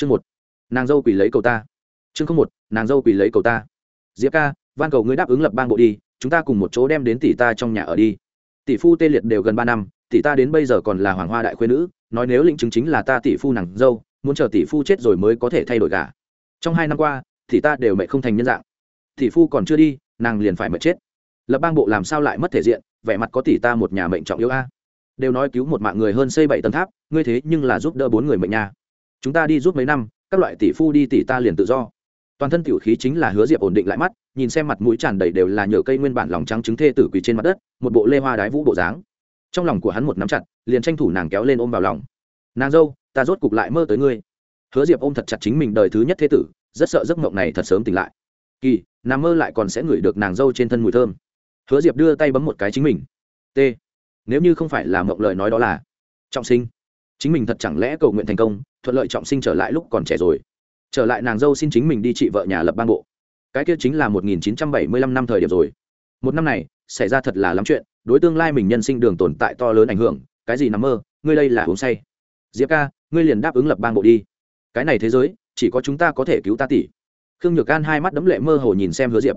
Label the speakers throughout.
Speaker 1: chương một, nàng dâu quỳ lấy cầu ta. Chương không một, nàng dâu quỳ lấy cầu ta. Diệp ca, van cầu ngươi đáp ứng lập bang bộ đi, chúng ta cùng một chỗ đem đến tỷ ta trong nhà ở đi. Tỷ phu tê liệt đều gần ba năm, tỷ ta đến bây giờ còn là hoàng hoa đại khuyên nữ, nói nếu lĩnh chứng chính là ta tỷ phu nàng dâu, muốn chờ tỷ phu chết rồi mới có thể thay đổi cả trong hai năm qua tỷ ta đều mẹ không thành nhân dạng. Tỷ phu còn chưa đi, nàng liền phải mệt chết. Lập bang bộ làm sao lại mất thể diện, vẻ mặt có tỷ ta một nhà mệnh trọng yêu a. Đều nói cứu một mạng người hơn xây bảy tầng tháp, ngươi thế nhưng là giúp đỡ bốn người mệnh nhà chúng ta đi giúp mấy năm, các loại tỷ phu đi tỷ ta liền tự do. Toàn thân tiểu khí chính là hứa diệp ổn định lại mắt, nhìn xem mặt mũi tràn đầy đều là nhờ cây nguyên bản lòng trắng trứng thê tử quỳ trên mặt đất, một bộ lê hoa đái vũ bộ dáng. Trong lòng của hắn một nắm chặt, liền tranh thủ nàng kéo lên ôm vào lòng. Nàng dâu, ta rốt cục lại mơ tới ngươi. Hứa diệp ôm thật chặt chính mình đời thứ nhất thê tử, rất sợ giấc mộng này thật sớm tỉnh lại. Kỳ nằm mơ lại còn sẽ ngửi được nàng dâu trên thân mùi thơm. Hứa diệp đưa tay bấm một cái chính mình. T, nếu như không phải là mộng lời nói đó là trọng sinh chính mình thật chẳng lẽ cầu nguyện thành công, thuận lợi trọng sinh trở lại lúc còn trẻ rồi. Trở lại nàng dâu xin chính mình đi trị vợ nhà lập ban bộ. Cái kia chính là một nghìn chín trăm bảy mươi lăm năm thời điểm rồi. Một năm này, xảy ra thật là lắm chuyện, đối tương lai mình nhân sinh đường tồn tại to lớn ảnh hưởng, cái gì nằm mơ, ngươi đây là uống say. Diệp ca, ngươi liền đáp ứng lập bang bộ đi. Cái này thế giới, chỉ có chúng ta có thể cứu ta tỷ. Khương nhược an hai mắt đấm lệ mơ hồ nhìn xem hứa diệp.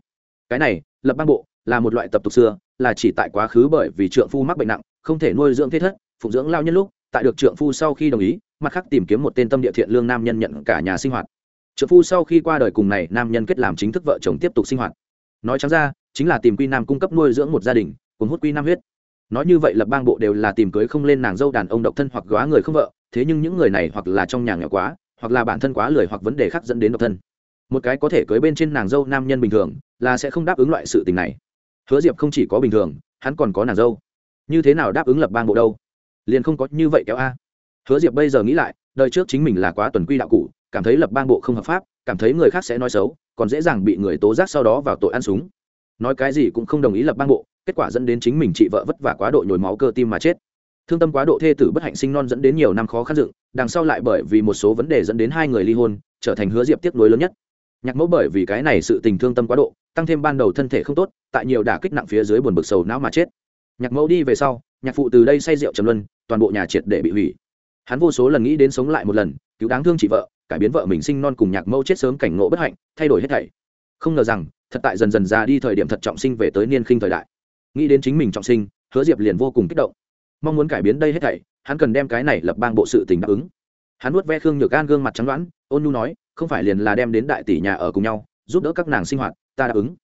Speaker 1: Cái này, lập bang bộ, là một loại tập tục xưa, là chỉ tại quá khứ bởi vì trượng phu mắc bệnh nặng, không thể nuôi dưỡng thế thất, phụng dưỡng lao nhân lúc tại được trượng phu sau khi đồng ý, mặt khác tìm kiếm một tên tâm địa thiện lương nam nhân nhận cả nhà sinh hoạt. Trượng phu sau khi qua đời cùng này, nam nhân kết làm chính thức vợ chồng tiếp tục sinh hoạt. Nói trắng ra, chính là tìm quy nam cung cấp nuôi dưỡng một gia đình cùng hút quy nam huyết. Nói như vậy lập bang bộ đều là tìm cưới không lên nàng dâu đàn ông độc thân hoặc góa người không vợ, thế nhưng những người này hoặc là trong nhà nghèo quá, hoặc là bản thân quá lười hoặc vấn đề khác dẫn đến độc thân. Một cái có thể cưới bên trên nàng dâu nam nhân bình thường, là sẽ không đáp ứng loại sự tình này. Hứa diệp không chỉ có bình thường, hắn còn có nàng dâu. Như thế nào đáp ứng lập bang bộ đâu? Liền không có như vậy kéo a. Hứa diệp bây giờ nghĩ lại, đời trước chính mình là quá tuần quy đạo cụ, cảm thấy lập bang bộ không hợp pháp, cảm thấy người khác sẽ nói xấu, còn dễ dàng bị người tố giác sau đó vào tội ăn súng. Nói cái gì cũng không đồng ý lập bang bộ, kết quả dẫn đến chính mình chị vợ vất vả quá độ nhồi máu cơ tim mà chết. Thương tâm quá độ thê tử bất hạnh sinh non dẫn đến nhiều năm khó khăn dựng, đằng sau lại bởi vì một số vấn đề dẫn đến hai người ly hôn, trở thành hứa diệp tiếp nối lớn nhất. Nhạc mẫu bởi vì cái này sự tình thương tâm quá độ, tăng thêm ban đầu thân thể không tốt, tại nhiều đả kích nặng phía dưới buồn bực sầu não mà chết. Nhạc mẫu đi về sau nhạc phụ từ đây say rượu trầm luân, toàn bộ nhà triệt để bị hủy. Hắn vô số lần nghĩ đến sống lại một lần, cứu đáng thương chị vợ, cải biến vợ mình sinh non cùng nhạc mâu chết sớm cảnh ngộ bất hạnh, thay đổi hết thảy. Không ngờ rằng, thật tại dần dần già đi thời điểm thật trọng sinh về tới niên khinh thời đại. Nghĩ đến chính mình trọng sinh, hứa diệp liền vô cùng kích động. Mong muốn cải biến đây hết thảy, hắn cần đem cái này lập bang bộ sự tình đáp ứng. Hắn nuốt ve khương nhược gan gương mặt trắng đoán ôn nhu nói, không phải liền là đem đến đại tỷ nhà ở cùng nhau, giúp đỡ các nàng sinh hoạt, ta đáp ứng.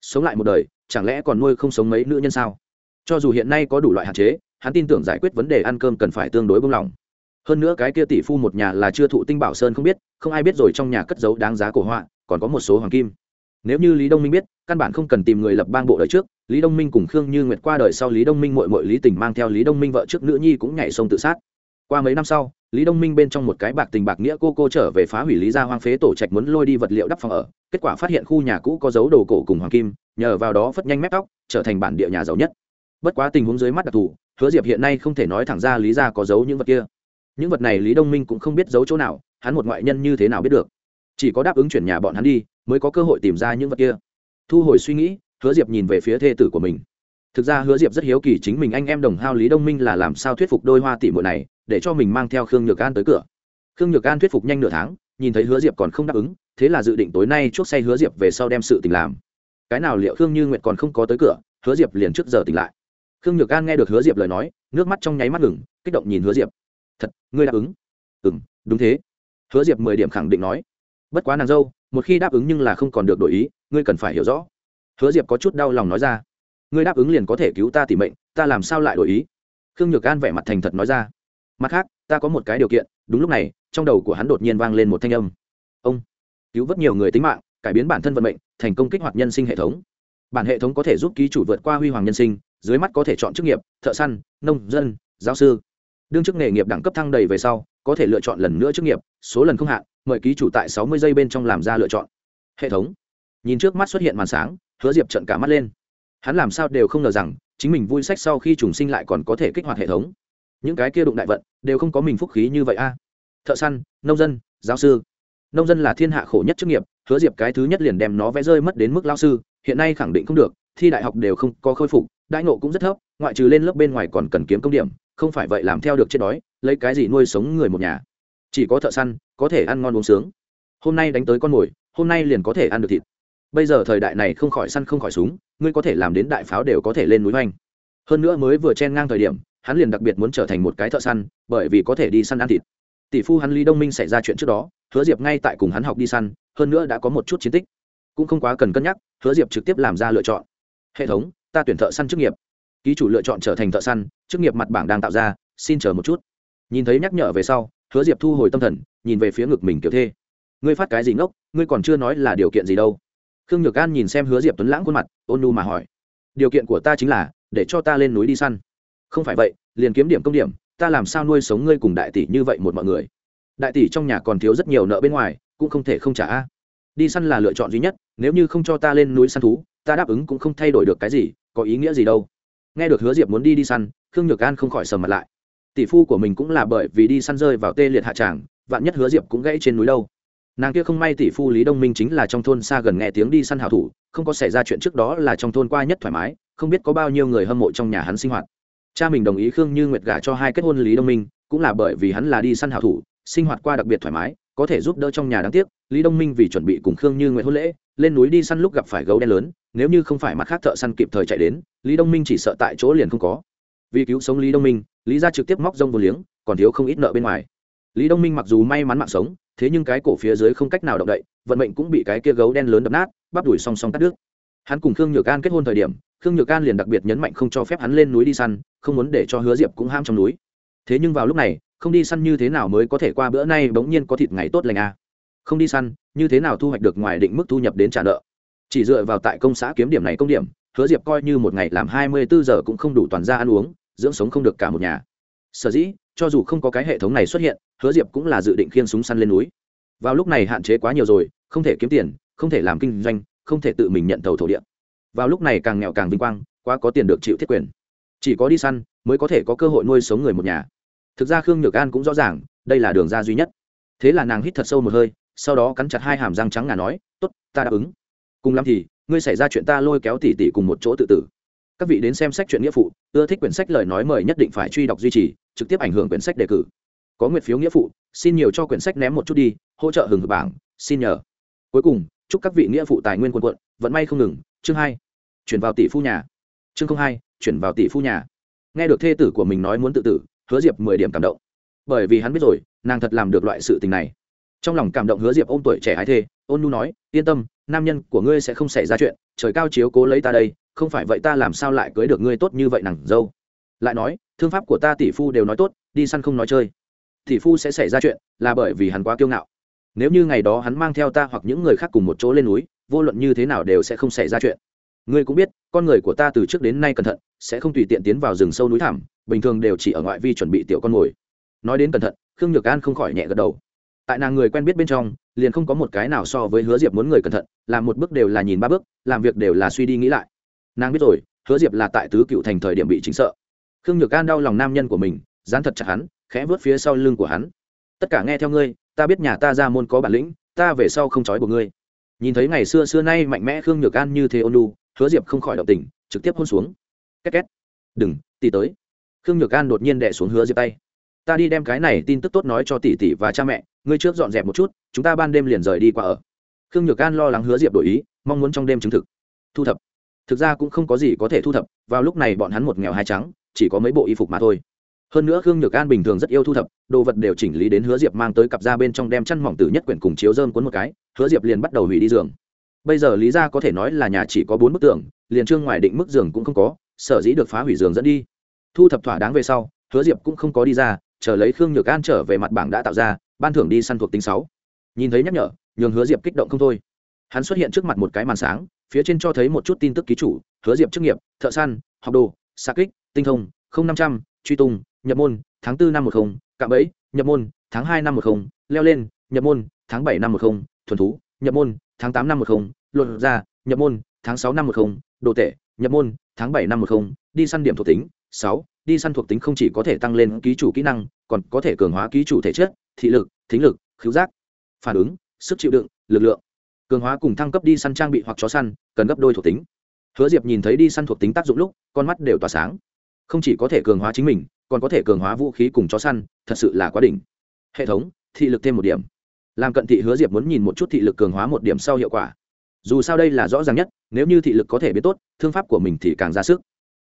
Speaker 1: Sống lại một đời, chẳng lẽ còn nuôi không sống mấy nữ nhân sao? Cho dù hiện nay có đủ loại hạn chế, hắn tin tưởng giải quyết vấn đề ăn cơm cần phải tương đối bông lòng. Hơn nữa cái kia tỷ phu một nhà là chưa thụ tinh bảo sơn không biết, không ai biết rồi trong nhà cất giấu đáng giá cổ họa, còn có một số hoàng kim. Nếu như lý đông minh biết, căn bản không cần tìm người lập bang bộ đời trước, lý đông minh cùng khương như nguyệt qua đời sau lý đông minh mội mội lý tình mang theo lý đông minh vợ trước nữ nhi cũng nhảy sông tự sát. Qua mấy năm sau, lý đông minh bên trong một cái bạc tình bạc nghĩa cô cô trở về phá hủy lý gia hoang phế tổ trạch muốn lôi đi vật liệu đắp phòng ở, kết quả phát hiện khu nhà cũ có dấu đồ cổ cùng hoàng kim, nhờ vào đó phất nhanh mép tóc, trở thành bản địa nhà giàu nhất bất quá tình huống dưới mắt đặc thù, hứa diệp hiện nay không thể nói thẳng ra lý gia có giấu những vật kia. Những vật này lý đông minh cũng không biết giấu chỗ nào, hắn một ngoại nhân như thế nào biết được. Chỉ có đáp ứng chuyển nhà bọn hắn đi, mới có cơ hội tìm ra những vật kia. Thu hồi suy nghĩ, hứa diệp nhìn về phía thê tử của mình. Thực ra hứa diệp rất hiếu kỳ chính mình anh em đồng hao lý đông minh là làm sao thuyết phục đôi hoa tỷ muội này, để cho mình mang theo khương nhược an tới cửa. Khương nhược an thuyết phục nhanh nửa tháng, nhìn thấy hứa diệp còn không đáp ứng, thế là dự định tối nay chuốc say hứa diệp về sau đem sự tình làm. Cái nào liệu khương như nguyệt còn không có tới cửa, hứa diệp liền trước giờ tỉnh lại khương nhược an nghe được hứa diệp lời nói, nước mắt trong nháy mắt ngừng, kích động nhìn hứa diệp. Thật, ngươi đáp ứng? Ừ m đúng thế. Hứa diệp mười điểm khẳng định nói. Bất quá nàng dâu, một khi đáp ứng nhưng là không còn được đổi ý, ngươi cần phải hiểu rõ. Hứa diệp có chút đau lòng nói ra. Ngươi đáp ứng liền có thể cứu ta tỉ mệnh, ta làm sao lại đổi ý? Khương nhược an vẻ mặt thành thật nói ra. Mặt khác, ta có một cái điều kiện. Đúng lúc này, trong đầu của hắn đột nhiên vang lên một thanh âm. Ông, cứu vớt nhiều người tính mạng, cải biến bản thân vận mệnh, thành công kích hoạt nhân sinh hệ thống. Bản hệ thống có thể giúp ký chủ vượt qua huy hoàng nhân sinh dưới mắt có thể chọn chức nghiệp, thợ săn, nông dân, giáo sư. Đương chức nghề nghiệp đẳng cấp thăng đầy về sau, có thể lựa chọn lần nữa chức nghiệp, số lần không hạn, mời ký chủ tại sáu mươi giây bên trong làm ra lựa chọn. Hệ thống. Nhìn trước mắt xuất hiện màn sáng, hứa diệp trận cả mắt lên. Hắn làm sao đều không ngờ rằng, chính mình vui sách sau khi trùng sinh lại còn có thể kích hoạt hệ thống. Những cái kia đụng đại vận, đều không có mình phúc khí như vậy a. Thợ săn, nông dân, giáo sư. Nông dân là thiên hạ khổ nhất chức nghiệp, hứa diệp cái thứ nhất liền đem nó vẽ rơi mất đến mức lao sư, hiện nay khẳng định không được thi đại học đều không có khôi phục đại ngộ cũng rất thấp, ngoại trừ lên lớp bên ngoài còn cần kiếm công điểm, không phải vậy làm theo được chết đói, lấy cái gì nuôi sống người một nhà. Chỉ có thợ săn, có thể ăn ngon uống sướng. Hôm nay đánh tới con mồi, hôm nay liền có thể ăn được thịt. Bây giờ thời đại này không khỏi săn không khỏi súng, ngươi có thể làm đến đại pháo đều có thể lên núi hoành. Hơn nữa mới vừa chen ngang thời điểm, hắn liền đặc biệt muốn trở thành một cái thợ săn, bởi vì có thể đi săn ăn thịt. Tỷ phu hắn lý đông minh xảy ra chuyện trước đó, hứa diệp ngay tại cùng hắn học đi săn, hơn nữa đã có một chút chiến tích. Cũng không quá cần cân nhắc, hứa diệp trực tiếp làm ra lựa chọn hệ thống, ta tuyển thợ săn chức nghiệp. Ký chủ lựa chọn trở thành thợ săn, chức nghiệp mặt bảng đang tạo ra, xin chờ một chút. Nhìn thấy nhắc nhở về sau, hứa diệp thu hồi tâm thần, nhìn về phía ngực mình kiểu thê. Ngươi phát cái gì ngốc? Ngươi còn chưa nói là điều kiện gì đâu. Khương nhược an nhìn xem hứa diệp tuấn lãng khuôn mặt, ôn nu mà hỏi. Điều kiện của ta chính là, để cho ta lên núi đi săn. Không phải vậy, liền kiếm điểm công điểm, ta làm sao nuôi sống ngươi cùng đại tỷ như vậy một mọi người? Đại tỷ trong nhà còn thiếu rất nhiều nợ bên ngoài, cũng không thể không trả a. Đi săn là lựa chọn duy nhất, nếu như không cho ta lên núi săn thú ta đáp ứng cũng không thay đổi được cái gì, có ý nghĩa gì đâu. Nghe được hứa diệp muốn đi đi săn, khương nhược an không khỏi sầm mặt lại. Tỷ phu của mình cũng là bởi vì đi săn rơi vào tê liệt hạ tràng, vạn nhất hứa diệp cũng gãy trên núi đâu. Nàng kia không may tỷ phu lý đông minh chính là trong thôn xa gần nghe tiếng đi săn hảo thủ, không có xảy ra chuyện trước đó là trong thôn qua nhất thoải mái, không biết có bao nhiêu người hâm mộ trong nhà hắn sinh hoạt. Cha mình đồng ý khương như nguyệt gả cho hai kết hôn lý đông minh, cũng là bởi vì hắn là đi săn hảo thủ, sinh hoạt qua đặc biệt thoải mái, có thể giúp đỡ trong nhà đáng tiếc. Lý đông minh vì chuẩn bị cùng khương như nguyệt hôn lễ, lên núi đi săn lúc gặp phải gấu đen lớn nếu như không phải mặt khác thợ săn kịp thời chạy đến, lý đông minh chỉ sợ tại chỗ liền không có. Vì cứu sống lý đông minh, lý ra trực tiếp móc rông vô liếng, còn thiếu không ít nợ bên ngoài. Lý đông minh mặc dù may mắn mạng sống, thế nhưng cái cổ phía dưới không cách nào động đậy, vận mệnh cũng bị cái kia gấu đen lớn đập nát, bắp đùi song song cắt đứt. Hắn cùng khương nhược an kết hôn thời điểm, khương nhược an liền đặc biệt nhấn mạnh không cho phép hắn lên núi đi săn, không muốn để cho hứa diệp cũng ham trong núi. Thế nhưng vào lúc này, không đi săn như thế nào mới có thể qua bữa nay bỗng nhiên có thịt ngày tốt lành à. không đi săn, như thế nào thu hoạch được ngoài định mức thu nhập đến trả nợ? Chỉ dựa vào tại công xã kiếm điểm này công điểm, hứa diệp coi như một ngày làm hai mươi bốn giờ cũng không đủ toàn ra ăn uống, dưỡng sống không được cả một nhà. Sở dĩ, cho dù không có cái hệ thống này xuất hiện, hứa diệp cũng là dự định khiên súng săn lên núi. Vào lúc này hạn chế quá nhiều rồi, không thể kiếm tiền, không thể làm kinh doanh, không thể tự mình nhận tàu thổ địa. Vào lúc này càng nghèo càng vinh quang, quá có tiền được chịu thiết quyền. Chỉ có đi săn, mới có thể có cơ hội nuôi sống người một nhà. Thực ra khương nhược an cũng rõ ràng, đây là đường ra duy nhất. Thế là nàng hít thật sâu một hơi, sau đó cắn chặt hai hàm răng trắng ngà nói t ố t ta đáp ứng cùng lắm thì, ngươi xảy ra chuyện ta lôi kéo tỷ tỷ cùng một chỗ tự tử. Các vị đến xem sách chuyện nghĩa phụ, ưa thích quyển sách lời nói mời nhất định phải truy đọc duy trì, trực tiếp ảnh hưởng quyển sách đề cử. Có nguyện phiếu nghĩa phụ, xin nhiều cho quyển sách ném một chút đi, hỗ trợ hừng hực bảng, xin nhờ. Cuối cùng, chúc các vị nghĩa phụ tài nguyên quân quận vận may không ngừng. Chương hai, chuyển vào tỷ phu nhà. Chương không hai, chuyển vào tỷ phu nhà. Nghe được thê tử của mình nói muốn tự tử, hứa diệp mười điểm cảm động. Bởi vì hắn biết rồi, nàng thật làm được loại sự tình này. Trong lòng cảm động hứa diệp ôm tuổi trẻ ái thê, ôn nu nói, yên tâm nam nhân của ngươi sẽ không xảy ra chuyện, trời cao chiếu cố lấy ta đây, không phải vậy ta làm sao lại cưới được ngươi tốt như vậy nàng dâu? Lại nói, thương pháp của ta tỷ phu đều nói tốt, đi săn không nói chơi. Tỷ phu sẽ xảy ra chuyện là bởi vì hắn quá kiêu ngạo. Nếu như ngày đó hắn mang theo ta hoặc những người khác cùng một chỗ lên núi, vô luận như thế nào đều sẽ không xảy ra chuyện. Ngươi cũng biết, con người của ta từ trước đến nay cẩn thận, sẽ không tùy tiện tiến vào rừng sâu núi thảm bình thường đều chỉ ở ngoại vi chuẩn bị tiểu con mồi. Nói đến cẩn thận, khương nhược an không khỏi nhẹ gật đầu tại nàng người quen biết bên trong, liền không có một cái nào so với hứa diệp muốn người cẩn thận làm một bước đều là nhìn ba bước, làm việc đều là suy đi nghĩ lại. Nàng biết rồi, hứa diệp là tại tứ cựu thành thời điểm bị chính sợ. Khương nhược an đau lòng nam nhân của mình, dán thật chặt hắn, khẽ vớt phía sau lưng của hắn. Tất cả nghe theo ngươi, ta biết nhà ta ra môn có bản lĩnh, ta về sau không trói của ngươi. Nhìn thấy ngày xưa xưa nay mạnh mẽ khương nhược an như thế ôn lu hứa diệp không khỏi động tình, trực tiếp hôn xuống. Két két, đừng, tì tới. Khương nhược an đột nhiên đẻ xuống hứa diệp tay ta đi đem cái này tin tức tốt nói cho tỷ tỷ và cha mẹ, ngươi trước dọn dẹp một chút, chúng ta ban đêm liền rời đi qua ở. Khương nhược an lo lắng hứa diệp đổi ý, mong muốn trong đêm chứng thực. Thu thập. Thực ra cũng không có gì có thể thu thập, vào lúc này bọn hắn một nghèo hai trắng, chỉ có mấy bộ y phục mà thôi. Hơn nữa khương nhược an bình thường rất yêu thu thập, đồ vật đều chỉnh lý đến hứa diệp mang tới cặp da bên trong đem chăn mỏng tử nhất quyển cùng chiếu dơm cuốn một cái, hứa diệp liền bắt đầu hủy đi giường. Bây giờ lý ra có thể nói là nhà chỉ có bốn bức tường, liền trương ngoài định mức giường cũng không có, sở dĩ được phá hủy giường dẫn đi. Thu thập thỏa đáng về sau, hứa diệp cũng không có đi ra chờ lấy khương nhược an trở về mặt bảng đã tạo ra, ban thưởng đi săn thuộc tính sáu. Nhìn thấy nhắc nhở, nhường hứa diệp kích động không thôi. Hắn xuất hiện trước mặt một cái màn sáng, phía trên cho thấy một chút tin tức ký chủ, hứa diệp chức nghiệp, thợ săn, học đồ xa kích, tinh thông, không năm trăm, truy tung, nhập môn, tháng bốn năm một không, cạm bẫy, nhập môn, tháng hai năm một không, leo lên, nhập môn, tháng bảy năm một không, thuần thú, nhập môn, tháng tám năm một không luận ra, nhập môn, tháng sáu năm một không, đồ tệ nhập môn, tháng bảy năm một không, đi săn điểm thuộc tính, sáu. Đi săn thuộc tính không chỉ có thể tăng lên ký chủ kỹ năng còn có thể cường hóa ký chủ thể chất, thị lực, thính lực, khứu giác. Phản ứng, sức chịu đựng, lực lượng. Cường hóa cùng thăng cấp đi săn trang bị hoặc chó săn, cần gấp đôi thuộc tính. Hứa diệp nhìn thấy đi săn thuộc tính tác dụng lúc, con mắt đều tỏa sáng. Không chỉ có thể cường hóa chính mình, còn có thể cường hóa vũ khí cùng chó săn, thật sự là quá đỉnh. Hệ thống, thị lực thêm một điểm. Làm cận thị hứa diệp muốn nhìn một chút thị lực cường hóa một điểm sau hiệu quả. Dù sao đây là rõ ràng nhất, nếu như thị lực có thể biến tốt, thương pháp của mình thì càng ra sức.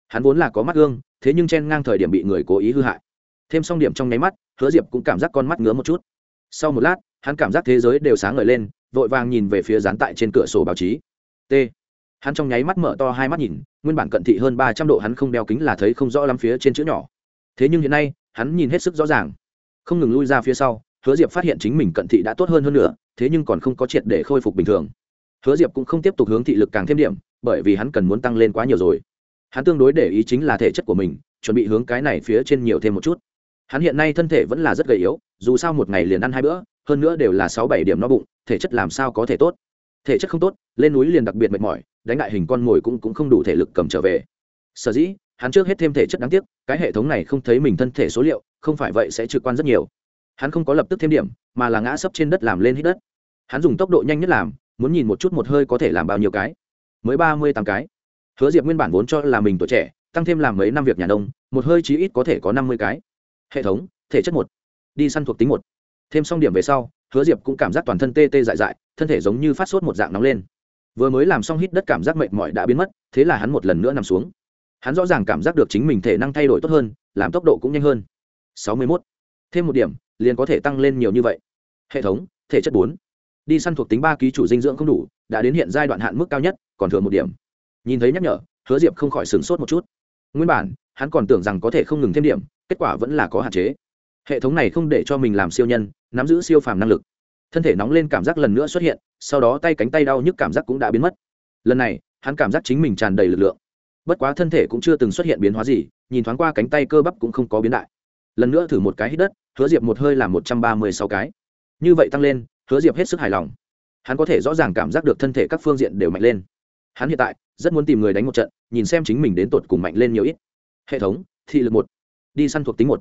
Speaker 1: Hắn vốn là có mắt gương, thế nhưng chen ngang thời điểm bị người cố ý hư hại thêm xong điểm trong nháy mắt, hứa diệp cũng cảm giác con mắt ngứa một chút. Sau một lát, hắn cảm giác thế giới đều sáng ngời lên, vội vàng nhìn về phía dán tại trên cửa sổ báo chí. T. Hắn trong nháy mắt mở to hai mắt nhìn, nguyên bản cận thị hơn ba trăm độ hắn không đeo kính là thấy không rõ lắm phía trên chữ nhỏ. Thế nhưng hiện nay, hắn nhìn hết sức rõ ràng. Không ngừng lui ra phía sau, hứa diệp phát hiện chính mình cận thị đã tốt hơn hơn nữa, thế nhưng còn không có triệt để khôi phục bình thường. Hứa diệp cũng không tiếp tục hướng thị lực càng thêm điểm, bởi vì hắn cần muốn tăng lên quá nhiều rồi. Hắn tương đối để ý chính là thể chất của mình, chuẩn bị hướng cái này phía trên nhiều thêm một chút hắn hiện nay thân thể vẫn là rất gầy yếu dù sao một ngày liền ăn hai bữa hơn nữa đều là sáu bảy điểm no bụng thể chất làm sao có thể tốt? Thể chất không tốt lên núi liền đặc biệt mệt mỏi đánh lại hình con mồi cũng, cũng không đủ thể lực cầm trở về. Sở dĩ hắn trước hết thêm thể chất đáng tiếc cái hệ thống này không thấy mình thân thể số liệu không phải vậy sẽ trực quan rất nhiều. Hắn không có lập tức thêm điểm mà là ngã sấp trên đất làm lên hít đất. Hắn dùng tốc độ nhanh nhất làm muốn nhìn một chút một hơi có thể làm bao nhiêu cái. Mới ba mươi tám cái. Hứa diệp nguyên bản vốn cho là mình tuổi trẻ tăng thêm làm mấy năm việc nhà nông một hơi chí ít có thể có năm mươi cái hệ thống, thể chất một, đi săn thuộc tính một. Thêm xong điểm về sau, hứa diệp cũng cảm giác toàn thân tê tê dại dại, thân thể giống như phát sốt một dạng nóng lên. Vừa mới làm xong hít đất cảm giác mệt mỏi đã biến mất, thế là hắn một lần nữa nằm xuống. Hắn rõ ràng cảm giác được chính mình thể năng thay đổi tốt hơn, làm tốc độ cũng nhanh hơn. Sáu mươi mốt. Thêm một điểm, liền có thể tăng lên nhiều như vậy. Hệ thống, thể chất bốn. Đi săn thuộc tính ba ký chủ dinh dưỡng không đủ, đã đến hiện giai đoạn hạn mức cao nhất, còn thừa một điểm. Nhìn thấy nhắc nhở, hứa diệp không khỏi sửng sốt một chút. Nguyên bản, hắn còn tưởng rằng có thể không ngừng thêm điểm kết quả vẫn là có hạn chế. Hệ thống này không để cho mình làm siêu nhân, nắm giữ siêu phàm năng lực. Thân thể nóng lên cảm giác lần nữa xuất hiện, sau đó tay cánh tay đau nhức cảm giác cũng đã biến mất. Lần này, hắn cảm giác chính mình tràn đầy lực lượng. Bất quá thân thể cũng chưa từng xuất hiện biến hóa gì, nhìn thoáng qua cánh tay cơ bắp cũng không có biến đại. Lần nữa thử một cái hít đất, hứa diệp một hơi làm một trăm ba mươi sáu cái. Như vậy tăng lên, hứa diệp hết sức hài lòng. Hắn có thể rõ ràng cảm giác được thân thể các phương diện đều mạnh lên. Hắn hiện tại, rất muốn tìm người đánh một trận, nhìn xem chính mình đến tột cùng mạnh lên nhiều ít. Hệ thống, thị lực một đi săn thuộc tính một.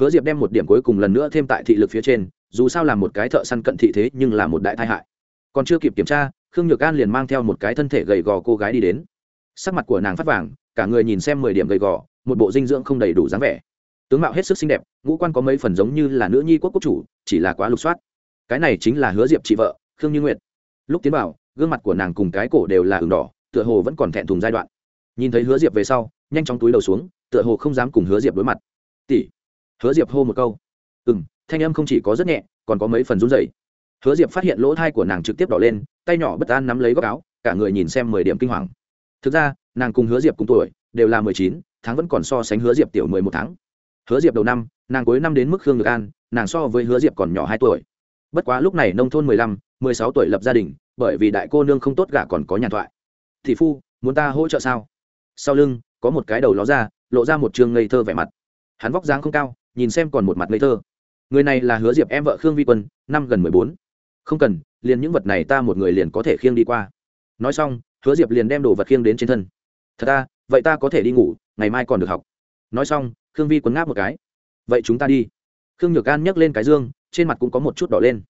Speaker 1: Hứa diệp đem một điểm cuối cùng lần nữa thêm tại thị lực phía trên, dù sao là một cái thợ săn cận thị thế, nhưng là một đại tai hại. Còn chưa kịp kiểm tra, khương nhược an liền mang theo một cái thân thể gầy gò cô gái đi đến. Sắc mặt của nàng phát vàng, cả người nhìn xem mười điểm gầy gò, một bộ dinh dưỡng không đầy đủ dáng vẻ. Tướng mạo hết sức xinh đẹp, ngũ quan có mấy phần giống như là nữ nhi quốc quốc chủ, chỉ là quá lục soát. Cái này chính là hứa diệp chị vợ, khương như nguyệt. Lúc tiến vào, gương mặt của nàng cùng cái cổ đều là ửng đỏ, tựa hồ vẫn còn thẹn thùng giai đoạn. Nhìn thấy hứa diệp về sau, nhanh chóng túi đầu xuống tựa hồ không dám cùng hứa diệp đối mặt. Tỷ. Hứa diệp hô một câu. Ừ m thanh âm không chỉ có rất nhẹ, còn có mấy phần run dày hứa diệp phát hiện lỗ thai của nàng trực tiếp đỏ lên, tay nhỏ bất an nắm lấy góc áo, cả người nhìn xem mười điểm kinh hoàng. Thực ra, nàng cùng hứa diệp cùng tuổi, đều là mười chín, tháng vẫn còn so sánh hứa diệp tiểu mười một tháng. Hứa diệp đầu năm, nàng cuối năm đến mức khương ngược an, nàng so với hứa diệp còn nhỏ hai tuổi. Bất quá lúc này nông thôn mười lăm, mười sáu tuổi lập gia đình, bởi vì đại cô nương không tốt gả còn có nhàn thoại. Thì phu, muốn ta hỗ trợ sao? Sau lưng, có một cái đầu ló ra lộ ra một trường ngây thơ vẻ mặt. Hắn vóc dáng không cao, nhìn xem còn một mặt ngây thơ. Người này là hứa diệp em vợ khương vi quân, năm gần mười bốn. Không cần, liền những vật này ta một người liền có thể khiêng đi qua. Nói xong, hứa diệp liền đem đồ vật khiêng đến trên thân. Thật ta vậy ta có thể đi ngủ, ngày mai còn được học. Nói xong, khương vi quấn ngáp một cái. Vậy chúng ta đi. Khương nhược an nhấc lên cái dương, trên mặt cũng có một chút đỏ lên.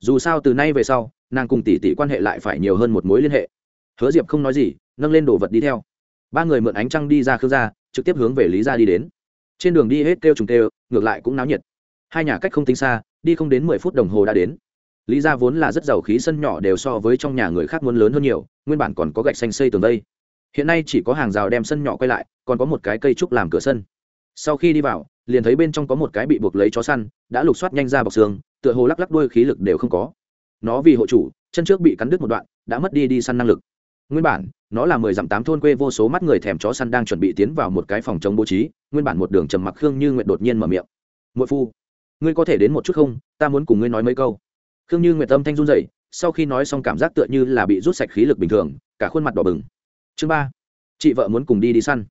Speaker 1: Dù sao từ nay về sau, nàng cùng tỷ tỷ quan hệ lại phải nhiều hơn một mối liên hệ. Hứa diệp không nói gì, nâng lên đồ vật đi theo. Ba người mượn ánh trăng đi ra khương gia trực tiếp hướng về lý gia đi đến. Trên đường đi hết kêu trùng kêu, ngược lại cũng náo nhiệt. Hai nhà cách không tính xa, đi không đến mười phút đồng hồ đã đến. Lý gia vốn là rất giàu khí sân nhỏ đều so với trong nhà người khác muốn lớn hơn nhiều, nguyên bản còn có gạch xanh xây tường đây. Hiện nay chỉ có hàng rào đem sân nhỏ quay lại, còn có một cái cây trúc làm cửa sân. Sau khi đi vào, liền thấy bên trong có một cái bị buộc lấy chó săn, đã lục soát nhanh ra bọc xương, tựa hồ lắc lắc đuôi khí lực đều không có. Nó vì hộ chủ, chân trước bị cắn đứt một đoạn, đã mất đi đi săn năng lực nguyên bản, nó là mười dặm tám thôn quê vô số mắt người thèm chó săn đang chuẩn bị tiến vào một cái phòng chống bố trí, nguyên bản một đường trầm mặc khương như nguyện đột nhiên mở miệng. Muội phu, ngươi có thể đến một chút không? Ta muốn cùng ngươi nói mấy câu. Khương như nguyện tâm thanh run dậy sau khi nói xong cảm giác tựa như là bị rút sạch khí lực bình thường, cả khuôn mặt đỏ bừng. Chương ba, chị vợ muốn cùng đi đi săn.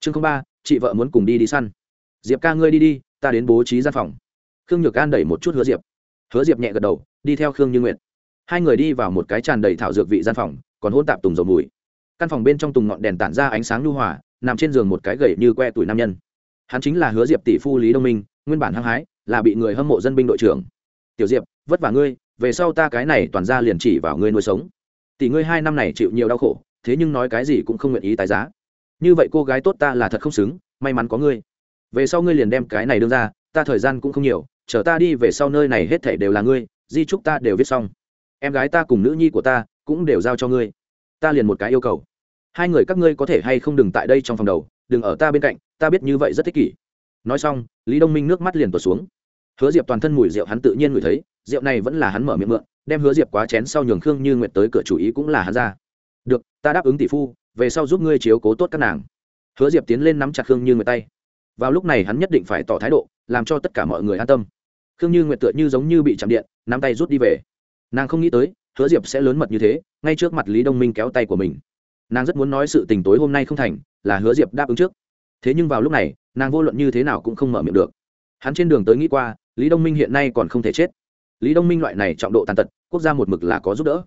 Speaker 1: Chương ba, chị vợ muốn cùng đi đi săn. Diệp ca ngươi đi đi, ta đến bố trí gian phòng. Khương nhược an đẩy một chút hứa diệp. Hứa diệp nhẹ gật đầu, đi theo khương như nguyện hai người đi vào một cái tràn đầy thảo dược vị gian phòng còn hôn tạp tùng dầu mùi. Căn phòng bên trong tùng ngọn đèn tản ra ánh sáng lưu hòa, nằm trên giường một cái gậy như que tuổi nam nhân. Hắn chính là hứa diệp tỷ phu lý đông minh, nguyên bản hăng hái, là bị người hâm mộ dân binh đội trưởng. Tiểu diệp, vất vả ngươi, về sau ta cái này toàn ra liền chỉ vào ngươi nuôi sống. Tỷ ngươi hai năm này chịu nhiều đau khổ, thế nhưng nói cái gì cũng không nguyện ý tái giá. Như vậy cô gái tốt ta là thật không xứng, may mắn có ngươi. Về sau ngươi liền đem cái này đương ra, ta thời gian cũng không nhiều, chờ ta đi về sau nơi này hết thảy đều là ngươi, di trúc ta đều viết xong. Em gái ta cùng nữ nhi của ta cũng đều giao cho ngươi. Ta liền một cái yêu cầu. Hai người các ngươi có thể hay không đừng tại đây trong phòng đầu, đừng ở ta bên cạnh, ta biết như vậy rất thích kỷ. Nói xong, lý đông minh nước mắt liền tuột xuống. Hứa diệp toàn thân mùi rượu hắn tự nhiên ngửi thấy, rượu này vẫn là hắn mở miệng mượn, đem hứa diệp quá chén sau nhường khương như Nguyệt tới cửa chủ ý cũng là hắn ra. Được, ta đáp ứng tỷ phu, về sau giúp ngươi chiếu cố tốt các nàng. Hứa diệp tiến lên nắm chặt khương như Nguyệt tay. Vào lúc này hắn nhất định phải tỏ thái độ, làm cho tất cả mọi người an tâm. Khương như Nguyệt tựa như giống như bị chạm điện, nắm tay rút đi về. Nàng không nghĩ tới hứa diệp sẽ lớn mật như thế, ngay trước mặt lý đông minh kéo tay của mình. Nàng rất muốn nói sự tình tối hôm nay không thành, là hứa diệp đáp ứng trước. Thế nhưng vào lúc này, nàng vô luận như thế nào cũng không mở miệng được. Hắn trên đường tới nghĩ qua, lý đông minh hiện nay còn không thể chết. Lý đông minh loại này trọng độ tàn tật, quốc gia một mực là có giúp đỡ.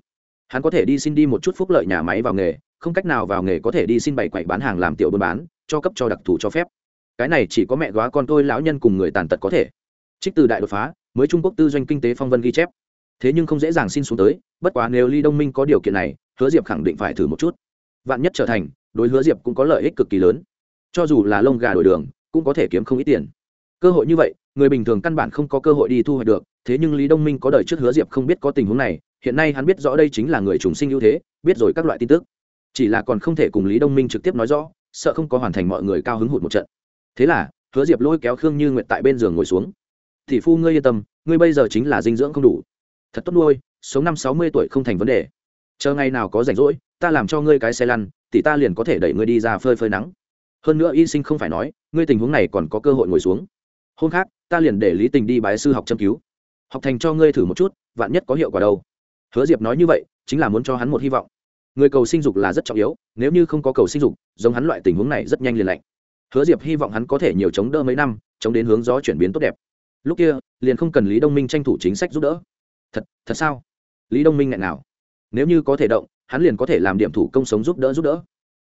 Speaker 1: Hắn có thể đi xin đi một chút phúc lợi nhà máy vào nghề, không cách nào vào nghề có thể đi xin bày quậy bán hàng làm tiểu buôn bán, cho cấp cho đặc thù cho phép. Cái này chỉ có mẹ góa con tôi lão nhân cùng người tàn tật có thể. Trích từ đại đột phá, mới trung quốc tư doanh kinh tế phong vân ghi chép thế nhưng không dễ dàng xin xuống tới, bất quá nếu ly đông minh có điều kiện này, hứa diệp khẳng định phải thử một chút. Vạn nhất trở thành, đối hứa diệp cũng có lợi ích cực kỳ lớn. Cho dù là lông gà đổi đường, cũng có thể kiếm không ít tiền. Cơ hội như vậy, người bình thường căn bản không có cơ hội đi thu hoạch được, thế nhưng lý đông minh có đời trước hứa diệp không biết có tình huống này, hiện nay hắn biết rõ đây chính là người trùng sinh ưu thế, biết rồi các loại tin tức. Chỉ là còn không thể cùng lý đông minh trực tiếp nói rõ, sợ không có hoàn thành mọi người cao hứng hụt một trận. Thế là, hứa diệp lôi kéo khương như nguyệt tại bên giường ngồi xuống. Thì phu ngươi yên tâm, ngươi bây giờ chính là dinh dưỡng không đủ thật tốt nuôi, sống năm sáu mươi tuổi không thành vấn đề. Chờ ngày nào có rảnh rỗi, ta làm cho ngươi cái xe lăn thì ta liền có thể đẩy ngươi đi ra phơi phơi nắng. Hơn nữa y sinh không phải nói, ngươi tình huống này còn có cơ hội ngồi xuống. Hôm khác, ta liền để lý tình đi bái sư học châm cứu. Học thành cho ngươi thử một chút, vạn nhất có hiệu quả đâu. Hứa diệp nói như vậy, chính là muốn cho hắn một hy vọng. Người cầu sinh dục là rất trọng yếu, nếu như không có cầu sinh dục, giống hắn loại tình huống này rất nhanh liền lạnh. Hứa diệp hy vọng hắn có thể nhiều chống đỡ mấy năm, chống đến hướng gió chuyển biến tốt đẹp. Lúc kia, liền không cần lý đông minh tranh thủ chính sách giúp đỡ thật thật sao? Lý đông minh ngại nào? Nếu như có thể động, hắn liền có thể làm điểm thủ công sống giúp đỡ giúp đỡ.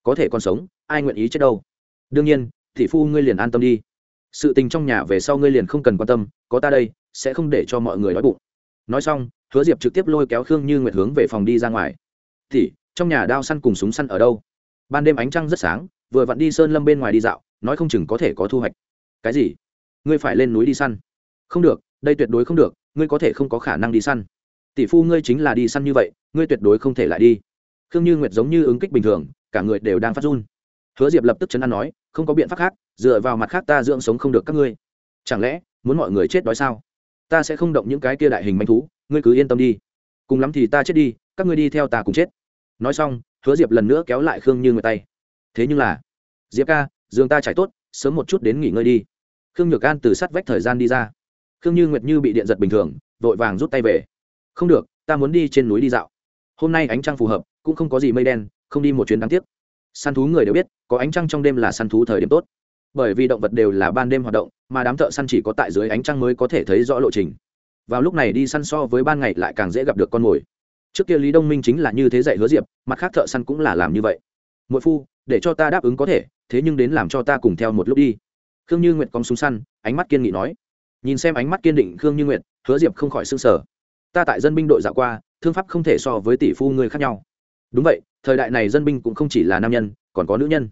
Speaker 1: Có thể còn sống, ai nguyện ý chết đâu? Đương nhiên thị phu ngươi liền an tâm đi. Sự tình trong nhà về sau ngươi liền không cần quan tâm, có ta đây, sẽ không để cho mọi người đói bụng. Nói xong, hứa diệp trực tiếp lôi kéo khương như nguyệt hướng về phòng đi ra ngoài. Thì trong nhà đao săn cùng súng săn ở đâu? Ban đêm ánh trăng rất sáng, vừa vặn đi sơn lâm bên ngoài đi dạo, nói không chừng có thể có thu hoạch. Cái gì? Ngươi phải lên núi đi săn. Không được, đây tuyệt đối không được ngươi có thể không có khả năng đi săn. Tỷ phu ngươi chính là đi săn như vậy, ngươi tuyệt đối không thể lại đi. Khương như nguyệt giống như ứng kích bình thường, cả người đều đang phát run. Hứa diệp lập tức chấn an nói, không có biện pháp khác, dựa vào mặt khác ta dưỡng sống không được các ngươi. Chẳng lẽ, muốn mọi người chết đói sao? Ta sẽ không động những cái kia đại hình manh thú, ngươi cứ yên tâm đi. Cùng lắm thì ta chết đi, các ngươi đi theo ta cùng chết. Nói xong, hứa diệp lần nữa kéo lại khương như nguyệt tay. Thế nhưng là, diệp ca, giường ta trải tốt, sớm một chút đến nghỉ ngơi đi. Khương nhược an từ sát vách thời gian đi ra khương như nguyệt như bị điện giật bình thường, vội vàng rút tay về. Không được, ta muốn đi trên núi đi dạo. Hôm nay ánh trăng phù hợp, cũng không có gì mây đen, không đi một chuyến đáng tiếc. Săn thú người đều biết, có ánh trăng trong đêm là săn thú thời điểm tốt. Bởi vì động vật đều là ban đêm hoạt động, mà đám thợ săn chỉ có tại dưới ánh trăng mới có thể thấy rõ lộ trình. Vào lúc này đi săn so với ban ngày lại càng dễ gặp được con mồi. Trước kia lý đông minh chính là như thế dạy hứa diệp, mặt khác thợ săn cũng là làm như vậy. Mỗi phu, để cho ta đáp ứng có thể, thế nhưng đến làm cho ta cùng theo một lúc đi. Khương như nguyệt cong súng săn, ánh mắt kiên nghị nói nhìn xem ánh mắt kiên định khương như nguyệt, hứa diệp không khỏi s ư n g sở ta tại dân binh đội dạo qua, thương pháp không thể so với tỷ phu người khác nhau. Đúng vậy, thời đại này dân binh cũng không chỉ là nam nhân, còn có nữ nhân.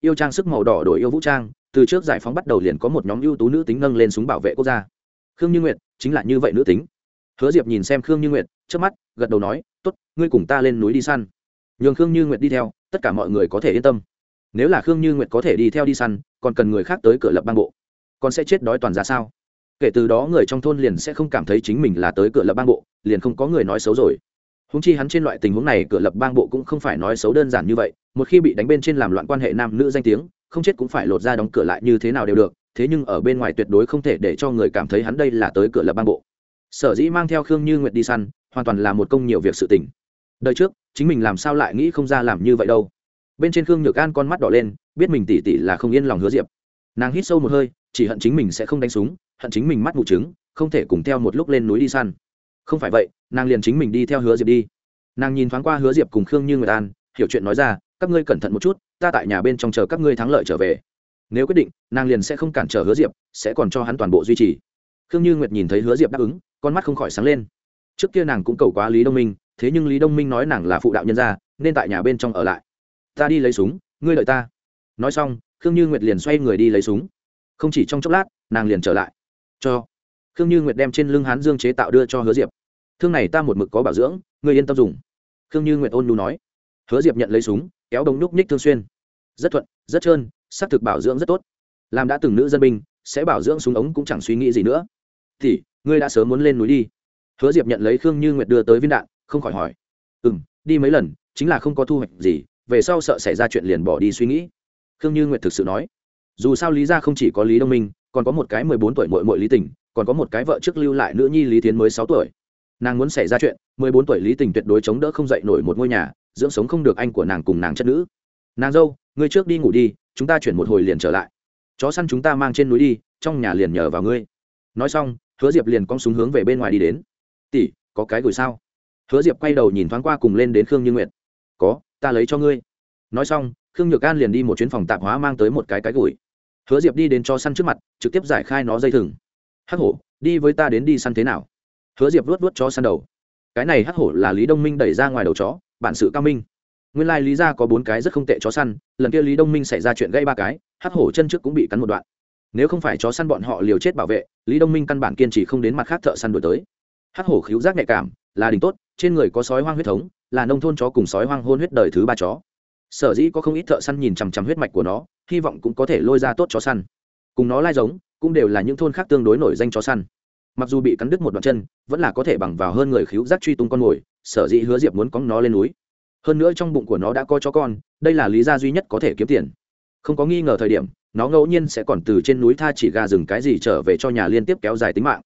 Speaker 1: Yêu trang sức màu đỏ đổi yêu vũ trang, từ trước giải phóng bắt đầu liền có một nhóm ưu tú nữ tính nâng lên súng bảo vệ quốc gia. Khương như nguyệt, chính là như vậy nữ tính. Hứa diệp nhìn xem khương như nguyệt trước mắt, gật đầu nói t ố t ngươi cùng ta lên núi đi săn. Nhường khương như nguyệt đi theo, tất cả mọi người có thể yên tâm. Nếu là khương như nguyệt có thể đi theo đi săn, còn cần người khác tới cửa lập bang bộ, còn sẽ chết đói toàn ra sao? Kể từ đó người trong thôn liền sẽ không cảm thấy chính mình là tới cửa lập bang bộ, liền không có người nói xấu rồi. Húng chi hắn trên loại tình huống này cửa lập bang bộ cũng không phải nói xấu đơn giản như vậy, một khi bị đánh bên trên làm loạn quan hệ nam nữ danh tiếng, không chết cũng phải lột ra đóng cửa lại như thế nào đều được, thế nhưng ở bên ngoài tuyệt đối không thể để cho người cảm thấy hắn đây là tới cửa lập bang bộ. Sở dĩ mang theo khương như nguyệt đi săn, hoàn toàn là một công nhiều việc sự tình. Đời trước, chính mình làm sao lại nghĩ không ra làm như vậy đâu. Bên trên khương nhược an con mắt đỏ lên, biết mình tỉ tỉ là không yên lòng hứa diệp. Nàng hít sâu một hơi, chỉ hận chính mình sẽ không đánh súng hận chính mình mắt mù trứng, không thể cùng theo một lúc lên núi đi săn. Không phải vậy, nàng liền chính mình đi theo hứa diệp đi. Nàng nhìn thoáng qua hứa diệp cùng khương như nguyệt an, hiểu chuyện nói ra, các ngươi cẩn thận một chút, ta tại nhà bên trong chờ các ngươi thắng lợi trở về. Nếu quyết định, nàng liền sẽ không cản trở hứa diệp, sẽ còn cho hắn toàn bộ duy trì. Khương như nguyệt nhìn thấy hứa diệp đáp ứng, con mắt không khỏi sáng lên. Trước kia nàng cũng cầu quá lý đông minh, thế nhưng lý đông minh nói nàng là phụ đạo nhân gia, nên tại nhà bên trong ở lại. Ta đi lấy súng, ngươi đợi ta. Nói xong, khương như nguyệt liền xoay người đi lấy súng. Không chỉ trong chốc lát, nàng liền trở lại cho. Khương như nguyệt đem trên lưng hán dương chế tạo đưa cho hứa diệp. Thương này ta một mực có bảo dưỡng người yên tâm dùng. Khương như nguyệt ôn nhu nói. Hứa diệp nhận lấy súng, kéo đống núc ních thương xuyên. Rất thuận, rất trơn, xác thực bảo dưỡng rất tốt. Làm đã từng nữ dân binh, sẽ bảo dưỡng súng ống cũng chẳng suy nghĩ gì nữa. Thì, ngươi đã sớm muốn lên núi đi. Hứa diệp nhận lấy khương như nguyệt đưa tới viên đạn, không khỏi hỏi. Ừ m đi mấy lần, chính là không có thu hoạch gì, về sau sợ xảy ra chuyện liền bỏ đi suy nghĩ. Khương như nguyệt thực sự nói. Dù sao lý ra không chỉ có lý đông minh còn có một cái mười bốn tuổi mội mội lý tình, còn có một cái vợ trước lưu lại nữ nhi lý tiến mới sáu tuổi. Nàng muốn xảy ra chuyện, mười bốn tuổi lý tình tuyệt đối chống đỡ không dậy nổi một ngôi nhà, dưỡng sống không được anh của nàng cùng nàng chất nữ. Nàng dâu, ngươi trước đi ngủ đi, chúng ta chuyển một hồi liền trở lại. Chó săn chúng ta mang trên núi đi, trong nhà liền nhờ vào ngươi. Nói xong, hứa diệp liền cong súng hướng về bên ngoài đi đến. Tỷ, có cái gửi sao? Hứa diệp quay đầu nhìn thoáng qua cùng lên đến khương như nguyệt. Có, ta lấy cho ngươi. Nói xong, khương nhược an liền đi một chuyến phòng tạp hóa mang tới một cái cái gửi hứa diệp đi đến cho săn trước mặt, trực tiếp giải khai nó dây thừng. Hắc hổ, đi với ta đến đi săn thế nào? Hứa diệp vuốt vuốt cho săn đầu. Cái này hắc hổ là lý đông minh đẩy ra ngoài đầu chó, bản sự cao minh. Nguyên lai lý ra có bốn cái rất không tệ chó săn, lần kia lý đông minh xảy ra chuyện gây ba cái, hắc hổ chân trước cũng bị cắn một đoạn. Nếu không phải chó săn bọn họ liều chết bảo vệ, lý đông minh căn bản kiên trì không đến mặt khác thợ săn đổi tới. Hắc hổ khíu giác nhạy cảm, là đỉnh tốt, trên người có sói hoang huyết thống, là nông thôn chó cùng sói hoang hôn huyết đời thứ ba chó sở dĩ có không ít thợ săn nhìn chằm chằm huyết mạch của nó, hy vọng cũng có thể lôi ra tốt chó săn. Cùng nó lai giống, cũng đều là những thôn khác tương đối nổi danh chó săn. Mặc dù bị cắn đứt một đoạn chân, vẫn là có thể bằng vào hơn người khíu giác truy tung con mồi, sở dĩ hứa diệp muốn cóng nó lên núi. Hơn nữa trong bụng của nó đã có chó con, đây là lý do duy nhất có thể kiếm tiền. Không có nghi ngờ thời điểm, nó ngẫu nhiên sẽ còn từ trên núi tha chỉ gà rừng cái gì trở về cho nhà liên tiếp kéo dài tính mạng.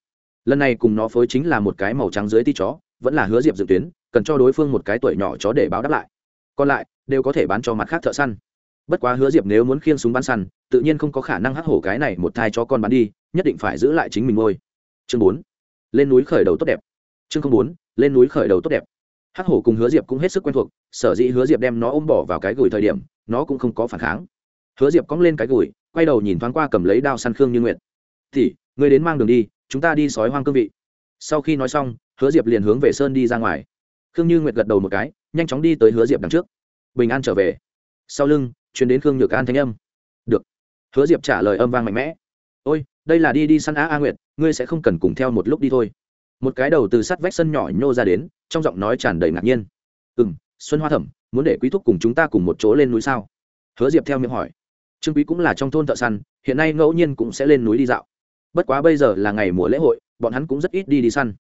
Speaker 1: Lần này cùng nó phối chính là một cái màu trắng dưới ti chó, vẫn là hứa diệp dự tuyến, cần cho đối phương một cái tuổi nhỏ chó để báo đáp lại. Còn lại đều có thể bán cho mặt khác thợ săn. Bất quá hứa diệp nếu muốn khiêng súng bắn săn, tự nhiên không có khả năng hắc hổ cái này một thai cho con bắn đi, nhất định phải giữ lại chính mình ngôi. Chương bốn, lên núi khởi đầu tốt đẹp. Chương không bốn, lên núi khởi đầu tốt đẹp. Hắc hổ cùng hứa diệp cũng hết sức quen thuộc, sở dĩ hứa diệp đem nó ôm bỏ vào cái gửi thời điểm, nó cũng không có phản kháng. Hứa diệp cong lên cái gửi quay đầu nhìn thoáng qua cầm lấy đao săn khương như nguyện thì người đến mang đường đi, chúng ta đi sói hoang cương vị. Sau khi nói xong, hứa diệp liền hướng về sơn đi ra ngoài. Khương như nguyệt gật đầu một cái, nhanh chóng đi tới hứa diệp đằng trước bình an trở về. Sau lưng chuyến đến khương nhược an thanh âm. Được. Hứa diệp trả lời âm vang mạnh mẽ. Ôi, đây là đi đi săn á a nguyệt, ngươi sẽ không cần cùng theo một lúc đi thôi. Một cái đầu từ sắt vách sân nhỏ nhô ra đến, trong giọng nói tràn đầy ngạc nhiên. Ừ m xuân hoa thẩm, muốn để quý thúc cùng chúng ta cùng một chỗ lên núi sao? Hứa diệp theo miệng hỏi. Trương quý cũng là trong thôn thợ săn, hiện nay ngẫu nhiên cũng sẽ lên núi đi dạo. Bất quá bây giờ là ngày mùa lễ hội, bọn hắn cũng rất ít đi đi săn.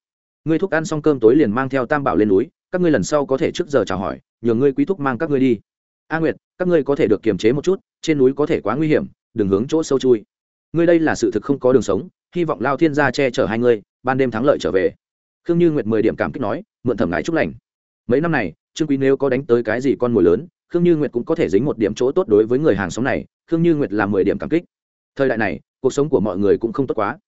Speaker 1: Ngươi thúc ăn xong cơm tối liền mang theo tam bảo lên núi, các ngươi lần sau có thể trước giờ chào hỏi nhờ ngươi quý thúc mang các ngươi đi. A nguyệt, các ngươi có thể được kiềm chế một chút, trên núi có thể quá nguy hiểm, đừng hướng chỗ sâu chui. Ngươi đây là sự thực không có đường sống, hy vọng lao thiên gia che chở hai ngươi, ban đêm thắng lợi trở về. Khương như nguyệt mười điểm cảm kích nói, mượn thẩm ngài chúc lành. Mấy năm này, trương quý nếu có đánh tới cái gì con mồi lớn, khương như nguyệt cũng có thể dính một điểm chỗ tốt đối với người hàng xóm này, khương như nguyệt là mười điểm cảm kích. Thời đại này, cuộc sống của mọi người cũng không tốt quá.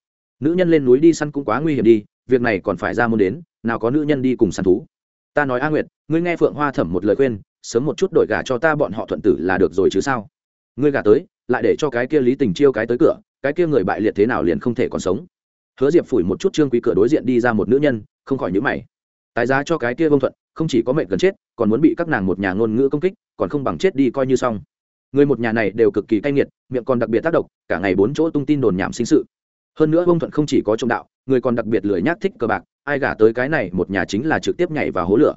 Speaker 1: Nữ nhân lên núi đi săn cũng quá nguy hiểm đi, việc này còn phải ra môn đến, nào có nữ nhân đi cùng săn thú ta nói a nguyệt, ngươi nghe phượng hoa thẩm một lời khuyên, sớm một chút đổi gà cho ta bọn họ thuận tử là được rồi chứ sao? Ngươi gà tới, lại để cho cái kia lý tình chiêu cái tới cửa, cái kia người bại liệt thế nào liền không thể còn sống. Hứa diệp phủi một chút trương quý cửa đối diện đi ra một nữ nhân, không khỏi nhữ mày. Tái giá cho cái kia vông thuận, không chỉ có mệnh gần chết, còn muốn bị các nàng một nhà ngôn ngữ công kích, còn không bằng chết đi coi như xong. Người một nhà này đều cực kỳ cay nghiệt, miệng còn đặc biệt tác động cả ngày bốn chỗ tung tin đồn nhảm sinh sự. Hơn nữa vông thuận không chỉ có trông đạo, người còn đặc biệt lười nhác thích cờ bạc ai gả tới cái này, một nhà chính là trực tiếp nhảy vào hố lửa.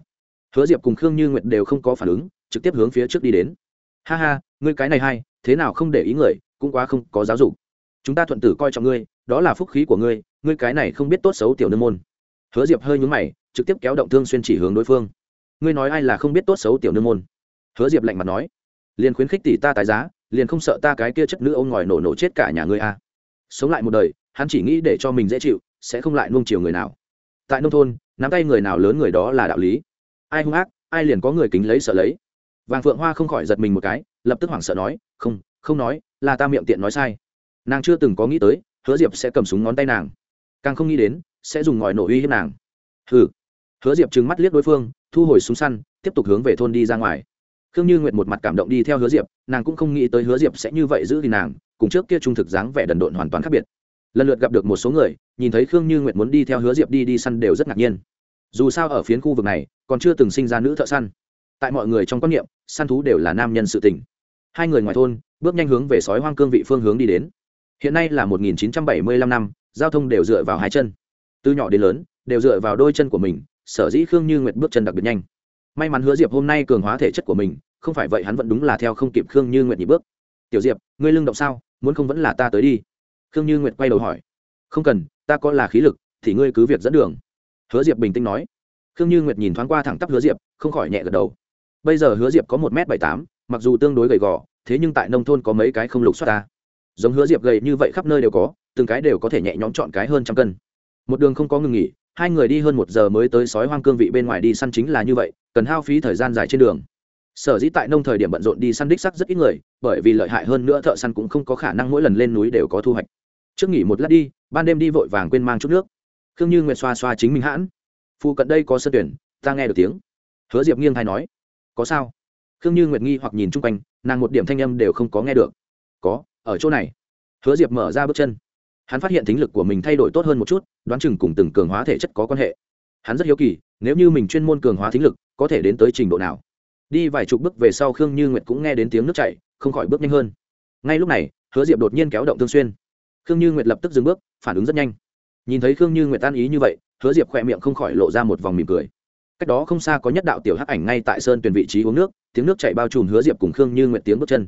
Speaker 1: Hứa diệp cùng khương như nguyệt đều không có phản ứng, trực tiếp hướng phía trước đi đến. Ha ha, ngươi cái này hay, thế nào không để ý người, cũng quá không có giáo dục. Chúng ta thuận tử coi trọng ngươi, đó là phúc khí của ngươi ngươi cái này không biết tốt xấu tiểu nương môn. Hứa diệp hơi nhúng mày, trực tiếp kéo động thương xuyên chỉ hướng đối phương. Ngươi nói ai là không biết tốt xấu tiểu nương môn? Hứa diệp lạnh mặt nói. Liền khuyến khích tỷ ta tái giá, liền không sợ ta cái kia chất nữ ông ngòi nổ nổ chết cả nhà ngươi a à. sống lại một đời, hắn chỉ nghĩ để cho mình dễ chịu, sẽ không lại nuông chiều người nào tại nông thôn, nắm tay người nào lớn người đó là đạo lý. Ai hung ác, ai liền có người kính lấy sợ lấy. Vàng phượng hoa không khỏi giật mình một cái, lập tức hoảng sợ nói, không không nói, là ta miệng tiện nói sai. Nàng chưa từng có nghĩ tới, hứa diệp sẽ cầm súng ngón tay nàng. Càng không nghĩ đến, sẽ dùng ngòi nổ uy hiếp nàng. Hừ. Hứa diệp trừng mắt liếc đối phương, thu hồi súng săn, tiếp tục hướng về thôn đi ra ngoài. Khương như nguyệt một mặt cảm động đi theo hứa diệp, nàng cũng không nghĩ tới hứa diệp sẽ như vậy giữ thì nàng, cùng trước kia trung thực dáng vẻ đần độn hoàn toàn khác biệt lần lượt gặp được một số người, nhìn thấy khương như nguyệt muốn đi theo hứa diệp đi đi săn đều rất ngạc nhiên. Dù sao ở phiến khu vực này, còn chưa từng sinh ra nữ thợ săn. Tại mọi người trong quan niệm, săn thú đều là nam nhân sự tình. Hai người ngoài thôn, bước nhanh hướng về sói hoang cương vị phương hướng đi đến. Hiện nay là 1975 năm, giao thông đều dựa vào hai chân. Từ nhỏ đến lớn, đều dựa vào đôi chân của mình, sở dĩ khương như nguyệt bước chân đặc biệt nhanh. May mắn hứa diệp hôm nay cường hóa thể chất của mình, không phải vậy hắn vẫn đúng là theo không kịp khương như nguyệt nhị bước. Tiểu diệp, ngươi lưng động sao? Muốn không vẫn là ta tới đi khương như nguyệt quay đầu hỏi. Không cần, ta có là khí lực, thì ngươi cứ việc dẫn đường. Hứa diệp bình tĩnh nói. Khương như nguyệt nhìn thoáng qua thẳng tắp hứa diệp, không khỏi nhẹ gật đầu. Bây giờ hứa diệp có một m bảy tám, mặc dù tương đối gầy gò, thế nhưng tại nông thôn có mấy cái không lục xoát ta. Giống hứa diệp gầy như vậy khắp nơi đều có, từng cái đều có thể nhẹ nhõm chọn cái hơn trăm cân. Một đường không có ngừng nghỉ, hai người đi hơn một giờ mới tới sói hoang cương vị bên ngoài đi săn chính là như vậy, cần hao phí thời gian dài trên đường. Sở dĩ tại nông thời điểm bận rộn đi săn đích sắc rất ít người, bởi vì lợi hại hơn nữa thợ săn cũng không có khả năng mỗi lần lên núi đều có thu hoạch trước nghỉ một lát đi, ban đêm đi vội vàng quên mang chút nước. Khương như nguyệt xoa xoa chính mình hãn. Phụ cận đây có sân tuyển, ta nghe được tiếng. Hứa diệp nghiêng thay nói, có sao? Khương như nguyệt nghi hoặc nhìn chung quanh, nàng một điểm thanh âm đều không có nghe được. Có, ở chỗ này. Hứa diệp mở ra bước chân. Hắn phát hiện thính lực của mình thay đổi tốt hơn một chút, đoán chừng cùng từng cường hóa thể chất có quan hệ. Hắn rất hiếu kỳ, nếu như mình chuyên môn cường hóa thính lực, có thể đến tới trình độ nào? Đi vài chục bước về sau khương như nguyệt cũng nghe đến tiếng nước chảy, không khỏi bước nhanh hơn. Ngay lúc này, hứa diệp đột nhiên kéo động thương xuyên khương như nguyệt lập tức dừng bước, phản ứng rất nhanh. Nhìn thấy khương như nguyệt tan ý như vậy, hứa diệp khỏe miệng không khỏi lộ ra một vòng mỉm cười. Cách đó không xa có nhất đạo tiểu hắc ảnh ngay tại sơn tuyển vị trí uống nước, tiếng nước chảy bao trùm hứa diệp cùng khương như nguyệt tiếng bước chân.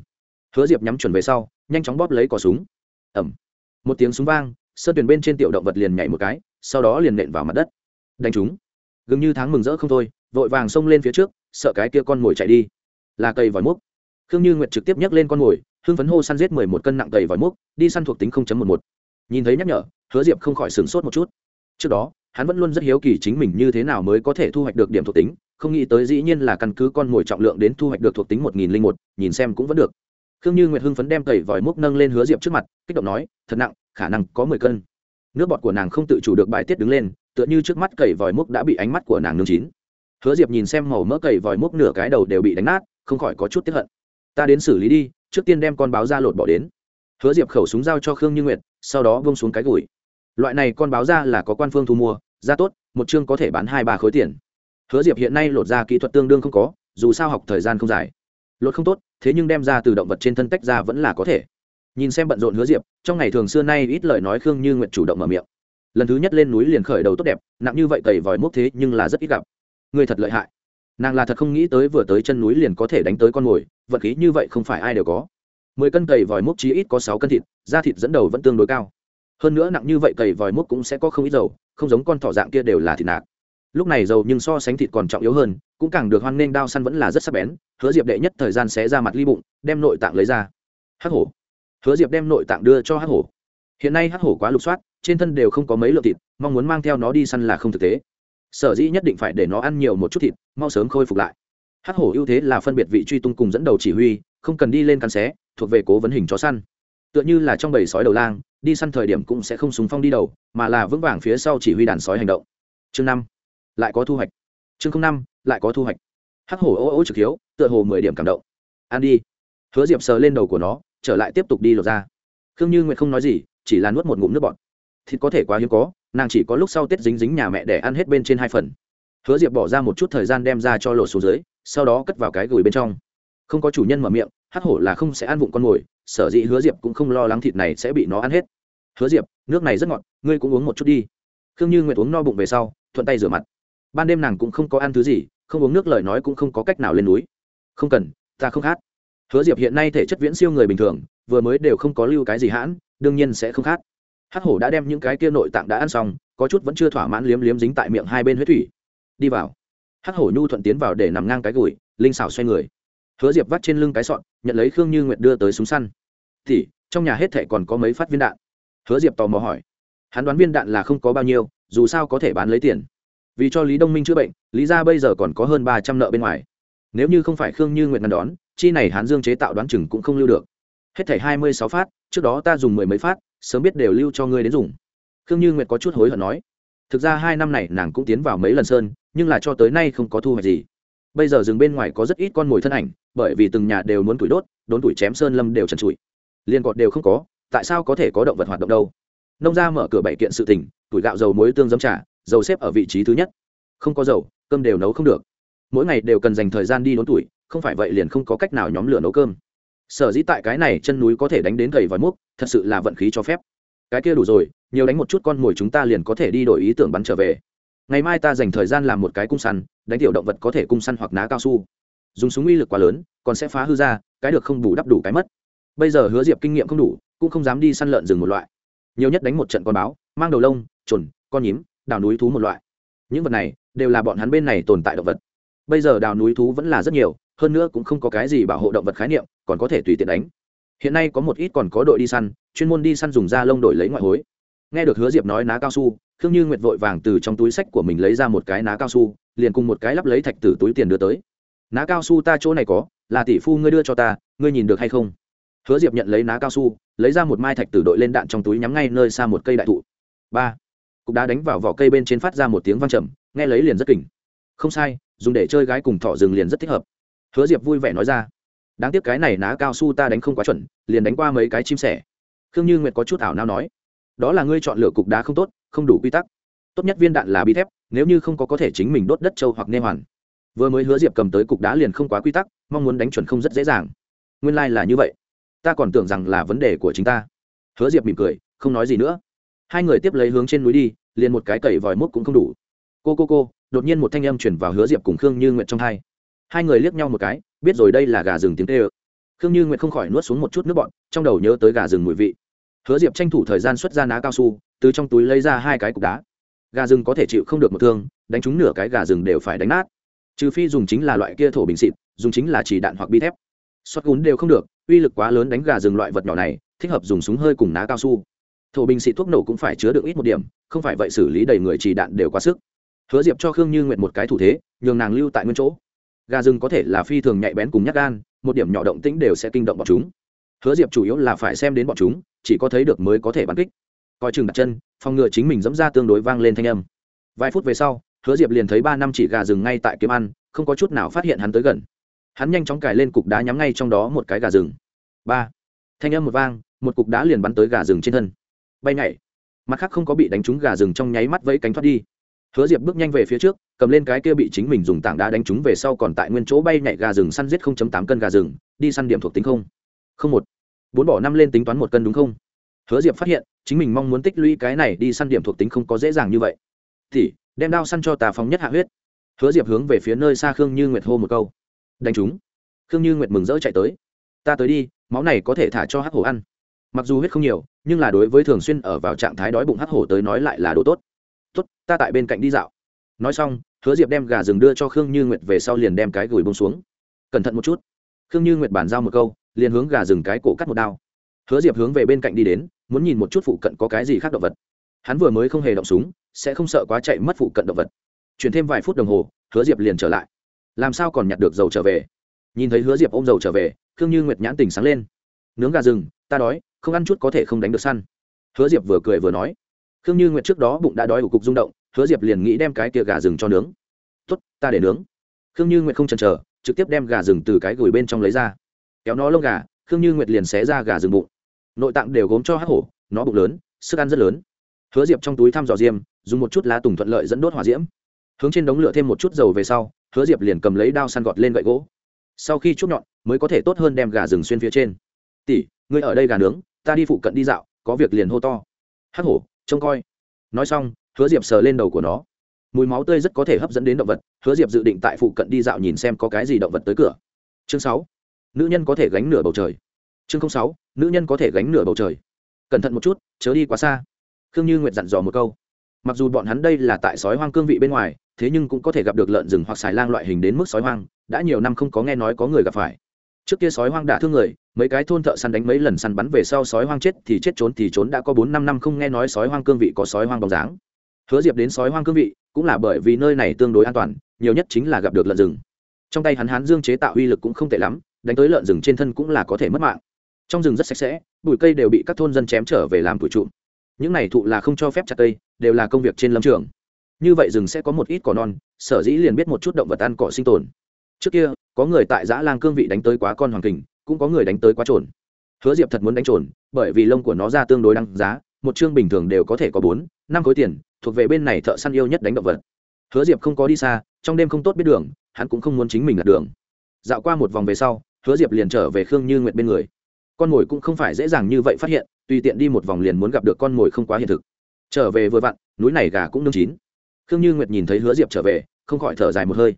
Speaker 1: Hứa diệp nhắm chuẩn về sau, nhanh chóng bóp lấy cò súng. Ẩm một tiếng súng vang, sơn tuyển bên trên tiểu động vật liền nhảy một cái, sau đó liền nện vào mặt đất. Đánh chúng. Gần như tháng mừng rỡ không thôi, vội vàng xông lên phía trước, sợ cái kia con mồi chạy đi. Là cây vòi múc. Khương như nguyệt trực tiếp nhấc lên con mồi hưng phấn hô săn giết mười một cân nặng tẩy vòi múc, đi săn thuộc tính một một. Nhìn thấy nhắc nhở, hứa diệp không khỏi sửng sốt một chút. Trước đó, hắn vẫn luôn rất hiếu kỳ chính mình như thế nào mới có thể thu hoạch được điểm thuộc tính, không nghĩ tới dĩ nhiên là căn cứ con mồi trọng lượng đến thu hoạch được thuộc tính một nghìn linh một, nhìn xem cũng vẫn được. Khương như nguyệt hưng phấn đem tẩy vòi múc nâng lên hứa diệp trước mặt, kích động nói, thật nặng, khả năng có mười cân. Nước bọt của nàng không tự chủ được bài tiết đứng lên, tựa như trước mắt cầy vòi múc đã bị ánh mắt của nàng nương chín. Hứa diệp nhìn xem màu mỡ cầy vòi múc nửa cái đầu đều bị đánh nát, không khỏi có chút tiếp hận. Ta đến xử lý đi trước tiên đem con báo ra lột bỏ đến. Hứa diệp khẩu súng giao cho khương như nguyệt, sau đó bông xuống cái gùi. Loại này con báo ra là có quan phương thu mua ra tốt, một chương có thể bán hai ba khối tiền. Hứa diệp hiện nay lột ra kỹ thuật tương đương không có, dù sao học thời gian không dài. Lột không tốt, thế nhưng đem ra từ động vật trên thân tách ra vẫn là có thể. Nhìn xem bận rộn hứa diệp, trong ngày thường xưa nay ít lời nói khương như nguyện chủ động mở miệng. Lần thứ nhất lên núi liền khởi đầu tốt đẹp, nặng như vậy tẩy vòi mốc thế nhưng là rất ít gặp. Người thật lợi hại nàng là thật không nghĩ tới vừa tới chân núi liền có thể đánh tới con mồi vật khí như vậy không phải ai đều có. Mười cân cầy vòi múc chí ít có sáu cân thịt, da thịt dẫn đầu vẫn tương đối cao. Hơn nữa nặng như vậy cầy vòi múc cũng sẽ có không ít dầu, không giống con thỏ dạng kia đều là thịt nạc. Lúc này dầu nhưng so sánh thịt còn trọng yếu hơn, cũng càng được hoan nghênh đao săn vẫn là rất sắc bén, hứa diệp đệ nhất thời gian sẽ ra mặt ly bụng, đem nội tạng lấy ra. Hắc hổ. Hứa diệp đem nội tạng đưa cho hắc hổ. Hiện nay hắc hổ quá lục soát, trên thân đều không có mấy lượng thịt, mong muốn mang theo nó đi săn là không thực tế sở dĩ nhất định phải để nó ăn nhiều một chút thịt, mau sớm khôi phục lại. Hắc hổ ưu thế là phân biệt vị truy tung cùng dẫn đầu chỉ huy, không cần đi lên cắn xé, thuộc về cố vấn hình chó săn. Tựa như là trong bầy sói đầu lang, đi săn thời điểm cũng sẽ không súng phong đi đầu, mà là vững vàng phía sau chỉ huy đàn sói hành động. Chương năm, lại có thu hoạch. Chương năm, lại có thu hoạch. Hắc hổ ô ô trực hiếu, tựa hồ mười điểm cảm động. Ăn đi. Hứa diệp sờ lên đầu của nó, trở lại tiếp tục đi lột ra khương như nguyệt không nói gì, chỉ là nuốt một ngụm nước bọt thịt có thể quá hiếm có, nàng chỉ có lúc sau tết dính dính nhà mẹ để ăn hết bên trên hai phần. Hứa diệp bỏ ra một chút thời gian đem ra cho lột xuống dưới, sau đó cất vào cái gửi bên trong. Không có chủ nhân mở miệng, hắc hổ là không sẽ ăn vụng con mồi, sở dĩ hứa diệp cũng không lo lắng thịt này sẽ bị nó ăn hết. Hứa diệp, nước này rất ngọt, ngươi cũng uống một chút đi. Khương như nguyện uống no bụng về sau, thuận tay rửa mặt. Ban đêm nàng cũng không có ăn thứ gì, không uống nước lời nói cũng không có cách nào lên núi. Không cần, ta không khát. Hứa diệp hiện nay thể chất viễn siêu người bình thường, vừa mới đều không có lưu cái gì hãn, đương nhiên sẽ không khát hắc hổ đã đem những cái kia nội tạng đã ăn xong, có chút vẫn chưa thỏa mãn liếm liếm dính tại miệng hai bên huyết thủy. Đi vào. Hắc hổ nhu thuận tiến vào để nằm ngang cái gùi, linh xảo xoay người. Hứa diệp vắt trên lưng cái sọn nhận lấy khương như nguyệt đưa tới súng săn. Thì trong nhà hết thệ còn có mấy phát viên đạn? Hứa diệp tò mò hỏi. Hắn đoán viên đạn là không có bao nhiêu, dù sao có thể bán lấy tiền. Vì cho lý đông minh chữa bệnh, lý ra bây giờ còn có hơn ba trăm nợ bên ngoài. Nếu như không phải khương như nguyệt ngăn đón, chi này hán dương chế tạo đoán chừng cũng không lưu được. Hết thảy hai mươi sáu phát, trước đó ta dùng mười mấy phát sớm biết đều lưu cho ngươi đến dùng. Khương như nguyệt có chút hối hận nói thực ra hai năm này nàng cũng tiến vào mấy lần sơn nhưng là cho tới nay không có thu hoạch gì. Bây giờ rừng bên ngoài có rất ít con mồi thân ảnh bởi vì từng nhà đều muốn tuổi đốt đốn tuổi chém sơn lâm đều trần trụi. Liên cọt đều không có tại sao có thể có động vật hoạt động đâu? Nông ra mở cửa bảy kiện sự tỉnh, tuổi gạo dầu muối tương giấm trà dầu xếp ở vị trí thứ nhất. Không có dầu cơm đều nấu không được. Mỗi ngày đều cần dành thời gian đi đốn tuổi không phải vậy liền không có cách nào nhóm lửa nấu cơm sở dĩ tại cái này chân núi có thể đánh đến gầy vòi múc thật sự là vận khí cho phép. Cái kia đủ rồi, nhiều đánh một chút con mồi chúng ta liền có thể đi đổi ý tưởng bắn trở về. Ngày mai ta dành thời gian làm một cái cung săn, đánh tiểu động vật có thể cung săn hoặc ná cao su. Dùng súng uy lực quá lớn, còn sẽ phá hư ra, cái được không đủ đắp đủ cái mất. Bây giờ hứa diệp kinh nghiệm không đủ, cũng không dám đi săn lợn rừng một loại. Nhiều nhất đánh một trận con báo, mang đầu lông trồn con nhím, đào núi thú một loại. Những vật này đều là bọn hắn bên này tồn tại động vật. Bây giờ đào núi thú vẫn là rất nhiều hơn nữa cũng không có cái gì bảo hộ động vật khái niệm, còn có thể tùy tiện đánh. Hiện nay có một ít còn có đội đi săn, chuyên môn đi săn dùng da lông đổi lấy ngoại hối. Nghe được hứa diệp nói ná cao su, khương như nguyệt vội vàng từ trong túi sách của mình lấy ra một cái ná cao su, liền cùng một cái lắp lấy thạch từ túi tiền đưa tới. Ná cao su ta chỗ này có, là tỷ phu ngươi đưa cho ta, ngươi nhìn được hay không? Hứa diệp nhận lấy ná cao su, lấy ra một mai thạch từ đội lên đạn trong túi nhắm ngay nơi xa một cây đại thụ. Ba, cục đá đánh vào vỏ cây bên trên phát ra một tiếng văng trầm, nghe lấy liền rất kỉnh. Không sai, dùng để chơi gái cùng thỏ rừng liền rất thích hợp hứa diệp vui vẻ nói ra, đáng tiếc cái này ná cao su ta đánh không quá chuẩn, liền đánh qua mấy cái chim sẻ. Khương như nguyệt có chút ảo nào nói, đó là ngươi chọn lựa cục đá không tốt, không đủ quy tắc. Tốt nhất viên đạn là bi thép, nếu như không có có thể chính mình đốt đất trâu hoặc nê hoàn. Vừa mới hứa diệp cầm tới cục đá liền không quá quy tắc, mong muốn đánh chuẩn không rất dễ dàng. Nguyên lai、like、là như vậy. Ta còn tưởng rằng là vấn đề của chính ta. Hứa diệp mỉm cười, không nói gì nữa. Hai người tiếp lấy hướng trên núi đi, liền một cái cậy vòi mốc cũng không đủ. Cô cô cô, đột nhiên một thanh âm chuyển vào hứa diệp cùng khương như nguyện trong hai hai người liếc nhau một cái, biết rồi đây là gà rừng tiếng tê ơ. Khương như nguyện không khỏi nuốt xuống một chút nước bọn trong đầu nhớ tới gà rừng mùi vị. Hứa diệp tranh thủ thời gian xuất ra ná cao su, từ trong túi lấy ra hai cái cục đá. Gà rừng có thể chịu không được một thương, đánh trúng nửa cái gà rừng đều phải đánh nát. Trừ phi dùng chính là loại kia thổ bình xịt, dùng chính là chỉ đạn hoặc bi thép. Xót gún đều không được, uy lực quá lớn đánh gà rừng loại vật nhỏ này, thích hợp dùng súng hơi cùng ná cao su. Thổ bình xịt thuốc nổ cũng phải chứa được ít một điểm, không phải vậy xử lý đầy người chỉ đạn đều quá sức. Hứa diệp cho khương như nguyện một cái thủ thế, nhường nàng lưu tại nguyên chỗ gà rừng có thể là phi thường nhạy bén cùng nhắc gan, một điểm nhỏ động tĩnh đều sẽ kinh động bọn chúng. Hứa diệp chủ yếu là phải xem đến bọn chúng, chỉ có thấy được mới có thể bắn kích. Coi chừng đặt chân, phòng ngừa chính mình dẫm ra tương đối vang lên thanh âm. Vài phút về sau, hứa diệp liền thấy ba năm chỉ gà rừng ngay tại kiếm ăn, không có chút nào phát hiện hắn tới gần. Hắn nhanh chóng cài lên cục đá nhắm ngay trong đó một cái gà rừng. Ba. Thanh âm một vang, một cục đá liền bắn tới gà rừng trên thân. Bay nhảy. Mặt khác không có bị đánh trúng gà rừng trong nháy mắt vẫy cánh thoát đi hứa diệp bước nhanh về phía trước, cầm lên cái kia bị chính mình dùng tảng đá đánh trúng về sau còn tại nguyên chỗ bay nhảy gà rừng săn giết tám cân gà rừng, đi săn điểm thuộc tính không. Không một. Bốn bỏ năm lên tính toán một cân đúng không? Hứa diệp phát hiện, chính mình mong muốn tích lũy cái này đi săn điểm thuộc tính không có dễ dàng như vậy. Thì, đem đao săn cho tà phóng nhất hạ huyết. Hứa diệp hướng về phía nơi xa khương như nguyệt hô một câu. Đánh chúng khương như nguyệt mừng rỡ chạy tới. Ta tới đi, máu này có thể thả cho hắc hổ ăn. Mặc dù huyết không nhiều, nhưng là đối với thường xuyên ở vào trạng thái đói bụng hắc hổ tới nói lại là đồ tốt tốt, ta tại bên cạnh đi dạo. Nói xong, hứa diệp đem gà rừng đưa cho khương như nguyệt về sau liền đem cái gùi bông xuống. Cẩn thận một chút. Khương như nguyệt bàn giao một câu, liền hướng gà rừng cái cổ cắt một đao. Hứa diệp hướng về bên cạnh đi đến, muốn nhìn một chút phụ cận có cái gì khác động vật. Hắn vừa mới không hề động súng, sẽ không sợ quá chạy mất phụ cận động vật. Chuyển thêm vài phút đồng hồ, hứa diệp liền trở lại. Làm sao còn nhặt được dầu trở về? Nhìn thấy hứa diệp ôm dầu trở về, khương như nguyệt nhãn tình sáng lên. Nướng gà rừng, ta đói, không ăn chút có thể không đánh được săn. Hứa diệp vừa cười vừa nói khương như nguyệt trước đó bụng đã đói ủ cục rung động, hứa diệp liền nghĩ đem cái kia gà rừng cho nướng. Tốt, ta để nướng. Khương như nguyệt không chần chờ, trực tiếp đem gà rừng từ cái gửi bên trong lấy ra. Kéo nó lông gà, khương như nguyệt liền xé ra gà rừng bụng. Nội tạng đều gốm cho hắc hổ, nó bụng lớn, sức ăn rất lớn. Hứa diệp trong túi thăm dò diêm, dùng một chút lá tùng thuận lợi dẫn đốt hỏa diễm. Hướng trên đống lửa thêm một chút dầu về sau, hứa diệp liền cầm lấy đao săn gọt lên gậy gỗ. Sau khi chút nhọn, mới có thể tốt hơn đem gà rừng xuyên phía trên. Tỷ, ngươi ở đây gà nướng, ta đi phụ cận đi dạo, có việc liền hô to. Hắc hổ trông coi. Nói xong, hứa diệp sờ lên đầu của nó. Mùi máu tươi rất có thể hấp dẫn đến động vật, hứa diệp dự định tại phụ cận đi dạo nhìn xem có cái gì động vật tới cửa. Chương sáu, nữ nhân có thể gánh nửa bầu trời. Chương sáu, nữ nhân có thể gánh nửa bầu trời. Cẩn thận một chút, chớ đi quá xa. Khương như nguyệt dặn dò một câu. Mặc dù bọn hắn đây là tại sói hoang cương vị bên ngoài, thế nhưng cũng có thể gặp được lợn rừng hoặc xài lang loại hình đến mức sói hoang, đã nhiều năm không có nghe nói có người gặp phải trước kia sói hoang đả thương người, mấy cái thôn thợ săn đánh mấy lần săn bắn về sau sói hoang chết thì chết trốn thì trốn, đã có bốn năm năm không nghe nói sói hoang cương vị có sói hoang bóng dáng. Hứa diệp đến sói hoang cương vị cũng là bởi vì nơi này tương đối an toàn, nhiều nhất chính là gặp được lợn rừng. Trong tay hắn hán dương chế tạo uy lực cũng không tệ lắm, đánh tới lợn rừng trên thân cũng là có thể mất mạng. Trong rừng rất sạch sẽ, bụi cây đều bị các thôn dân chém trở về làm tuổi trụm. Những này thụ là không cho phép chặt cây, đều là công việc trên lâm trường. Như vậy rừng sẽ có một ít cỏ non, sở dĩ liền biết một chút động vật ăn cỏ sinh tồn. Trước kia có người tại giã lang cương vị đánh tới quá con hoàng kình, cũng có người đánh tới quá trồn. Hứa diệp thật muốn đánh trồn, bởi vì lông của nó ra tương đối đăng giá, một chương bình thường đều có thể có bốn, năm khối tiền, thuộc về bên này thợ săn yêu nhất đánh động vật. Hứa diệp không có đi xa, trong đêm không tốt biết đường, hắn cũng không muốn chính mình lật đường. Dạo qua một vòng về sau, hứa diệp liền trở về khương như nguyệt bên người. Con mồi cũng không phải dễ dàng như vậy phát hiện, tùy tiện đi một vòng liền muốn gặp được con mồi không quá hiện thực. Trở về vừa vặn, núi này gà cũng nương chín. Khương như nguyệt nhìn thấy hứa diệp trở về, không khỏi thở dài một hơi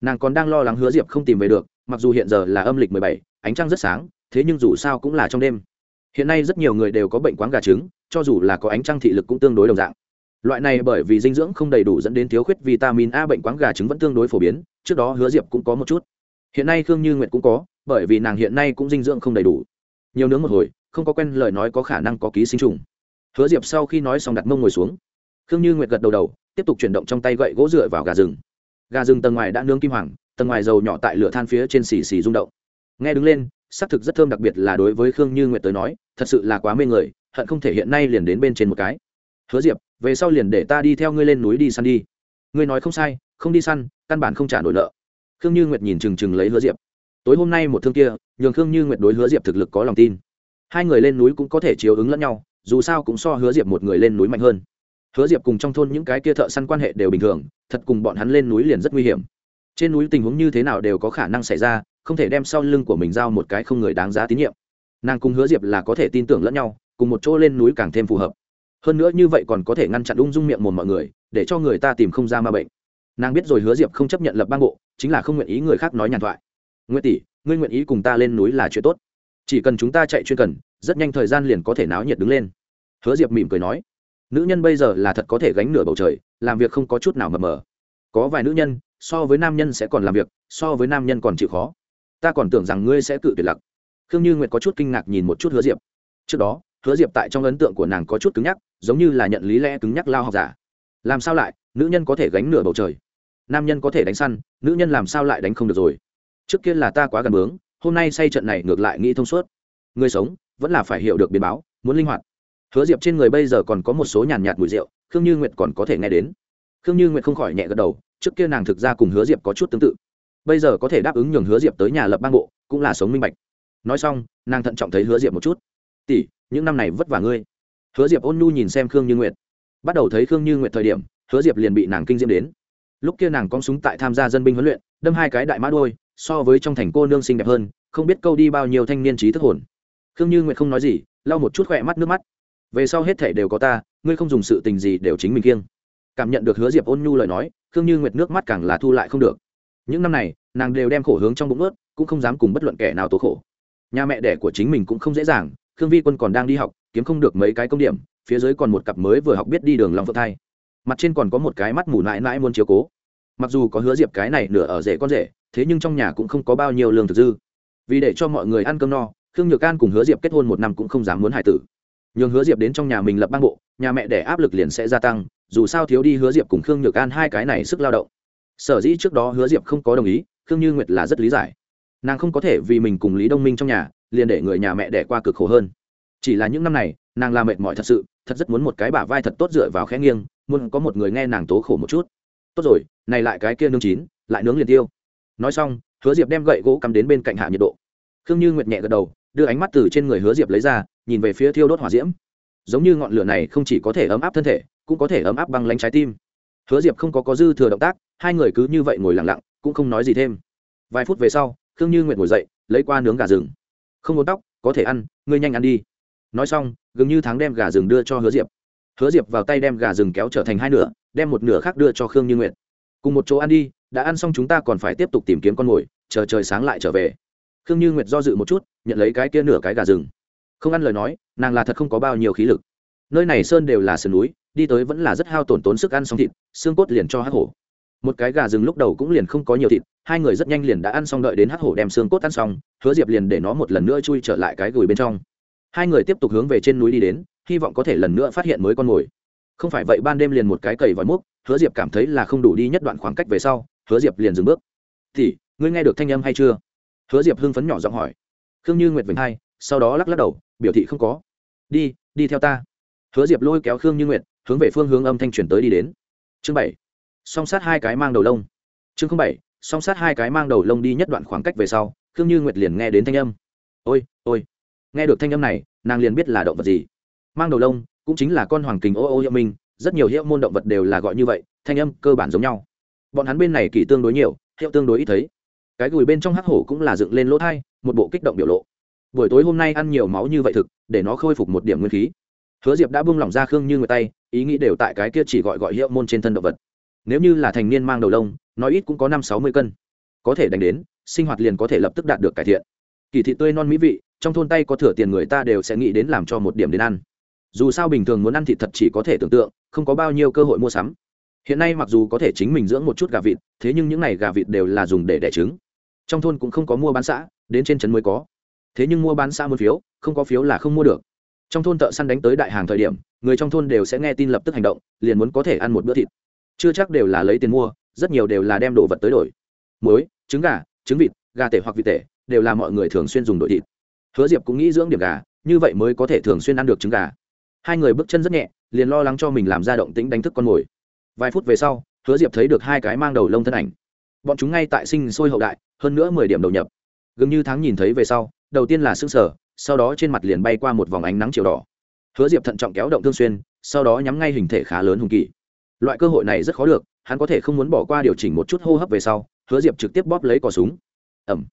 Speaker 1: nàng còn đang lo lắng hứa diệp không tìm về được, mặc dù hiện giờ là âm lịch mười bảy, ánh trăng rất sáng, thế nhưng dù sao cũng là trong đêm. Hiện nay rất nhiều người đều có bệnh quáng gà trứng, cho dù là có ánh trăng thị lực cũng tương đối đồng dạng. Loại này bởi vì dinh dưỡng không đầy đủ dẫn đến thiếu khuyết vitamin a bệnh quáng gà trứng vẫn tương đối phổ biến, trước đó hứa diệp cũng có một chút. Hiện nay khương như nguyệt cũng có, bởi vì nàng hiện nay cũng dinh dưỡng không đầy đủ. Nhiều nướng một hồi, không có quen lời nói có khả năng có ký sinh trùng. Hứa diệp sau khi nói xong đặt mông ngồi xuống. Khương như nguyệt gật đầu đầu, tiếp tục chuyển động trong tay gậy gỗ dựa vào gà rừng gà rừng tầng ngoài đã nướng kim hoàng, tầng ngoài dầu nhỏ tại lửa than phía trên xì xì rung động. Nghe đứng lên xác thực rất thơm đặc biệt là đối với khương như nguyệt tới nói, thật sự là quá mê người, hận không thể hiện nay liền đến bên trên một cái. Hứa diệp, về sau liền để ta đi theo ngươi lên núi đi săn đi. Ngươi nói không sai, không đi săn, căn bản không trả nổi nợ. Khương như nguyệt nhìn chừng chừng lấy hứa diệp. Tối hôm nay một thương kia, nhường khương như nguyệt đối hứa diệp thực lực có lòng tin. Hai người lên núi cũng có thể chiếu ứng lẫn nhau, dù sao cũng so hứa diệp một người lên núi mạnh hơn hứa diệp cùng trong thôn những cái kia thợ săn quan hệ đều bình thường, thật cùng bọn hắn lên núi liền rất nguy hiểm. Trên núi tình huống như thế nào đều có khả năng xảy ra, không thể đem sau lưng của mình giao một cái không người đáng giá tín nhiệm. Nàng cùng hứa diệp là có thể tin tưởng lẫn nhau, cùng một chỗ lên núi càng thêm phù hợp. Hơn nữa như vậy còn có thể ngăn chặn ung dung miệng mồm mọi người, để cho người ta tìm không ra ma bệnh. Nàng biết rồi hứa diệp không chấp nhận lập bang bộ, chính là không nguyện ý người khác nói nhàn thoại. Nguyễn tỷ, ngươi nguyện ý cùng ta lên núi là chuyện tốt. Chỉ cần chúng ta chạy chuyên cần, rất nhanh thời gian liền có thể náo nhiệt đứng lên. Hứa diệp mỉm cười nói nữ nhân bây giờ là thật có thể gánh nửa bầu trời, làm việc không có chút nào mờ mờ. Có vài nữ nhân, so với nam nhân sẽ còn làm việc, so với nam nhân còn chịu khó. Ta còn tưởng rằng ngươi sẽ cự tuyệt lặc. Khương như nguyệt có chút kinh ngạc nhìn một chút hứa diệp. Trước đó, hứa diệp tại trong ấn tượng của nàng có chút cứng nhắc, giống như là nhận lý lẽ cứng nhắc lao học giả. Làm sao lại, nữ nhân có thể gánh nửa bầu trời? Nam nhân có thể đánh săn, nữ nhân làm sao lại đánh không được rồi? Trước kia là ta quá gần bướng, hôm nay say trận này ngược lại nghĩ thông suốt. Người sống, vẫn là phải hiểu được biến báo, muốn linh hoạt hứa diệp trên người bây giờ còn có một số nhàn nhạt mùi rượu, khương như nguyệt còn có thể nghe đến. Khương như nguyệt không khỏi nhẹ gật đầu, trước kia nàng thực ra cùng hứa diệp có chút tương tự. Bây giờ có thể đáp ứng nhường hứa diệp tới nhà lập bang bộ, cũng là sống minh bạch. Nói xong, nàng thận trọng thấy hứa diệp một chút. Tỷ, những năm này vất vả ngươi. Hứa diệp ôn nhu nhìn xem khương như nguyệt. Bắt đầu thấy khương như nguyệt thời điểm, hứa diệp liền bị nàng kinh diễm đến. Lúc kia nàng cong súng tại tham gia dân binh huấn luyện, đâm hai cái đại mã đôi, so với trong thành cô nương xinh đẹp hơn, không biết câu đi bao nhiêu thanh niên trí thức hồn. Khương như nguyệt không nói gì, lau một chút khỏe mắt nước mắt về sau hết thể đều có ta, ngươi không dùng sự tình gì đều chính mình kiêng. Cảm nhận được hứa diệp ôn nhu lời nói, khương như nguyệt nước mắt càng là thu lại không được. Những năm này, nàng đều đem khổ hướng trong bụng ướt, cũng không dám cùng bất luận kẻ nào tố khổ. Nhà mẹ đẻ của chính mình cũng không dễ dàng, khương vi quân còn đang đi học, kiếm không được mấy cái công điểm, phía dưới còn một cặp mới vừa học biết đi đường lòng phượng thai. Mặt trên còn có một cái mắt mù mãi mãi muốn chiếu cố. Mặc dù có hứa diệp cái này nửa ở rể con rể, thế nhưng trong nhà cũng không có bao nhiêu lương thực dư. Vì để cho mọi người ăn cơm no, khương nhược an cùng hứa diệp kết hôn một năm cũng không dám muốn hải tử nhường hứa diệp đến trong nhà mình lập bang bộ, nhà mẹ để áp lực liền sẽ gia tăng, dù sao thiếu đi hứa diệp cùng khương nhược an hai cái này sức lao động. Sở dĩ trước đó hứa diệp không có đồng ý, khương như nguyệt là rất lý giải. Nàng không có thể vì mình cùng lý đông minh trong nhà, liền để người nhà mẹ đẻ qua cực khổ hơn. Chỉ là những năm này, nàng làm mệt mỏi thật sự, thật rất muốn một cái bả vai thật tốt dựa vào khẽ nghiêng, muốn có một người nghe nàng tố khổ một chút. Tốt rồi, này lại cái kia nương chín, lại nướng liền tiêu. Nói xong, hứa diệp đem gậy gỗ cắm đến bên cạnh hạ nhiệt độ. Khương như nguyệt nhẹ gật đầu, đưa ánh mắt từ trên người hứa diệp lấy ra nhìn về phía thiêu đốt hỏa diễm. Giống như ngọn lửa này không chỉ có thể ấm áp thân thể, cũng có thể ấm áp băng lánh trái tim. Hứa diệp không có có dư thừa động tác, hai người cứ như vậy ngồi lặng lặng, cũng không nói gì thêm. Vài phút về sau, khương như nguyệt ngồi dậy, lấy qua nướng gà rừng. Không muốn tóc, có thể ăn, ngươi nhanh ăn đi. Nói xong gừng như thắng đem gà rừng đưa cho hứa diệp. Hứa diệp vào tay đem gà rừng kéo trở thành hai nửa, đem một nửa khác đưa cho khương như nguyệt. Cùng một chỗ ăn đi, đã ăn xong chúng ta còn phải tiếp tục tìm kiếm con mồi, chờ trời sáng lại trở về. Khương như nguyệt do dự một chút, nhận lấy cái kia nửa cái gà rừng không ăn lời nói, nàng là thật không có bao nhiêu khí lực. Nơi này sơn đều là sườn núi, đi tới vẫn là rất hao tổn tốn sức ăn xong thịt, xương cốt liền cho hắc hổ. Một cái gà rừng lúc đầu cũng liền không có nhiều thịt, hai người rất nhanh liền đã ăn xong đợi đến hắc hổ đem xương cốt ăn xong, hứa diệp liền để nó một lần nữa chui trở lại cái gùi bên trong. Hai người tiếp tục hướng về trên núi đi đến, hy vọng có thể lần nữa phát hiện mới con mồi. Không phải vậy, ban đêm liền một cái cầy vòi múc, hứa diệp cảm thấy là không đủ đi nhất đoạn khoảng cách về sau, hứa diệp liền dừng bước. Thì ngươi nghe được thanh âm hay chưa? Hứa diệp hưng phấn nhỏ giọng hỏi. Khương như nguyệt vĩnh hai sau đó lắc lắc đầu, biểu thị không có. Đi đi theo ta. Hứa diệp lôi kéo khương như nguyệt, hướng về phương hướng âm thanh chuyển tới đi đến. Chương bảy. Song sát hai cái mang đầu lông. Chương bảy, song sát hai cái mang đầu lông đi nhất đoạn khoảng cách về sau, khương như nguyệt liền nghe đến thanh âm. Ôi ôi. Nghe được thanh âm này, nàng liền biết là động vật gì. Mang đầu lông cũng chính là con hoàng kình ô ô hiệu minh rất nhiều hiệu môn động vật đều là gọi như vậy, thanh âm cơ bản giống nhau. Bọn hắn bên này kỳ tương đối nhiều, hiệu tương đối ít thấy. Cái gùi bên trong hắc hổ cũng là dựng lên lỗ thai, một bộ kích động biểu lộ buổi tối hôm nay ăn nhiều máu như vậy thực, để nó khôi phục một điểm nguyên khí. Hứa diệp đã buông lỏng ra khương như người tay, ý nghĩ đều tại cái kia chỉ gọi gọi hiệu môn trên thân động vật. Nếu như là thành niên mang đầu lông nói ít cũng có năm sáu mươi cân. Có thể đánh đến, sinh hoạt liền có thể lập tức đạt được cải thiện. Kỳ thị tươi non mỹ vị, trong thôn tay có thừa tiền người ta đều sẽ nghĩ đến làm cho một điểm đến ăn. Dù sao bình thường muốn ăn thịt thật chỉ có thể tưởng tượng, không có bao nhiêu cơ hội mua sắm. Hiện nay mặc dù có thể chính mình dưỡng một chút gà vịt, thế nhưng những n à y gà vịt đều là dùng để đẻ trứng. Trong thôn cũng không có mua bán xã, đến trên trấn mới có thế nhưng mua bán xã muôn phiếu, không có phiếu là không mua được. Trong thôn thợ săn đánh tới đại hàng thời điểm, người trong thôn đều sẽ nghe tin lập tức hành động, liền muốn có thể ăn một bữa thịt. Chưa chắc đều là lấy tiền mua, rất nhiều đều là đem đồ vật tới đổi. Muối, trứng gà, trứng vịt, gà tể hoặc vịt tể, đều là mọi người thường xuyên dùng đổi thịt. Hứa diệp cũng nghĩ dưỡng điểm gà, như vậy mới có thể thường xuyên ăn được trứng gà. Hai người bước chân rất nhẹ, liền lo lắng cho mình làm ra động tĩnh đánh thức con mồi. Vài phút về sau, hứa diệp thấy được hai cái mang đầu lông thân ảnh. Bọn chúng ngay tại sinh sôi hậu đại, hơn nữa mười điểm đầu nhập. Gần như tháng nhìn thấy về sau đầu tiên là xương sở sau đó trên mặt liền bay qua một vòng ánh nắng chiều đỏ. Hứa diệp thận trọng kéo động thương xuyên, sau đó nhắm ngay hình thể khá lớn hùng kỳ loại cơ hội này rất khó được, hắn có thể không muốn bỏ qua điều chỉnh một chút hô hấp về sau, hứa diệp trực tiếp bóp lấy cò súng. Ẩm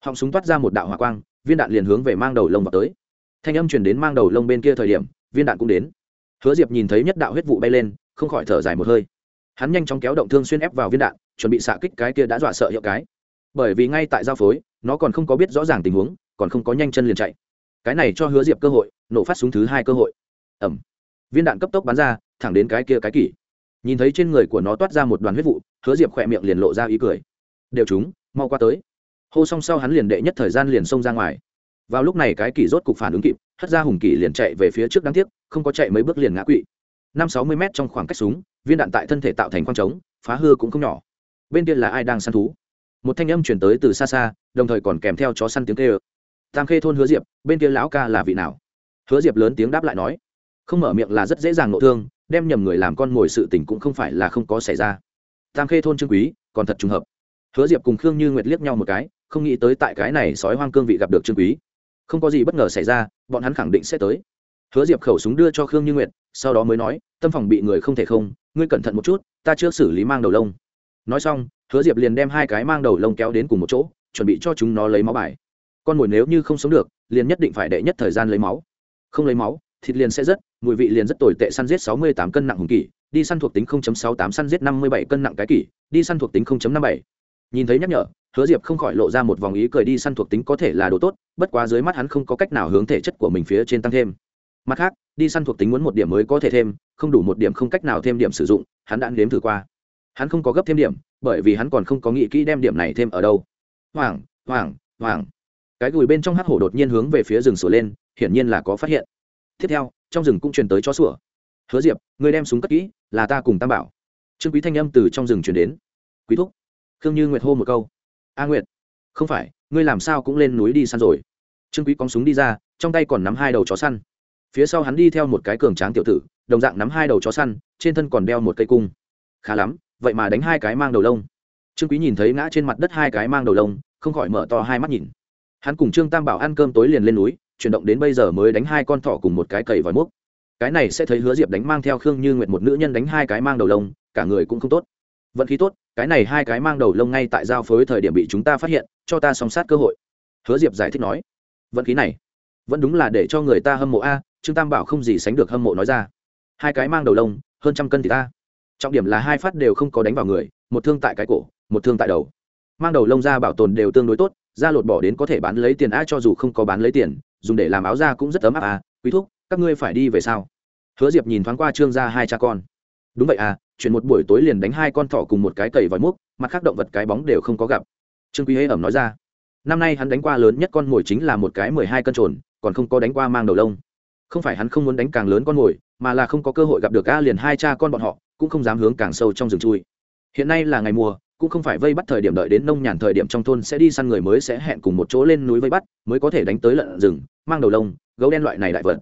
Speaker 1: họng súng toát ra một đạo hỏa quang, viên đạn liền hướng về mang đầu lông vào tới. Thanh âm truyền đến mang đầu lông bên kia thời điểm, viên đạn cũng đến. Hứa diệp nhìn thấy nhất đạo huyết vụ bay lên, không khỏi thở dài một hơi. Hắn nhanh chóng kéo động thương xuyên ép vào viên đạn, chuẩn bị xạ kích cái kia đã dọa sợ hiệu cái. Bởi vì ngay tại giao phối, nó còn không có biết rõ ràng tình huống còn không có nhanh chân liền chạy. Cái này cho hứa diệp cơ hội, nổ phát súng thứ hai cơ hội. Ẩm viên đạn cấp tốc bắn ra, thẳng đến cái kia cái kỷ. Nhìn thấy trên người của nó toát ra một đoàn huyết vụ, hứa diệp khỏe miệng liền lộ ra ý cười. Đều chúng, mau qua tới. Hô xong sau hắn liền đệ nhất thời gian liền xông ra ngoài. Vào lúc này cái kỷ rốt cục phản ứng kịp, hất ra hùng kỷ liền chạy về phía trước đáng tiếc, không có chạy mấy bước liền ngã quỵ. Năm sáu mươi m trong khoảng cách súng, viên đạn tại thân thể tạo thành khoang trống, phá hư cũng không nhỏ. Bên kia là ai đang săn thú? Một thanh âm chuyển tới từ xa xa, đồng thời còn kèm theo chó săn tiếng kêu tam khê thôn hứa diệp, bên kia lão ca là vị nào? Hứa diệp lớn tiếng đáp lại nói, không mở miệng là rất dễ dàng nộ thương, đem nhầm người làm con mồi sự tình cũng không phải là không có xảy ra. Tam khê thôn trương quý, còn thật trùng hợp. Hứa diệp cùng khương như nguyệt liếc nhau một cái, không nghĩ tới tại cái này sói hoang cương vị gặp được trương quý. Không có gì bất ngờ xảy ra, bọn hắn khẳng định sẽ tới. Hứa diệp khẩu súng đưa cho khương như nguyệt, sau đó mới nói, tâm phòng bị người không thể không, ngươi cẩn thận một chút, ta chưa xử lý mang đầu lông. Nói xong, hứa diệp liền đem hai cái mang đầu lông kéo đến cùng một chỗ, chuẩn bị cho chúng nó lấy máu bài con mồi nếu như không sống được, liền nhất định phải đệ nhất thời gian lấy máu. Không lấy máu, thịt liền sẽ rất mùi vị liền rất tồi tệ, săn giết sáu mươi tám cân nặng hùng kỷ, đi săn thuộc tính 0.68 săn giết 57 cân nặng cái kỷ, đi săn thuộc tính 0.57 nhìn thấy nhắc nhở, hứa diệp không khỏi lộ ra một vòng ý cười đi săn thuộc tính có thể là đồ tốt, bất quá dưới mắt hắn không có cách nào hướng thể chất của mình phía trên tăng thêm. Mặt khác, đi săn thuộc tính muốn một điểm mới có thể thêm, không đủ một điểm không cách nào thêm điểm sử dụng, hắn đã nếm thử qua. Hắn không có gấp thêm điểm, bởi vì hắn còn không có nghĩ kỹ đem điểm này thêm ở đâu. Hoàng hoàng hoàng cái gùi bên trong hắc hổ đột nhiên hướng về phía rừng sủa lên, hiển nhiên là có phát hiện. Tiếp theo, trong rừng cũng truyền tới chó sủa. Hứa diệp người đem súng cất kỹ, là ta cùng tam bảo. Trương quý thanh âm từ trong rừng truyền đến. Quý thúc, khương như nguyệt hô một câu. A nguyệt, không phải, ngươi làm sao cũng lên núi đi săn rồi. Trương quý cóng súng đi ra, trong tay còn nắm hai đầu chó săn. Phía sau hắn đi theo một cái cường tráng tiểu tử, đồng dạng nắm hai đầu chó săn, trên thân còn đeo một cây cung. Khá lắm, vậy mà đánh hai cái mang đầu lông. Trương quý nhìn thấy ngã trên mặt đất hai cái mang đầu lông, không khỏi mở to hai mắt nhìn hắn cùng trương tam bảo ăn cơm tối liền lên núi, chuyển động đến bây giờ mới đánh hai con thỏ cùng một cái cầy vòi múc. Cái này sẽ thấy hứa diệp đánh mang theo khương như nguyệt một nữ nhân đánh hai cái mang đầu lông, cả người cũng không tốt. Vận khí tốt, cái này hai cái mang đầu lông ngay tại giao phối thời điểm bị chúng ta phát hiện, cho ta song sát cơ hội. Hứa diệp giải thích nói, vận khí này, vẫn đúng là để cho người ta hâm mộ a, trương tam bảo không gì sánh được hâm mộ nói ra. Hai cái mang đầu lông, hơn trăm cân thì ta. Trọng điểm là hai phát đều không có đánh vào người, một thương tại cái cổ, một thương tại đầu mang đầu lông ra bảo tồn đều tương đối tốt da lột bỏ đến có thể bán lấy tiền a cho dù không có bán lấy tiền, dùng để làm áo da cũng rất ấm áp à quý thúc, các ngươi phải đi về sao hứa diệp nhìn thoáng qua trương ra hai cha con. Đúng vậy à chuyển một buổi tối liền đánh hai con thỏ cùng một cái cầy vòi múc, mặt khác động vật cái bóng đều không có gặp. Trương quý hễ ẩm nói ra. Năm nay hắn đánh qua lớn nhất con mồi chính là một cái mười hai cân trồn, còn không có đánh qua mang đầu lông. Không phải hắn không muốn đánh càng lớn con mồi, mà là không có cơ hội gặp được a liền hai cha con bọn họ, cũng không dám hướng càng sâu trong rừng chui. Hiện nay là ngày mùa cũng không phải vây bắt thời điểm đợi đến nông nhàn thời điểm trong thôn sẽ đi săn người mới sẽ hẹn cùng một chỗ lên núi vây bắt, mới có thể đánh tới lợn rừng, mang đầu lông, gấu đen loại này đại vật.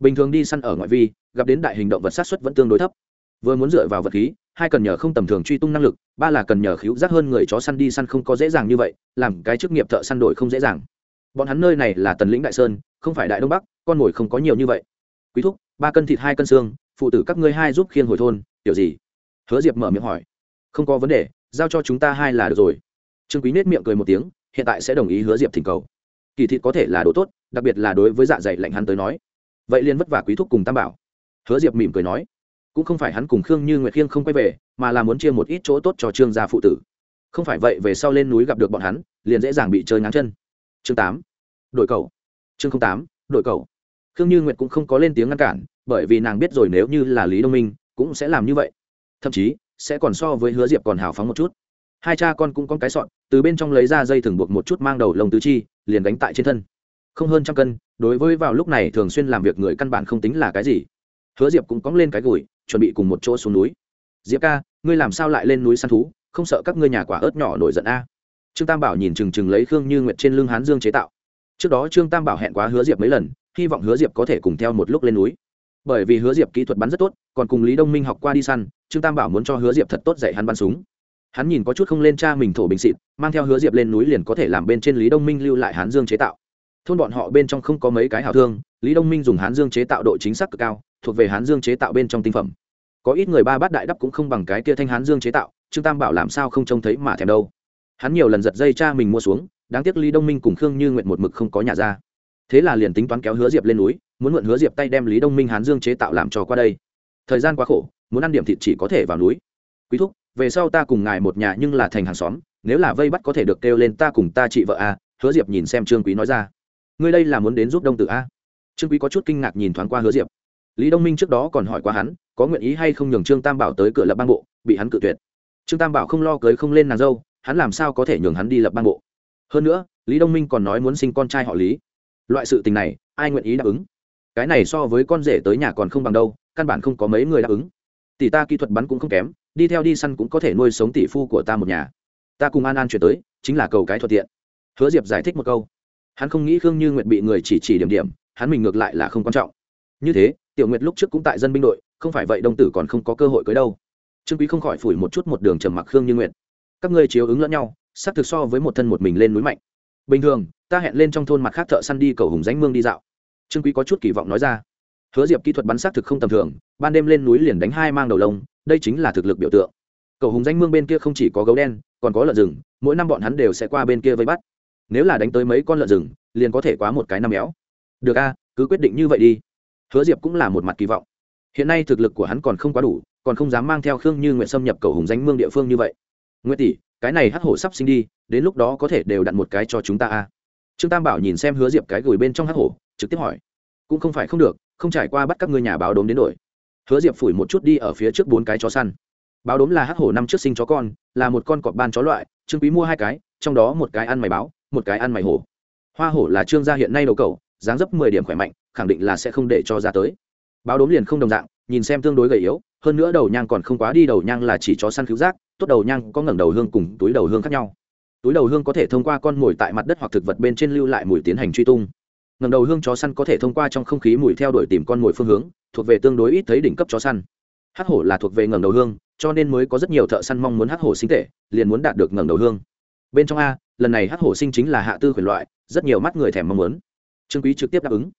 Speaker 1: Bình thường đi săn ở ngoại vi, gặp đến đại hình động vật sát xuất vẫn tương đối thấp. Vừa muốn dựa vào vật khí, hai cần nhờ không tầm thường truy tung năng lực, ba là cần nhờ khíu giác hơn người chó săn đi săn không có dễ dàng như vậy, làm cái chức nghiệp thợ săn đổi không dễ dàng. Bọn hắn nơi này là tần lĩnh đại sơn, không phải đại đông bắc, con mồi không có nhiều như vậy. Quý thúc, ba cân thịt hai cân xương, phụ tử các ngươi hai giúp khiên hồi thôn kiểu gì? Hứa diệp mở miệng hỏi. Không có vấn đề giao cho chúng ta hai là được rồi. Trương quý nết miệng cười một tiếng, hiện tại sẽ đồng ý hứa diệp thỉnh cầu. Kỳ thịt có thể là đồ tốt, đặc biệt là đối với dạ dày lạnh hắn tới nói. Vậy liền vất vả quý thúc cùng tam bảo. Hứa diệp mỉm cười nói, cũng không phải hắn cùng khương như nguyệt khiêng không quay về, mà là muốn chia một ít chỗ tốt cho trương gia phụ tử. Không phải vậy về sau lên núi gặp được bọn hắn, liền dễ dàng bị chơi ngáng chân. Chương tám, đội cầu chương tám, đội cầu khương như nguyệt cũng không có lên tiếng ngăn cản, bởi vì nàng biết rồi nếu như là lý đông minh, cũng sẽ làm như vậy. Thậm chí sẽ còn so với hứa diệp còn hào phóng một chút. Hai cha con cũng có cái sọn, từ bên trong lấy ra dây thừng buộc một chút mang đầu lồng tứ chi, liền đánh tại trên thân. Không hơn trăm cân, đối với vào lúc này thường xuyên làm việc người căn bản không tính là cái gì. Hứa diệp cũng cóng lên cái gùi, chuẩn bị cùng một chỗ xuống núi. Diệp ca, ngươi làm sao lại lên núi săn thú? Không sợ các ngươi nhà quả ớt nhỏ nổi giận a? Trương tam bảo nhìn chừng chừng lấy khương như nguyệt trên lưng hán dương chế tạo. Trước đó trương tam bảo hẹn quá hứa diệp mấy lần, hy vọng hứa diệp có thể cùng theo một lúc lên núi bởi vì hứa diệp kỹ thuật bắn rất tốt, còn cùng lý đông minh học qua đi săn, trương tam bảo muốn cho hứa diệp thật tốt dạy hắn bắn súng. Hắn nhìn có chút không lên cha mình thổ bình xịt, mang theo hứa diệp lên núi liền có thể làm bên trên lý đông minh lưu lại hán dương chế tạo. Thôn bọn họ bên trong không có mấy cái hảo thương, lý đông minh dùng hán dương chế tạo độ chính xác cực cao, thuộc về hán dương chế tạo bên trong tinh phẩm. Có ít người ba bát đại đắp cũng không bằng cái kia thanh hán dương chế tạo, trương tam bảo làm sao không trông thấy mà thèm đâu. Hắn nhiều lần giật dây cha mình mua xuống, đáng tiếc lý đông minh cùng khương như nguyện một mực không có nhà ra thế là liền tính toán kéo hứa diệp lên núi, muốn mượn hứa diệp tay đem lý đông minh hán dương chế tạo làm trò qua đây. Thời gian quá khổ, muốn ăn điểm thịt chỉ có thể vào núi. Quý thúc, về sau ta cùng ngài một nhà nhưng là thành hàng xóm, nếu là vây bắt có thể được kêu lên ta cùng ta chị vợ a hứa diệp nhìn xem trương quý nói ra. Ngươi đây là muốn đến giúp đông tử a trương quý có chút kinh ngạc nhìn thoáng qua hứa diệp. Lý đông minh trước đó còn hỏi qua hắn, có nguyện ý hay không nhường trương tam bảo tới cửa lập bang bộ, bị hắn cự tuyệt. Trương tam bảo không lo cưới không lên nàng dâu, hắn làm sao có thể nhường hắn đi lập bang bộ? Hơn nữa, lý đông minh còn nói muốn sinh con trai họ lý loại sự tình này, ai nguyện ý đáp ứng? Cái này so với con rể tới nhà còn không bằng đâu, căn bản không có mấy người đáp ứng. Tỷ ta kỹ thuật bắn cũng không kém, đi theo đi săn cũng có thể nuôi sống tỷ phu của ta một nhà. Ta cùng an an chuyển tới, chính là cầu cái thuận tiện. Hứa diệp giải thích một câu. Hắn không nghĩ khương như nguyệt bị người chỉ chỉ điểm điểm, hắn mình ngược lại là không quan trọng. Như thế, tiểu nguyệt lúc trước cũng tại dân binh đội, không phải vậy đông tử còn không có cơ hội cưới đâu. Trương quý không khỏi phủi một chút một đường trầm mặc khương như nguyệt. Các ngươi chiếu ứng lẫn nhau, sắp thực so với một thân một mình lên núi mạnh bình thường, ta hẹn lên trong thôn mặt khác thợ săn đi cầu hùng danh mương đi dạo. Trương quý có chút kỳ vọng nói ra. Hứa diệp kỹ thuật bắn xác thực không tầm thường, ban đêm lên núi liền đánh hai mang đầu lông, đây chính là thực lực biểu tượng. Cầu hùng danh mương bên kia không chỉ có gấu đen, còn có lợn rừng, mỗi năm bọn hắn đều sẽ qua bên kia vây bắt. Nếu là đánh tới mấy con lợn rừng, liền có thể quá một cái năm éo. Được a, cứ quyết định như vậy đi. Hứa diệp cũng là một mặt kỳ vọng. Hiện nay thực lực của hắn còn không quá đủ, còn không dám mang theo khương như nguyện xâm nhập cầu hùng danh mương địa phương như vậy. Nguyễn tỷ cái này hắc hổ sắp sinh đi, đến lúc đó có thể đều đặt một cái cho chúng ta a trương tam bảo nhìn xem hứa diệp cái gửi bên trong hắc hổ, trực tiếp hỏi. Cũng không phải không được, không trải qua bắt các ngươi nhà báo đốm đến đổi. Hứa diệp phủi một chút đi ở phía trước bốn cái chó săn. Báo đốm là hắc hổ năm trước sinh chó con, là một con cọp ban chó loại, trương quý mua hai cái, trong đó một cái ăn mày báo, một cái ăn mày hổ. Hoa hổ là trương gia hiện nay đầu cầu, dáng dấp mười điểm khỏe mạnh, khẳng định là sẽ không để cho ra tới. Báo đốm liền không đồng dạng, nhìn xem tương đối gầy yếu hơn nữa đầu nhang còn không quá đi, đầu nhang là chỉ chó săn cứu giác, tốt đầu nhang có ngẩng đầu hương cùng túi đầu hương khác nhau. Túi đầu hương có thể thông qua con mồi tại mặt đất hoặc thực vật bên trên lưu lại mùi tiến hành truy tung. Ngẩng đầu hương chó săn có thể thông qua trong không khí mùi theo đuổi tìm con mồi phương hướng, thuộc về tương đối ít thấy đỉnh cấp chó săn. Hắc hổ là thuộc về ngẩng đầu hương, cho nên mới có rất nhiều thợ săn mong muốn hắc hổ sinh tệ, liền muốn đạt được ngẩng đầu hương. Bên trong a, lần này hắc hổ sinh chính là hạ tư khuyển loại, rất nhiều mắt người thèm mong muốn. Trương quý trực tiếp đáp ứng.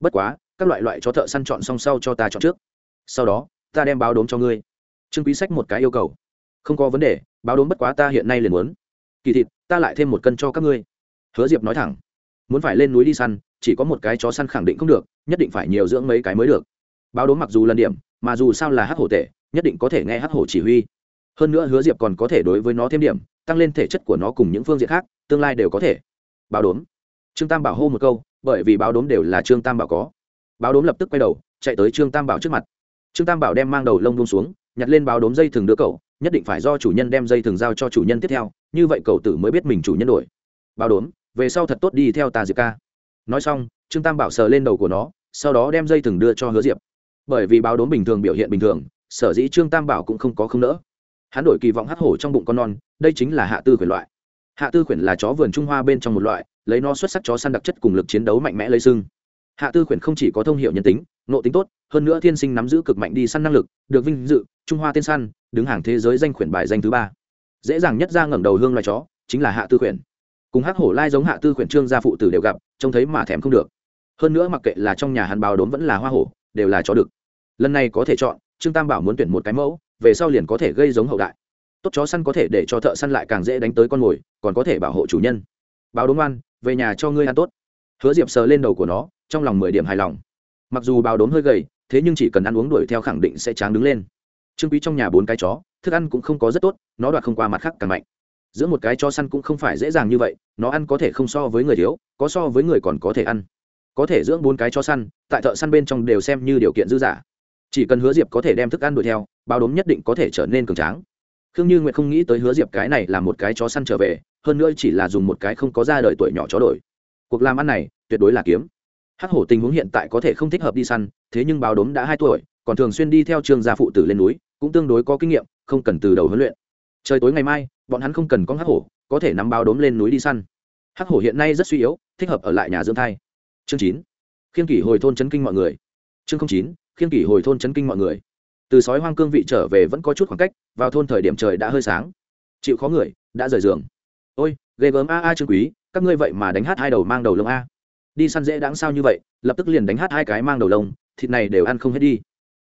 Speaker 1: Bất quá, các loại loại chó thợ săn chọn xong sau cho ta chọn trước. Sau đó ta đem báo đốm cho ngươi. Trương quý sách một cái yêu cầu. Không có vấn đề, báo đốm bất quá ta hiện nay liền muốn. Kỳ thịt, ta lại thêm một cân cho các ngươi. Hứa diệp nói thẳng. Muốn phải lên núi đi săn, chỉ có một cái chó săn khẳng định không được, nhất định phải nhiều dưỡng mấy cái mới được. Báo đốm mặc dù lần điểm, mà dù sao là hắc hổ tệ nhất định có thể nghe hắc hổ chỉ huy. Hơn nữa hứa diệp còn có thể đối với nó thêm điểm, tăng lên thể chất của nó cùng những phương diện khác, tương lai đều có thể. Báo đốm. Trương tam bảo hô một câu, bởi vì báo đốm đều là trương tam bảo có. Báo đốm lập tức quay đầu, chạy tới trương tam bảo trước mặt trương tam bảo đem mang đầu lông bông xuống, nhặt lên báo đốm dây thừng đưa cậu, nhất định phải do chủ nhân đem dây thừng giao cho chủ nhân tiếp theo, như vậy cậu tử mới biết mình chủ nhân đổi. Báo đốm, về sau thật tốt đi theo tà diệp ca. Nói xong, trương tam bảo sờ lên đầu của nó, sau đó đem dây thừng đưa cho hứa diệp. Bởi vì báo đốm bình thường biểu hiện bình thường, sở dĩ trương tam bảo cũng không có không nỡ. Hắn đổi kỳ vọng hắc hổ trong bụng con non, đây chính là hạ tư khuyển loại. Hạ tư khuyển là chó vườn trung hoa bên trong một loại, lấy nó xuất sắc chó săn đặc chất cùng lực chiến đấu mạnh mẽ lấy sưng hạ tư khuyển không chỉ có thông hiệu nhân tính nộ tính tốt, hơn nữa thiên sinh nắm giữ cực mạnh đi săn năng lực, được vinh dự, trung hoa tiên săn, đứng hàng thế giới danh khuyển bài danh thứ ba. Dễ dàng nhất ra ngẩng đầu hương loài chó, chính là hạ tư khuyển. Cùng hắc hổ lai giống hạ tư khuyển trương gia phụ tử đều gặp, trông thấy mà thèm không được. Hơn nữa mặc kệ là trong nhà hắn báo đốm vẫn là hoa hổ, đều là chó đực. Lần này có thể chọn, trương tam bảo muốn tuyển một cái mẫu, về sau liền có thể gây giống hậu đại. Tốt chó săn có thể để cho thợ săn lại càng dễ đánh tới con mồi, còn có thể bảo hộ chủ nhân. Báo đốm ăn, về nhà cho ngươi ăn tốt. Hứa diệp sờ lên đầu của nó trong lòng mười điểm hài lòng. Mặc dù bao đốm hơi gầy, thế nhưng chỉ cần ăn uống đuổi theo khẳng định sẽ tráng đứng lên. Trương quý trong nhà bốn cái chó, thức ăn cũng không có rất tốt, nó đoạt không qua mặt khác càng mạnh. Giữa một cái chó săn cũng không phải dễ dàng như vậy, nó ăn có thể không so với người thiếu, có so với người còn có thể ăn. Có thể dưỡng bốn cái chó săn, tại thợ săn bên trong đều xem như điều kiện dư giả. Chỉ cần hứa diệp có thể đem thức ăn đuổi theo bao đốm nhất định có thể trở nên cường tráng. Khương như nguyệt không nghĩ tới hứa diệp cái này là một cái chó săn trở về, hơn nữa chỉ là dùng một cái không có ra đời tuổi nhỏ chó đổi. Cuộc làm ăn này, tuyệt đối là kiếm hắc hổ tình huống hiện tại có thể không thích hợp đi săn, thế nhưng báo đốm đã hai tuổi, còn thường xuyên đi theo trường gia phụ tử lên núi, cũng tương đối có kinh nghiệm, không cần từ đầu huấn luyện. Trời tối ngày mai, bọn hắn không cần con hắc hổ, có thể nắm báo đốm lên núi đi săn. Hắc hổ hiện nay rất suy yếu, thích hợp ở lại nhà dưỡng thai. Chương chín. Khiên kỷ hồi thôn chấn kinh mọi người. Chương chín khiên kỷ hồi thôn chấn kinh mọi người. Từ sói hoang cương vị trở về vẫn có chút khoảng cách, vào thôn thời điểm trời đã hơi sáng. Chịu khó người, đã rời giường. Ôi, ghê gớm a a trương quý, các ngươi vậy mà đánh hát hai đầu mang đầu lông a đi săn dễ đáng sao như vậy, lập tức liền đánh hát hai cái mang đầu lông, thịt này đều ăn không hết đi.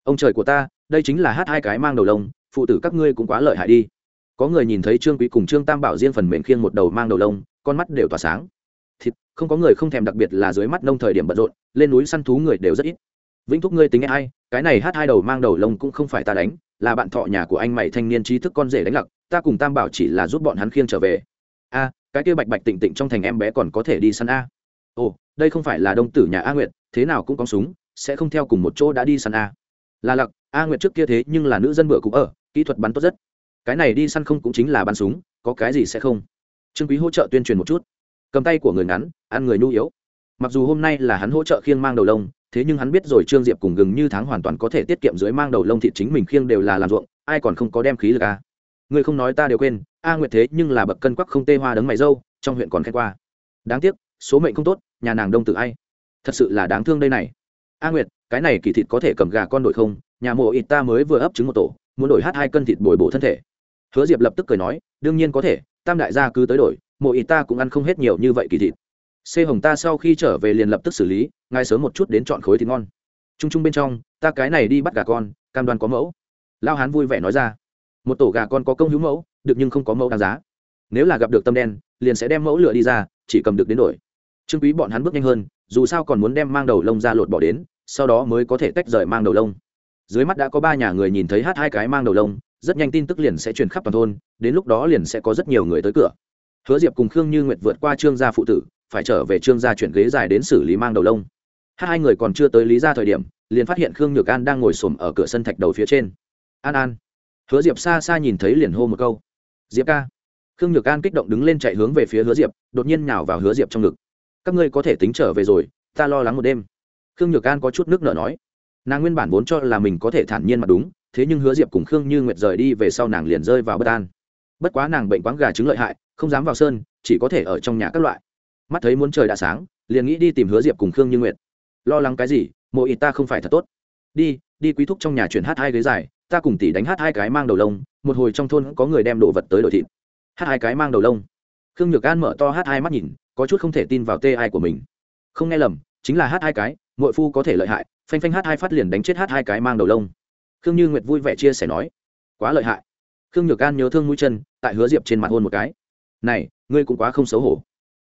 Speaker 1: Ông trời của ta, đây chính là hát hai cái mang đầu lông, phụ tử các ngươi cũng quá lợi hại đi. Có người nhìn thấy trương quý cùng trương tam bảo riêng phần mềm khiêng một đầu mang đầu lông, con mắt đều tỏa sáng. Thịt, không có người không thèm đặc biệt là dưới mắt nông thời điểm bận rộn, lên núi săn thú người đều rất ít. Vĩnh thúc ngươi tính nghe ai cái này hát hai đầu mang đầu lông cũng không phải ta đánh, là bạn thọ nhà của anh mày thanh niên trí thức con rể đánh lặc, ta cùng tam bảo chỉ là giúp bọn hắn khiêng trở về. A, cái kia bạch bạch tịnh tịnh trong thành em bé còn có thể đi săn a. Ồ đây không phải là đông tử nhà a nguyệt, thế nào cũng có súng, sẽ không theo cùng một chỗ đã đi săn a. Là lặc, a nguyệt trước kia thế nhưng là nữ dân bựa cũng ở, kỹ thuật bắn tốt rất. Cái này đi săn không cũng chính là bắn súng, có cái gì sẽ không? Trương quý hỗ trợ tuyên truyền một chút. Cầm tay của người ngắn, ăn người nhu yếu. Mặc dù hôm nay là hắn hỗ trợ khiêng mang đầu lông, thế nhưng hắn biết rồi trương diệp cùng gừng như tháng hoàn toàn có thể tiết kiệm dưới mang đầu lông thịt chính mình khiêng đều là làm ruộng, ai còn không có đem khí lực à. người không nói ta đều quên, a nguyệt thế nhưng là bậc cân quắc không tê hoa đấng mày dâu, trong huyện còn khen qua. Đáng tiếc số mệnh không tốt, nhà nàng đông tử ai. Thật sự là đáng thương đây này. A nguyệt, cái này kỳ thịt có thể cầm gà con đổi không? Nhà mộ ít ta mới vừa ấp trứng một tổ, muốn đổi hát hai cân thịt bồi bổ thân thể. Hứa diệp lập tức cười nói, đương nhiên có thể, tam đại gia cứ tới đổi, mộ ít ta cũng ăn không hết nhiều như vậy kỳ thịt. C hồng ta sau khi trở về liền lập tức xử lý ngay sớm một chút đến chọn khối thịt ngon. T r u n g t r u n g bên trong, ta cái này đi bắt gà con, cam đoan có mẫu. Lao hán vui vẻ nói ra, một tổ gà con có công hữu mẫu, được nhưng không có mẫu đáng giá. Nếu là gặp được tâm đen, liền sẽ đem mẫu lựa đi ra, chỉ cầm được đến đổi trương quý bọn hắn bước nhanh hơn, dù sao còn muốn đem mang đầu lông ra lột bỏ đến, sau đó mới có thể tách rời mang đầu lông. Dưới mắt đã có ba nhà người nhìn thấy hát hai cái mang đầu lông, rất nhanh tin tức liền sẽ truyền khắp toàn thôn, đến lúc đó liền sẽ có rất nhiều người tới cửa. Hứa diệp cùng khương như nguyệt vượt qua trương gia phụ tử, phải trở về trương gia chuyển ghế dài đến xử lý mang đầu lông. Hát hai người còn chưa tới lý ra thời điểm, liền phát hiện khương nhược an đang ngồi xổm ở cửa sân thạch đầu phía trên. An an. Hứa diệp xa xa nhìn thấy liền hô một câu. Diệp ca. Khương nhược an kích động đứng lên chạy hướng về phía hứa diệp, đột nhiên nhào vào hứa diệp trong ngực các ngươi có thể tính trở về rồi, ta lo lắng một đêm. Khương nhược an có chút nước nở nói. Nàng nguyên bản vốn cho là mình có thể thản nhiên mà đúng, thế nhưng hứa diệp cùng khương như nguyệt rời đi về sau nàng liền rơi vào bất an. Bất quá nàng bệnh quáng gà trứng lợi hại, không dám vào sơn, chỉ có thể ở trong nhà các loại. Mắt thấy muốn trời đã sáng, liền nghĩ đi tìm hứa diệp cùng khương như nguyệt. Lo lắng cái gì? Mộ ít ta không phải thật tốt. Đi đi quý thúc trong nhà chuyển hát hai ghế dài, ta cùng tỷ đánh hát hai cái mang đầu lông, một hồi trong thôn có người đem đồ vật tới đổi thịt. Hát hai cái mang đầu lông. Khương nhược an mở to hát hai mắt nhìn có chút không thể tin vào tê ai của mình. Không nghe lầm, chính là hát hai cái mội phu có thể lợi hại, phanh phanh hát hai phát liền đánh chết hát hai cái mang đầu lông. Khương như nguyệt vui vẻ chia sẻ nói, quá lợi hại. Khương nhược an nhớ thương mũi chân, tại hứa diệp trên mặt hôn một cái. Này, ngươi cũng quá không xấu hổ.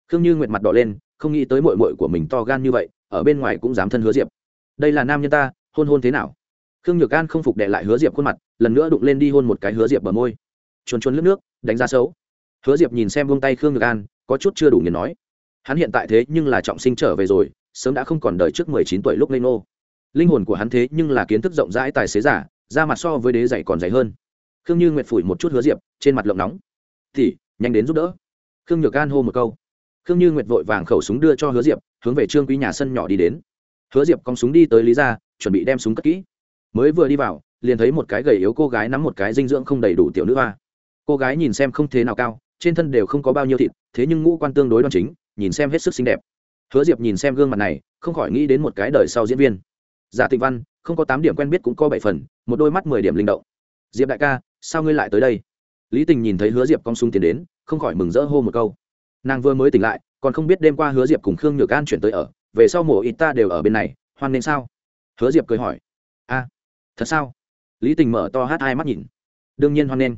Speaker 1: Khương như nguyệt mặt đỏ lên, không nghĩ tới mội mội của mình to gan như vậy, ở bên ngoài cũng dám thân hứa diệp. Đây là nam nhân ta, hôn hôn thế nào? Khương nhược an không phục đệ lại hứa diệp khuôn mặt, lần nữa đụng lên đi hôn một cái hứa diệp bờ môi. Chuồn chuồn lướt nước, đánh giá xấu. Hứa diệp nhìn xem vung tay khương nhược an có chút chưa đủ nghiền nói. Hắn hiện tại thế nhưng là trọng sinh trở về rồi, sớm đã không còn đời trước mười chín tuổi lúc lên nô linh hồn của hắn thế nhưng là kiến thức rộng rãi tài xế giả ra mặt so với đế dạy còn dày hơn. Khương như nguyệt phủi một chút hứa diệp, trên mặt lộng nóng. Thì nhanh đến giúp đỡ. Khương nhược an hô một câu. Khương như nguyệt vội vàng khẩu súng đưa cho hứa diệp, hướng về trương quý nhà sân nhỏ đi đến. Hứa diệp cong súng đi tới lý ra chuẩn bị đem súng cất kỹ. Mới vừa đi vào, liền thấy một cái gầy yếu cô gái nắm một cái dinh dưỡng không đầy đủ tiểu nữ hoa. Cô gái nhìn xem không thế nào cao trên thân đều không có bao nhiêu thịt, thế nhưng ngũ quan tương đối đoan chính, nhìn xem hết sức xinh đẹp. Hứa diệp nhìn xem gương mặt này, không khỏi nghĩ đến một cái đời sau diễn viên. Giả tịnh văn, không có tám điểm quen biết cũng có bảy phần, một đôi mắt mười điểm linh động. Diệp đại ca, sao ngươi lại tới đây? Lý tình nhìn thấy hứa diệp cong sung tiến đến, không khỏi mừng rỡ hô một câu. Nàng vừa mới tỉnh lại, còn không biết đêm qua hứa diệp cùng khương nhược an chuyển tới ở, về sau mổ ít ta đều ở bên này, hoan nên sao? Hứa diệp cười hỏi. A, thật sao? Lý tình mở to hát hai mắt nhìn. Đương nhiên hoan nên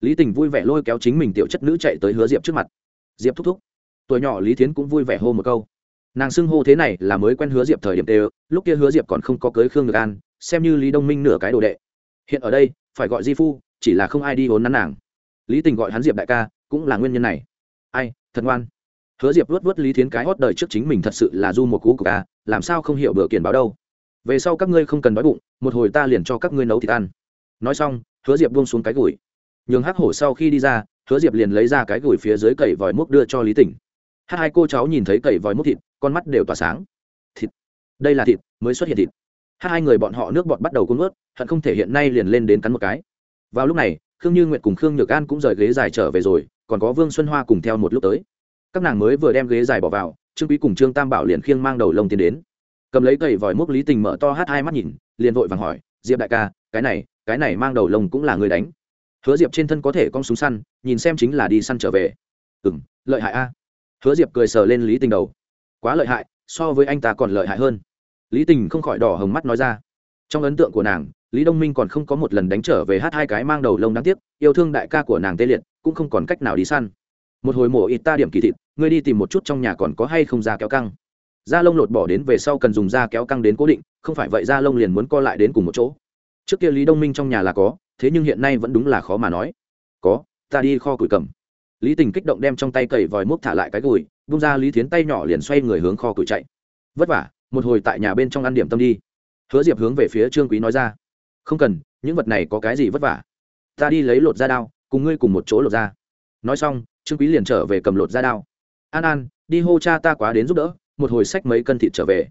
Speaker 1: lý tình vui vẻ lôi kéo chính mình tiểu chất nữ chạy tới hứa diệp trước mặt. Diệp thúc thúc. Tuổi nhỏ lý thiến cũng vui vẻ hô một câu. Nàng xưng hô thế này là mới quen hứa diệp thời điểm đều lúc kia hứa diệp còn không có cưới khương được an, xem như lý đông minh nửa cái đồ đệ. Hiện ở đây, phải gọi di phu, chỉ là không ai đi vốn nắn nàng. Lý tình gọi hắn diệp đại ca, cũng là nguyên nhân này. Ai, thật ngoan. Hứa diệp luất vớt lý thiến cái hót đời trước chính mình thật sự là du một cú của ca làm sao không hiểu bữa kiển báo đâu. Về sau các ngươi không cần đói bụng, một hồi ta liền cho các ngươi nấu thịt ăn. Nói xong, hứa diệp buông xuống cái gùi nhường hắc hổ sau khi đi ra, hứa diệp liền lấy ra cái gửi phía dưới cậy vòi múc đưa cho lý tỉnh. Hát hai cô cháu nhìn thấy cậy vòi múc thịt, con mắt đều tỏa sáng. Thịt. Đây là thịt, mới xuất hiện thịt. Hát hai người bọn họ nước bọt bắt đầu cuốn ướt hận không thể hiện nay liền lên đến cắn một cái. Vào lúc này, khương như nguyệt cùng khương nhược an cũng rời ghế dài trở về rồi, còn có vương xuân hoa cùng theo một lúc tới. Các nàng mới vừa đem ghế dài bỏ vào, trương quý cùng trương tam bảo liền khiêng mang đầu lông tiến đến. Cầm lấy cầy vòi múc lý tình mở to hát hai mắt nhìn, liền vội vàng hỏi, diệp đại ca, cái này cái này mang đầu lông cũng là người đánh hứa diệp trên thân có thể con súng săn, nhìn xem chính là đi săn trở về. Ừ m lợi hại a. Hứa diệp cười sờ lên lý tình đầu. Quá lợi hại, so với anh ta còn lợi hại hơn. Lý tình không khỏi đỏ hồng mắt nói ra. Trong ấn tượng của nàng, lý đông minh còn không có một lần đánh trở về hát hai cái mang đầu lông đáng tiếc, yêu thương đại ca của nàng tê liệt, cũng không còn cách nào đi săn. Một hồi mổ ít ta điểm kỳ thịt, ngươi đi tìm một chút trong nhà còn có hay không da kéo căng. Da lông lột bỏ đến về sau cần dùng da kéo căng đến cố định, không phải vậy da lông liền muốn co lại đến cùng một chỗ. Trước kia lý đông minh trong nhà là có thế nhưng hiện nay vẫn đúng là khó mà nói. Có, ta đi kho củi cầm. Lý tình kích động đem trong tay cầy vòi múc thả lại cái gùi bung ra lý thiến tay nhỏ liền xoay người hướng kho củi chạy. Vất vả, một hồi tại nhà bên trong ăn điểm tâm đi. Hứa diệp hướng về phía trương quý nói ra. Không cần, những vật này có cái gì vất vả? Ta đi lấy lột da đao, cùng ngươi cùng một chỗ lột da. Nói xong, trương quý liền trở về cầm lột da đao. An an, đi hô cha ta quá đến giúp đỡ, một hồi xách mấy cân thịt trở về.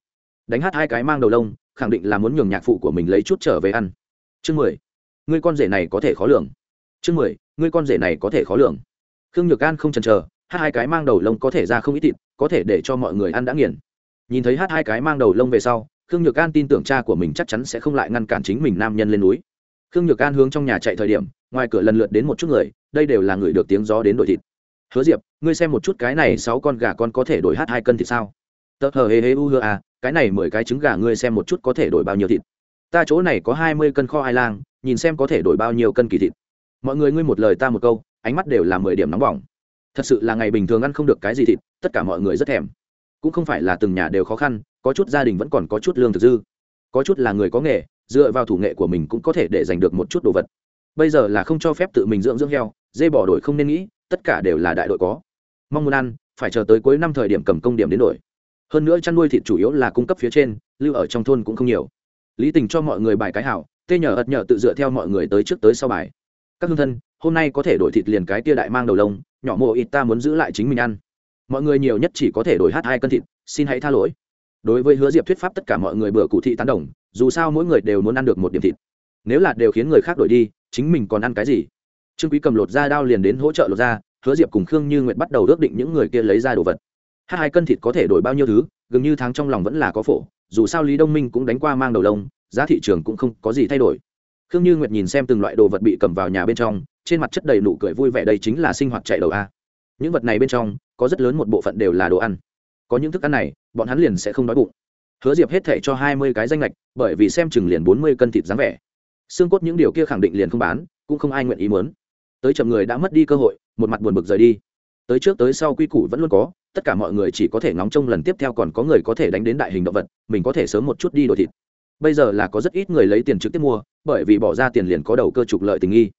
Speaker 1: Đánh hát hai cái mang đầu lông, khẳng định là muốn nhường nhạc phụ của mình lấy chút trở về ăn. Chương mười ngươi con rể này có thể khó lường. Chương mười, ngươi con rể này có thể khó lường. Khương nhược an không chần chờ, hát hai cái mang đầu lông có thể ra không ít thịt, có thể để cho mọi người ăn đã nghiền. Nhìn thấy hát hai cái mang đầu lông về sau, khương nhược an tin tưởng cha của mình chắc chắn sẽ không lại ngăn cản chính mình nam nhân lên núi. Khương nhược an hướng trong nhà chạy thời điểm, ngoài cửa lần lượt đến một chút người, đây đều là người được tiếng gió đến đổi thịt. Hứa diệp, ngươi xem một chút cái này sáu con gà con có thể đổi hát hai cân thịt sao? Tớ, hờ hê hê u hơ à cái này mười cái trứng gà ngươi xem một chút có thể đổi bao nhiêu thịt? Ta chỗ này có hai mươi cân kho hai lang nhìn xem có thể đổi bao nhiêu cân kỳ thịt. Mọi người ngươi một lời ta một câu, ánh mắt đều là mười điểm nóng bỏng. Thật sự là ngày bình thường ăn không được cái gì thịt, tất cả mọi người rất thèm. Cũng không phải là từng nhà đều khó khăn, có chút gia đình vẫn còn có chút lương thực dư. Có chút là người có nghề, dựa vào thủ nghệ của mình cũng có thể để giành được một chút đồ vật. Bây giờ là không cho phép tự mình dưỡng dưỡng heo, dê bỏ đổi không nên nghĩ, tất cả đều là đại đội có. Mong muốn ăn, phải chờ tới cuối năm thời điểm cầm công điểm đến đổi. Hơn nữa chăn nuôi thịt chủ yếu là cung cấp phía trên, lưu ở trong thôn cũng không nhiều. Lý tình cho mọi người bài cái hảo tê nhờ ật nhờ tự dựa theo mọi người tới trước tới sau bài. Các hương thân, hôm nay có thể đổi thịt liền cái tia đại mang đầu lông, nhỏ mộ ít ta muốn giữ lại chính mình ăn. Mọi người nhiều nhất chỉ có thể đổi hát hai cân thịt, xin hãy tha lỗi. Đối với hứa diệp thuyết pháp tất cả mọi người bừa cụ thị tán đồng, dù sao mỗi người đều muốn ăn được một điểm thịt. Nếu là đều khiến người khác đổi đi, chính mình còn ăn cái gì? Trương quý cầm lột ra đao liền đến hỗ trợ lột ra, hứa diệp cùng khương như nguyện bắt đầu ước định những người kia lấy ra đồ vật. Hát hai cân thịt có thể đổi bao nhiêu thứ, gần như tháng trong lòng vẫn là có phổ dù sao lý đông minh cũng đánh qua mang đầu lông, giá thị trường cũng không có gì thay đổi. Khương như nguyệt nhìn xem từng loại đồ vật bị cầm vào nhà bên trong, trên mặt chất đầy nụ cười vui vẻ đây chính là sinh hoạt chạy đầu a. Những vật này bên trong, có rất lớn một bộ phận đều là đồ ăn. Có những thức ăn này, bọn hắn liền sẽ không đói bụng. Hứa diệp hết thể cho hai mươi cái danh lệch bởi vì xem chừng liền bốn mươi cân thịt dáng vẻ. Xương cốt những điều kia khẳng định liền không bán, cũng không ai nguyện ý muốn. Tới chậm người đã mất đi cơ hội, một mặt buồn bực rời đi tới trước tới sau quy củ vẫn luôn có, tất cả mọi người chỉ có thể ngóng trông lần tiếp theo còn có người có thể đánh đến đại hình động vật, mình có thể sớm một chút đi đổi thịt. Bây giờ là có rất ít người lấy tiền trực tiếp mua, bởi vì bỏ ra tiền liền có đầu cơ trục lợi tình nghi.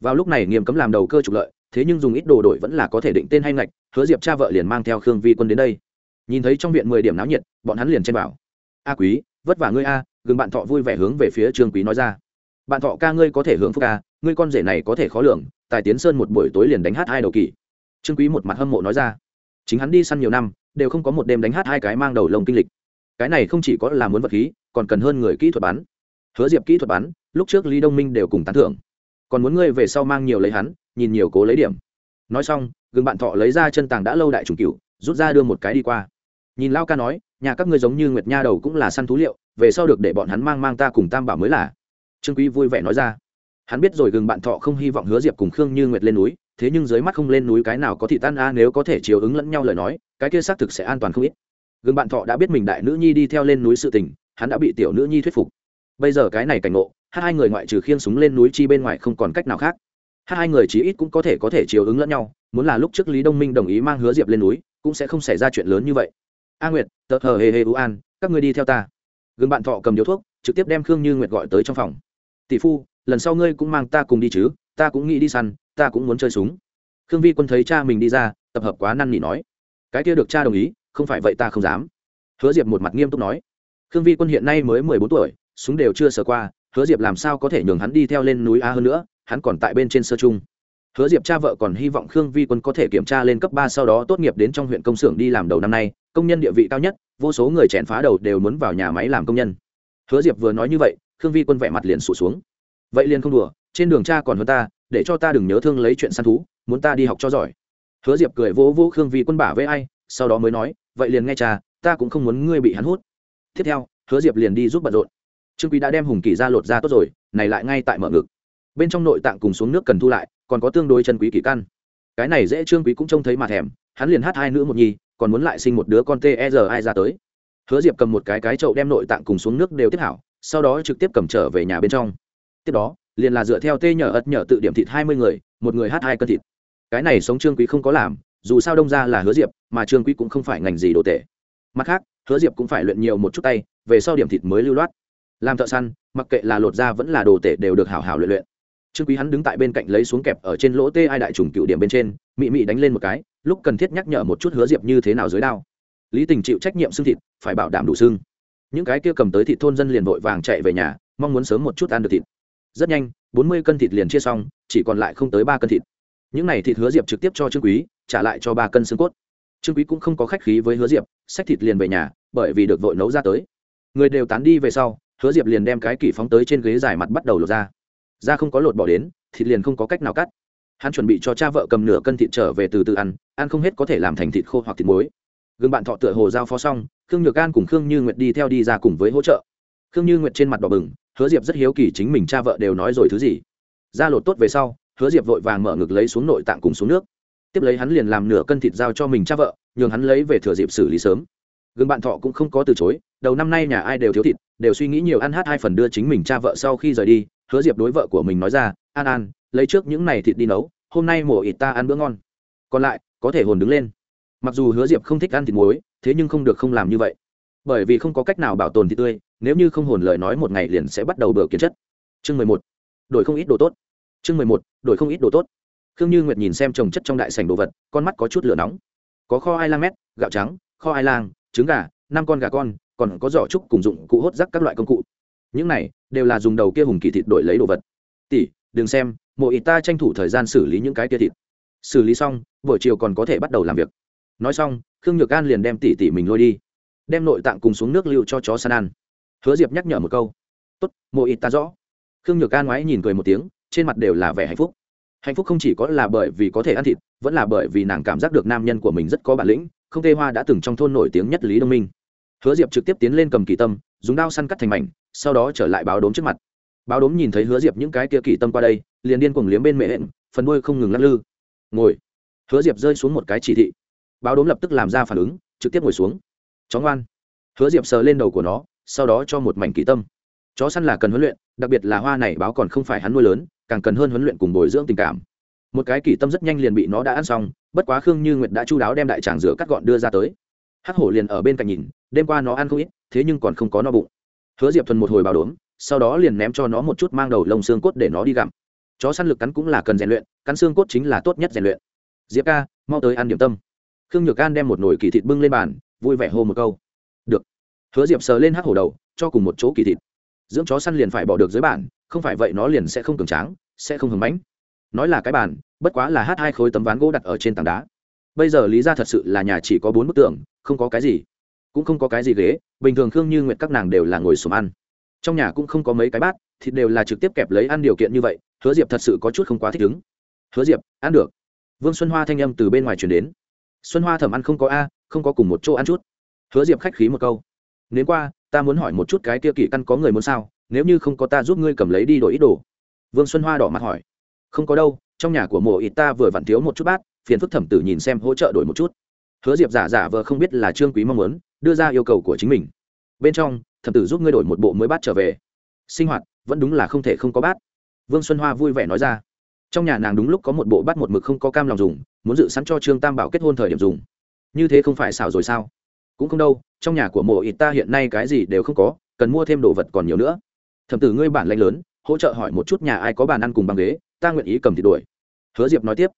Speaker 1: Vào lúc này nghiêm cấm làm đầu cơ trục lợi, thế nhưng dùng ít đồ đổi vẫn là có thể định tên hay ngạch, hứa diệp cha vợ liền mang theo khương vi quân đến đây. Nhìn thấy trong viện mười điểm náo nhiệt, bọn hắn liền chen bảo a quý, vất vả ngươi a, gừng bạn thọ vui vẻ hướng về phía trương quý nói ra. Bạn thọ ca ngươi có thể hướng phúc ca ngươi con rể này có thể khó lường, tài tiến sơn một buổi tối liền đánh hát hai đầu kỳ trương quý một mặt hâm mộ nói ra. Chính hắn đi săn nhiều năm, đều không có một đêm đánh hát hai cái mang đầu lông kinh lịch. Cái này không chỉ có là muốn vật khí, còn cần hơn người kỹ thuật bắn. Hứa diệp kỹ thuật bắn, lúc trước lý đông minh đều cùng tán thưởng. Còn muốn ngươi về sau mang nhiều lấy hắn, nhìn nhiều cố lấy điểm. Nói xong, gừng bạn thọ lấy ra chân tàng đã lâu đại trùng cựu rút ra đưa một cái đi qua. Nhìn lao ca nói, nhà các ngươi giống như nguyệt nha đầu cũng là săn thú liệu, về sau được để bọn hắn mang mang ta cùng tam bảo mới là. Trương quý vui vẻ nói ra hắn biết rồi gừng bạn thọ không hy vọng hứa diệp cùng khương như nguyệt lên núi, thế nhưng dưới mắt không lên núi cái nào có thị tan a, nếu có thể chiều ứng lẫn nhau lời nói, cái kia xác thực sẽ an toàn không ít. Gừng bạn thọ đã biết mình đại nữ nhi đi theo lên núi sự tình, hắn đã bị tiểu nữ nhi thuyết phục. Bây giờ cái này cảnh ngộ hai người ngoại trừ khiêng súng lên núi chi bên ngoài không còn cách nào khác. Hai người chí ít cũng có thể có thể chiều ứng lẫn nhau, muốn là lúc trước lý đông minh đồng ý mang hứa diệp lên núi, cũng sẽ không xảy ra chuyện lớn như vậy. A nguyệt, tờ hờ hề hề u an, các ngươi đi theo ta. Gừng bạn thọ cầm điếu thuốc, trực tiếp đem khương như nguyệt gọi tới trong phòng. Tỷ phu lần sau ngươi cũng mang ta cùng đi chứ, ta cũng nghĩ đi săn, ta cũng muốn chơi súng. Khương vi quân thấy cha mình đi ra, tập hợp quá năn nỉ nói. Cái kia được cha đồng ý, không phải vậy ta không dám. Hứa diệp một mặt nghiêm túc nói. Khương vi quân hiện nay mới mười bốn tuổi, súng đều chưa sờ qua, hứa diệp làm sao có thể nhường hắn đi theo lên núi a hơn nữa, hắn còn tại bên trên sơ trung. Hứa diệp cha vợ còn hy vọng khương vi quân có thể kiểm tra lên cấp ba sau đó tốt nghiệp đến trong huyện công xưởng đi làm đầu năm nay, công nhân địa vị cao nhất, vô số người chèn phá đầu đều muốn vào nhà máy làm công nhân. Hứa diệp vừa nói như vậy, khương vi quân vẻ mặt liền sụt xuống vậy liền không đùa, trên đường cha còn hơn ta, để cho ta đừng nhớ thương lấy chuyện săn thú, muốn ta đi học cho giỏi. Hứa diệp cười vỗ vỗ khương vi quân bả với ai, sau đó mới nói, vậy liền nghe cha, ta cũng không muốn ngươi bị hắn hút. Tiếp theo, hứa diệp liền đi giúp bận rộn. Trương quý đã đem hùng kỳ ra lột ra tốt rồi, này lại ngay tại mở ngực. Bên trong nội tạng cùng xuống nước cần thu lại, còn có tương đối chân quý kỳ căn. Cái này dễ trương quý cũng trông thấy mà thèm, hắn liền hát hai nữ một nhi còn muốn lại sinh một đứa con tê e r ai ra tới. Hứa diệp cầm một cái cái chậu đem nội tạng cùng xuống nước đều tiếp hảo, sau đó trực tiếp cầm trở về nhà bên trong tiếp đó, liền là dựa theo tê nhờ ất nhờ tự điểm thịt hai mươi người, một người hát hai cân thịt. Cái này sống trương quý không có làm, dù sao đông ra là hứa diệp, mà trương quý cũng không phải ngành gì đồ tệ. Mặt khác, hứa diệp cũng phải luyện nhiều một chút tay, về sau điểm thịt mới lưu loát. Làm thợ săn, mặc kệ là lột da vẫn là đồ tệ đều được hảo hảo luyện luyện. Trương quý hắn đứng tại bên cạnh lấy xuống kẹp ở trên lỗ tê ai đại trùng cựu điểm bên trên, mị mị đánh lên một cái, lúc cần thiết nhắc nhở một chút hứa diệp như thế nào dưới đao. Lý tình chịu trách nhiệm xương thịt, phải bảo đảm đủ xương. Những cái kia cầm tới thịt thôn dân liền vội vàng chạy về nhà, mong muốn sớm một chút ăn được thịt rất nhanh, bốn mươi cân thịt liền chia xong, chỉ còn lại không tới ba cân thịt. Những này thịt hứa diệp trực tiếp cho trương quý, trả lại cho ba cân xương cốt. Trương quý cũng không có khách khí với hứa diệp, xách thịt liền về nhà, bởi vì được vội nấu ra tới. Người đều tán đi về sau, hứa diệp liền đem cái kỷ phóng tới trên ghế dài mặt bắt đầu lột ra da không có lột bỏ đến, thịt liền không có cách nào cắt. Hắn chuẩn bị cho cha vợ cầm nửa cân thịt trở về từ từ ăn ăn không hết có thể làm thành thịt khô hoặc thịt muối. Gương bạn thọ tựa hồ giao phó xong, khương nhược an cùng khương như nguyệt đi theo đi ra cùng với hỗ trợ. Khương như nguyệt trên mặt đỏ bừng hứa diệp rất hiếu kỳ chính mình cha vợ đều nói rồi thứ gì. Da lột tốt về sau, hứa diệp vội vàng mở ngực lấy xuống nội tạng cùng xuống nước. Tiếp lấy hắn liền làm nửa cân thịt giao cho mình cha vợ, nhường hắn lấy về thừa dịp xử lý sớm. Gương bạn thọ cũng không có từ chối, đầu năm nay nhà ai đều thiếu thịt, đều suy nghĩ nhiều ăn hát hai phần đưa chính mình cha vợ sau khi rời đi, hứa diệp đối vợ của mình nói ra, an an, lấy trước những này thịt đi nấu, hôm nay mổ ít ta ăn bữa ngon. Còn lại, có thể hồn đứng lên. Mặc dù hứa diệp không thích ăn thịt muối, thế nhưng không được không làm như vậy bởi vì không có cách nào bảo tồn thịt tươi, nếu như không hồn lời nói một ngày liền sẽ bắt đầu bừa kiến chất. Chương mười một, đổi không ít đồ tốt. Chương mười một, đổi không ít đồ tốt. Khương như nguyệt nhìn xem trồng chất trong đại sảnh đồ vật, con mắt có chút lửa nóng. Có kho ai lang mét, gạo trắng, kho ai lang, trứng gà, năm con gà con, còn có giỏ trúc cùng dụng cụ hốt rắc các loại công cụ. Những này đều là dùng đầu kia hùng kỳ thịt đổi lấy đồ vật. Tỷ, đừng xem, mộ ít ta tranh thủ thời gian xử lý những cái kia thịt. Xử lý xong, buổi chiều còn có thể bắt đầu làm việc. Nói xong, khương nhược an liền đem tỷ tỷ mình lôi đi đem nội tạng cùng xuống nước lưu cho chó san ăn. Hứa diệp nhắc nhở một câu. Tốt, mộ ít ta rõ. Khương nhược an ngoái nhìn cười một tiếng, trên mặt đều là vẻ hạnh phúc. Hạnh phúc không chỉ có là bởi vì có thể ăn thịt, vẫn là bởi vì nàng cảm giác được nam nhân của mình rất có bản lĩnh, không tê hoa đã từng trong thôn nổi tiếng nhất lý đông minh. Hứa diệp trực tiếp tiến lên cầm kỳ tâm, dùng đao săn cắt thành mảnh, sau đó trở lại báo đốm trước mặt. Báo đốm nhìn thấy hứa diệp những cái kia kỳ tâm qua đây, liền điên cuồng liếm bên mệ hẹn, phần đuôi không ngừng lắc lư. Ngồi. Hứa diệp rơi xuống một cái chỉ thị. Báo đốm lập tức làm ra phản ứng, trực tiếp ngồi xuống chó ngoan. Hứa diệp sờ lên đầu của nó, sau đó cho một mảnh kỳ tâm. Chó săn là cần huấn luyện, đặc biệt là hoa này báo còn không phải hắn nuôi lớn, càng cần hơn huấn luyện cùng bồi dưỡng tình cảm. Một cái kỳ tâm rất nhanh liền bị nó đã ăn xong, bất quá khương như nguyệt đã chu đáo đem đại tràng rửa cắt gọn đưa ra tới. Hắc hổ liền ở bên cạnh nhìn, đêm qua nó ăn không ít, thế nhưng còn không có no bụng. Hứa diệp thuần một hồi bào đốm, sau đó liền ném cho nó một chút mang đầu lông xương cốt để nó đi gặm. Chó săn lực cắn cũng là cần rèn luyện, cắn xương cốt chính là tốt nhất rèn luyện. Diệp ca, mau tới ăn điểm tâm. Khương nhược an đem một nồi kỳ thịt bưng lên bàn vui vẻ hô một câu. Được. Hứa diệp sờ lên hắc hổ đầu, cho cùng một chỗ kỳ thịt. Dưỡng chó săn liền phải bỏ được dưới bàn, không phải vậy nó liền sẽ không cường tráng, sẽ không hứng mãnh. Nói là cái bàn, bất quá là hát hai khối tấm ván gỗ đặt ở trên tảng đá. Bây giờ lý ra thật sự là nhà chỉ có bốn bức tường, không có cái gì. Cũng không có cái gì ghế, bình thường khương như nguyệt các nàng đều là ngồi xùm ăn. Trong nhà cũng không có mấy cái bát, thịt đều là trực tiếp kẹp lấy ăn điều kiện như vậy, hứa diệp thật sự có chút không quá thích ứng. Hứa diệp, ăn được. Vương xuân hoa thanh âm từ bên ngoài chuyển đến. Xuân hoa thẩm ăn không có a không có cùng một chỗ ăn chút. Hứa diệp khách khí một câu. Nếu qua, ta muốn hỏi một chút cái kia kỷ căn có người muốn sao? Nếu như không có ta giúp ngươi cầm lấy đi đổi ít đồ. Vương xuân hoa đỏ mặt hỏi. Không có đâu, trong nhà của mộ ít ta vừa vặn thiếu một chút bát, phiền phức thẩm tử nhìn xem hỗ trợ đổi một chút. Hứa diệp giả giả vờ không biết là trương quý mong muốn, đưa ra yêu cầu của chính mình. Bên trong, thẩm tử giúp ngươi đổi một bộ mới bát trở về. Sinh hoạt, vẫn đúng là không thể không có bát. Vương xuân hoa vui vẻ nói ra. Trong nhà nàng đúng lúc có một bộ bát một mực không có cam lòng dùng, muốn dự sẵn cho trương tam bảo kết hôn thời điểm dùng như thế không phải xảo rồi sao? Cũng không đâu, trong nhà của mộ ít ta hiện nay cái gì đều không có, cần mua thêm đồ vật còn nhiều nữa. Thẩm tử ngươi bản lãnh lớn, hỗ trợ hỏi một chút nhà ai có bàn ăn cùng băng ghế, ta nguyện ý cầm thì đuổi. Hứa diệp nói tiếp.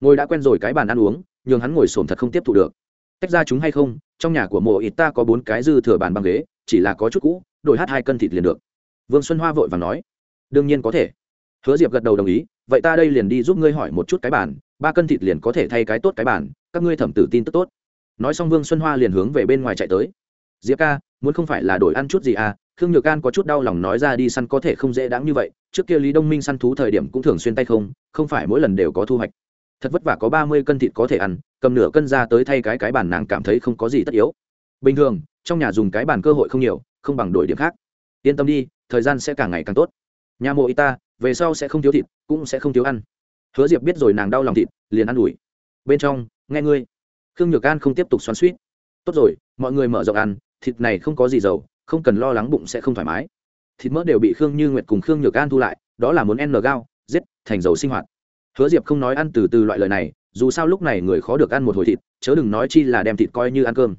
Speaker 1: Ngồi đã quen rồi cái bàn ăn uống, nhường hắn ngồi sồn thật không tiếp thu được. Tách ra chúng hay không, trong nhà của mộ ít ta có bốn cái dư thừa bàn băng ghế, chỉ là có chút cũ, đổi hát hai cân thịt liền được. Vương xuân hoa vội và nói. Đương nhiên có thể. Hứa diệp gật đầu đồng ý, vậy ta đây liền đi giúp ngươi hỏi một chút cái bàn, ba cân thịt liền có thể thay cái tốt cái bàn, các ngươi thẩm tử tin tức tốt nói xong vương xuân hoa liền hướng về bên ngoài chạy tới. Diệp ca, muốn không phải là đổi ăn chút gì à khương nhược can có chút đau lòng nói ra đi săn có thể không dễ đáng như vậy, trước kia lý đông minh săn thú thời điểm cũng thường xuyên tay không không phải mỗi lần đều có thu hoạch. Thật vất vả có ba mươi cân thịt có thể ăn, cầm nửa cân ra tới thay cái cái bàn nàng cảm thấy không có gì tất yếu. Bình thường, trong nhà dùng cái bàn cơ hội không nhiều, không bằng đổi điểm khác. Yên tâm đi, thời gian sẽ càng ngày càng tốt. Nhà mộ y ta, về sau sẽ không thiếu thịt, cũng sẽ không thiếu ăn. Hứa diệp biết rồi nàng đau lòng thịt, liền ăn ủi. Bên trong, nghe ngươi khương nhược an không tiếp tục xoắn suýt. Tốt rồi, mọi người mở rộng ăn, thịt này không có gì dầu, không cần lo lắng bụng sẽ không thoải mái. Thịt mỡ đều bị khương như nguyệt cùng khương nhược an thu lại, đó là muốn n gao giết thành dầu sinh hoạt. Hứa diệp không nói ăn từ từ loại lời này, dù sao lúc này người khó được ăn một hồi thịt, chớ đừng nói chi là đem thịt coi như ăn cơm.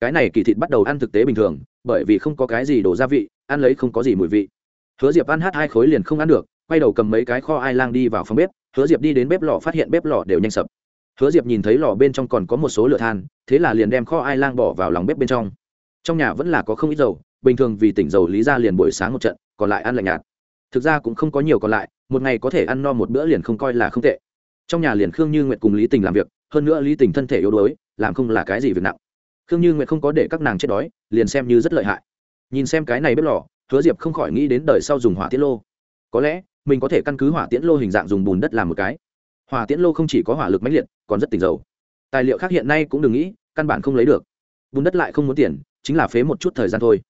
Speaker 1: Cái này kỳ thịt bắt đầu ăn thực tế bình thường, bởi vì không có cái gì đổ gia vị, ăn lấy không có gì mùi vị. Hứa diệp ăn hát hai khối liền không ăn được, quay đầu cầm mấy cái kho ai lang đi vào phòng bếp, hứa diệp đi đến bếp lò phát hiện bếp lò đều nhanh sập hứa diệp nhìn thấy lò bên trong còn có một số lửa than, thế là liền đem kho ai lang bỏ vào lòng bếp bên trong. Trong nhà vẫn là có không ít dầu, bình thường vì tỉnh dầu lý ra liền buổi sáng một trận, còn lại ăn lạnh nhạt. Thực ra cũng không có nhiều còn lại, một ngày có thể ăn no một bữa liền không coi là không tệ. Trong nhà liền khương như nguyệt cùng lý tình làm việc, hơn nữa lý tình thân thể yếu đuối, làm không là cái gì việc nặng. Khương như nguyệt không có để các nàng chết đói, liền xem như rất lợi hại. Nhìn xem cái này bếp lò, hứa diệp không khỏi nghĩ đến đời sau dùng hỏa tiễn lô. Có lẽ, mình có thể căn cứ hỏa tiễn lô hình dạng dùng bùn đất làm một cái hỏa tiễn lô không chỉ có hỏa lực mãnh liệt, còn rất tỉnh dầu. Tài liệu khác hiện nay cũng đừng nghĩ, căn bản không lấy được. Bùn đất lại không muốn tiền, chính là phế một chút thời gian thôi.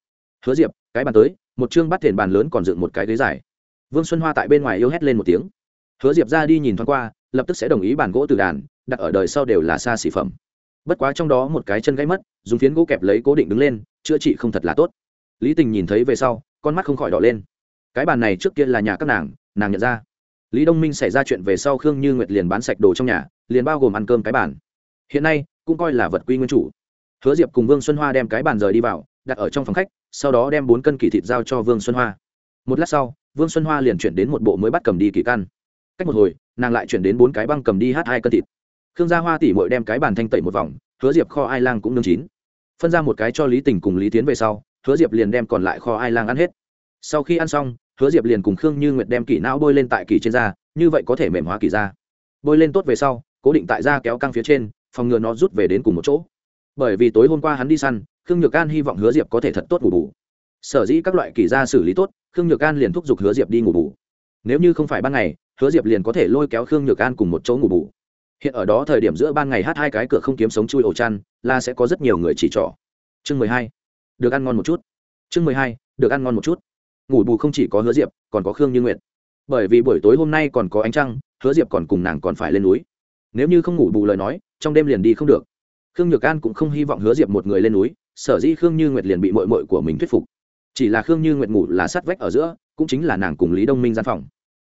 Speaker 1: Hứa diệp, cái bàn tới, một chương bắt thiền bàn lớn còn dựng một cái ghế dài. Vương xuân hoa tại bên ngoài yêu hét lên một tiếng. Hứa diệp ra đi nhìn thoáng qua, lập tức sẽ đồng ý bàn gỗ từ đàn, đặt ở đời sau đều là xa xỉ phẩm. Bất quá trong đó một cái chân gãy mất, dùng phiến gỗ kẹp lấy cố định đứng lên, chữa trị không thật là tốt. Lý tình nhìn thấy về sau, con mắt không khỏi đỏ lên. Cái bàn này trước kia là nhà các nàng nàng nhận ra lý đông minh xảy ra chuyện về sau khương như nguyệt liền bán sạch đồ trong nhà, liền bao gồm ăn cơm cái bàn. Hiện nay, cũng coi là vật quy nguyên chủ. Hứa diệp cùng vương xuân hoa đem cái bàn rời đi vào, đặt ở trong phòng khách, sau đó đem bốn cân kỳ thịt giao cho vương xuân hoa. Một lát sau, vương xuân hoa liền chuyển đến một bộ mới bắt cầm đi kỳ căn cách một hồi, nàng lại chuyển đến bốn cái băng cầm đi hát hai cân thịt. Khương gia hoa tỉ mội đem cái bàn thanh tẩy một vòng, hứa diệp kho ai lang cũng nương chín. Phân ra một cái cho lý tình cùng lý tiến về sau, hứa diệp liền đem còn lại kho ai lang ăn hết. Sau khi ăn xong hứa diệp liền cùng khương như nguyệt đem kỷ não bôi lên tại kỷ trên da, như vậy có thể mềm hóa kỷ da. Bôi lên tốt về sau, cố định tại da kéo căng phía trên, phòng ngừa nó rút về đến cùng một chỗ. Bởi vì tối hôm qua hắn đi săn, khương nhược an hy vọng hứa diệp có thể thật tốt ngủ bù. Sở dĩ các loại kỷ da xử lý tốt, khương nhược an liền thúc giục hứa diệp đi ngủ bù. Nếu như không phải ban ngày, hứa diệp liền có thể lôi kéo khương nhược an cùng một chỗ ngủ bù. Hiện ở đó thời điểm giữa ban ngày hát hai cái cửa không kiếm sống chui ổ chăn, là sẽ có rất nhiều người chỉ trỏ. Chương mười hai, được ăn ngon một chút. Chương mười hai, được ăn ngon một chút ngủ bù không chỉ có hứa diệp, còn có khương như nguyệt. Bởi vì buổi tối hôm nay còn có ánh trăng, hứa diệp còn cùng nàng còn phải lên núi. Nếu như không ngủ bù lời nói, trong đêm liền đi không được. Khương nhược an cũng không hy vọng hứa diệp một người lên núi, sở dĩ khương như nguyệt liền bị mội mội của mình thuyết phục. Chỉ là khương như nguyệt ngủ là sát vách ở giữa, cũng chính là nàng cùng lý đông minh gian phòng.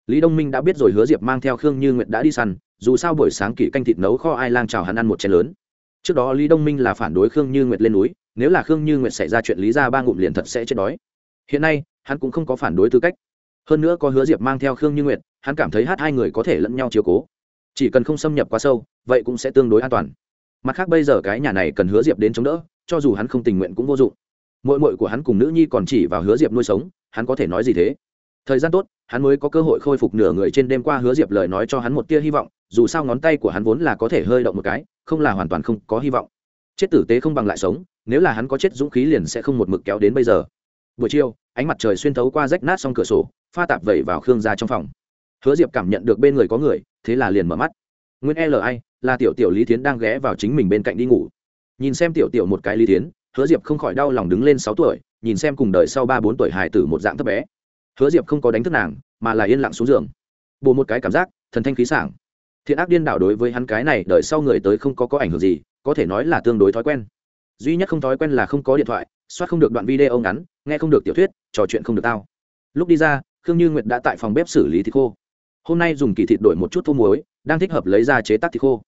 Speaker 1: Lý đông minh đã biết rồi hứa diệp mang theo khương như nguyệt đã đi săn, dù sao buổi sáng kỷ canh thịt nấu kho ai lang chào hắn ăn một chén lớn. Trước đó lý đông minh là phản đối khương như nguyệt lên núi, nếu là khương như nguyệt xảy ra chuyện lý ra ba ngụm liền thật sẽ chết đói. Hiện nay hắn cũng không có phản đối tư cách. Hơn nữa có hứa diệp mang theo khương như nguyệt, hắn cảm thấy hát hai người có thể lẫn nhau chiếu cố. Chỉ cần không xâm nhập quá sâu, vậy cũng sẽ tương đối an toàn. Mặt khác bây giờ cái nhà này cần hứa diệp đến chống đỡ, cho dù hắn không tình nguyện cũng vô dụng. Mội mội của hắn cùng nữ nhi còn chỉ vào hứa diệp nuôi sống, hắn có thể nói gì thế? Thời gian tốt, hắn mới có cơ hội khôi phục nửa người trên đêm qua hứa diệp lời nói cho hắn một tia hy vọng, dù sao ngón tay của hắn vốn là có thể hơi động một cái, không là hoàn toàn không có hy vọng. Chết tử tế không bằng lại sống, nếu là hắn có chết dũng khí liền sẽ không một mực kéo đến bây giờ. Buổi chiều ánh mặt trời xuyên thấu qua rách nát xong cửa sổ, pha tạp vẩy vào khương gia trong phòng. Hứa diệp cảm nhận được bên người có người, thế là liền mở mắt. Nguyên li là tiểu tiểu lý tiến đang ghé vào chính mình bên cạnh đi ngủ. Nhìn xem tiểu tiểu một cái lý tiến hứa diệp không khỏi đau lòng đứng lên sáu tuổi, nhìn xem cùng đời sau ba bốn tuổi hài tử một dạng thấp bé. Hứa diệp không có đánh thức nàng, mà là yên lặng xuống giường. Bù một cái cảm giác, thần thanh khí sảng. Thiện ác điên đảo đối với hắn cái này đợi sau người tới không có có ảnh hưởng gì, có thể nói là tương đối thói quen. Duy nhất không thói quen là không có điện thoại soát không được đoạn video ngắn, nghe không được tiểu thuyết, trò chuyện không được tao. Lúc đi ra, khương như nguyệt đã tại phòng bếp xử lý thịt khô. Hôm nay dùng kỳ thịt đổi một chút thô muối, đang thích hợp lấy ra chế tác thịt khô.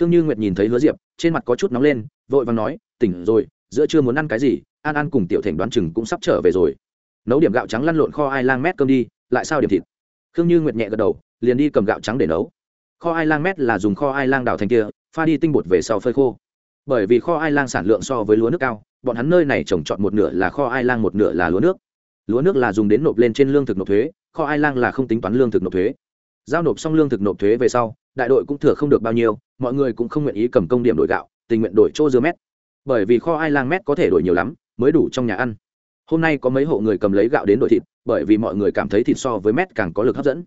Speaker 1: Khương như nguyệt nhìn thấy hứa diệp, trên mặt có chút nóng lên, vội vàng nói, tỉnh rồi, giữa chưa muốn ăn cái gì an an cùng tiểu thành đoán chừng cũng sắp trở về rồi. Nấu điểm gạo trắng lăn lộn kho ai lang mét cơm đi, lại sao điểm thịt? Khương như nguyệt nhẹ gật đầu, liền đi cầm gạo trắng để nấu. Kho ai lang mét là dùng kho ai lang đào thành kia, pha đi tinh bột về sau phơi khô. Bởi vì kho ai lang sản lượng so với lúa nước cao bọn hắn nơi này trồng trọt một nửa là kho ai lang, một nửa là lúa nước. Lúa nước là dùng đến nộp lên trên lương thực nộp thuế, kho ai lang là không tính toán lương thực nộp thuế. Giao nộp xong lương thực nộp thuế về sau, đại đội cũng thừa không được bao nhiêu, mọi người cũng không nguyện ý cầm công điểm đổi gạo, tình nguyện đổi chỗ dưa mét. Bởi vì kho ai lang mét có thể đổi nhiều lắm, mới đủ trong nhà ăn. Hôm nay có mấy hộ người cầm lấy gạo đến đổi thịt, bởi vì mọi người cảm thấy thịt so với mét càng có lực hấp dẫn.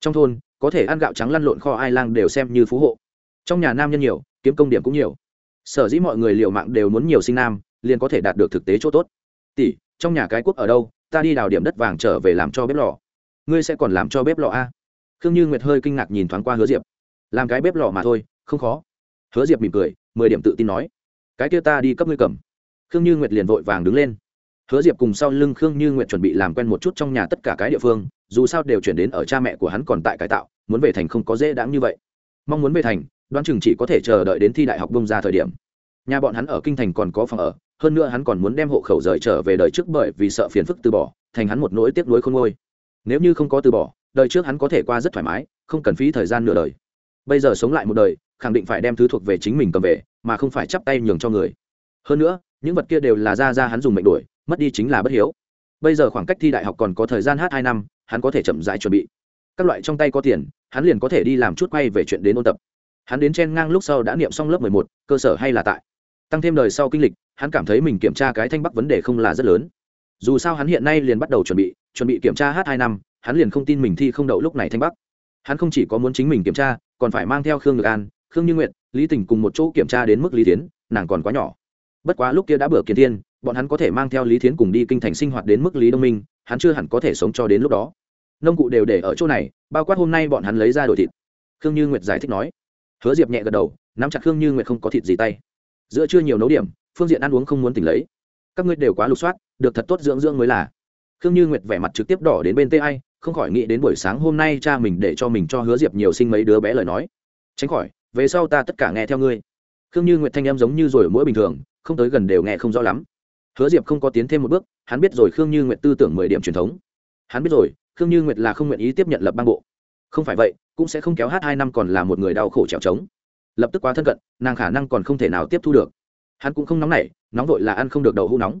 Speaker 1: Trong thôn, có thể ăn gạo trắng lăn lộn kho ai lang đều xem như phú hộ. Trong nhà nam nhân nhiều, kiếm công điểm cũng nhiều. Sở dĩ mọi người liệu mạng đều muốn nhiều sinh nam liền có thể đạt được thực tế chỗ tốt. Tỷ, trong nhà cái quốc ở đâu? Ta đi đào điểm đất vàng trở về làm cho bếp lò. Ngươi sẽ còn làm cho bếp lò a? Khương như nguyệt hơi kinh ngạc nhìn thoáng qua hứa diệp. Làm cái bếp lò mà thôi, không khó. Hứa diệp mỉm cười, mười điểm tự tin nói. Cái kia ta đi cấp ngươi cầm. Khương như nguyệt liền vội vàng đứng lên. Hứa diệp cùng sau lưng khương như nguyệt chuẩn bị làm quen một chút trong nhà tất cả cái địa phương, dù sao đều chuyển đến ở cha mẹ của hắn còn tại cải tạo, muốn về thành không có dễ đáng như vậy. Mong muốn về thành, đoán chừng chỉ có thể chờ đợi đến thi đại học bông ra thời điểm nhà bọn hắn ở kinh thành còn có phòng ở, hơn nữa hắn còn muốn đem hộ khẩu rời trở về đời trước bởi vì sợ phiền phức từ bỏ, thành hắn một nỗi tiếc nuối khôn ngôi nếu như không có từ bỏ, đời trước hắn có thể qua rất thoải mái, không cần phí thời gian nửa đời. Bây giờ sống lại một đời, khẳng định phải đem thứ thuộc về chính mình cầm về, mà không phải chắp tay nhường cho người. Hơn nữa, những vật kia đều là ra ra hắn dùng mệnh đuổi, mất đi chính là bất hiếu. Bây giờ khoảng cách thi đại học còn có thời gian hát hai năm, hắn có thể chậm rãi chuẩn bị. Các loại trong tay có tiền, hắn liền có thể đi làm chút quay về chuyện đến ôn tập. Hắn đến chen ngang lúc sau đã niệm xong lớp mười một, cơ sở hay là tại? Tăng thêm đời sau kinh lịch, hắn cảm thấy mình kiểm tra cái thanh bắc vấn đề không là rất lớn. Dù sao hắn hiện nay liền bắt đầu chuẩn bị chuẩn bị kiểm tra h hai năm, hắn liền không tin mình thi không đậu lúc này thanh bắc. Hắn không chỉ có muốn chính mình kiểm tra, còn phải mang theo khương ngược an, khương như nguyện lý tình cùng một chỗ kiểm tra đến mức lý tiến nàng còn quá nhỏ. Bất quá lúc kia đã bữa kiến tiên bọn hắn có thể mang theo lý thiến cùng đi kinh thành sinh hoạt đến mức lý đông minh, hắn chưa hẳn có thể sống cho đến lúc đó. Nông cụ đều để ở chỗ này, bao quát hôm nay bọn hắn lấy ra đổi thịt. Khương như nguyệt giải thích nói. Hứa diệp nhẹ gật đầu, nắm chặt khương như nguyệt không có thịt gì tay giữa chưa nhiều nấu điểm, phương diện ăn uống không muốn tỉnh lấy. Các ngươi đều quá lục soát, được thật tốt dưỡng dưỡng mới là. Khương như nguyệt vẻ mặt trực tiếp đỏ đến bên tê ai, không khỏi nghĩ đến buổi sáng hôm nay cha mình để cho mình cho hứa diệp nhiều sinh mấy đứa bé lời nói. Tránh khỏi, về sau ta tất cả nghe theo ngươi. Khương như nguyệt thanh em giống như rồi mỗi bình thường, không tới gần đều nghe không rõ lắm. Hứa diệp không có tiến thêm một bước, hắn biết rồi khương như nguyệt tư tưởng mười điểm truyền thống. Hắn biết rồi, khương như nguyệt là không nguyện ý tiếp nhận lập bang bộ. Không phải vậy, cũng sẽ không kéo hát hai năm còn là một người đau khổ trèo trống lập tức quá thân cận, nàng khả năng còn không thể nào tiếp thu được. Hắn cũng không nóng nảy, nóng vội là ăn không được đậu hũ nóng.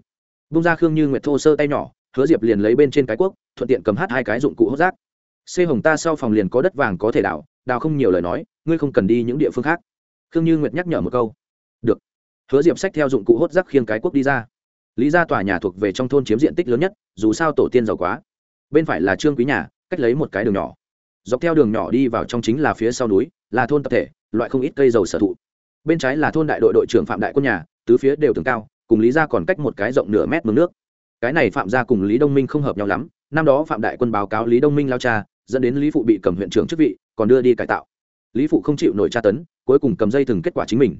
Speaker 1: Bung ra khương như nguyệt thô sơ tay nhỏ, hứa diệp liền lấy bên trên cái cuốc, thuận tiện cầm hát hai cái dụng cụ hốt rác. Xê hồng ta sau phòng liền có đất vàng có thể đào đào không nhiều lời nói, ngươi không cần đi những địa phương khác. Khương như nguyệt nhắc nhở một câu. Được. Hứa diệp xách theo dụng cụ hốt rác khiêng cái cuốc đi ra. Lý ra tòa nhà thuộc về trong thôn chiếm diện tích lớn nhất, dù sao tổ tiên giàu quá. Bên phải là trương quý nhà, cách lấy một cái đường nhỏ. Dọc theo đường nhỏ đi vào trong chính là phía sau núi, là thôn tập thể loại không ít cây dầu sở thụ. Bên trái là thôn đại đội đội trưởng phạm đại quân nhà, tứ phía đều tường cao, cùng lý ra còn cách một cái rộng nửa mét mương nước. Cái này phạm gia cùng lý đông minh không hợp nhau lắm, năm đó phạm đại quân báo cáo lý đông minh lao cha, dẫn đến lý phụ bị cầm huyện trưởng chức vị, còn đưa đi cải tạo. Lý phụ không chịu nổi tra tấn, cuối cùng cầm dây thừng kết quả chính mình.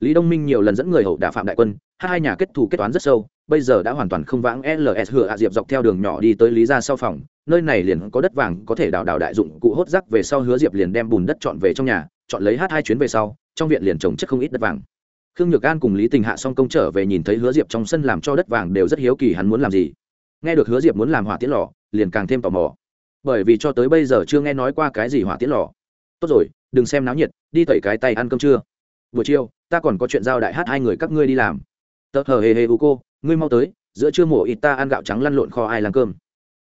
Speaker 1: Lý đông minh nhiều lần dẫn người hậu đả phạm đại quân, hai nhà kết thù kết toán rất sâu, bây giờ đã hoàn toàn không vãng ls hựa ạ diệp dọc theo đường nhỏ đi tới lý ra sau phòng, nơi này liền có đất vàng có thể đào đào đại dụng cụ hốt rác về sau hứa diệp liền đem bùn đất chọn về trong nhà chọn lấy hát hai chuyến về sau, trong viện liền trồng chất không ít đất vàng. Khương nhược an cùng lý tình hạ xong công trở về nhìn thấy hứa diệp trong sân làm cho đất vàng đều rất hiếu kỳ hắn muốn làm gì. Nghe được hứa diệp muốn làm hỏa tiễn lò, liền càng thêm tò mò. Bởi vì cho tới bây giờ chưa nghe nói qua cái gì hỏa tiễn lò. Tốt rồi, đừng xem náo nhiệt, đi tẩy cái tay ăn cơm trưa. Buổi chiều, ta còn có chuyện giao đại hát hai người các ngươi đi làm. Tớ hờ hề hề u cô, ngươi mau tới, giữa trưa mổ ít ta ăn gạo trắng lăn lộn kho ai làm cơm.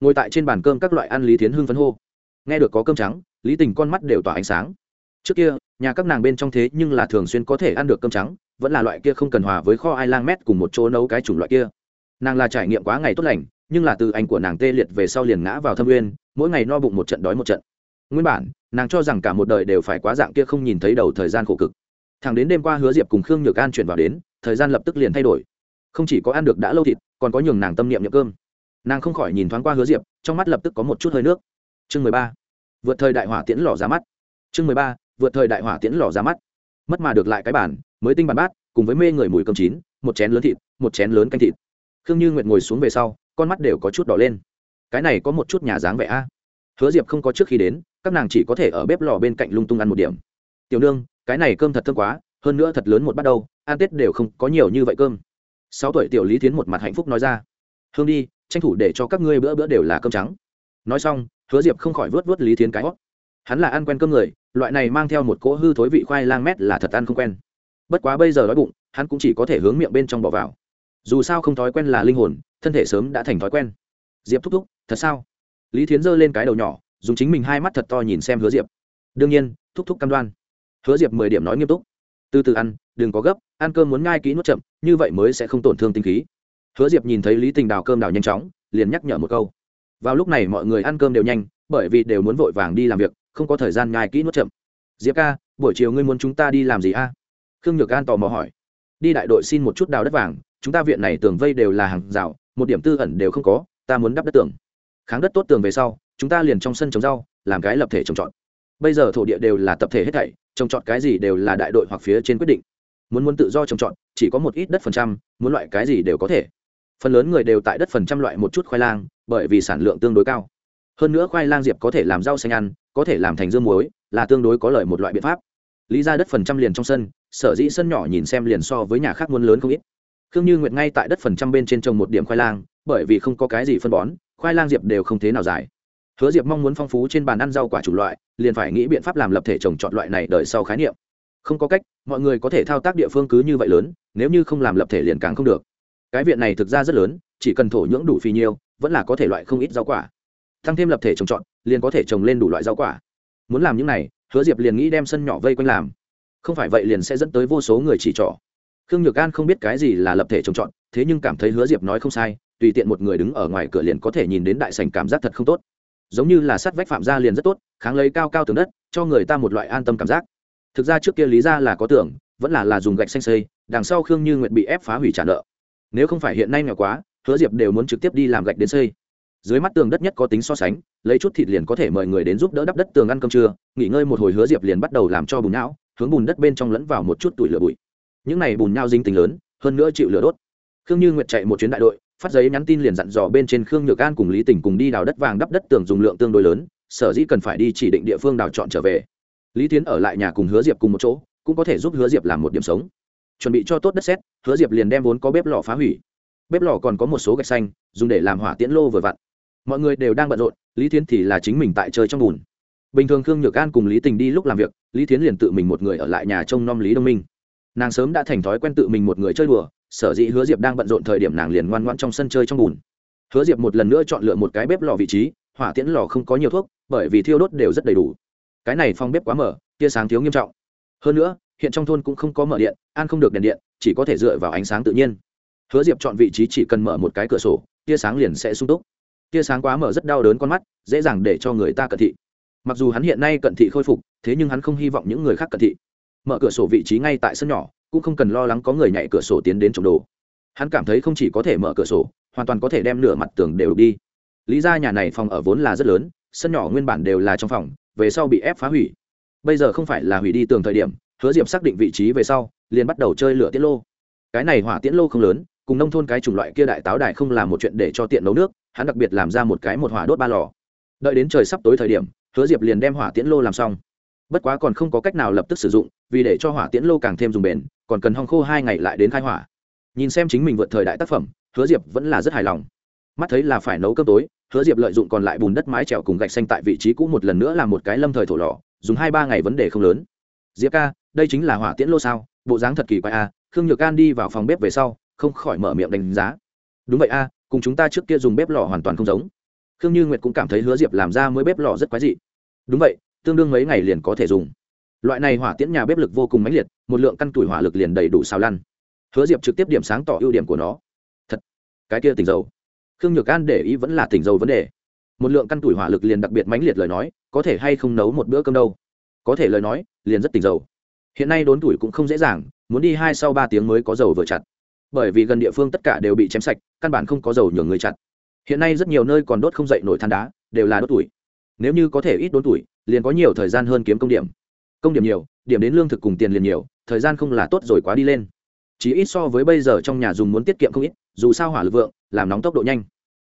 Speaker 1: Ngồi tại trên bàn cơm các loại ăn lý tiến hưng phấn hô. Nghe được có cơm trắng, lý tình con mắt đều tỏa ánh sáng trước kia, nhà các nàng bên trong thế nhưng là thường xuyên có thể ăn được cơm trắng, vẫn là loại kia không cần hòa với kho ai lang mét cùng một chỗ nấu cái chủng loại kia. Nàng là trải nghiệm quá ngày tốt lành, nhưng là từ anh của nàng tê liệt về sau liền ngã vào thâm nguyên mỗi ngày no bụng một trận đói một trận. Nguyên bản, nàng cho rằng cả một đời đều phải quá dạng kia không nhìn thấy đầu thời gian khổ cực. Thẳng đến đêm qua hứa diệp cùng khương nhược an chuyển vào đến, thời gian lập tức liền thay đổi. Không chỉ có ăn được đã lâu thịt, còn có nhường nàng tâm niệm nhậm cơm. Nàng không khỏi nhìn thoáng qua hứa diệp, trong mắt lập tức có một chút hơi nước. Chương mười ba. Vượt thời đại hỏa tiễn lò ra mắt. Chương mười ba vượt thời đại hỏa tiễn lò ra mắt. Mất mà được lại cái bản mới tinh bàn bát, cùng với mê người mùi cơm chín, một chén lớn thịt, một chén lớn canh thịt. Khương như nguyệt ngồi xuống về sau, con mắt đều có chút đỏ lên. Cái này có một chút nhà dáng vẻ a. Hứa diệp không có trước khi đến, các nàng chỉ có thể ở bếp lò bên cạnh lung tung ăn một điểm. Tiểu nương, cái này cơm thật thơm quá, hơn nữa thật lớn một bắt đầu ăn tết đều không có nhiều như vậy cơm. Sáu tuổi tiểu lý tiến một mặt hạnh phúc nói ra. Hương đi, tranh thủ để cho các ngươi bữa bữa đều là cơm trắng. Nói xong, hứa diệp không khỏi vớt vớt lý tiến cái hót hắn là ăn quen cơm người, loại này mang theo một cỗ hư thối vị khoai lang mét là thật ăn không quen. Bất quá bây giờ đói bụng, hắn cũng chỉ có thể hướng miệng bên trong bỏ vào. Dù sao không thói quen là linh hồn, thân thể sớm đã thành thói quen. Diệp thúc thúc, thật sao? Lý thiến giơ lên cái đầu nhỏ, dùng chính mình hai mắt thật to nhìn xem hứa diệp. Đương nhiên, thúc thúc cam đoan. Hứa diệp mười điểm nói nghiêm túc. Từ từ ăn, đừng có gấp, ăn cơm muốn ngai kỹ nuốt chậm, như vậy mới sẽ không tổn thương tinh khí. Hứa diệp nhìn thấy lý tình đào cơm đào nhanh chóng, liền nhắc nhở một câu. Vào lúc này mọi người ăn cơm đều nhanh, bởi vì đều muốn vội vàng đi làm việc không có thời gian nhai kỹ nuốt chậm. Diệp ca, buổi chiều ngươi muốn chúng ta đi làm gì a? Khương nhược an tò mò hỏi. Đi đại đội xin một chút đào đất vàng, chúng ta viện này tường vây đều là hàng rào, một điểm tư ẩn đều không có, ta muốn đắp đất tường. Kháng đất tốt tường về sau, chúng ta liền trong sân trồng rau, làm cái lập thể trồng trọt. Bây giờ thổ địa đều là tập thể hết thảy, trồng trọt cái gì đều là đại đội hoặc phía trên quyết định. Muốn muốn tự do trồng trọt, chỉ có một ít đất phần trăm, muốn loại cái gì đều có thể. Phần lớn người đều tại đất phần trăm loại một chút khoai lang, bởi vì sản lượng tương đối cao. Hơn nữa khoai lang diệp có thể làm rau xanh ăn có thể làm thành dương muối, là tương đối có lợi một loại biện pháp. Lý ra đất phần trăm liền trong sân, sở dĩ sân nhỏ nhìn xem liền so với nhà khác muốn lớn không ít. Khương như nguyệt ngay tại đất phần trăm bên trên trồng một điểm khoai lang, bởi vì không có cái gì phân bón, khoai lang diệp đều không thế nào dài. Hứa diệp mong muốn phong phú trên bàn ăn rau quả c loại, liền phải nghĩ biện pháp làm lập thể trồng trọt loại này đợi sau khái niệm. Không có cách, mọi người có thể thao tác địa phương cứ như vậy lớn, nếu như không làm lập thể liền càng không được. Cái viện này thực ra rất lớn, chỉ cần thổ nhưỡng đủ phì nhiêu vẫn là có thể loại không ít rau quả. Thăng thêm lập thể trồng trọt liền có thể trồng lên đủ loại rau quả. Muốn làm những này, hứa diệp liền nghĩ đem sân nhỏ vây quanh làm. Không phải vậy liền sẽ dẫn tới vô số người chỉ trỏ. Khương nhược an không biết cái gì là lập thể trồng trọt, thế nhưng cảm thấy hứa diệp nói không sai, tùy tiện một người đứng ở ngoài cửa liền có thể nhìn đến đại sành cảm giác thật không tốt. Giống như là sắt vách phạm gia liền rất tốt, kháng lấy cao cao tường đất, cho người ta một loại an tâm cảm giác. Thực ra trước kia lý ra là có tưởng vẫn là là dùng gạch xanh xây, đằng sau khương như nguyện bị ép phá hủy trả nợ. Nếu không phải hiện nay nghèo quá, hứa diệp đều muốn trực tiếp đi làm gạch đến xây. Dưới mắt tường đất nhất có tính so sánh lấy chút thịt liền có thể mời người đến giúp đỡ đắp đất tường ăn cơm trưa, nghỉ ngơi một hồi hứa diệp liền bắt đầu làm cho bùn não, hướng bùn đất bên trong lẫn vào một chút tủi lửa bụi. Những này bùn nhau dinh tính lớn, hơn nữa chịu lửa đốt. Khương như nguyệt chạy một chuyến đại đội, phát giấy nhắn tin liền dặn dò bên trên khương nhược an cùng lý tình cùng đi đào đất vàng đắp đất tường dùng lượng tương đối lớn, sở dĩ cần phải đi chỉ định địa phương đào chọn trở về. Lý tiến ở lại nhà cùng hứa diệp cùng một chỗ, cũng có thể giúp hứa diệp làm một điểm sống. Chuẩn bị cho tốt đất xét hứa diệp liền đem vốn có bếp lò phá hủy. Bếp lò còn có một số gạch xanh, dùng để làm hỏa tiễn lô vừa vặn. Mọi người đều đang bận rộn lý thiến thì là chính mình tại chơi trong bùn. Bình thường khương nhược an cùng lý tình đi lúc làm việc, lý thiến liền tự mình một người ở lại nhà trông nom lý đông minh. Nàng sớm đã thành thói quen tự mình một người chơi đùa, sở dĩ hứa diệp đang bận rộn thời điểm nàng liền ngoan ngoan trong sân chơi trong bùn. Hứa diệp một lần nữa chọn lựa một cái bếp lò vị trí, hỏa tiễn lò không có nhiều thuốc, bởi vì thiêu đốt đều rất đầy đủ. Cái này phong bếp quá mở, tia sáng thiếu nghiêm trọng. Hơn nữa, hiện trong thôn cũng không có mở điện, an không được đèn điện, chỉ có thể dựa vào ánh sáng tự nhiên. Hứa diệp chọn vị trí chỉ cần mở một cái cửa sổ, tia sáng liền sẽ sung túc tia sáng quá mở rất đau đớn con mắt, dễ dàng để cho người ta cận thị. Mặc dù hắn hiện nay cận thị khôi phục, thế nhưng hắn không hy vọng những người khác cận thị. Mở cửa sổ vị trí ngay tại sân nhỏ, cũng không cần lo lắng có người nhảy cửa sổ tiến đến trộm đồ. Hắn cảm thấy không chỉ có thể mở cửa sổ, hoàn toàn có thể đem nửa mặt tường đều đi. Lý ra nhà này phòng ở vốn là rất lớn, sân nhỏ nguyên bản đều là trong phòng, về sau bị ép phá hủy. Bây giờ không phải là hủy đi tường thời điểm, hứa diệp xác định vị trí về sau, liền bắt đầu chơi lửa tiễn lô. Cái này hỏa tiễn lô không lớn, cùng nông thôn cái chủng loại kia đại táo đài không là một chuyện để cho tiện nấu nước hắn đặc biệt làm ra một cái một hỏa đốt ba lò. Đợi đến trời sắp tối thời điểm, hứa diệp liền đem hỏa tiễn lô làm xong. Bất quá còn không có cách nào lập tức sử dụng, vì để cho hỏa tiễn lô càng thêm dùng bền, còn cần hong khô hai ngày lại đến khai hỏa. Nhìn xem chính mình vượt thời đại tác phẩm, hứa diệp vẫn là rất hài lòng. Mắt thấy là phải nấu cơm tối, hứa diệp lợi dụng còn lại bùn đất mái trèo cùng gạch xanh tại vị trí cũ một lần nữa làm một cái lâm thời thổ lò, dùng hai ba ngày vấn đề không lớn. Diệp ca, đây chính là hỏa tiễn lô sao? Bộ dáng thật kỳ quái a khương nhược an đi vào phòng bếp về sau, không khỏi mở miệng đánh giá. Đúng vậy a cùng chúng ta trước kia dùng bếp lò hoàn toàn không giống. Khương như nguyệt cũng cảm thấy hứa diệp làm ra mới bếp lò rất quái dị. Đúng vậy, tương đương mấy ngày liền có thể dùng. Loại này hỏa tiễn nhà bếp lực vô cùng mãnh liệt, một lượng căn tuổi hỏa lực liền đầy đủ xào lăn. Hứa diệp trực tiếp điểm sáng tỏ ưu điểm của nó. Thật, cái kia tỉnh dầu. Khương nhược an để ý vẫn là tỉnh dầu vấn đề. Một lượng căn tuổi hỏa lực liền đặc biệt mãnh liệt lời nói, có thể hay không nấu một bữa cơm đâu? Có thể lời nói, liền rất tỉnh dầu. Hiện nay đốn tuổi cũng không dễ dàng, muốn đi hai sau ba tiếng mới có dầu vừa chặt bởi vì gần địa phương tất cả đều bị chém sạch, căn bản không có dầu nhường người chặt. Hiện nay rất nhiều nơi còn đốt không dậy nổi than đá, đều là đốt tuổi. Nếu như có thể ít đốn tuổi, liền có nhiều thời gian hơn kiếm công điểm. Công điểm nhiều, điểm đến lương thực cùng tiền liền nhiều, thời gian không là tốt rồi quá đi lên. Chỉ ít so với bây giờ trong nhà dùng muốn tiết kiệm không ít, dù sao hỏa lực vượng, làm nóng tốc độ nhanh.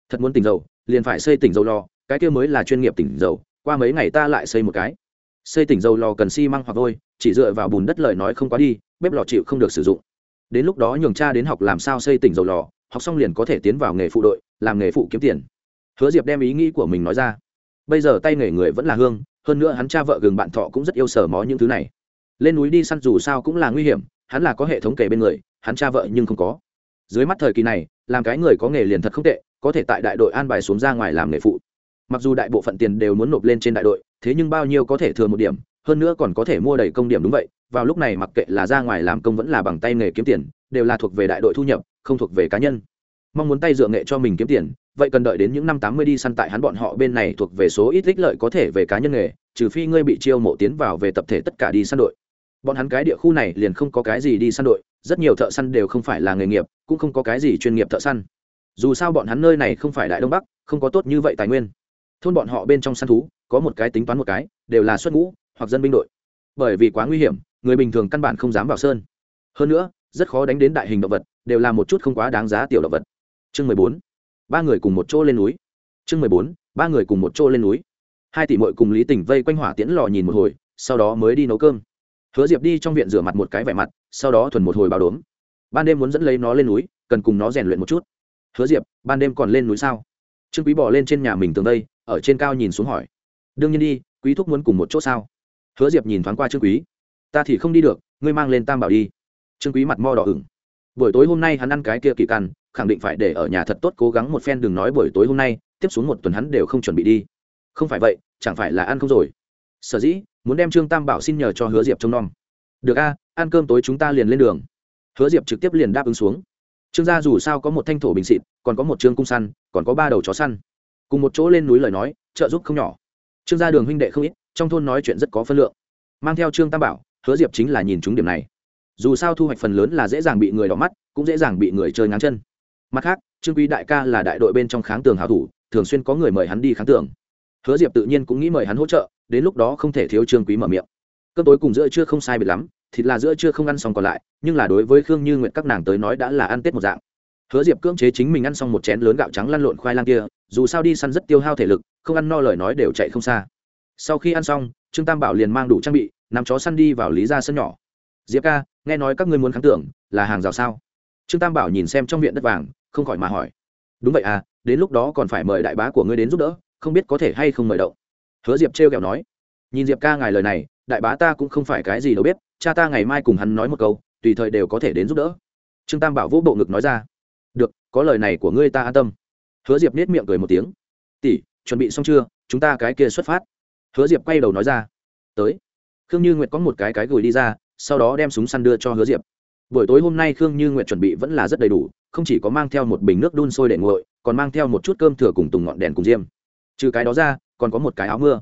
Speaker 1: Thật muốn tỉnh dầu, liền phải xây tỉnh dầu lò, cái kia mới là chuyên nghiệp tỉnh dầu, qua mấy ngày ta lại xây một cái. Xây tỉnh dầu lò cần xi măng hoặc vôi, chỉ dựa vào bùn đất lời nói không quá đi, bếp lò chịu không được sử dụng đến lúc đó nhường cha đến học làm sao xây tỉnh dầu lò, học xong liền có thể tiến vào nghề phụ đội, làm nghề phụ kiếm tiền. Hứa diệp đem ý nghĩ của mình nói ra. Bây giờ tay nghề người vẫn là hương, hơn nữa hắn cha vợ gừng bạn thọ cũng rất yêu sở mó những thứ này. Lên núi đi săn dù sao cũng là nguy hiểm, hắn là có hệ thống kể bên người, hắn cha vợ nhưng không có. Dưới mắt thời kỳ này, làm cái người có nghề liền thật không tệ, có thể tại đại đội an bài xuống ra ngoài làm nghề phụ. Mặc dù đại bộ phận tiền đều muốn nộp lên trên đại đội, thế nhưng bao nhiêu có thể thừa một điểm hơn nữa còn có thể mua đầy công điểm đúng vậy, vào lúc này mặc kệ là ra ngoài làm công vẫn là bằng tay nghề kiếm tiền, đều là thuộc về đại đội thu nhập, không thuộc về cá nhân. Mong muốn tay dựa nghệ cho mình kiếm tiền, vậy cần đợi đến những năm tám mươi đi săn tại hắn bọn họ bên này thuộc về số ít ích lợi có thể về cá nhân nghề, trừ phi ngươi bị chiêu mộ tiến vào về tập thể tất cả đi săn đội. Bọn hắn cái địa khu này liền không có cái gì đi săn đội, rất nhiều thợ săn đều không phải là nghề nghiệp, cũng không có cái gì chuyên nghiệp thợ săn. Dù sao bọn hắn nơi này không phải đại đông bắc, không có tốt như vậy tài nguyên. Thôn bọn họ bên trong săn thú, có một cái tính toán một cái, đều là xuất ngũ hoặc dân binh đội. Bởi vì quá nguy hiểm, người bình thường căn bản không dám vào sơn. Hơn nữa, rất khó đánh đến đại hình động vật, đều là một chút không quá đáng giá tiểu động vật. Chương mười bốn, ba người cùng một chỗ lên núi. Chương mười bốn, ba người cùng một chỗ lên núi. Hai tỷ mội cùng lý tỉnh vây quanh hỏa tiễn lò nhìn một hồi, sau đó mới đi nấu cơm. Hứa diệp đi trong viện rửa mặt một cái vẻ mặt, sau đó thuần một hồi bao đốm. Ban đêm muốn dẫn lấy nó lên núi, cần cùng nó rèn luyện một chút. Hứa diệp, ban đêm còn lên núi sao? Trương quý bỏ lên trên nhà mình tường đây, ở trên cao nhìn xuống hỏi. Đương nhiên đi, quý thúc muốn cùng một chỗ sao? Hứa diệp nhìn thoáng qua trương quý. Ta thì không đi được, ngươi mang lên tam bảo đi. Trương quý mặt mo đỏ ửng. Buổi tối hôm nay hắn ăn cái kia kỳ căn, khẳng định phải để ở nhà thật tốt cố gắng một phen, đừng nói buổi tối hôm nay, tiếp xuống một tuần hắn đều không chuẩn bị đi. Không phải vậy, chẳng phải là ăn không rồi? Sở dĩ, muốn đem trương tam bảo xin nhờ cho hứa diệp trông nom. Được a, ăn cơm tối chúng ta liền lên đường. Hứa diệp trực tiếp liền đáp ứng xuống. Trương gia dù sao có một thanh thổ bình xịt còn có một trương cung săn, còn có ba đầu chó săn. Cùng một chỗ lên núi lời nói, trợ giúp không nhỏ trương gia đường huynh đệ không ít, trong thôn nói chuyện rất có phân lượng. Mang theo trương tam bảo, hứa diệp chính là nhìn chúng điểm này. Dù sao thu hoạch phần lớn là dễ dàng bị người đỏ mắt, cũng dễ dàng bị người chơi ngáng chân. Mặt khác, trương quý đại ca là đại đội bên trong kháng tường hảo thủ, thường xuyên có người mời hắn đi kháng tường. Hứa diệp tự nhiên cũng nghĩ mời hắn hỗ trợ, đến lúc đó không thể thiếu trương quý mở miệng. Cơm tối cùng giữa trưa không sai biệt lắm, thịt là giữa trưa không ăn xong còn lại, nhưng là đối với khương như nguyện các nàng tới nói đã là ăn tết một dạng. Hứa diệp cưỡng chế chính mình ăn xong một chén lớn gạo trắng lăn lộn khoai lang kia, dù sao đi săn rất tiêu hao thể lực không ăn no lời nói đều chạy không xa. Sau khi ăn xong, trương tam bảo liền mang đủ trang bị nằm chó săn đi vào lý ra sân nhỏ. Diệp ca, nghe nói các ngươi muốn kháng tưởng, là hàng rào sao? Trương tam bảo nhìn xem trong viện đất vàng, không khỏi mà hỏi. Đúng vậy à đến lúc đó còn phải mời đại bá của ngươi đến giúp đỡ, không biết có thể hay không mời đậu. Hứa diệp trêu kẹo nói. Nhìn diệp ca ngài lời này, đại bá ta cũng không phải cái gì đâu biết, cha ta ngày mai cùng hắn nói một câu, tùy thời đều có thể đến giúp đỡ. Trương tam bảo vỗ bộ ngực nói ra. Được, có lời này của ngươi ta an tâm. Hứa diệp nết miệng cười một tiếng. Tỷ chuẩn bị xong chưa? Chúng ta cái kia xuất phát. Hứa diệp quay đầu nói ra. Tới. Khương như nguyệt có một cái cái gửi đi ra, sau đó đem súng săn đưa cho hứa diệp. Buổi tối hôm nay khương như nguyệt chuẩn bị vẫn là rất đầy đủ, không chỉ có mang theo một bình nước đun sôi để nguội, còn mang theo một chút cơm thừa cùng tùng ngọn đèn cùng diêm. Trừ cái đó ra, còn có một cái áo mưa.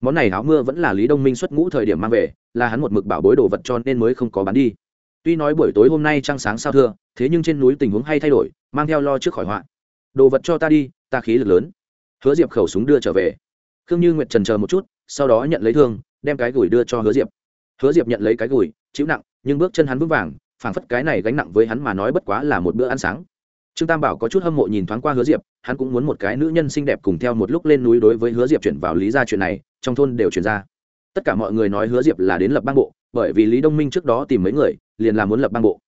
Speaker 1: Món này áo mưa vẫn là lý đông minh xuất ngũ thời điểm mang về, là hắn một mực bảo bối đồ vật cho nên mới không có bán đi. Tuy nói buổi tối hôm nay trăng sáng sao thưa, thế nhưng trên núi tình huống hay thay đổi, mang theo lo trước khỏi họa. Đồ vật cho ta đi, ta khí lực lớn hứa diệp khẩu súng đưa trở về. Khương như nguyệt trần chờ một chút, sau đó nhận lấy thương, đem cái gùi đưa cho hứa diệp. Hứa diệp nhận lấy cái gùi chịu nặng, nhưng bước chân hắn vững vàng, phảng phất cái này gánh nặng với hắn mà nói bất quá là một bữa ăn sáng. Trương tam bảo có chút hâm mộ nhìn thoáng qua hứa diệp, hắn cũng muốn một cái nữ nhân xinh đẹp cùng theo một lúc lên núi đối với hứa diệp chuyển vào lý ra chuyện này, trong thôn đều chuyển ra. Tất cả mọi người nói hứa diệp là đến lập bang bộ, bởi vì lý đông minh trước đó tìm mấy người, liền là muốn lập bang bộ.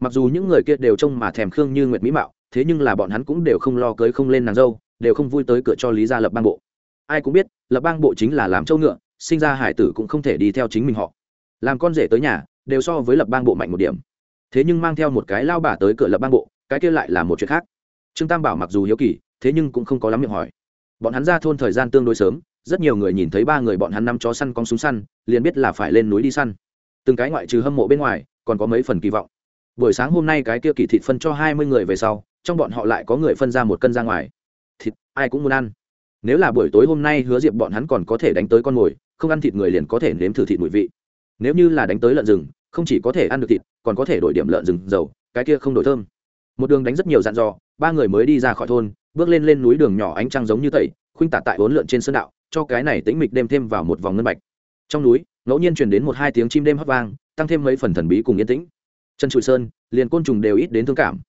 Speaker 1: Mặc dù những người kia đều trông mà thèm khương như nguyệt mỹ mạo, thế nhưng là bọn hắn cũng đều không lo cưới không lên nàng dâu đều không vui tới cửa cho lý gia lập bang bộ. Ai cũng biết, lập bang bộ chính là làm châu ngựa, sinh ra hải tử cũng không thể đi theo chính mình họ. Làm con rể tới nhà, đều so với lập bang bộ mạnh một điểm. Thế nhưng mang theo một cái lao bà tới cửa lập bang bộ, cái kia lại là một chuyện khác. Trương tam bảo mặc dù hiếu kỳ, thế nhưng cũng không có lắm miệng hỏi. Bọn hắn ra thôn thời gian tương đối sớm, rất nhiều người nhìn thấy ba người bọn hắn năm chó săn con súng săn, liền biết là phải lên núi đi săn. Từng cái ngoại trừ hâm mộ bên ngoài, còn có mấy phần kỳ vọng. Buổi sáng hôm nay cái kia kỳ thịt phân cho hai mươi người về sau, trong bọn họ lại có người phân ra một cân ra ngoài thịt, ai cũng muốn ăn. Nếu là buổi tối hôm nay hứa diệp bọn hắn còn có thể đánh tới con mồi, không ăn thịt người liền có thể nếm thử thịt mùi vị. Nếu như là đánh tới lợn rừng, không chỉ có thể ăn được thịt, còn có thể đổi điểm lợn rừng dầu, cái kia không đổi thơm. Một đường đánh rất nhiều dặn dò, ba người mới đi ra khỏi thôn, bước lên lên núi đường nhỏ ánh trăng giống như tẩy, khuynh tả tại bốn lượn trên sơn đạo, cho cái này tĩnh mịch đêm thêm vào một vòng ngân bạch. Trong núi, ngẫu nhiên truyền đến một hai tiếng chim đêm hót vang, tăng thêm mấy phần thần bí cùng yên tĩnh. Chân trụi sơn, liền côn trùng đều ít đến thương cảm.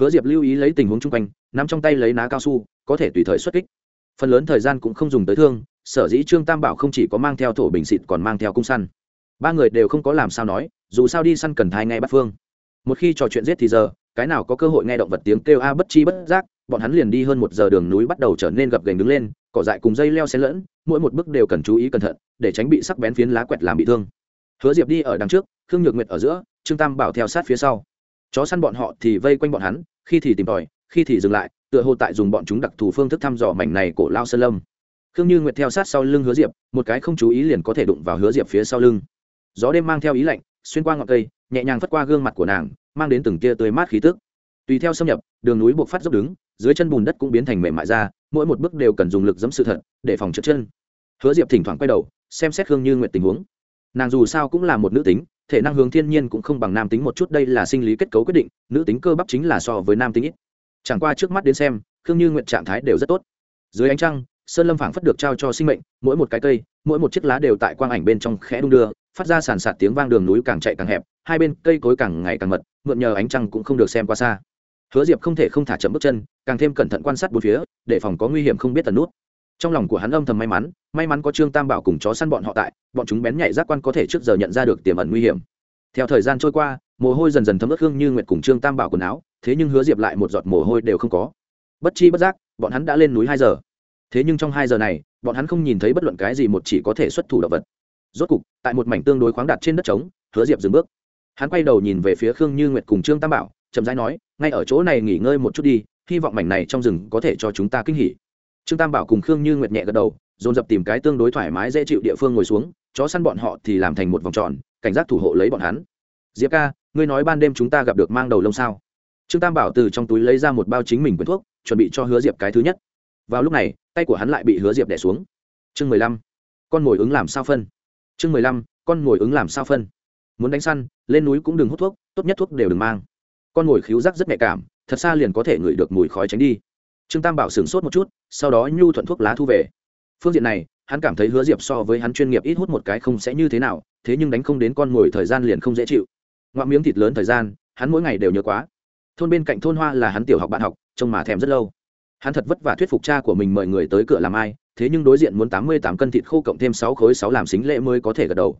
Speaker 1: Hứa diệp lưu ý lấy tình huống chung quanh, nắm trong tay lấy ná cao su có thể tùy thời xuất kích. Phần lớn thời gian cũng không dùng tới thương, sở dĩ trương tam bảo không chỉ có mang theo thổ bình xịt còn mang theo cung săn. Ba người đều không có làm sao nói, dù sao đi săn cần thai ngay bắt phương. Một khi trò chuyện giết thì giờ, cái nào có cơ hội nghe động vật tiếng kêu a bất chi bất giác, bọn hắn liền đi hơn một giờ đường núi bắt đầu trở nên gập gành đứng lên, cỏ dại cùng dây leo xen lẫn, mỗi một bước đều cần chú ý cẩn thận, để tránh bị sắc bén phiến lá quẹt làm bị thương. Hứa diệp đi ở đằng trước, khương nhược nguyệt ở giữa, trương tam bảo theo sát phía sau. Chó săn bọn họ thì vây quanh bọn hắn, khi thì tìm tòi, khi thì dừng lại tựa hồ tại dùng bọn chúng đặc thù phương thức thăm dò mảnh này cổ lao sơn lâm. Khương như nguyệt theo sát sau lưng hứa diệp, một cái không chú ý liền có thể đụng vào hứa diệp phía sau lưng. Gió đêm mang theo ý lạnh, xuyên qua ngọn cây, nhẹ nhàng phất qua gương mặt của nàng, mang đến từng tia tươi mát khí tức. Tùy theo xâm nhập, đường núi buộc phát dốc đứng, dưới chân bùn đất cũng biến thành mềm mại ra, mỗi một bước đều cần dùng lực giẫm sự thật, để phòng trượt chân. Hứa diệp thỉnh thoảng quay đầu, xem xét khương như nguyệt tình huống. Nàng dù sao cũng là một nữ tính, thể năng hướng thiên nhiên cũng không bằng nam tính một chút, đây là sinh lý kết cấu quyết định, nữ tính cơ bắp chính là so với nam tính ít chẳng qua trước mắt đến xem, khương như nguyện trạng thái đều rất tốt. Dưới ánh trăng, sơn lâm phảng phất được trao cho sinh mệnh, mỗi một cái cây, mỗi một chiếc lá đều tại quang ảnh bên trong khẽ đung đưa, phát ra sàn sạt tiếng vang đường núi càng chạy càng hẹp, hai bên cây cối càng ngày càng mật, mượn nhờ ánh trăng cũng không được xem qua xa. Hứa diệp không thể không thả chậm bước chân, càng thêm cẩn thận quan sát bốn phía, để phòng có nguy hiểm không biết tần nút. Trong lòng của hắn âm thầm may mắn may mắn có trương tam bảo cùng chó săn bọn họ tại, bọn chúng bén nhạy giác quan có thể trước giờ nhận ra được tiềm ẩn nguy hiểm. Theo thời gian trôi qua, mồ hôi dần dần thấm ướt hương như nguyệt cùng trương tam bảo quần áo thế nhưng hứa diệp lại một giọt mồ hôi đều không có. Bất chi bất giác, bọn hắn đã lên núi hai giờ. Thế nhưng trong hai giờ này, bọn hắn không nhìn thấy bất luận cái gì một chỉ có thể xuất thủ động vật. Rốt cục, tại một mảnh tương đối khoáng đặt trên đất trống, hứa diệp dừng bước. Hắn quay đầu nhìn về phía khương như nguyệt cùng trương tam bảo, chậm rãi nói, ngay ở chỗ này nghỉ ngơi một chút đi, hy vọng mảnh này trong rừng có thể cho chúng ta kinh hỉ. Trương tam bảo cùng khương như nguyệt nhẹ gật đầu, dồn dập tìm cái tương đối thoải mái dễ chịu địa phương ngồi xuống, chó săn bọn họ thì làm thành một vòng tròn, cảnh giác thủ hộ lấy bọn hắn. Diệp ca, ngươi nói ban đêm chúng ta gặp được mang đầu lông sao? Trương tam bảo từ trong túi lấy ra một bao chính mình quyển thuốc, chuẩn bị cho hứa diệp cái thứ nhất. Vào lúc này, tay của hắn lại bị hứa diệp đẻ xuống. Chương mười lăm, con mồi ứng làm sao phân? Chương mười lăm, con mồi ứng làm sao phân? Muốn đánh săn, lên núi cũng đừng hút thuốc, tốt nhất thuốc đều đừng mang. Con mồi khíu rắc rất nhạy cảm, thật xa liền có thể ngửi được mùi khói tránh đi. Trương tam bảo sửng sốt một chút, sau đó nhu thuận thuốc lá thu về. Phương diện này, hắn cảm thấy hứa diệp so với hắn chuyên nghiệp ít hút một cái không sẽ như thế nào, thế nhưng đánh không đến con mồi thời gian liền không dễ chịu. Ngoạ miếng thịt lớn thời gian, hắn mỗi ngày đều nhớ quá thôn bên cạnh thôn hoa là hắn tiểu học bạn học, trông mà thèm rất lâu. Hắn thật vất vả thuyết phục cha của mình mời người tới cửa làm ai, thế nhưng đối diện muốn tám mươi tám cân thịt khô cộng thêm sáu khối sáu làm xính lễ mới có thể gật đầu.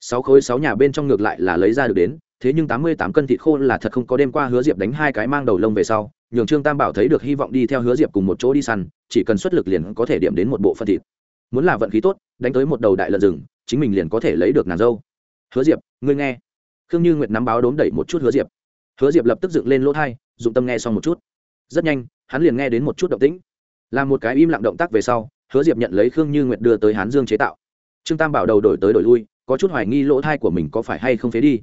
Speaker 1: Sáu khối sáu nhà bên trong ngược lại là lấy ra được đến, thế nhưng tám mươi tám cân thịt khô là thật không có đêm qua hứa diệp đánh hai cái mang đầu lông về sau, nhường trương tam bảo thấy được hy vọng đi theo hứa diệp cùng một chỗ đi săn, chỉ cần xuất lực liền có thể điểm đến một bộ phân thịt. Muốn là vận khí tốt, đánh tới một đầu đại lợn rừng, chính mình liền có thể lấy được nàng dâu. Hứa diệp, ngươi nghe. Khương như nguyệt nắm báo đốn đẩy một chút hứa diệp hứa diệp lập tức dựng lên lỗ thai, dụng tâm nghe xong một chút. Rất nhanh, hắn liền nghe đến một chút động tĩnh. Làm một cái im lặng động tác về sau, hứa diệp nhận lấy khương như nguyệt đưa tới hán dương chế tạo. Trương tam bảo đầu đổi tới đổi lui, có chút hoài nghi lỗ thai của mình có phải hay không phế đi.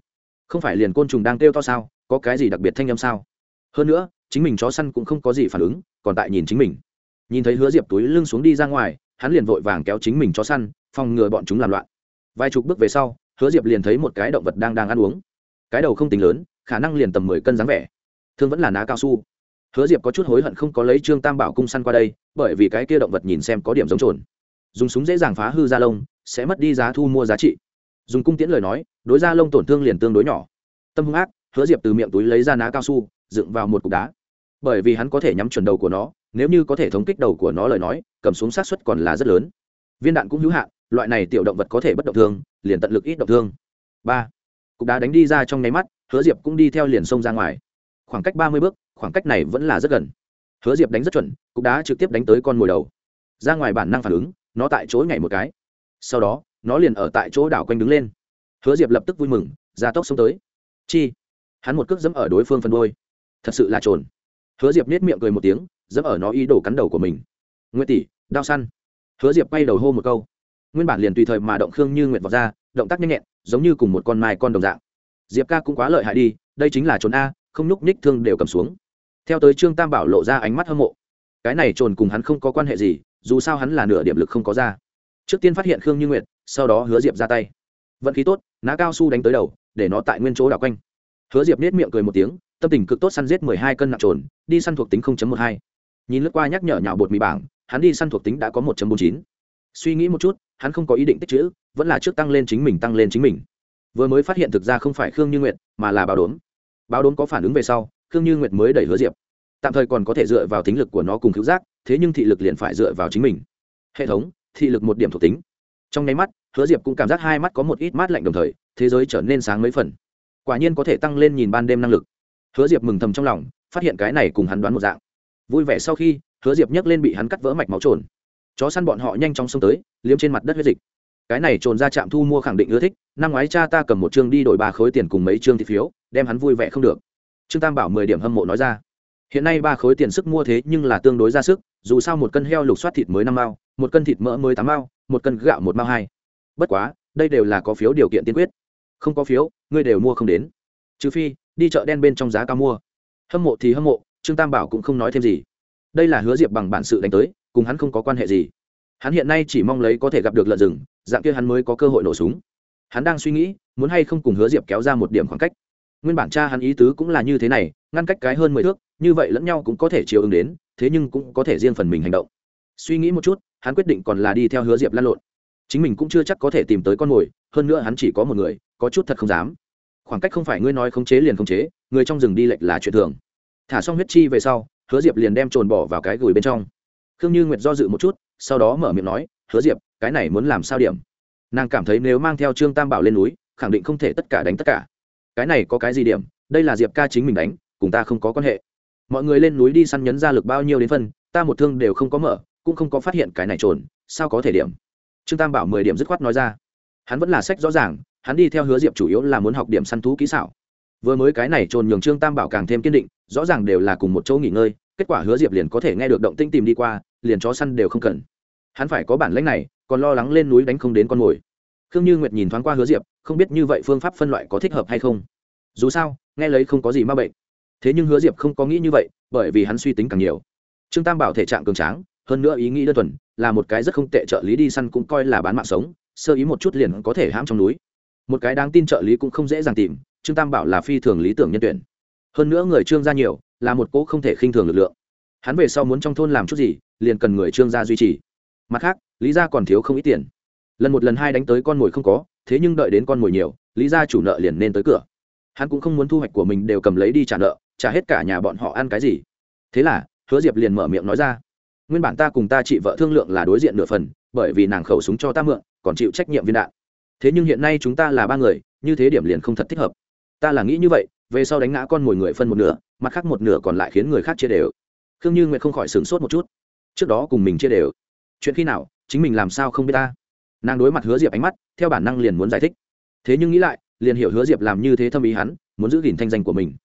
Speaker 1: Không phải liền côn trùng đang kêu to sao, có cái gì đặc biệt thanh âm sao? Hơn nữa, chính mình chó săn cũng không có gì phản ứng, còn tại nhìn chính mình. Nhìn thấy hứa diệp túi lưng xuống đi ra ngoài, hắn liền vội vàng kéo chính mình chó săn, phòng ngừa bọn chúng làm loạn. Vài chục bước về sau, hứa diệp liền thấy một cái động vật đang đang ăn uống. Cái đầu không tính lớn khả năng liền tầm mười cân dáng vẻ. Thương vẫn là ná cao su. Hứa diệp có chút hối hận không có lấy trương tam bảo cung săn qua đây, bởi vì cái kia động vật nhìn xem có điểm giống trồn. Dùng súng dễ dàng phá hư da lông, sẽ mất đi giá thu mua giá trị. Dùng cung tiễn lời nói, đối da lông tổn thương liền tương đối nhỏ. Tâm hung ác, hứa diệp từ miệng túi lấy ra ná cao su, dựng vào một cục đá. Bởi vì hắn có thể nhắm chuẩn đầu của nó, nếu như có thể thống kích đầu của nó lời nói, cầm xuống sát xuất còn là rất lớn. Viên đạn cũng hữu hạn, loại này tiểu động vật có thể bất động thương, liền tận lực ít động thương. Ba. Cục đá đánh đi ra trong nháy mắt hứa diệp cũng đi theo liền sông ra ngoài. Khoảng cách ba mươi bước, khoảng cách này vẫn là rất gần. Hứa diệp đánh rất chuẩn, cục đá trực tiếp đánh tới con mồi đầu. Ra ngoài bản năng phản ứng, nó tại chỗ nhảy một cái. Sau đó, nó liền ở tại chỗ đảo quanh đứng lên. Hứa diệp lập tức vui mừng, ra tốc xông tới. Chi? Hắn một cước dẫm ở đối phương phần đôi thật sự là trồn. Hứa diệp nết miệng cười một tiếng dẫm ở nó ý đồ cắn đầu của mình. Nguyễn tỷ đao săn. Hứa diệp quay đầu hô một câu. Nguyên bản liền tùy thời mà động khương như nguyệt vọt ra, động tác nhanh nhẹn, giống như cùng một con mai con đồng dạng diệp ca cũng quá lợi hại đi, đây chính là trốn a, không nhúc nhích thương đều cầm xuống. Theo tới trương tam bảo lộ ra ánh mắt hâm mộ. Cái này trồn cùng hắn không có quan hệ gì, dù sao hắn là nửa điểm lực không có ra. Trước tiên phát hiện khương như nguyệt, sau đó hứa diệp ra tay. Vận khí tốt, ná cao su đánh tới đầu, để nó tại nguyên chỗ đảo quanh. Hứa diệp nết miệng cười một tiếng, tâm tình cực tốt săn giết mười hai cân nặng trồn, đi săn thuộc tính một hai. Nhìn lướt qua nhắc nhở nhỏ bột mì bảng, hắn đi săn thuộc tính đã có một bốn chín. Suy nghĩ một chút, hắn không có ý định tích chữ vẫn là trước tăng lên chính mình tăng lên chính mình vừa mới phát hiện thực ra không phải khương như nguyệt, mà là báo đốm. Báo đốm có phản ứng về sau, khương như nguyệt mới đẩy hứa diệp. Tạm thời còn có thể dựa vào tính lực của nó cùng cứu giác, thế nhưng thị lực liền phải dựa vào chính mình. Hệ thống, thị lực một điểm thuộc tính. Trong nháy mắt, hứa diệp cũng cảm giác hai mắt có một ít mát lạnh đồng thời, thế giới trở nên sáng mấy phần. Quả nhiên có thể tăng lên nhìn ban đêm năng lực. Hứa diệp mừng thầm trong lòng, phát hiện cái này cùng hắn đoán một dạng. Vui vẻ sau khi, hứa diệp nhấc lên bị hắn cắt vỡ mạch máu trồn. Chó săn bọn họ nhanh chóng xông tới, liếm trên mặt đất huyết dịch cái này trồn ra trạm thu mua khẳng định ưa thích, năm ngoái cha ta cầm một chương đi đổi ba khối tiền cùng mấy chương thị phiếu, đem hắn vui vẻ không được. Trương tam bảo mười điểm hâm mộ nói ra. Hiện nay ba khối tiền sức mua thế nhưng là tương đối ra sức, dù sao một cân heo lục soát thịt mới năm mao, một cân thịt mỡ mới tám mao, một cân gạo một mao hai. Bất quá, đây đều là có phiếu điều kiện tiên quyết. Không có phiếu, ngươi đều mua không đến. Trừ phi, đi chợ đen bên trong giá cao mua. Hâm mộ thì hâm mộ, trương tam bảo cũng không nói thêm gì. Đây là hứa diệp bằng bản sự đánh tới, cùng hắn không có quan hệ gì hắn hiện nay chỉ mong lấy có thể gặp được lợn rừng, dạng kia hắn mới có cơ hội nổ súng. Hắn đang suy nghĩ, muốn hay không cùng hứa diệp kéo ra một điểm khoảng cách. Nguyên bản cha hắn ý tứ cũng là như thế này, ngăn cách cái hơn mười thước, như vậy lẫn nhau cũng có thể chiều ứng đến, thế nhưng cũng có thể riêng phần mình hành động. Suy nghĩ một chút, hắn quyết định còn là đi theo hứa diệp lan lộn. Chính mình cũng chưa chắc có thể tìm tới con mồi, hơn nữa hắn chỉ có một người, có chút thật không dám. Khoảng cách không phải ngươi nói khống chế liền khống chế, người trong rừng đi lệch là chuyện thường. Thả xong huyết chi về sau, hứa diệp liền đem trồn bỏ vào cái gửi bên trong. Khương như nguyệt do dự một chút sau đó mở miệng nói, hứa diệp, cái này muốn làm sao điểm? Nàng cảm thấy nếu mang theo trương tam bảo lên núi, khẳng định không thể tất cả đánh tất cả. Cái này có cái gì điểm? Đây là diệp ca chính mình đánh, cùng ta không có quan hệ. Mọi người lên núi đi săn nhấn ra lực bao nhiêu đến phân, ta một thương đều không có mở, cũng không có phát hiện cái này trồn, sao có thể điểm? Trương tam bảo mười điểm dứt khoát nói ra. Hắn vẫn là sách rõ ràng, hắn đi theo hứa diệp chủ yếu là muốn học điểm săn thú kỹ xảo. Vừa mới cái này trồn nhường trương tam bảo càng thêm kiên định, rõ ràng đều là cùng một chỗ nghỉ ngơi, kết quả hứa diệp liền có thể nghe được động tinh tìm đi qua liền chó săn đều không cần. Hắn phải có bản lãnh này, còn lo lắng lên núi đánh không đến con mồi. Khương như nguyệt nhìn thoáng qua hứa diệp, không biết như vậy phương pháp phân loại có thích hợp hay không. Dù sao, nghe lấy không có gì ma bệnh. Thế nhưng hứa diệp không có nghĩ như vậy, bởi vì hắn suy tính càng nhiều. Trương tam bảo thể trạng cường tráng, hơn nữa ý nghĩ đơn thuần, là một cái rất không tệ trợ lý đi săn cũng coi là bán mạng sống, sơ ý một chút liền có thể hãm trong núi. Một cái đáng tin trợ lý cũng không dễ dàng tìm, trương tam bảo là phi thường lý tưởng nhân tuyển. Hơn nữa người trương gia nhiều, là một cỗ không thể khinh thường lực lượng. Hắn về sau muốn trong thôn làm chút gì liền cần người trương gia duy trì. Mặt khác, lý gia còn thiếu không ít tiền. Lần một lần hai đánh tới con mồi không có, thế nhưng đợi đến con mồi nhiều, lý gia chủ nợ liền nên tới cửa. Hắn cũng không muốn thu hoạch của mình đều cầm lấy đi trả nợ, trả hết cả nhà bọn họ ăn cái gì. Thế là, hứa diệp liền mở miệng nói ra, nguyên bản ta cùng ta chị vợ thương lượng là đối diện nửa phần, bởi vì nàng khẩu súng cho ta mượn, còn chịu trách nhiệm viên đạn. Thế nhưng hiện nay chúng ta là ba người, như thế điểm liền không thật thích hợp. Ta là nghĩ như vậy, về sau đánh ngã con mồi người phân một nửa, mặt khác một nửa còn lại khiến người khác chia đều. Khương như nguyệt không khỏi sửng sốt một chút trước đó cùng mình chia đều. Chuyện khi nào, chính mình làm sao không biết ta? Nàng đối mặt hứa diệp ánh mắt, theo bản năng liền muốn giải thích. Thế nhưng nghĩ lại, liền hiểu hứa diệp làm như thế thâm ý hắn, muốn giữ gìn thanh danh của mình.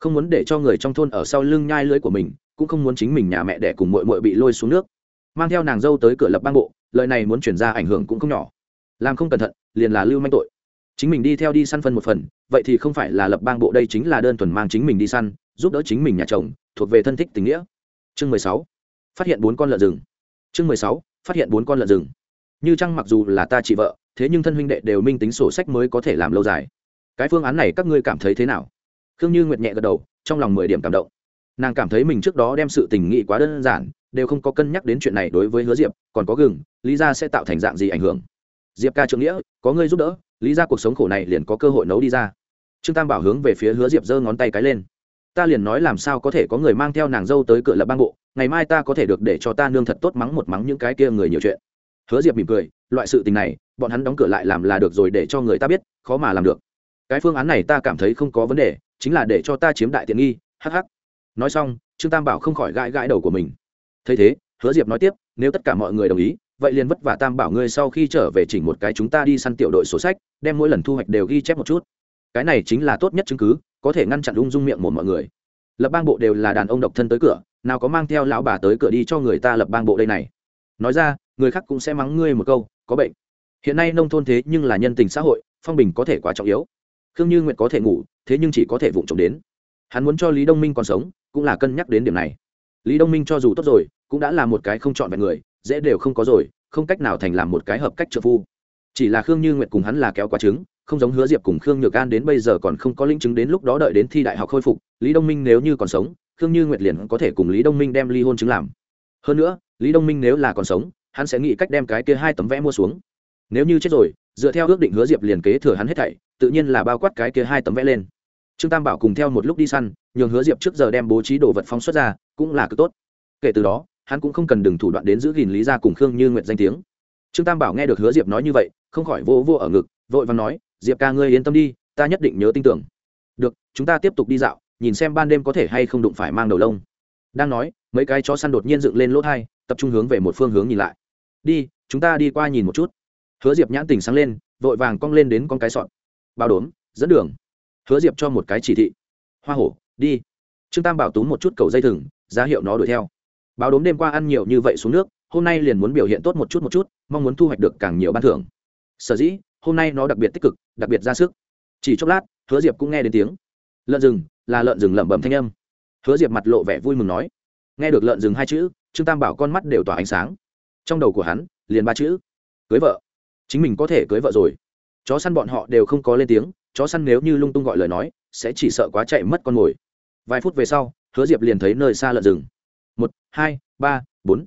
Speaker 1: Không muốn để cho người trong thôn ở sau lưng nhai lưới của mình, cũng không muốn chính mình nhà mẹ đẻ cùng mội mội bị lôi xuống nước. Mang theo nàng dâu tới cửa lập bang bộ, lời này muốn chuyển ra ảnh hưởng cũng không nhỏ. Làm không cẩn thận, liền là lưu manh tội. Chính mình đi theo đi săn phân một phần, vậy thì không phải là lập bang bộ đây chính là đơn thuần mang chính mình đi săn, giúp đỡ chính mình nhà chồng, thuộc về thân thích tình nghĩa. Chương mười sáu phát hiện bốn con lợn rừng. Chương mười sáu, phát hiện bốn con lợn rừng. Như trăng mặc dù là ta chị vợ, thế nhưng thân huynh đệ đều minh tính sổ sách mới có thể làm lâu dài. Cái phương án này các ngươi cảm thấy thế nào? Khương như nguyệt nhẹ gật đầu, trong lòng mười điểm cảm động. Nàng cảm thấy mình trước đó đem sự tình nghị quá đơn giản, đều không có cân nhắc đến chuyện này đối với hứa diệp, còn có gừng, lý ra sẽ tạo thành dạng gì ảnh hưởng? Diệp ca trưởng nghĩa, có ngươi giúp đỡ, lý ra cuộc sống khổ này liền có cơ hội nấu đi ra. Trương tam bảo hướng về phía hứa diệp giơ ngón tay cái lên ta liền nói làm sao có thể có người mang theo nàng dâu tới cửa lập bang bộ, ngày mai ta có thể được để cho ta nương thật tốt mắng một mắng những cái kia người nhiều chuyện. Hứa diệp mỉm cười, loại sự tình này, bọn hắn đóng cửa lại làm là được rồi để cho người ta biết, khó mà làm được. Cái phương án này ta cảm thấy không có vấn đề, chính là để cho ta chiếm đại tiện nghi hh nói xong, trương tam bảo không khỏi gãi gãi đầu của mình. Thấy thế, hứa diệp nói tiếp, nếu tất cả mọi người đồng ý, vậy liền vất vả tam bảo ngươi sau khi trở về chỉnh một cái chúng ta đi săn tiểu đội sổ sách, đem mỗi lần thu hoạch đều ghi chép một chút. Cái này chính là tốt nhất chứng cứ có thể ngăn chặn ung dung miệng một mọi người. Lập bang bộ đều là đàn ông độc thân tới cửa, nào có mang theo lão bà tới cửa đi cho người ta lập bang bộ đây này. Nói ra, người khác cũng sẽ mắng ngươi một câu, có bệnh. Hiện nay nông thôn thế nhưng là nhân tình xã hội, phong bình có thể quá trọng yếu. Khương như nguyện có thể ngủ, thế nhưng chỉ có thể vụng trộm đến. Hắn muốn cho lý đông minh còn sống, cũng là cân nhắc đến điểm này. Lý đông minh cho dù tốt rồi, cũng đã là một cái không chọn vẹn người, dễ đều không có rồi, không cách nào thành làm một cái hợp cách trợ phu. Chỉ là khương như nguyệt cùng hắn là kéo quá trứng không giống hứa diệp cùng khương nhược an đến bây giờ còn không có linh chứng đến lúc đó đợi đến thi đại học khôi phục, lý đông minh nếu như còn sống, khương như nguyệt liền có thể cùng lý đông minh đem ly hôn chứng làm. Hơn nữa, lý đông minh nếu là còn sống, hắn sẽ nghĩ cách đem cái kia hai tấm vẽ mua xuống. Nếu như chết rồi, dựa theo ước định hứa diệp liền kế thừa hắn hết thảy, tự nhiên là bao quát cái kia hai tấm vẽ lên. Trương tam bảo cùng theo một lúc đi săn, nhường hứa diệp trước giờ đem bố trí đồ vật phóng xuất ra, cũng là cực tốt. Kể từ đó, hắn cũng không cần đừng thủ đoạn đến giữ gìn lý ra cùng khương như nguyệt danh tiếng. Trương tam bảo nghe được hứa diệp nói như vậy, không khỏi vô vô ở ngực, vội và nói diệp ca ngươi yên tâm đi, ta nhất định nhớ tin tưởng. Được, chúng ta tiếp tục đi dạo, nhìn xem ban đêm có thể hay không đụng phải mang đầu lông. Đang nói, mấy cái chó săn đột nhiên dựng lên lỗ thai, tập trung hướng về một phương hướng nhìn lại. Đi, chúng ta đi qua nhìn một chút. Hứa diệp nhãn tình sáng lên, vội vàng cong lên đến con cái sọn bao đốm, dẫn đường. Hứa diệp cho một cái chỉ thị. Hoa hổ, đi. Trương tam bảo túm một chút cầu dây thừng, giá hiệu nó đuổi theo. Báo đốm đêm qua ăn nhiều như vậy xuống nước, hôm nay liền muốn biểu hiện tốt một chút một chút, mong muốn thu hoạch được càng nhiều ban thưởng. Sở dĩ hôm nay nó đặc biệt tích cực, đặc biệt ra sức. Chỉ chốc lát, hứa diệp cũng nghe đến tiếng. Lợn rừng, là lợn rừng lẩm bẩm thanh âm. Hứa diệp mặt lộ vẻ vui mừng nói, nghe được lợn rừng hai chữ, trương tam bảo con mắt đều tỏa ánh sáng. Trong đầu của hắn, liền ba chữ, cưới vợ. Chính mình có thể cưới vợ rồi. Chó săn bọn họ đều không có lên tiếng, chó săn nếu như lung tung gọi lời nói, sẽ chỉ sợ quá chạy mất con mồi. Vài phút về sau, hứa diệp liền thấy nơi xa lợn rừng. Một, hai, ba, bốn.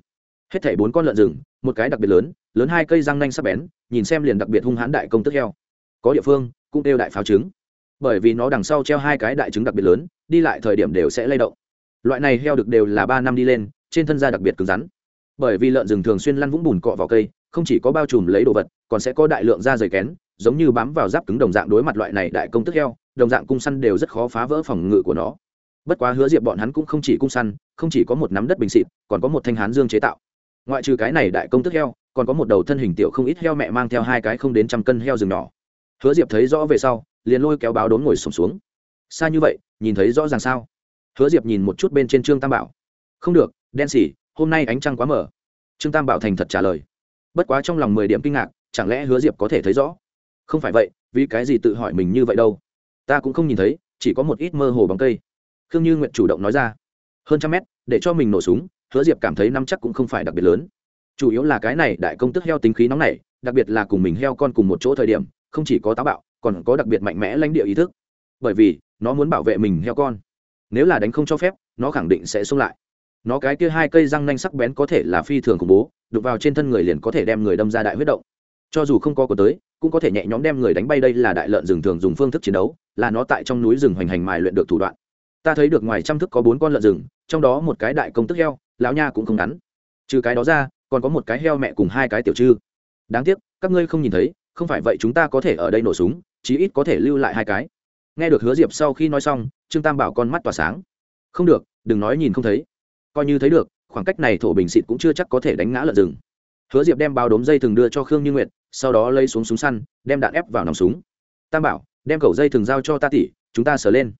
Speaker 1: Hết thảy bốn con lợn rừng, một cái đặc biệt lớn lớn hai cây răng nanh sắc bén nhìn xem liền đặc biệt hung hãn đại công tức heo. Có địa phương, cũng đều đại pháo trứng. Bởi vì nó đằng sau treo hai cái đại trứng đặc biệt lớn, đi lại thời điểm đều sẽ lay động. Loại này heo được đều là ba năm đi lên, trên thân da đặc biệt cứng rắn. Bởi vì lợn rừng thường xuyên lăn vũng bùn cọ vào cây, không chỉ có bao trùm lấy đồ vật, còn sẽ có đại lượng da dày kén, giống như bám vào giáp cứng đồng dạng đối mặt loại này đại công tức heo, đồng dạng cung săn đều rất khó phá vỡ phòng ngự của nó. Bất quá hứa diệp bọn hắn cũng không chỉ cung săn, không chỉ có một nắm đất bình xịt còn có một thanh hán dương chế tạo. Ngoại trừ cái này đại công tức heo còn có một đầu thân hình tiểu không ít heo mẹ mang theo hai cái không đến trăm cân heo rừng nhỏ. Hứa diệp thấy rõ về sau liền lôi kéo báo đốn ngồi sùng xuống, xuống xa như vậy nhìn thấy rõ ràng sao? Hứa diệp nhìn một chút bên trên trương tam bảo. Không được đen xỉ hôm nay ánh trăng quá mở trương tam bảo thành thật trả lời. Bất quá trong lòng mười điểm kinh ngạc chẳng lẽ hứa diệp có thể thấy rõ? Không phải vậy vì cái gì tự hỏi mình như vậy đâu? Ta cũng không nhìn thấy chỉ có một ít mơ hồ bóng cây. Khương như nguyện chủ động nói ra. Hơn trăm mét để cho mình nổ súng hứa diệp cảm thấy năm chắc cũng không phải đặc biệt lớn chủ yếu là cái này đại công tức heo tính khí nóng này, đặc biệt là cùng mình heo con cùng một chỗ thời điểm, không chỉ có táo bạo, còn có đặc biệt mạnh mẽ lãnh địa ý thức. Bởi vì, nó muốn bảo vệ mình heo con. Nếu là đánh không cho phép, nó khẳng định sẽ xông lại. Nó cái kia hai cây răng nanh sắc bén có thể là phi thường khủng bố đục vào trên thân người liền có thể đem người đâm ra đại huyết động. Cho dù không có có tới, cũng có thể nhẹ nhõm đem người đánh bay đây là đại lợn rừng thường dùng phương thức chiến đấu, là nó tại trong núi rừng hoành hành mài luyện được thủ đoạn. Ta thấy được ngoài trăm thức có bốn con lợn rừng, trong đó một cái đại công tức heo, lão nha cũng không ngắn. Trừ cái đó ra còn có một cái heo mẹ cùng hai cái tiểu trư đáng tiếc, các ngươi không nhìn thấy, không phải vậy chúng ta có thể ở đây nổ súng, chí ít có thể lưu lại hai cái. Nghe được hứa diệp sau khi nói xong, trương tam bảo con mắt tỏa sáng. Không được, đừng nói nhìn không thấy. Coi như thấy được, khoảng cách này thổ bình xịt cũng chưa chắc có thể đánh ngã lợn rừng. Hứa diệp đem bao đốm dây thường đưa cho khương như nguyệt, sau đó lấy xuống súng săn, đem đạn ép vào nòng súng. Tam bảo, đem cầu dây thường giao cho ta tỉ chúng ta sờ lên.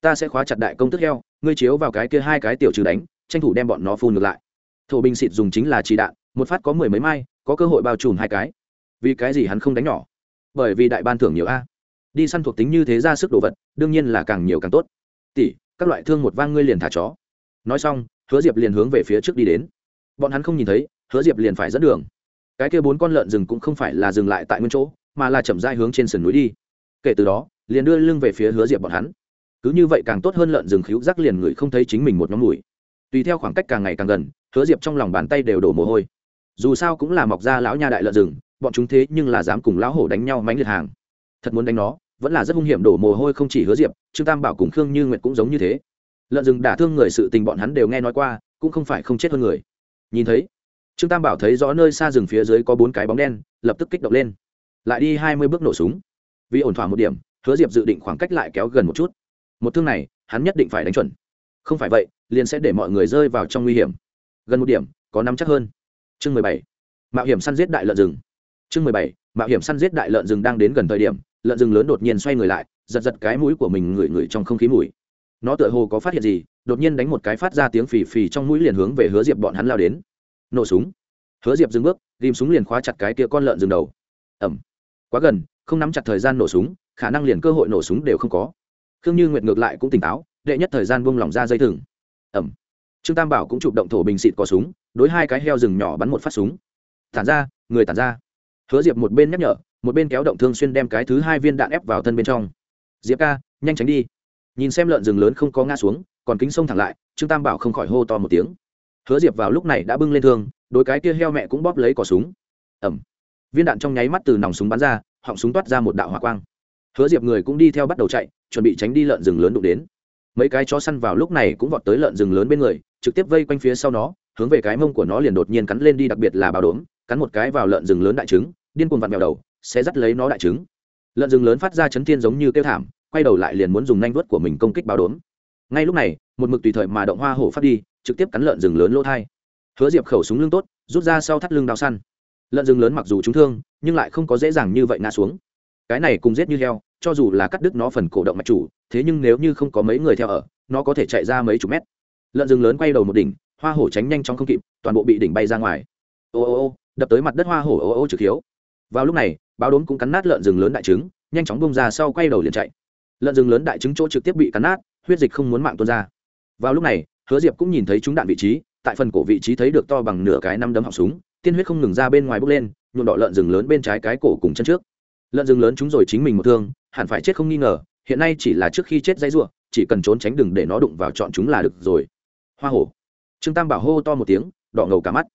Speaker 1: Ta sẽ khóa chặt đại công tức heo, ngươi chiếu vào cái kia hai cái tiểu trừ đánh, tranh thủ đem bọn nó phun ngược lại. Thổ bình xịt dùng chính là chỉ đạn một phát có mười mấy mai, có cơ hội bao trùm hai cái. Vì cái gì hắn không đánh nhỏ? Bởi vì đại ban thưởng nhiều a. Đi săn thuộc tính như thế ra sức đồ vật, đương nhiên là càng nhiều càng tốt. Tỷ, các loại thương một vang ngươi liền thả chó. Nói xong, hứa diệp liền hướng về phía trước đi đến. Bọn hắn không nhìn thấy, hứa diệp liền phải dẫn đường. Cái kia bốn con lợn rừng cũng không phải là dừng lại tại nguyên chỗ, mà là chậm dai hướng trên sườn núi đi. Kể từ đó, liền đưa lưng về phía hứa diệp bọn hắn. Cứ như vậy càng tốt hơn lợn rừng khíu rắc liền người không thấy chính mình một nhóm mùi. Tùy theo khoảng cách càng ngày càng gần, hứa diệp trong lòng bàn tay đều đổ mồ hôi dù sao cũng là mọc ra lão nha đại lợn rừng, bọn chúng thế nhưng là dám cùng lão hổ đánh nhau mánh liệt hàng. Thật muốn đánh nó, vẫn là rất hung hiểm đổ mồ hôi không chỉ hứa diệp, trương tam bảo cùng khương như nguyệt cũng giống như thế. Lợn rừng đả thương người sự tình bọn hắn đều nghe nói qua, cũng không phải không chết hơn người. Nhìn thấy, trương tam bảo thấy rõ nơi xa rừng phía dưới có bốn cái bóng đen, lập tức kích động lên. Lại đi hai mươi bước nổ súng. Vì ổn thỏa một điểm, hứa diệp dự định khoảng cách lại kéo gần một chút. Một thương này, hắn nhất định phải đánh chuẩn. Không phải vậy, liền sẽ để mọi người rơi vào trong nguy hiểm. Gần một điểm, có năm chắc hơn chương mười bảy. Mạo hiểm săn giết đại lợn rừng. Chương mười bảy. Mạo hiểm săn giết đại lợn rừng đang đến gần thời điểm, lợn rừng lớn đột nhiên xoay người lại, giật giật cái mũi của mình ngửi ngửi trong không khí mùi. Nó tựa hồ có phát hiện gì, đột nhiên đánh một cái phát ra tiếng phì phì trong mũi liền hướng về hứa diệp bọn hắn lao đến. Nổ súng. Hứa diệp dừng bước, ghim súng liền khóa chặt cái kia con lợn rừng đầu. Ẩm. Quá gần, không nắm chặt thời gian nổ súng, khả năng liền cơ hội nổ súng đều không có. Khương như nguyệt ngược lại cũng tỉnh táo, đệ nhất thời gian buông lỏng ra dây thừng. Ẩm. Trương tam bảo cũng chụp động thổ bình xịt có súng đối hai cái heo rừng nhỏ bắn một phát súng. Tản ra, người tản ra. Hứa diệp một bên nhắc nhở, một bên kéo động thương xuyên đem cái thứ hai viên đạn ép vào thân bên trong. Diệp ca, nhanh tránh đi. Nhìn xem lợn rừng lớn không có ngã xuống, còn kính sông thẳng lại, trương tam bảo không khỏi hô to một tiếng. Hứa diệp vào lúc này đã bưng lên thương đôi cái kia heo mẹ cũng bóp lấy cỏ súng. Ẩm viên đạn trong nháy mắt từ nòng súng bắn ra, họng súng toát ra một đạo hỏa quang. Hứa diệp người cũng đi theo bắt đầu chạy, chuẩn bị tránh đi lợn rừng lớn đụng đến. Mấy cái chó săn vào lúc này cũng vọt tới lợn rừng lớn bên người, trực tiếp vây quanh phía sau nó hướng về cái mông của nó liền đột nhiên cắn lên đi, đặc biệt là bào đốm, cắn một cái vào lợn rừng lớn đại trứng, điên cuồng vặn mèo đầu, sẽ dắt lấy nó đại trứng. Lợn rừng lớn phát ra chấn thiên giống như kêu thảm, quay đầu lại liền muốn dùng nanh vuốt của mình công kích bao đốm. Ngay lúc này, một mực tùy thời mà động hoa hổ phát đi, trực tiếp cắn lợn rừng lớn lỗ thai. Hứa diệp khẩu súng lưng tốt, rút ra sau thắt lưng đào săn. Lợn rừng lớn mặc dù trúng thương, nhưng lại không có dễ dàng như vậy ngã xuống. Cái này cùng giết như heo, cho dù là cắt đứt nó phần cổ động mạch chủ, thế nhưng nếu như không có mấy người theo ở, nó có thể chạy ra mấy chục mét. Lợn rừng lớn quay đầu một đỉnh hoa hổ tránh nhanh chóng không kịp, toàn bộ bị đỉnh bay ra ngoài. Ô ô ô, đập tới mặt đất hoa hổ ô ô trực hiếu. Vào lúc này, báo đốm cũng cắn nát lợn rừng lớn đại trứng, nhanh chóng bông ra sau quay đầu liền chạy. Lợn rừng lớn đại trứng chỗ trực tiếp bị cắn nát, huyết dịch không muốn mạng tuôn ra. Vào lúc này, hứa diệp cũng nhìn thấy chúng đạn vị trí, tại phần cổ vị trí thấy được to bằng nửa cái năm đấm họng súng, tiên huyết không ngừng ra bên ngoài bốc lên, nhuộm đỏ lợn rừng lớn bên trái cái cổ cùng chân trước. Lợn rừng lớn chúng rồi chính mình một thương, hẳn phải chết không nghi ngờ, hiện nay chỉ là trước khi chết dãy ruộng chỉ cần trốn tránh đừng để nó đụng vào chọn chúng là được rồi. Hoa hổ trương tam bảo hô to một tiếng, đỏ ngầu cả mắt.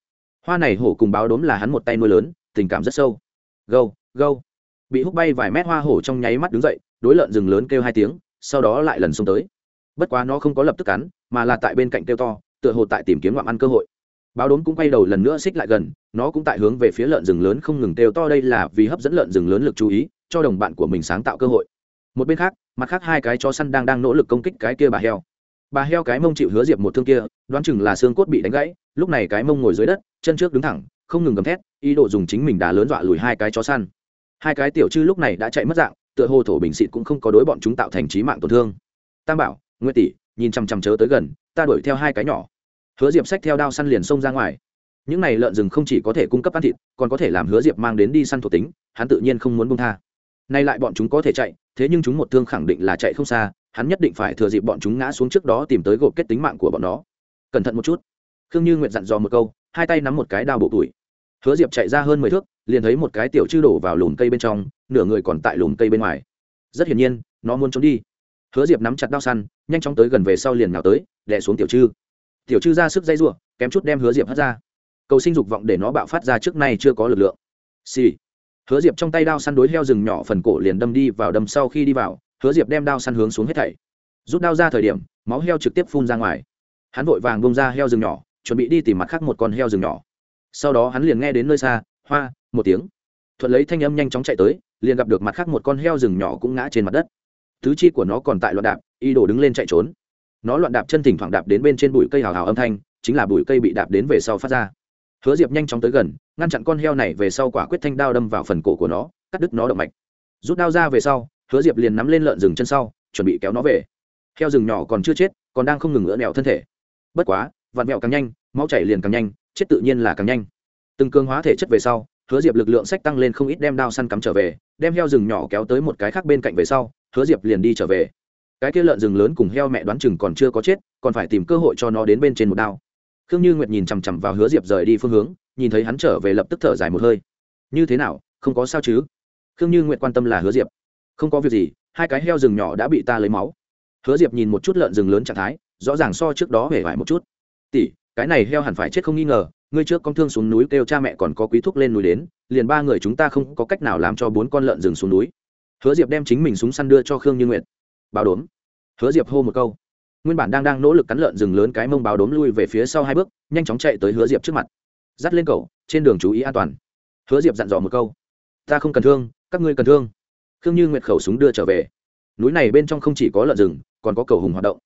Speaker 1: Hoa này hổ cùng báo đốm là hắn một tay nuôi lớn, tình cảm rất sâu. Gâu gâu. Bị hút bay vài mét hoa hổ trong nháy mắt đứng dậy, đối lợn rừng lớn kêu hai tiếng, sau đó lại lần xông tới. Bất quá nó không có lập tức cắn, mà là tại bên cạnh kêu to, tựa hồ tại tìm kiếm ngoạm ăn cơ hội. Báo đốm cũng quay đầu lần nữa xích lại gần, nó cũng tại hướng về phía lợn rừng lớn không ngừng kêu to đây là vì hấp dẫn lợn rừng lớn lực chú ý, cho đồng bạn của mình sáng tạo cơ hội. Một bên khác, mặt khác hai cái chó săn đang đang nỗ lực công kích cái kia bà heo bà heo cái mông chịu hứa diệp một thương kia, đoán chừng là xương cốt bị đánh gãy, lúc này cái mông ngồi dưới đất, chân trước đứng thẳng, không ngừng gầm thét, ý đồ dùng chính mình đá lớn dọa lùi hai cái chó săn. Hai cái tiểu chư lúc này đã chạy mất dạng, tựa hồ thổ bình xịt cũng không có đối bọn chúng tạo thành trí mạng tổn thương. Tam bảo nguyễn tỷ, nhìn chằm chằm chớ tới gần, ta đuổi theo hai cái nhỏ. Hứa diệp xách theo đao săn liền xông ra ngoài. Những này lợn rừng không chỉ có thể cung cấp ăn thịt, còn có thể làm hứa diệp mang đến đi săn thuộc tính, hắn tự nhiên không muốn bông tha. Nay lại bọn chúng có thể chạy, thế nhưng chúng một thương khẳng định là chạy không xa hắn nhất định phải thừa dịp bọn chúng ngã xuống trước đó tìm tới gộp kết tính mạng của bọn nó. Cẩn thận một chút. Khương như nguyện dặn dò một câu, hai tay nắm một cái đao bộ tuổi hứa diệp chạy ra hơn mười thước, liền thấy một cái tiểu chư đổ vào lùm cây bên trong, nửa người còn tại lùm cây bên ngoài. Rất hiển nhiên, nó muốn trốn đi. Hứa diệp nắm chặt đao săn, nhanh chóng tới gần về sau liền nào tới, đè xuống tiểu chư. Tiểu chư ra sức dây r u ộ kém chút đem hứa diệp hất ra. Cầu sinh dục vọng để nó bạo phát ra trước nay chưa có lực lượng. Xì、sì. hứa diệp trong tay đao săn đối heo rừng nhỏ phần cổ liền đâm đi vào đâm sau khi đi vào hứa diệp đem đao săn hướng xuống hết thảy. Rút đao ra thời điểm, máu heo trực tiếp phun ra ngoài. Hắn vội vàng bông ra heo rừng nhỏ, chuẩn bị đi tìm mặt khác một con heo rừng nhỏ. Sau đó hắn liền nghe đến nơi xa, hoa, một tiếng. Thuận lấy thanh âm nhanh chóng chạy tới, liền gặp được mặt khác một con heo rừng nhỏ cũng ngã trên mặt đất. Tứ chi của nó còn tại loạn đạp, y đổ đứng lên chạy trốn. Nó loạn đạp chân thỉnh thoảng đạp đến bên trên bụi cây hào hào âm thanh, chính là bụi cây bị đạp đến về sau phát ra. Hứa diệp nhanh chóng tới gần, ngăn chặn con heo này về sau quả quyết thanh đao đâm vào phần cổ của nó, cắt đứt nó động mạch. Rút đao ra về sau hứa diệp liền nắm lên lợn rừng chân sau, chuẩn bị kéo nó về. Heo rừng nhỏ còn chưa chết, còn đang không ngừng ngỡ nẹo thân thể. Bất quá vạt mẹo càng nhanh, máu chảy liền càng nhanh, chết tự nhiên là càng nhanh. Từng cương hóa thể chất về sau, hứa diệp lực lượng sách tăng lên không ít đem đao săn cắm trở về, đem heo rừng nhỏ kéo tới một cái khác bên cạnh về sau, hứa diệp liền đi trở về. Cái kia lợn rừng lớn cùng heo mẹ đoán chừng còn chưa có chết, còn phải tìm cơ hội cho nó đến bên trên một đao. Khương như nguyệt nhìn chằm chằm vào hứa diệp rời đi phương hướng, nhìn thấy hắn trở về lập tức thở dài một hơi. Như thế nào, không có sao chứ? Khương như nguyệt quan tâm là hứa diệp không có việc gì, hai cái heo rừng nhỏ đã bị ta lấy máu. Hứa diệp nhìn một chút lợn rừng lớn trạng thái, rõ ràng so trước đó hề vải một chút. Tỷ, cái này heo hẳn phải chết không nghi ngờ, ngươi trước con thương xuống núi kêu cha mẹ còn có quý thuốc lên núi đến, liền ba người chúng ta không có cách nào làm cho bốn con lợn rừng xuống núi. Hứa diệp đem chính mình súng săn đưa cho khương như nguyệt. Báo đốm. Hứa diệp hô một câu. Nguyên bản đang đang nỗ lực cắn lợn rừng lớn cái mông báo đốm lui về phía sau hai bước, nhanh chóng chạy tới hứa diệp trước mặt. Dắt lên cầu trên đường chú ý an toàn. Hứa diệp dặn dò một câu. Ta không cần thương, các ngươi cần thương khương như nguyệt khẩu súng đưa trở về. Núi này bên trong không chỉ có lợn rừng, còn có cầu hùng hoạt động.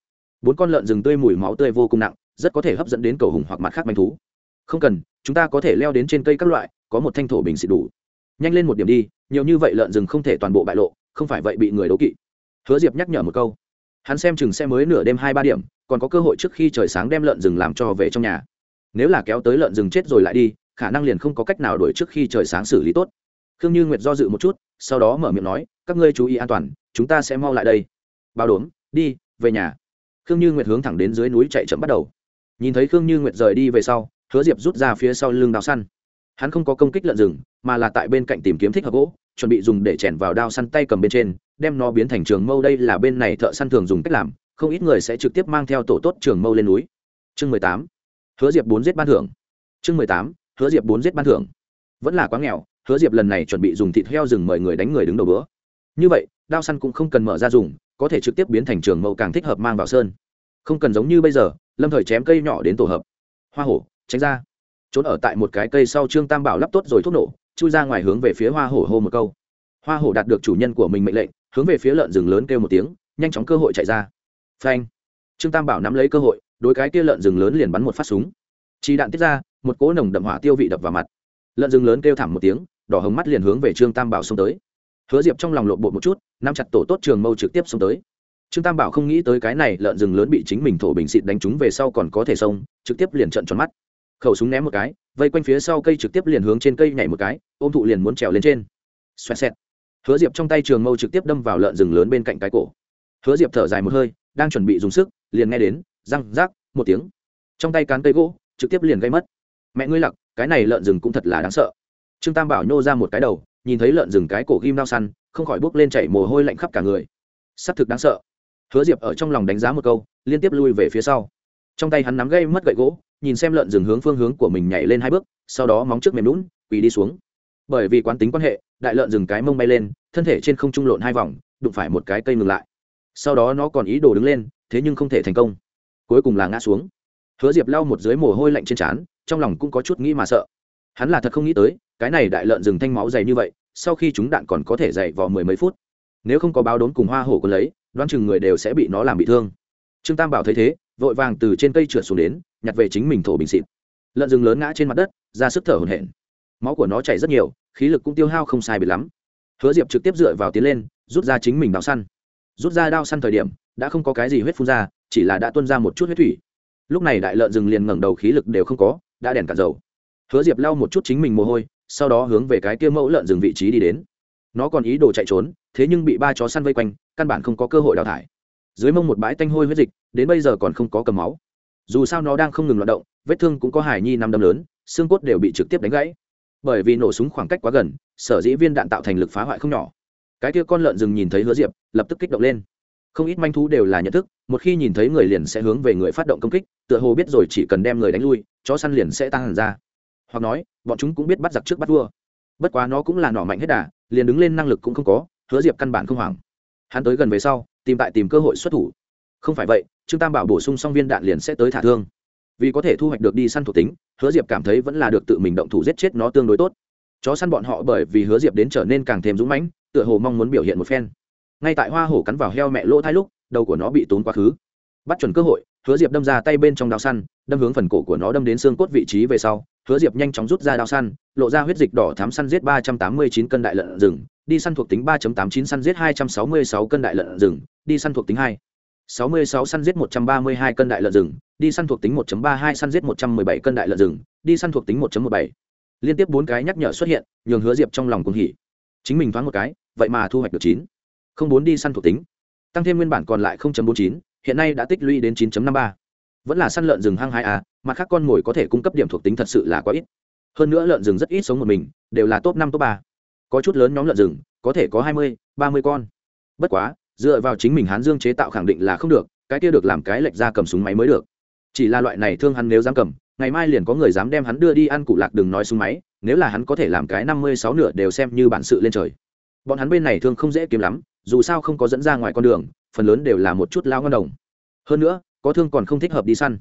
Speaker 1: Bốn con lợn rừng tươi mùi máu tươi vô cùng nặng, rất có thể hấp dẫn đến cầu hùng hoặc mặt khác manh thú. Không cần, chúng ta có thể leo đến trên cây các loại, có một thanh thổ bình xịt đủ. Nhanh lên một điểm đi, nhiều như vậy lợn rừng không thể toàn bộ bại lộ, không phải vậy bị người đấu kỵ. Hứa diệp nhắc nhở một câu. Hắn xem chừng xe mới nửa đêm hai ba điểm, còn có cơ hội trước khi trời sáng đem lợn rừng làm cho về trong nhà. Nếu là kéo tới lợn rừng chết rồi lại đi, khả năng liền không có cách nào đuổi trước khi trời sáng xử lý tốt. Khương như nguyệt do dự một chút sau đó mở miệng nói, các ngươi chú ý an toàn, chúng ta sẽ mau lại đây. Bao đốm, đi, về nhà. Khương như nguyệt hướng thẳng đến dưới núi chạy chậm bắt đầu. Nhìn thấy khương như nguyệt rời đi về sau, hứa diệp rút ra phía sau lưng đào săn. Hắn không có công kích lợn rừng, mà là tại bên cạnh tìm kiếm thích hợp gỗ, chuẩn bị dùng để chèn vào đao săn tay cầm bên trên, đem nó biến thành trường mâu. Đây là bên này thợ săn thường dùng cách làm, không ít người sẽ trực tiếp mang theo tổ tốt trường mâu lên núi. Chương mười tám. Hứa diệp bốn giết ban thưởng. Chương mười tám. Hứa diệp bốn giết ban thưởng. Vẫn là quá nghèo hứa diệp lần này chuẩn bị dùng thịt heo rừng mời người đánh người đứng đầu bữa. Như vậy, đao săn cũng không cần mở ra dùng, có thể trực tiếp biến thành trường mẫu càng thích hợp mang vào sơn. Không cần giống như bây giờ, lâm thời chém cây nhỏ đến tổ hợp. Hoa hổ, tránh ra. Trốn ở tại một cái cây sau trương tam bảo lắp tốt rồi thuốc nổ, chui ra ngoài hướng về phía hoa hổ hô một câu. Hoa hổ đạt được chủ nhân của mình mệnh lệnh, hướng về phía lợn rừng lớn kêu một tiếng, nhanh chóng cơ hội chạy ra. Phanh. Trương tam bảo nắm lấy cơ hội, đối cái kia lợn rừng lớn liền bắn một phát súng. Chỉ đạn tiết ra, một cỗ nồng đậm hỏa tiêu vị đập vào mặt lợn rừng lớn kêu thảm một tiếng, đỏ hồng mắt liền hướng về trương tam bảo xông tới. Hứa diệp trong lòng lộn bộ một chút, nắm chặt tổ tốt trường mâu trực tiếp xông tới. Trương tam bảo không nghĩ tới cái này lợn rừng lớn bị chính mình thổ bình xịt đánh trúng về sau còn có thể xông, trực tiếp liền trận tròn mắt. Khẩu súng ném một cái, vây quanh phía sau cây trực tiếp liền hướng trên cây nhảy một cái, ôm thụ liền muốn trèo lên trên. Xoẹt xẹt. Hứa diệp trong tay trường mâu trực tiếp đâm vào lợn rừng lớn bên cạnh cái cổ. Hứa diệp thở dài một hơi, đang chuẩn bị dùng sức, liền nghe đến, răng rác, một tiếng. Trong tay cán cây gỗ, trực tiếp liền gây mất. Mẹ ngươi lặc cái này lợn rừng cũng thật là đáng sợ. Trương tam bảo nhô ra một cái đầu, nhìn thấy lợn rừng cái cổ ghim đao săn, không khỏi bốc lên chảy mồ hôi lạnh khắp cả người. S ắ c thực đáng sợ. Hứa diệp ở trong lòng đánh giá một câu, liên tiếp lui về phía sau. Trong tay hắn nắm gây mất gậy gỗ, nhìn xem lợn rừng hướng phương hướng của mình nhảy lên hai bước, sau đó móng trước mềm lún quỳ đi xuống. Bởi vì quán tính quan hệ, đại lợn rừng cái mông bay lên, thân thể trên không trung lộn hai vòng, đụng phải một cái cây ngừng lại. Sau đó nó còn ý đồ đứng lên, thế nhưng không thể thành công. Cuối cùng là ngã xuống. Hứa diệp lau một dưới mồ hôi lạnh trên trán trong lòng cũng có chút nghĩ mà sợ. Hắn là thật không nghĩ tới, cái này đại lợn rừng thanh máu dày như vậy, sau khi chúng đạn còn có thể dày vào mười mấy phút. Nếu không có báo đốn cùng hoa hổ còn lấy, đoán chừng người đều sẽ bị nó làm bị thương. Trương tam bảo thấy thế, vội vàng từ trên cây trượt xuống đến, nhặt về chính mình thổ bình xịt. Lợn rừng lớn ngã trên mặt đất, ra sức thở hổn hển. Máu của nó chảy rất nhiều, khí lực cũng tiêu hao không sai bị lắm. Hứa diệp trực tiếp dựa vào tiến lên, rút ra chính mình đào săn. Rút ra đao săn thời điểm, đã không có cái gì huyết phun ra, chỉ là đã tuân ra một chút huyết thủy. Lúc này đại lợn rừng liền ngẩng đầu, khí lực đều không có đã đèn cả dầu. Hứa diệp lau một chút chính mình mồ hôi, sau đó hướng về cái kia mẫu lợn rừng vị trí đi đến. Nó còn ý đồ chạy trốn, thế nhưng bị ba chó săn vây quanh, căn bản không có cơ hội đào thải. Dưới mông một bãi tanh hôi huyết dịch, đến bây giờ còn không có cầm máu. Dù sao nó đang không ngừng loạt động, vết thương cũng có hải nhi năm đâm lớn, xương cốt đều bị trực tiếp đánh gãy. Bởi vì nổ súng khoảng cách quá gần, sở dĩ viên đạn tạo thành lực phá hoại không nhỏ. Cái kia con lợn rừng nhìn thấy hứa diệp, lập tức kích động lên không ít manh thú đều là nhận thức, một khi nhìn thấy người liền sẽ hướng về người phát động công kích, tựa hồ biết rồi chỉ cần đem người đánh lui, chó săn liền sẽ tăng hẳn ra. Hoặc nói, bọn chúng cũng biết bắt giặc trước bắt vua. Bất quá nó cũng là nỏ mạnh hết đà, liền đứng lên năng lực cũng không có, hứa diệp căn bản không hoảng. Hắn tới gần về sau, tìm tại tìm cơ hội xuất thủ. Không phải vậy, trương tam bảo bổ sung xong viên đạn liền sẽ tới thả thương. Vì có thể thu hoạch được đi săn thuộc tính, hứa diệp cảm thấy vẫn là được tự mình động thủ giết chết nó tương đối tốt. Chó săn bọn họ bởi vì hứa diệp đến trở nên càng thêm dũng mãnh, tựa hồ mong muốn biểu hiện một phen ngay tại hoa hổ cắn vào heo mẹ lỗ thai lúc, đầu của nó bị tốn quá khứ. Bắt chuẩn cơ hội, hứa diệp đâm ra tay bên trong đao săn, đâm hướng phần cổ của nó đâm đến xương cốt vị trí về sau. Hứa diệp nhanh chóng rút ra đao săn, lộ ra huyết dịch đỏ thám săn giết ba trăm tám mươi chín cân đại lợn rừng, đi săn thuộc tính ba tám chín săn giết hai trăm sáu mươi sáu cân đại lợn rừng, đi săn thuộc tính hai. sáu mươi sáu săn giết một trăm ba mươi hai cân đại lợn rừng, đi săn thuộc tính một ba hai săn giết một trăm mười bảy cân đại lợn rừng, đi săn thuộc tính một một bảy. Liên tiếp bốn cái nhắc nhở xuất hiện, nhường hứa diệp trong lòng cuồng hỉ. Chính mình thoáng một cái, vậy mà thu hoạch được chín không bốn đi săn thuộc tính. Tăng thêm nguyên bản còn lại bốn chín, hiện nay đã tích lũy đến chín năm ba. Vẫn là săn lợn rừng hăng hai a à, Mà khác con mồi có thể cung cấp điểm thuộc tính thật sự là quá ít. Hơn nữa lợn rừng rất ít sống một mình, đều là top năm, top ba. Có chút lớn nhóm lợn rừng, có thể có hai mươi, ba mươi con. Bất quá, dựa vào chính mình hán dương chế tạo khẳng định là không được, cái kia được làm cái lệch ra cầm súng máy mới được. Chỉ là loại này thương hắn nếu dám cầm, ngày mai liền có người dám đem hắn đưa đi ăn cụ lạc đừng nói súng máy, nếu là hắn có thể làm cái năm mươi sáu nửa đều xem như bản sự lên trời. Bọn hắn bên này thương không dễ kiếm lắm dù sao không có dẫn ra ngoài con đường, phần lớn đều là một chút lao ngân đồng. Hơn nữa, có thương còn không thích hợp đi săn.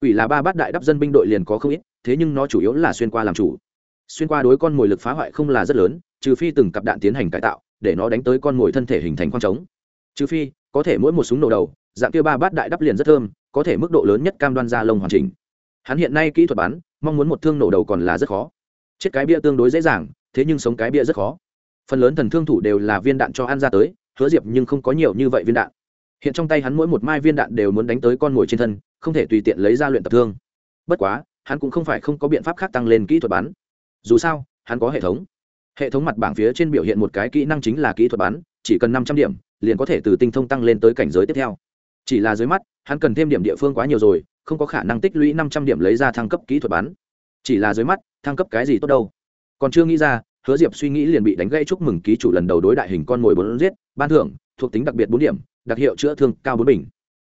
Speaker 1: Ủy là ba bát đại đắp dân binh đội liền có không ít, thế nhưng nó chủ yếu là xuyên qua làm chủ. Xuyên qua đối con mồi lực phá hoại không là rất lớn, trừ phi từng cặp đạn tiến hành cải tạo, để nó đánh tới con mồi thân thể hình thành khoang trống. Trừ phi, có thể mỗi một súng nổ đầu, dạng kia ba bát đại đắp liền rất thơm, có thể mức độ lớn nhất cam đoan ra lông hoàn chỉnh. Hắn hiện nay kỹ thuật bắn, mong muốn một thương nổ đầu còn là rất khó. Chết cái bia tương đối dễ dàng, thế nhưng sống cái bia rất khó phần lớn thần thương thủ đều là viên đạn cho ăn ra tới, hứa diệp nhưng không có nhiều như vậy viên đạn. Hiện trong tay hắn mỗi một mai viên đạn đều muốn đánh tới con mồi trên thân, không thể tùy tiện lấy ra luyện tập thương. Bất quá, hắn cũng không phải không có biện pháp khác tăng lên kỹ thuật bắn. Dù sao, hắn có hệ thống. Hệ thống mặt bảng phía trên biểu hiện một cái kỹ năng chính là kỹ thuật bắn, chỉ cần năm trăm điểm, liền có thể từ tinh thông tăng lên tới cảnh giới tiếp theo. Chỉ là dưới mắt, hắn cần thêm điểm địa phương quá nhiều rồi, không có khả năng tích lũy năm trăm điểm lấy ra thăng cấp kỹ thuật bắn. Chỉ là dưới mắt, thăng cấp cái gì tốt đâu. Còn chưa nghĩ ra hứa diệp suy nghĩ liền bị đánh gây chúc mừng ký chủ lần đầu đối đại hình con mồi bốn giết, ban thưởng, thuộc tính đặc biệt bốn điểm, đặc hiệu chữa thương cao bốn bình.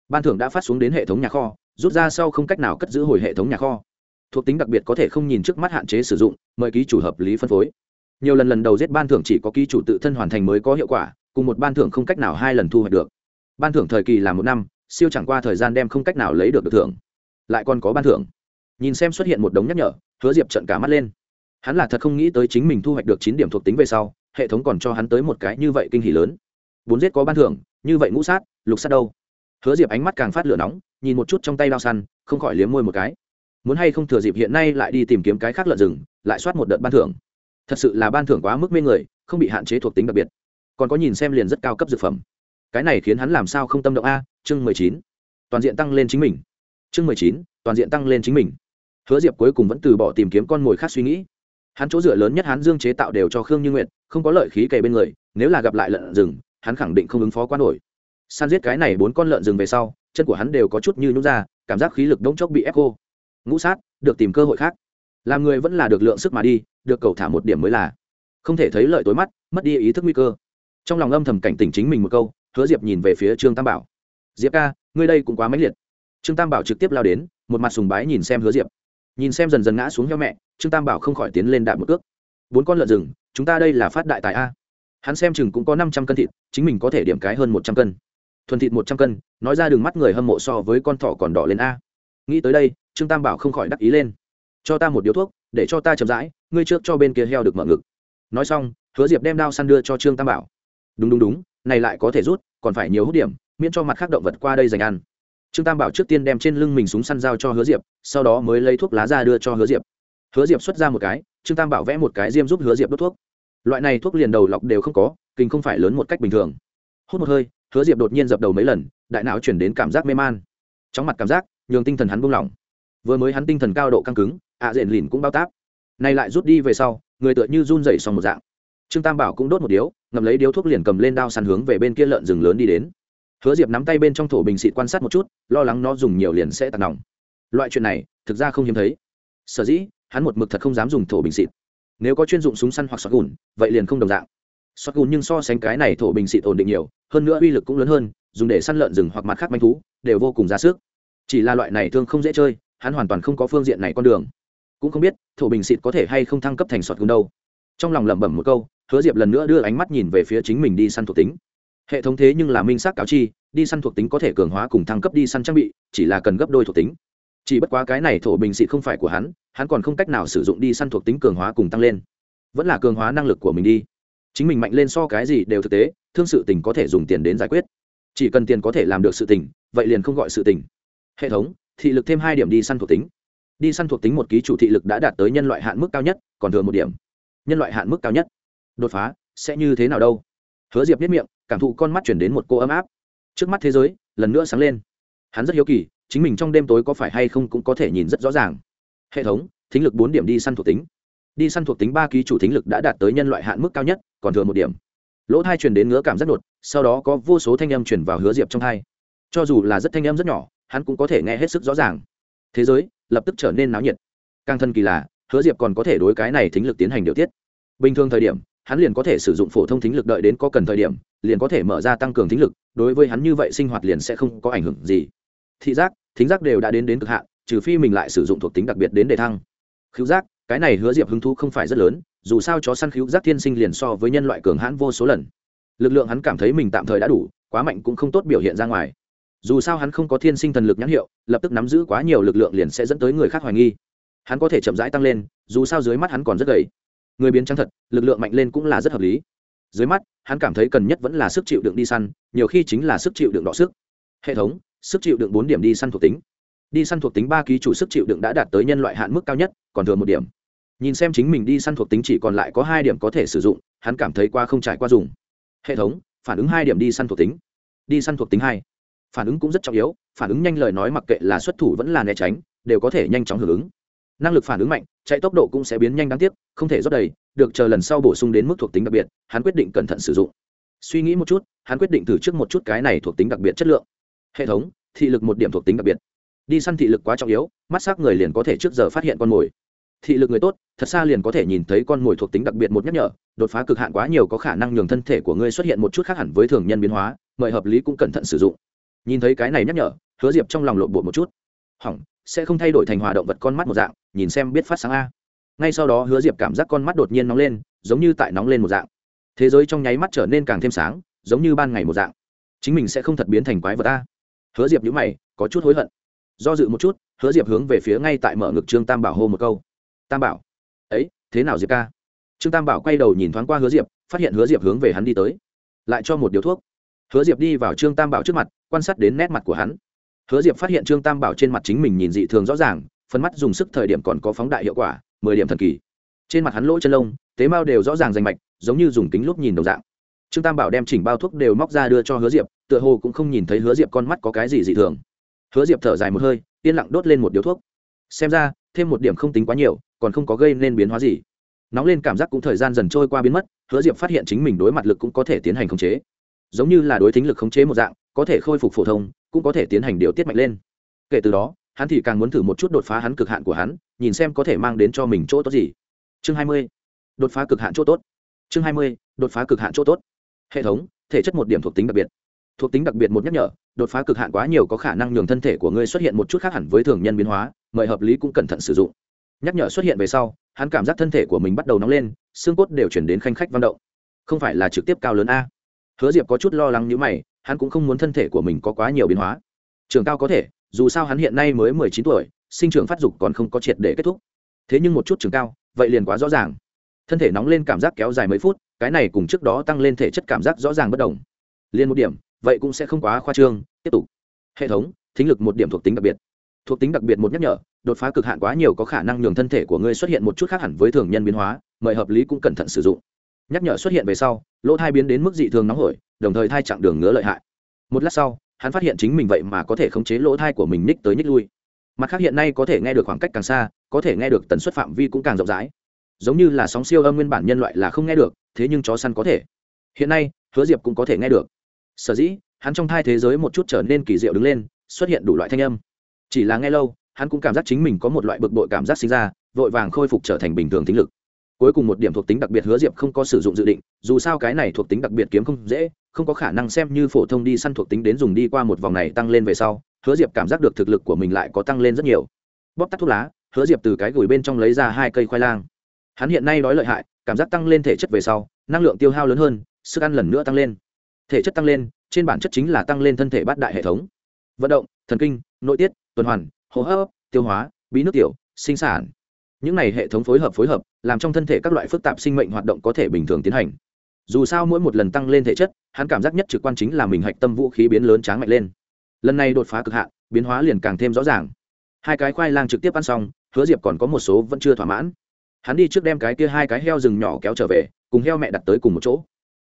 Speaker 1: Ban thưởng đã phát xuống đến hệ thống nhà kho, rút ra sau không cách nào cất giữ hồi hệ thống nhà kho. Thuộc tính đặc biệt có thể không nhìn trước mắt hạn chế sử dụng, mời ký chủ hợp lý phân phối. Nhiều lần lần đầu giết ban thưởng chỉ có ký chủ tự thân hoàn thành mới có hiệu quả, cùng một ban thưởng không cách nào hai lần thu hoạch được. Ban thưởng thời kỳ là một năm, siêu chẳng qua thời gian đem không cách nào lấy được được thưởng. Lại còn có ban thưởng. Nhìn xem xuất hiện một đống nhắc nhở, hứa diệp trận cả mắt lên hắn là thật không nghĩ tới chính mình thu hoạch được chín điểm thuộc tính về sau, hệ thống còn cho hắn tới một cái như vậy kinh hỉ lớn. Bốn giết có ban thưởng, như vậy ngũ sát, lục sát đâu? Hứa diệp ánh mắt càng phát lửa nóng, nhìn một chút trong tay đao săn, không khỏi liếm môi một cái. Muốn hay không thừa dịp hiện nay lại đi tìm kiếm cái khác lợn rừng, lại soát một đợt ban thưởng. Thật sự là ban thưởng quá mức mê người, không bị hạn chế thuộc tính đặc biệt. Còn có nhìn xem liền rất cao cấp dược phẩm. Cái này khiến hắn làm sao không tâm động a? Chương mười chín. Toàn diện tăng lên chính mình. Chương mười chín, toàn diện tăng lên chính mình. Hứa diệp cuối cùng vẫn từ bỏ tìm kiếm con mồi khác suy nghĩ hắn chỗ dựa lớn nhất hắn dương chế tạo đều cho khương như nguyện không có lợi khí kề bên người, nếu là gặp lại lợn rừng, hắn khẳng định không ứng phó quá nổi. San giết cái này bốn con lợn rừng về sau, chân của hắn đều có chút như nhút ra, cảm giác khí lực đống chốc bị ép cô ngũ sát, được tìm cơ hội khác. Làm người vẫn là được lượng sức mà đi, được cầu thả một điểm mới là. Không thể thấy lợi tối mắt, mất đi ý thức nguy cơ. Trong lòng âm thầm cảnh tỉnh chính mình một câu, hứa diệp nhìn về phía trương tam bảo. Diệp ca, ngươi đây cũng quá mãnh liệt. Trương tam bảo trực tiếp lao đến, một mặt sùng bái nhìn xem hứa diệp. Nhìn xem dần dần ngã xuống heo mẹ trương tam bảo không khỏi tiến lên đạp một cước. Bốn con lợn rừng, chúng ta đây là phát đại tài a. Hắn xem chừng cũng có năm trăm cân thịt, chính mình có thể điểm cái hơn một trăm cân. Thuần thịt một trăm cân, nói ra đường mắt người hâm mộ so với con thỏ còn đỏ lên a. Nghĩ tới đây, trương tam bảo không khỏi đắc ý lên. Cho ta một điếu thuốc, để cho ta chậm rãi, ngươi trước cho bên kia heo được mở ngực. Nói xong, hứa diệp đem đao săn đưa cho trương tam bảo. Đúng đúng đúng, này lại có thể rút, còn phải nhiều hút điểm, miễn cho mặt khác động vật qua đây dành ăn. Trương tam bảo trước tiên đem trên lưng mình súng săn dao cho hứa diệp, sau đó mới lấy thuốc lá ra đưa cho hứa diệp hứa diệp xuất ra một cái, trương tam bảo vẽ một cái diêm giúp hứa diệp đốt thuốc. Loại này thuốc liền đầu lọc đều không có, kinh không phải lớn một cách bình thường. Hút một hơi, hứa diệp đột nhiên dập đầu mấy lần, đại não chuyển đến cảm giác mê man. Trong mặt cảm giác, nhường tinh thần hắn buông lỏng. Vừa mới hắn tinh thần cao độ căng cứng, ạ à diện lìn cũng bao táp. Nay lại rút đi về sau, người tựa như run rẩy xong một dạng. Trương tam bảo cũng đốt một điếu, ngậm lấy điếu thuốc liền cầm lên đao săn hướng về bên kia lợn rừng lớn đi đến. Hứa diệp nắm tay bên trong thổ bình xịt quan sát một chút, lo lắng nó dùng nhiều liền sẽ tạt nòng. Loại chuyện này, thực ra không hiếm thấy. Sở dĩ hắn một mực thật không dám dùng thổ bình xịt. Nếu có chuyên dụng súng săn hoặc sọt gùn, vậy liền không đồng dạng. Sọt gùn nhưng so sánh cái này thổ bình xịt ổn định nhiều, hơn nữa uy lực cũng lớn hơn, dùng để săn lợn rừng hoặc mặt khác manh thú, đều vô cùng ra sức. Chỉ là loại này thương không dễ chơi, hắn hoàn toàn không có phương diện này con đường. Cũng không biết, thổ bình xịt có thể hay không thăng cấp thành sọt gùn đâu. Trong lòng lẩm bẩm một câu, hứa diệp lần nữa đưa ánh mắt nhìn về phía chính mình đi săn thuộc tính. Hệ thống thế nhưng là minh xác cáo chi, đi săn thuộc tính có thể cường hóa cùng thăng cấp đi săn trang bị, chỉ là cần gấp đôi thuộc tính chỉ bất quá cái này thổ bình xịt không phải của hắn hắn còn không cách nào sử dụng đi săn thuộc tính cường hóa cùng tăng lên. Vẫn là cường hóa năng lực của mình đi. Chính mình mạnh lên so cái gì đều thực tế, thương sự tình có thể dùng tiền đến giải quyết. Chỉ cần tiền có thể làm được sự tình, vậy liền không gọi sự tình. Hệ thống, thị lực thêm hai điểm đi săn thuộc tính. Đi săn thuộc tính một ký chủ thị lực đã đạt tới nhân loại hạn mức cao nhất, còn thừa một điểm. Nhân loại hạn mức cao nhất. Đột phá, sẽ như thế nào đâu? Hứa diệp biết miệng, cảm thụ con mắt chuyển đến một cô ấm áp. Trước mắt thế giới, lần nữa sáng lên. Hắn rất hiếu kỳ chính mình trong đêm tối có phải hay không cũng có thể nhìn rất rõ ràng. Hệ thống, thính lực bốn điểm đi săn thuộc tính. Đi săn thuộc tính ba ký chủ thính lực đã đạt tới nhân loại hạn mức cao nhất, còn thừa một điểm. Lỗ thai truyền đến ngứa cảm rất đột, sau đó có vô số thanh âm truyền vào hứa diệp trong thai. Cho dù là rất thanh âm rất nhỏ, hắn cũng có thể nghe hết sức rõ ràng. Thế giới lập tức trở nên náo nhiệt. Càng thân kỳ là, hứa diệp còn có thể đối cái này thính lực tiến hành điều tiết. Bình thường thời điểm, hắn liền có thể sử dụng phổ thông thính lực đợi đến có cần thời điểm, liền có thể mở ra tăng cường thính lực, đối với hắn như vậy sinh hoạt liền sẽ không có ảnh hưởng gì. Thị giác thính giác đều đã đến đến cực hạn, trừ phi mình lại sử dụng thuộc tính đặc biệt đến để thăng. Khứu giác, cái này hứa diệp hứng thú không phải rất lớn, dù sao chó săn khứu giác thiên sinh liền so với nhân loại cường hãn vô số lần. Lực lượng hắn cảm thấy mình tạm thời đã đủ, quá mạnh cũng không tốt biểu hiện ra ngoài. Dù sao hắn không có thiên sinh thần lực nhãn hiệu, lập tức nắm giữ quá nhiều lực lượng liền sẽ dẫn tới người khác hoài nghi. Hắn có thể chậm rãi tăng lên, dù sao dưới mắt hắn còn rất gầy. Người biến trắng thật, lực lượng mạnh lên cũng là rất hợp lý. Dưới mắt, hắn cảm thấy cần nhất vẫn là sức chịu đựng đi săn, nhiều khi chính là sức chịu đựng đọ sức. Hệ thống sức chịu đựng bốn điểm đi săn thuộc tính. Đi săn thuộc tính ba ký chủ sức chịu đựng đã đạt tới nhân loại hạn mức cao nhất, còn thừa một điểm. Nhìn xem chính mình đi săn thuộc tính chỉ còn lại có hai điểm có thể sử dụng, hắn cảm thấy qua không trải qua dùng. Hệ thống, phản ứng hai điểm đi săn thuộc tính. Đi săn thuộc tính hai. Phản ứng cũng rất trọng yếu, phản ứng nhanh lời nói mặc kệ là xuất thủ vẫn là né tránh, đều có thể nhanh chóng hưởng ứng. Năng lực phản ứng mạnh, chạy tốc độ cũng sẽ biến nhanh đáng tiếc, không thể rót đầy, được chờ lần sau bổ sung đến mức thuộc tính đặc biệt, hắn quyết định cẩn thận sử dụng. Suy nghĩ một chút, hắn quyết định thử trước một chút cái này thuộc tính đặc biệt chất lượng hệ thống, thị lực một điểm thuộc tính đặc biệt. Đi săn thị lực quá trọng yếu, mắt s á c người liền có thể trước giờ phát hiện con mồi. Thị lực người tốt, thật xa liền có thể nhìn thấy con mồi thuộc tính đặc biệt một nhắc nhở, đột phá cực hạn quá nhiều có khả năng nhường thân thể của ngươi xuất hiện một chút khác hẳn với thường nhân biến hóa, mời hợp lý cũng cẩn thận sử dụng. Nhìn thấy cái này nhắc nhở, hứa diệp trong lòng lộn bột một chút. Hỏng, sẽ không thay đổi thành hòa động vật con mắt một dạng, nhìn xem biết phát sáng a. Ngay sau đó hứa diệp cảm giác con mắt đột nhiên nóng lên, giống như tại nóng lên một dạng. Thế giới trong nháy mắt trở nên càng thêm sáng, giống như ban ngày một dạng. Chính mình sẽ không thật biến thành quái vật a hứa diệp nhữ mày, có chút hối hận. Do dự một chút, hứa diệp hướng về phía ngay tại mở ngực trương tam bảo hô một câu. Tam bảo. Ấy, thế nào diệp ca? Trương tam bảo quay đầu nhìn thoáng qua hứa diệp, phát hiện hứa diệp hướng về hắn đi tới. Lại cho một điếu thuốc. Hứa diệp đi vào trương tam bảo trước mặt, quan sát đến nét mặt của hắn. Hứa diệp phát hiện trương tam bảo trên mặt chính mình nhìn dị thường rõ ràng, phần mắt dùng sức thời điểm còn có phóng đại hiệu quả, mười điểm thần kỳ. Trên mặt hắn lỗ chân lông, tế mao đều rõ ràng rành mạch, giống như dùng kính lúc nhìn đồng dạng trương tam bảo đem chỉnh bao thuốc đều móc ra đưa cho hứa diệp, tựa hồ cũng không nhìn thấy hứa diệp con mắt có cái gì dị thường. Hứa diệp thở dài một hơi, yên lặng đốt lên một điếu thuốc. Xem ra, thêm một điểm không tính quá nhiều, còn không có gây nên biến hóa gì. Nóng lên cảm giác cũng thời gian dần trôi qua biến mất, hứa diệp phát hiện chính mình đối mặt lực cũng có thể tiến hành khống chế. Giống như là đối thính lực khống chế một dạng, có thể khôi phục phổ thông, cũng có thể tiến hành điều tiết mạnh lên. Kể từ đó, hắn thì càng muốn thử một chút đột phá hắn cực hạn của hắn, nhìn xem có thể mang đến cho mình chỗ tốt gì. Chương hai mươi. Đột phá cực hạn chỗ tốt. Chương hai mươi, đột phá cực hạn chỗ tốt hệ thống, thể chất một điểm thuộc tính đặc biệt. Thuộc tính đặc biệt một nhắc nhở, đột phá cực hạn quá nhiều có khả năng nhường thân thể của ngươi xuất hiện một chút khác hẳn với thường nhân biến hóa, mời hợp lý cũng cẩn thận sử dụng. Nhắc nhở xuất hiện về sau, hắn cảm giác thân thể của mình bắt đầu nóng lên, xương cốt đều chuyển đến khanh khách văn động. Không phải là trực tiếp cao lớn a. Hứa diệp có chút lo lắng như mày, hắn cũng không muốn thân thể của mình có quá nhiều biến hóa. Trường cao có thể, dù sao hắn hiện nay mới mười chín tuổi, sinh trưởng phát dục còn không có triệt để kết thúc. Thế nhưng một chút trường cao, vậy liền quá rõ ràng. Thân thể nóng lên cảm giác kéo dài mấy phút cái này cùng trước đó tăng lên thể chất cảm giác rõ ràng bất đồng. Liền một điểm, vậy cũng sẽ không quá khoa trương, tiếp tục. Hệ thống, thính lực một điểm thuộc tính đặc biệt. Thuộc tính đặc biệt một nhắc nhở, đột phá cực hạn quá nhiều có khả năng nhường thân thể của ngươi xuất hiện một chút khác hẳn với thường nhân biến hóa, mời hợp lý cũng cẩn thận sử dụng. Nhắc nhở xuất hiện về sau, lỗ thai biến đến mức dị thường nóng hổi, đồng thời thai chặng đường ngứa lợi hại. Một lát sau, hắn phát hiện chính mình vậy mà có thể khống chế lỗ thai của mình ních tới ních lui. Mặt khác hiện nay có thể nghe được khoảng cách càng xa, có thể nghe được tần suất phạm vi cũng càng rộng rãi giống như là sóng siêu âm nguyên bản nhân loại là không nghe được, thế nhưng chó săn có thể. Hiện nay, hứa diệp cũng có thể nghe được. Sở dĩ, hắn trong thai thế giới một chút trở nên kỳ diệu đứng lên, xuất hiện đủ loại thanh âm. Chỉ là nghe lâu, hắn cũng cảm giác chính mình có một loại bực bội cảm giác sinh ra, vội vàng khôi phục trở thành bình thường tính lực. Cuối cùng một điểm thuộc tính đặc biệt hứa diệp không có sử dụng dự định, dù sao cái này thuộc tính đặc biệt kiếm không dễ, không có khả năng xem như phổ thông đi săn thuộc tính đến dùng đi qua một vòng này tăng lên về sau, hứa diệp cảm giác được thực lực của mình lại có tăng lên rất nhiều. Bóp tắt thuốc lá, hứa diệp từ cái gửi bên trong lấy ra hai cây khoai lang hắn hiện nay đói lợi hại, cảm giác tăng lên thể chất về sau, năng lượng tiêu hao lớn hơn, sức ăn lần nữa tăng lên. Thể chất tăng lên, trên bản chất chính là tăng lên thân thể bát đại hệ thống. Vận động, thần kinh, nội tiết, tuần hoàn, hô hấp, tiêu hóa, bí nước tiểu, sinh sản. Những này hệ thống phối hợp phối hợp, làm trong thân thể các loại phức tạp sinh mệnh hoạt động có thể bình thường tiến hành. Dù sao mỗi một lần tăng lên thể chất, hắn cảm giác nhất trực quan chính là mình hạch tâm vũ khí biến lớn tráng mạnh lên. Lần này đột phá cực hạn, biến hóa liền càng thêm rõ ràng. Hai cái khoai lang trực tiếp ăn xong, hứa diệp còn có một số vẫn chưa thỏa mãn hắn đi trước đem cái kia hai cái heo rừng nhỏ kéo trở về, cùng heo mẹ đặt tới cùng một chỗ.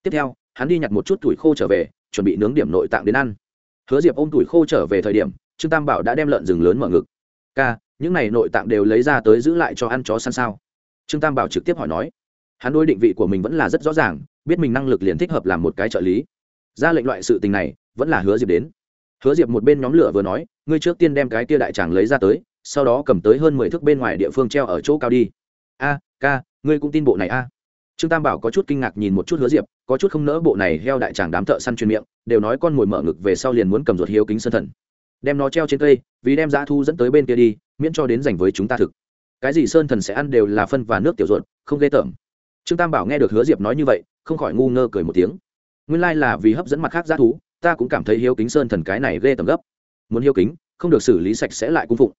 Speaker 1: Tiếp theo, hắn đi nhặt một chút tuổi khô trở về, chuẩn bị nướng điểm nội tạng đến ăn. Hứa diệp ôm tuổi khô trở về thời điểm, trương tam bảo đã đem lợn rừng lớn mở ngực. Ca, những này nội tạng đều lấy ra tới giữ lại cho ăn chó săn sao? Trương tam bảo trực tiếp hỏi nói. Hắn đôi định vị của mình vẫn là rất rõ ràng, biết mình năng lực liền thích hợp làm một cái trợ lý. Ra lệnh loại sự tình này, vẫn là hứa diệp đến. Hứa diệp một bên nhóm lửa vừa nói, ngươi trước tiên đem cái tia đại tràng lấy ra tới, sau đó cầm tới hơn mười thước bên ngoài địa phương treo ở chỗ cao đi a ca ngươi cũng tin bộ này a. Trương tam bảo có chút kinh ngạc nhìn một chút hứa diệp, có chút không nỡ bộ này heo đại tràng đám thợ săn truyền miệng, đều nói con mồi mở ngực về sau liền muốn cầm ruột hiếu kính sân thần. Đem nó treo trên cây, vì đem dã thu dẫn tới bên kia đi, miễn cho đến dành với chúng ta thực. Cái gì sơn thần sẽ ăn đều là phân và nước tiểu ruột, không ghê tởm. Trương tam bảo nghe được hứa diệp nói như vậy, không khỏi ngu ngơ cười một tiếng. Nguyên lai là vì hấp dẫn mặt khác dã thú, ta cũng cảm thấy hiếu kính sơn thần cái này ghê tởm gấp. Muốn hiếu kính, không được xử lý sạch sẽ lại cung phụng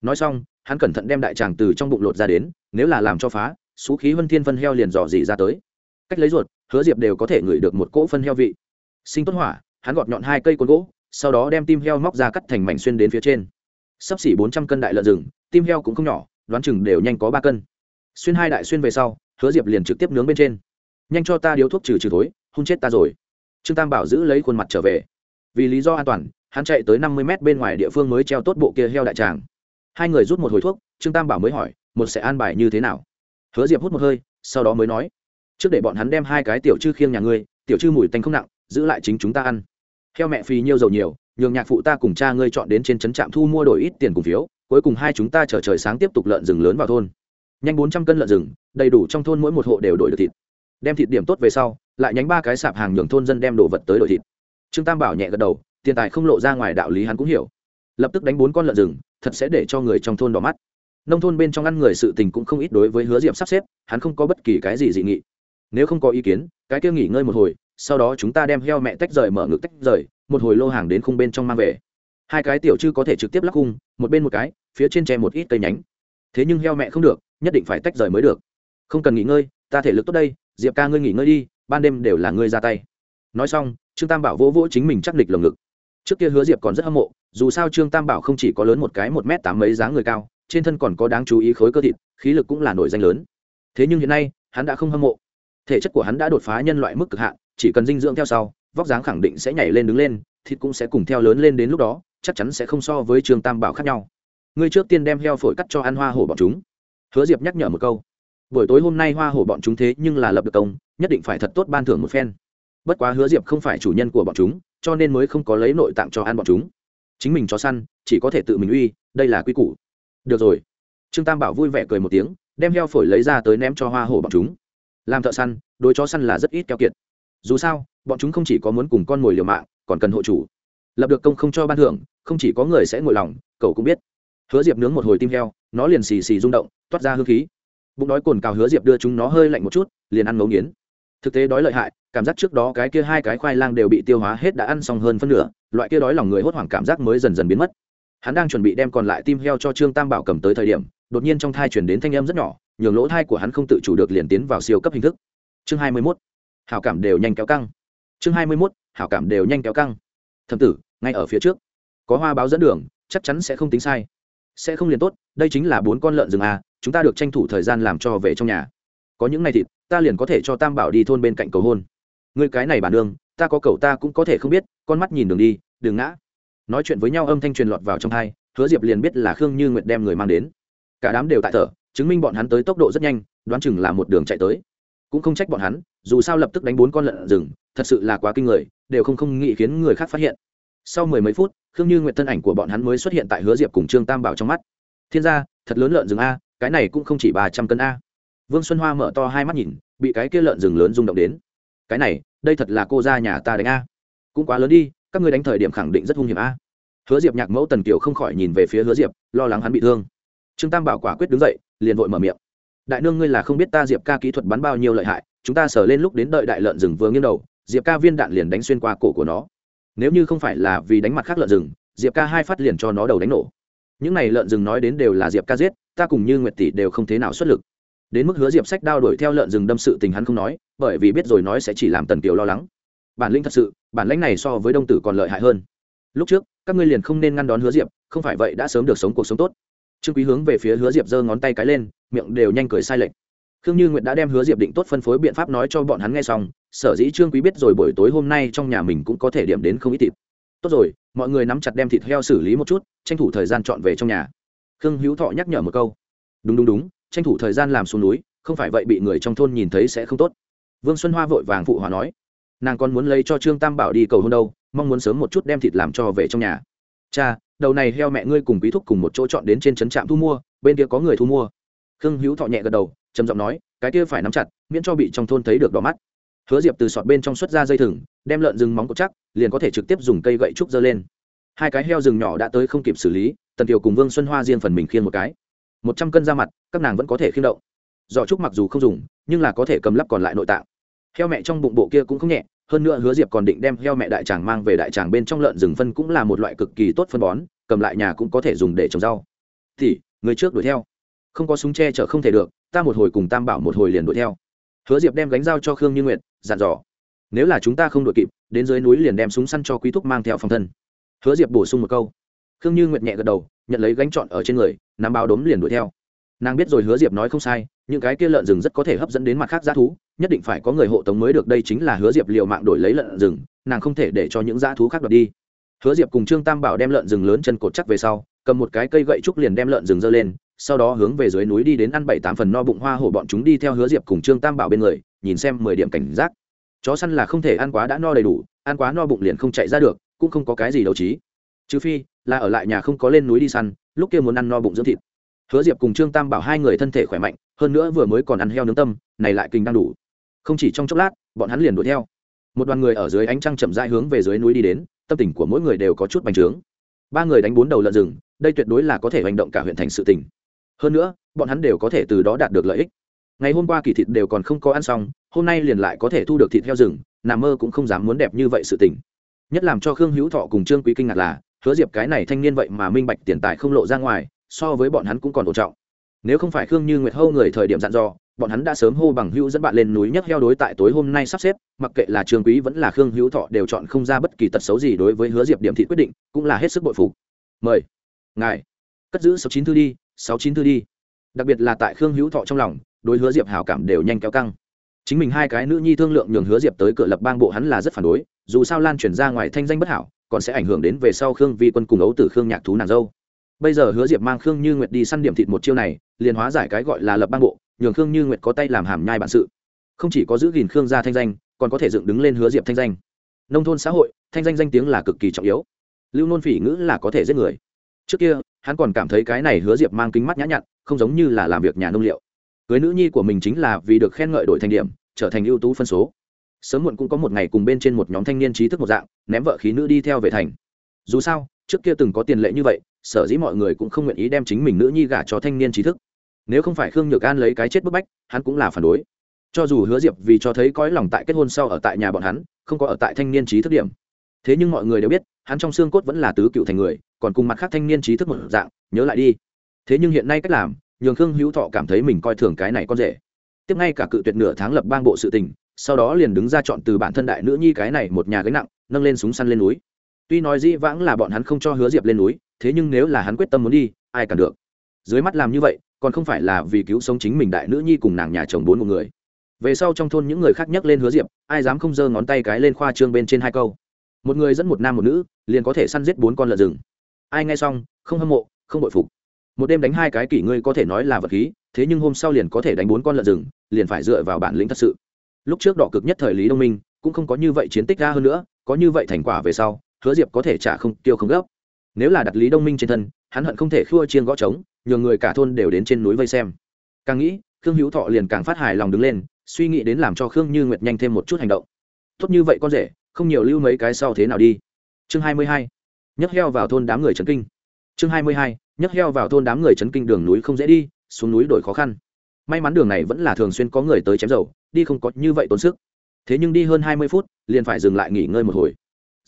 Speaker 1: nói xong, hắn cẩn thận đem đại tràng từ trong bụng lột ra đến, nếu là làm cho phá, xú khí huân thiên phân heo liền dò dỉ ra tới. Cách lấy ruột, hứa diệp đều có thể ngửi được một cỗ phân heo vị. Sinh tốt hỏa, hắn gọt nhọn hai cây côn gỗ, sau đó đem tim heo móc ra cắt thành mảnh xuyên đến phía trên. Sắp xỉ bốn trăm cân đại lợn rừng, tim heo cũng không nhỏ, đoán chừng đều nhanh có ba cân. Xuyên hai đại xuyên về sau, hứa diệp liền trực tiếp nướng bên trên. Nhanh cho ta điếu thuốc trừ trừ thối hôn chết ta rồi. Trương tam bảo giữ lấy khuôn mặt trở về. Vì lý do an toàn, hắn chạy tới năm mươi mét bên ngoài địa phương mới treo tốt bộ kia heo đại tràng hai người rút một hồi thuốc, trương tam bảo mới hỏi, một sẽ an bài như thế nào? Hứa diệp hút một hơi, sau đó mới nói, trước để bọn hắn đem hai cái tiểu chư khiêng nhà ngươi, tiểu chư mùi tanh không nặng, giữ lại chính chúng ta ăn. Theo mẹ phì nhiêu dầu nhiều, nhường nhạc phụ ta cùng cha ngươi chọn đến trên trấn trạm thu mua đổi ít tiền cùng phiếu, cuối cùng hai chúng ta chờ trời sáng tiếp tục lợn rừng lớn vào thôn. Nhanh bốn trăm cân lợn rừng, đầy đủ trong thôn mỗi một hộ đều đổi được thịt. Đem thịt điểm tốt về sau, lại nhánh ba cái sạp hàng nhường thôn dân đem đồ vật tới đổi thịt. Trương tam bảo nhẹ gật đầu, tiền tài không lộ ra ngoài đạo lý hắn cũng hiểu lập tức đánh bốn con lợn rừng, thật sẽ để cho người trong thôn đỏ mắt. Nông thôn bên trong ăn người sự tình cũng không ít đối với hứa diệm sắp xếp, hắn không có bất kỳ cái gì dị nghị. Nếu không có ý kiến, cái kia nghỉ ngơi một hồi, sau đó chúng ta đem heo mẹ tách rời mở ngực tách rời, một hồi lô hàng đến khung bên trong mang về. Hai cái tiểu chư có thể trực tiếp lắc khung, một bên một cái, phía trên tre một ít cây nhánh. Thế nhưng heo mẹ không được, nhất định phải tách rời mới được. Không cần nghỉ ngơi, ta thể lực tốt đây, diệp ca ngươi nghỉ ngơi đi, ban đêm đều là ngươi ra tay. Nói xong, trương tam bảo vỗ vỗ chính mình chắc địch lồng ngực. Trước kia hứa diệp còn rất hâm mộ dù sao trương tam bảo không chỉ có lớn một cái một m tám mấy dáng người cao, trên thân còn có đáng chú ý khối cơ thịt, khí lực cũng là nổi danh lớn. Thế nhưng hiện nay, hắn đã không hâm mộ. Thể chất của hắn đã đột phá nhân loại mức cực hạn, chỉ cần dinh dưỡng theo sau, vóc dáng khẳng định sẽ nhảy lên đứng lên, thịt cũng sẽ cùng theo lớn lên đến lúc đó, chắc chắn sẽ không so với trương tam bảo khác nhau. Ngươi trước tiên đem heo phổi cắt cho ăn hoa hổ bọn chúng. Hứa diệp nhắc nhở một câu. Buổi tối hôm nay hoa hổ bọn chúng thế nhưng là lập được công, nhất định phải thật tốt ban thưởng một phen. Bất quá hứa diệp không phải chủ nhân của bọn chúng, cho nên mới không có lấy nội tạng cho ăn bọn chúng chính mình chó săn, chỉ có thể tự mình uy, đây là quy củ. Được rồi. Trương tam bảo vui vẻ cười một tiếng, đem heo phổi lấy ra tới ném cho hoa hổ bọn chúng. Làm thợ săn, đối chó săn là rất ít keo kiệt. Dù sao, bọn chúng không chỉ có muốn cùng con mồi liều mạng, còn cần hộ chủ. Lập được công không cho ban thưởng, không chỉ có người sẽ ngồi lòng, cậu cũng biết. Hứa diệp nướng một hồi tim heo, nó liền xì xì rung động, toát ra hương khí. Bụng đói cồn cào hứa diệp đưa chúng nó hơi lạnh một chút, liền ăn ngấu nghiến. Thực tế đói lợi hại, cảm giác trước đó cái kia hai cái khoai lang đều bị tiêu hóa hết đã ăn xong hơn phân nửa loại kia đói lòng người hốt hoảng cảm giác mới dần dần biến mất. Hắn đang chuẩn bị đem còn lại tim heo cho trương tam bảo cầm tới thời điểm, đột nhiên trong thai chuyển đến thanh âm rất nhỏ, nhường lỗ thai của hắn không tự chủ được liền tiến vào siêu cấp hình thức. Chương hai mươi mốt, hảo cảm đều nhanh kéo căng. Chương hai mươi mốt, hảo cảm đều nhanh kéo căng. Thầm tử, ngay ở phía trước. Có hoa báo dẫn đường, chắc chắn sẽ không tính sai. Sẽ không liền tốt, đây chính là bốn con lợn rừng à chúng ta được tranh thủ thời gian làm cho về trong nhà. Có những ngày thịt, ta liền có thể cho tam bảo đi thôn bên cạnh cầu hôn. Người cái này bản đường, ta có cầu ta cũng có thể không biết con mắt nhìn đường đi đường ngã. Nói chuyện với nhau âm thanh truyền lọt vào trong hai, hứa diệp liền biết là khương như nguyệt đem người mang đến. Cả đám đều tại thở, chứng minh bọn hắn tới tốc độ rất nhanh, đoán chừng là một đường chạy tới. Cũng không trách bọn hắn, dù sao lập tức đánh bốn con lợn rừng, thật sự là quá kinh người, đều không không nghĩ khiến người khác phát hiện. Sau mười mấy phút, khương như nguyện thân ảnh của bọn hắn mới xuất hiện tại hứa diệp cùng trương tam bảo trong mắt. Thiên gia, thật lớn lợn rừng a, cái này cũng không chỉ ba trăm cân a. Vương xuân hoa mở to hai mắt nhìn, bị cái kia lợn rừng lớn rung động đến. Cái này, đây thật là cô ra nhà ta đánh a cũng quá lớn đi, các ngươi đánh thời điểm khẳng định rất hung hiểm a. Hứa diệp nhạc mẫu tần kiều không khỏi nhìn về phía hứa diệp, lo lắng hắn bị thương. Trương tam bảo quả quyết đứng dậy, liền vội mở miệng. Đại nương ngươi là không biết ta diệp ca kỹ thuật bắn bao nhiêu lợi hại, chúng ta sờ lên lúc đến đợi đại lợn rừng vừa nghiêng đầu, diệp ca viên đạn liền đánh xuyên qua cổ của nó. Nếu như không phải là vì đánh mặt khác lợn rừng, diệp ca hai phát liền cho nó đầu đánh nổ. Những này lợn rừng nói đến đều là diệp ca giết, ta cùng như nguyệt tỷ đều không thế nào xuất lực. Đến mức hứa diệp sách đao đuổi theo lợn rừng đâm sự tình hắn không nói, bởi vì biết rồi nói sẽ chỉ làm tần kiều lo lắng bản lĩnh thật sự, bản lãnh này so với đông tử còn lợi hại hơn. Lúc trước, các ngươi liền không nên ngăn đón hứa diệp, không phải vậy đã sớm được sống cuộc sống tốt. Trương quý hướng về phía hứa diệp giơ ngón tay cái lên, miệng đều nhanh cười sai lệch. Khương như nguyệt đã đem hứa diệp định tốt phân phối biện pháp nói cho bọn hắn nghe xong, sở dĩ trương quý biết rồi buổi tối hôm nay trong nhà mình cũng có thể điểm đến không ít thịt. Tốt rồi, mọi người nắm chặt đem thịt heo xử lý một chút, tranh thủ thời gian chọn về trong nhà. Khương hữu thọ nhắc nhở một câu. Đúng đúng đúng, tranh thủ thời gian làm xuống núi, không phải vậy bị người trong thôn nhìn thấy sẽ không tốt. Vương xuân hoa vội vàng phụ hòa nói nàng còn muốn lấy cho trương tam bảo đi cầu hôn đâu, mong muốn sớm một chút đem thịt làm cho về trong nhà. Cha, đầu này heo mẹ ngươi cùng quý thúc cùng một chỗ chọn đến trên trấn trạm thu mua, bên kia có người thu mua. Khương hữu thọ nhẹ gật đầu, trầm giọng nói, cái kia phải nắm chặt, miễn cho bị trong thôn thấy được đỏ mắt. Hứa diệp từ sọt bên trong xuất ra dây thừng, đem lợn rừng móng cột chắc, liền có thể trực tiếp dùng cây gậy trúc dơ lên. Hai cái heo rừng nhỏ đã tới không kịp xử lý, tần kiều cùng vương xuân hoa riêng phần mình khiên một cái. Một trăm cân ra mặt, các nàng vẫn có thể khiên động. Giỏ trúc mặc dù không dùng, nhưng là có thể cầm lắp còn lại nội tạng heo mẹ trong bụng bộ kia cũng không nhẹ, hơn nữa hứa diệp còn định đem heo mẹ đại tràng mang về đại tràng bên trong lợn rừng phân cũng là một loại cực kỳ tốt phân bón, cầm lại nhà cũng có thể dùng để trồng rau. Thì, người trước đuổi theo. Không có súng che chở không thể được, ta một hồi cùng tam bảo một hồi liền đuổi theo. Hứa diệp đem gánh dao cho khương như nguyệt, dặn dò. Nếu là chúng ta không đuổi kịp, đến dưới núi liền đem súng săn cho quý thúc mang theo phòng thân. Hứa diệp bổ sung một câu. Khương như nguyệt nhẹ gật đầu, nhận lấy gánh trọn ở trên người, nắm bao đốm liền đuổi theo nàng biết rồi hứa diệp nói không sai, những cái kia lợn rừng rất có thể hấp dẫn đến mặt khác g thú, nhất định phải có người hộ tống mới được, đây chính là hứa diệp liệu mạng đổi lấy lợn rừng, nàng không thể để cho những g thú khác đoạt đi. Hứa diệp cùng trương tam bảo đem lợn rừng lớn chân cột chắc về sau, cầm một cái cây gậy trúc liền đem lợn rừng dơ lên, sau đó hướng về dưới núi đi đến ăn bảy tám phần no bụng hoa hổ bọn chúng đi theo hứa diệp cùng trương tam bảo bên người, nhìn xem mười điểm cảnh giác. Chó săn là không thể ăn quá đã no đầy đủ, ăn quá no bụng liền không chạy ra được, cũng không có cái gì đấu trí. Trừ phi, là ở lại nhà không có lên núi đi săn, lúc kia muốn ăn no bụng dưỡng thịt hứa diệp cùng trương tam bảo hai người thân thể khỏe mạnh, hơn nữa vừa mới còn ăn heo nướng tâm, này lại kinh đang đủ. Không chỉ trong chốc lát, bọn hắn liền đuổi theo. Một đoàn người ở dưới ánh trăng chậm rãi hướng về dưới núi đi đến, tâm tình của mỗi người đều có chút bành trướng. Ba người đánh bốn đầu lợn rừng, đây tuyệt đối là có thể hành động cả huyện thành sự tình. Hơn nữa, bọn hắn đều có thể từ đó đạt được lợi ích. Ngày hôm qua kỳ thịt đều còn không có ăn xong, hôm nay liền lại có thể thu được thịt heo rừng nằm mơ cũng không dám muốn đẹp như vậy sự tình. Nhất làm cho khương hữu thọ cùng trương quý kinh ngạc là, hứa diệp cái này thanh niên vậy mà minh bạch tiền tài không lộ ra ngoài so với bọn hắn cũng còn ổn trọng. Nếu không phải khương như nguyệt hâu người thời điểm dặn dò, bọn hắn đã sớm hô bằng hữu dẫn bạn lên núi nhấc heo đối tại tối hôm nay sắp xếp, mặc kệ là trường quý vẫn là khương hữu thọ đều chọn không ra bất kỳ tật xấu gì đối với hứa diệp điểm thị quyết định, cũng là hết sức bội phục. Mời. Ngài. Cất giữ sáu chín thư đi, sáu chín thư đi. Đặc biệt là tại khương hữu thọ trong lòng, đối hứa diệp hào cảm đều nhanh kéo căng. Chính mình hai cái nữ nhi thương lượng nhường hứa diệp tới cửa lập bang bộ hắn là rất phản đối, dù sao lan chuyển ra ngoài thanh danh bất hảo, còn sẽ ảnh hưởng đến về sau khương vi quân cùng ấu tử khương nhạc thú nàng dâu bây giờ hứa diệp mang khương như nguyệt đi săn điểm thịt một chiêu này, liền hóa giải cái gọi là lập bang bộ, nhường khương như nguyệt có tay làm hàm nhai bản sự. Không chỉ có giữ gìn khương gia thanh danh, còn có thể dựng đứng lên hứa diệp thanh danh. Nông thôn xã hội, thanh danh danh tiếng là cực kỳ trọng yếu. Lưu nôn phỉ ngữ là có thể giết người. Trước kia, hắn còn cảm thấy cái này hứa diệp mang kính mắt nhã nhặn, không giống như là làm việc nhà nông liệu. Cưới nữ nhi của mình chính là vì được khen ngợi đổi thành điểm, trở thành ưu tú phân số. Sớm muộn cũng có một ngày cùng bên trên một nhóm thanh niên trí thức một dạng, ném vợ khí nữ đi theo về thành. Dù sao trước kia từng có tiền lệ như vậy, sở dĩ mọi người cũng không nguyện ý đem chính mình nữ nhi gả cho thanh niên trí thức. Nếu không phải khương nhược an lấy cái chết bức bách, hắn cũng là phản đối. Cho dù hứa diệp vì cho thấy cõi lòng tại kết hôn sau ở tại nhà bọn hắn, không có ở tại thanh niên trí thức điểm. Thế nhưng mọi người đều biết, hắn trong xương cốt vẫn là tứ cựu thành người, còn cùng mặt khác thanh niên trí thức một dạng, nhớ lại đi. Thế nhưng hiện nay cách làm, nhường khương hữu thọ cảm thấy mình coi thường cái này con rể. Tiếp ngay cả cự tuyệt nửa tháng lập bang bộ sự tình, sau đó liền đứng ra chọn từ bản thân đại nữ nhi cái này một nhà gánh nặng, nâng lên súng săn lên núi tuy nói dĩ vãng là bọn hắn không cho hứa diệp lên núi, thế nhưng nếu là hắn quyết tâm muốn đi, ai cản được? Dưới mắt làm như vậy, còn không phải là vì cứu sống chính mình đại nữ nhi cùng nàng nhà chồng bốn một người. Về sau trong thôn những người khác nhắc lên hứa diệp, ai dám không giơ ngón tay cái lên khoa trương bên trên hai câu. Một người dẫn một nam một nữ, liền có thể săn giết bốn con lợn rừng. Ai nghe xong, không hâm mộ, không bội phục. Một đêm đánh hai cái kỷ ngươi có thể nói là vật khí, thế nhưng hôm sau liền có thể đánh bốn con lợn rừng, liền phải dựa vào bản lĩnh thật sự. Lúc trước đỏ cực nhất thời lý đông minh, cũng không có như vậy chiến tích ra hơn nữa, có như vậy thành quả về sau hứa diệp có thể trả không, tiêu không gấp. Nếu là đặt lý đông minh trên thân, hắn hận không thể khua chiên gõ trống, nhường người cả thôn đều đến trên núi vây xem. Càng nghĩ, khương hữu thọ liền càng phát hài lòng đứng lên, suy nghĩ đến làm cho khương như nguyệt nhanh thêm một chút hành động. Tốt như vậy con rể, không nhiều lưu mấy cái sau thế nào đi. Chương hai mươi hai, nhấc heo vào thôn đám người trấn kinh. Chương hai mươi hai, nhấc heo vào thôn đám người trấn kinh đường núi không dễ đi, xuống núi đổi khó khăn. May mắn đường này vẫn là thường xuyên có người tới chém dầu, đi không có như vậy tốn sức. Thế nhưng đi hơn hai mươi phút, liền phải dừng lại nghỉ ngơi một hồi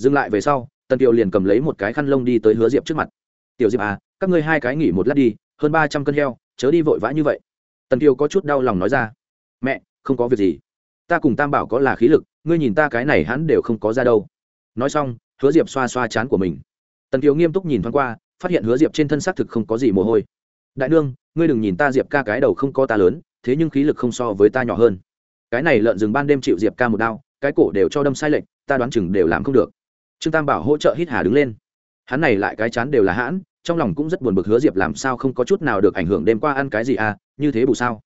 Speaker 1: dừng lại về sau, tần kiều liền cầm lấy một cái khăn lông đi tới hứa diệp trước mặt. Tiểu diệp à các ngươi hai cái nghỉ một lát đi, hơn ba trăm cân heo, chớ đi vội vã như vậy. Tần kiều có chút đau lòng nói ra. Mẹ, không có việc gì. Ta cùng tam bảo có là khí lực, ngươi nhìn ta cái này hắn đều không có ra đâu. Nói xong, hứa diệp xoa xoa chán của mình. Tần kiều nghiêm túc nhìn thoáng qua, phát hiện hứa diệp trên thân xác thực không có gì mồ hôi. Đại nương, ngươi đừng nhìn ta diệp ca cái đầu không có ta lớn, thế nhưng khí lực không so với ta nhỏ hơn. Cái này lợn rừng ban đêm chịu diệp ca một đao cái cổ đều cho đâm sai lệch, ta đoán chừng đều làm không được trương tam bảo hỗ trợ hít hà đứng lên. Hắn này lại cái chán đều là hãn, trong lòng cũng rất buồn bực hứa diệp làm sao không có chút nào được ảnh hưởng đêm qua ăn cái gì à như thế bù sao.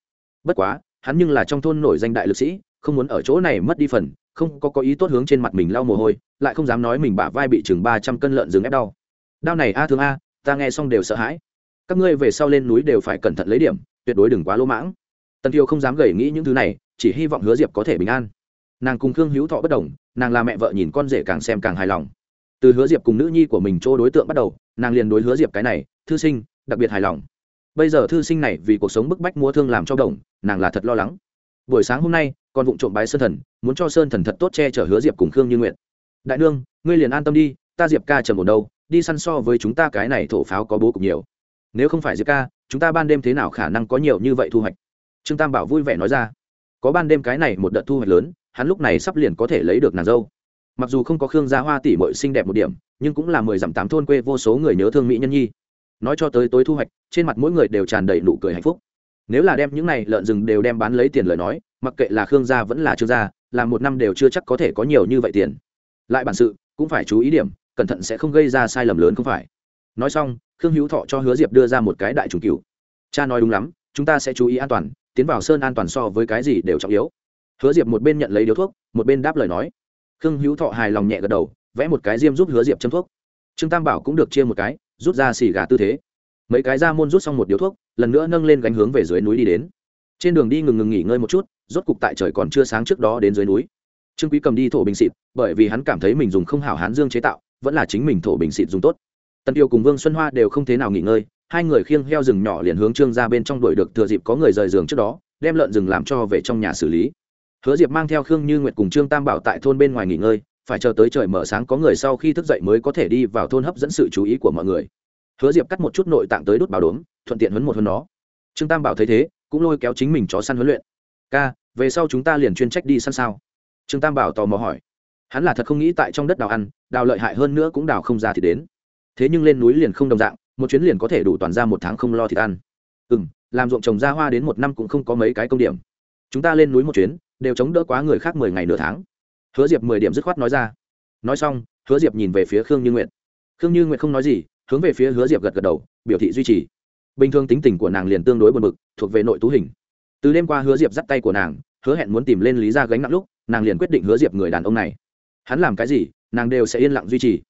Speaker 1: Bất quá, hắn nhưng là trong thôn nổi danh đại lực sĩ, không muốn ở chỗ này mất đi phần, không có có ý tốt hướng trên mặt mình lau mồ hôi, lại không dám nói mình bả vai bị chừng ba trăm cân lợn rừng ép đau. Đau này a, thương a, ta nghe xong đều sợ hãi. Các ngươi về sau lên núi đều phải cẩn thận lấy điểm, tuyệt đối đừng quá lỗ mãng. Tần tiêu không dám gầy nghĩ những thứ này, chỉ hy vọng hứa diệp có thể bình an. Nàng cùng khương hữu thọ bất đồng nàng là mẹ vợ nhìn con rể càng xem càng hài lòng. Từ hứa diệp cùng nữ nhi của mình chỗ đối tượng bắt đầu, nàng liền đối hứa diệp cái này, thư sinh, đặc biệt hài lòng. Bây giờ thư sinh này vì cuộc sống bức bách mua thương làm cho đồng, nàng là thật lo lắng. Buổi sáng hôm nay, con vụng trộm bái sơn thần, muốn cho sơn thần thật tốt che chở hứa diệp cùng khương như nguyện đại nương, ngươi liền an tâm đi, ta diệp ca trầm ổn đâu, đi săn so với chúng ta cái này thổ pháo có bố cục nhiều. Nếu không phải diệp ca, chúng ta ban đêm thế nào khả năng có nhiều như vậy thu hoạch? Trương tam bảo vui vẻ nói ra. Có ban đêm cái này một đợt thu hoạch lớn hắn lúc này sắp liền có thể lấy được nàng dâu. Mặc dù không có khương gia hoa tỷ mội xinh đẹp một điểm, nhưng cũng là mười dặm tám thôn quê vô số người nhớ thương mỹ nhân nhi. Nói cho tới tối thu hoạch, trên mặt mỗi người đều tràn đầy nụ cười hạnh phúc. Nếu là đem những này lợn rừng đều đem bán lấy tiền lời nói, mặc kệ là khương gia vẫn là trương gia, là một năm đều chưa chắc có thể có nhiều như vậy tiền. Lại bản sự, cũng phải chú ý điểm, cẩn thận sẽ không gây ra sai lầm lớn không phải. Nói xong, khương hữu thọ cho hứa diệp đưa ra một cái đại trùng cửu. Cha nói đúng lắm, chúng ta sẽ chú ý an toàn, tiến vào sơn an toàn so với cái gì đều trọng yếu hứa diệp một bên nhận lấy điếu thuốc, một bên đáp lời nói. Khương hữu thọ hài lòng nhẹ gật đầu, vẽ một cái diêm giúp hứa diệp châm thuốc. Trương tam bảo cũng được chia một cái, rút ra xì gà tư thế. Mấy cái ra môn rút xong một điếu thuốc, lần nữa nâng lên gánh hướng về dưới núi đi đến. Trên đường đi ngừng ngừng nghỉ ngơi một chút, rốt cục tại trời còn chưa sáng trước đó đến dưới núi. Trương quý cầm đi thổ bình xịt, bởi vì hắn cảm thấy mình dùng không hảo hán dương chế tạo, vẫn là chính mình thổ bình xịt dùng tốt. Tần tiêu cùng vương xuân hoa đều không thế nào nghỉ ngơi, hai người khiêng heo rừng nhỏ liền hướng trương ra bên trong đuổi được thừa dịp có người rời giường trước đó, đem lợn rừng làm cho về trong nhà xử lý hứa diệp mang theo khương như nguyệt cùng trương tam bảo tại thôn bên ngoài nghỉ ngơi, phải chờ tới trời mở sáng có người sau khi thức dậy mới có thể đi vào thôn hấp dẫn sự chú ý của mọi người. Hứa diệp cắt một chút nội tạng tới đốt bảo đốm, thuận tiện huấn một hơn nó. Trương tam bảo thấy thế, cũng lôi kéo chính mình chó săn huấn luyện. Ca, về sau chúng ta liền chuyên trách đi săn sao? Trương tam bảo tò mò hỏi. Hắn là thật không nghĩ tại trong đất đào ăn, đào lợi hại hơn nữa cũng đào không ra thì đến. Thế nhưng lên núi liền không đồng dạng, một chuyến liền có thể đủ toàn ra một tháng không lo thịt ăn. Ừ m làm ruộng trồng ra hoa đến một năm cũng không có mấy cái công điểm chúng ta lên núi một chuyến, đều chống đỡ quá người khác mười ngày nửa tháng. Hứa diệp mười điểm dứt khoát nói ra. Nói xong, hứa diệp nhìn về phía khương như nguyện khương như nguyện không nói gì, hướng về phía hứa diệp gật gật đầu, biểu thị duy trì. Bình thường tính tình của nàng liền tương đối buồn bực, thuộc về nội tú hình. Từ đêm qua hứa diệp dắt tay của nàng, hứa hẹn muốn tìm lên lý ra gánh nặng lúc, nàng liền quyết định hứa diệp người đàn ông này. Hắn làm cái gì, nàng đều sẽ yên lặng duy trì.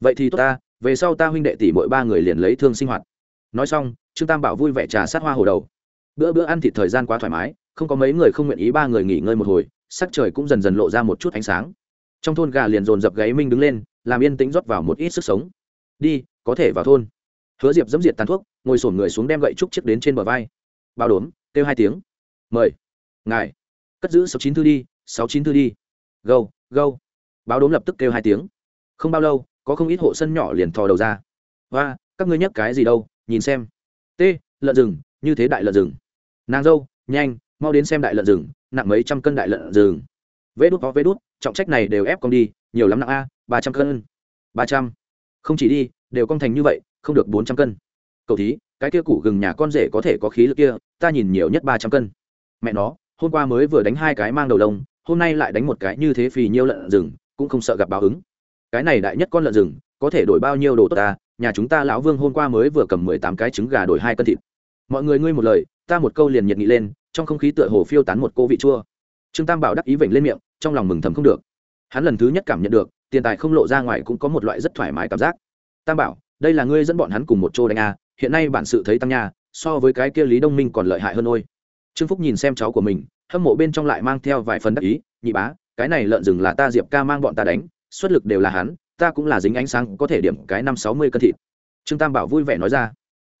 Speaker 1: Vậy thì tốt ta, về sau ta huynh đệ tỷ mỗi ba người liền lấy thương sinh hoạt. Nói xong, trương tam bảo vui vẻ trà sát hoa hồ đầu. Bữa bữa ăn thịt thời gian quá thoải mái không có mấy người không nguyện ý ba người nghỉ ngơi một hồi, sắc trời cũng dần dần lộ ra một chút ánh sáng. Trong thôn gà liền dồn dập gáy minh đứng lên, làm yên tĩnh rót vào một ít sức sống. Đi, có thể vào thôn. Hứa diệp dẫm diệt tàn thuốc, ngồi sổn người xuống đem gậy trúc chiếc đến trên bờ vai. Bao đốm, kêu hai tiếng. Mời. Ngài. Cất giữ sáu chín thư đi, sáu chín thư đi. Gâu gâu. Báo đốm lập tức kêu hai tiếng. Không bao lâu, có không ít hộ sân nhỏ liền thò đầu ra. Và các ngươi nhắc cái gì đâu, nhìn xem. T lợn rừng, như thế đại lợn rừng. Nàng dâu, nhanh mau đến xem đại lợn rừng, nặng mấy trăm cân đại lợn rừng. Vê đút có vê đút, trọng trách này đều ép con đi, nhiều lắm nặng a, ba trăm cân. Ba trăm. Không chỉ đi, đều con thành như vậy, không được bốn trăm cân. Cậu thí, cái kia củ gừng nhà con rể có thể có khí lực kia, ta nhìn nhiều nhất ba trăm cân. Mẹ nó, hôm qua mới vừa đánh hai cái mang đầu lông hôm nay lại đánh một cái như thế phì nhiêu lợn rừng, cũng không sợ gặp báo ứng. Cái này đại nhất con lợn rừng, có thể đổi bao nhiêu đồ tốt ta, nhà chúng ta lão vương hôm qua mới vừa cầm mười tám cái trứng gà đổi hai cân thịt. Mọi người ngươi một lời, ta một câu liền nhiệt nghị lên trong không khí tựa hồ phiêu tán một cô vị chua. Trương tam bảo đắc ý vểnh lên miệng, trong lòng mừng thầm không được. Hắn lần thứ nhất cảm nhận được, tiền tài không lộ ra ngoài cũng có một loại rất thoải mái cảm giác. Tam bảo, đây là ngươi dẫn bọn hắn cùng một chỗ đánh a, hiện nay bản sự thấy tăng nha, so với cái kia lý đông minh còn lợi hại hơn ôi. Trương phúc nhìn xem cháu của mình, hâm mộ bên trong lại mang theo vài phần đắc ý, nhị bá, cái này lợn rừng là ta diệp ca mang bọn ta đánh, xuất lực đều là hắn, ta cũng là dính ánh sáng, có thể điểm cái năm sáu mươi cân thịt. Trương tam bảo vui vẻ nói ra,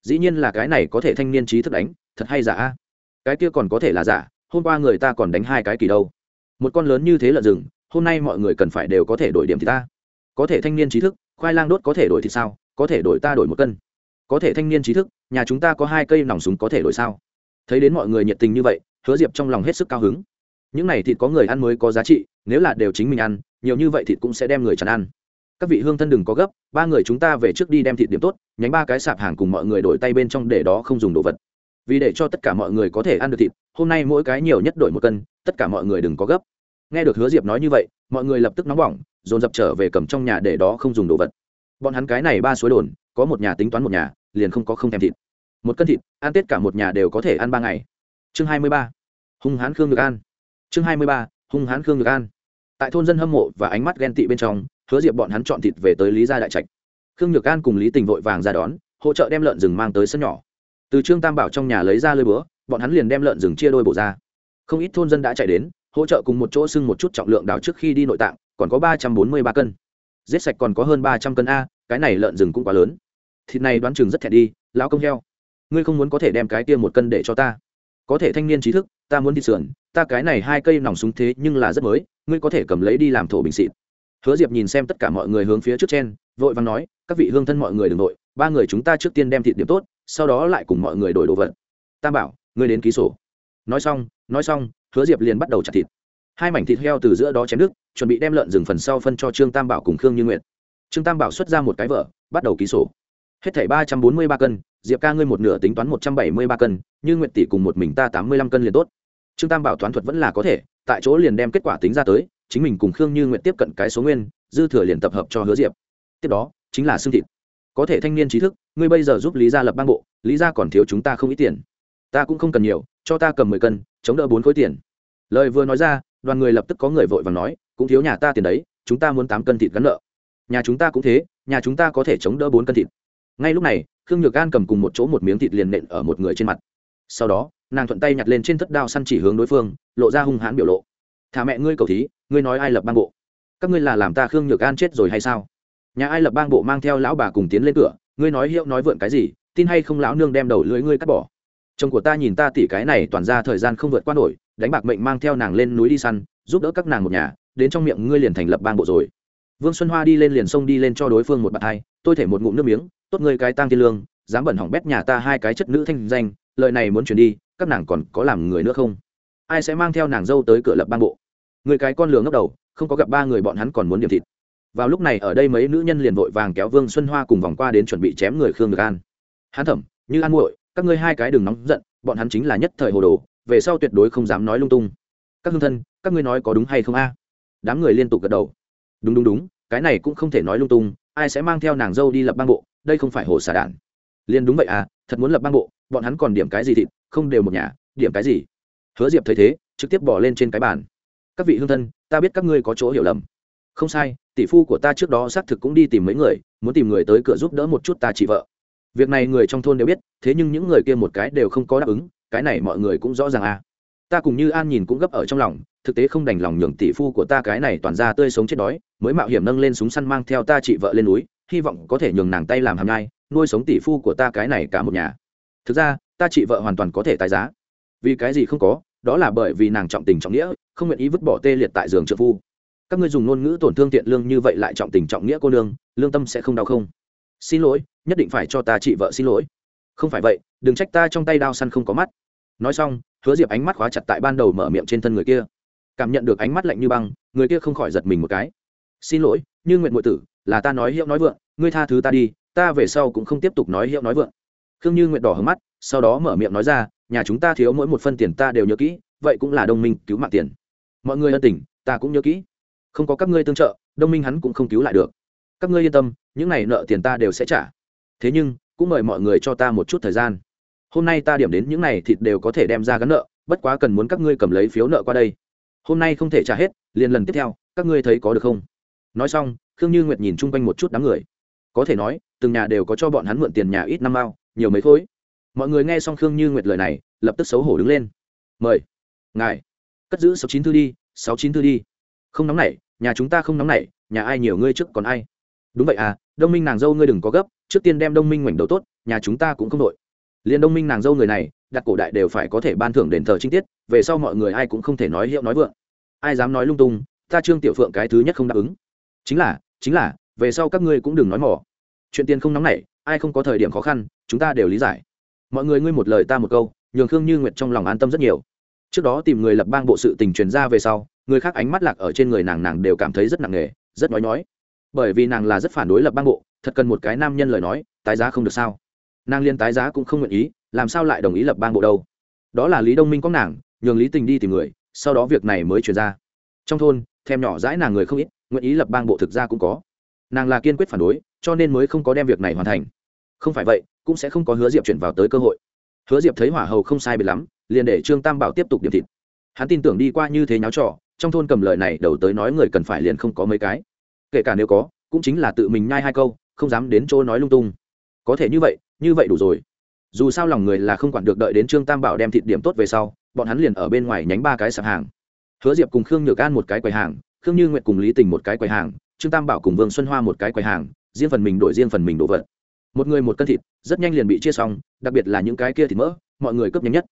Speaker 1: dĩ nhiên là cái này có thể thanh niên trí thức đánh, thật hay giả a? Cái kia còn có thể là giả, hôm qua người ta còn đánh hai cái kỳ đâu. Một con lớn như thế lợn rừng, hôm nay mọi người cần phải đều có thể đổi điểm thì ta. Có thể thanh niên trí thức, khoai lang đốt có thể đổi thì sao? Có thể đổi ta đổi một cân. Có thể thanh niên trí thức, nhà chúng ta có hai cây nòng súng có thể đổi sao? Thấy đến mọi người nhiệt tình như vậy, hứa diệp trong lòng hết sức cao hứng. Những này thịt có người ăn mới có giá trị, nếu là đều chính mình ăn, nhiều như vậy thịt cũng sẽ đem người chắn ăn. Các vị hương thân đừng có gấp, ba người chúng ta về trước đi đem thịt điểm tốt, nhánh ba cái sạp hàng cùng mọi người đổi tay bên trong để đó không dùng đồ vật vì để cho tất cả mọi người có thể ăn được thịt, hôm nay mỗi cái nhiều nhất đổi một cân, tất cả mọi người đừng có gấp. Nghe được hứa diệp nói như vậy, mọi người lập tức nóng bỏng, dồn dập trở về cầm trong nhà để đó không dùng đồ vật. Bọn hắn cái này ba suối đồn, có một nhà tính toán một nhà, liền không có không thèm thịt. Một cân thịt, ăn tết cả một nhà đều có thể ăn ba ngày. Chương hai mươi ba. Hung hán khương được an. Chương hai mươi ba. Hung hán khương được an. Tại thôn dân hâm mộ và ánh mắt ghen tị bên trong, hứa diệp bọn hắn chọn thịt về tới lý gia đại trạch. Khương nhược an cùng lý tình vội vàng ra đón, hỗ trợ đem lợn rừng mang tới sân nhỏ từ trương tam bảo trong nhà lấy ra lơi búa, bọn hắn liền đem lợn rừng chia đôi bổ ra. Không ít thôn dân đã chạy đến, hỗ trợ cùng một chỗ xưng một chút trọng lượng đào trước khi đi nội tạng, còn có ba trăm bốn mươi ba cân. Giết sạch còn có hơn ba trăm cân a, cái này lợn rừng cũng quá lớn. Thịt này đoán chừng rất thẹn đi, lão công heo. Ngươi không muốn có thể đem cái kia một cân để cho ta? Có thể thanh niên trí thức, ta muốn thịt sườn, ta cái này hai cây nòng súng thế nhưng là rất mới, ngươi có thể cầm lấy đi làm thổ bình xịt. Hứa diệp nhìn xem tất cả mọi người hướng phía trước trên vội vàng nói, các vị hương thân mọi người đ ừ n g nội ba người chúng ta trước tiên đem thịt điểm tốt, sau đó lại cùng mọi người đổi đồ vật. Tam bảo, ngươi đến ký sổ. Nói xong nói xong, hứa diệp liền bắt đầu chặt thịt. Hai mảnh thịt heo từ giữa đó chém đứt, chuẩn bị đem lợn rừng phần sau phân cho trương tam bảo cùng khương như Nguyệt. trương tam bảo xuất ra một cái vợ bắt đầu ký sổ. Hết thảy ba trăm bốn mươi ba cân, diệp ca ngươi một nửa tính toán một trăm bảy mươi ba cân, như Nguyệt tỷ cùng một mình ta tám mươi lăm cân liền tốt. Trương tam bảo toán thuật vẫn là có thể, tại chỗ liền đem kết quả tính ra tới, chính mình cùng khương như nguyện tiếp cận cái số nguyên, dư thừa liền tập hợp cho hứa diệp. Tiếp đó, chính là xương thịt có thể thanh niên trí thức, ngươi bây giờ giúp lý gia lập bang bộ, lý gia còn thiếu chúng ta không ít tiền. Ta cũng không cần nhiều, cho ta cầm mười cân, chống đỡ bốn khối tiền. Lời vừa nói ra, đoàn người lập tức có người vội và nói, cũng thiếu nhà ta tiền đấy, chúng ta muốn tám cân thịt gắn nợ. Nhà chúng ta cũng thế, nhà chúng ta có thể chống đỡ bốn cân thịt. Ngay lúc này, khương nhược Gan cầm cùng một chỗ một miếng thịt liền nện ở một người trên mặt. Sau đó, nàng thuận tay nhặt lên trên thất đao săn chỉ hướng đối phương, lộ ra hung hãn biểu lộ. Thả mẹ ngươi cầu thí, ngươi nói ai lập bang bộ? Các ngươi là làm ta khương nhược Gan chết rồi hay sao? Nhà ai lập bang bộ mang theo lão bà cùng tiến lên cửa, ngươi nói hiệu nói vượn cái gì, tin hay không lão nương đem đầu lưỡi ngươi cắt bỏ. Chồng của ta nhìn ta tỉ cái này toàn ra thời gian không vượt qua nổi, đánh bạc mệnh mang theo nàng lên núi đi săn, giúp đỡ các nàng một nhà, đến trong miệng ngươi liền thành lập bang bộ rồi. Vương xuân hoa đi lên liền xông đi lên cho đối phương một bạt hai, tôi thể một ngụm nước miếng, tốt ngươi cái tăng thiên lương, dám bẩn hỏng bét nhà ta hai cái chất nữ thanh danh, lời này muốn chuyển đi, các nàng còn có làm người nữa không? Ai sẽ mang theo nàng dâu tới cửa lập bang bộ? Người cái con lừa ngốc đầu, không có gặp ba người bọn hắn còn muốn điểm thịt vào lúc này ở đây mấy nữ nhân liền vội vàng kéo vương xuân hoa cùng vòng qua đến chuẩn bị chém người khương được an. Hắn thẩm như an muội, các ngươi hai cái đừng nóng giận, bọn hắn chính là nhất thời hồ đồ, về sau tuyệt đối không dám nói lung tung. Các hương thân, các ngươi nói có đúng hay không a? Đám người liên tục gật đầu. Đúng đúng đúng, cái này cũng không thể nói lung tung, ai sẽ mang theo nàng dâu đi lập bang bộ, đây không phải hồ xà đản liên đúng vậy à thật muốn lập bang bộ, bọn hắn còn điểm cái gì thịt, không đều một nhà, điểm cái gì? Hứa diệp thấy thế, trực tiếp bỏ lên trên cái bàn. Các vị hương thân, ta biết các ngươi có chỗ hiểu lầm. Không sai tỷ phu của ta trước đó xác thực cũng đi tìm mấy người, muốn tìm người tới cửa giúp đỡ một chút ta chị vợ. Việc này người trong thôn đều biết, thế nhưng những người kia một cái đều không có đáp ứng, cái này mọi người cũng rõ ràng à. Ta cùng như an nhìn cũng gấp ở trong lòng, thực tế không đành lòng nhường tỷ phu của ta cái này toàn ra tươi sống chết đói, mới mạo hiểm nâng lên súng săn mang theo ta chị vợ lên núi, hy vọng có thể nhường nàng tay làm hàm nhai, nuôi sống tỷ phu của ta cái này cả một nhà. Thực ra, ta chị vợ hoàn toàn có thể tái giá. Vì cái gì không có, đó là bởi vì nàng trọng tình trọng nghĩa, không nguyện ý vứt bỏ tê liệt tại giường trợ phu các ngươi dùng ngôn ngữ tổn thương tiện lương như vậy lại trọng tình trọng nghĩa cô nương, lương tâm sẽ không đau không? Xin lỗi, nhất định phải cho ta chị vợ xin lỗi. Không phải vậy, đừng trách ta trong tay đao săn không có mắt. Nói xong, hứa diệp ánh mắt khóa chặt tại ban đầu mở miệng trên thân người kia. Cảm nhận được ánh mắt lạnh như băng, người kia không khỏi giật mình một cái. Xin lỗi, như nguyện ngụy tử, là ta nói hiệu nói vượng, ngươi tha thứ ta đi, ta về sau cũng không tiếp tục nói hiệu nói vượng. Khương như nguyện đỏ hướng mắt, sau đó mở miệng nói ra, nhà chúng ta thiếu mỗi một phân tiền ta đều nhớ kỹ, vậy cũng là đồng minh cứu mạng tiền. Mọi người ân tình, ta cũng nhớ kỹ không có các ngươi tương trợ đông minh hắn cũng không cứu lại được. Các ngươi yên tâm những n à y nợ tiền ta đều sẽ trả. Thế nhưng cũng mời mọi người cho ta một chút thời gian. Hôm nay ta điểm đến những n à y thịt đều có thể đem ra gắn nợ bất quá cần muốn các ngươi cầm lấy phiếu nợ qua đây. Hôm nay không thể trả hết liền lần tiếp theo các ngươi thấy có được không? Nói xong khương như nguyệt nhìn chung quanh một chút đám người. Có thể nói từng nhà đều có cho bọn hắn mượn tiền nhà ít năm ao, nhiều mấy khối. Mọi người nghe xong khương như nguyệt lời này lập tức xấu hổ đứng lên. Mời ngài cất giữ sáu chín thư đi sáu chín thư đi không nóng nảy, nhà chúng ta không nóng nảy, nhà ai nhiều ngươi trước còn ai. Đúng vậy à đông minh nàng dâu ngươi đừng có gấp, trước tiên đem đông minh ngoảnh đầu tốt, nhà chúng ta cũng không đội. Liền đông minh nàng dâu người này, đặt cổ đại đều phải có thể ban thưởng đền thờ trinh tiết, về sau mọi người ai cũng không thể nói hiệu nói vượng. Ai dám nói lung tung, ta trương tiểu phượng cái thứ nhất không đáp ứng. Chính là chính là, về sau các ngươi cũng đừng nói mỏ chuyện tiền không nóng nảy, ai không có thời điểm khó khăn, chúng ta đều lý giải. Mọi người ngươi một lời ta một câu, nhường khương như nguyệt trong lòng an tâm rất nhiều trước đó tìm người lập bang bộ sự tình truyền ra về sau, người khác ánh mắt lạc ở trên người nàng nàng đều cảm thấy rất nặng nề, rất nói nói bởi vì nàng là rất phản đối lập bang bộ, thật cần một cái nam nhân lời nói, tái giá không được sao? Nàng liên tái giá cũng không nguyện ý, làm sao lại đồng ý lập bang bộ đâu? Đó là lý đông minh có nàng, nhường lý tình đi tìm người, sau đó việc này mới truyền ra. Trong thôn, thèm nhỏ dãi nàng người không ít, nguyện ý lập bang bộ thực ra cũng có. Nàng là kiên quyết phản đối, cho nên mới không có đem việc này hoàn thành. Không phải vậy, cũng sẽ không có hứa diệp chuyển vào tới cơ hội. Hứa diệp thấy hỏa hầu không sai biệt lắm liền để trương tam bảo tiếp tục điểm thịt. Hắn tin tưởng đi qua như thế nháo trò, trong thôn cầm lời này đầu tới nói người cần phải liền không có mấy cái. Kể cả nếu có, cũng chính là tự mình nhai hai câu, không dám đến chỗ nói lung tung. Có thể như vậy như vậy đủ rồi. Dù sao lòng người là không quản được đợi đến trương tam bảo đem thịt điểm tốt về sau, bọn hắn liền ở bên ngoài nhánh ba cái sạp hàng. Hứa diệp cùng khương nhược an một cái quầy hàng, khương như nguyệt cùng lý tình một cái quầy hàng, trương tam bảo cùng vương xuân hoa một cái quầy hàng, riêng phần mình đổi riêng phần mình đồ vật. Một người một cân thịt, rất nhanh liền bị chia xong, đặc biệt là những cái kia thịt mỡ, mọi người cướp nhanh nhất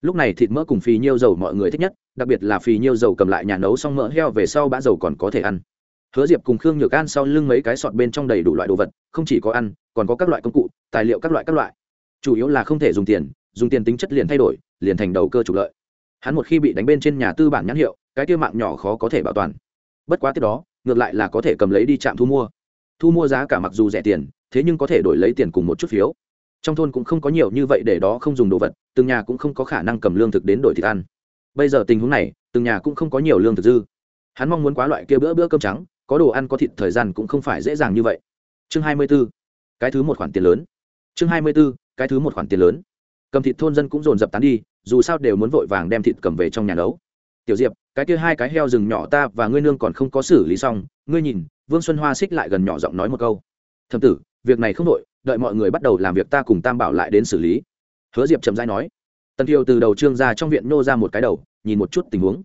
Speaker 1: lúc này thịt mỡ cùng phì nhiêu dầu mọi người thích nhất, đặc biệt là phì nhiêu dầu cầm lại nhà nấu xong mỡ heo về sau bã dầu còn có thể ăn. Hứa diệp cùng khương nhược an sau lưng mấy cái sọt bên trong đầy đủ loại đồ vật, không chỉ có ăn, còn có các loại công cụ, tài liệu các loại các loại. Chủ yếu là không thể dùng tiền dùng tiền tính chất liền thay đổi, liền thành đầu cơ trục lợi. Hắn một khi bị đánh bên trên nhà tư bản nhãn hiệu, cái tiêu mạng nhỏ khó có thể bảo toàn. Bất quá tiếp đó, ngược lại là có thể cầm lấy đi trạm thu mua. Thu mua giá cả mặc dù rẻ tiền, thế nhưng có thể đổi lấy tiền cùng một chút phiếu trong thôn cũng không có nhiều như vậy để đó không dùng đồ vật, từng nhà cũng không có khả năng cầm lương thực đến đổi thịt ăn. Bây giờ tình huống này, từng nhà cũng không có nhiều lương thực dư. Hắn mong muốn quá loại kia bữa bữa cơm trắng, có đồ ăn có thịt thời gian cũng không phải dễ dàng như vậy. Chương hai mươi 24. cái thứ một khoản tiền lớn. Chương hai mươi 24. cái thứ một khoản tiền lớn. Cầm thịt thôn dân cũng dồn dập tán đi, dù sao đều muốn vội vàng đem thịt cầm về trong nhà nấu. Tiểu diệp, cái kia hai cái heo rừng nhỏ ta và ngươi nương còn không có xử lý xong, ngươi nhìn, vương xuân hoa xích lại gần nhỏ giọng nói một câu. Thầm tử, việc này không đội đợi mọi người bắt đầu làm việc ta cùng tam bảo lại đến xử lý. Hứa diệp chậm dai nói. Tần kiều từ đầu trương ra trong viện nô ra một cái đầu, nhìn một chút tình huống.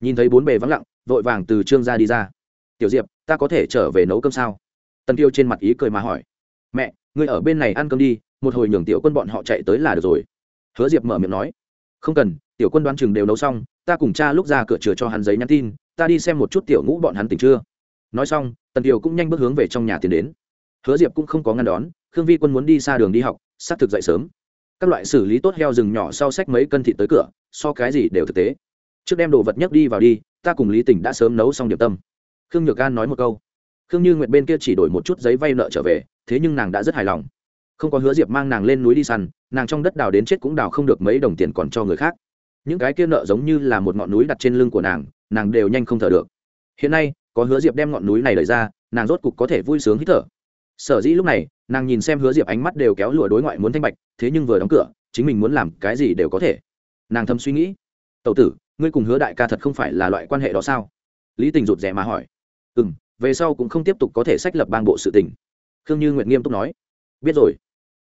Speaker 1: Nhìn thấy bốn bề vắng lặng, vội vàng từ trương ra đi ra. Tiểu diệp, ta có thể trở về nấu cơm sao? Tần thiêu trên mặt ý cười mà hỏi. Mẹ, ngươi ở bên này ăn cơm đi, một hồi nhường tiểu quân bọn họ chạy tới là được rồi. Hứa diệp mở miệng nói. Không cần, tiểu quân đoán chừng đều nấu xong, ta cùng cha lúc ra cửa chừa cho hắn giấy nhắn tin, ta đi xem một chút tiểu ngũ bọn hắn tỉnh chưa. Nói xong, tần kiều cũng nhanh bước hướng về trong nhà tiến đến hứa diệp cũng không có ngăn đón, khương vi quân muốn đi xa đường đi học s á t thực dậy sớm. Các loại xử lý tốt heo rừng nhỏ sau sách mấy cân thịt tới cửa, so cái gì đều thực tế. Trước đem đồ vật nhất đi vào đi, ta cùng lý Tỉnh đã sớm nấu xong điểm tâm. Khương nhược an nói một câu. Khương như nguyệt bên kia chỉ đổi một chút giấy vay nợ trở về, thế nhưng nàng đã rất hài lòng. Không có hứa diệp mang nàng lên núi đi săn, nàng trong đất đào đến chết cũng đào không được mấy đồng tiền còn cho người khác. Những cái kia nợ giống như là một ngọn núi đặt trên lưng của nàng nàng đều nhanh không thở được. Hiện nay, có hứa diệp đem ngọn núi này lời ra, nàng rốt cục có thể vui sướng hít thở sở dĩ lúc này, nàng nhìn xem hứa diệp ánh mắt đều kéo lụa đối ngoại muốn thanh bạch, thế nhưng vừa đóng cửa, chính mình muốn làm cái gì đều có thể. Nàng thầm suy nghĩ. Tậu tử, ngươi cùng hứa đại ca thật không phải là loại quan hệ đó sao? Lý tình rụt rè mà hỏi. Ừ m về sau cũng không tiếp tục có thể sách lập bang bộ sự tình. Khương như nguyện nghiêm túc nói. Biết rồi.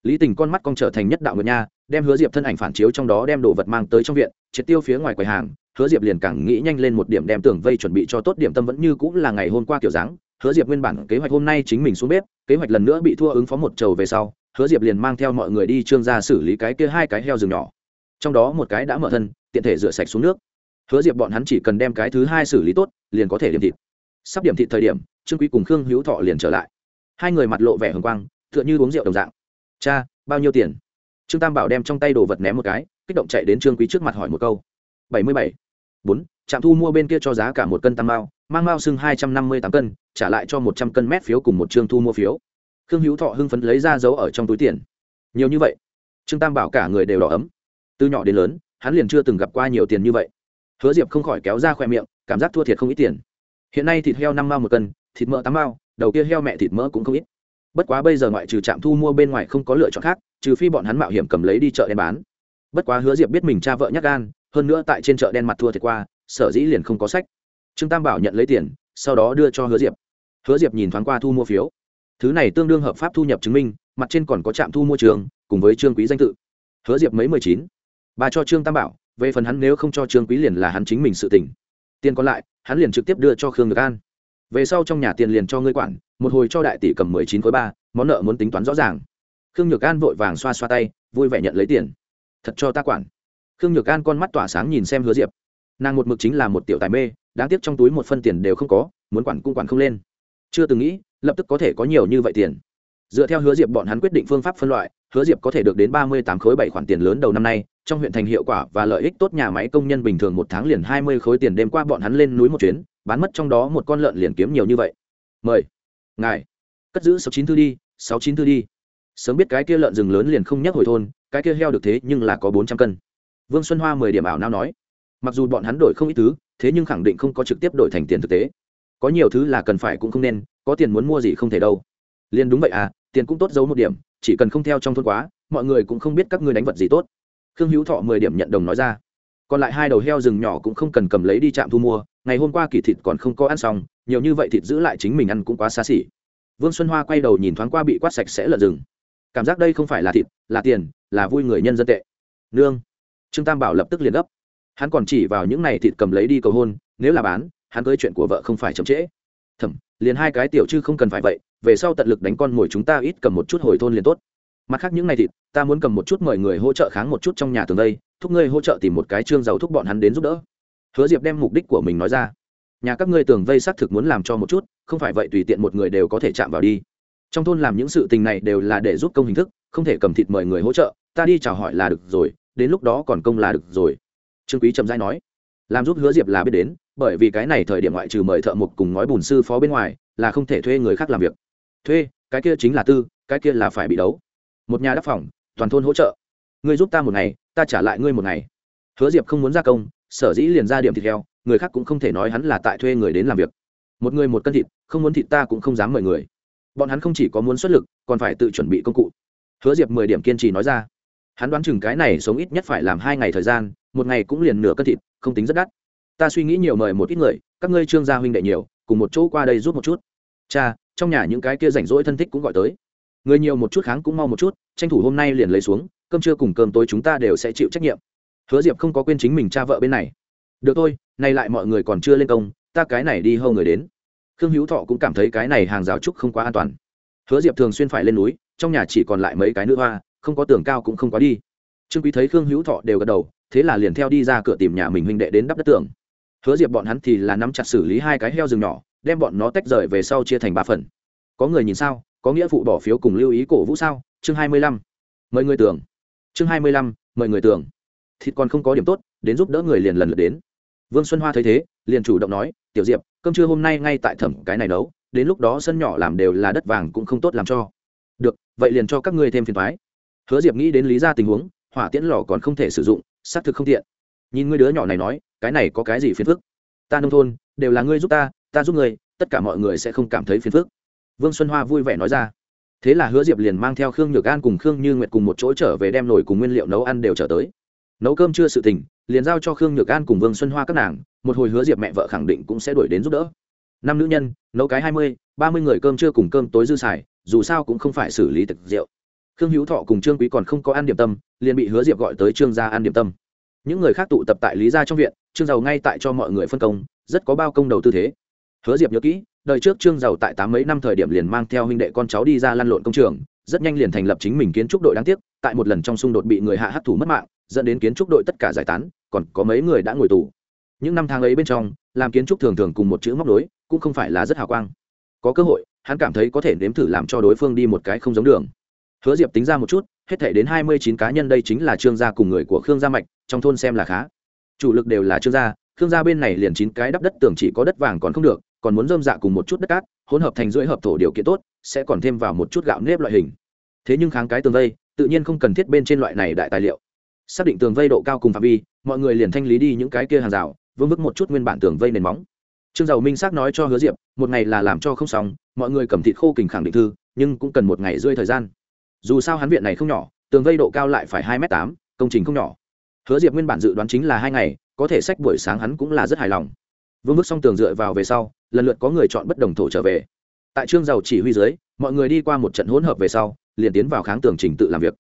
Speaker 1: Lý tình con mắt con trở thành nhất đạo nguyệt nha, đem hứa diệp thân ảnh phản chiếu trong đó đem đồ vật mang tới trong viện, triệt tiêu phía ngoài quầy hàng, hứa diệp liền càng nghĩ nhanh lên một điểm đem tưởng vây chuẩn bị cho tốt điểm tâm vẫn như cũng là ngày hôm qua kiểu dáng hứa diệp nguyên bản kế hoạch hôm nay chính mình xuống bếp, kế hoạch lần nữa bị thua ứng phó một trầu về sau, hứa diệp liền mang theo mọi người đi trương ra xử lý cái kia hai cái heo rừng nhỏ. Trong đó một cái đã mở thân, tiện thể rửa sạch xuống nước. Hứa diệp bọn hắn chỉ cần đem cái thứ hai xử lý tốt, liền có thể điểm thịt. Sắp điểm thịt thời điểm, trương quý cùng khương hữu thọ liền trở lại. Hai người mặt lộ vẻ hồng quang, tựa như uống rượu đồng dạng. Cha, bao nhiêu tiền? Trương tam bảo đem trong tay đồ vật ném một cái, kích động chạy đến trương quý trước mặt hỏi một câu. Bảy mươi bảy. Bốn. Trạm thu mua bên kia cho giá cả một cân tam mao mang mao xưng hai trăm năm mươi tám cân, trả lại cho một trăm cân mét phiếu cùng một trương thu mua phiếu. Khương hữu thọ hưng phấn lấy ra dấu ở trong túi tiền. Nhiều như vậy? Trương tam bảo cả người đều đỏ ấm. Từ nhỏ đến lớn, hắn liền chưa từng gặp qua nhiều tiền như vậy. Hứa diệp không khỏi kéo ra khoe miệng, cảm giác thua thiệt không ít tiền. Hiện nay thịt heo năm mao một cân, thịt mỡ tám mao, đầu kia heo mẹ thịt mỡ cũng không ít. Bất quá bây giờ ngoại trừ trạm thu mua bên ngoài không có lựa chọn khác, trừ phi bọn hắn mạo hiểm cầm lấy đi chợ đen bán. Bất quá hứa diệp biết mình cha vợ nhắc gan, hơn nữa tại trên chợ đen mặt thua thiệt qua, sở dĩ liền không có sách trương tam bảo nhận lấy tiền, sau đó đưa cho hứa diệp. Hứa diệp nhìn thoáng qua thu mua phiếu. Thứ này tương đương hợp pháp thu nhập chứng minh, mặt trên còn có trạm thu mua trường, cùng với trương quý danh tự. Hứa diệp mấy mười chín. Bà cho trương tam bảo, về phần hắn nếu không cho trương quý liền là hắn chính mình sự tỉnh tiền còn lại, hắn liền trực tiếp đưa cho khương được an. Về sau trong nhà tiền liền cho ngươi quản, một hồi cho đại tỷ cầm mười chín khối ba, món nợ muốn tính toán rõ ràng. Khương nhược an vội vàng xoa xoa tay, vui vẻ nhận lấy tiền. Thật cho ta quản. Khương nhược an con mắt tỏa sáng nhìn xem hứa diệp. Nàng một mực chính là một tiểu tài mê đáng tiếc trong túi một phân tiền đều không có, muốn quản cũng quản không lên. Chưa từng nghĩ, lập tức có thể có nhiều như vậy tiền. Dựa theo hứa diệp bọn hắn quyết định phương pháp phân loại, hứa diệp có thể được đến ba mươi tám khối bảy khoản tiền lớn đầu năm nay, trong huyện thành hiệu quả và lợi ích tốt nhà máy công nhân bình thường một tháng liền hai mươi khối tiền đêm qua bọn hắn lên núi một chuyến, bán mất trong đó một con lợn liền kiếm nhiều như vậy. Mời. Ngài. Cất giữ sáu chín thư đi, sáu chín thư đi. Sớm biết cái kia lợn rừng lớn liền không nhắc hồi thôn, cái kia heo được thế nhưng là có bốn trăm cân. Vương xuân hoa mười điểm ảo nao nói. Mặc dù bọn hắn đổi không ít thứ thế nhưng khẳng định không có trực tiếp đổi thành tiền thực tế. Có nhiều thứ là cần phải cũng không nên, có tiền muốn mua gì không thể đâu. Liền đúng vậy à tiền cũng tốt giấu một điểm, chỉ cần không theo trong thôn quá, mọi người cũng không biết các ngươi đánh vật gì tốt. Khương hữu thọ mười điểm nhận đồng nói ra. Còn lại hai đầu heo rừng nhỏ cũng không cần cầm lấy đi trạm thu mua, ngày hôm qua kỳ thịt còn không có ăn xong, nhiều như vậy thịt giữ lại chính mình ăn cũng quá xa xỉ. Vương xuân hoa quay đầu nhìn thoáng qua bị quát sạch sẽ lợn rừng. Cảm giác đây không phải là thịt, là tiền, là vui người nhân dân tệ. Nương. Trương tam bảo lập tức liền gấp hắn còn chỉ vào những này thịt cầm lấy đi cầu hôn, nếu là bán, hắn cưới chuyện của vợ không phải chậm trễ. Thẩm, liền hai cái tiểu chư không cần phải vậy, về sau tận lực đánh con mồi chúng ta ít cầm một chút hồi thôn liền tốt. Mặt khác những ngày thịt, ta muốn cầm một chút mời người hỗ trợ kháng một chút trong nhà tường đây, thúc ngươi hỗ trợ tìm một cái trương giàu thúc bọn hắn đến giúp đỡ. Hứa diệp đem mục đích của mình nói ra. Nhà các ngươi tường vây xác thực muốn làm cho một chút, không phải vậy tùy tiện một người đều có thể chạm vào đi. Trong thôn làm những sự tình này đều là để giúp công hình thức, không thể cầm thịt mời người hỗ trợ, ta đi chào hỏi là được rồi, đến lúc đó còn công là được rồi trương quý trầm giai nói, làm giúp hứa diệp là biết đến, bởi vì cái này thời điểm ngoại trừ mời thợ mộc cùng ngói bùn sư phó bên ngoài, là không thể thuê người khác làm việc. Thuê, cái kia chính là tư, cái kia là phải bị đấu. Một nhà đắp phòng, toàn thôn hỗ trợ. Ngươi giúp ta một ngày, ta trả lại ngươi một ngày. Hứa diệp không muốn gia công, sở dĩ liền ra điểm thịt heo, người khác cũng không thể nói hắn là tại thuê người đến làm việc. Một người một cân thịt, không muốn thịt ta cũng không dám mời người. Bọn hắn không chỉ có muốn xuất lực, còn phải tự chuẩn bị công cụ. Hứa diệp mười điểm kiên trì nói ra hắn đoán chừng cái này sống ít nhất phải làm hai ngày thời gian, một ngày cũng liền nửa cân thịt, không tính rất đắt. Ta suy nghĩ nhiều mời một ít người, các ngươi trương gia huynh đệ nhiều, cùng một chỗ qua đây rút một chút. Cha, trong nhà những cái kia rảnh rỗi thân thích cũng gọi tới. Người nhiều một chút kháng cũng mau một chút, tranh thủ hôm nay liền lấy xuống, cơm trưa cùng cơm tối chúng ta đều sẽ chịu trách nhiệm. Hứa diệp không có quên chính mình cha vợ bên này. Được thôi, nay lại mọi người còn chưa lên công, ta cái này đi hâu người đến. Khương hữu thọ cũng cảm thấy cái này hàng rào trúc không quá an toàn. Hứa diệp thường xuyên phải lên núi, trong nhà chỉ còn lại mấy cái nữ hoa không có tường cao cũng không quá đi. Trương quý thấy khương hữu thọ đều gật đầu, thế là liền theo đi ra cửa tìm nhà mình huynh đệ đến đắp đất tường. Hứa diệp bọn hắn thì là nắm chặt xử lý hai cái heo rừng nhỏ, đem bọn nó tách rời về sau chia thành ba phần. Có người nhìn sao? Có nghĩa vụ bỏ phiếu cùng lưu ý cổ vũ sao? Chương hai mươi lăm. Mời người tưởng. Chương hai mươi lăm, mời người tưởng. Thịt còn không có điểm tốt, đến giúp đỡ người liền lần lượt đến. Vương xuân hoa thấy thế, liền chủ động nói, tiểu diệp, cơm trưa hôm nay ngay tại thẩm cái này nấu, đến lúc đó sân nhỏ làm đều là đất vàng cũng không tốt làm cho. Được, vậy liền cho các ngươi thêm phiền thoái hứa diệp nghĩ đến lý ra tình huống, hỏa tiễn lò còn không thể sử dụng, xác thực không tiện. Nhìn ngươi đứa nhỏ này nói, cái này có cái gì phiền phức? Ta nông thôn, đều là ngươi giúp ta ta giúp ngươi, tất cả mọi người sẽ không cảm thấy phiền phức. Vương xuân hoa vui vẻ nói ra. Thế là hứa diệp liền mang theo khương nhược an cùng khương như nguyệt cùng một chỗ trở về đem nồi cùng nguyên liệu nấu ăn đều trở tới. Nấu cơm chưa sự tình, liền giao cho khương nhược an cùng vương xuân hoa các nàng, một hồi hứa diệp mẹ vợ khẳng định cũng sẽ đuổi đến giúp đỡ. Năm nữ nhân, nấu cái hai mươi, ba mươi người cơm chưa cùng cơm tối dư xài, dù sao cũng không phải xử lý thực rượu khương hữu thọ cùng trương quý còn không có ăn điểm tâm, liền bị hứa diệp gọi tới trương gia ăn điểm tâm. Những người khác tụ tập tại lý gia trong viện, trương giàu ngay tại cho mọi người phân công, rất có bao công đầu tư thế. Hứa diệp nhớ kỹ, đời trước trương giàu tại tám mấy năm thời điểm liền mang theo huynh đệ con cháu đi ra lăn lộn công trường, rất nhanh liền thành lập chính mình kiến trúc đội đáng tiếc, tại một lần trong xung đột bị người hạ hắc thủ mất mạng, dẫn đến kiến trúc đội tất cả giải tán, còn có mấy người đã ngồi tù. Những năm tháng ấy bên trong, làm kiến trúc thường thường cùng một chữ móc đối cũng không phải là rất hào quang. Có cơ hội, hắn cảm thấy có thể nếm thử làm cho đối phương đi một cái không giống đường hứa diệp tính ra một chút, hết thể đến hai mươi chín cá nhân đây chính là trương gia cùng người của khương gia mạch, trong thôn xem là khá. Chủ lực đều là trương gia, khương gia bên này liền chín cái đắp đất tưởng chỉ có đất vàng còn không được, còn muốn dơm dạ cùng một chút đất cát, hỗn hợp thành rưỡi hợp thổ điều kiện tốt, sẽ còn thêm vào một chút gạo nếp loại hình. Thế nhưng kháng cái tường vây, tự nhiên không cần thiết bên trên loại này đại tài liệu. Xác định tường vây độ cao cùng phạm vi, mọi người liền thanh lý đi những cái kia hàng rào, vương vức một chút nguyên bản tường vây nền móng. Trương giàu minh xác nói cho hứa diệp, một ngày là làm cho không xong, mọi người cầm thịt khô kình khẳng định thư, nhưng cũng cần một ngày rơi thời gian dù sao hắn viện này không nhỏ, tường vây độ cao lại phải hai m tám, công trình không nhỏ. Hứa diệp nguyên bản dự đoán chính là hai ngày, có thể sách buổi sáng hắn cũng là rất hài lòng. Vương bước xong tường dựa vào về sau, lần lượt có người chọn bất đồng thổ trở về. Tại trương giàu chỉ huy dưới, mọi người đi qua một trận hỗn hợp về sau, liền tiến vào kháng tường trình tự làm việc.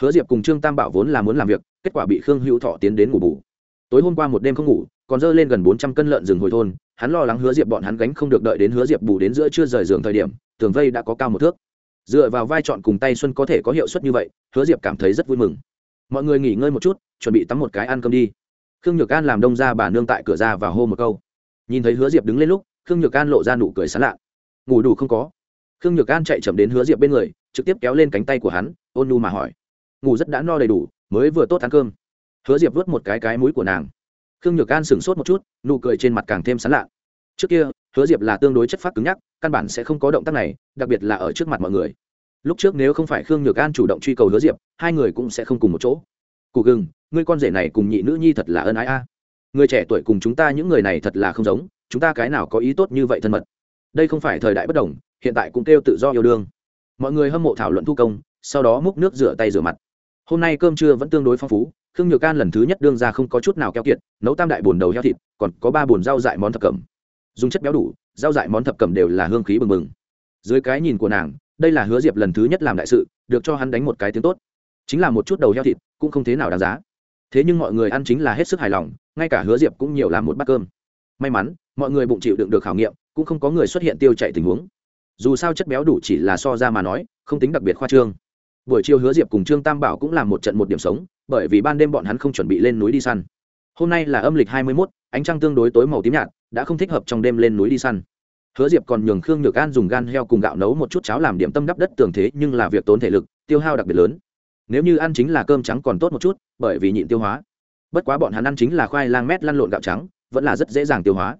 Speaker 1: Hứa diệp cùng trương tam bảo vốn là muốn làm việc, kết quả bị khương hữu thọ tiến đến ngủ bù. Tối hôm qua một đêm không ngủ, còn dơ lên gần bốn trăm cân lợn rừng hồi thôn, hắn lo lắng hứa diệp bọn hắn gánh không được đợi đến hứa diệp bù đến giữa chưa rời giường thời điểm, tường vây đã có cao một thước dựa vào vai trọn cùng tay xuân có thể có hiệu suất như vậy, hứa diệp cảm thấy rất vui mừng. Mọi người nghỉ ngơi một chút, chuẩn bị tắm một cái ăn cơm đi. Khương nhược an làm đông ra bà nương tại cửa ra và hô một câu. Nhìn thấy hứa diệp đứng lên lúc, khương nhược an lộ ra nụ cười sán lạ. Ngủ đủ không có? Khương nhược an chạy chậm đến hứa diệp bên người, trực tiếp kéo lên cánh tay của hắn, ôn nu mà hỏi. Ngủ rất đã no đầy đủ, mới vừa tốt ăn cơm. Hứa diệp vớt một cái cái mũi của nàng. Khương nhược an sửng sốt một chút, nụ cười trên mặt càng thêm sán lạ. Trước kia hứa diệp là tương đối chất phát cứng nhắc, căn bản sẽ không có động tác này, đặc biệt là ở trước mặt mọi người. Lúc trước nếu không phải khương nhược an chủ động truy cầu hứa diệp, hai người cũng sẽ không cùng một chỗ. Cụ gừng, ngươi con rể này cùng nhị nữ nhi thật là ân ái a. Người trẻ tuổi cùng chúng ta những người này thật là không giống, chúng ta cái nào có ý tốt như vậy thân mật. Đây không phải thời đại bất đồng, hiện tại cũng kêu tự do yêu đương. Mọi người hâm mộ thảo luận thu công, sau đó múc nước rửa tay rửa mặt. Hôm nay cơm trưa vẫn tương đối phong phú, khương nhược can lần thứ nhất đương ra không có chút nào keo kiệt, nấu tam đại bồn đầu heo thịt, còn có ba bồn rau dại món thập cẩm dùng chất béo đủ, rau dại món thập cẩm đều là hương khí bừng bừng. Dưới cái nhìn của nàng, đây là hứa diệp lần thứ nhất làm đại sự, được cho hắn đánh một cái tiếng tốt. Chính là một chút đầu heo thịt, cũng không thế nào đáng giá. Thế nhưng mọi người ăn chính là hết sức hài lòng, ngay cả hứa diệp cũng nhiều làm một bát cơm. May mắn, mọi người bụng chịu đựng được khảo nghiệm, cũng không có người xuất hiện tiêu chạy tình huống. Dù sao chất béo đủ chỉ là so ra mà nói, không tính đặc biệt khoa trương. Buổi chiều hứa diệp cùng trương tam bảo cũng làm một trận một điểm sống, bởi vì ban đêm bọn hắn không chuẩn bị lên núi đi săn. Hôm nay là âm lịch hai mươi mốt ánh trăng tương đối tối màu tím nhạt, đã không thích hợp trong đêm lên núi đi săn. Hứa diệp còn nhường khương nhược an dùng gan heo cùng gạo nấu một chút cháo làm điểm tâm đắp đất tường thế, nhưng là việc tốn thể lực, tiêu hao đặc biệt lớn. Nếu như ăn chính là cơm trắng còn tốt một chút, bởi vì nhịn tiêu hóa. Bất quá bọn hắn ăn chính là khoai lang mét lăn lộn gạo trắng, vẫn là rất dễ dàng tiêu hóa.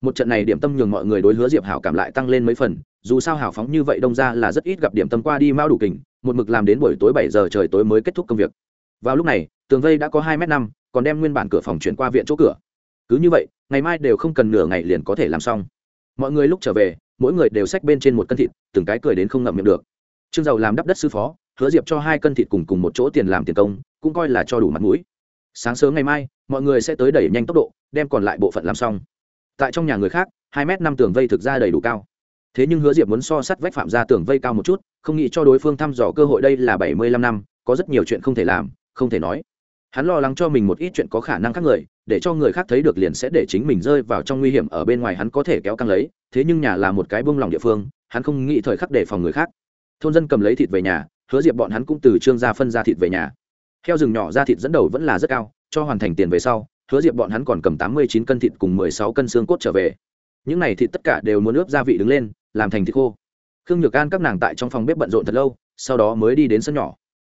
Speaker 1: Một trận này điểm tâm nhường mọi người đối hứa diệp hảo cảm lại tăng lên mấy phần, dù sao hảo phóng như vậy đông ra là rất ít gặp điểm tâm qua đi mao đủ kình, một mực làm đến buổi tối bảy giờ trời tối mới kết thúc công việc. Vào lúc này, tường vây đã có hai m năm, còn đem nguyên bản cửa phòng chuyển qua viện chỗ cửa cứ như vậy, ngày mai đều không cần nửa ngày liền có thể làm xong. Mọi người lúc trở về, mỗi người đều xách bên trên một cân thịt, từng cái cười đến không ngậm miệng được. Trương giàu làm đắp đất sư phó, hứa diệp cho hai cân thịt cùng cùng một chỗ tiền làm tiền công, cũng coi là cho đủ mặt mũi. Sáng sớm ngày mai, mọi người sẽ tới đẩy nhanh tốc độ, đem còn lại bộ phận làm xong. Tại trong nhà người khác, hai m năm tường vây thực ra đầy đủ cao. Thế nhưng hứa diệp muốn so sắt vách phạm ra tường vây cao một chút, không nghĩ cho đối phương thăm dò cơ hội đây là bảy mươi lăm năm, có rất nhiều chuyện không thể làm, không thể nói hắn lo lắng cho mình một ít chuyện có khả năng khác người, để cho người khác thấy được liền sẽ để chính mình rơi vào trong nguy hiểm ở bên ngoài hắn có thể kéo căng lấy, thế nhưng nhà là một cái buông lòng địa phương, hắn không nghĩ thời khắc để phòng người khác. Thôn dân cầm lấy thịt về nhà, hứa diệp bọn hắn cũng từ trương gia phân ra thịt về nhà. Heo rừng nhỏ ra thịt dẫn đầu vẫn là rất cao, cho hoàn thành tiền về sau, hứa diệp bọn hắn còn cầm tám mươi chín cân thịt cùng mười sáu cân xương cốt trở về. Những này thịt tất cả đều muốn ướp gia vị đứng lên, làm thành thịt khô. Khương nhược an các nàng tại trong phòng bếp bận rộn thật lâu, sau đó mới đi đến sân nhỏ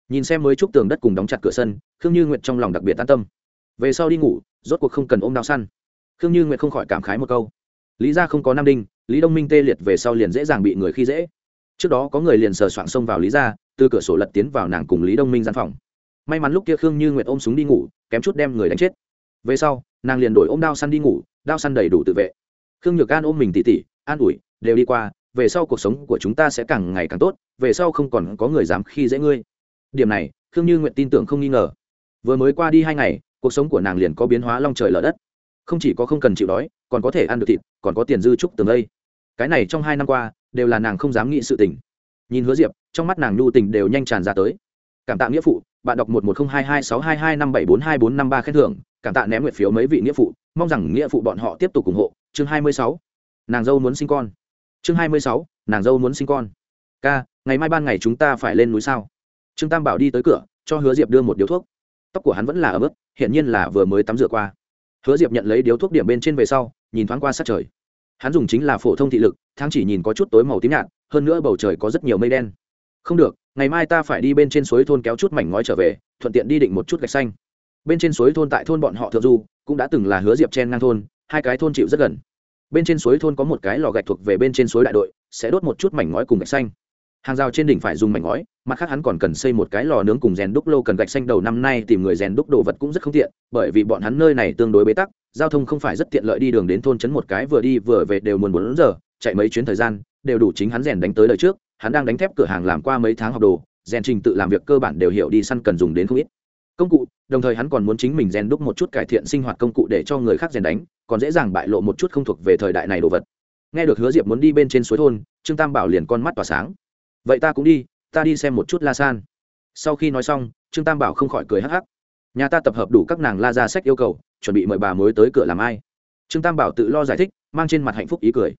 Speaker 1: nhìn xem mới trúc tường đất cùng đóng chặt cửa sân, khương như Nguyệt trong lòng đặc biệt an tâm. Về sau đi ngủ, rốt cuộc không cần ôm đau săn. Khương như nguyệt không khỏi cảm khái một câu. Lý ra không có nam đinh, lý đông minh tê liệt về sau liền dễ dàng bị người khi dễ. Trước đó có người liền sờ soạng xông vào lý ra từ cửa sổ lật tiến vào nàng cùng lý đông minh gian phòng. May mắn lúc kia khương như nguyệt ôm súng đi ngủ, kém chút đem người đánh chết. Về sau, nàng liền đổi ôm đao săn đi ngủ, đao săn đầy đủ tự vệ. Khương nhược an ôm mình tỉ tỉ, an ủi, đều đi qua, về sau cuộc sống của chúng ta sẽ càng ngày càng tốt, về sau không còn có người dám khi dễ ngươi điểm này, khương như nguyện tin tưởng không nghi ngờ. Vừa mới qua đi hai ngày, cuộc sống của nàng liền có biến hóa long trời lở đất. Không chỉ có không cần chịu đói, còn có thể ăn được thịt, còn có tiền dư trúc tường đây. Cái này trong hai năm qua, đều là nàng không dám nghĩ sự tình. Nhìn hứa diệp, trong mắt nàng nhu tình đều nhanh tràn ra tới. Cảm tạ nghĩa phụ, bạn đọc một một không hai hai sáu hai hai năm bảy bốn hai bốn năm ba khen thưởng, cảm tạ ném nguyện phiếu mấy vị nghĩa phụ, mong rằng nghĩa phụ bọn họ tiếp tục ủng hộ. Chương hai mươi sáu, nàng dâu muốn sinh con. Chương hai mươi sáu, nàng dâu muốn sinh con. Ca, ngày mai ban ngày chúng ta phải lên núi sao? Trương tam bảo đi tới cửa, cho hứa diệp đưa một điếu thuốc. Tóc của hắn vẫn là ở mức hiển nhiên là vừa mới tắm rửa qua. Hứa diệp nhận lấy điếu thuốc điểm bên trên về sau, nhìn thoáng qua sát trời. Hắn dùng chính là phổ thông thị lực, tháng chỉ nhìn có chút tối màu tím nhạt, hơn nữa bầu trời có rất nhiều mây đen. Không được, ngày mai ta phải đi bên trên suối thôn kéo chút mảnh ngói trở về, thuận tiện đi định một chút gạch xanh. Bên trên suối thôn tại thôn bọn họ thượng du, cũng đã từng là hứa diệp chen ngang thôn, hai cái thôn chịu rất gần. Bên trên suối thôn có một cái lò gạch thuộc về bên trên suối đại đội, sẽ đốt một chút mảnh ngói cùng gạch xanh hàng rào trên đỉnh phải dùng mảnh ngói, mặt khác hắn còn cần xây một cái lò nướng cùng rèn đúc lâu cần gạch xanh đầu năm nay tìm người rèn đúc đồ vật cũng rất không tiện, bởi vì bọn hắn nơi này tương đối bế tắc, giao thông không phải rất tiện lợi đi đường đến thôn trấn một cái vừa đi vừa về đều muốn bốn giờ, chạy mấy chuyến thời gian, đều đủ chính hắn rèn đánh tới đời trước, hắn đang đánh thép cửa hàng làm qua mấy tháng học đồ, rèn trình tự làm việc cơ bản đều hiểu đi săn cần dùng đến không ít. Công cụ, đồng thời hắn còn muốn chính mình rèn đúc một chút cải thiện sinh hoạt công cụ để cho người khác rèn đánh, còn dễ dàng bại lộ một chút không thuộc về thời đại này đồ vật. Nghe được hứa diệp muốn đi bên trên suối thôn, trương tam bảo liền con mắt tỏa sáng vậy ta cũng đi, ta đi xem một chút la san. Sau khi nói xong, trương tam bảo không khỏi cười hắc hắc. Nhà ta tập hợp đủ các nàng la ra sách yêu cầu, chuẩn bị mời bà mới tới cửa làm ai? Trương tam bảo tự lo giải thích, mang trên mặt hạnh phúc ý cười.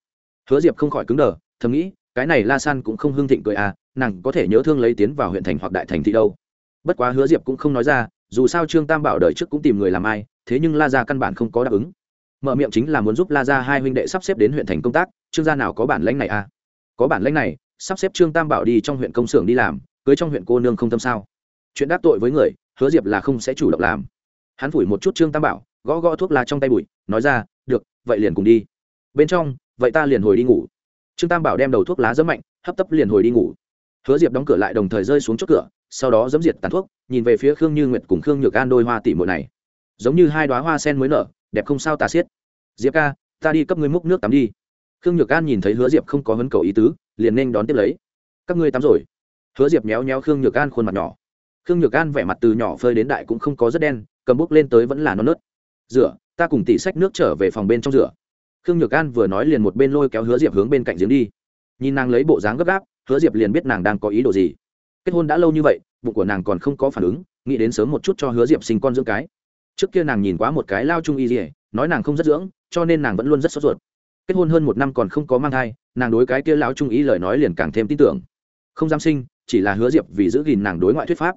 Speaker 1: Hứa diệp không khỏi cứng đờ, thầm nghĩ, cái này la san cũng không hưng thịnh cười à nàng có thể nhớ thương lấy tiến vào huyện thành hoặc đại thành thị đâu. Bất quá hứa diệp cũng không nói ra, dù sao trương tam bảo đợi trước cũng tìm người làm ai, thế nhưng la ra căn bản không có đáp ứng. Mở miệng chính là muốn giúp la ra hai huynh đệ sắp xếp đến huyện thành công tác, trương gia nào có bản lãnh này à? Có bản lãnh này sắp xếp trương tam bảo đi trong huyện công xưởng đi làm, cưới trong huyện cô nương không tâm sao. Chuyện đắc tội với người, hứa diệp là không sẽ chủ động làm. Hắn phủi một chút trương tam bảo, gõ gõ thuốc lá trong tay bụi, nói ra, được, vậy liền cùng đi. Bên trong, vậy ta liền hồi đi ngủ. Trương tam bảo đem đầu thuốc lá dẫm mạnh, hấp tấp liền hồi đi ngủ. Hứa diệp đóng cửa lại đồng thời rơi xuống chốt cửa, sau đó dẫm diệt tàn thuốc, nhìn về phía khương như nguyệt cùng khương nhược an đôi hoa tỉ mộ này. Giống như hai đoá hoa sen mới nở, đẹp không sao tà xiết. Diệp ca, ta đi cấp ngươi múc nước tắm đi khương nhược an nhìn thấy hứa diệp không có hấn cầu ý tứ, liền nên đón tiếp lấy. Các ngươi tắm rồi. Hứa diệp méo méo khương nhược an khuôn mặt nhỏ. Khương nhược an vẻ mặt từ nhỏ phơi đến đại cũng không có rất đen, cầm bút lên tới vẫn là non nớt. Rửa, ta cùng tỉ sách nước trở về phòng bên trong rửa. Khương nhược an vừa nói liền một bên lôi kéo hứa diệp hướng bên cạnh giếng đi. Nhìn nàng lấy bộ dáng gấp gáp, hứa diệp liền biết nàng đang có ý đồ gì. Kết hôn đã lâu như vậy, bụng của nàng còn không có phản ứng, nghĩ đến sớm một chút cho hứa diệp sinh con dưỡng cái. Trước kia nàng nhìn quá một cái lao trung y dỉa nói nàng không rất dưỡng, cho nên nàng vẫn luôn rất sốt ruột kết hôn hơn một năm còn không có mang thai, nàng đối cái kia lão trung ý lời nói liền càng thêm tin tưởng. Không dám sinh, chỉ là hứa diệp vì giữ gìn nàng đối ngoại thuyết pháp.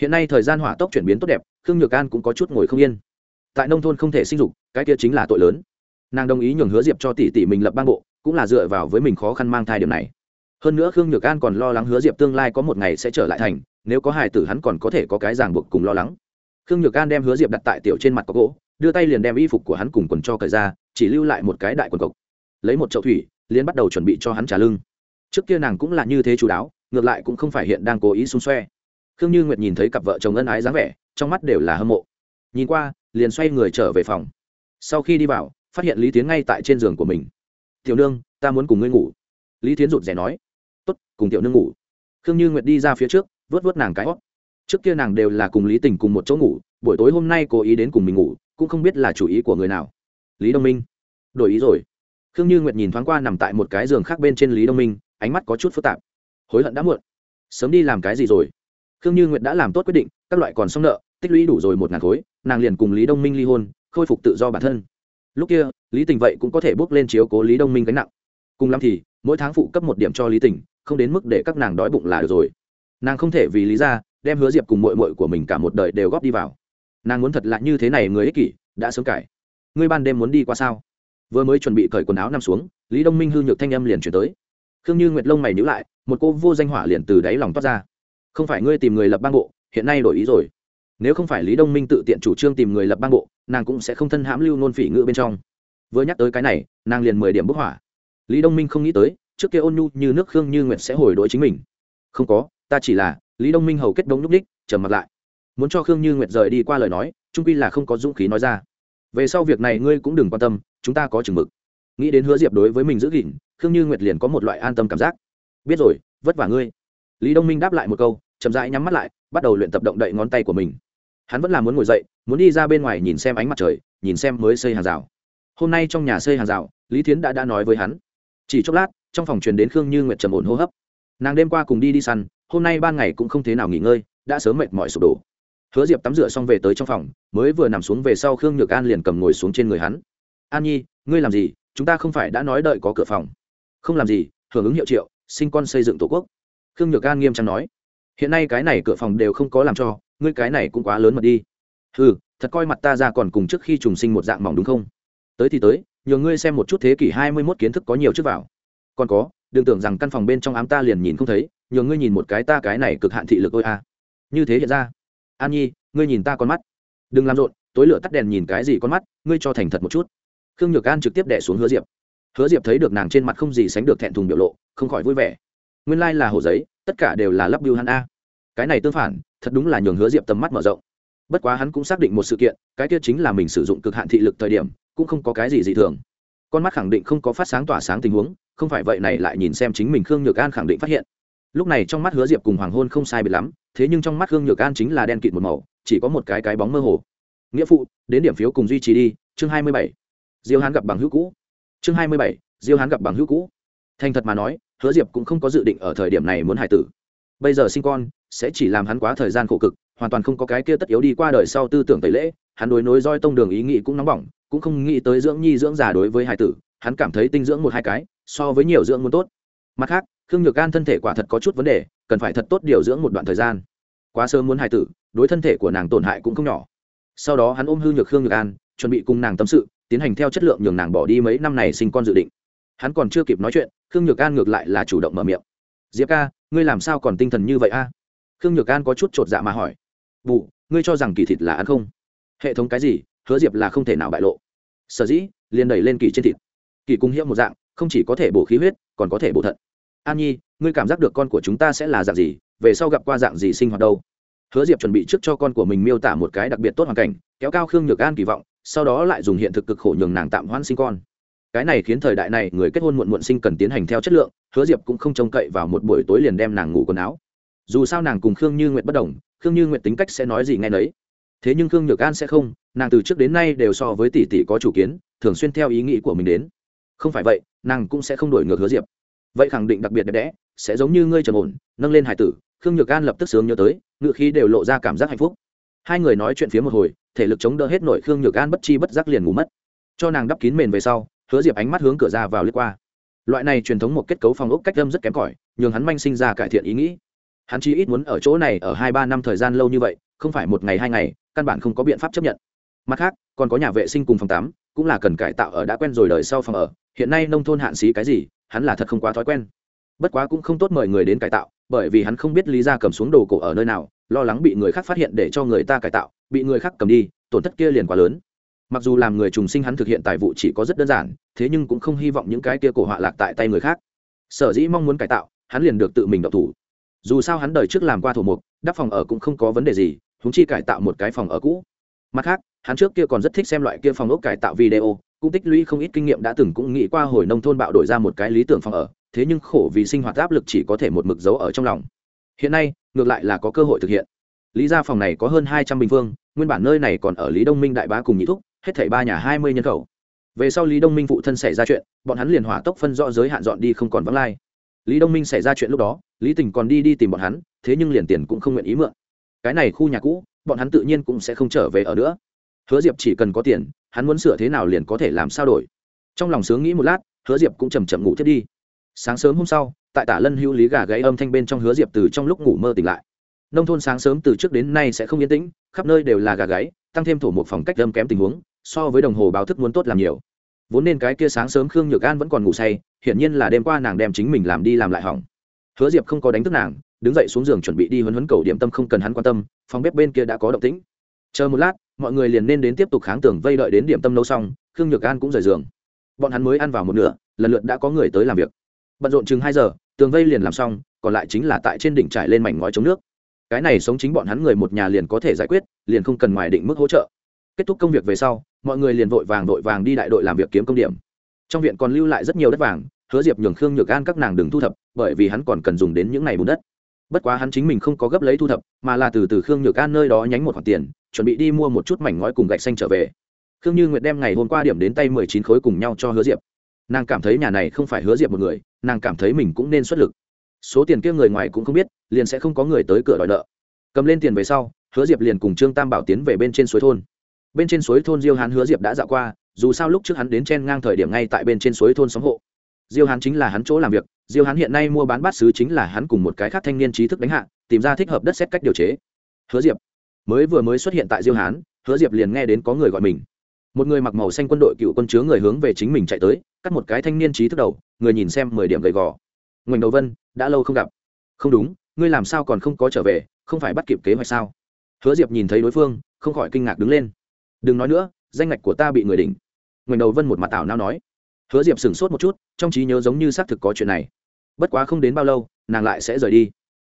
Speaker 1: Hiện nay thời gian hỏa tốc chuyển biến tốt đẹp, khương nhược an cũng có chút ngồi không yên. Tại nông thôn không thể sinh dục, cái kia chính là tội lớn. Nàng đồng ý nhường hứa diệp cho tỷ tỷ mình lập bang bộ, cũng là dựa vào với mình khó khăn mang thai điểm này. Hơn nữa khương nhược an còn lo lắng hứa diệp tương lai có một ngày sẽ trở lại thành, nếu có hài tử hắn còn có thể có cái ràng buộc cùng lo lắng. Khương nhược an đem hứa diệp đặt tại tiểu trên mặt có gỗ, đưa tay liền đem y phục của hắn cùng quần cho cởi ra, chỉ lưu lại một cái đại quần cộc lấy một chậu thủy liên bắt đầu chuẩn bị cho hắn trả lưng. Trước kia nàng cũng là như thế chú đáo, ngược lại cũng không phải hiện đang cố ý xung xoe. Khương như nguyệt nhìn thấy cặp vợ chồng ân ái dáng vẻ, trong mắt đều là hâm mộ. Nhìn qua, liền xoay người trở về phòng. Sau khi đi vào, phát hiện lý tiến ngay tại trên giường của mình. Tiểu nương, ta muốn cùng ngươi ngủ. Lý tiến rụt rè nói. Tốt, cùng tiểu nương ngủ. Khương như nguyệt đi ra phía trước vớt vớt nàng cái hót. Trước kia nàng đều là cùng lý tình cùng một chỗ ngủ, buổi tối hôm nay cố ý đến cùng mình ngủ, cũng không biết là chủ ý của người nào. Lý đông minh, đổi ý rồi khương như nguyệt nhìn thoáng qua nằm tại một cái giường khác bên trên lý đông minh, ánh mắt có chút phức tạp. Hối hận đã muộn. Sớm đi làm cái gì rồi? Khương như nguyệt đã làm tốt quyết định, các loại còn xong nợ, tích lũy đủ rồi một ngàn khối, nàng liền cùng lý đông minh ly hôn, khôi phục tự do bản thân. Lúc kia, lý tình vậy cũng có thể bước lên chiếu cố lý đông minh gánh nặng. Cùng lắm thì, mỗi tháng phụ cấp một điểm cho lý tình, không đến mức để các nàng đói bụng là được rồi. Nàng không thể vì lý ra đem hứa diệp cùng mội mội của mình cả một đời đều góp đi vào. Nàng muốn thật lạ như thế này người ích kỷ, đã sớm cải. Ngươi ban đêm muốn đi qua sao? Vừa mới chuẩn bị cởi quần áo nằm xuống, lý đông minh hư nhược thanh âm liền chuyển tới. Khương như nguyệt lông mày nhữ lại, một cô vô danh hỏa liền từ đáy lòng toát ra. Không phải ngươi tìm người lập bang bộ, hiện nay đổi ý rồi. Nếu không phải lý đông minh tự tiện chủ trương tìm người lập bang bộ, nàng cũng sẽ không thân hãm lưu nôn phỉ ngữ bên trong. Vừa nhắc tới cái này, nàng liền mười điểm bức hỏa lý đông minh không nghĩ tới, trước kia ôn nhu như nước khương như nguyệt sẽ hồi đội chính mình. Không có, ta chỉ là, lý đông minh hầu kết đống nhúc ních trầm mặt lại. Muốn cho khương như nguyệt rời đi qua lời nói, trung pi là không có dũng khí nói ra. Về sau việc này ngươi cũng đừng quan tâm chúng ta có chừng mực. Nghĩ đến hứa diệp đối với mình giữ gìn, khương như nguyệt liền có một loại an tâm cảm giác. Biết rồi, vất vả ngươi. Lý đông minh đáp lại một câu, chậm rãi nhắm mắt lại, bắt đầu luyện tập động đậy ngón tay của mình. Hắn vẫn là muốn ngồi dậy, muốn đi ra bên ngoài nhìn xem ánh mặt trời, nhìn xem mới xây hàng rào. Hôm nay trong nhà xây hàng rào, lý thiến đã đã nói với hắn. Chỉ chốc lát, trong phòng truyền đến khương như nguyệt trầm ổn hô hấp. Nàng đêm qua cùng đi đi săn, hôm nay ban ngày cũng không thế nào nghỉ ngơi, đã sớm mệt mỏi sụp đổ. Hứa diệp tắm rửa xong về tới trong phòng, mới vừa nằm xuống về sau khương nhược an liền cầm ngồi xuống trên người hắn an nhi, ngươi làm gì? Chúng ta không phải đã nói đợi có cửa phòng. Không làm gì, hưởng ứng hiệu triệu, sinh con xây dựng tổ quốc. Khương nhược an nghiêm trang nói. Hiện nay cái này cửa phòng đều không có làm cho, ngươi cái này cũng quá lớn mật đi. Ừ thật coi mặt ta ra còn cùng trước khi trùng sinh một dạng mỏng đúng không? Tới thì tới, nhờ ngươi xem một chút thế kỷ hai mươi mốt kiến thức có nhiều trước vào. Còn có, đừng tưởng rằng căn phòng bên trong ám ta liền nhìn không thấy, nhờ ngươi nhìn một cái ta cái này cực hạn thị lực ôi a. Như thế hiện ra. An nhi, ngươi nhìn ta con mắt. Đừng làm rộn, tối lửa tắt đèn nhìn cái gì con mắt, ngươi cho thành thật một chút khương nhược an trực tiếp đẻ xuống hứa diệp. Hứa diệp thấy được nàng trên mặt không gì sánh được thẹn thùng biểu lộ, không khỏi vui vẻ. Nguyên lai、like、là hồ giấy, tất cả đều là lắp biêu hắn a. Cái này tương phản, thật đúng là nhường hứa diệp tầm mắt mở rộng. Bất quá hắn cũng xác định một sự kiện, cái kia chính là mình sử dụng cực hạn thị lực thời điểm, cũng không có cái gì dị thường. Con mắt khẳng định không có phát sáng tỏa sáng tình huống, không phải vậy này lại nhìn xem chính mình khương nhược an khẳng định phát hiện. Lúc này trong mắt hứa diệp cùng hoàng hôn không sai biệt lắm, thế nhưng trong mắt khương nhược an chính là đen kịt một màu, chỉ có một cái cái bóng mơ hồ. Nghĩa phụ, đến điểm phiếu cùng duy trì đi, chương hai mươi bảy diêu hán gặp bằng hữu cũ. Chương hai mươi bảy, diêu hán gặp bằng hữu cũ. Thành thật mà nói, hứa diệp cũng không có dự định ở thời điểm này muốn Hải tử. Bây giờ sinh con, sẽ chỉ làm hắn quá thời gian khổ cực, hoàn toàn không có cái kia tất yếu đi qua đời sau tư tưởng tẩy lễ, hắn đối nối roi tông đường ý nghĩ cũng nóng bỏng, cũng không nghĩ tới dưỡng nhi dưỡng già đối với Hải tử, hắn cảm thấy tinh dưỡng một hai cái, so với nhiều dưỡng muốn tốt. Mặt khác, khương nhược an thân thể quả thật có chút vấn đề, cần phải thật tốt điều dưỡng một đoạn thời gian. Quá sớm muốn hài tử, đối thân thể của nàng tổn hại cũng không nhỏ. Sau đó hắn ôm hư nhược khương nhược an, chuẩn bị cùng nàng tâm sự tiến hành theo chất lượng nhường nàng bỏ đi mấy năm này sinh con dự định. Hắn còn chưa kịp nói chuyện, khương nhược an ngược lại là chủ động mở miệng. Diệp ca, ngươi làm sao còn tinh thần như vậy a? Khương nhược an có chút t r ộ t dạ mà hỏi. Bù, ngươi cho rằng kỳ thịt là ăn không? Hệ thống cái gì, hứa diệp là không thể nào bại lộ. Sở dĩ, liền đẩy lên kỳ trên thịt. Kỳ cung hiệu một dạng, không chỉ có thể bổ khí huyết, còn có thể bổ thận. An nhi, ngươi cảm giác được con của chúng ta sẽ là dạng gì, về sau gặp qua dạng gì sinh hoạt đâu? Hứa diệp chuẩn bị trước cho con của mình miêu tả một cái đặc biệt tốt hoàn cảnh, kéo cao khương nhược an kỳ vọng sau đó lại dùng hiện thực cực khổ nhường nàng tạm hoãn sinh con. Cái này khiến thời đại này người kết hôn muộn muộn sinh cần tiến hành theo chất lượng, hứa diệp cũng không trông cậy vào một buổi tối liền đem nàng ngủ quần áo. Dù sao nàng cùng khương như nguyệt bất đồng, khương như nguyệt tính cách sẽ nói gì ngay nấy. Thế nhưng khương nhược an sẽ không, nàng từ trước đến nay đều so với tỷ tỷ có chủ kiến, thường xuyên theo ý nghĩ của mình đến. Không phải vậy, nàng cũng sẽ không đổi ngược hứa diệp. Vậy khẳng định đặc biệt đẹp đẽ, sẽ giống như ngươi trầm ổn, nâng lên hải tử, khương nhược an lập tức sướng nhớ tới, ngựa khí đều lộ ra cảm giác hạnh phúc. Hai người nói chuyện phía một hồi thể lực chống đỡ hết nội khương nhược an bất chi bất giác liền ngủ mất. Cho nàng đắp kín mền về sau, hứa diệp ánh mắt hướng cửa ra vào lướt qua. Loại này truyền thống một kết cấu phòng ốc cách âm rất kém cỏi, nhường hắn manh sinh ra cải thiện ý nghĩ. Hắn chỉ ít muốn ở chỗ này ở hai ba năm thời gian lâu như vậy, không phải một ngày hai ngày, căn bản không có biện pháp chấp nhận. Mặt khác, còn có nhà vệ sinh cùng phòng tắm, cũng là cần cải tạo ở đã quen rồi đời sau phòng ở. Hiện nay nông thôn hạn xí cái gì, hắn là thật không quá thói quen. Bất quá cũng không tốt mời người đến cải tạo, bởi vì hắn không biết lý ra cầm xuống đồ cổ ở nơi nào, lo lắng bị người khác phát hiện để cho người ta cải tạo bị người khác cầm đi, tổn thất kia liền quá lớn. Mặc dù làm người trùng sinh hắn thực hiện tài vụ chỉ có rất đơn giản, thế nhưng cũng không hy vọng những cái kia cổ họa lạc tại tay người khác. Sở dĩ mong muốn cải tạo, hắn liền được tự mình độc thủ. Dù sao hắn đời trước làm qua thủ mục, đắp phòng ở cũng không có vấn đề gì húng chi cải tạo một cái phòng ở cũ. Mặt khác, hắn trước kia còn rất thích xem loại kia phòng ốc cải tạo video, cũng tích lũy không ít kinh nghiệm đã từng cũng nghĩ qua hồi nông thôn bạo đổi ra một cái lý tưởng phòng ở, thế nhưng khổ vì sinh hoạt áp lực chỉ có thể một mực dấu ở trong lòng. Hiện nay, ngược lại là có cơ hội thực hiện lý gia phòng này có hơn hai trăm bình phương, nguyên bản nơi này còn ở lý đông minh đại bá cùng nhị thúc, hết thảy ba nhà hai mươi nhân khẩu. Về sau lý đông minh phụ thân xảy ra chuyện, bọn hắn liền hỏa tốc phân rõ giới hạn dọn đi không còn vắng lai. Lý đông minh xảy ra chuyện lúc đó, lý tình còn đi đi tìm bọn hắn, thế nhưng liền tiền cũng không nguyện ý mượn. Cái này khu nhà cũ, bọn hắn tự nhiên cũng sẽ không trở về ở nữa. Hứa diệp chỉ cần có tiền, hắn muốn sửa thế nào liền có thể làm sao đổi. Trong lòng sướng nghĩ một lát, hứa diệp cũng chầm chậm ngủ thiết đi. Sáng sớm hôm sau, tại tả lân hữu lý gà gáy âm thanh bên trong hứa diệp từ trong lúc ngủ mơ tỉnh lại nông thôn sáng sớm từ trước đến nay sẽ không yên tĩnh, khắp nơi đều là gà gáy, tăng thêm thổ một phòng cách âm kém tình huống, so với đồng hồ báo thức muốn tốt làm nhiều. Vốn nên cái kia sáng sớm khương nhược an vẫn còn ngủ say, hiển nhiên là đêm qua nàng đem chính mình làm đi làm lại hỏng. Hứa diệp không có đánh thức nàng, đứng dậy xuống giường chuẩn bị đi huấn huấn cầu điểm tâm không cần hắn quan tâm, phòng bếp bên kia đã có động tĩnh. Chờ một lát, mọi người liền nên đến tiếp tục kháng tưởng vây đợi đến điểm tâm nấu xong, khương nhược an cũng rời giường. Bọn hắn mới ăn vào một nửa, lần lượt đã có người tới làm việc. Bận rộn chừng hai giờ, tường vây liền làm xong, còn lại chính là tại trên đỉnh trải lên mảnh ngói chống nước cái này sống chính bọn hắn người một nhà liền có thể giải quyết, liền không cần ngoài định mức hỗ trợ. Kết thúc công việc về sau, mọi người liền vội vàng vội vàng đi đại đội làm việc kiếm công điểm. Trong viện còn lưu lại rất nhiều đất vàng, hứa diệp nhường khương nhược an các nàng đừng thu thập, bởi vì hắn còn cần dùng đến những ngày bùn đất. Bất quá hắn chính mình không có gấp lấy thu thập, mà là từ từ khương nhược an nơi đó nhánh một khoản tiền, chuẩn bị đi mua một chút mảnh ngói cùng gạch xanh trở về. Khương như nguyệt đem ngày hôm qua điểm đến tay mười chín khối cùng nhau cho hứa diệp. Nàng cảm thấy nhà này không phải hứa diệp một người, nàng cảm thấy mình cũng nên xuất lực. Số tiền kia người ngoài cũng không biết liền sẽ không có người tới cửa đòi nợ. Cầm lên tiền về sau, hứa diệp liền cùng trương tam bảo tiến về bên trên suối thôn. Bên trên suối thôn diêu hán hứa diệp đã dạo qua, dù sao lúc trước hắn đến chen ngang thời điểm ngay tại bên trên suối thôn xóm hộ. Diêu hán chính là hắn chỗ làm việc, diêu hán hiện nay mua bán bát sứ chính là hắn cùng một cái khác thanh niên trí thức đánh hạ, tìm ra thích hợp đất xét cách điều chế. Hứa diệp, mới vừa mới xuất hiện tại diêu hán, hứa diệp liền nghe đến có người gọi mình. Một người mặc màu xanh quân đội cựu quân chứa người hướng về chính mình chạy tới, cắt một cái thanh niên trí thức đầu, người nhìn xem mười điểm gầy gò. Ngoảnh đầu vân, đã lâu không gặp. Không đúng ngươi làm sao còn không có trở về, không phải bắt kịp kế hoạch sao? Hứa diệp nhìn thấy đối phương, không khỏi kinh ngạc đứng lên. Đừng nói nữa, danh ngạch của ta bị người đỉnh. Ngoảnh đầu vân một mặt tảo nao nói. Hứa diệp sửng sốt một chút, trong trí nhớ giống như xác thực có chuyện này. Bất quá không đến bao lâu, nàng lại sẽ rời đi.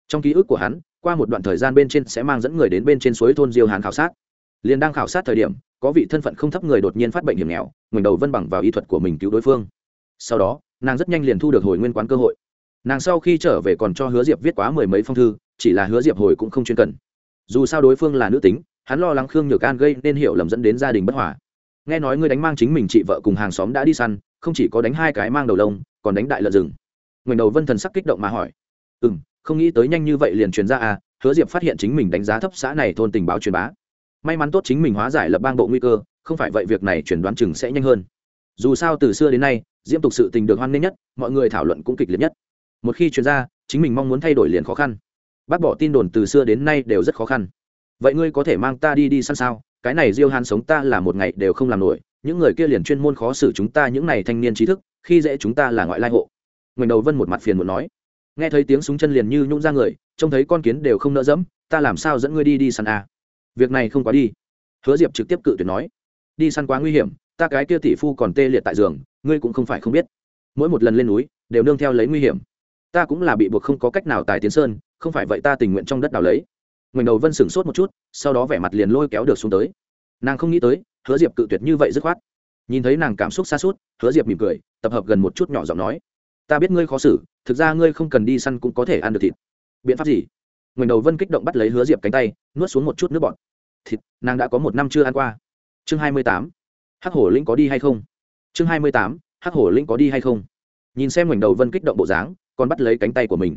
Speaker 1: Trong ký ức của hắn, qua một đoạn thời gian bên trên sẽ mang dẫn người đến bên trên suối thôn diêu hàn khảo sát. Liền đang khảo sát thời điểm, có vị thân phận không thấp người đột nhiên phát bệnh hiểm nghèo, ngoảnh đầu vân bằng vào y thuật của mình cứu đối phương. Sau đó, nàng rất nhanh liền thu được hồi nguyên quán cơ hội nàng sau khi trở về còn cho hứa diệp viết quá mười mấy phong thư, chỉ là hứa diệp hồi cũng không chuyên cần. Dù sao đối phương là nữ tính, hắn lo lắng khương nhược an gây nên hiểu lầm dẫn đến gia đình bất hòa. Nghe nói ngươi đánh mang chính mình chị vợ cùng hàng xóm đã đi săn, không chỉ có đánh hai cái mang đầu lông, còn đánh đại lợn rừng. Ngoảnh đầu vân thần sắc kích động mà hỏi. Ừ m không nghĩ tới nhanh như vậy liền truyền ra à hứa diệp phát hiện chính mình đánh giá thấp xã này thôn tình báo truyền bá. May mắn tốt chính mình hóa giải lập bang bộ nguy cơ, không phải vậy việc này chuyển đoán chừng sẽ nhanh hơn. Dù sao từ xưa đến nay, diễm tục sự tình được hoan nghênh nhất, mọi người thảo luận cũng kịch liệt nhất một khi chuyên gia chính mình mong muốn thay đổi liền khó khăn. Bác bỏ tin đồn từ xưa đến nay đều rất khó khăn. Vậy ngươi có thể mang ta đi đi săn sao? Cái này diêu hàn sống ta là một ngày đều không làm nổi. Những người kia liền chuyên môn khó xử chúng ta những này thanh niên trí thức, khi dễ chúng ta là ngoại lai hộ. Ngoảnh đầu vân một mặt phiền muốn nói. Nghe thấy tiếng súng chân liền như nhũng ra người, trông thấy con kiến đều không nỡ dẫm, ta làm sao dẫn ngươi đi đi săn à? việc này không quá đi. Hứa diệp trực tiếp cự tuyệt nói. Đi săn quá nguy hiểm, ta cái kia tỷ phu còn tê liệt tại giường, ngươi cũng không phải không biết. Mỗi một lần lên núi, đều nương theo lấy nguy hiểm ta cũng là bị buộc không có cách nào tài tiến sơn, không phải vậy ta tình nguyện trong đất đào lấy. Ngoảnh đầu vân sửng sốt một chút, sau đó vẻ mặt liền lôi kéo được xuống tới. Nàng không nghĩ tới, hứa diệp cự tuyệt như vậy dứt khoát. Nhìn thấy nàng cảm xúc xa suốt, hứa diệp mỉm cười, tập hợp gần một chút nhỏ giọng nói, ta biết ngươi khó xử, thực ra ngươi không cần đi săn cũng có thể ăn được thịt. Biện pháp gì? Ngoảnh đầu vân kích động bắt lấy hứa diệp cánh tay, nuốt xuống một chút nước bọt. Thịt, nàng đã có một năm chưa ăn qua. Chương hai mươi tám, hắc hổ linh có đi hay không? Chương hai mươi tám, hắc hổ linh có đi hay không? Nhìn xem ngoảnh đầu vân kích động bộ dáng còn bắt lấy cánh tay của mình.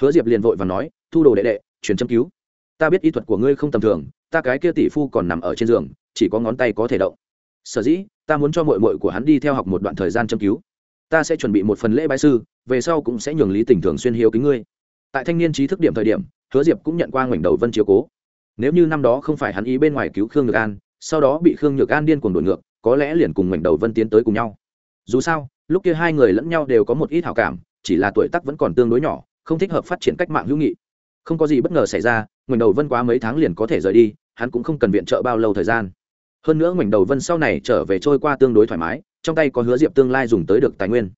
Speaker 1: Hứa diệp liền vội và nói, thu đồ đệ đệ, truyền châm cứu. Ta biết y thuật của ngươi không tầm thường, ta cái kia tỷ phu còn nằm ở trên giường, chỉ có ngón tay có thể động. Sở dĩ, ta muốn cho mội mội của hắn đi theo học một đoạn thời gian châm cứu. Ta sẽ chuẩn bị một phần lễ bái sư, về sau cũng sẽ nhường lý tình thường xuyên hiếu kính ngươi. Tại thanh niên trí thức điểm thời điểm, hứa diệp cũng nhận qua ngoảnh đầu vân chiếu cố. Nếu như năm đó không phải hắn ý bên ngoài cứu khương nhược an, sau đó bị khương nhược an điên cuồng đổi ngược, có lẽ liền cùng ngoảnh đầu vân tiến tới cùng nhau. Dù sao, lúc kia hai người lẫn nhau đều có một ít hảo cảm chỉ là tuổi tác vẫn còn tương đối nhỏ, không thích hợp phát triển cách mạng hữu nghị. Không có gì bất ngờ xảy ra, ngoảnh đầu vân quá mấy tháng liền có thể rời đi, hắn cũng không cần viện trợ bao lâu thời gian. Hơn nữa ngoảnh đầu vân sau này trở về trôi qua tương đối thoải mái, trong tay có hứa diệp tương lai dùng tới được tài nguyên.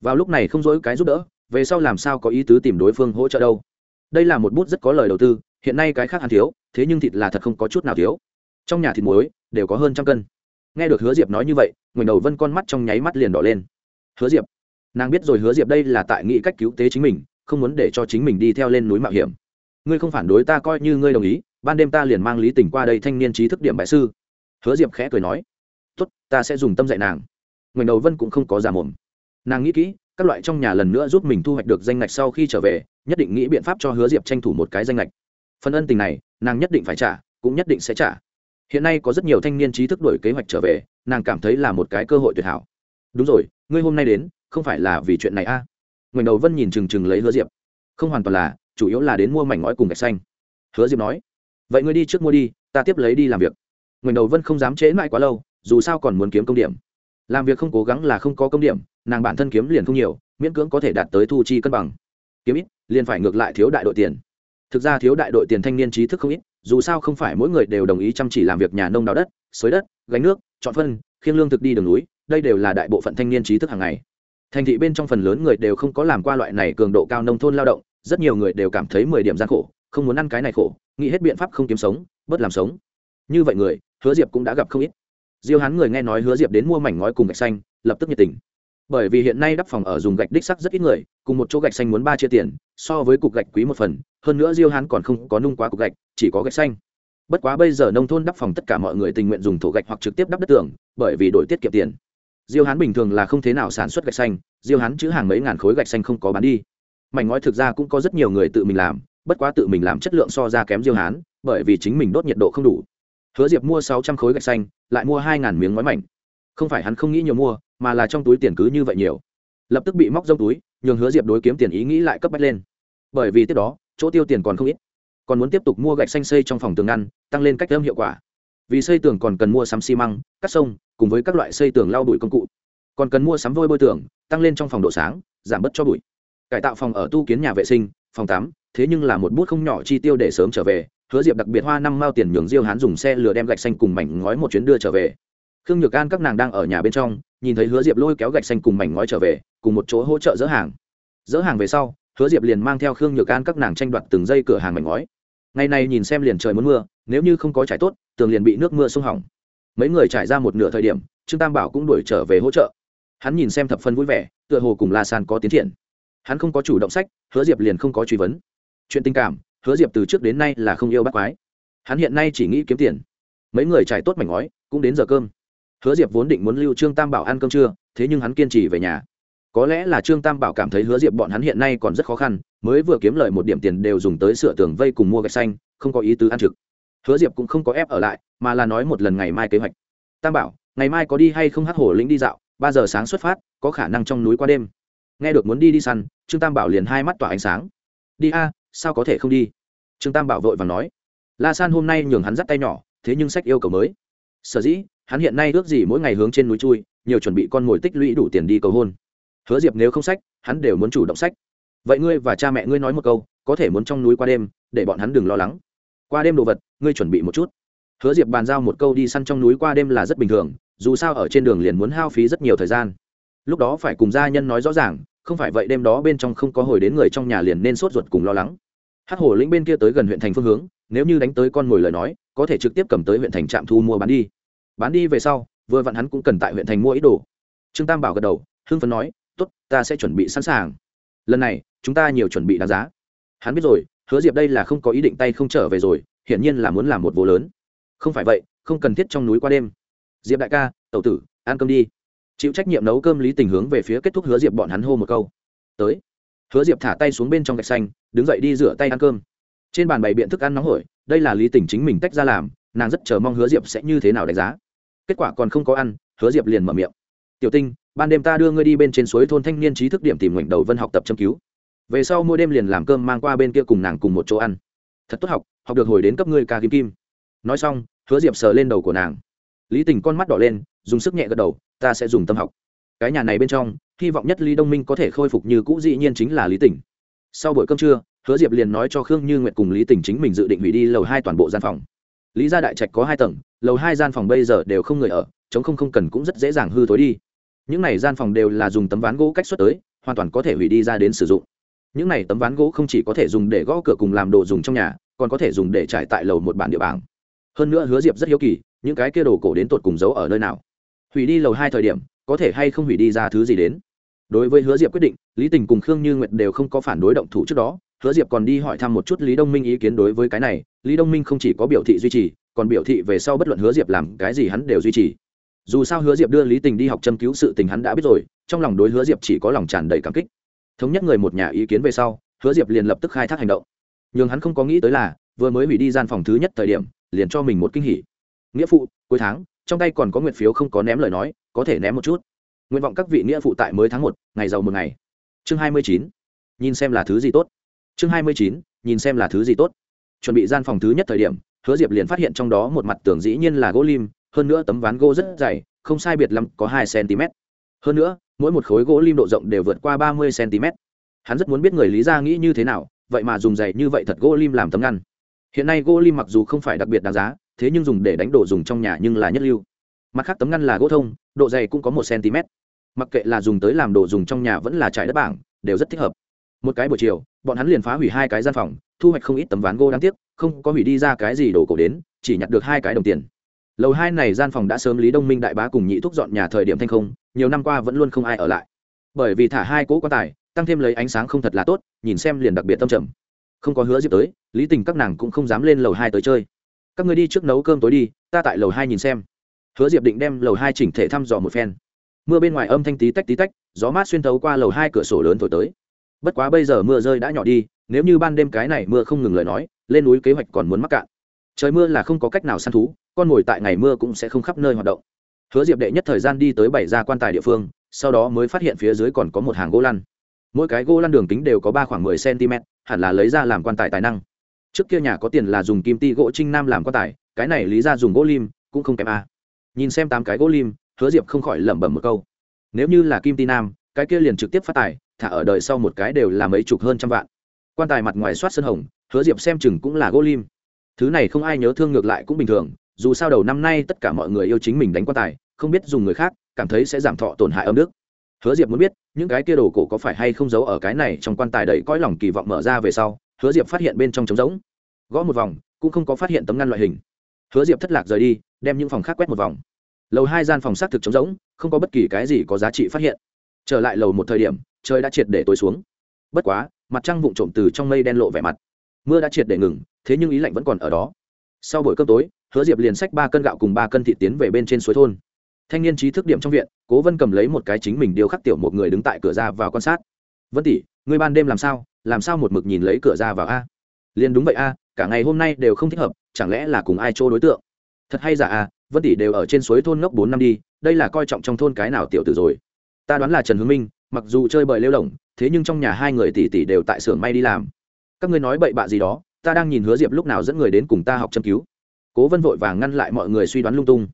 Speaker 1: Vào lúc này không dối cái giúp đỡ, về sau làm sao có ý tứ tìm đối phương hỗ trợ đâu. Đây là một bút rất có lời đầu tư, hiện nay cái khác hắn thiếu, thế nhưng thịt là thật không có chút nào thiếu. Trong nhà thịt muối, đều có hơn trăm cân. Nghe được hứa diệp nói như vậy, ngoảnh đầu vân con mắt trong nháy mắt liền đỏ lên. Hứa diệp nàng biết rồi hứa diệp đây là tại nghĩ cách cứu tế chính mình, không muốn để cho chính mình đi theo lên núi mạo hiểm. Ngươi không phản đối ta coi như ngươi đồng ý, ban đêm ta liền mang lý tình qua đây thanh niên trí thức điểm bại sư. Hứa diệp khẽ cười nói, tốt, ta sẽ dùng tâm dạy nàng. Người đầu vân cũng không có giả mồm. Nàng nghĩ kỹ, các loại trong nhà lần nữa giúp mình thu hoạch được danh ngạch sau khi trở về, nhất định nghĩ biện pháp cho hứa diệp tranh thủ một cái danh ngạch. Phần ân tình này, nàng nhất định phải trả, cũng nhất định sẽ trả. Hiện nay có rất nhiều thanh niên trí thức đổi kế hoạch trở về, nàng cảm thấy là một cái cơ hội tuyệt hảo. Đúng rồi, ngươi hôm nay đến không phải là vì chuyện này a? À? ngoảnh đầu vân nhìn chừng chừng lấy hứa diệp. Không hoàn toàn là, chủ yếu là đến mua mảnh ngói cùng gạch xanh. Hứa diệp nói, vậy ngươi đi trước mua đi, ta tiếp lấy đi làm việc. Ngoảnh đầu vân không dám trễ mãi quá lâu, dù sao còn muốn kiếm công điểm. Làm việc không cố gắng là không có công điểm, nàng bản thân kiếm liền không nhiều, miễn cưỡng có thể đạt tới thu chi cân bằng. Kiếm ít, liền phải ngược lại thiếu đại đội tiền. Thực ra thiếu đại đội tiền thanh niên trí thức không ít, dù sao không phải mỗi người đều đồng ý chăm chỉ làm việc nhà nông đào đất, xới đất, gánh nước, chọn phân, khiêng lương thực đi đường núi, đây đều là đại bộ phận thanh niên trí thức hàng ngày thành thị bên trong phần lớn người đều không có làm qua loại này cường độ cao nông thôn lao động, rất nhiều người đều cảm thấy mười điểm gian khổ, không muốn ăn cái này khổ, nghĩ hết biện pháp không kiếm sống, bớt làm sống. Như vậy người, hứa diệp cũng đã gặp không ít. Diêu hắn người nghe nói hứa diệp đến mua mảnh ngói cùng gạch xanh, lập tức nhiệt tình. Bởi vì hiện nay đắp phòng ở dùng gạch đích sắc rất ít người, cùng một chỗ gạch xanh muốn ba chia tiền, so với cục gạch quý một phần, hơn nữa diêu hắn còn không có nung quá cục gạch, chỉ có gạch xanh. Bất quá bây giờ nông thôn đắp phòng tất cả mọi người tình nguyện dùng thổ gạch hoặc trực tiếp đắp đất tường, bởi vì đổi tiết kiệm tiền diêu hán bình thường là không thế nào sản xuất gạch xanh, diêu hán chữ hàng mấy ngàn khối gạch xanh không có bán đi. Mảnh ngói thực ra cũng có rất nhiều người tự mình làm, bất quá tự mình làm chất lượng so ra kém diêu hán, bởi vì chính mình đốt nhiệt độ không đủ. Hứa diệp mua sáu trăm khối gạch xanh, lại mua hai ngàn miếng ngói mảnh. Không phải hắn không nghĩ nhiều mua, mà là trong túi tiền cứ như vậy nhiều. Lập tức bị móc rông túi, nhường hứa diệp đối kiếm tiền ý nghĩ lại cấp bách lên. Bởi vì tiếp đó, chỗ tiêu tiền còn không ít. Còn muốn tiếp tục mua gạch xanh xây trong phòng tường ngăn, tăng lên cách âm hiệu quả vì xây tường còn cần mua sắm xi măng cắt sông, cùng với các loại xây tường lau bụi công cụ. Còn cần mua sắm vôi bôi tường, tăng lên trong phòng độ sáng, giảm bớt cho bụi. Cải tạo phòng ở tu kiến nhà vệ sinh, phòng tắm, thế nhưng là một bút không nhỏ chi tiêu để sớm trở về. Hứa diệp đặc biệt hoa năm mao tiền nhường diêu hán dùng xe lừa đem gạch xanh cùng mảnh ngói một chuyến đưa trở về. Khương nhược an các nàng đang ở nhà bên trong, nhìn thấy hứa diệp lôi kéo gạch xanh cùng mảnh ngói trở về, cùng một chỗ hỗ trợ dỡ hàng. Dỡ hàng về sau, hứa diệp liền mang theo khương nhược an các nàng tranh đoạt từng dây cửa hàng mảnh ngói ngày này nhìn xem liền trời muốn mưa, nếu như không có trải tốt, tường liền bị nước mưa sông hỏng. Mấy người trải ra một nửa thời điểm, trương tam bảo cũng đuổi trở về hỗ trợ. Hắn nhìn xem thập phân vui vẻ, tựa hồ cùng la san có tiến triển. Hắn không có chủ động sách, hứa diệp liền không có truy vấn. Chuyện tình cảm, hứa diệp từ trước đến nay là không yêu bác quái. Hắn hiện nay chỉ nghĩ kiếm tiền. Mấy người trải tốt mảnh ngói, cũng đến giờ cơm. Hứa diệp vốn định muốn lưu trương tam bảo ăn cơm trưa, thế nhưng hắn kiên trì về nhà. Có lẽ là trương tam bảo cảm thấy hứa diệp bọn hắn hiện nay còn rất khó khăn mới vừa kiếm lời một điểm tiền đều dùng tới sửa tường vây cùng mua gạch xanh, không có ý tứ ăn trực. Hứa diệp cũng không có ép ở lại, mà là nói một lần ngày mai kế hoạch. Tam bảo, ngày mai có đi hay không hát hổ lĩnh đi dạo, ba giờ sáng xuất phát, có khả năng trong núi qua đêm. Nghe được muốn đi đi săn, trương tam bảo liền hai mắt tỏa ánh sáng. Đi a, sao có thể không đi? Trương tam bảo vội và nói. La san hôm nay nhường hắn dắt tay nhỏ, thế nhưng sách yêu cầu mới. Sở dĩ, hắn hiện nay ước gì mỗi ngày hướng trên núi chui, nhiều chuẩn bị con mồi tích lũy đủ tiền đi cầu hôn. Hứa diệp nếu không sách, hắn đều muốn chủ động sách vậy ngươi và cha mẹ ngươi nói một câu, có thể muốn trong núi qua đêm, để bọn hắn đừng lo lắng. Qua đêm đồ vật, ngươi chuẩn bị một chút. Hứa diệp bàn giao một câu đi săn trong núi qua đêm là rất bình thường, dù sao ở trên đường liền muốn hao phí rất nhiều thời gian. Lúc đó phải cùng gia nhân nói rõ ràng, không phải vậy đêm đó bên trong không có hồi đến người trong nhà liền nên sốt ruột cùng lo lắng. Hát hổ lĩnh bên kia tới gần huyện thành phương hướng, nếu như đánh tới con mồi lời nói, có thể trực tiếp cầm tới huyện thành trạm thu mua bán đi. Bán đi về sau, vừa vặn hắn cũng cần tại huyện thành mua ít đồ. Trương tam bảo gật đầu, hưng phấn nói t ố t ta sẽ chuẩn bị sẵn sàng lần này, chúng ta nhiều chuẩn bị đáng giá. Hắn biết rồi, hứa diệp đây là không có ý định tay không trở về rồi, hiển nhiên là muốn làm một vô lớn. Không phải vậy, không cần thiết trong núi qua đêm. Diệp đại ca, tẩu tử, ăn cơm đi. Chịu trách nhiệm nấu cơm lý tình hướng về phía kết thúc hứa diệp bọn hắn hô một câu. Tới. Hứa diệp thả tay xuống bên trong gạch xanh, đứng dậy đi rửa tay ăn cơm. Trên bàn bày biện thức ăn nóng hổi, đây là lý tình chính mình tách ra làm, nàng rất chờ mong hứa diệp sẽ như thế nào đánh giá. Kết quả còn không có ăn, hứa diệp liền mở miệng. Tiểu tinh ban đêm ta đưa ngươi đi bên trên suối thôn thanh niên trí thức điểm tìm ngoảnh đầu vân học tập châm cứu. Về sau mỗi đêm liền làm cơm mang qua bên kia cùng nàng cùng một chỗ ăn. Thật tốt học học được hồi đến cấp ngươi ca kim kim. Nói xong, hứa diệp sờ lên đầu của nàng. Lý tình con mắt đỏ lên, dùng sức nhẹ gật đầu, ta sẽ dùng tâm học. Cái nhà này bên trong, hy vọng nhất lý đông minh có thể khôi phục như cũ dĩ nhiên chính là lý tình. Sau buổi cơm trưa, hứa diệp liền nói cho khương như nguyệt cùng lý tình chính mình dự định hủy đi lầu hai toàn bộ gian phòng. Lý gia đại trạch có hai tầng, lầu hai gian phòng bây giờ đều không người ở chống không không cần cũng rất dễ dàng hư tối đi những này gian phòng đều là dùng tấm ván gỗ cách xuất tới, hoàn toàn có thể hủy đi ra đến sử dụng. Những này tấm ván gỗ không chỉ có thể dùng để gõ cửa cùng làm đồ dùng trong nhà, còn có thể dùng để trải tại lầu một bản địa bảng. Hơn nữa hứa diệp rất hiếu kỳ, những cái kia đồ cổ đến tột cùng giấu ở nơi nào? Hủy đi lầu hai thời điểm, có thể hay không hủy đi ra thứ gì đến? Đối với hứa diệp quyết định, lý tình cùng khương như nguyệt đều không có phản đối động thủ trước đó. Hứa diệp còn đi hỏi thăm một chút lý đông minh ý kiến đối với cái này. Lý đông minh không chỉ có biểu thị duy trì, còn biểu thị về sau bất luận hứa diệp làm cái gì hắn đều duy trì dù sao hứa diệp đưa lý tình đi học châm cứu sự tình hắn đã biết rồi, trong lòng đối hứa diệp chỉ có lòng tràn đầy cảm kích. Thống nhất người một nhà ý kiến về sau, hứa diệp liền lập tức khai thác hành động. N h ư n g hắn không có nghĩ tới là, vừa mới hủy đi gian phòng thứ nhất thời điểm, liền cho mình một kinh hỉ. Nghĩa phụ, cuối tháng, trong tay còn có nguyện phiếu không có ném lời nói, có thể ném một chút. Nguyện vọng các vị nghĩa phụ tại mới tháng một, ngày giàu một ngày. Chương hai mươi chín, nhìn xem là thứ gì tốt. Chương hai mươi chín, nhìn xem là thứ gì tốt. Chuẩn bị gian phòng thứ nhất thời điểm, hứa diệp liền phát hiện trong đó một mặt tường dĩ nhiên là gỗ lim hơn nữa tấm ván gỗ rất dày, không sai biệt lắm có hai cm. Hơn nữa, mỗi một khối gỗ lim độ rộng đều vượt qua ba mươi cm. Hắn rất muốn biết người lý gia nghĩ như thế nào, vậy mà dùng dày như vậy thật gỗ lim làm tấm ngăn. Hiện nay gỗ lim mặc dù không phải đặc biệt đáng giá, thế nhưng dùng để đánh đồ dùng trong nhà nhưng là nhất lưu. Mặt khác tấm ngăn là gỗ thông, độ dày cũng có một cm. Mặc kệ là dùng tới làm đồ dùng trong nhà vẫn là trải đất bảng, đều rất thích hợp. Một cái buổi chiều, bọn hắn liền phá hủy hai cái gian phòng, thu hoạch không ít tấm ván gỗ đáng tiếc, không có hủy đi ra cái gì đồ cổ đến, chỉ nhặt được hai cái đồng tiền lầu hai này gian phòng đã sớm lý đông minh đại bá cùng nhị thúc dọn nhà thời điểm thanh không, nhiều năm qua vẫn luôn không ai ở lại. Bởi vì thả hai cỗ quan tài, tăng thêm lấy ánh sáng không thật là tốt, nhìn xem liền đặc biệt tâm trầm. Không có hứa diệp tới, lý tình các nàng cũng không dám lên lầu hai tới chơi. Các người đi trước nấu cơm tối đi, ta tại lầu hai nhìn xem. Hứa diệp định đem lầu hai chỉnh thể thăm dò một phen. Mưa bên ngoài âm thanh tí tách tí tách, gió mát xuyên thấu qua lầu hai cửa sổ lớn thổi tới. Bất quá bây giờ mưa rơi đã nhỏ đi, nếu như ban đêm cái này mưa không ngừng lời nói, lên núi kế hoạch còn muốn mắc cạn trời mưa là không có cách nào săn thú, con mồi tại ngày mưa cũng sẽ không khắp nơi hoạt động. Hứa diệp đệ nhất thời gian đi tới bảy gia quan tài địa phương, sau đó mới phát hiện phía dưới còn có một hàng gỗ lăn. Mỗi cái gỗ lăn đường kính đều có ba khoảng mười cm, hẳn là lấy ra làm quan tài tài năng. Trước kia nhà có tiền là dùng kim ti gỗ trinh nam làm quan tài, cái này lý ra dùng gỗ lim, cũng không kém a. Nhìn xem tám cái gỗ lim, hứa diệp không khỏi lẩm bẩm một câu. Nếu như là kim ti nam, cái kia liền trực tiếp phát tài, thả ở đời sau một cái đều là mấy chục hơn trăm vạn. Quan tài mặt ngoài soát sơn hồng, hứa diệp xem chừng cũng là gỗ lim thứ này không ai nhớ thương ngược lại cũng bình thường, dù sao đầu năm nay tất cả mọi người yêu chính mình đánh quan tài, không biết dùng người khác, cảm thấy sẽ giảm thọ tổn hại âm đức. Hứa diệp muốn biết, những cái kia đồ cổ có phải hay không giấu ở cái này trong quan tài đầy cõi lòng kỳ vọng mở ra về sau, hứa diệp phát hiện bên trong trống rỗng. Gõ một vòng, cũng không có phát hiện tấm ngăn loại hình. Hứa diệp thất lạc rời đi, đem những phòng khác quét một vòng. Lầu hai gian phòng xác thực trống rỗng, không có bất kỳ cái gì có giá trị phát hiện. Trở lại lầu một thời điểm, trời đã triệt để tối xuống. Bất quá, mặt trăng vụng trộm từ trong mây đen lộ vẻ mặt mưa đã triệt để ngừng, thế nhưng ý lạnh vẫn còn ở đó. Sau buổi cơm tối, hứa diệp liền xách ba cân gạo cùng ba cân thịt tiến về bên trên suối thôn. Thanh niên trí thức điểm trong viện, cố vân cầm lấy một cái chính mình điêu khắc tiểu một người đứng tại cửa ra vào quan sát. Vân tỷ người ban đêm làm sao? Làm sao một mực nhìn lấy cửa ra vào a? Liền đúng vậy a, cả ngày hôm nay đều không thích hợp, chẳng lẽ là cùng ai chỗ đối tượng? Thật hay giả a, vân tỷ đều ở trên suối thôn ngốc bốn năm đi, đây là coi trọng trong thôn cái nào tiểu tử rồi? Ta đoán là trần hướng minh, mặc dù chơi bời lêu lỏng, thế nhưng trong nhà hai người tỷ tỷ đều tại xưởng may đi làm các ngươi nói bậy bạ gì đó, ta đang nhìn hứa diệp lúc nào dẫn người đến cùng ta học châm cứu. Cố vân vội vàng ngăn lại mọi người suy đoán lung tung.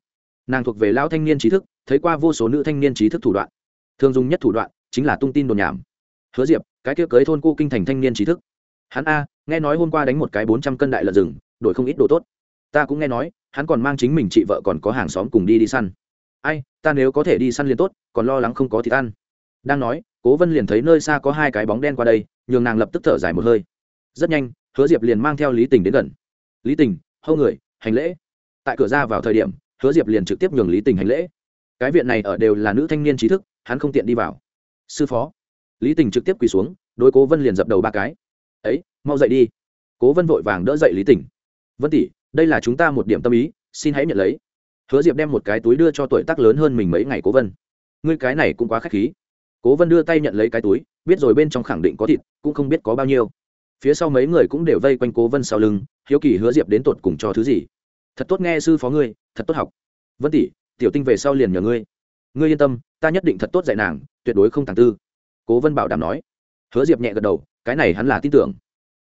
Speaker 1: Nàng thuộc về lao thanh niên trí thức, thấy qua vô số nữ thanh niên trí thức thủ đoạn. Thường dùng nhất thủ đoạn chính là tung tin đồn nhảm. Hứa diệp, cái kia cưới thôn cô kinh thành thanh niên trí thức. Hắn a, nghe nói hôm qua đánh một cái bốn trăm cân đại lợn rừng, đổi không ít đồ tốt. Ta cũng nghe nói, hắn còn mang chính mình chị vợ còn có hàng xóm cùng đi đi săn. Ai, ta nếu có thể đi săn liền tốt, còn lo lắng không có thịt ăn đang nói, cố vân liền thấy nơi xa có hai cái bóng đen qua đây, nhường nàng lập tức thở dài một hơi rất nhanh, hứa diệp liền mang theo lý tình đến gần. Lý tình hâu người, hành lễ. Tại cửa ra vào thời điểm, hứa diệp liền trực tiếp nhường lý tình hành lễ. Cái viện này ở đều là nữ thanh niên trí thức, hắn không tiện đi vào. Sư phó. Lý tình trực tiếp quỳ xuống, đối cố vân liền dập đầu ba cái. Ấy, mau dậy đi. Cố vân vội vàng đỡ dậy lý tình. Vân tỷ, đây là chúng ta một điểm tâm ý, xin hãy nhận lấy. Hứa diệp đem một cái túi đưa cho tuổi tác lớn hơn mình mấy ngày cố vân. Ngươi cái này cũng quá k h á c h khí. Cố vân đưa tay nhận lấy cái túi, biết rồi bên trong khẳng định có thịt, cũng không biết có bao nhiêu phía sau mấy người cũng đều vây quanh cố vân sau lưng, hiếu kỳ hứa diệp đến tột cùng cho thứ gì. Thật tốt nghe sư phó ngươi, thật tốt học. Vân tỷ, tiểu tinh về sau liền nhờ ngươi. Ngươi yên tâm, ta nhất định thật tốt dạy nàng, tuyệt đối không tàng tư. Cố vân bảo đảm nói. Hứa diệp nhẹ gật đầu, cái này hắn là tin tưởng.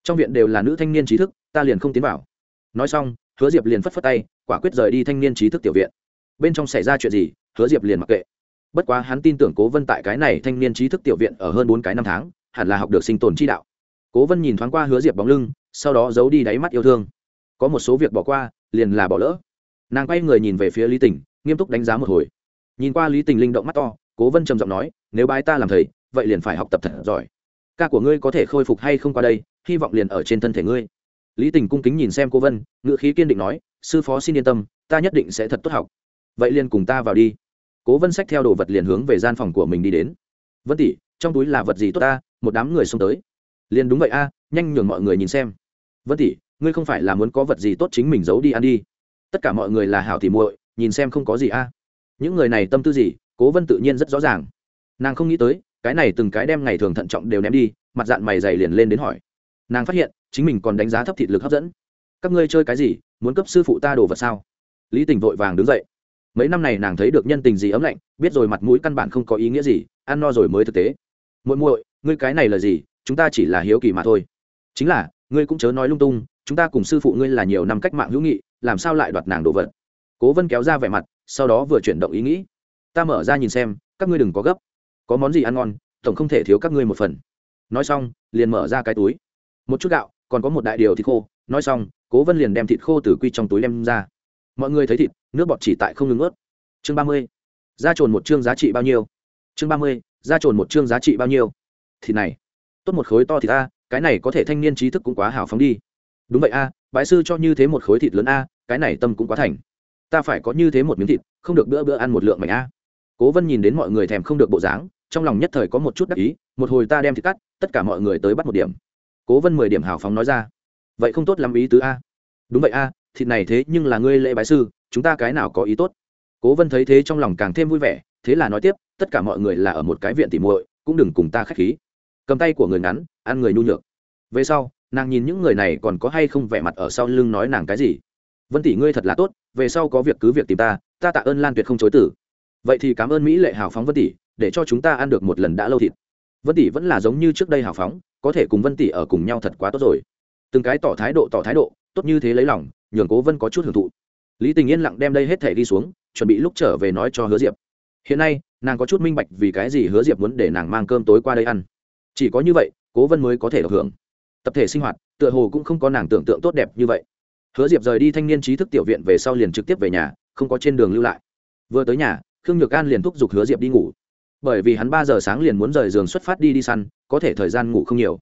Speaker 1: Trong viện đều là nữ thanh niên trí thức, ta liền không tiến vào. Nói xong, hứa diệp liền phất phất tay, quả quyết rời đi thanh niên trí thức tiểu viện. Bên trong xảy ra chuyện gì, hứa diệp liền mặc kệ. Bất quá hắn tin tưởng cố vân tại cái này thanh niên trí thức tiểu viện ở hơn bốn cái năm tháng, hẳn là học được sinh tồn chi đạo cố vân nhìn thoáng qua hứa diệp bóng lưng, sau đó giấu đi đáy mắt yêu thương. Có một số việc bỏ qua, liền là bỏ lỡ. Nàng quay người nhìn về phía lý tình, nghiêm túc đánh giá một hồi. Nhìn qua lý tình linh động mắt to, cố vân trầm giọng nói, nếu bái ta làm thầy, vậy liền phải học tập thật giỏi. Ca của ngươi có thể khôi phục hay không qua đây, hy vọng liền ở trên thân thể ngươi. Lý tình cung kính nhìn xem cô vân ngựa khí kiên định nói, sư phó xin yên tâm, ta nhất định sẽ thật tốt học. Vậy liền cùng ta vào đi. Cố vân sách theo đồ vật liền hướng về gian phòng của mình đi đến. Vân tỷ, trong túi là vật gì tốt ta? Một đám người xông tới liền đúng vậy a, nhanh nhường mọi người nhìn xem. Vân tỷ, ngươi không phải là muốn có vật gì tốt chính mình giấu đi ăn đi. Tất cả mọi người là hảo thì muội, nhìn xem không có gì a. Những người này tâm tư gì, cố vân tự nhiên rất rõ ràng. Nàng không nghĩ tới, cái này từng cái đem ngày thường thận trọng đều ném đi, mặt dạng mày dày liền lên đến hỏi. Nàng phát hiện, chính mình còn đánh giá thấp thịt lực hấp dẫn. Các ngươi chơi cái gì, muốn cấp sư phụ ta đồ vật sao? Lý tình vội vàng đứng dậy. Mấy năm này nàng thấy được nhân tình gì ấm lạnh, biết rồi mặt mũi căn bản không có ý nghĩa gì, ăn no rồi mới thực tế. Muội muội, ngươi cái này là gì chúng ta chỉ là hiếu kỳ mà thôi. Chính là, ngươi cũng chớ nói lung tung, chúng ta cùng sư phụ ngươi là nhiều năm cách mạng hữu nghị, làm sao lại đoạt nàng đồ vật? Cố vân kéo ra vẻ mặt, sau đó vừa chuyển động ý nghĩ. Ta mở ra nhìn xem, các ngươi đừng có gấp. Có món gì ăn ngon, tổng không thể thiếu các ngươi một phần. Nói xong, liền mở ra cái túi. Một chút gạo, còn có một đại điều thịt khô. Nói xong, cố vân liền đem thịt khô từ quy trong túi đem ra. Mọi người thấy thịt, nước bọt chỉ tại không ngừng ướt. Chương ba mươi, ra trồn một chương giá trị bao nhiêu? Chương ba mươi, ra trồn một chương giá trị bao nhiêu? Thịt này tốt một khối to thì ta, cái này có thể thanh niên trí thức cũng quá hào phóng đi. Đúng vậy a bãi sư cho như thế một khối thịt lớn a cái này tâm cũng quá thành. Ta phải có như thế một miếng thịt không được bữa bữa ăn một lượng mạnh a. Cố vân nhìn đến mọi người thèm không được bộ dáng trong lòng nhất thời có một chút đắc ý một hồi ta đem thịt cắt tất cả mọi người tới bắt một điểm. Cố vân mười điểm hào phóng nói ra. Vậy không tốt lắm ý tứ a. Đúng vậy a thịt này thế nhưng là ngươi lễ bái sư chúng ta cái nào có ý tốt? Cố vân thấy thế trong lòng càng thêm vui vẻ thế là nói tiếp tất cả mọi người là ở một cái viện tỉ muội cũng đừng cùng ta k h á c h khí cầm tay của người ngắn, ăn người nhu nhược. Về sau, nàng nhìn những người này còn có hay không vẻ mặt ở sau lưng nói nàng cái gì. Vân tỷ ngươi thật là tốt, về sau có việc cứ việc tìm ta ta tạ ơn lan tuyệt không chối tử vậy thì cảm ơn mỹ lệ hào phóng vân tỷ, để cho chúng ta ăn được một lần đã lâu thịt. Vân tỷ vẫn là giống như trước đây hào phóng, có thể cùng vân tỷ ở cùng nhau thật quá tốt rồi. Từng cái tỏ thái độ tỏ thái độ, tốt như thế lấy lòng, nhường cố vân có chút hưởng thụ. Lý tình yên lặng đem đây hết thể đi xuống, chuẩn bị lúc trở về nói cho hứa diệp. Hiện nay, nàng có chút minh bạch vì cái gì hứa diệp muốn để nàng mang cơm tối qua đây ăn chỉ có như vậy, cố vân mới có thể được hưởng. Tập thể sinh hoạt, tựa hồ cũng không có nàng tưởng tượng tốt đẹp như vậy. Hứa diệp rời đi thanh niên trí thức tiểu viện về sau liền trực tiếp về nhà, không có trên đường lưu lại. Vừa tới nhà, khương nhược an liền thúc giục hứa diệp đi ngủ. Bởi vì hắn ba giờ sáng liền muốn rời giường xuất phát đi đi săn, có thể thời gian ngủ không nhiều.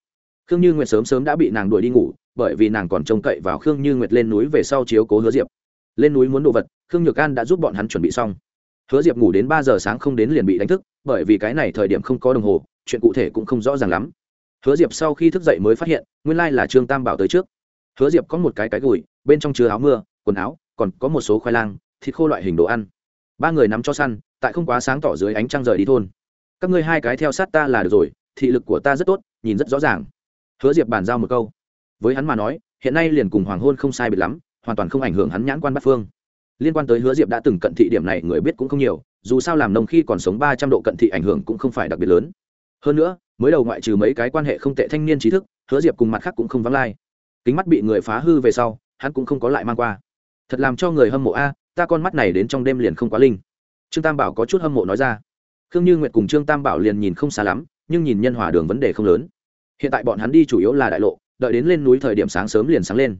Speaker 1: Khương như nguyệt sớm sớm đã bị nàng đuổi đi ngủ, bởi vì nàng còn trông cậy vào khương như nguyệt lên núi về sau chiếu cố hứa diệp. Lên núi muốn đồ vật, khương nhược an đã giúp bọn hắn chuẩn bị xong. Hứa diệp ngủ đến ba giờ sáng không đến liền bị đánh thức, bởi vì cái này thời điểm không có đồng hồ chuyện cụ thể cũng không rõ ràng lắm. Hứa diệp sau khi thức dậy mới phát hiện, nguyên lai là trương tam bảo tới trước. Hứa diệp có một cái cái gùi, bên trong chứa áo mưa, quần áo, còn có một số khoai lang, thịt khô loại hình đồ ăn. Ba người nắm cho săn, tại không quá sáng tỏ dưới ánh trăng rời đi thôn. Các ngươi hai cái theo sát ta là được rồi, thị lực của ta rất tốt, nhìn rất rõ ràng. Hứa diệp bàn giao một câu. Với hắn mà nói, hiện nay liền cùng hoàng hôn không sai biệt lắm, hoàn toàn không ảnh hưởng hắn nhãn quan bát phương. Liên quan tới hứa diệp đã từng cận thị điểm này người biết cũng không nhiều, dù sao làm nông khi còn sống ba trăm độ cận thị ảnh hưởng cũng không phải đặc biệt lớn hơn nữa, mới đầu ngoại trừ mấy cái quan hệ không tệ thanh niên trí thức, hứa diệp cùng mặt khác cũng không vắng lai. Kính mắt bị người phá hư về sau, hắn cũng không có lại mang qua. Thật làm cho người hâm mộ a, ta con mắt này đến trong đêm liền không quá linh. Trương tam bảo có chút hâm mộ nói ra. Khương như nguyệt cùng trương tam bảo liền nhìn không xa lắm, nhưng nhìn nhân hòa đường vấn đề không lớn. Hiện tại bọn hắn đi chủ yếu là đại lộ, đợi đến lên núi thời điểm sáng sớm liền sáng lên.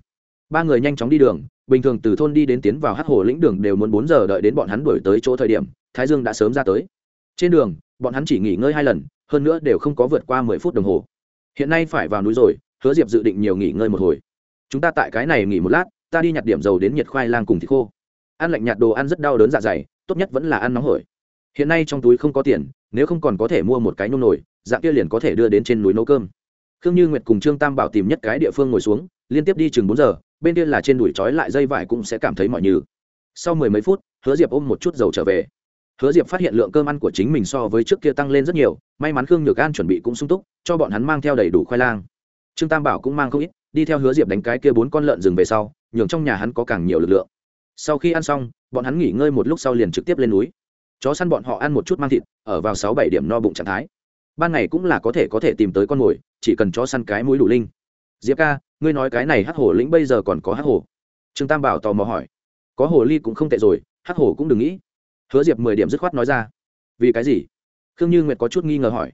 Speaker 1: Ba người nhanh chóng đi đường, bình thường từ thôn đi đến tiến vào hát hồ lĩnh đường đều muốn bốn giờ đợi đến bọn hắn đuổi tới chỗ thời điểm, thái dương đã sớm ra tới. Trên đường, bọn hắn chỉ nghỉ ngơi hai lần hơn nữa đều không có vượt qua mười phút đồng hồ. Hiện nay phải vào núi rồi, hứa diệp dự định nhiều nghỉ ngơi một hồi. Chúng ta tại cái này nghỉ một lát, ta đi nhặt điểm dầu đến nhiệt khoai lang cùng thịt khô. Ăn lạnh nhạt đồ ăn rất đau đớn dạ dày, tốt nhất vẫn là ăn nóng hổi. Hiện nay trong túi không có tiền, nếu không còn có thể mua một cái nông nổi dạng kia liền có thể đưa đến trên núi nấu cơm. Khương như nguyệt cùng trương tam bảo tìm nhất cái địa phương ngồi xuống, liên tiếp đi chừng bốn giờ, bên kia là trên đùi trói lại dây vải cũng sẽ cảm thấy mọi như. Sau mười mấy phút, hứa diệp ôm một chút dầu trở về hứa diệp phát hiện lượng cơm ăn của chính mình so với trước kia tăng lên rất nhiều, may mắn khương nhược an chuẩn bị cũng sung túc, cho bọn hắn mang theo đầy đủ khoai lang. Trương tam bảo cũng mang không ít, đi theo hứa diệp đánh cái kia bốn con lợn rừng về sau, nhường trong nhà hắn có càng nhiều lực lượng. Sau khi ăn xong, bọn hắn nghỉ ngơi một lúc sau liền trực tiếp lên núi. Chó săn bọn họ ăn một chút mang thịt, ở vào sáu bảy điểm no bụng trạng thái. Ban ngày cũng là có thể có thể tìm tới con mồi, chỉ cần chó săn cái mũi đủ linh. Diệp ca, ngươi nói cái này hắc hổ lĩnh bây giờ còn có hắc hổ? trương tam bảo tò mò hỏi. Có hồ ly cũng không tệ rồi, hắc hổ cũng đừng nghĩ hứa diệp mười điểm dứt khoát nói ra. Vì cái gì? Khương như nguyệt có chút nghi ngờ hỏi.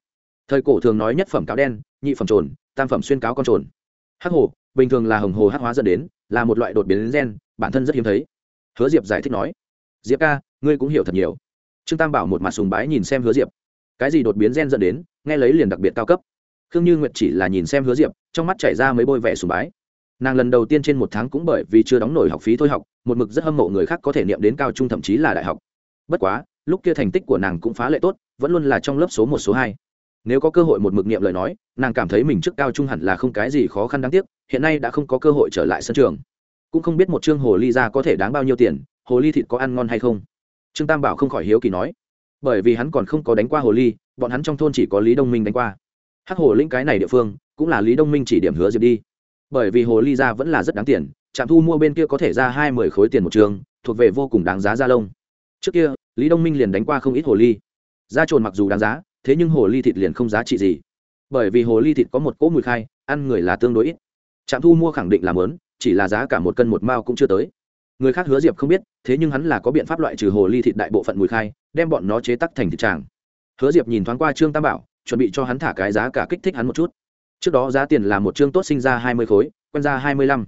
Speaker 1: Thời cổ thường nói nhất phẩm cáo đen, nhị phẩm trồn, tam phẩm xuyên cáo con trồn. Hắc hồ, bình thường là hồng hồ hắc hóa dẫn đến, là một loại đột biến gen, bản thân rất hiếm thấy. Hứa diệp giải thích nói. Diệp ca, ngươi cũng hiểu thật nhiều. Trương tam bảo một mặt sùng bái nhìn xem hứa diệp. Cái gì đột biến gen dẫn đến, nghe lấy liền đặc biệt cao cấp. Khương như nguyệt chỉ là nhìn xem hứa diệp, trong mắt chảy ra mấy bôi vẻ sùng bái. Nàng lần đầu tiên trên một tháng cũng bởi vì chưa đóng nổi học phí thôi học, một mực rất hâm mộ người khác có thể niệm đến cao trung thậm chí là đại học bất quá, lúc kia thành tích của nàng cũng phá lệ tốt, vẫn luôn là trong lớp số một, số hai. Nếu có cơ hội một mực niệm lời nói, nàng cảm thấy mình trước cao trung hẳn là không cái gì khó khăn đáng tiếc, hiện nay đã không có cơ hội trở lại sân trường. Cũng không biết một chương hồ ly ra có thể đáng bao nhiêu tiền, hồ ly thịt có ăn ngon hay không. Trương tam bảo không khỏi hiếu kỳ nói. Bởi vì hắn còn không có đánh qua hồ ly, bọn hắn trong thôn chỉ có lý đông minh đánh qua. Hắc hồ lĩnh cái này địa phương, cũng là lý đông minh chỉ điểm hứa diệp đi. Bởi vì hồ ly ra vẫn là rất đáng tiền, trạm thu mua bên kia có thể ra hai mươi khối tiền một trường, thuộc về vô cùng đáng giá gia lông trước kia, lý đông minh liền đánh qua không ít hồ ly. Da trồn mặc dù đáng giá, thế nhưng hồ ly thịt liền không giá trị gì. Bởi vì hồ ly thịt có một cỗ mùi khai, ăn người là tương đối ít. Trạm thu mua khẳng định là lớn chỉ là giá cả một cân một mao cũng chưa tới. Người khác hứa diệp không biết, thế nhưng hắn là có biện pháp loại trừ hồ ly thịt đại bộ phận mùi khai, đem bọn nó chế tắc thành thịt tràng. Hứa diệp nhìn thoáng qua trương tam bảo, chuẩn bị cho hắn thả cái giá cả kích thích hắn một chút. Trước đó giá tiền là một chương tốt sinh ra hai mươi khối, quen ra hai mươi lăm.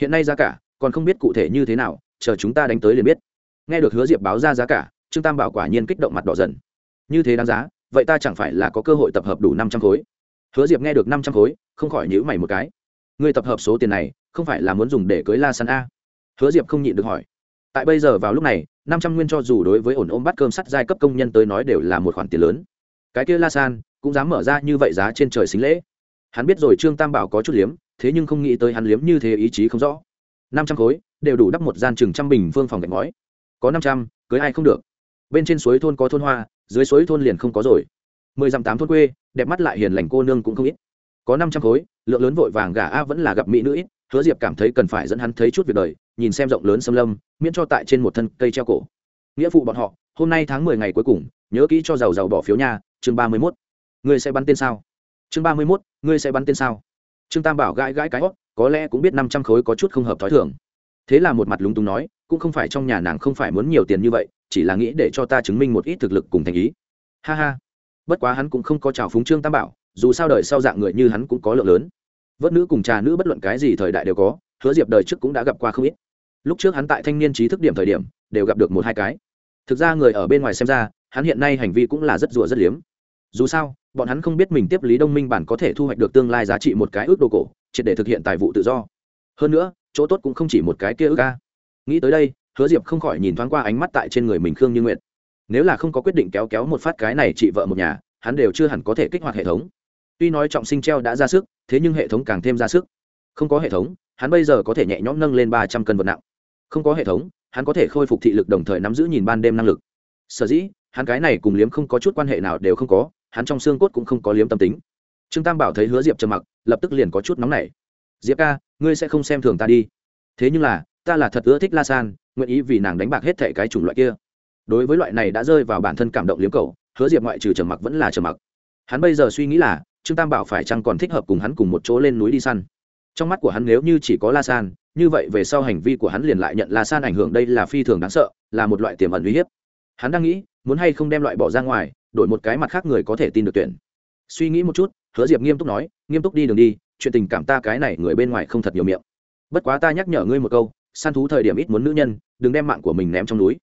Speaker 1: Hiện nay giá cả còn không biết cụ thể như thế nào, chờ chúng ta đánh tới liền biết nghe được hứa diệp báo ra giá cả, trương tam bảo quả nhiên kích động mặt đỏ dần. Như thế đáng giá, vậy ta chẳng phải là có cơ hội tập hợp đủ năm trăm khối? Hứa diệp nghe được năm trăm khối, không khỏi nhữ mày một cái. Ngươi tập hợp số tiền này, không phải là muốn dùng để cưới la san a? Hứa diệp không nhịn được hỏi. Tại bây giờ vào lúc này, năm trăm nguyên cho dù đối với ổn ôm bắt cơm sắt giai cấp công nhân tới nói đều là một khoản tiền lớn. Cái kia la san, cũng dám mở ra như vậy giá trên trời xính lễ. Hắn biết rồi trương tam bảo có chút liếm, thế nhưng không nghĩ tới hắn liếm như thế ý chí không rõ. Năm trăm khối, đều đủ đắp một gian chừng trăm bình phương phòng gạch ngói có năm trăm, cưới ai không được. Bên trên suối thôn có thôn hoa, dưới suối thôn liền không có rồi. Mười dặm tám thôn quê, đẹp mắt lại hiền lành cô nương cũng không ít. Có năm trăm khối, lượng lớn vội vàng gà a vẫn là gặp mỹ nữ ít, hứa diệp cảm thấy cần phải dẫn hắn thấy chút việc đời, nhìn xem rộng lớn xâm lâm, miễn cho tại trên một thân cây treo cổ. Nghĩa phụ bọn họ, hôm nay tháng mười ngày cuối cùng, nhớ kỹ cho giàu giàu bỏ phiếu nha, chương ba mươi mốt. Ngươi sẽ bắn tên sao? Chương ba mươi mốt, ngươi sẽ bắn tên sao? Trương tam bảo gãi gãi cái hót, có lẽ cũng biết năm trăm khối có chút không hợp t h ó i thường. Thế là một mặt lúng túng nói cũng không phải trong nhà nàng không phải muốn nhiều tiền như vậy, chỉ là nghĩ để cho ta chứng minh một ít thực lực cùng thành ý. Ha ha. Bất quá hắn cũng không có trào phúng trương tam bảo, dù sao đời sau dạng người như hắn cũng có lượng lớn. Vớt nữ cùng trà nữ bất luận cái gì thời đại đều có, hứa diệp đời trước cũng đã gặp qua không ít. Lúc trước hắn tại thanh niên trí thức điểm thời điểm, đều gặp được một hai cái. Thực ra người ở bên ngoài xem ra, hắn hiện nay hành vi cũng là rất rùa rất liếm. Dù sao, bọn hắn không biết mình tiếp lý đông minh bản có thể thu hoạch được tương lai giá trị một cái ước đồ cổ, triệt để thực hiện tài vụ tự do. Hơn nữa, chỗ tốt cũng không chỉ một cái kia ước ca nghĩ tới đây, hứa diệp không khỏi nhìn thoáng qua ánh mắt tại trên người mình khương như nguyệt. Nếu là không có quyết định kéo kéo một phát cái này chị vợ một nhà, hắn đều chưa hẳn có thể kích hoạt hệ thống. Tuy nói trọng sinh treo đã ra sức, thế nhưng hệ thống càng thêm ra sức. Không có hệ thống, hắn bây giờ có thể nhẹ nhõm nâng lên ba trăm cân vật nặng. Không có hệ thống, hắn có thể khôi phục thị lực đồng thời nắm giữ nhìn ban đêm năng lực. Sở dĩ, hắn cái này cùng liếm không có chút quan hệ nào đều không có, hắn trong xương cốt cũng không có liếm tâm tính. Trương tam bảo thấy hứa diệp trầm mặc, lập tức liền có chút nóng nảy. Diệp ca, ngươi sẽ không xem thường ta đi. Thế nhưng là ta là thật ưa thích la san, nguyện ý vì nàng đánh bạc hết thệ cái chủng loại kia. Đối với loại này đã rơi vào bản thân cảm động liếm cầu hứa diệp ngoại trừ trầm mặc vẫn là trầm mặc. Hắn bây giờ suy nghĩ là, trương tam bảo phải chăng còn thích hợp cùng hắn cùng một chỗ lên núi đi săn. Trong mắt của hắn nếu như chỉ có la san, như vậy về sau hành vi của hắn liền lại nhận la san ảnh hưởng đây là phi thường đáng sợ, là một loại tiềm ẩn uy hiếp. Hắn đang nghĩ, muốn hay không đem loại bỏ ra ngoài, đổi một cái mặt khác người có thể tin được tuyển. Suy nghĩ một chút, hứa diệp nghiêm túc nói, nghiêm túc đi đường đi, chuyện tình cảm ta cái này người bên ngoài không thật nhiều miệng. Bất quá ta nhắc nhở ngươi một câu săn thú thời điểm ít muốn nữ nhân, đừng đem mạng của mình ném trong núi.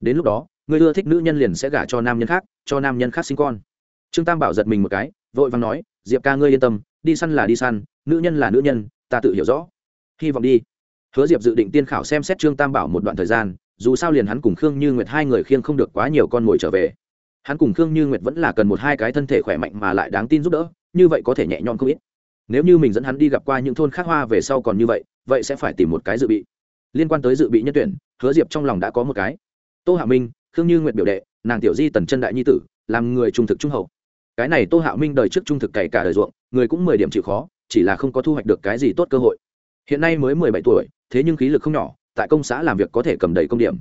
Speaker 1: Đến lúc đó người ưa thích nữ nhân liền sẽ gả cho nam nhân khác, cho nam nhân khác sinh con. Trương tam bảo giật mình một cái, vội vàng nói, diệp ca ngươi yên tâm, đi săn là đi săn, nữ nhân là nữ nhân, ta tự hiểu rõ. Hy vọng đi. Hứa diệp dự định tiên khảo xem xét trương tam bảo một đoạn thời gian, dù sao liền hắn cùng khương như nguyệt hai người khiêng không được quá nhiều con mồi trở về. Hắn cùng khương như nguyệt vẫn là cần một hai cái thân thể khỏe mạnh mà lại đáng tin giúp đỡ, như vậy có thể nhẹ nhõm không ít. Nếu như mình dẫn hắn đi gặp qua những thôn khác hoa về sau còn như vậy vậy sẽ phải tìm một cái dự bị liên quan tới dự bị nhân tuyển, hứa diệp trong lòng đã có một cái. Tô hạ minh, khương như nguyện biểu đệ, nàng tiểu di tần chân đại nhi tử, làm người trung thực trung hậu. Cái này tô hạ minh đời trước trung thực cày cả đời ruộng, người cũng mười điểm chịu khó, chỉ là không có thu hoạch được cái gì tốt cơ hội. Hiện nay mới mười bảy tuổi, thế nhưng khí lực không nhỏ, tại công xã làm việc có thể cầm đầy công điểm.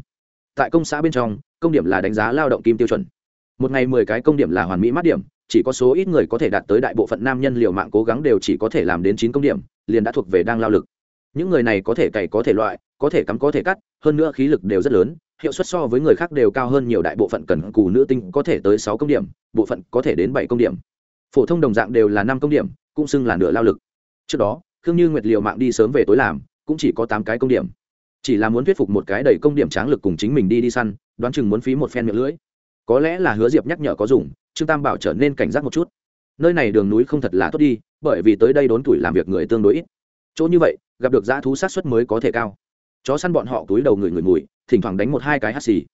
Speaker 1: Tại công xã bên trong, công điểm là đánh giá lao động kim tiêu chuẩn. Một ngày mười cái công điểm là hoàn mỹ mát điểm, chỉ có số ít người có thể đạt tới đại bộ phận nam nhân liều mạng cố gắng đều chỉ có thể làm đến chín công điểm, liền đã thuộc về đang lao lực. Những người này có thể cày có thể loại có thể cắm có thể cắt, hơn nữa khí lực đều rất lớn, hiệu suất so với người khác đều cao hơn nhiều đại bộ phận cần cù nữ tinh có thể tới sáu công điểm, bộ phận có thể đến bảy công điểm. Phổ thông đồng dạng đều là năm công điểm, cũng xưng là nửa lao lực. Trước đó, khương như nguyệt liều mạng đi sớm về tối làm, cũng chỉ có tám cái công điểm. Chỉ là muốn thuyết phục một cái đầy công điểm tráng lực cùng chính mình đi đi săn, đoán chừng muốn phí một phen miệng lưỡi. Có lẽ là hứa diệp nhắc nhở có dùng, trương tam bảo trở nên cảnh giác một chút. Nơi này đường núi không thật là tốt đi, bởi vì tới đây đốn tuổi làm việc người tương đối ít. Chỗ như vậy, gặp được dã thú sát xuất mới có thể cao chó săn bọn họ túi đầu người người mùi, thỉnh thoảng đánh một hai cái hắt xì.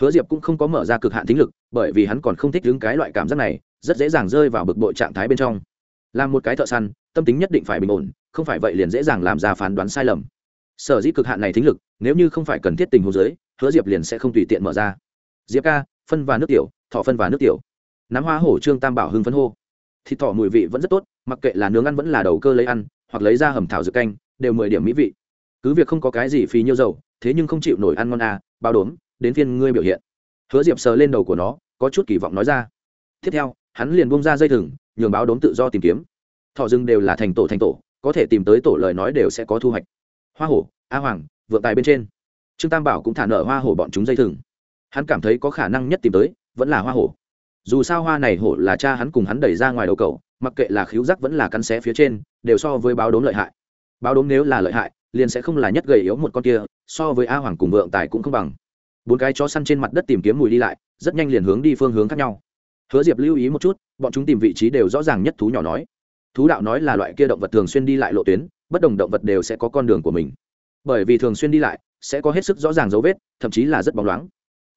Speaker 1: Hứa diệp cũng không có mở ra cực hạn tính lực, bởi vì hắn còn không thích đứng cái loại cảm giác này, rất dễ dàng rơi vào bực bội trạng thái bên trong. Làm một cái thợ săn, tâm tính nhất định phải bình ổn, không phải vậy liền dễ dàng làm ra phán đoán sai lầm. Sở dĩ cực hạn này thính lực, nếu như không phải cần thiết tình hồ dưới, hứa diệp liền sẽ không tùy tiện mở ra. Diệp ca, phân và nước tiểu, thọ phân và nước tiểu. Nắm hoa hổ trương tam bảo hưng phấn hô. Thịt thọ mùi vị vẫn rất tốt, mặc kệ là nướng ăn vẫn là đầu cơ lấy ăn, hoặc lấy ra hầm thảo dược canh, đều mười điểm mỹ vị cứ việc không có cái gì phí nhiêu dầu, thế nhưng không chịu nổi ăn ngon à bao đốm, đến phiên ngươi biểu hiện. Hứa diệp sờ lên đầu của nó, có chút kỳ vọng nói ra. Tiếp theo, hắn liền bung ra dây thừng, nhường báo đốm tự do tìm kiếm. Thọ rừng đều là thành tổ thành tổ, có thể tìm tới tổ lời nói đều sẽ có thu hoạch. Hoa hổ, a hoàng, vượng tài bên trên. Trương tam bảo cũng thả nở hoa hổ bọn chúng dây thừng. Hắn cảm thấy có khả năng nhất tìm tới, vẫn là hoa hổ. Dù sao hoa này hổ là cha hắn cùng hắn đẩy ra ngoài đầu cầu mặc kệ là khiếu giác vẫn là cắn xé phía trên, đều so với báo đốm lợi hại. Báo đốm nếu là lợi hại liền sẽ không là nhất gầy yếu một con kia, so với a hoàng cùng vượng tài cũng không bằng. Bốn cái chó săn trên mặt đất tìm kiếm mùi đi lại, rất nhanh liền hướng đi phương hướng khác nhau. Hứa diệp lưu ý một chút, bọn chúng tìm vị trí đều rõ ràng nhất thú nhỏ nói. Thú đạo nói là loại kia động vật thường xuyên đi lại lộ tuyến, bất đồng động vật đều sẽ có con đường của mình. Bởi vì thường xuyên đi lại, sẽ có hết sức rõ ràng dấu vết, thậm chí là rất bóng loáng.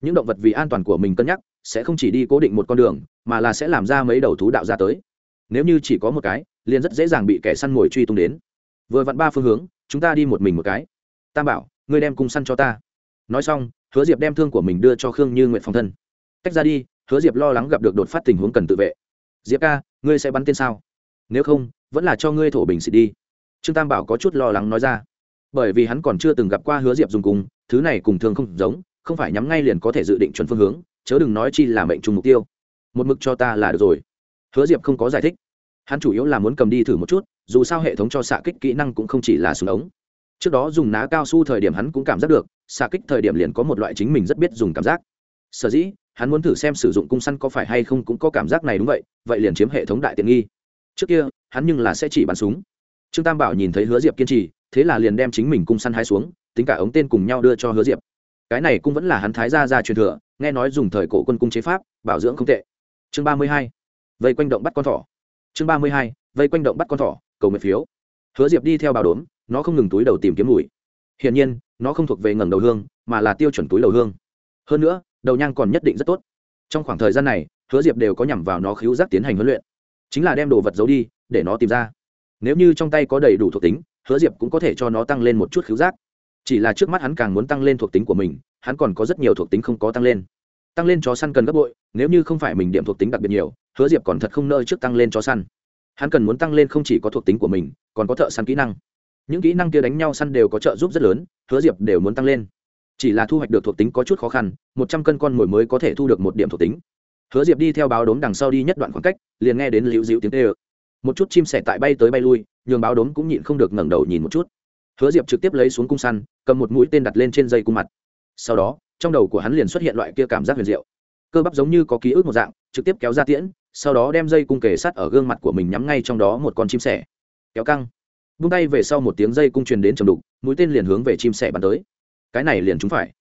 Speaker 1: Những động vật vì an toàn của mình cân nhắc, sẽ không chỉ đi cố định một con đường, mà là sẽ làm ra mấy đầu thú đạo ra tới. Nếu như chỉ có một cái, liền rất dễ dàng bị kẻ săn mồi truy tung đến. Vừa vặn ba phương hướng chúng ta đi một mình một cái. Tam bảo, ngươi đem cung săn cho ta. Nói xong, hứa diệp đem thương của mình đưa cho khương như nguyện phòng thân. Tách ra đi, hứa diệp lo lắng gặp được đột phát tình huống cần tự vệ. Diệp ca, ngươi sẽ bắn tên sao? Nếu không, vẫn là cho ngươi thổ bình xịt đi. Trương tam bảo có chút lo lắng nói ra. Bởi vì hắn còn chưa từng gặp qua hứa diệp dùng cùng thứ này cùng thương không giống, không phải nhắm ngay liền có thể dự định chuẩn phương hướng, chớ đừng nói chi là mệnh trùng mục tiêu. Một mực cho ta là được rồi. Hứa diệp không có giải thích. Hắn chủ yếu là muốn cầm đi thử một chút dù sao hệ thống cho xạ kích kỹ năng cũng không chỉ là súng ống. Trước đó dùng ná cao su thời điểm hắn cũng cảm giác được, xạ kích thời điểm liền có một loại chính mình rất biết dùng cảm giác. Sở dĩ, hắn muốn thử xem sử dụng cung săn có phải hay không cũng có cảm giác này đúng vậy vậy liền chiếm hệ thống đại tiện nghi. Trước kia, hắn nhưng là sẽ chỉ bắn súng. Trương tam bảo nhìn thấy hứa diệp kiên trì, thế là liền đem chính mình cung săn hai xuống, tính cả ống tên cùng nhau đưa cho hứa diệp. Cái này cũng vẫn là hắn thái gia ra truyền thừa, nghe nói dùng thời cổ quân cung chế pháp, bảo dưỡng không tệ. Chương ba mươi hai, vây quanh động bắt con thỏ. Chương ba mươi hai, vây quanh động bắt con thỏ cầu nguyện phiếu. Hứa diệp đi theo bảo đốn nó không ngừng túi đầu tìm kiếm mùi hiển nhiên, nó không thuộc về ngẩng đầu hương, mà là tiêu chuẩn túi đầu hương. Hơn nữa, đầu nhang còn nhất định rất tốt. Trong khoảng thời gian này, hứa diệp đều có nhằm vào nó khíu giác tiến hành huấn luyện. Chính là đem đồ vật giấu đi, để nó tìm ra. Nếu như trong tay có đầy đủ thuộc tính, hứa diệp cũng có thể cho nó tăng lên một chút khíu giác. Chỉ là trước mắt hắn càng muốn tăng lên thuộc tính của mình, hắn còn có rất nhiều thuộc tính không có tăng lên. Tăng lên chó săn cần gấp bội, nếu như không phải mình điểm thuộc tính đặc biệt nhiều, hứa diệp còn thật không nơi trước tăng lên chó săn hắn cần muốn tăng lên không chỉ có thuộc tính của mình, còn có thợ săn kỹ năng. Những kỹ năng kia đánh nhau săn đều có trợ giúp rất lớn, hứa diệp đều muốn tăng lên. Chỉ là thu hoạch được thuộc tính có chút khó khăn, một trăm cân con mồi mới có thể thu được một điểm thuộc tính. Hứa diệp đi theo báo đốm đằng sau đi nhất đoạn khoảng cách, liền nghe đến liễu dịu tiếng tê ơ một chút chim sẻ tại bay tới bay lui, nhường báo đốm cũng nhịn không được ngẩng đầu nhìn một chút. Hứa diệp trực tiếp lấy xuống cung săn, cầm một mũi tên đặt lên trên dây cung mặt. Sau đó, trong đầu của hắn liền xuất hiện loại kia cảm giác huyền diệu. Cơ bắp giống như có ký ức một dạng, trực tiếp kéo ra tiễn sau đó đem dây cung kề sắt ở gương mặt của mình nhắm ngay trong đó một con chim sẻ. Kéo căng. Vung tay về sau một tiếng dây cung truyền đến trầm đục, mũi tên liền hướng về chim sẻ bắn tới. Cái này liền trúng phải.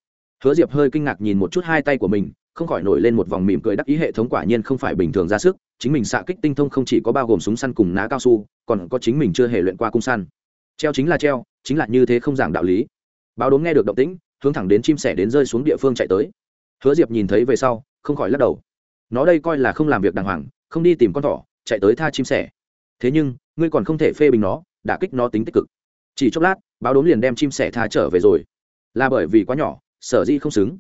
Speaker 1: Hứa diệp hơi kinh ngạc nhìn một chút hai tay của mình, không khỏi nổi lên một vòng mỉm cười đắc ý hệ thống quả nhiên không phải bình thường ra sức, chính mình xạ kích tinh thông không chỉ có bao gồm súng săn cùng ná cao su, còn có chính mình chưa hề luyện qua cung săn. Treo chính là treo, chính là như thế không giảng đạo lý. Báo đốm nghe được động tĩnh, hướng thẳng đến chim sẻ đến rơi xuống địa phương chạy tới. Hứa diệp nhìn thấy về sau, không khỏi lắc đầu nó đây coi là không làm việc đàng hoàng, không đi tìm con thỏ, chạy tới tha chim sẻ. Thế nhưng, ngươi còn không thể phê bình nó đã kích nó tính tích cực. Chỉ chốc lát, báo đốm liền đem chim sẻ tha trở về rồi. Là bởi vì quá nhỏ, sở dĩ không xứng.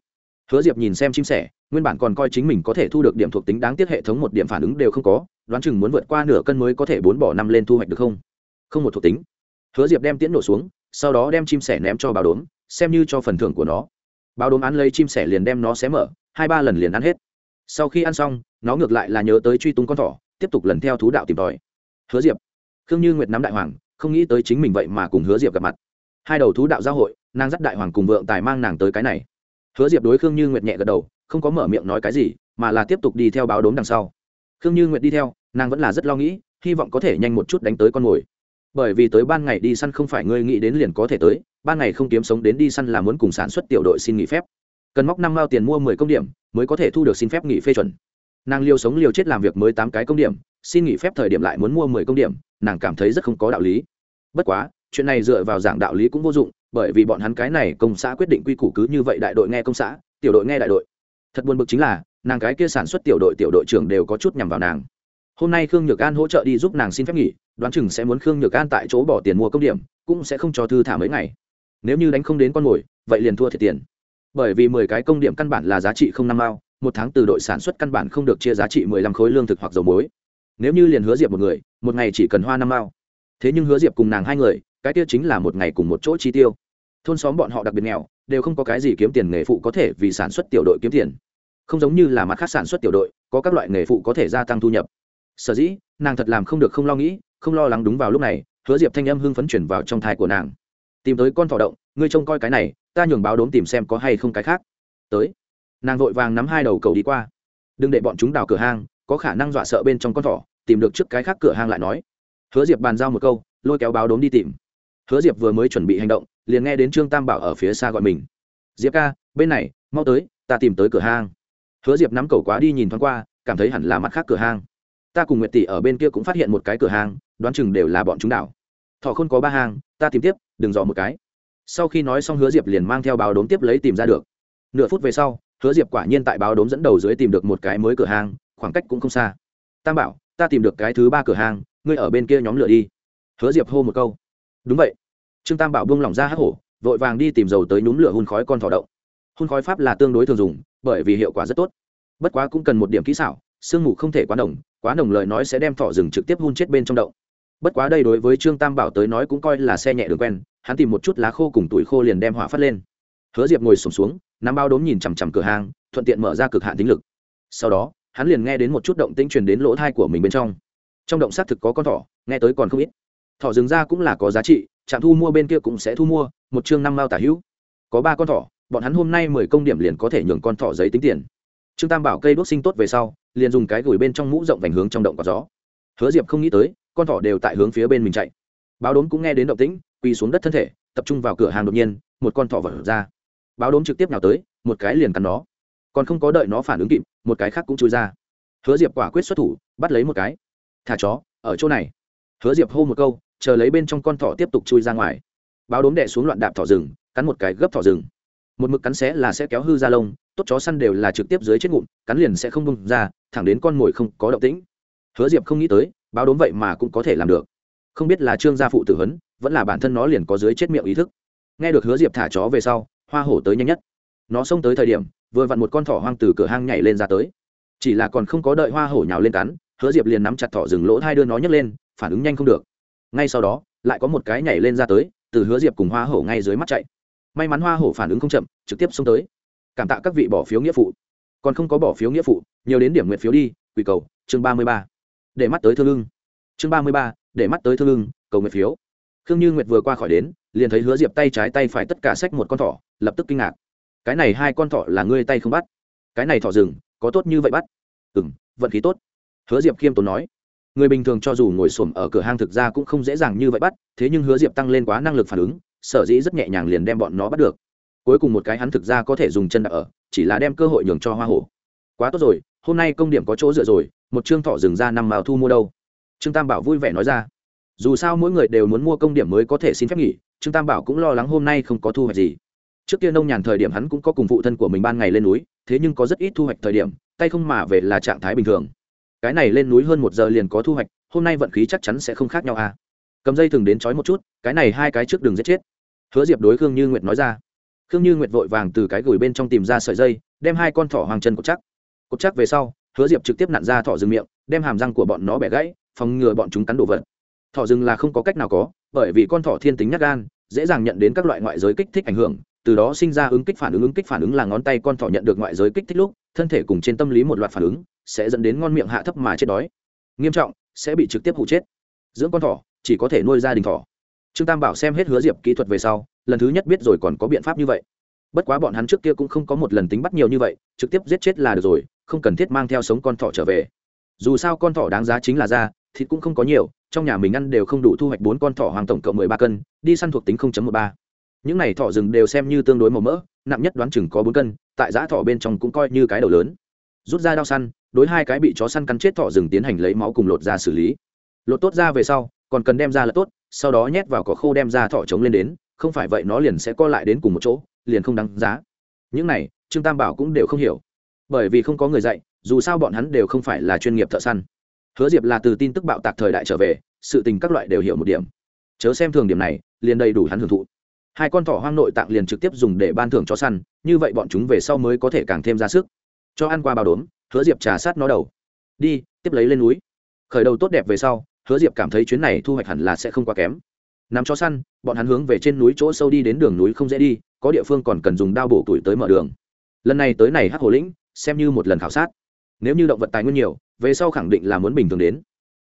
Speaker 1: Hứa diệp nhìn xem chim sẻ, nguyên bản còn coi chính mình có thể thu được điểm thuộc tính đáng tiếc hệ thống một điểm phản ứng đều không có, đoán chừng muốn vượt qua nửa cân mới có thể bốn bỏ năm lên thu hoạch được không? Không một thuộc tính. Hứa diệp đem tiễn nổ xuống, sau đó đem chim sẻ ném cho báo đốm, xem như cho phần thưởng của nó. Báo đốm ăn lấy chim sẻ liền đem nó xé mở, hai ba lần liền ăn hết sau khi ăn xong, nó ngược lại là nhớ tới truy tung con thỏ, tiếp tục lần theo thú đạo tìm tòi. Hứa diệp. Khương như nguyệt nắm đại hoàng, không nghĩ tới chính mình vậy mà cùng hứa diệp gặp mặt. Hai đầu thú đạo giao hội, nàng dắt đại hoàng cùng vượng tài mang nàng tới cái này. Hứa diệp đối khương như nguyệt nhẹ gật đầu, không có mở miệng nói cái gì, mà là tiếp tục đi theo báo đốm đằng sau. Khương như nguyệt đi theo, nàng vẫn là rất lo nghĩ, hy vọng có thể nhanh một chút đánh tới con mồi. Bởi vì tới ban ngày đi săn không phải ngươi nghĩ đến liền có thể tới, ban ngày không kiếm sống đến đi săn là muốn cùng sản xuất tiểu đội xin nghỉ phép cần móc năm mao tiền mua mười công điểm, mới có thể thu được xin phép nghỉ phê chuẩn. Nàng liều sống liều chết làm việc mới tám cái công điểm, xin nghỉ phép thời điểm lại muốn mua mười công điểm, nàng cảm thấy rất không có đạo lý. Bất quá, chuyện này dựa vào giảng đạo lý cũng vô dụng, bởi vì bọn hắn cái này công xã quyết định quy củ cứ như vậy đại đội nghe công xã, tiểu đội nghe đại đội. Thật buồn bực chính là, nàng cái kia sản xuất tiểu đội tiểu đội trưởng đều có chút nhằm vào nàng. Hôm nay khương nhược an hỗ trợ đi giúp nàng xin phép nghỉ, đoán chừng sẽ muốn khương nhược an tại chỗ bỏ tiền mua công điểm, cũng sẽ không cho thư thả mấy ngày. Nếu như đánh không đến con mồi, vậy liền thua thiệt tiền bởi vì mười cái công điểm căn bản là giá trị không năm mao, một tháng từ đội sản xuất căn bản không được chia giá trị mười lăm khối lương thực hoặc dầu muối. Nếu như liền hứa diệp một người, một ngày chỉ cần hoa năm mao. Thế nhưng hứa diệp cùng nàng hai người, cái tiêu chính là một ngày cùng một chỗ chi tiêu. Thôn xóm bọn họ đặc biệt nghèo, đều không có cái gì kiếm tiền nghề phụ có thể vì sản xuất tiểu đội kiếm tiền. Không giống như là mặt khác sản xuất tiểu đội, có các loại nghề phụ có thể gia tăng thu nhập. Sở dĩ, nàng thật làm không được không lo nghĩ, không lo lắng đúng vào lúc này, hứa diệp thanh âm hưng phấn chuyển vào trong thai của nàng. Tìm tới con thỏ động, ngươi trông coi cái này ta nhường báo đốm tìm xem có hay không cái khác. Tới. Nàng vội vàng nắm hai đầu cầu đi qua. Đừng để bọn chúng đào cửa hang, có khả năng dọa sợ bên trong con thỏ, tìm được trước cái khác cửa hang lại nói. Hứa diệp bàn giao một câu, lôi kéo báo đốm đi tìm. Hứa diệp vừa mới chuẩn bị hành động, liền nghe đến trương tam bảo ở phía xa gọi mình. Diệp ca, bên này, mau tới, ta tìm tới cửa hang. Hứa diệp nắm cầu quá đi nhìn thoáng qua, cảm thấy hẳn là mặt khác cửa hang. Ta cùng nguyệt tỷ ở bên kia cũng phát hiện một cái cửa hang, đoán chừng đều là bọn chúng đảo thọ không có ba hang, ta tìm tiếp, đừng dò một cái sau khi nói xong hứa diệp liền mang theo báo đốm tiếp lấy tìm ra được. Nửa phút về sau, hứa diệp quả nhiên tại báo đốm dẫn đầu dưới tìm được một cái mới cửa hàng khoảng cách cũng không xa. Tam bảo, ta tìm được cái thứ ba cửa hàng ngươi ở bên kia nhóm lửa đi. Hứa diệp hô một câu. Đúng vậy. Trương tam bảo buông lỏng ra hắc hổ, vội vàng đi tìm dầu tới nhúm lửa hun khói con thỏ động hun khói pháp là tương đối thường dùng, bởi vì hiệu quả rất tốt. Bất quá cũng cần một điểm kỹ xảo, sương mù không thể quá nồng quá nồng lời nói sẽ đem thỏ rừng trực tiếp hun chết bên trong động bất quá đây đối với trương tam bảo tới nói cũng coi là xe nhẹ đường quen hắn tìm một chút lá khô cùng tuổi khô liền đem hỏa phát lên. Hứa diệp ngồi sùng xuống, xuống nắm bao đốm nhìn chằm chằm cửa hàng thuận tiện mở ra cực hạn tính lực. Sau đó hắn liền nghe đến một chút động tĩnh truyền đến lỗ thai của mình bên trong. Trong động xác thực có con thỏ nghe tới còn không ít. Thỏ rừng ra cũng là có giá trị trạm thu mua bên kia cũng sẽ thu mua một chương năm mao tả hữu. Có ba con thỏ bọn hắn hôm nay mười công điểm liền có thể nhường con thỏ giấy tính tiền. Trương tam bảo cây đốt sinh tốt về sau liền dùng cái gửi bên trong mũ rộng vành hướng trong động có gió. Hứa diệp không nghĩ tới con thỏ đều tại hướng phía bên mình chạy. Báo đốm cũng nghe đến động tĩnh quỳ xuống đất thân thể, tập trung vào cửa hàng đột nhiên, một con thỏ vỡ ra. Báo đốm trực tiếp nào tới, một cái liền cắn nó. Còn không có đợi nó phản ứng kịp, một cái khác cũng chui ra. Hứa diệp quả quyết xuất thủ, bắt lấy một cái. Thả chó, ở chỗ này. Hứa diệp hô một câu, chờ lấy bên trong con thỏ tiếp tục chui ra ngoài. Báo đốm đệ xuống loạn đạp thỏ rừng, cắn một cái gấp thỏ rừng. Một mực cắn xé là sẽ kéo hư ra lông, tốt chó săn đều là trực tiếp dưới chết ngụm, cắn liền sẽ không bung ra, thẳng đến con mồi không có động tĩnh. Hứa diệp không nghĩ tới, báo đốm vậy mà cũng có thể làm được. Không biết là trương gia phụ tử huấn vẫn là bản thân nó liền có dưới chết miệng ý thức. Nghe được hứa diệp thả chó về sau, hoa hổ tới nhanh nhất. Nó xông tới thời điểm, vừa vặn một con thỏ hoang từ cửa hang nhảy lên ra tới. Chỉ là còn không có đợi hoa hổ nhào lên cắn, hứa diệp liền nắm chặt thỏ rừng lỗ thai đưa nó nhấc lên, phản ứng nhanh không được. Ngay sau đó, lại có một cái nhảy lên ra tới, từ hứa diệp cùng hoa hổ ngay dưới mắt chạy. May mắn hoa hổ phản ứng không chậm, trực tiếp xông tới. Cảm tạ các vị bỏ phiếu nghĩa phụ. Còn không có bỏ phiếu nghĩa phụ, nhiều đến điểm nguyện phiếu đi, quỷ cầu, chương ba mươi ba. Để mắt tới thương lưng chương ba mươi ba, để mắt tới thương lưng cầu nguyện phiếu khương như nguyệt vừa qua khỏi đến, liền thấy hứa diệp tay trái tay phải tất cả xách một con thỏ, lập tức kinh ngạc. Cái này hai con thỏ là ngươi tay không bắt? Cái này thỏ rừng, có tốt như vậy bắt? Ừ m vận khí tốt. Hứa diệp khiêm tốn nói. Người bình thường cho dù ngồi xổm ở cửa hang thực ra cũng không dễ dàng như vậy bắt, thế nhưng hứa diệp tăng lên quá năng lực phản ứng, sở dĩ rất nhẹ nhàng liền đem bọn nó bắt được. Cuối cùng một cái hắn thực ra có thể dùng chân đạp ở, chỉ là đem cơ hội nhường cho hoa hổ. Quá tốt rồi, hôm nay công điểm có chỗ dựa rồi, một chương thọ dừng ra năm màu thu mua đâu? Trương tam bảo vui vẻ nói ra dù sao mỗi người đều muốn mua công điểm mới có thể xin phép nghỉ, trương tam bảo cũng lo lắng hôm nay không có thu hoạch gì. Trước kia nông nhàn thời điểm hắn cũng có cùng phụ thân của mình ban ngày lên núi, thế nhưng có rất ít thu hoạch thời điểm, tay không mà về là trạng thái bình thường. Cái này lên núi hơn một giờ liền có thu hoạch, hôm nay vận khí chắc chắn sẽ không khác nhau à. Cầm dây thừng đến trói một chút, cái này hai cái trước đường giết chết. Hứa diệp đối khương như nguyệt nói ra. Khương như nguyệt vội vàng từ cái gửi bên trong tìm ra sợi dây, đem hai con thỏ hoàng chân cột chắc. Cột chắc về sau, hứa diệp trực tiếp nặn ra thỏ rừng miệng, đem hàm răng của bọn nó bẻ gãy, phòng ngừa bọn chúng cắn đồ vật thỏ rừng là không có cách nào có, bởi vì con thỏ thiên tính nhát gan, dễ dàng nhận đến các loại ngoại giới kích thích ảnh hưởng, từ đó sinh ra ứng kích phản ứng ứng kích phản ứng là ngón tay con thỏ nhận được ngoại giới kích thích lúc, thân thể cùng trên tâm lý một loạt phản ứng, sẽ dẫn đến ngon miệng hạ thấp mà chết đói. Nghiêm trọng, sẽ bị trực tiếp hụ chết. Dưỡng con thỏ, chỉ có thể nuôi gia đình thỏ. Trương tam bảo xem hết hứa diệp kỹ thuật về sau, lần thứ nhất biết rồi còn có biện pháp như vậy. Bất quá bọn hắn trước kia cũng không có một lần tính bắt nhiều như vậy, trực tiếp giết chết là được rồi, không cần thiết mang theo sống con thỏ trở về. Dù sao con thỏ đáng giá chính là da thịt cũng không có nhiều, trong nhà mình ăn đều không đủ thu hoạch bốn con thỏ hoàng tổng cộng mười ba cân, đi săn thuộc tính không chấm một ba. Những này thỏ rừng đều xem như tương đối màu mỡ, nặng nhất đoán chừng có bốn cân, tại giã thỏ bên trong cũng coi như cái đầu lớn. Rút ra đao săn, đối hai cái bị chó săn cắn chết thỏ rừng tiến hành lấy máu cùng lột ra xử lý. Lột tốt ra về sau, còn cần đem ra là tốt, sau đó nhét vào cỏ khô đem ra thỏ trống lên đến, không phải vậy nó liền sẽ co lại đến cùng một chỗ, liền không đáng giá. Những này, trương tam bảo cũng đều không hiểu. Bởi vì không có người dạy, dù sao bọn hắn đều không phải là chuyên nghiệp thợ săn hứa diệp là từ tin tức bạo tạc thời đại trở về, sự tình các loại đều hiểu một điểm. Chớ xem thường điểm này, liền đầy đủ hắn hưởng thụ. Hai con thỏ hoang nội tạng liền trực tiếp dùng để ban thưởng cho săn, như vậy bọn chúng về sau mới có thể càng thêm ra sức. Cho ăn qua bao đốm, hứa diệp trà sát nó đầu. Đi, tiếp lấy lên núi. Khởi đầu tốt đẹp về sau, hứa diệp cảm thấy chuyến này thu hoạch hẳn là sẽ không quá kém. Nắm chó săn, bọn hắn hướng về trên núi chỗ sâu đi đến đường núi không dễ đi, có địa phương còn cần dùng đao bổ tuổi tới mở đường. Lần này tới này hắc hồ lĩnh, xem như một lần khảo sát. Nếu như động vật tài nguyên nhiều về sau khẳng định là muốn bình thường đến.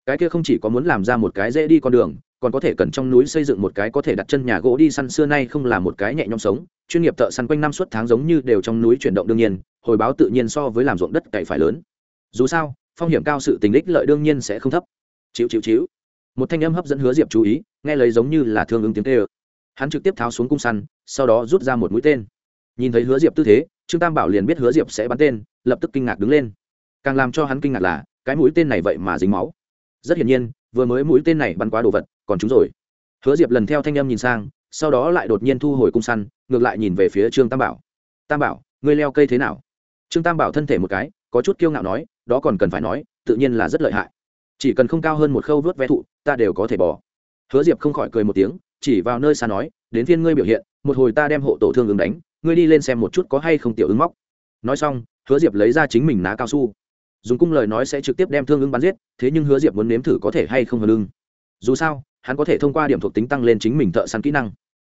Speaker 1: Cái kia không chỉ có muốn làm ra một cái dễ đi con đường, còn có thể cần trong núi xây dựng một cái có thể đặt chân nhà gỗ đi săn xưa nay không là một cái nhẹ nhõm sống. Chuyên nghiệp thợ săn quanh năm suốt tháng giống như đều trong núi chuyển động đương nhiên, hồi báo tự nhiên so với làm ruộng đất cày phải lớn. Dù sao, phong hiểm cao sự tình ích lợi đương nhiên sẽ không thấp. Chịu chịu chịu. Một thanh âm hấp dẫn hứa diệp chú ý, nghe lấy giống như là thương ứng tiếng tê ơ hắn trực tiếp tháo xuống cung săn, sau đó rút ra một mũi tên. Nhìn thấy hứa diệp tư thế, trương tam bảo liền biết hứa diệp sẽ bắn tên, lập tức kinh ngạc đứng lên càng làm cho hắn kinh ngạc là, cái mũi tên này vậy mà dính máu. Rất hiển nhiên, vừa mới mũi tên này bắn quá đồ vật, còn chúng rồi. Hứa diệp lần theo thanh âm nhìn sang, sau đó lại đột nhiên thu hồi cung săn, ngược lại nhìn về phía trương tam bảo. Tam bảo, ngươi leo cây thế nào? Trương tam bảo thân thể một cái, có chút kiêu ngạo nói, đó còn cần phải nói, tự nhiên là rất lợi hại. Chỉ cần không cao hơn một khâu vớt vé thụ, ta đều có thể bỏ. Hứa diệp không khỏi cười một tiếng, chỉ vào nơi xa nói, đến phiên ngươi biểu hiện, một hồi ta đem hộ tổ thương ứng đánh, ngươi đi lên xem một chút có hay không tiểu ứng móc. Nói xong, hứa diệp lấy ra chính mình ná cao su dùng cung lời nói sẽ trực tiếp đem thương ứng bắn giết, thế nhưng hứa diệp muốn nếm thử có thể hay không hờ lưng dù sao, hắn có thể thông qua điểm thuộc tính tăng lên chính mình thợ săn kỹ năng.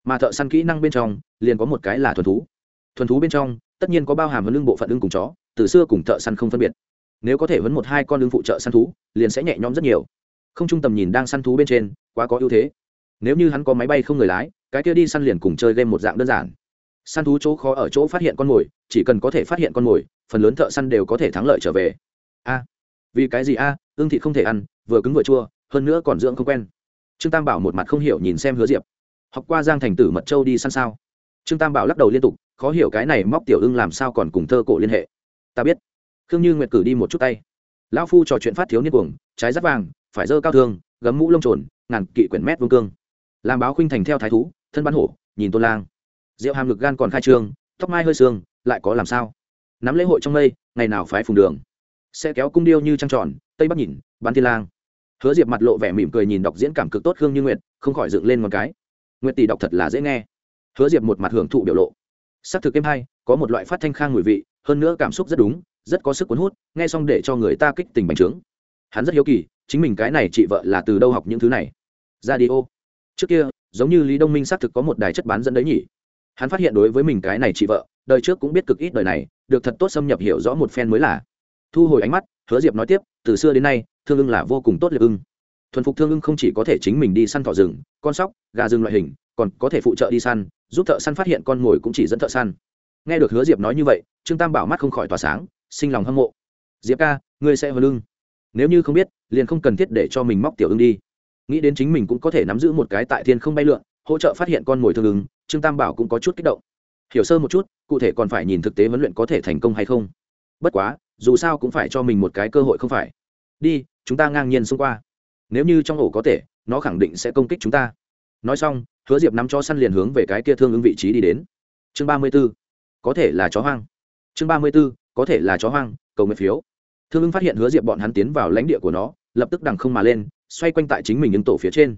Speaker 1: Mà thợ săn kỹ năng bên trong, liền có một cái là thuần thú. Thuần thú bên trong, tất nhiên có bao hàm hơn lưng bộ phận ưng cùng chó, từ xưa cùng thợ săn không phân biệt. Nếu có thể vấn một hai con lưng phụ trợ săn thú, liền sẽ nhẹ nhõm rất nhiều. Không trung tầm nhìn đang săn thú bên trên, quá có ưu thế. Nếu như hắn có máy bay không người lái, cái kia đi săn liền cùng chơi game một dạng đơn giản. Săn thú chỗ khó ở chỗ phát hiện con mồi, chỉ cần có thể phát hiện con mồi, phần lớn thợ săn đều có thể thắng lợi trở về a vì cái gì a à, ương thị không thể ăn vừa cứng vừa chua hơn nữa còn dưỡng không quen. Trương tam bảo một mặt không hiểu nhìn xem hứa diệp. Học qua giang thành tử mật châu đi săn sao? Trương tam bảo lắc đầu liên tục khó hiểu cái này móc tiểu ưng làm sao còn cùng thơ cổ liên hệ. Ta biết. Khương như nguyệt cử đi một chút tay. Lão phu trò chuyện phát thiếu niên cuồng trái rắt vàng phải dơ cao thương gấm mũ lông trồn ngàn kỵ quyển mét vương cương. Làm báo khuynh thành theo thái thú thân bắn hổ nhìn tôn lang. Rượu hàm ngực gan còn khai trương tóc mai hơi sương lại có làm sao? Nắm lễ hội trong mây ngày nào phái phùng đường? Sẽ kéo cung điêu như trăng tròn, tây bắc nhìn bắn thiên lang. Hứa diệp mặt lộ vẻ mỉm cười nhìn đọc diễn cảm cực tốt khương như nguyệt, không khỏi dựng lên một cái. Nguyệt tỷ đọc thật là dễ nghe. Hứa diệp một mặt hưởng thụ biểu lộ. S ắ c thực êm hay, có một loại phát thanh khang mùi vị, hơn nữa cảm xúc rất đúng, rất có sức cuốn hút, nghe xong để cho người ta kích tình bành trướng. Hắn rất hiếu kỳ, chính mình cái này chị vợ là từ đâu học những thứ này? Ra đi ô. Trước kia, giống như lý đông minh xác thực có một đài chất bán dẫn đấy nhỉ. Hắn phát hiện đối với mình cái này chị vợ, đời trước cũng biết cực ít đời này, được thật tốt xâm nhập hiểu rõ một phen mới là thu hồi ánh mắt, hứa diệp nói tiếp, từ xưa đến nay, thương ưng là vô cùng tốt liệt ưng. Thuần phục thương ưng không chỉ có thể chính mình đi săn thỏ rừng, con sóc, gà rừng loại hình, còn có thể phụ trợ đi săn, giúp thợ săn phát hiện con mồi cũng chỉ dẫn thợ săn. Nghe được hứa diệp nói như vậy, trương tam bảo mắt không khỏi tỏa sáng, sinh lòng hâm mộ. Diệp ca, ngươi sẽ hờ lưng nếu như không biết, liền không cần thiết để cho mình móc tiểu ưng đi. Nghĩ đến chính mình cũng có thể nắm giữ một cái tại thiên không bay lượn, hỗ trợ phát hiện con mồi thương ưng. Trương tam bảo cũng có chút kích động. Hiểu sơ một chút, cụ thể còn phải nhìn thực tế huấn luyện có thể thành công hay không. Bất quá dù sao cũng phải cho mình một cái cơ hội không phải. Đi, chúng ta ngang nhiên xông qua. Nếu như trong ổ có thể nó khẳng định sẽ công kích chúng ta. Nói xong, hứa diệp nắm cho săn liền hướng về cái kia thương ứng vị trí đi đến. Chương ba mươi b ố có thể là chó hoang. Chương ba mươi b ố có thể là chó hoang, cầu nguyện phiếu. Thương ứng phát hiện hứa diệp bọn hắn tiến vào lãnh địa của nó, lập tức đằng không mà lên, xoay quanh tại chính mình những tổ phía trên.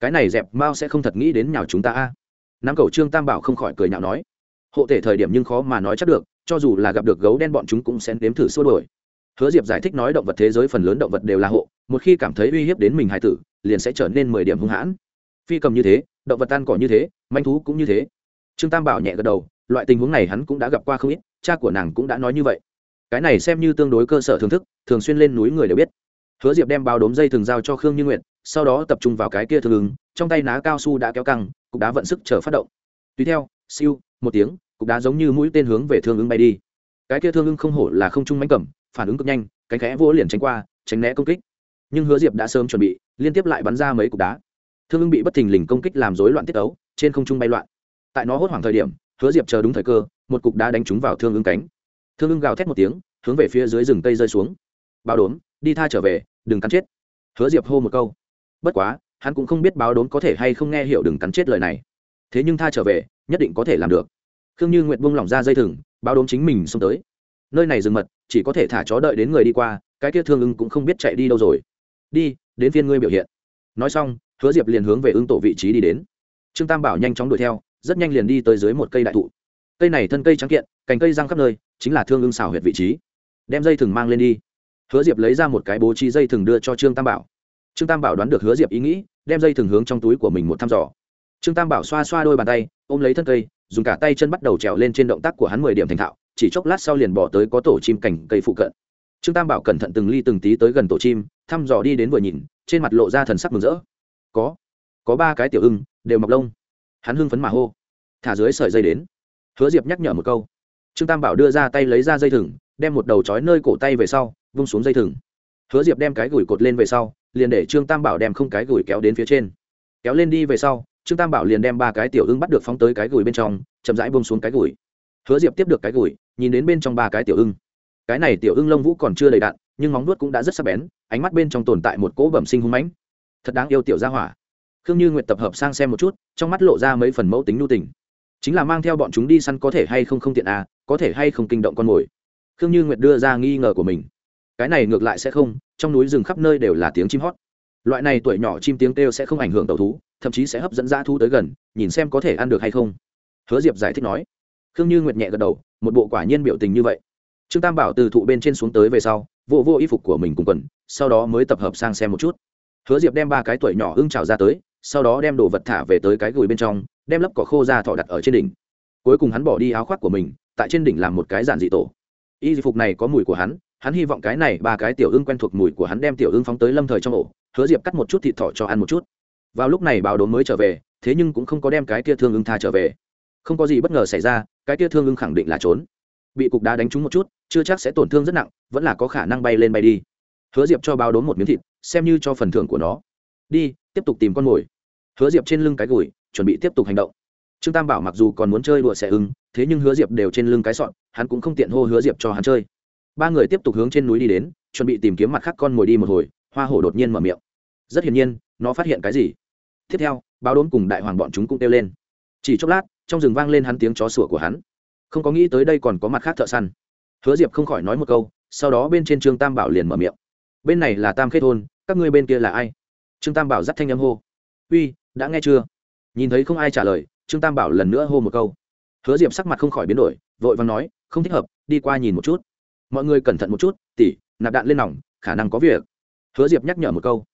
Speaker 1: Cái này dẹp mao sẽ không thật nghĩ đến nhào chúng ta a. Nam cầu trương tam bảo không khỏi cười nhạo nói. Hộ thể thời điểm nhưng khó mà nói chắc được cho dù là gặp được gấu đen bọn chúng cũng sẽ nếm thử xua đổi hứa diệp giải thích nói động vật thế giới phần lớn động vật đều là hộ, một khi cảm thấy uy hiếp đến mình hải tử, liền sẽ trở nên mười điểm hung hãn. Phi cầm như thế, động vật tan cỏ như thế, manh thú cũng như thế. Trương tam bảo nhẹ gật đầu, loại tình huống này hắn cũng đã gặp qua không ít, cha của nàng cũng đã nói như vậy. Cái này xem như tương đối cơ sở thưởng thức, thường xuyên lên núi người đều biết. Hứa diệp đem bao đốm dây thường giao cho khương như nguyện sau đó tập trung vào cái kia thường ứng, trong tay ná cao su đã kéo căng, cục đá vận sức chờ phát động. Tùy theo, siêu, một tiếng cục đá giống như mũi tên hướng về thương ứng bay đi. Cái kia thương ứng không hổ là không trung mánh cầm, phản ứng cực nhanh, cánh khẽ vỗ liền tránh qua, tránh né công kích. Nhưng hứa diệp đã sớm chuẩn bị, liên tiếp lại bắn ra mấy cục đá. Thương ứng bị bất thình lình công kích làm rối loạn tiết ấu, trên không trung bay loạn. Tại nó hốt hoảng thời điểm, hứa diệp chờ đúng thời cơ, một cục đá đánh trúng vào thương ứng cánh. Thương ứng gào thét một tiếng, hướng về phía dưới rừng cây rơi xuống. Báo đốm, đi tha trở về, đừng cắn chết. Hứa diệp hô một câu. Bất quá, hắn cũng không biết báo đốm có thể hay không nghe hiểu đừng cắn chết lời này. Thế nhưng tha trở về, nhất định có thể làm được khương như nguyện buông lỏng ra dây thừng, báo đốm chính mình xông tới. Nơi này rừng mật, chỉ có thể thả chó đợi đến người đi qua, cái kia thương ưng cũng không biết chạy đi đâu rồi. Đi, đến phiên ngươi biểu hiện. Nói xong, hứa diệp liền hướng về ưng tổ vị trí đi đến. Trương tam bảo nhanh chóng đuổi theo, rất nhanh liền đi tới dưới một cây đại thụ. Cây này thân cây trắng kiện, cành cây răng khắp nơi, chính là thương ưng xảo huyệt vị trí. Đem dây thừng mang lên đi. Hứa diệp lấy ra một cái bố trí dây thừng đưa cho trương tam bảo. Trương tam bảo đoán được hứa diệp ý nghĩ, đem dây thừng hướng trong túi của mình một thăm dò trương tam bảo xoa xoa đôi bàn tay, ôm lấy thân cây, dùng cả tay chân bắt đầu trèo lên trên động tác của hắn mười điểm thành thạo, chỉ chốc lát sau liền bỏ tới có tổ chim cảnh cây phụ cận. Trương tam bảo cẩn thận từng ly từng tí tới gần tổ chim, thăm dò đi đến vừa nhìn, trên mặt lộ ra thần sắc mừng rỡ. Có có ba cái tiểu ưng, đều mọc lông. Hắn hưng phấn mà hô. Thả dưới sợi dây đến. Hứa diệp nhắc nhở một câu. Trương tam bảo đưa ra tay lấy ra dây thừng, đem một đầu trói nơi cổ tay về sau, vung xuống dây thừng. Hứa diệp đem cái gửi cột lên về sau, liền để trương tam bảo đem không cái gửi kéo đến phía trên kéo lên đi về sau, trương tam bảo liền đem ba cái tiểu ưng bắt được phóng tới cái gùi bên trong, chậm rãi bông xuống cái gùi. Hứa diệp tiếp được cái gùi, nhìn đến bên trong ba cái tiểu ưng. Cái này tiểu ưng lông vũ còn chưa đầy đạn nhưng móng nuốt cũng đã rất sắc bén, ánh mắt bên trong tồn tại một cỗ bẩm sinh hung mãnh. Thật đáng yêu tiểu gia hỏa. Khương như nguyệt tập hợp sang xem một chút, trong mắt lộ ra mấy phần mẫu tính nhu tình. Chính là mang theo bọn chúng đi săn có thể hay không không tiện à có thể hay không kinh động con mồi. Khương như nguyệt đưa ra nghi ngờ của mình. Cái này ngược lại sẽ không, trong núi rừng khắp nơi đều là tiếng chim hót loại này tuổi nhỏ chim tiếng kêu sẽ không ảnh hưởng tàu thú, thậm chí sẽ hấp dẫn dã thú tới gần, nhìn xem có thể ăn được hay không. Hứa diệp giải thích nói. Khương như nguyệt nhẹ gật đầu, một bộ quả nhiên biểu tình như vậy. Trương tam bảo từ thụ bên trên xuống tới về sau vô vô y phục của mình cùng quần, sau đó mới tập hợp sang xem một chút. Hứa diệp đem ba cái tuổi nhỏ hưng trào ra tới, sau đó đem đồ vật thả về tới cái gùi bên trong, đem lấp cỏ khô ra thọ đặt ở trên đỉnh. Cuối cùng hắn bỏ đi áo khoác của mình, tại trên đỉnh làm một cái giản dị tổ. Y phục này có mùi của hắn hắn hy vọng cái này ba cái tiểu ưng quen thuộc mùi của hắn đem tiểu ưng phóng tới lâm thời trong ổ, hứa diệp cắt một chút thịt thỏ cho ăn một chút. Vào lúc này báo đốm mới trở về, thế nhưng cũng không có đem cái kia thương ưng tha trở về. Không có gì bất ngờ xảy ra, cái kia thương ưng khẳng định là trốn. Bị cục đá đánh trúng một chút, chưa chắc sẽ tổn thương rất nặng, vẫn là có khả năng bay lên bay đi. Hứa diệp cho báo đốm một miếng thịt, xem như cho phần thưởng của nó. Đi, tiếp tục tìm con mồi. Hứa diệp trên lưng cái gùi, chuẩn bị tiếp tục hành động. Trương tam bảo mặc dù còn muốn chơi đùa xẻ ưng, thế nhưng hứa diệp đều trên lưng cái sọn, hắn cũng không tiện hô hứa diệp cho hắn chơi ba người tiếp tục hướng trên núi đi đến, chuẩn bị tìm kiếm mặt khác con mồi đi một hồi, hoa hổ đột nhiên mở miệng. Rất hiển nhiên, nó phát hiện cái gì? Tiếp theo, báo đốn cùng đại hoàng bọn chúng cũng kêu lên. Chỉ chốc lát, trong rừng vang lên hắn tiếng chó sủa của hắn. Không có nghĩ tới đây còn có mặt khác thợ săn. Hứa diệp không khỏi nói một câu, sau đó bên trên trương tam bảo liền mở miệng. Bên này là tam khê thôn, các ngươi bên kia là ai? Trương tam bảo dắt thanh âm hô. Uy, đã nghe chưa? Nhìn thấy không ai trả lời, trương tam bảo lần nữa hô một câu. Hứa diệp sắc mặt không khỏi biến đổi, vội vàng nói, không thích hợp, đi qua nhìn một chút mọi người cẩn thận một chút, tỉ, nạp đạn lên nòng, khả năng có việc. Hứa diệp nhắc nhở một câu.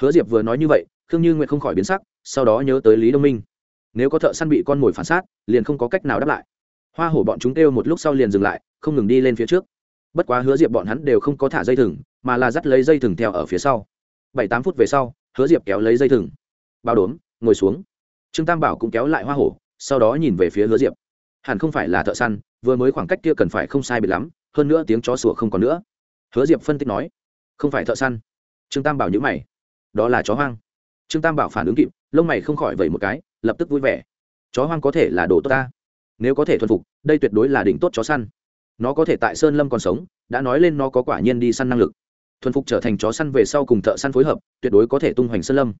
Speaker 1: Hứa diệp vừa nói như vậy, khương như nguyện không khỏi biến sắc, sau đó nhớ tới lý đông minh. Nếu có thợ săn bị con mồi phản sát liền không có cách nào đáp lại. Hoa hổ bọn chúng kêu một lúc sau liền dừng lại, không ngừng đi lên phía trước. Bất quá hứa diệp bọn hắn đều không có thả dây thừng, mà là dắt lấy dây thừng theo ở phía sau. Bảy tám phút về sau, hứa diệp kéo lấy dây thừng. Bao đốm, ngồi xuống. Trương tam bảo cũng kéo lại hoa hổ, sau đó nhìn về phía hứa diệp. Hẳn không phải là thợ săn, vừa mới khoảng cách kia cần phải không sai biệt lắm hơn nữa tiếng chó sủa không còn nữa. Hứa diệp phân tích nói, không phải thợ săn. Trương tam bảo nhữ mày, đó là chó hoang. Trương tam bảo phản ứng kịp, lông mày không khỏi vẩy một cái, lập tức vui vẻ, chó hoang có thể là đồ tốt ta. Nếu có thể thuần phục, đây tuyệt đối là đỉnh tốt chó săn. Nó có thể tại sơn lâm còn sống, đã nói lên nó có quả nhiên đi săn năng lực. Thuần phục trở thành chó săn về sau cùng thợ săn phối hợp, tuyệt đối có thể tung hoành sơn lâm.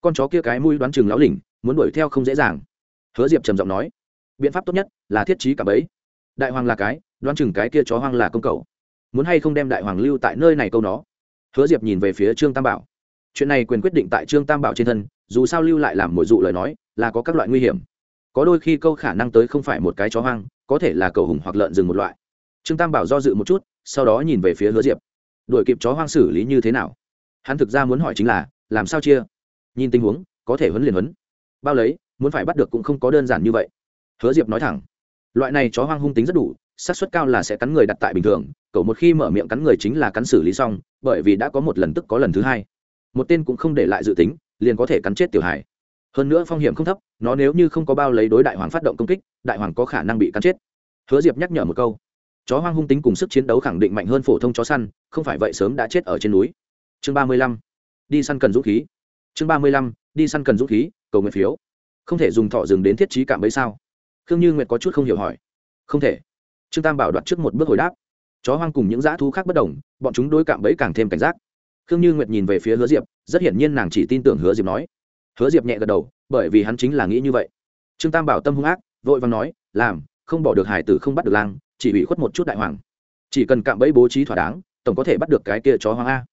Speaker 1: Con chó kia cái mũi đoán chừng láo lỉnh, muốn đuổi theo không dễ dàng. Hứa diệp trầm giọng nói, biện pháp tốt nhất là thiết trí cả bấy đại hoàng là cái đoán chừng cái kia chó hoang là công cậu muốn hay không đem đại hoàng lưu tại nơi này câu nó? Hứa diệp nhìn về phía trương tam bảo. Chuyện này quyền quyết định tại trương tam bảo trên thân, dù sao lưu lại làm mồi dụ lời nói, là có các loại nguy hiểm. Có đôi khi câu khả năng tới không phải một cái chó hoang, có thể là cầu hùng hoặc lợn rừng một loại. Trương tam bảo do dự một chút, sau đó nhìn về phía hứa diệp. Đuổi kịp chó hoang xử lý như thế nào? Hắn thực ra muốn hỏi chính là, làm sao chia? Nhìn tình huống, có thể huấn liền huấn. Bao lấy, muốn phải bắt được cũng không có đơn giản như vậy. Hứa diệp nói thẳng. Loại này chó hoang hung tính rất đủ xác suất cao là sẽ cắn người đặt tại bình thường, cậu một khi mở miệng cắn người chính là cắn xử lý xong, bởi vì đã có một lần tức có lần thứ hai. Một tên cũng không để lại dự tính, liền có thể cắn chết tiểu hải hơn nữa phong hiểm không thấp, nó nếu như không có bao lấy đối đại hoàng phát động công kích, đại hoàng có khả năng bị cắn chết. Hứa diệp nhắc nhở một câu. Chó hoang hung tính cùng sức chiến đấu khẳng định mạnh hơn phổ thông chó săn, không phải vậy sớm đã chết ở trên núi. Chương ba mươi lăm. Đi săn cần dũng khí. Chương ba mươi lăm. Đi săn cần dũng khí, cầu nguyện phiếu. Không thể dùng thọ rừng đến thiết trí cảm ấy sao? Khương như nguyệt có chút không hiểu hỏi. Không thể trương tam bảo đoạt trước một bước hồi đáp. Chó hoang cùng những dã thú khác bất đồng, bọn chúng đối cảm bấy càng thêm cảnh giác. Khương như nguyệt nhìn về phía hứa diệp, rất hiển nhiên nàng chỉ tin tưởng hứa diệp nói. Hứa diệp nhẹ gật đầu, bởi vì hắn chính là nghĩ như vậy. Trương tam bảo tâm hung ác, vội vàng nói, làm, không bỏ được hải tử không bắt được lang, chỉ bị khuất một chút đại hoàng. Chỉ cần cạm bẫy bố trí thỏa đáng, tổng có thể bắt được cái kia chó hoang a.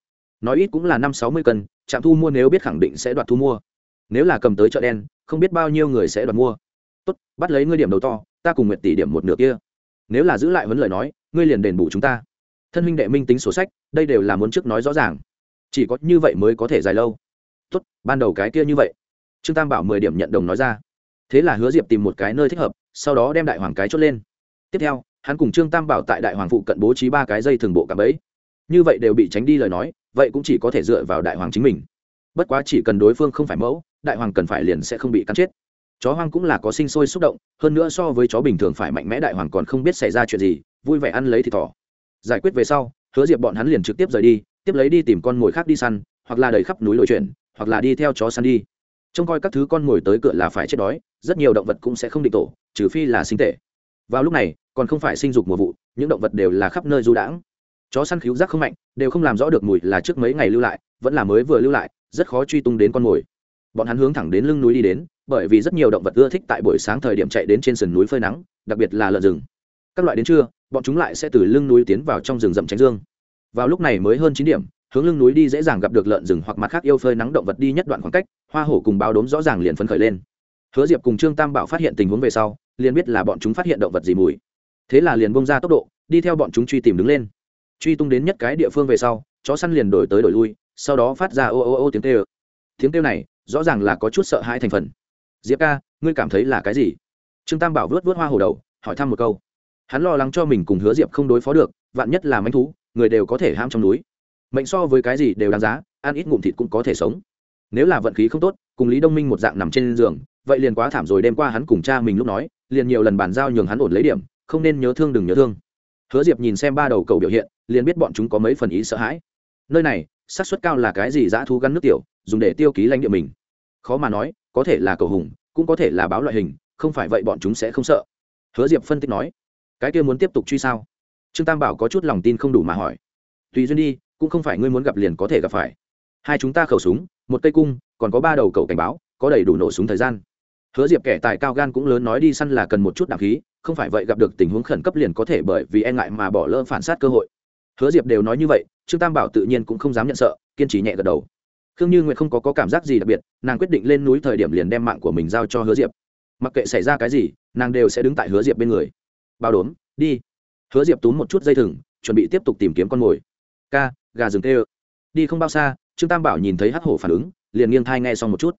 Speaker 1: Nói ít cũng là năm sáu mươi cân, trạm thu mua nếu biết khẳng định sẽ đoạt thu mua. Nếu là cầm tới chợ đen, không biết bao nhiêu người sẽ đoạt mua. Tốt, bắt lấy ngươi điểm đầu to, ta cùng nguyệt tỷ điểm một nửa kia nếu là giữ lại vấn lời nói, ngươi liền đền bù chúng ta. Thân huynh đệ minh tính sổ sách, đây đều là muốn trước nói rõ ràng. Chỉ có như vậy mới có thể dài lâu. Tốt, ban đầu cái kia như vậy. Trương tam bảo mười điểm nhận đồng nói ra. Thế là hứa diệp tìm một cái nơi thích hợp, sau đó đem đại hoàng cái chốt lên. Tiếp theo, hắn cùng trương tam bảo tại đại hoàng phụ cận bố trí ba cái dây thường bộ cả bẫy. Như vậy đều bị tránh đi lời nói, vậy cũng chỉ có thể dựa vào đại hoàng chính mình. Bất quá chỉ cần đối phương không phải mẫu, đại hoàng cần phải liền sẽ không bị cắn chết chó hoang cũng là có sinh sôi xúc động, hơn nữa so với chó bình thường phải mạnh mẽ đại hoàng còn không biết xảy ra chuyện gì, vui vẻ ăn lấy thịt thỏ. Giải quyết về sau, hứa diệp bọn hắn liền trực tiếp rời đi, tiếp lấy đi tìm con mồi khác đi săn, hoặc là đầy khắp núi lội chuyển, hoặc là đi theo chó săn đi. Trông coi các thứ con mồi tới cửa là phải chết đói, rất nhiều động vật cũng sẽ không định tổ, trừ phi là sinh tệ. Vào lúc này, còn không phải sinh dục mùa vụ, những động vật đều là khắp nơi du đãng. Chó săn khíu giác không mạnh, đều không làm rõ được mùi là trước mấy ngày lưu lại, vẫn là mới vừa lưu lại, rất khó truy tung đến con mồi. Bọn hắn hướng thẳng đến lưng núi đi đến bởi vì rất nhiều động vật ưa thích tại buổi sáng thời điểm chạy đến trên sườn núi phơi nắng, đặc biệt là lợn rừng. Các loại đến trưa, bọn chúng lại sẽ từ lưng núi tiến vào trong rừng rậm tránh dương. Vào lúc này mới hơn chín điểm, hướng lưng núi đi dễ dàng gặp được lợn rừng hoặc mặt khác yêu phơi nắng động vật đi nhất đoạn khoảng cách, hoa hổ cùng báo đốm rõ ràng liền phấn khởi lên. Hứa diệp cùng trương tam bảo phát hiện tình huống về sau, liền biết là bọn chúng phát hiện động vật gì mùi. Thế là liền bông ra tốc độ, đi theo bọn chúng truy tìm đứng lên. Truy tung đến nhất cái địa phương về sau, chó săn liền đổi tới đổi lui, sau đó phát ra ô ô ô tiếng kêu. Tiếng kêu này, rõ ràng là có chút sợ hãi thành phần diệp ca, ngươi cảm thấy là cái gì? Trương tam bảo vớt vớt hoa hồ đầu, hỏi thăm một câu. Hắn lo lắng cho mình cùng hứa diệp không đối phó được, vạn nhất là manh thú, người đều có thể ham trong núi. Mệnh so với cái gì đều đáng giá, ăn ít ngụm thịt cũng có thể sống. Nếu là vận khí không tốt, cùng lý đông minh một dạng nằm trên giường, vậy liền quá thảm rồi đêm qua hắn cùng cha mình lúc nói, liền nhiều lần bàn giao nhường hắn ổn lấy điểm, không nên nhớ thương đừng nhớ thương. Hứa diệp nhìn xem ba đầu cầu biểu hiện, liền biết bọn chúng có mấy phần ý sợ hãi. Nơi này, xác suất cao là cái gì dã thu gắn nước tiểu, dùng để tiêu ký lãnh địa mình khó mà nói, có thể là cầu hùng, cũng có thể là báo loại hình, không phải vậy bọn chúng sẽ không sợ. Hứa diệp phân tích nói, cái kia muốn tiếp tục truy sao? Trương tam bảo có chút lòng tin không đủ mà hỏi. Tùy duyên đi, cũng không phải ngươi muốn gặp liền có thể gặp phải. Hai chúng ta khẩu súng, một cây cung, còn có ba đầu cầu cảnh báo, có đầy đủ nổ súng thời gian. Hứa diệp kẻ tài cao gan cũng lớn nói đi săn là cần một chút đ khí, không phải vậy gặp được tình huống khẩn cấp liền có thể bởi vì e ngại mà bỏ lỡ phản sát cơ hội. Hứa diệp đều nói như vậy, trương tam bảo tự nhiên cũng không dám nhận sợ, kiên trì nhẹ gật đầu khương như nguyệt không có, có cảm giác gì đặc biệt nàng quyết định lên núi thời điểm liền đem mạng của mình giao cho hứa diệp. Mặc kệ xảy ra cái gì nàng đều sẽ đứng tại hứa diệp bên người. Bao đốm đi. Hứa diệp túm một chút dây thừng chuẩn bị tiếp tục tìm kiếm con mồi. Ca gà rừng tê ơ. Đi không bao xa. Trương tam bảo nhìn thấy hắc hổ phản ứng liền nghiêng thai nghe xong một chút.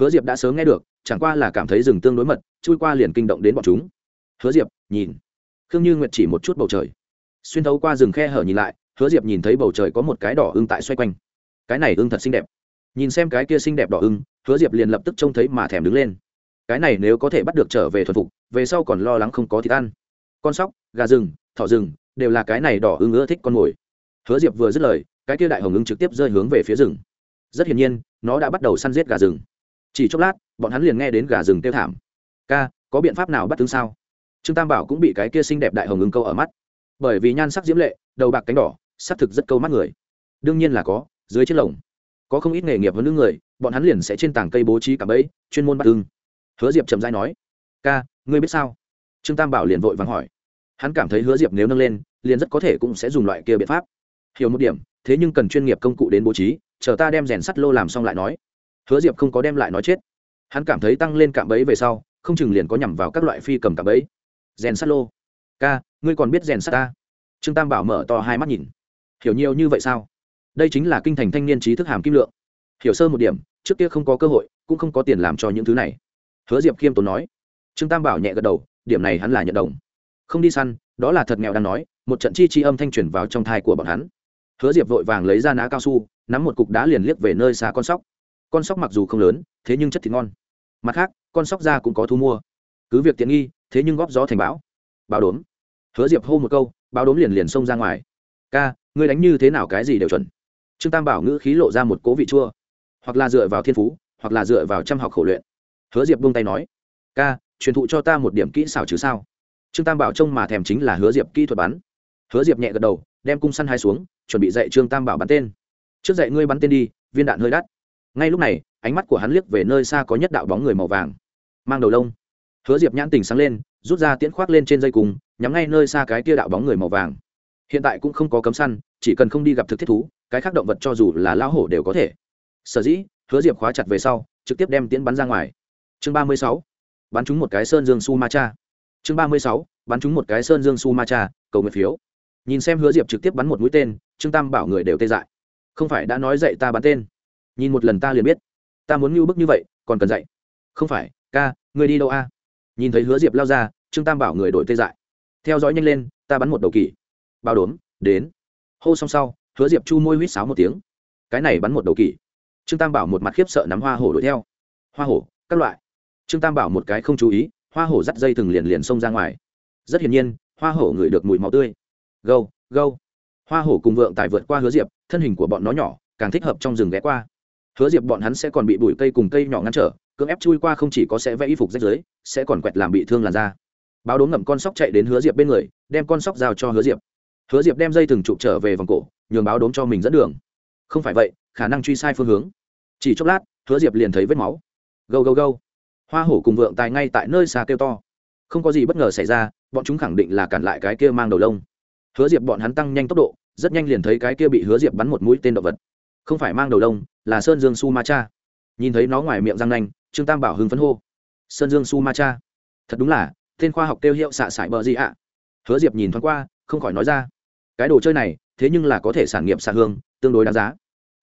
Speaker 1: Hứa diệp đã sớm nghe được chẳng qua là cảm thấy rừng tương đối mật chui qua liền kinh động đến bọn chúng. Hứa diệp nhìn. Khương như nguyệt chỉ một chút bầu trời. Xuyên thấu qua rừng khe hở nhìn lại hứa diệp nhìn thấy bầu trời có một cái đỏ ưng tại xoay quanh cái này ưng thật xinh đẹp. Nhìn xem cái kia xinh đẹp đỏ ưng, hứa diệp liền lập tức trông thấy mà thèm đứng lên. Cái này nếu có thể bắt được trở về thuần phục, về sau còn lo lắng không có thịt ăn. Con sóc, gà rừng, thỏ rừng, đều là cái này đỏ ưng ưa thích con mồi. Hứa diệp vừa dứt lời, cái kia đại hồng ưng trực tiếp rơi hướng về phía rừng. Rất hiển nhiên, nó đã bắt đầu săn giết gà rừng. Chỉ chốc lát, bọn hắn liền nghe đến gà rừng tiêu thảm. Ca, có biện pháp nào bắt tướng sao? Trương tam bảo cũng bị cái kia xinh đẹp đại hồng ưng câu ở mắt. Bởi vì nhan sắc diễm lệ, đầu bạc cánh đỏ, sắc thực rất câu mắt người. Đương nhiên là có dưới chiếc lồng. Có không ít nghề nghiệp hơn nữ người, bọn hắn liền sẽ trên tảng cây bố trí cả bẫy, chuyên môn bắt ưng. Hứa diệp chậm dai nói, ca, ngươi biết sao? Trương tam bảo liền vội vàng hỏi. Hắn cảm thấy hứa diệp nếu nâng lên, liền rất có thể cũng sẽ dùng loại kia biện pháp. Hiểu một điểm, thế nhưng cần chuyên nghiệp công cụ đến bố trí, chờ ta đem rèn sắt lô làm xong lại nói. Hứa diệp không có đem lại nói chết. Hắn cảm thấy tăng lên cạm bẫy về sau, không chừng liền có nhằm vào các loại phi cầm cạm bẫy. Rèn sắt lô? Ca, ngươi còn biết rèn sắt ta? Trương tam bảo mở to hai mắt nhìn. Hiểu nhiều như vậy sao? Đây chính là kinh thành thanh niên trí thức hàm kim lượng. Hiểu sơ một điểm, trước kia không có cơ hội, cũng không có tiền làm cho những thứ này. Hứa diệp khiêm tốn nói. Trương tam bảo nhẹ gật đầu, điểm này hắn là nhận đồng. Không đi săn, đó là thật nghèo đang nói, một trận chi chi âm thanh truyền vào trong thai của bọn hắn. Hứa diệp vội vàng lấy ra ná cao su, nắm một cục đá liền liếc về nơi xa con sóc. Con sóc mặc dù không lớn, thế nhưng chất thịt ngon. Mặt khác, con sóc ra cũng có thu mua. Cứ việc tiện nghi, thế nhưng góp gió thành bão. Báo đốm. Hứa diệp hô một câu báo đốm liền liền xông ra ngoài. Ca, ngươi đánh như thế nào cái gì đều chuẩn? Trương tam bảo ngữ khí lộ ra một cố vị chua. Hoặc là dựa vào thiên phú, hoặc là dựa vào chăm học khổ luyện. Hứa diệp buông tay nói, ca, truyền thụ cho ta một điểm kỹ xảo chứ sao? Trương tam bảo trông mà thèm chính là hứa diệp kỹ thuật bắn. Hứa diệp nhẹ gật đầu, đem cung săn hai xuống, chuẩn bị dạy trương tam bảo bắn tên. Trước dạy ngươi bắn tên đi, viên đạn hơi đắt. Ngay lúc này, ánh mắt của hắn liếc về nơi xa có nhất đạo bóng người màu vàng. Mang đầu lông. Hứa diệp nhãn tình sáng lên, rút ra tiễn khoác lên trên dây cùng, nhắm ngay nơi xa cái tia đạo bóng người màu vàng hiện tại cũng không có cấm săn, chỉ cần không đi gặp thực thiết thú, cái khác động vật cho dù là lão hổ đều có thể. Sở dĩ, hứa diệp khóa chặt về sau, trực tiếp đem tiễn bắn ra ngoài. Chương ba mươi sáu, bắn trúng một cái sơn dương su ma cha chương ba mươi sáu, bắn trúng một cái sơn dương su ma cha cầu nguyện phiếu. Nhìn xem hứa diệp trực tiếp bắn một mũi tên, trương tam bảo người đều tê dại. Không phải đã nói dạy ta bắn tên? Nhìn một lần ta liền biết. Ta muốn mưu bức như vậy, còn cần dạy. Không phải, ca người đi đâu a? Nhìn thấy hứa diệp lao ra, trương tam bảo người đổi tê dại. Theo dõi nhanh lên, ta bắn một đầu kỳ bao đốm, đến. Hô xong sau, hứa diệp chu môi huýt sáo một tiếng. Cái này bắn một đầu kỳ. Trương tam bảo một mặt khiếp sợ nắm hoa hổ đuổi theo. Hoa hổ, các loại. Trương tam bảo một cái không chú ý, hoa hổ dắt dây thừng liền liền xông ra ngoài. Rất hiển nhiên, hoa hổ ngửi được mùi máu tươi. Gâu gâu. Hoa hổ cùng vượng tài vượt qua hứa diệp, thân hình của bọn nó nhỏ, càng thích hợp trong rừng ghé qua. Hứa diệp bọn hắn sẽ còn bị bụi cây cùng cây nhỏ ngăn trở, cưỡng ép chui qua không chỉ có sẽ vẽ y phục rách rưới, sẽ còn quẹt làm bị thương làn da. Báo đốm ngậm con sóc chạy đến hứa diệp bên người, đem con sóc giao cho hứa diệp hứa diệp đem dây thừng trụ trở về vòng cổ, nhường báo đốm cho mình dẫn đường. Không phải vậy, khả năng truy sai phương hướng. Chỉ chốc lát, hứa diệp liền thấy vết máu. Gâu gâu gâu. Hoa hổ cùng vượng tài ngay tại nơi xa kêu to. Không có gì bất ngờ xảy ra, bọn chúng khẳng định là cản lại cái kia mang đầu lông. Hứa diệp bọn hắn tăng nhanh tốc độ, rất nhanh liền thấy cái kia bị hứa diệp bắn một mũi tên động vật. Không phải mang đầu lông, là sơn dương su ma cha nhìn thấy nó ngoài miệng răng nanh, trương tam bảo hưng phấn hô. Sơn dương su ma cha thật đúng là, tên khoa học tiêu hiệu xạ sải bờ gì ạ? Hứa diệp nhìn thoáng qua không khỏi nói ra. Cái đồ chơi này, thế nhưng là có thể sản nghiệp xạ hương, tương đối đáng giá.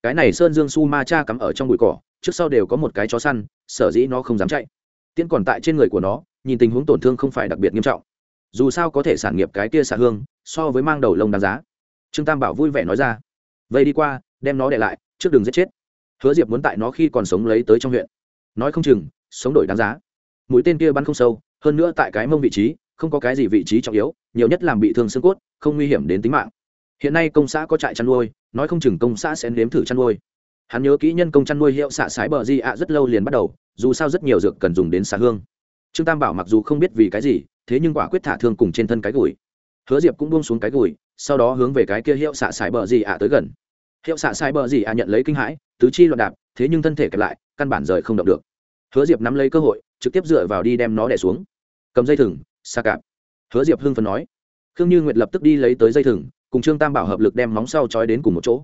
Speaker 1: Cái này sơn dương su ma cha cắm ở trong bụi cỏ, trước sau đều có một cái chó săn, sở dĩ nó không dám chạy. Tiễn còn tại trên người của nó, nhìn tình huống tổn thương không phải đặc biệt nghiêm trọng. Dù sao có thể sản nghiệp cái kia xạ hương, so với mang đầu lông đáng giá. Trương tam bảo vui vẻ nói ra. Vây đi qua, đem nó để lại, trước đường giết chết. Hứa diệp muốn tại nó khi còn sống lấy tới trong huyện. Nói không chừng, sống đổi đáng giá. Mũi tên kia bắn không sâu, hơn nữa tại cái mông vị trí không có cái gì vị trí trọng yếu, nhiều nhất làm bị thương xương cốt, không nguy hiểm đến tính mạng. Hiện nay công xã có trại chăn nuôi, nói không chừng công xã sẽ nếm thử chăn nuôi. Hắn nhớ kỹ nhân công chăn nuôi hiệu xạ sái bờ di ạ rất lâu liền bắt đầu, dù sao rất nhiều dược cần dùng đến xạ hương. Trương tam bảo mặc dù không biết vì cái gì, thế nhưng quả quyết thả thương cùng trên thân cái gùi. Hứa diệp cũng buông xuống cái gùi, sau đó hướng về cái kia hiệu xạ sái bờ di ạ tới gần. Hiệu xạ sái bờ di ạ nhận lấy kinh hãi, tứ chi loạn đạp, thế nhưng thân thể kẹp lại, căn bản rời không động được. Hứa diệp nắm lấy cơ hội, trực tiếp dựa vào đi đem nó đẻ xuống. Cầm dây thừng xa cạp. Hứa diệp hưng phấn nói. Khương như nguyệt lập tức đi lấy tới dây thừng, cùng trương tam bảo hợp lực đem móng sau trói đến cùng một chỗ.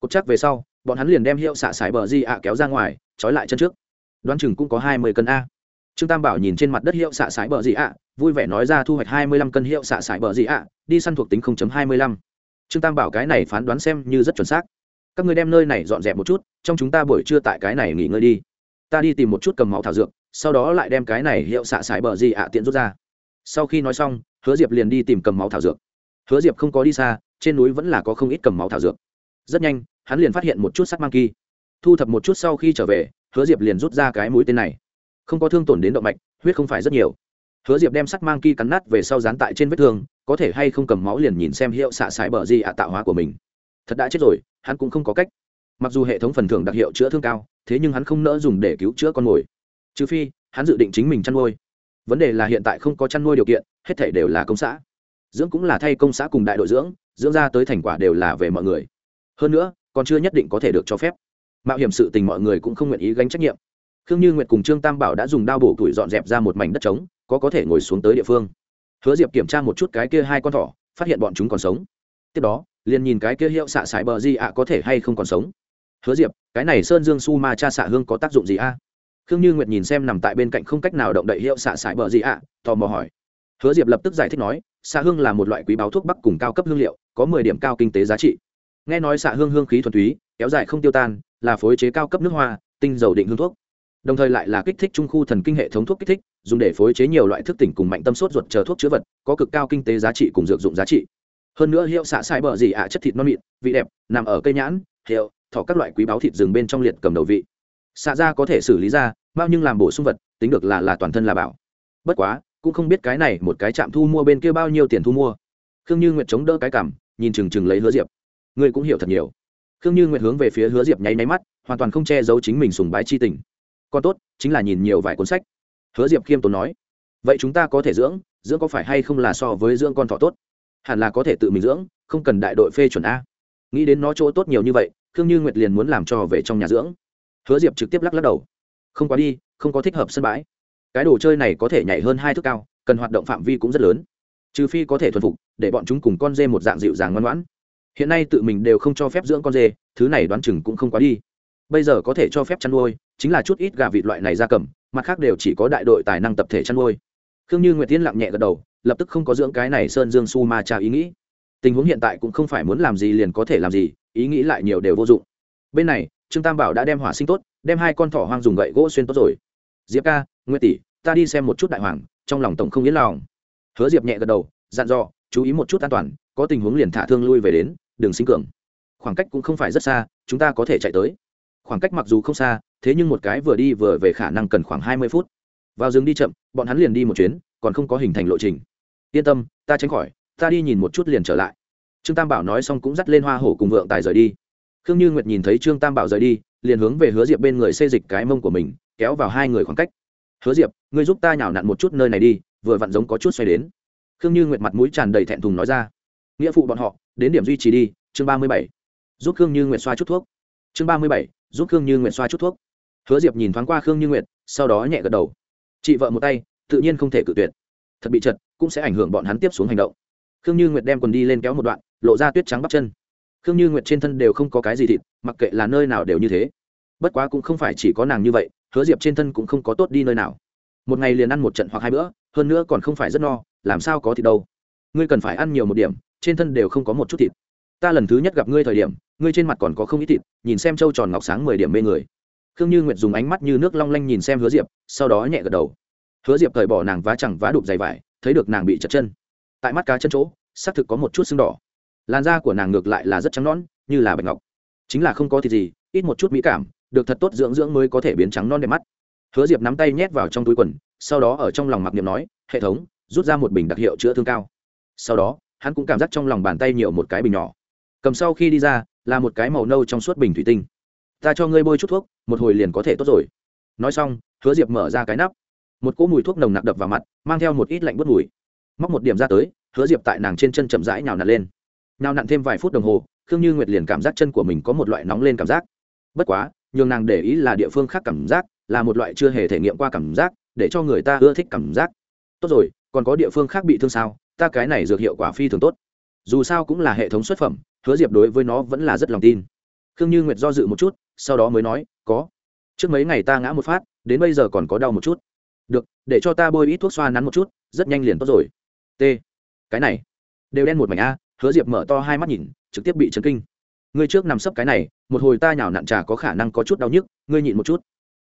Speaker 1: Cột chắc về sau, bọn hắn liền đem hiệu xạ sải bờ di ạ kéo ra ngoài, trói lại chân trước. Đoán chừng cũng có hai mươi cân a. Trương tam bảo nhìn trên mặt đất hiệu xạ sải bờ di ạ, vui vẻ nói ra thu hoạch hai mươi lăm cân hiệu xạ sải bờ di ạ, đi săn thuộc tính hai mươi lăm. Trương tam bảo cái này phán đoán xem như rất chuẩn xác. Các người đem nơi này dọn dẹp một chút, trong chúng ta buổi trưa tại cái này nghỉ ngơi đi. Ta đi tìm một chút cầm máu thảo dược, sau đó lại đem cái này hiệu xạ sải bờ di ạ tiện rút ra sau khi nói xong, hứa diệp liền đi tìm cầm máu thảo dược. Hứa diệp không có đi xa, trên núi vẫn là có không ít cầm máu thảo dược. Rất nhanh, hắn liền phát hiện một chút sắt mang kỳ thu thập một chút sau khi trở về, hứa diệp liền rút ra cái mũi tên này. Không có thương tổn đến động mạch, huyết không phải rất nhiều. Hứa diệp đem sắc mang kỳ cắn nát về sau dán tại trên vết thương, có thể hay không cầm máu liền nhìn xem hiệu xạ xài bờ di ạ tạo hóa của mình. Thật đã chết rồi, hắn cũng không có cách. Mặc dù hệ thống phần thưởng đặc hiệu chữa thương cao, thế nhưng hắn không nỡ dùng để cứu chữa con mồi. Trừ phi, hắn dự định chính mình chăn nuôi vấn đề là hiện tại không có chăn nuôi điều kiện, hết thể đều là công xã. Dưỡng cũng là thay công xã cùng đại đội dưỡng dưỡng ra tới thành quả đều là về mọi người. Hơn nữa, còn chưa nhất định có thể được cho phép. Mạo hiểm sự tình mọi người cũng không nguyện ý gánh trách nhiệm. Khương như nguyệt cùng trương tam bảo đã dùng đao bổ tuổi dọn dẹp ra một mảnh đất trống, có có thể ngồi xuống tới địa phương. Hứa diệp kiểm tra một chút cái kia hai con thỏ, phát hiện bọn chúng còn sống. Tiếp đó, liền nhìn cái kia hiệu xạ sải bờ di ạ, có thể hay không còn sống. Hứa diệp, cái này sơn dương su ma cha xạ hương có tác dụng gì a? Khương như nguyệt nhìn xem nằm tại bên cạnh không cách nào động đậy hiệu xạ xài bờ gì ạ, tò mò hỏi. Hứa diệp lập tức giải thích nói, xạ hương là một loại quý báo thuốc bắc cùng cao cấp hương liệu, có mười điểm cao kinh tế giá trị. Nghe nói xạ hương hương khí thuần túy, kéo dài không tiêu tan, là phối chế cao cấp nước hoa, tinh dầu định hương thuốc. Đồng thời lại là kích thích trung khu thần kinh hệ thống thuốc kích thích, dùng để phối chế nhiều loại thức tỉnh cùng mạnh tâm sốt ruột chờ thuốc chữa vật, có cực cao kinh tế giá trị cùng dược dụng giá trị. Hơn nữa hiệu xạ sai bờ gì ạ chất thịt non mịn, vị đẹp, nằm ở cây nhãn, hiệu, thỏ các loại quý báo thịt rừng bên trong liệt cầm đầu vị xạ ra có thể xử lý ra, bao nhưng làm bổ sung vật, tính được là là toàn thân là bảo. Bất quá, cũng không biết cái này một cái trạm thu mua bên kia bao nhiêu tiền thu mua. Khương như nguyệt chống đỡ cái cảm, nhìn chừng chừng lấy hứa diệp. Ngươi cũng hiểu thật nhiều. Khương như nguyệt hướng về phía hứa diệp nháy máy mắt, hoàn toàn không che giấu chính mình sùng bái chi tình. Còn tốt, chính là nhìn nhiều vài cuốn sách. Hứa diệp khiêm tốn nói, vậy chúng ta có thể dưỡng dưỡng có phải hay không là so với dưỡng con thỏ tốt? Hẳn là có thể tự mình dưỡng, không cần đại đội phê chuẩn a. Nghĩ đến nó chỗ tốt nhiều như vậy, khương như nguyệt liền muốn làm cho về trong nhà dưỡng hứa diệp trực tiếp lắc lắc đầu. Không quá đi, không có thích hợp sân bãi. Cái đồ chơi này có thể nhảy hơn hai thước cao, cần hoạt động phạm vi cũng rất lớn. Trừ phi có thể thuần phục, để bọn chúng cùng con dê một dạng dịu dàng ngoan ngoãn. Hiện nay tự mình đều không cho phép dưỡng con dê, thứ này đoán chừng cũng không quá đi. Bây giờ có thể cho phép chăn nuôi, chính là chút ít gà vịt loại này ra cầm, mặt khác đều chỉ có đại đội tài năng tập thể chăn nuôi. Khương như nguyệt tiên lặng nhẹ gật đầu, lập tức không có dưỡng cái này sơn dương su ma cha ý nghĩ. Tình huống hiện tại cũng không phải muốn làm gì liền có thể làm gì, ý nghĩ lại nhiều đều vô dụng. Bên này trương tam bảo đã đem hỏa sinh tốt, đem hai con thỏ hoang dùng gậy gỗ xuyên tốt rồi. Diệp ca, nguyệt tỷ, ta đi xem một chút đại hoàng, trong lòng tổng không yên lòng. Hứa diệp nhẹ gật đầu, dặn dò, chú ý một chút an toàn, có tình huống liền thả thương lui về đến đường sinh cường. Khoảng cách cũng không phải rất xa, chúng ta có thể chạy tới. Khoảng cách mặc dù không xa, thế nhưng một cái vừa đi vừa về khả năng cần khoảng hai mươi phút. Vào rừng đi chậm, bọn hắn liền đi một chuyến, còn không có hình thành lộ trình. Yên tâm, ta tránh khỏi, ta đi nhìn một chút liền trở lại. Trương tam bảo nói xong cũng dắt lên hoa hổ cùng vượng tài rời đi khương như nguyệt nhìn thấy trương tam bảo rời đi, liền hướng về hứa diệp bên người xê dịch cái mông của mình, kéo vào hai người khoảng cách. Hứa diệp, ngươi giúp ta nhào nặn một chút nơi này đi, vừa vặn giống có chút xoay đến. Khương như nguyệt mặt mũi tràn đầy thẹn thùng nói ra. Nghĩa phụ bọn họ, đến điểm duy trì đi, chương ba mươi bảy. Giúp khương như nguyệt xoa chút thuốc. Chương ba mươi bảy, giúp khương như nguyệt xoa chút thuốc. Hứa diệp nhìn thoáng qua khương như nguyệt, sau đó nhẹ gật đầu. Chị vợ một tay, tự nhiên không thể cự tuyệt. Thật bị chật, cũng sẽ ảnh hưởng bọn hắn tiếp xuống hành động. Khương như nguyệt đem quần đi lên kéo một đoạn, lộ ra tuyết trắng bắp chân khương như nguyệt trên thân đều không có cái gì thịt, mặc kệ là nơi nào đều như thế. Bất quá cũng không phải chỉ có nàng như vậy, hứa diệp trên thân cũng không có tốt đi nơi nào. Một ngày liền ăn một trận hoặc hai bữa, hơn nữa còn không phải rất no, làm sao có thịt đâu. Ngươi cần phải ăn nhiều một điểm, trên thân đều không có một chút thịt. Ta lần thứ nhất gặp ngươi thời điểm, ngươi trên mặt còn có không ít thịt, nhìn xem trâu tròn ngọc sáng mười điểm mê người. Khương như nguyệt dùng ánh mắt như nước long lanh nhìn xem hứa diệp, sau đó nhẹ gật đầu. Hứa diệp cởi bỏ nàng vá chẳng vá đụp dày vải, thấy được nàng bị chật chân. Tại mắt cá chân chỗ, xác thực có một chút sưng đỏ làn da của nàng ngược lại là rất trắng nón như là bạch ngọc. Chính là không có thịt gì, ít một chút mỹ cảm, được thật tốt dưỡng dưỡng mới có thể biến trắng non đẹp mắt. Hứa diệp nắm tay nhét vào trong túi quần, sau đó ở trong lòng mặc niệm nói, hệ thống, rút ra một bình đặc hiệu chữa thương cao. Sau đó, hắn cũng cảm giác trong lòng bàn tay nhiều một cái bình nhỏ. Cầm sau khi đi ra, là một cái màu nâu trong suốt bình thủy tinh. Ta cho ngươi bôi chút thuốc, một hồi liền có thể tốt rồi. Nói xong, hứa diệp mở ra cái nắp. Một cỗ mùi thuốc nồng nặc đập vào mặt, mang theo một ít lạnh bớt mùi. Móc một điểm ra tới, hứa diệp tại nàng trên chân chậm rãi nhào nặn lên nhào nặn thêm vài phút đồng hồ, khương như nguyệt liền cảm giác chân của mình có một loại nóng lên cảm giác. Bất quá, nhường nàng để ý là địa phương khác cảm giác, là một loại chưa hề thể nghiệm qua cảm giác, để cho người ta ưa thích cảm giác. Tốt rồi, còn có địa phương khác bị thương sao? Ta cái này dược hiệu quả phi thường tốt. Dù sao cũng là hệ thống xuất phẩm, hứa diệp đối với nó vẫn là rất lòng tin. Khương như nguyệt do dự một chút, sau đó mới nói, có. Trước mấy ngày ta ngã một phát, đến bây giờ còn có đau một chút. Được, để cho ta bôi ít thuốc xoa nắn một chút, rất nhanh liền tốt rồi. T. Cái này, đều đen một mảnh a hứa diệp mở to hai mắt nhìn, trực tiếp bị chấn kinh. Ngươi trước nằm sấp cái này, một hồi ta nhào nặn trà có khả năng có chút đau nhức, ngươi nhịn một chút.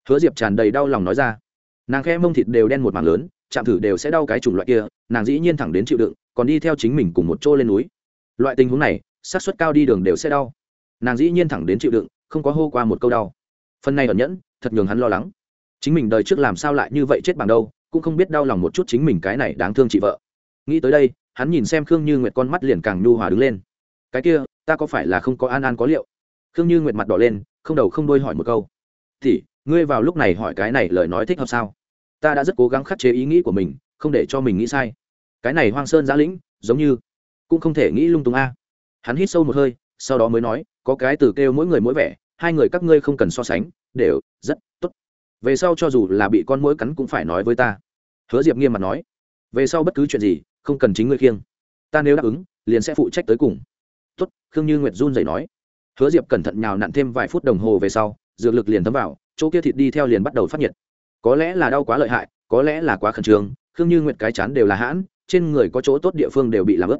Speaker 1: Hứa diệp tràn đầy đau lòng nói ra. Nàng khe mông thịt đều đen một mảng lớn, chạm thử đều sẽ đau cái chủng loại kia, nàng dĩ nhiên thẳng đến chịu đựng, còn đi theo chính mình cùng một chỗ lên núi. Loại tình huống này, xác suất cao đi đường đều sẽ đau. Nàng dĩ nhiên thẳng đến chịu đựng, không có hô qua một câu đau. Phần này ẩn nhẫn, thật nhường hắn lo lắng. Chính mình đời trước làm sao lại như vậy chết bằng đâu, cũng không biết đau lòng một chút chính mình cái này đáng thương chị vợ. Nghĩ tới đây hắn nhìn xem khương như nguyệt con mắt liền càng nhu hòa đứng lên. Cái kia, ta có phải là không có an an có liệu? Khương như nguyệt mặt đỏ lên, không đầu không đôi hỏi một câu. Thì ngươi vào lúc này hỏi cái này lời nói thích hợp sao? Ta đã rất cố gắng khắc chế ý nghĩ của mình, không để cho mình nghĩ sai. Cái này hoang sơn giã lĩnh, giống như cũng không thể nghĩ lung tung a. Hắn hít sâu một hơi, sau đó mới nói, có cái từ kêu mỗi người mỗi vẻ, hai người các ngươi không cần so sánh, đều rất tốt. Về sau cho dù là bị con mũi cắn cũng phải nói với ta. Hứa diệp nghiêm mặt nói. Về sau bất cứ chuyện gì không cần chính ngươi khiêng. Ta nếu đáp ứng, liền sẽ phụ trách tới cùng. Tốt, khương như nguyệt run dậy nói. Hứa diệp cẩn thận nhào nặn thêm vài phút đồng hồ về sau, dược lực liền thấm vào, chỗ kia thịt đi theo liền bắt đầu phát nhiệt. Có lẽ là đau quá lợi hại, có lẽ là quá khẩn trương, khương như nguyệt cái chán đều là hãn, trên người có chỗ tốt địa phương đều bị làm ướt.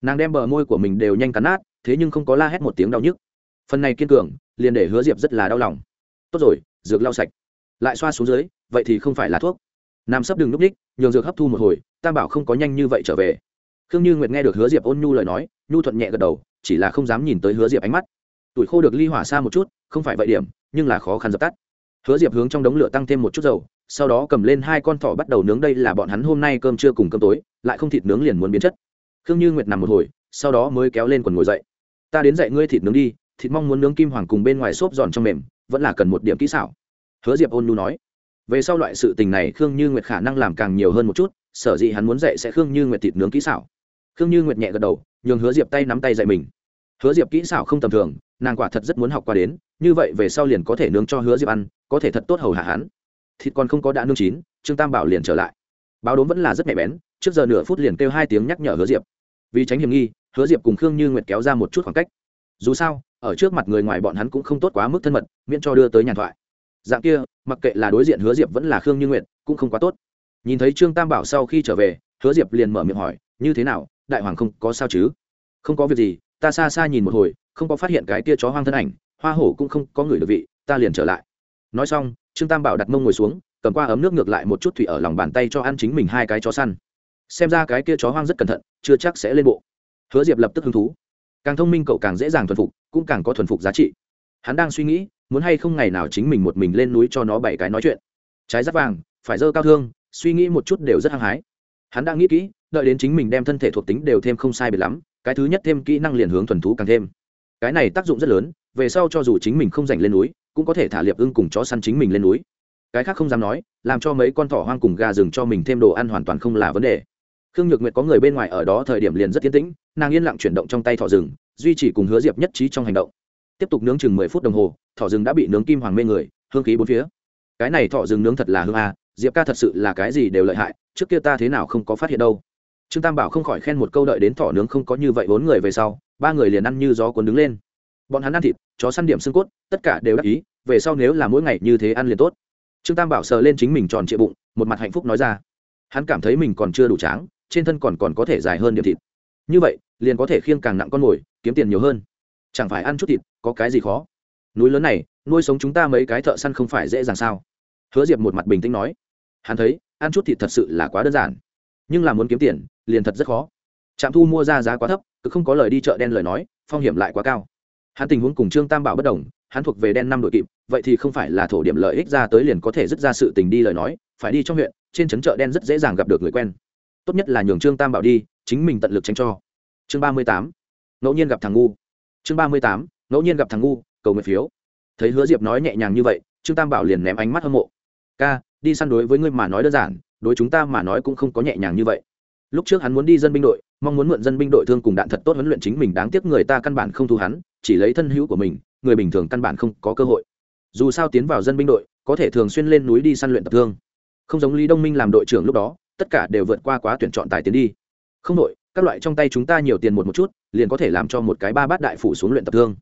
Speaker 1: Nàng đem bờ môi của mình đều nhanh cắn nát, thế nhưng không có la hét một tiếng đau nhức. Phần này kiên cường, liền để hứa diệp rất là đau lòng. Tốt rồi, dược lau sạch. Lại xoa xuống dưới, vậy thì không phải là thuốc nam sấp đừng núp ních nhường dược hấp thu một hồi tam bảo không có nhanh như vậy trở về. Khương như nguyệt nghe được hứa diệp ôn nhu lời nói, nhu thuận nhẹ gật đầu, chỉ là không dám nhìn tới hứa diệp ánh mắt. Tuổi khô được ly hỏa xa một chút, không phải vậy điểm, nhưng là khó khăn dập tắt. Hứa diệp hướng trong đống lửa tăng thêm một chút dầu, sau đó cầm lên hai con thỏ bắt đầu nướng đây là bọn hắn hôm nay cơm trưa cùng cơm tối, lại không thịt nướng liền muốn biến chất. Khương như nguyệt nằm một hồi, sau đó mới kéo lên quần ngồi dậy. Ta đến dậy ngươi thịt nướng đi, thịt mong muốn nướng kim hoàng cùng bên ngoài xốp giòn trong mềm, vẫn là cần một điểm kỹ xảo. Hứa diệp ôn nhu nói về sau loại sự tình này khương như nguyệt khả năng làm càng nhiều hơn một chút, sở dĩ hắn muốn dạy sẽ khương như nguyệt thịt nướng kỹ xảo. Khương như nguyệt nhẹ gật đầu, nhường hứa diệp tay nắm tay dạy mình. Hứa diệp kỹ xảo không tầm thường, nàng quả thật rất muốn học qua đến, như vậy về sau liền có thể nướng cho hứa diệp ăn, có thể thật tốt hầu hạ hắn. Thịt còn không có đã nương chín, trương tam bảo liền trở lại. Báo đốm vẫn là rất nhạy bén, trước giờ nửa phút liền kêu hai tiếng nhắc nhở hứa diệp. Vì tránh hiểm nghi, hứa diệp cùng khương như nguyệt kéo ra một chút khoảng cách. Dù sao, ở trước mặt người ngoài bọn hắn cũng không tốt quá mức thân mật, miễn cho đưa tới nhàn thoại dạng kia, mặc kệ là đối diện hứa diệp vẫn là khương như nguyệt, cũng không quá tốt. Nhìn thấy trương tam bảo sau khi trở về, hứa diệp liền mở miệng hỏi, như thế nào? Đại hoàng không có sao chứ? Không có việc gì, ta xa xa nhìn một hồi, không có phát hiện cái tia chó hoang thân ảnh, hoa hổ cũng không có người được vị, ta liền trở lại. Nói xong, trương tam bảo đặt mông ngồi xuống, cầm qua ấm nước ngược lại một chút thủy ở lòng bàn tay cho ăn chính mình hai cái chó săn. Xem ra cái kia chó hoang rất cẩn thận, chưa chắc sẽ lên bộ. Hứa diệp lập tức hứng thú. Càng thông minh cậu càng dễ dàng thuần phục, cũng càng có thuần phục giá trị. Hắn đang suy nghĩ muốn hay không ngày nào chính mình một mình lên núi cho nó bảy cái nói chuyện. Trái rất vàng, phải dơ cao thương, suy nghĩ một chút đều rất hăng hái. Hắn đang nghĩ kỹ, đợi đến chính mình đem thân thể thuộc tính đều thêm không sai biệt lắm, cái thứ nhất thêm kỹ năng liền hướng thuần thú càng thêm. Cái này tác dụng rất lớn, về sau cho dù chính mình không dành lên núi, cũng có thể thả liệp ưng cùng chó săn chính mình lên núi. Cái khác không dám nói, làm cho mấy con thỏ hoang cùng gà rừng cho mình thêm đồ ăn hoàn toàn không là vấn đề. Khương nhược nguyệt có người bên ngoài ở đó thời điểm liền rất tiến tĩnh, nàng yên lặng chuyển động trong tay thỏ rừng, duy trì cùng hứa diệp nhất trí trong hành động. Tiếp tục nướng chừng mười phút đồng hồ thỏ rừng đã bị nướng kim hoàng mê người, hương khí bốn phía. Cái này thỏ rừng nướng thật là hương a, diệp ca thật sự là cái gì đều lợi hại, trước kia ta thế nào không có phát hiện đâu. Trương tam bảo không khỏi khen một câu đợi đến thỏ nướng không có như vậy bốn người về sau, ba người liền ăn như gió cuốn đứng lên. Bọn hắn ăn thịt, chó săn điểm xương cốt, tất cả đều đắc ý, về sau nếu là mỗi ngày như thế ăn liền tốt. Trương tam bảo sờ lên chính mình tròn trịa bụng, một mặt hạnh phúc nói ra. Hắn cảm thấy mình còn chưa đủ tráng, trên thân còn còn có thể dài hơn điểm thịt. Như vậy, liền có thể khiêng càng nặng con mồi, kiếm tiền nhiều hơn. Chẳng phải ăn chút thịt, có cái gì khó? Núi lớn này, nuôi sống chúng ta mấy cái thợ săn không phải dễ dàng sao? Hứa diệp một mặt bình tĩnh nói. Hắn thấy, ăn chút thịt thật sự là quá đơn giản. Nhưng là muốn kiếm tiền, liền thật rất khó. Trạm thu mua ra giá quá thấp, cứ không có lời đi chợ đen lời nói, phong hiểm lại quá cao. Hắn tình huống cùng trương tam bảo bất đồng, hắn thuộc về đen năm đội kịp, vậy thì không phải là thổ điểm lợi ích ra tới liền có thể dứt ra sự tình đi lời nói, phải đi trong huyện, trên trấn chợ đen rất dễ dàng gặp được người quen. Tốt nhất là nhường trương tam bảo đi, chính mình tận lực tránh cho. Chương ba mươi tám, ngẫu nhiên gặp thằng ngu. Chương ba mươi tám, ngẫu nhiên gặp thằng ngu cầu nguyện phiếu. Thấy hứa diệp nói nhẹ nhàng như vậy, trương tam bảo liền ném ánh mắt hâm mộ. Ca, đi săn đối với ngươi mà nói đơn giản, đối chúng ta mà nói cũng không có nhẹ nhàng như vậy. Lúc trước hắn muốn đi dân binh đội, mong muốn mượn dân binh đội thương cùng đạn thật tốt huấn luyện chính mình, đáng tiếc người ta căn bản không thu hắn, chỉ lấy thân hữu của mình, người bình thường căn bản không có cơ hội. Dù sao tiến vào dân binh đội, có thể thường xuyên lên núi đi săn luyện tập thương. Không giống lý đông minh làm đội trưởng lúc đó, tất cả đều vượt qua quá tuyển chọn tài tiến đi. Không đội, các loại trong tay chúng ta nhiều tiền một một chút, liền có thể làm cho một cái ba bát đại phủ xuống luyện tập thương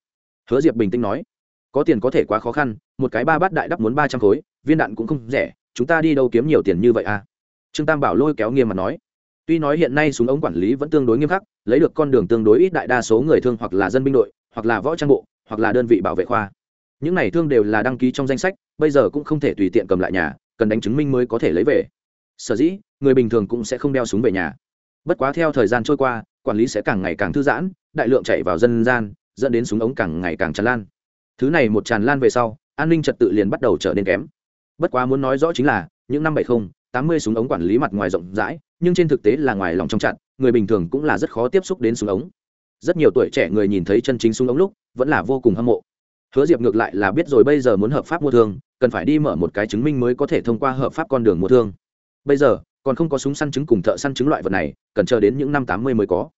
Speaker 1: hứa diệp bình tĩnh nói, có tiền có thể quá khó khăn, một cái ba bát đại đắp muốn ba trăm khối, viên đạn cũng không rẻ, chúng ta đi đâu kiếm nhiều tiền như vậy à? Trương tam bảo lôi kéo nghiêm mặt nói, tuy nói hiện nay súng ống quản lý vẫn tương đối nghiêm khắc, lấy được con đường tương đối ít đại đa số người thương hoặc là dân binh đội, hoặc là võ trang bộ, hoặc là đơn vị bảo vệ khoa. Những này thương đều là đăng ký trong danh sách, bây giờ cũng không thể tùy tiện cầm lại nhà, cần đánh chứng minh mới có thể lấy về. Sở dĩ, người bình thường cũng sẽ không đeo súng về nhà. Bất quá theo thời gian trôi qua, quản lý sẽ càng ngày càng thư giãn, đại lượng chạy vào dân gian dẫn đến súng ống càng ngày càng tràn lan. Thứ này một tràn lan về sau, an ninh trật tự liền bắt đầu trở nên kém. Bất quá muốn nói rõ chính là, những năm bảy mươi tám mươi súng ống quản lý mặt ngoài rộng rãi, nhưng trên thực tế là ngoài lòng trong chặn, người bình thường cũng là rất khó tiếp xúc đến súng ống. Rất nhiều tuổi trẻ người nhìn thấy chân chính súng ống lúc, vẫn là vô cùng hâm mộ. Hứa diệp ngược lại là biết rồi bây giờ muốn hợp pháp mua thương, cần phải đi mở một cái chứng minh mới có thể thông qua hợp pháp con đường mua thương. Bây giờ, còn không có súng săn chứng cùng thợ săn chứng loại vật này, cần chờ đến những năm tám mươi mới có.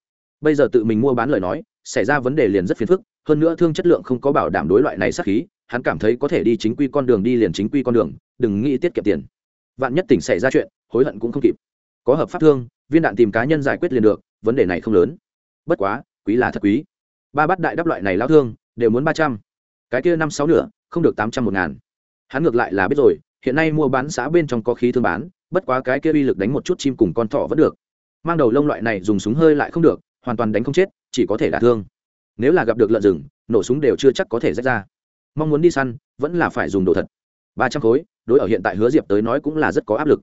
Speaker 1: Bây giờ tự mình mua bán lời nói xảy ra vấn đề liền rất phiền phức, hơn nữa thương chất lượng không có bảo đảm đối loại này sát khí, hắn cảm thấy có thể đi chính quy con đường đi liền chính quy con đường, đừng nghĩ tiết kiệm tiền. Vạn nhất tỉnh xảy ra chuyện, hối hận cũng không kịp. Có hợp pháp thương, viên đạn tìm cá nhân giải quyết liền được, vấn đề này không lớn. Bất quá, quý là thật quý. Ba bát đại đắp loại này lao thương, đều muốn ba trăm. Cái kia năm sáu nửa, không được tám trăm một ngàn. Hắn ngược lại là biết rồi, hiện nay mua bán xã bên trong có khí thương bán, bất quá cái kia uy lực đánh một chút chim cùng con thỏ vẫn được. Mang đầu lông loại này dùng súng hơi lại không được, hoàn toàn đánh không chết chỉ có thể đả thương. Nếu là gặp được lợn rừng, nổ súng đều chưa chắc có thể rách ra. Mong muốn đi săn, vẫn là phải dùng đồ thật. Ba trăm khối, đối ở hiện tại hứa diệp tới nói cũng là rất có áp lực.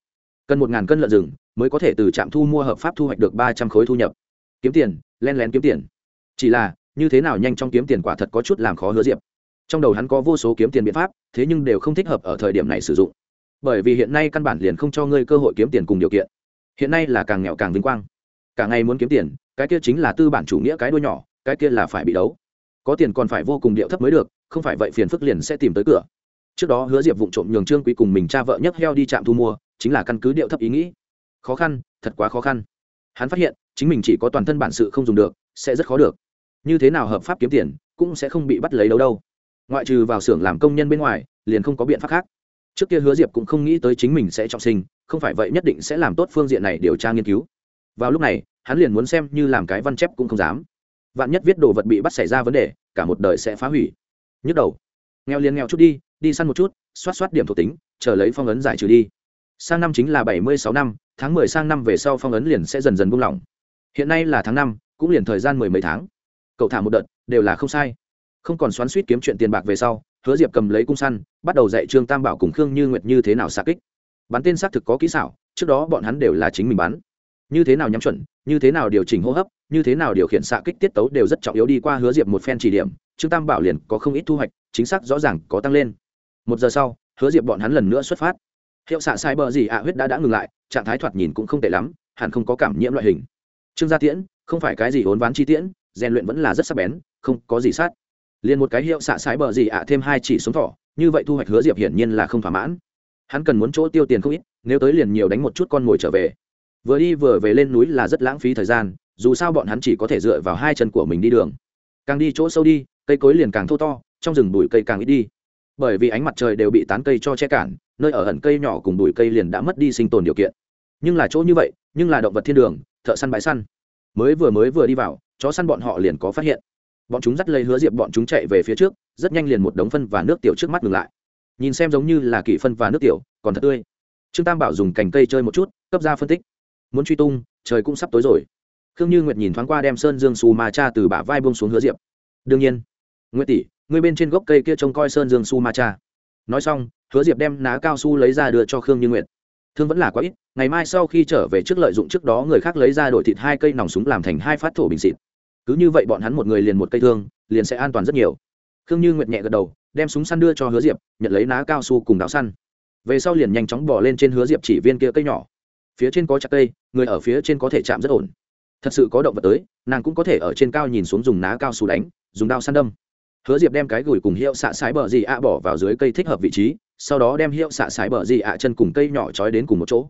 Speaker 1: Cần một ngàn cân lợn rừng, mới có thể từ trạm thu mua hợp pháp thu hoạch được ba trăm khối thu nhập. Kiếm tiền, len lén kiếm tiền. Chỉ là, như thế nào nhanh trong kiếm tiền quả thật có chút làm khó hứa diệp. Trong đầu hắn có vô số kiếm tiền biện pháp, thế nhưng đều không thích hợp ở thời điểm này sử dụng. Bởi vì hiện nay căn bản liền không cho ngươi cơ hội kiếm tiền cùng điều kiện. Hiện nay là càng nghèo càng vinh quang. Cả ngày muốn kiếm tiền cái kia chính là tư bản chủ nghĩa cái đuôi nhỏ, cái kia là phải bị đấu. Có tiền còn phải vô cùng điệu thấp mới được, không phải vậy phiền phức liền sẽ tìm tới cửa. Trước đó hứa diệp vụng trộm nhường trương quý cùng mình cha vợ nhấc heo đi trạm thu mua, chính là căn cứ điệu thấp ý nghĩ. Khó khăn, thật quá khó khăn. Hắn phát hiện, chính mình chỉ có toàn thân bản sự không dùng được, sẽ rất khó được. Như thế nào hợp pháp kiếm tiền, cũng sẽ không bị bắt lấy đâu đâu. Ngoại trừ vào xưởng làm công nhân bên ngoài, liền không có biện pháp khác. Trước kia hứa diệp cũng không nghĩ tới chính mình sẽ trọng sinh, không phải vậy nhất định sẽ làm tốt phương diện này điều tra nghiên cứu. Vào lúc này hắn liền muốn xem như làm cái văn chép cũng không dám. Vạn nhất viết đồ vật bị bắt xảy ra vấn đề, cả một đời sẽ phá hủy. Nhức đầu. Nghèo liền nghèo chút đi đi săn một chút xoát xoát điểm thuộc tính, chờ lấy phong ấn giải trừ đi. Sang năm chính là bảy mươi sáu năm, tháng mười sang năm về sau phong ấn liền sẽ dần dần buông lỏng. Hiện nay là tháng năm, cũng liền thời gian mười mấy tháng. Cậu thả một đợt, đều là không sai. Không còn xoắn suýt kiếm chuyện tiền bạc về sau, hứa diệp cầm lấy cung săn, bắt đầu dạy trương tam bảo cùng khương như nguyệt như thế nào xa kích. Bắn tên xác thực có kỹ xảo, trước đó bọn hắn đều là chính mình bắn như thế nào nhắm chuẩn, như thế nào điều chỉnh hô hấp, như thế nào điều khiển xạ kích tiết tấu đều rất trọng yếu đi qua hứa diệp một phen chỉ điểm, trương tam bảo liền có không ít thu hoạch, chính xác rõ ràng có tăng lên. Một giờ sau, hứa diệp bọn hắn lần nữa xuất phát. Hiệu xạ sai bờ gì ạ, huyết đã đã ngừng lại, trạng thái thoạt nhìn cũng không tệ lắm, hẳn không có cảm nhiễm loại hình. Trương gia tiễn, không phải cái gì ốn ván chi tiễn, rèn luyện vẫn là rất sắc bén, không có gì sát. Liền một cái hiệu xạ sái bờ gì ạ, thêm hai chỉ sống thỏ, như vậy thu hoạch hứa diệp hiển nhiên là không thỏa mãn. Hắn cần muốn chỗ tiêu tiền không ít, nếu tới liền nhiều đánh một chút con mồi trở về vừa đi vừa về lên núi là rất lãng phí thời gian, dù sao bọn hắn chỉ có thể dựa vào hai chân của mình đi đường. Càng đi chỗ sâu đi, cây cối liền càng thô to, trong rừng bụi cây càng ít đi. Bởi vì ánh mặt trời đều bị tán cây cho che cản, nơi ở ẩn cây nhỏ cùng bụi cây liền đã mất đi sinh tồn điều kiện. Nhưng là chỗ như vậy, nhưng là động vật thiên đường, thợ săn bãi săn. Mới vừa mới vừa đi vào, chó săn bọn họ liền có phát hiện. Bọn chúng dắt lấy hứa diệp bọn chúng chạy về phía trước, rất nhanh liền một đống phân và nước tiểu trước mắt ngừng lại. Nhìn xem giống như là kỷ phân và nước tiểu, còn thật tươi. Trương tam bảo dùng cành cây chơi một chút, cấp ra phân tích muốn truy tung, trời cũng sắp tối rồi. Khương như nguyệt nhìn thoáng qua đem sơn dương su ma cha từ bả vai bông xuống hứa diệp. Đương nhiên, nguyệt tỷ người bên trên gốc cây kia trông coi sơn dương su ma cha. Nói xong, hứa diệp đem ná cao su lấy ra đưa cho khương như nguyệt. Thương vẫn là quá ít, ngày mai sau khi trở về trước lợi dụng trước đó người khác lấy ra đổi thịt hai cây nòng súng làm thành hai phát thổ bình xịt. Cứ như vậy bọn hắn một người liền một cây thương, liền sẽ an toàn rất nhiều. Khương như nguyệt nhẹ gật đầu, đem súng săn đưa cho hứa diệp, nhận lấy ná cao su cùng đạo săn. Về sau liền nhanh chóng bỏ lên trên hứa diệp chỉ viên kia cây nhỏ phía trên có chặt cây, người ở phía trên có thể chạm rất ổn. Thật sự có động vật tới, nàng cũng có thể ở trên cao nhìn xuống dùng ná cao su đánh, dùng đao săn đâm. Hứa diệp đem cái gửi cùng hiệu xạ sái bờ gì ạ bỏ vào dưới cây thích hợp vị trí, sau đó đem hiệu xạ sái bờ gì ạ chân cùng cây nhỏ trói đến cùng một chỗ.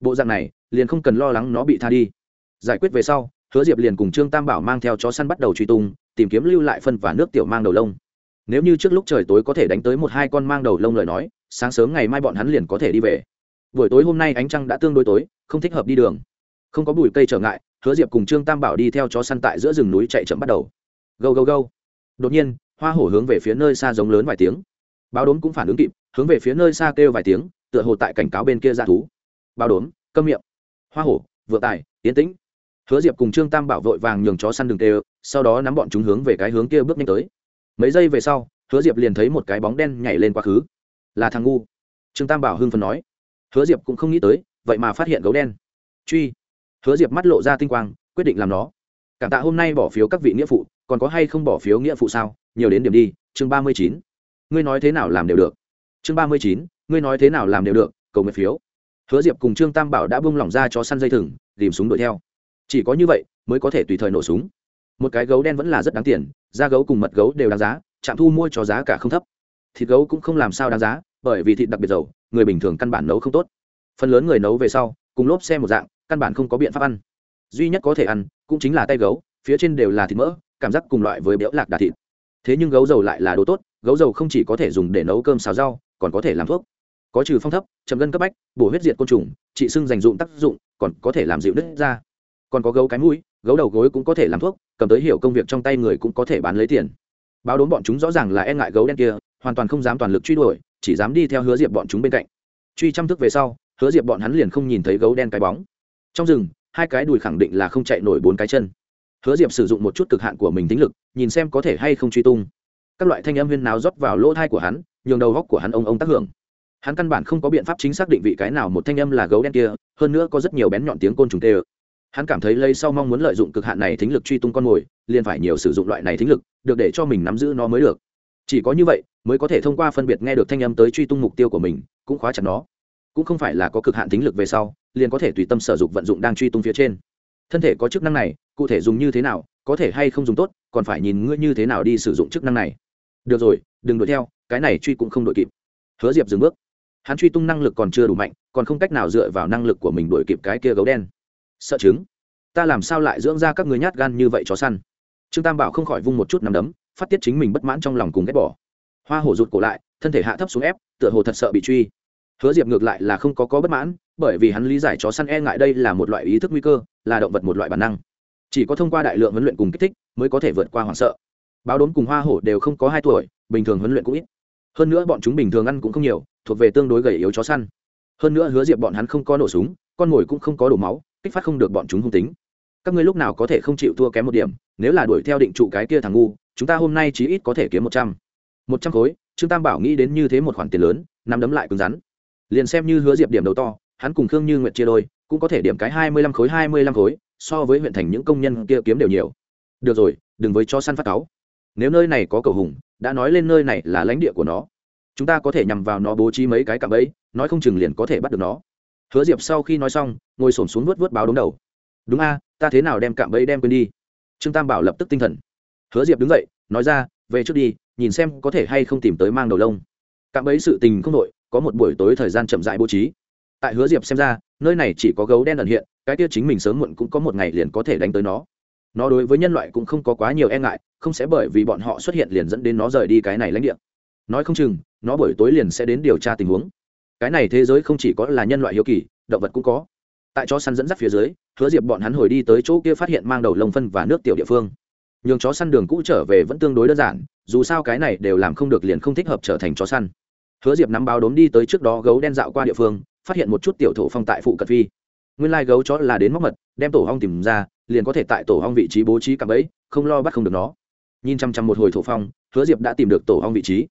Speaker 1: Bộ dạng này, liền không cần lo lắng nó bị tha đi. Giải quyết về sau, hứa diệp liền cùng trương tam bảo mang theo chó săn bắt đầu truy tung, tìm kiếm lưu lại phân và nước tiểu mang đầu lông. Nếu như trước lúc trời tối có thể đánh tới một hai con mang đầu lông lời nói, sáng sớm ngày mai bọn hắn liền có thể đi về buổi tối hôm nay ánh trăng đã tương đối tối, không thích hợp đi đường. Không có bụi cây trở ngại, hứa diệp cùng trương tam bảo đi theo chó săn tại giữa rừng núi chạy chậm bắt đầu. Gâu gâu gâu. Đột nhiên, hoa hổ hướng về phía nơi xa giống lớn vài tiếng. Báo đốm cũng phản ứng kịp, hướng về phía nơi xa kêu vài tiếng, tựa hồ tại cảnh cáo bên kia ra thú. Báo đốm, câm miệng. Hoa hổ vựa tài yến tĩnh. Hứa diệp cùng trương tam bảo vội vàng nhường chó săn đường kêu, sau đó nắm bọn chúng hướng về cái hướng kia bước nhanh tới. Mấy giây về sau, hứa diệp liền thấy một cái bóng đen nhảy lên quá khứ. Là thằng ngu. Trương tam bảo hưng phần nói hứa diệp cũng không nghĩ tới, vậy mà phát hiện gấu đen. Truy. Hứa diệp mắt lộ ra tinh quang, quyết định làm nó. Cảm tạ hôm nay bỏ phiếu các vị nghĩa phụ, còn có hay không bỏ phiếu nghĩa phụ sao? Nhiều đến điểm đi, chương ba mươi chín. Ngươi nói thế nào làm đều được. Chương ba mươi chín, ngươi nói thế nào làm đều được, cầu nguyện phiếu. Hứa diệp cùng trương tam bảo đã bung lỏng ra cho săn dây thừng, tìm súng đuổi theo. Chỉ có như vậy, mới có thể tùy thời nổ súng. Một cái gấu đen vẫn là rất đáng tiền, da gấu cùng mật gấu đều đáng giá, trạm thu mua cho giá cả không thấp. Thịt gấu cũng không làm sao đáng giá, bởi vì thịt đặc biệt dầu người bình thường căn bản nấu không tốt. Phần lớn người nấu về sau, cùng lốp xe một dạng, căn bản không có biện pháp ăn. Duy nhất có thể ăn, cũng chính là tay gấu, phía trên đều là thịt mỡ, cảm giác cùng loại với béo lạc đà thịt. Thế nhưng gấu dầu lại là đồ tốt, gấu dầu không chỉ có thể dùng để nấu cơm xào rau, còn có thể làm thuốc. Có trừ phong thấp chấm gân cấp bách, bổ huyết diệt côn trùng, trị sưng dành dụng tác dụng, còn có thể làm dịu đứt da. Còn có gấu cái mũi, gấu đầu gối cũng có thể làm thuốc, cầm tới hiểu công việc trong tay người cũng có thể bán lấy tiền. Báo đốn bọn chúng rõ ràng là e ngại gấu đen kia, hoàn toàn không dám toàn lực truy đuổi chỉ dám đi theo hứa diệp bọn chúng bên cạnh. Truy chăm thức về sau, hứa diệp bọn hắn liền không nhìn thấy gấu đen cái bóng. Trong rừng, hai cái đùi khẳng định là không chạy nổi bốn cái chân. Hứa diệp sử dụng một chút cực hạn của mình tính lực, nhìn xem có thể hay không truy tung. Các loại thanh âm huyên nào rót vào lỗ thai của hắn, nhường đầu góc của hắn ông ông tác hưởng. Hắn căn bản không có biện pháp chính xác định vị cái nào một thanh âm là gấu đen kia, hơn nữa có rất nhiều bén nhọn tiếng côn trùng tê ơ. Hắn cảm thấy lây sau mong muốn lợi dụng cực hạn này thính lực truy tung con mồi, liền phải nhiều sử dụng loại này thính lực, được để cho mình nắm giữ nó mới được chỉ có như vậy, mới có thể thông qua phân biệt nghe được thanh âm tới truy tung mục tiêu của mình, cũng khóa chặt nó. Cũng không phải là có cực hạn tính lực về sau, liền có thể tùy tâm sở dụng vận dụng đang truy tung phía trên. Thân thể có chức năng này, cụ thể dùng như thế nào, có thể hay không dùng tốt, còn phải nhìn ngươi như thế nào đi sử dụng chức năng này. Được rồi, đừng đuổi theo, cái này truy cũng không đuổi kịp. Hứa diệp dừng bước. Hắn truy tung năng lực còn chưa đủ mạnh, còn không cách nào dựa vào năng lực của mình đuổi kịp cái kia gấu đen. Sợ chứng. Ta làm sao lại dưỡng ra các người nhát gan như vậy chó săn? Trương tam bảo không khỏi vung một chút nằm đấm phát tiết chính mình bất mãn trong lòng cùng ghét bỏ. Hoa hổ rụt cổ lại, thân thể hạ thấp xuống ép, tựa hồ thật sợ bị truy. Hứa diệp ngược lại là không có có bất mãn, bởi vì hắn lý giải chó săn e ngại đây là một loại ý thức nguy cơ, là động vật một loại bản năng. Chỉ có thông qua đại lượng huấn luyện cùng kích thích, mới có thể vượt qua hoảng sợ. Báo đốm cùng hoa hổ đều không có hai tuổi, bình thường huấn luyện cũng ít. Hơn nữa bọn chúng bình thường ăn cũng không nhiều, thuộc về tương đối gầy yếu chó săn. Hơn nữa hứa diệp bọn hắn không có nổ súng, con mồi cũng không có đổ máu, kích phát không được bọn chúng hung tính. Các ngươi lúc nào có thể không chịu thua kém một điểm, nếu là đuổi theo định trụ cái kia thằng ngu chúng ta hôm nay chí ít có thể kiếm một trăm. Một trăm khối, trương tam bảo nghĩ đến như thế một khoản tiền lớn, nắm đấm lại cứng rắn. Liền xem như hứa diệp điểm đầu to, hắn cùng khương như nguyệt chia đôi, cũng có thể điểm cái hai mươi lăm khối, hai mươi lăm khối, so với huyện thành những công nhân kia kiếm đều nhiều. Được rồi, đừng với cho săn phát cáu. Nếu nơi này có cầu hùng, đã nói lên nơi này là lãnh địa của nó. Chúng ta có thể nhằm vào nó bố trí mấy cái cạm bẫy, nói không chừng liền có thể bắt được nó. Hứa diệp sau khi nói xong, ngồi s ổ m xuống vớt vớt báo đống đầu. Đúng a, ta thế nào đem cạm bẫy đem quên đi? Trương tam bảo lập tức tinh thần hứa diệp đứng dậy, nói ra, về trước đi, nhìn xem có thể hay không tìm tới mang đầu lông. Cạm thấy sự tình không đội có một buổi tối thời gian chậm rãi bố trí. Tại hứa diệp xem ra, nơi này chỉ có gấu đen ẩn hiện, cái kia chính mình sớm muộn cũng có một ngày liền có thể đánh tới nó. Nó đối với nhân loại cũng không có quá nhiều e ngại, không sẽ bởi vì bọn họ xuất hiện liền dẫn đến nó rời đi cái này lãnh địa. Nói không chừng, nó buổi tối liền sẽ đến điều tra tình huống. Cái này thế giới không chỉ có là nhân loại hiếu kỳ, động vật cũng có. Tại chó săn dẫn dắt phía dưới, hứa diệp bọn hắn hồi đi tới chỗ kia phát hiện mang đầu lông phân và nước tiểu địa phương nhường chó săn đường cũ trở về vẫn tương đối đơn giản, dù sao cái này đều làm không được liền không thích hợp trở thành chó săn. Hứa diệp nắm báo đốm đi tới trước đó gấu đen dạo qua địa phương, phát hiện một chút tiểu thổ phong tại phụ cận phi. Nguyên lai gấu chó là đến móc mật, đem tổ hong tìm ra, liền có thể tại tổ hong vị trí bố trí cặp ấy không lo bắt không được nó. Nhìn chăm chăm một hồi thổ phong, hứa diệp đã tìm được tổ hong vị trí.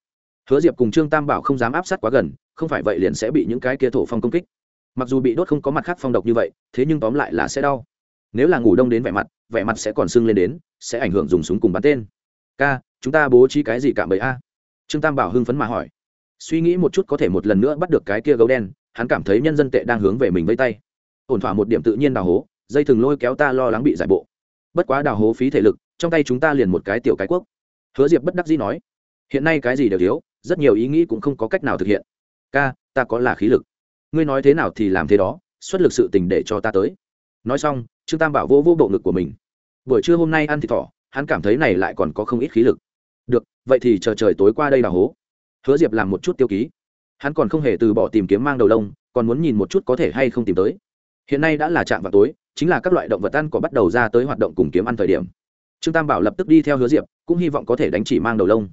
Speaker 1: Hứa diệp cùng trương tam bảo không dám áp sát quá gần, không phải vậy liền sẽ bị những cái kia thổ phong công kích. Mặc dù bị đốt không có mặt khác phong độc như vậy, thế nhưng tóm lại là sẽ đau. Nếu là ngủ đông đến vẻ mặt vẻ mặt sẽ còn sưng lên đến, sẽ ảnh hưởng dùng súng cùng bắn tên. Ca, chúng ta bố trí cái gì cạm bẫy a? Trương tam bảo hưng phấn mà hỏi. Suy nghĩ một chút có thể một lần nữa bắt được cái kia gấu đen, hắn cảm thấy nhân dân tệ đang hướng về mình vây tay. Ổn thỏa một điểm tự nhiên đào hố, dây thừng lôi kéo ta lo lắng bị giải bộ. Bất quá đào hố phí thể lực, trong tay chúng ta liền một cái tiểu cái quốc. Hứa diệp bất đắc dĩ nói. Hiện nay cái gì đều thiếu, rất nhiều ý nghĩ cũng không có cách nào thực hiện. Ca, ta có là khí lực. Ngươi nói thế nào thì làm thế đó, xuất lực sự tình để cho ta tới. Nói xong trương tam bảo vô vô bộ ngực của mình. Buổi trưa hôm nay ăn thịt thỏ, hắn cảm thấy này lại còn có không ít khí lực. Được, vậy thì chờ trời tối qua đây là hố. Hứa diệp làm một chút tiêu ký. Hắn còn không hề từ bỏ tìm kiếm mang đầu lông, còn muốn nhìn một chút có thể hay không tìm tới. Hiện nay đã là trạm vào tối, chính là các loại động vật ăn có bắt đầu ra tới hoạt động cùng kiếm ăn thời điểm. Trương tam bảo lập tức đi theo hứa diệp, cũng hy vọng có thể đánh chỉ mang đầu lông.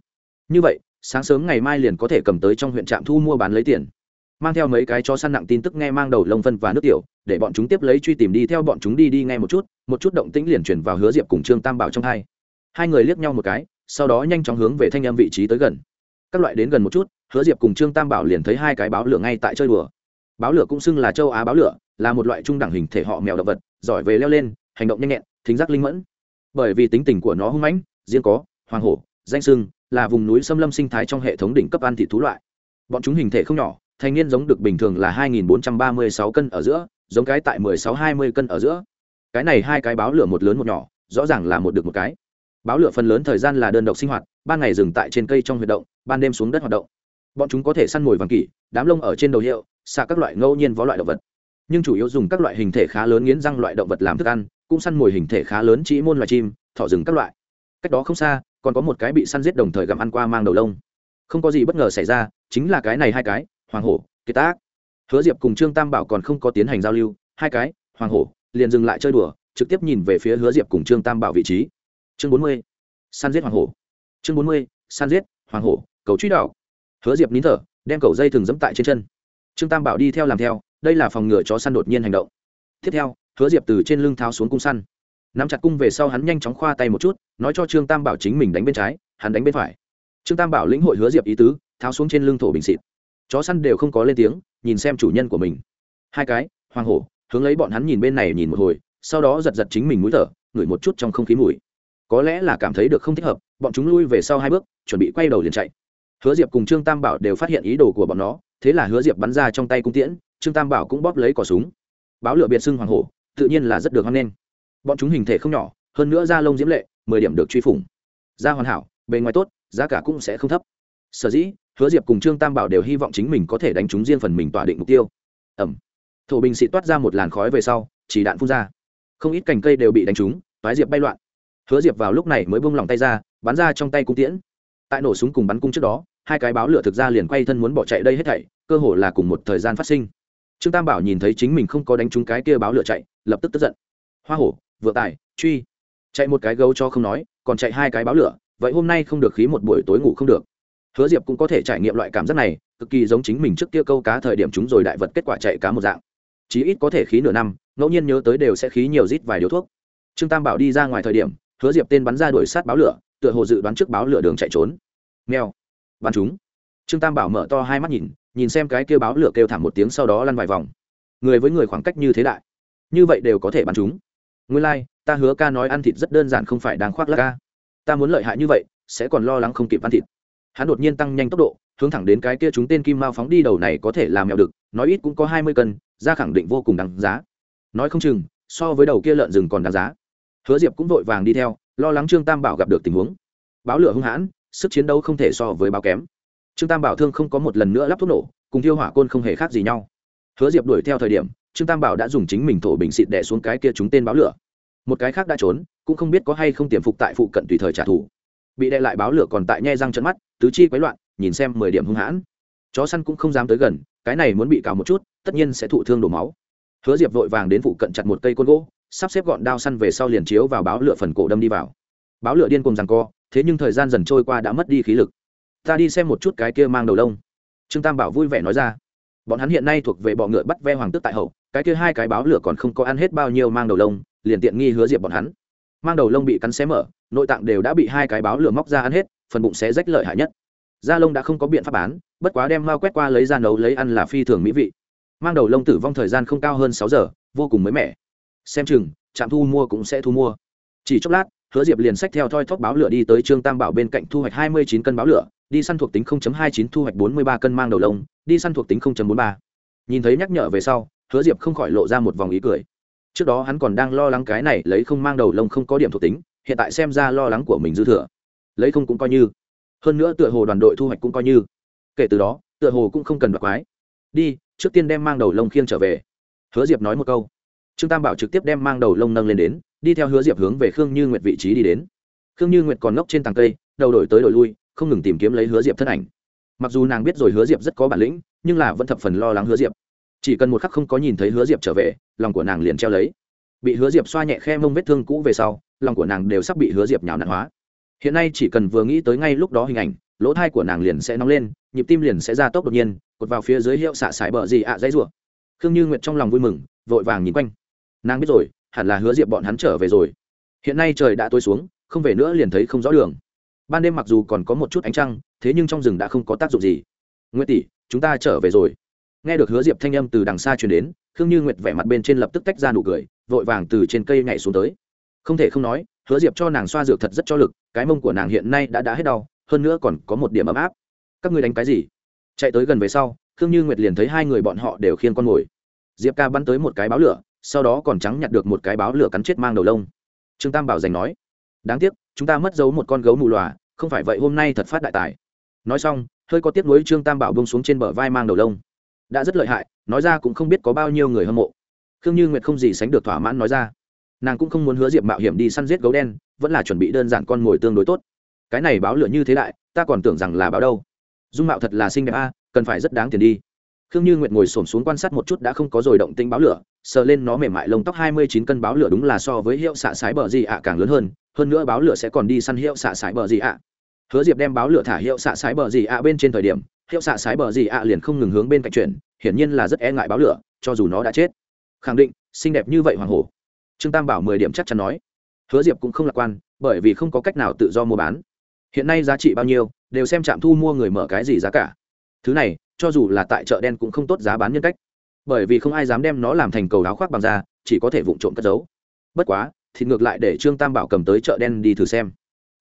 Speaker 1: Như vậy, sáng sớm ngày mai liền có thể cầm tới trong huyện trạm thu mua bán lấy tiền mang theo mấy cái chó săn nặng tin tức nghe mang đầu lông phân và nước tiểu, để bọn chúng tiếp lấy truy tìm đi, theo bọn chúng đi đi nghe một chút một chút động tĩnh liền chuyển vào hứa diệp cùng trương tam bảo trong hai. Hai người liếc nhau một cái, sau đó nhanh chóng hướng về thanh em vị trí tới gần. Các loại đến gần một chút, hứa diệp cùng trương tam bảo liền thấy hai cái báo lửa ngay tại chơi đùa. Báo lửa cũng xưng là châu á báo lửa, là một loại trung đẳng hình thể họ mèo động vật, giỏi về leo lên, hành động nhanh nhẹn, thính giác linh mẫn. Bởi vì tính tình của nó hung mãnh, riêng có, hoàng hổ, danh sưng, là vùng núi xâm lâm sinh thái trong hệ thống đỉnh cấp ăn thị thú loại. Bọn chúng hình thể không nhỏ thành niên giống được bình thường là 2.436 cân ở giữa, giống cái tại 16-20 cân ở giữa. Cái này hai cái báo lửa một lớn một nhỏ, rõ ràng là một được một cái. Báo lửa phần lớn thời gian là đơn độc sinh hoạt, ban ngày dừng tại trên cây trong huyệt động, ban đêm xuống đất hoạt động. Bọn chúng có thể săn mồi vàng kỷ, đám lông ở trên đầu hiệu, xạ các loại ngẫu nhiên vó loại động vật. Nhưng chủ yếu dùng các loại hình thể khá lớn nghiến răng loại động vật làm thức ăn, cũng săn mồi hình thể khá lớn chỉ môn loài chim, thỏ rừng các loại. Cách đó không xa, còn có một cái bị săn giết đồng thời gặm ăn qua mang đầu lông. Không có gì bất ngờ xảy ra, chính là cái này hai cái hoàng hổ kiệt tác. Hứa diệp cùng trương tam bảo còn không có tiến hành giao lưu, hai cái, hoàng hổ, liền dừng lại chơi đùa, trực tiếp nhìn về phía hứa diệp cùng trương tam bảo vị trí. Chương bốn mươi săn giết hoàng hổ. Chương bốn mươi săn giết hoàng hổ, cầu truy đạo hứa diệp nín thở, đem cầu dây thừng dẫm tại trên chân. Trương tam bảo đi theo làm theo, đây là phòng ngừa chó săn đột nhiên hành động. Tiếp theo, hứa diệp từ trên lưng tháo xuống cung săn. Nắm chặt cung về sau hắn nhanh chóng khoa tay một chút, nói cho trương tam bảo chính mình đánh bên trái, hắn đánh bên phải. Trương tam bảo lĩnh hội hứa diệp ý tứ, tháo xuống trên lưng thổ bình xịt chó săn đều không có lên tiếng, nhìn xem chủ nhân của mình. Hai cái, hoàng hổ, hướng lấy bọn hắn nhìn bên này nhìn một hồi, sau đó giật giật chính mình mũi thở, ngửi một chút trong không khí mùi. Có lẽ là cảm thấy được không thích hợp, bọn chúng lui về sau hai bước, chuẩn bị quay đầu liền chạy. Hứa diệp cùng trương tam bảo đều phát hiện ý đồ của bọn nó, thế là hứa diệp bắn ra trong tay cung tiễn, trương tam bảo cũng bóp lấy cỏ súng. Báo lửa biệt xưng hoàng hổ, tự nhiên là rất được hoan nghênh. Bọn chúng hình thể không nhỏ, hơn nữa da lông diễm lệ, mười điểm được truy phủng. Da hoàn hảo, bề ngoài tốt, giá cả cũng sẽ không thấp. Sở dĩ hứa diệp cùng trương tam bảo đều hy vọng chính mình có thể đánh trúng riêng phần mình tỏa định mục tiêu. Ẩm. Thổ bình xịt toát ra một làn khói về sau, chỉ đạn phun ra. Không ít cành cây đều bị đánh trúng, toái diệp bay loạn. Hứa diệp vào lúc này mới bung lòng tay ra, bắn ra trong tay cung tiễn. Tại nổ súng cùng bắn cung trước đó, hai cái báo lửa thực ra liền quay thân muốn bỏ chạy đây hết thảy, cơ hồ là cùng một thời gian phát sinh. Trương tam bảo nhìn thấy chính mình không có đánh trúng cái kia báo lửa chạy, lập tức tức giận. Hoa hổ, vượng tài, truy. Chạy một cái gấu cho không nói, còn chạy hai cái báo lửa, vậy hôm nay không được khí một buổi tối ngủ không được hứa diệp cũng có thể trải nghiệm loại cảm giác này cực kỳ giống chính mình trước kia câu cá thời điểm chúng rồi đại vật kết quả chạy cá một dạng. Chí ít có thể khí nửa năm ngẫu nhiên nhớ tới đều sẽ khí nhiều rít vài điếu thuốc. Trương tam bảo đi ra ngoài thời điểm hứa diệp tên bắn ra đuổi sát báo lửa tựa hồ dự đoán trước báo lửa đường chạy trốn. Nghèo bắn chúng. Trương tam bảo mở to hai mắt nhìn nhìn xem cái kêu báo lửa kêu thảm một tiếng sau đó lăn vài vòng. Người với người khoảng cách như thế đại. Như vậy đều có thể bắn chúng. Nguyên lai、like, ta hứa ca nói ăn thịt rất đơn giản không phải đáng khoác lắc ca. Ta muốn lợi hại như vậy sẽ còn lo lắng không kịp ăn thịt hắn đột nhiên tăng nhanh tốc độ, hướng thẳng đến cái kia chúng tên kim mao phóng đi đầu này có thể làm mèo được, nói ít cũng có hai mươi cân, ra khẳng định vô cùng đáng giá. Nói không chừng, so với đầu kia lợn rừng còn đáng giá. Hứa diệp cũng vội vàng đi theo, lo lắng trương tam bảo gặp được tình huống. Báo lửa hung hãn, sức chiến đấu không thể so với báo kém. Trương tam bảo thương không có một lần nữa lắp thuốc nổ, cùng thiêu hỏa côn không hề khác gì nhau. Hứa diệp đuổi theo thời điểm, trương tam bảo đã dùng chính mình thổ bình xịt đẻ xuống cái kia chúng tên báo lửa. Một cái khác đã trốn, cũng không biết có hay không tiềm phục tại phụ cận tùy thời trả thù. Bị đe lại báo lửa còn tại nhe răng trận mắt tứ chi quấy loạn, nhìn xem mười điểm hung hãn. Chó săn cũng không dám tới gần, cái này muốn bị cào một chút, tất nhiên sẽ thụ thương đổ máu. Hứa diệp vội vàng đến phụ cận chặt một cây côn gỗ, sắp xếp gọn đao săn về sau liền chiếu vào báo lửa phần cổ đâm đi vào. Báo lửa điên cùng rằng co, thế nhưng thời gian dần trôi qua đã mất đi khí lực. Ta đi xem một chút cái kia mang đầu lông. Trương tam bảo vui vẻ nói ra. Bọn hắn hiện nay thuộc về bọ ngựa bắt ve hoàng tước tại hậu, cái kia hai cái báo lửa còn không có ăn hết bao nhiêu mang đầu lông, liền tiện nghi hứa diệp bọn hắn. Mang đầu lông bị cắn xé mở, nội tạng đều đã bị hai cái báo lửa móc ra ăn hết phần bụng sẽ rách lợi hại nhất. Da lông đã không có biện pháp bán, bất quá đem mao quét qua lấy ra nấu lấy ăn là phi thường mỹ vị. Mang đầu lông tử vong thời gian không cao hơn sáu giờ, vô cùng mới mẻ. Xem chừng, trạm thu mua cũng sẽ thu mua. Chỉ chốc lát, hứa diệp liền sách theo thoi thóc báo lửa đi tới trương tam bảo bên cạnh thu hoạch hai mươi chín cân báo lửa, đi săn thuộc tính 0.29 thu hoạch 43 cân mang đầu lông, đi săn thuộc tính 0.43. nhìn thấy nhắc nhở về sau, hứa diệp không khỏi lộ ra một vòng ý cười. Trước đó hắn còn đang lo lắng cái này lấy không mang đầu lông không có điểm thuộc tính, hiện tại xem ra lo lắng của mình dư thừa lấy không cũng coi như. Hơn nữa tựa hồ đoàn đội thu hoạch cũng coi như. Kể từ đó, tựa hồ cũng không cần đoạt quái. Đi, trước tiên đem mang đầu lông khiêng trở về. Hứa diệp nói một câu. Trương tam bảo trực tiếp đem mang đầu lông nâng lên đến, đi theo hứa diệp hướng về khương như nguyệt vị trí đi đến. Khương như nguyệt còn ngốc trên tàng cây, đầu đổi tới đổi lui, không ngừng tìm kiếm lấy hứa diệp thân ảnh. Mặc dù nàng biết rồi hứa diệp rất có bản lĩnh, nhưng là vẫn thập phần lo lắng hứa diệp. Chỉ cần một khắc không có nhìn thấy hứa diệp trở về, lòng của nàng liền treo lấy. Bị hứa diệp xoa nhẹ khe mông vết thương cũ về sau, lòng của nàng đều sắp bị hứa diệp nhào nặn hóa hiện nay chỉ cần vừa nghĩ tới ngay lúc đó hình ảnh, lỗ thai của nàng liền sẽ nóng lên, nhịp tim liền sẽ ra tốc đột nhiên, cột vào phía dưới hiệu xạ sải bờ gì ạ à dãy rủa. Khương như nguyệt trong lòng vui mừng, vội vàng nhìn quanh. Nàng biết rồi, hẳn là hứa diệp bọn hắn trở về rồi. Hiện nay trời đã tối xuống, không về nữa liền thấy không rõ đường. Ban đêm mặc dù còn có một chút ánh trăng, thế nhưng trong rừng đã không có tác dụng gì. Nguyệt tỷ, chúng ta trở về rồi. Nghe được hứa diệp thanh âm từ đằng xa truyền đến, khương như nguyệt vẻ mặt bên trên lập tức tách ra nụ cười, vội vàng từ trên cây nhảy xuống tới. Không thể không nói hứa diệp cho nàng xoa dược thật rất cho lực, cái mông của nàng hiện nay đã đã hết đau, hơn nữa còn có một điểm ấm áp. Các ngươi đánh cái gì? Chạy tới gần về sau, khương như nguyệt liền thấy hai người bọn họ đều khiêng con mồi diệp ca bắn tới một cái báo lửa, sau đó còn trắng nhặt được một cái báo lửa cắn chết mang đầu lông. Trương tam bảo giành nói, đáng tiếc, chúng ta mất dấu một con gấu mù lòa, không phải vậy hôm nay thật phát đại tài. Nói xong, hơi có tiếc nuối trương tam bảo bông xuống trên bờ vai mang đầu lông. Đã rất lợi hại, nói ra cũng không biết có bao nhiêu người hâm mộ. Khương như nguyệt không gì sánh được thỏa mãn nói ra nàng cũng không muốn hứa diệp mạo hiểm đi săn giết gấu đen, vẫn là chuẩn bị đơn giản con mồi tương đối tốt. Cái này báo lửa như thế đại, ta còn tưởng rằng là báo đâu. Dung mạo thật là xinh đẹp a, cần phải rất đáng tiền đi. Khương như nguyệt ngồi s ổ m xuống quan sát một chút đã không có rồi động tĩnh báo lửa, sờ lên nó mềm mại lông tóc hai mươi chín cân báo lửa đúng là so với hiệu xạ sái bờ gì ạ càng lớn hơn hơn nữa báo lửa sẽ còn đi săn hiệu xạ sái bờ gì ạ. Hứa diệp đem báo lửa thả hiệu xạ sái bờ gì ạ bên trên thời điểm, hiệu xạ sái bờ gì ạ liền không ngừng hướng bên cạnh chuyển, hiển nhiên là rất e ngại báo lửa, cho dù nó đã chết. Khẳng định, xinh đẹp như vậy hoàng hổ trương tam bảo mười điểm chắc chắn nói. Hứa diệp cũng không lạc quan, bởi vì không có cách nào tự do mua bán. Hiện nay giá trị bao nhiêu, đều xem trạm thu mua người mở cái gì giá cả. Thứ này, cho dù là tại chợ đen cũng không tốt giá bán nhân cách. Bởi vì không ai dám đem nó làm thành cầu áo khoác bằng da, chỉ có thể vụng trộm cất giấu. Bất quá, thịt ngược lại để trương tam bảo cầm tới chợ đen đi thử xem.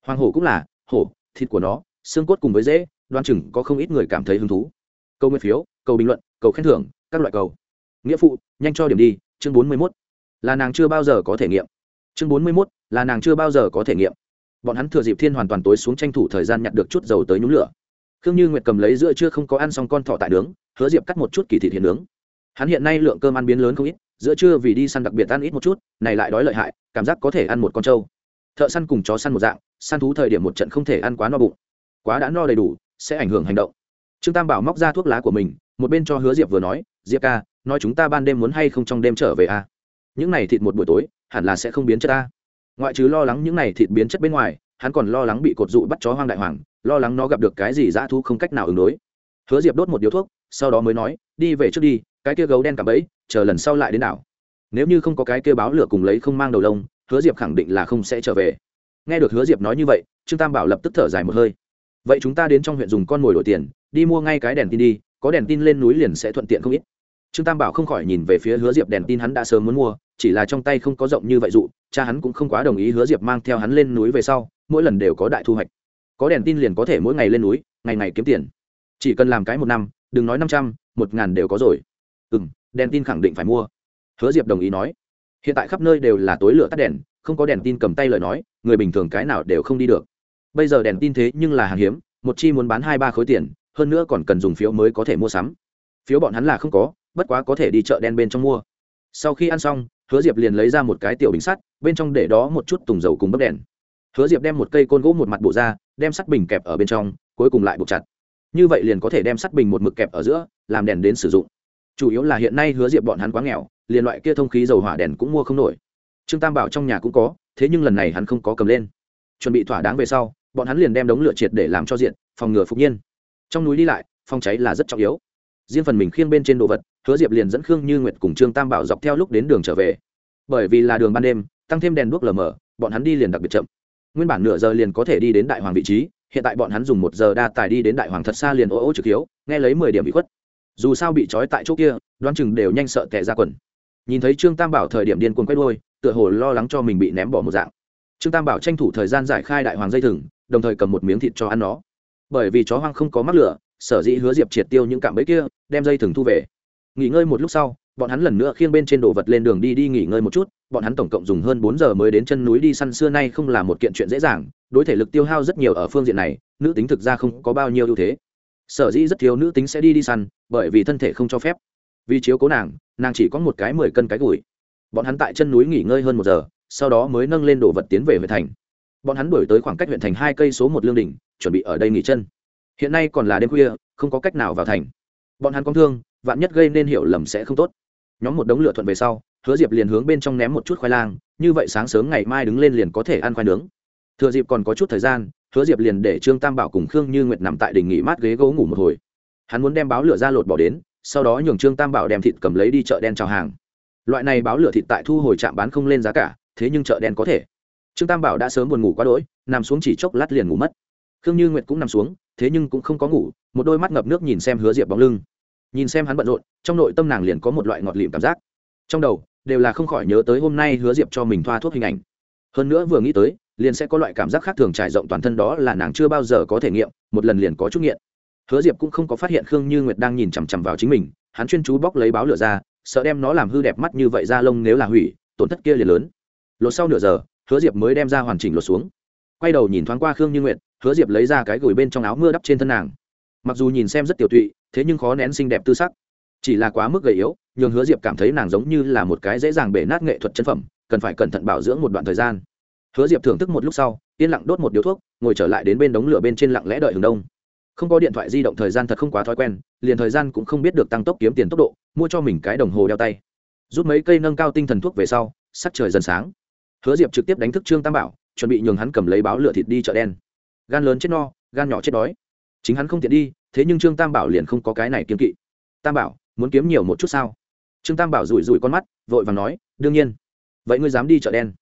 Speaker 1: Hoàng hổ cũng là, hổ, thịt của nó, xương cốt cùng với dễ, đoan chừng có không ít người cảm thấy hứng thú. Câu nguyên phiếu, câu bình luận cầu khen thưởng, các loại cầu. Nghĩa phụ, nhanh cho điểm đi, chương bốn mươi mốt là nàng chưa bao giờ có thể nghiệm. Chương bốn mươi mốt, là nàng chưa bao giờ có thể nghiệm. Bọn hắn thừa dịp thiên hoàn toàn tối xuống tranh thủ thời gian nhặt được chút dầu tới nhúng lửa. Khương như nguyệt cầm lấy giữa chưa không có ăn xong con thỏ tại nướng, hứa diệp cắt một chút kỳ thịt hiện nướng. Hắn hiện nay lượng cơm ăn biến lớn không ít, giữa trưa vì đi săn đặc biệt ăn ít một chút, này lại đói lợi hại, cảm giác có thể ăn một con trâu. Thợ săn cùng chó săn một dạng, săn thú thời điểm một trận không thể ăn quá no bụng. Quá đã no đầy đủ, sẽ ảnh hưởng hành động. Trương tam bảo móc ra thuốc lá của mình, một bên cho hứa diệp vừa nói, diệp ca, nói chúng ta ban đêm muốn hay không trong đêm trở về à? Những này thịt một buổi tối, hẳn là sẽ không biến chất ta. Ngoại trừ lo lắng những này thịt biến chất bên ngoài, hắn còn lo lắng bị cột dụ bắt chó hoang đại hoàng, lo lắng nó gặp được cái gì dã thu không cách nào ứng đối. Hứa diệp đốt một điếu thuốc, sau đó mới nói, đi về trước đi, cái kia gấu đen cả bẫy, chờ lần sau lại đến nào nếu như không có cái kia báo lửa cùng lấy không mang đầu lông, hứa diệp khẳng định là không sẽ trở về. Nghe được hứa diệp nói như vậy, trương tam bảo lập tức thở dài một hơi. Vậy chúng ta đến trong huyện dùng con mồi đổi tiền, đi mua ngay cái đèn tin đi, có đèn tin lên núi liền sẽ thuận tiện không ít. Trương tam bảo không khỏi nhìn về phía hứa diệp, đèn tin hắn đã sớm muốn mua chỉ là trong tay không có rộng như vậy dụ, cha hắn cũng không quá đồng ý hứa diệp mang theo hắn lên núi về sau, mỗi lần đều có đại thu hoạch. Có đèn tin liền có thể mỗi ngày lên núi, ngày ngày kiếm tiền. Chỉ cần làm cái một năm, đừng nói năm trăm, một ngàn đều có rồi. Ừ m đèn tin khẳng định phải mua. Hứa diệp đồng ý nói. Hiện tại khắp nơi đều là tối lửa tắt đèn, không có đèn tin cầm tay lời nói, người bình thường cái nào đều không đi được. Bây giờ đèn tin thế nhưng là hàng hiếm, một chi muốn bán hai ba khối tiền, hơn nữa còn cần dùng phiếu mới có thể mua sắm. Phiếu bọn hắn là không có, bất quá có thể đi chợ đen bên trong mua. Sau khi ăn xong hứa diệp liền lấy ra một cái tiểu bình sắt, bên trong để đó một chút tùng dầu cùng bấc đèn. Hứa diệp đem một cây côn gỗ một mặt bộ ra, đem sắt bình kẹp ở bên trong, cuối cùng lại buộc chặt. Như vậy liền có thể đem sắt bình một mực kẹp ở giữa, làm đèn đến sử dụng. Chủ yếu là hiện nay hứa diệp bọn hắn quá nghèo, liền loại kia thông khí dầu hỏa đèn cũng mua không nổi. Trương tam bảo trong nhà cũng có, thế nhưng lần này hắn không có cầm lên. Chuẩn bị thỏa đáng về sau, bọn hắn liền đem đống lửa triệt để làm cho diện, phòng ngừa phục nhiên. Trong núi đi lại, phòng cháy là rất trọng yếu. Riêng phần mình khiêng bên trên đồ vật hứa diệp liền dẫn khương như nguyệt cùng trương tam bảo dọc theo lúc đến đường trở về. Bởi vì là đường ban đêm, tăng thêm đèn đuốc lờ mờ, bọn hắn đi liền đặc biệt chậm. Nguyên bản nửa giờ liền có thể đi đến đại hoàng vị trí, hiện tại bọn hắn dùng một giờ đa tài đi đến đại hoàng thật xa liền ô ô trực hiếu, nghe lấy mười điểm bị khuất. Dù sao bị trói tại chỗ kia, đoán chừng đều nhanh sợ tệ ra quần. Nhìn thấy trương tam bảo thời điểm điên cuồng quay đôi tựa hồ lo lắng cho mình bị ném bỏ một dạng. Trương tam bảo tranh thủ thời gian giải khai đại hoàng dây thừng, đồng thời cầm một miếng thịt cho ăn nó. Bởi vì chó hoang không có mắc lửa, sở dĩ hứa diệp triệt tiêu những cạm bẫy kia, đem dây thừng thu về nghỉ ngơi một lúc sau, bọn hắn lần nữa khiêng bên trên đồ vật lên đường đi đi nghỉ ngơi một chút, bọn hắn tổng cộng dùng hơn bốn giờ mới đến chân núi đi săn xưa nay không là một kiện chuyện dễ dàng, đối thể lực tiêu hao rất nhiều ở phương diện này, nữ tính thực ra không có bao nhiêu ưu thế. Sở dĩ rất thiếu nữ tính sẽ đi đi săn, bởi vì thân thể không cho phép. Vì chiếu cố nàng nàng chỉ có một cái mười cân cái gùi. Bọn hắn tại chân núi nghỉ ngơi hơn một giờ, sau đó mới nâng lên đồ vật tiến về huyện thành. Bọn hắn đuổi tới khoảng cách huyện thành hai cây số một lương đỉnh, chuẩn bị ở đây nghỉ chân. Hiện nay còn là đêm khuya, không có cách nào vào thành. Bọn hắn con thương vạn nhất gây nên hiểu lầm sẽ không tốt. Nhóm một đống lửa thuận về sau, hứa diệp liền hướng bên trong ném một chút khoai lang, như vậy sáng sớm ngày mai đứng lên liền có thể ăn khoai nướng. Thừa dịp còn có chút thời gian, hứa diệp liền để trương tam bảo cùng khương như nguyệt nằm tại đình nghỉ mát ghế gỗ ngủ một hồi. Hắn muốn đem báo lửa ra lột bỏ đến, sau đó nhường trương tam bảo đem thịt cầm lấy đi chợ đen trào hàng. Loại này báo lửa thịt tại thu hồi trạm bán không lên giá cả, thế nhưng chợ đen có thể. Trương tam bảo đã sớm buồn ngủ quá đỗi, nằm xuống chỉ chốc lát liền ngủ mất. Khương như nguyệt cũng nằm xuống, thế nhưng cũng không có ngủ, một đôi mắt ngập nước nhìn xem hứa diệp bóng lưng nhìn xem hắn bận rộn, trong nội tâm nàng liền có một loại ngọt lịm cảm giác. Trong đầu, đều là không khỏi nhớ tới hôm nay hứa diệp cho mình thoa thuốc hình ảnh. Hơn nữa vừa nghĩ tới, liền sẽ có loại cảm giác khác thường trải rộng toàn thân đó là nàng chưa bao giờ có thể nghiệm, một lần liền có chút nghiện. Hứa diệp cũng không có phát hiện khương như nguyệt đang nhìn chằm chằm vào chính mình, hắn chuyên chú bóc lấy báo lửa ra, sợ đem nó làm hư đẹp mắt như vậy ra lông nếu là hủy, tổn thất kia liền lớn. Lột sau nửa giờ, hứa diệp mới đem ra hoàn chỉnh lột xuống. Quay đầu nhìn thoáng qua khương như nguyệt, hứa diệp lấy ra cái gửi bên trong áo mưa đắp trên thân nàng mặc dù nhìn xem rất tiểu tụy, thế nhưng khó nén xinh đẹp tư sắc. Chỉ là quá mức gầy yếu, nhường hứa diệp cảm thấy nàng giống như là một cái dễ dàng bể nát nghệ thuật chân phẩm, cần phải cẩn thận bảo dưỡng một đoạn thời gian. Hứa diệp thưởng thức một lúc sau, yên lặng đốt một điếu thuốc, ngồi trở lại đến bên đống lửa bên trên lặng lẽ đợi hướng đông. Không có điện thoại di động thời gian thật không quá thói quen, liền thời gian cũng không biết được tăng tốc kiếm tiền tốc độ, mua cho mình cái đồng hồ đeo tay. Rút mấy cây nâng cao tinh thần thuốc về sau, sắc trời dần sáng. Hứa diệp trực tiếp đánh thức trương tam bảo, chuẩn bị nhường hắn cầm lấy báo lửa thịt đi chợ đen. Gan lớn chết no, gan nhỏ chết đói chính hắn không tiện đi, thế nhưng trương tam bảo liền không có cái này kiên kỵ. Tam bảo, muốn kiếm nhiều một chút sao? Trương tam bảo rủi rủi con mắt, vội và nói, đương nhiên. Vậy ngươi dám đi chợ đen?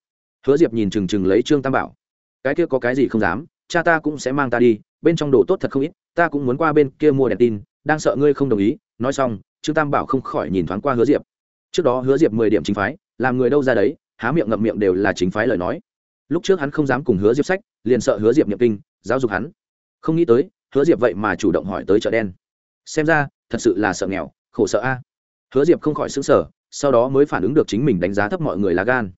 Speaker 1: Hứa diệp nhìn chừng chừng lấy trương tam bảo. Cái kia có cái gì không dám, cha ta cũng sẽ mang ta đi, bên trong đồ tốt thật không ít, ta cũng muốn qua bên kia mua đèn tin, đang sợ ngươi không đồng ý. Nói xong, trương tam bảo không khỏi nhìn thoáng qua hứa diệp. Trước đó hứa diệp mười điểm chính phái, làm người đâu ra đấy, há miệng ngậm miệng đều là chính phái lời nói. Lúc trước hắn không dám cùng hứa diệp sách, liền sợ hứa diệp nhập kinh, giáo dục hắn. Không nghĩ tới hứa diệp vậy mà chủ động hỏi tới chợ đen. Xem ra thật sự là sợ nghèo khổ sợ a. Hứa diệp không khỏi xứng sở sau đó mới phản ứng được chính mình đánh giá thấp mọi người là gan.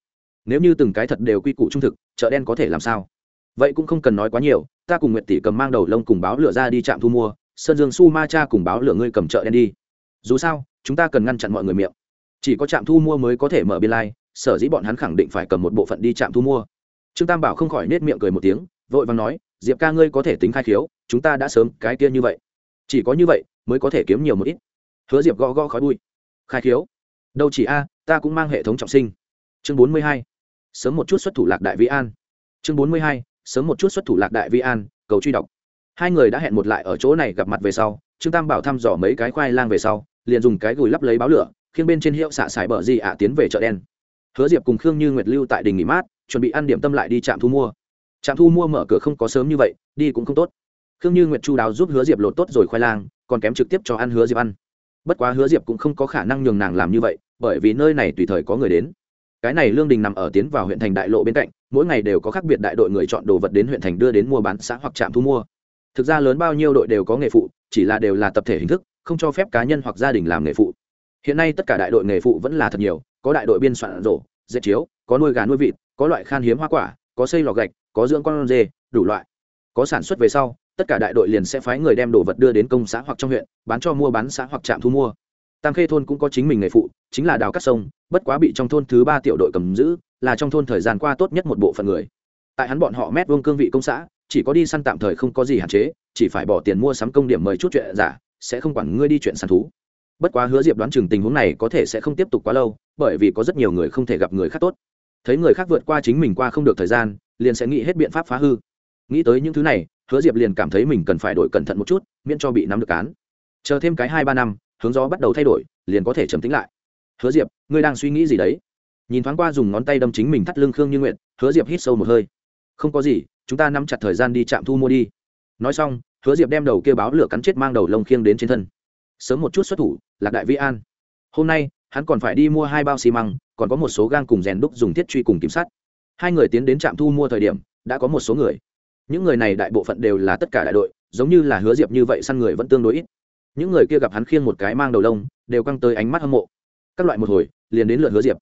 Speaker 1: Nếu như từng cái thật đều quy củ trung thực chợ đen có thể làm sao? Vậy cũng không cần nói quá nhiều ta cùng nguyệt tỷ cầm mang đầu lông cùng báo lửa ra đi trạm thu mua sơn dương su ma cha cùng báo lửa ngươi cầm chợ đen đi. Dù sao chúng ta cần ngăn chặn mọi người miệng. Chỉ có trạm thu mua mới có thể mở biên lai、like, sở dĩ bọn hắn khẳng định phải cầm một bộ phận đi trạm thu mua. Trương tam bảo không khỏi nết miệng cười một tiếng vội vàng nói diệp ca ngươi có thể tính khai khiếu, chúng ta đã sớm cái kia như vậy. Chỉ có như vậy mới có thể kiếm nhiều một ít. Hứa diệp gõ gõ khói bụi. Khai khiếu? Đâu chỉ a, ta cũng mang hệ thống trọng sinh. Chương bốn mươi hai. Sớm một chút xuất thủ lạc đại vĩ an. Chương bốn mươi hai. Sớm một chút xuất thủ lạc đại vĩ an, cầu truy đọc. Hai người đã hẹn một lại ở chỗ này gặp mặt về sau, trương tam bảo thăm dò mấy cái khoai lang về sau, liền dùng cái gùi lắp lấy báo lửa khiến bên trên hiệu xạ xài bờ gì ạ tiến về chợ đen. Hứa diệp cùng khương như nguyệt lưu tại đình nghỉ mát, chuẩn bị ăn điểm tâm lại đi trạm thu mua trạm thu mua mở cửa không có sớm như vậy, đi cũng không tốt. Khương như nguyệt chu đáo giúp hứa diệp lột tốt rồi khoai lang, còn kém trực tiếp cho ăn hứa diệp ăn. Bất quá hứa diệp cũng không có khả năng nhường nàng làm như vậy, bởi vì nơi này tùy thời có người đến. Cái này lương đình nằm ở tiến vào huyện thành đại lộ bên cạnh, mỗi ngày đều có khác biệt đại đội người chọn đồ vật đến huyện thành đưa đến mua bán xã hoặc trạm thu mua. Thực ra lớn bao nhiêu đội đều có nghề phụ, chỉ là đều là tập thể hình thức, không cho phép cá nhân hoặc gia đình làm nghề phụ. Hiện nay tất cả đại đội nghề phụ vẫn là thật nhiều, có đại đội biên soạn rổ, dệt chiếu, có nuôi gà nuôi vịt, có loại khan hiếm hoa quả có xây lò gạch, có dưỡng con dê, đủ loại. Có sản xuất về sau, tất cả đại đội liền sẽ phái người đem đồ vật đưa đến công xã hoặc trong huyện, bán cho mua bán xã hoặc trạm thu mua. Tam khê thôn cũng có chính mình nghề phụ, chính là đào cắt sông, bất quá bị trong thôn thứ ba tiểu đội cầm giữ, là trong thôn thời gian qua tốt nhất một bộ phận người. Tại hắn bọn họ mét vuông cương vị công xã, chỉ có đi săn tạm thời không có gì hạn chế, chỉ phải bỏ tiền mua sắm công điểm mời chút chuyện giả, sẽ không quản ngươi đi chuyện săn thú. Bất quá hứa diệp đoán chừng tình huống này có thể sẽ không tiếp tục quá lâu, bởi vì có rất nhiều người không thể gặp người khác tốt thấy người khác vượt qua chính mình qua không được thời gian, liền sẽ nghĩ hết biện pháp phá hư. Nghĩ tới những thứ này, hứa diệp liền cảm thấy mình cần phải đổi cẩn thận một chút, miễn cho bị nắm được cán chờ thêm cái hai ba năm, hướng gió bắt đầu thay đổi, liền có thể trầm tính lại. Hứa diệp, ngươi đang suy nghĩ gì đấy? Nhìn thoáng qua dùng ngón tay đâm chính mình thắt lưng khương như nguyện hứa diệp hít sâu một hơi. Không có gì, chúng ta nắm chặt thời gian đi trạm thu mua đi. Nói xong, hứa diệp đem đầu kêu báo lửa cắn chết mang đầu lông khiêng đến trên thân. Sớm một chút xuất thủ, lạc đại vi an. Hôm nay, hắn còn phải đi mua hai bao xi măng còn có một số gang cùng rèn đúc dùng thiết truy cùng kiểm sát. Hai người tiến đến trạm thu mua thời điểm, đã có một số người. Những người này đại bộ phận đều là tất cả đại đội, giống như là hứa diệp như vậy, săn người vẫn tương đối ít. Những người kia gặp hắn khiêng một cái mang đầu lông, đều căng tới ánh mắt hâm mộ. Các loại một hồi, liền đến lượt hứa diệp.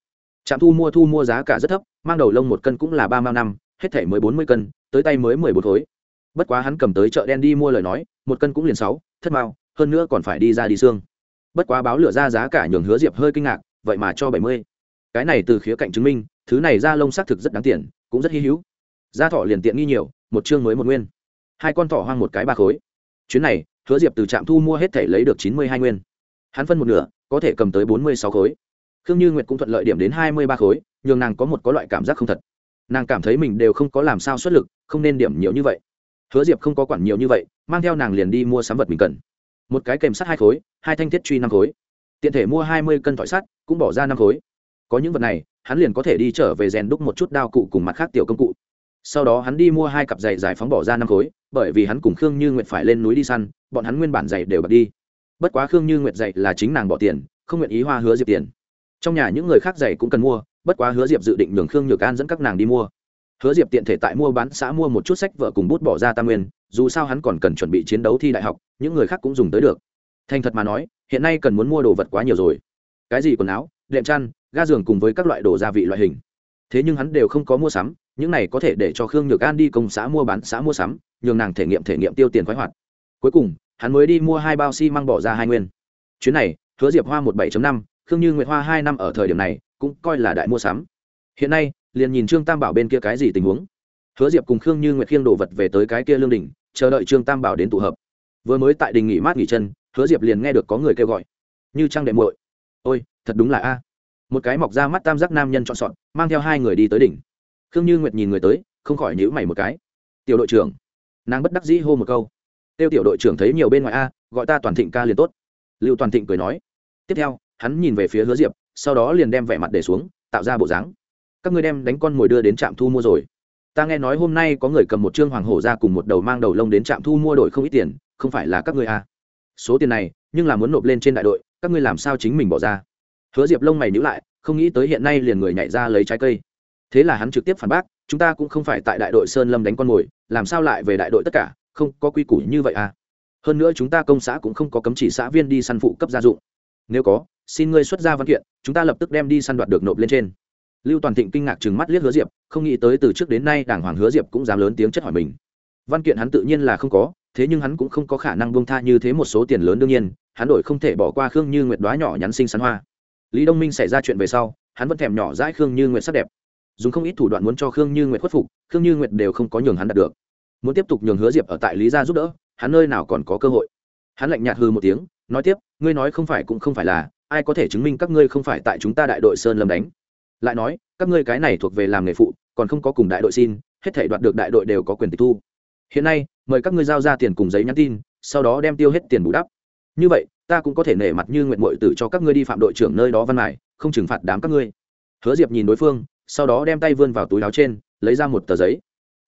Speaker 1: Trạm thu mua thu mua giá cả rất thấp, mang đầu lông một cân cũng là ba mao năm, hết thể mới bốn mươi cân, tới tay mới mười bốn khối. Bất quá hắn cầm tới chợ đen đi mua lời nói, một cân cũng liền sáu, thất mao, hơn nữa còn phải đi ra đi xương. Bất quá báo lửa ra giá cả nhường hứa diệp hơi kinh ngạc, vậy mà cho bảy mươi cái này từ khía cạnh chứng minh, thứ này da lông xác thực rất đáng tiền, cũng rất hy hữu. Da thọ liền tiện nghi nhiều, một chương mới một nguyên. Hai con thỏ hoang một cái ba khối. Chuyến này, hứa diệp từ trạm thu mua hết thể lấy được chín mươi hai nguyên. Hắn phân một nửa, có thể cầm tới bốn mươi sáu khối. Khương như nguyệt cũng thuận lợi điểm đến hai mươi ba khối, nhường nàng có một có loại cảm giác không thật. Nàng cảm thấy mình đều không có làm sao xuất lực, không nên điểm nhiều như vậy. Hứa diệp không có quản nhiều như vậy, mang theo nàng liền đi mua sắm vật mình cần. Một cái kèm sắt hai khối, hai thanh thiết truy năm khối. Tiện thể mua hai mươi cân thỏi sắt, cũng bỏ ra năm khối có những vật này, hắn liền có thể đi trở về rèn đúc một chút đao cụ cùng mặt khác tiểu công cụ. Sau đó hắn đi mua hai cặp giày giải phóng bỏ ra năm khối, bởi vì hắn cùng khương như nguyệt phải lên núi đi săn, bọn hắn nguyên bản giày đều bật đi. Bất quá khương như nguyệt giày là chính nàng bỏ tiền, không nguyện ý hoa hứa diệp tiền. Trong nhà những người khác giày cũng cần mua, bất quá hứa diệp dự định nhường khương nhược an dẫn các nàng đi mua. Hứa diệp tiện thể tại mua bán xã mua một chút sách vợ cùng bút bỏ ra tam nguyên, dù sao hắn còn cần chuẩn bị chiến đấu thi đại học, những người khác cũng dùng tới được. Thành thật mà nói, hiện nay cần muốn mua đồ vật quá nhiều rồi. Cái gì quần áo? Đệm chăn, ga giường cùng với các loại đồ gia vị loại hình. Thế nhưng hắn đều không có mua sắm, những này có thể để cho khương nhược an đi công xã mua bán, xã mua sắm, nhường nàng thể nghiệm thể nghiệm tiêu tiền khoái hoạt. Cuối cùng, hắn mới đi mua hai bao xi、si、măng bỏ ra hai nguyên. Chuyến này, hứa diệp hoa một bảy năm, khương như nguyệt hoa hai năm ở thời điểm này, cũng coi là đại mua sắm. Hiện nay, liền nhìn trương tam bảo bên kia cái gì tình huống. Hứa diệp cùng khương như nguyệt khiêng đồ vật về tới cái kia lương đình chờ đợi trương tam bảo đến tụ hợp. Vừa mới tại đình nghỉ mát nghỉ chân, hứa diệp liền nghe được có người kêu gọi. Như trang đệm muội. Ôi thật đúng là a. Một cái mọc ra mắt tam giác nam nhân chọn sọn mang theo hai người đi tới đỉnh. Khương như nguyệt nhìn người tới, không khỏi nhữ mày một cái. Tiểu đội trưởng. Nàng bất đắc dĩ hô một câu. Tiêu tiểu đội trưởng thấy nhiều bên ngoài a, gọi ta toàn thịnh ca liền tốt. Lưu toàn thịnh cười nói. Tiếp theo, hắn nhìn về phía hứa diệp, sau đó liền đem vẻ mặt để xuống, tạo ra bộ dáng. Các ngươi đem đánh con mồi đưa đến trạm thu mua rồi. Ta nghe nói hôm nay có người cầm một trương hoàng hổ ra cùng một đầu mang đầu lông đến trạm thu mua đổi không ít tiền, không phải là các ngươi à. số tiền này, nhưng là muốn nộp lên trên đại đội, các ngươi làm sao chính mình bỏ ra? Hứa diệp lông mày nhữ lại, không nghĩ tới hiện nay liền người nhảy ra lấy trái cây. Thế là hắn trực tiếp phản bác, chúng ta cũng không phải tại đại đội sơn lâm đánh con mồi, làm sao lại về đại đội tất cả, không có quy củ như vậy à? Hơn nữa chúng ta công xã cũng không có cấm chỉ xã viên đi săn phụ cấp gia dụng. Nếu có, xin ngươi xuất ra văn kiện, chúng ta lập tức đem đi săn đoạt được nộp lên trên. Lưu toàn thịnh kinh ngạc chừng mắt liếc hứa diệp, không nghĩ tới từ trước đến nay đảng hoàng hứa diệp cũng dám lớn tiếng chất hỏi mình. Văn kiện hắn tự nhiên là không có, thế nhưng hắn cũng không có khả năng buông tha như thế một số tiền lớn đương nhiên, hắn đổi không thể bỏ qua khương như nguyệt đoá nhỏ nhắn sinh sắn hoa lý đông minh xảy ra chuyện về sau, hắn vẫn thèm nhỏ dãi khương như nguyệt sắc đẹp. Dùng không ít thủ đoạn muốn cho khương như nguyệt khuất phục, khương như nguyệt đều không có nhường hắn đạt được. Muốn tiếp tục nhường hứa diệp ở tại lý gia giúp đỡ, hắn nơi nào còn có cơ hội. Hắn lạnh nhạt hư một tiếng, nói tiếp, ngươi nói không phải cũng không phải là, ai có thể chứng minh các ngươi không phải tại chúng ta đại đội sơn lâm đánh? Lại nói, các ngươi cái này thuộc về làm nghề phụ, còn không có cùng đại đội xin, hết thể đoạt được đại đội đều có quyền tịch thu. Hiện nay, mời các ngươi giao ra tiền cùng giấy nhắn tin, sau đó đem tiêu hết tiền bù đắp. Như vậy ta cũng có thể nể mặt như nguyện mội tử cho các ngươi đi phạm đội trưởng nơi đó văn mải không trừng phạt đám các ngươi. Hứa diệp nhìn đối phương, sau đó đem tay vươn vào túi áo trên, lấy ra một tờ giấy.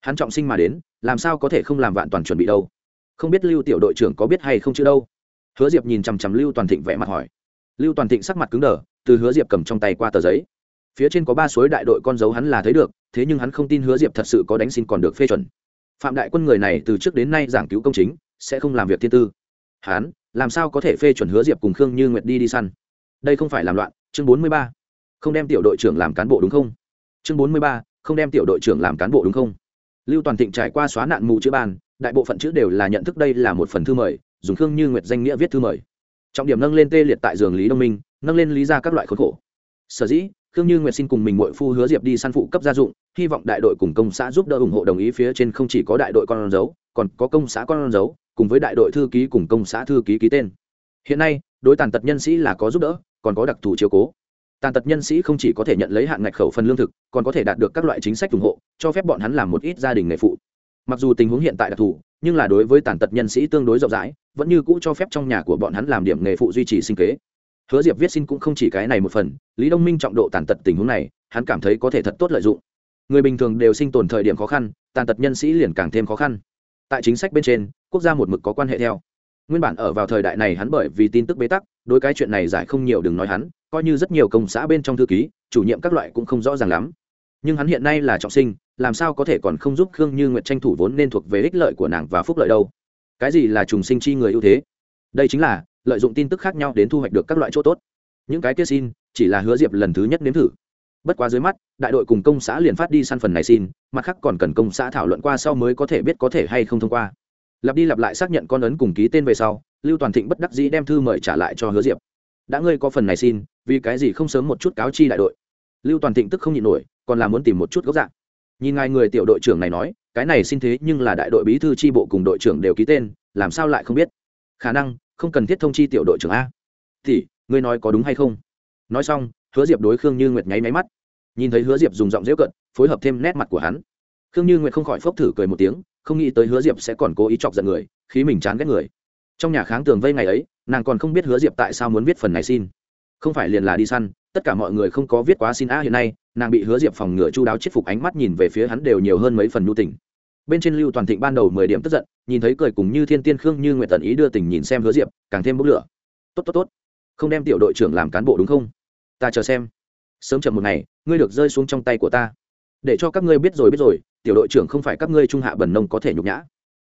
Speaker 1: Hắn trọng sinh mà đến, làm sao có thể không làm vạn toàn chuẩn bị đâu? Không biết lưu tiểu đội trưởng có biết hay không chứ đâu? Hứa diệp nhìn chằm chằm lưu toàn thịnh vẽ mặt hỏi. Lưu toàn thịnh sắc mặt cứng đờ, từ hứa diệp cầm trong tay qua tờ giấy. Phía trên có ba suối đại đội con dấu hắn là thấy được, thế nhưng hắn không tin hứa diệp thật sự có đánh xin còn được phê chuẩn. Phạm đại quân người này từ trước đến nay giảng cứu công chính, sẽ không làm việc thiên tư. Hắn làm sao có thể phê chuẩn hứa diệp cùng khương như nguyệt đi đi săn? Đây không phải làm loạn, chương bốn mươi ba. Không đem tiểu đội trưởng làm cán bộ đúng không? Chương bốn mươi ba, không đem tiểu đội trưởng làm cán bộ đúng không? Lưu toàn thịnh trải qua xóa nạn mù chữ bàn, đại bộ phận chữ đều là nhận thức đây là một phần thư mời, dùng khương như nguyệt danh nghĩa viết thư mời. Trọng điểm nâng lên tê liệt tại giường lý đông minh, nâng lên lý ra các loại khốn khổ. Sở dĩ khương như nguyệt xin cùng mình mội phu hứa diệp đi săn phụ cấp gia dụng, hy vọng đại đội cùng công xã giúp đỡ ủng hộ đồng ý phía trên không chỉ có đại đội con dấu, còn có công xã con dấu, cùng với đại đội thư ký cùng công xã thư ký ký tên. Hiện nay, đối tàn tật nhân sĩ là có giúp đỡ, còn có đặc thù chiếu cố. Tàn tật nhân sĩ không chỉ có thể nhận lấy hạn ngạch khẩu phần lương thực, còn có thể đạt được các loại chính sách ủng hộ, cho phép bọn hắn làm một ít gia đình nghề phụ. Mặc dù tình huống hiện tại đặc thù, nhưng là đối với tàn tật nhân sĩ tương đối rộng rãi, vẫn như cũ cho phép trong nhà của bọn hắn làm điểm nghề phụ duy trì sinh kế hứa diệp viết xin cũng không chỉ cái này một phần, lý đông minh trọng độ tàn tật tình huống này, hắn cảm thấy có thể thật tốt lợi dụng. Người bình thường đều sinh tồn thời điểm khó khăn, tàn tật nhân sĩ liền càng thêm khó khăn. Tại chính sách bên trên, quốc gia một mực có quan hệ theo. Nguyên bản ở vào thời đại này hắn bởi vì tin tức bế tắc, đối cái chuyện này giải không nhiều đừng nói hắn, coi như rất nhiều công xã bên trong thư ký, chủ nhiệm các loại cũng không rõ ràng lắm. Nhưng hắn hiện nay là trọng sinh, làm sao có thể còn không giúp khương như nguyệt tranh thủ vốn nên thuộc về ích lợi của nàng và phúc lợi đâu? Cái gì là trùng sinh chi người ưu thế? Đây chính là lợi dụng tin tức khác nhau đến thu hoạch được các loại chỗ tốt. Những cái kia xin, chỉ là hứa diệp lần thứ nhất nếm thử. Bất quá dưới mắt, đại đội cùng công xã liền phát đi săn phần này xin, mặt khác còn cần công xã thảo luận qua sau mới có thể biết có thể hay không thông qua. Lặp đi lặp lại xác nhận con ấn cùng ký tên về sau, lưu toàn thịnh bất đắc dĩ đem thư mời trả lại cho hứa diệp. Đã ngươi có phần này xin, vì cái gì không sớm một chút cáo chi đại đội? Lưu toàn thịnh tức không nhịn nổi, còn là muốn tìm một chút gốc dạng. Nhìn ngài người tiểu đội trưởng này nói, cái này xin thế nhưng là đại đội bí thư tri bộ cùng đội trưởng đều ký tên, làm sao lại không biết? Khả năng không cần thiết thông chi tiểu đội trưởng a. Thì, ngươi nói có đúng hay không? Nói xong, hứa diệp đối khương như nguyệt nháy máy mắt. Nhìn thấy hứa diệp dùng giọng dễu cận phối hợp thêm nét mặt của hắn. Khương như nguyệt không khỏi phốc thử cười một tiếng, không nghĩ tới hứa diệp sẽ còn cố ý chọc giận người, khí mình chán ghét người. Trong nhà kháng tường vây ngày ấy, nàng còn không biết hứa diệp tại sao muốn viết phần này xin. Không phải liền là đi săn, tất cả mọi người không có viết quá xin a hiện nay, nàng bị hứa diệp phòng ngừa chu đáo chết phục ánh mắt nhìn về phía hắn đều nhiều hơn mấy phần nhu tình bên trên lưu toàn thịnh ban đầu mười điểm tức giận, nhìn thấy cười cùng như thiên tiên khương như nguyện tần ý đưa tình nhìn xem hứa diệp, càng thêm bốc lửa. Tốt tốt tốt. Không đem tiểu đội trưởng làm cán bộ đúng không? Ta chờ xem. Sớm chậm một ngày, ngươi được rơi xuống trong tay của ta. Để cho các ngươi biết rồi biết rồi, tiểu đội trưởng không phải các ngươi trung hạ bẩn nông có thể nhục nhã.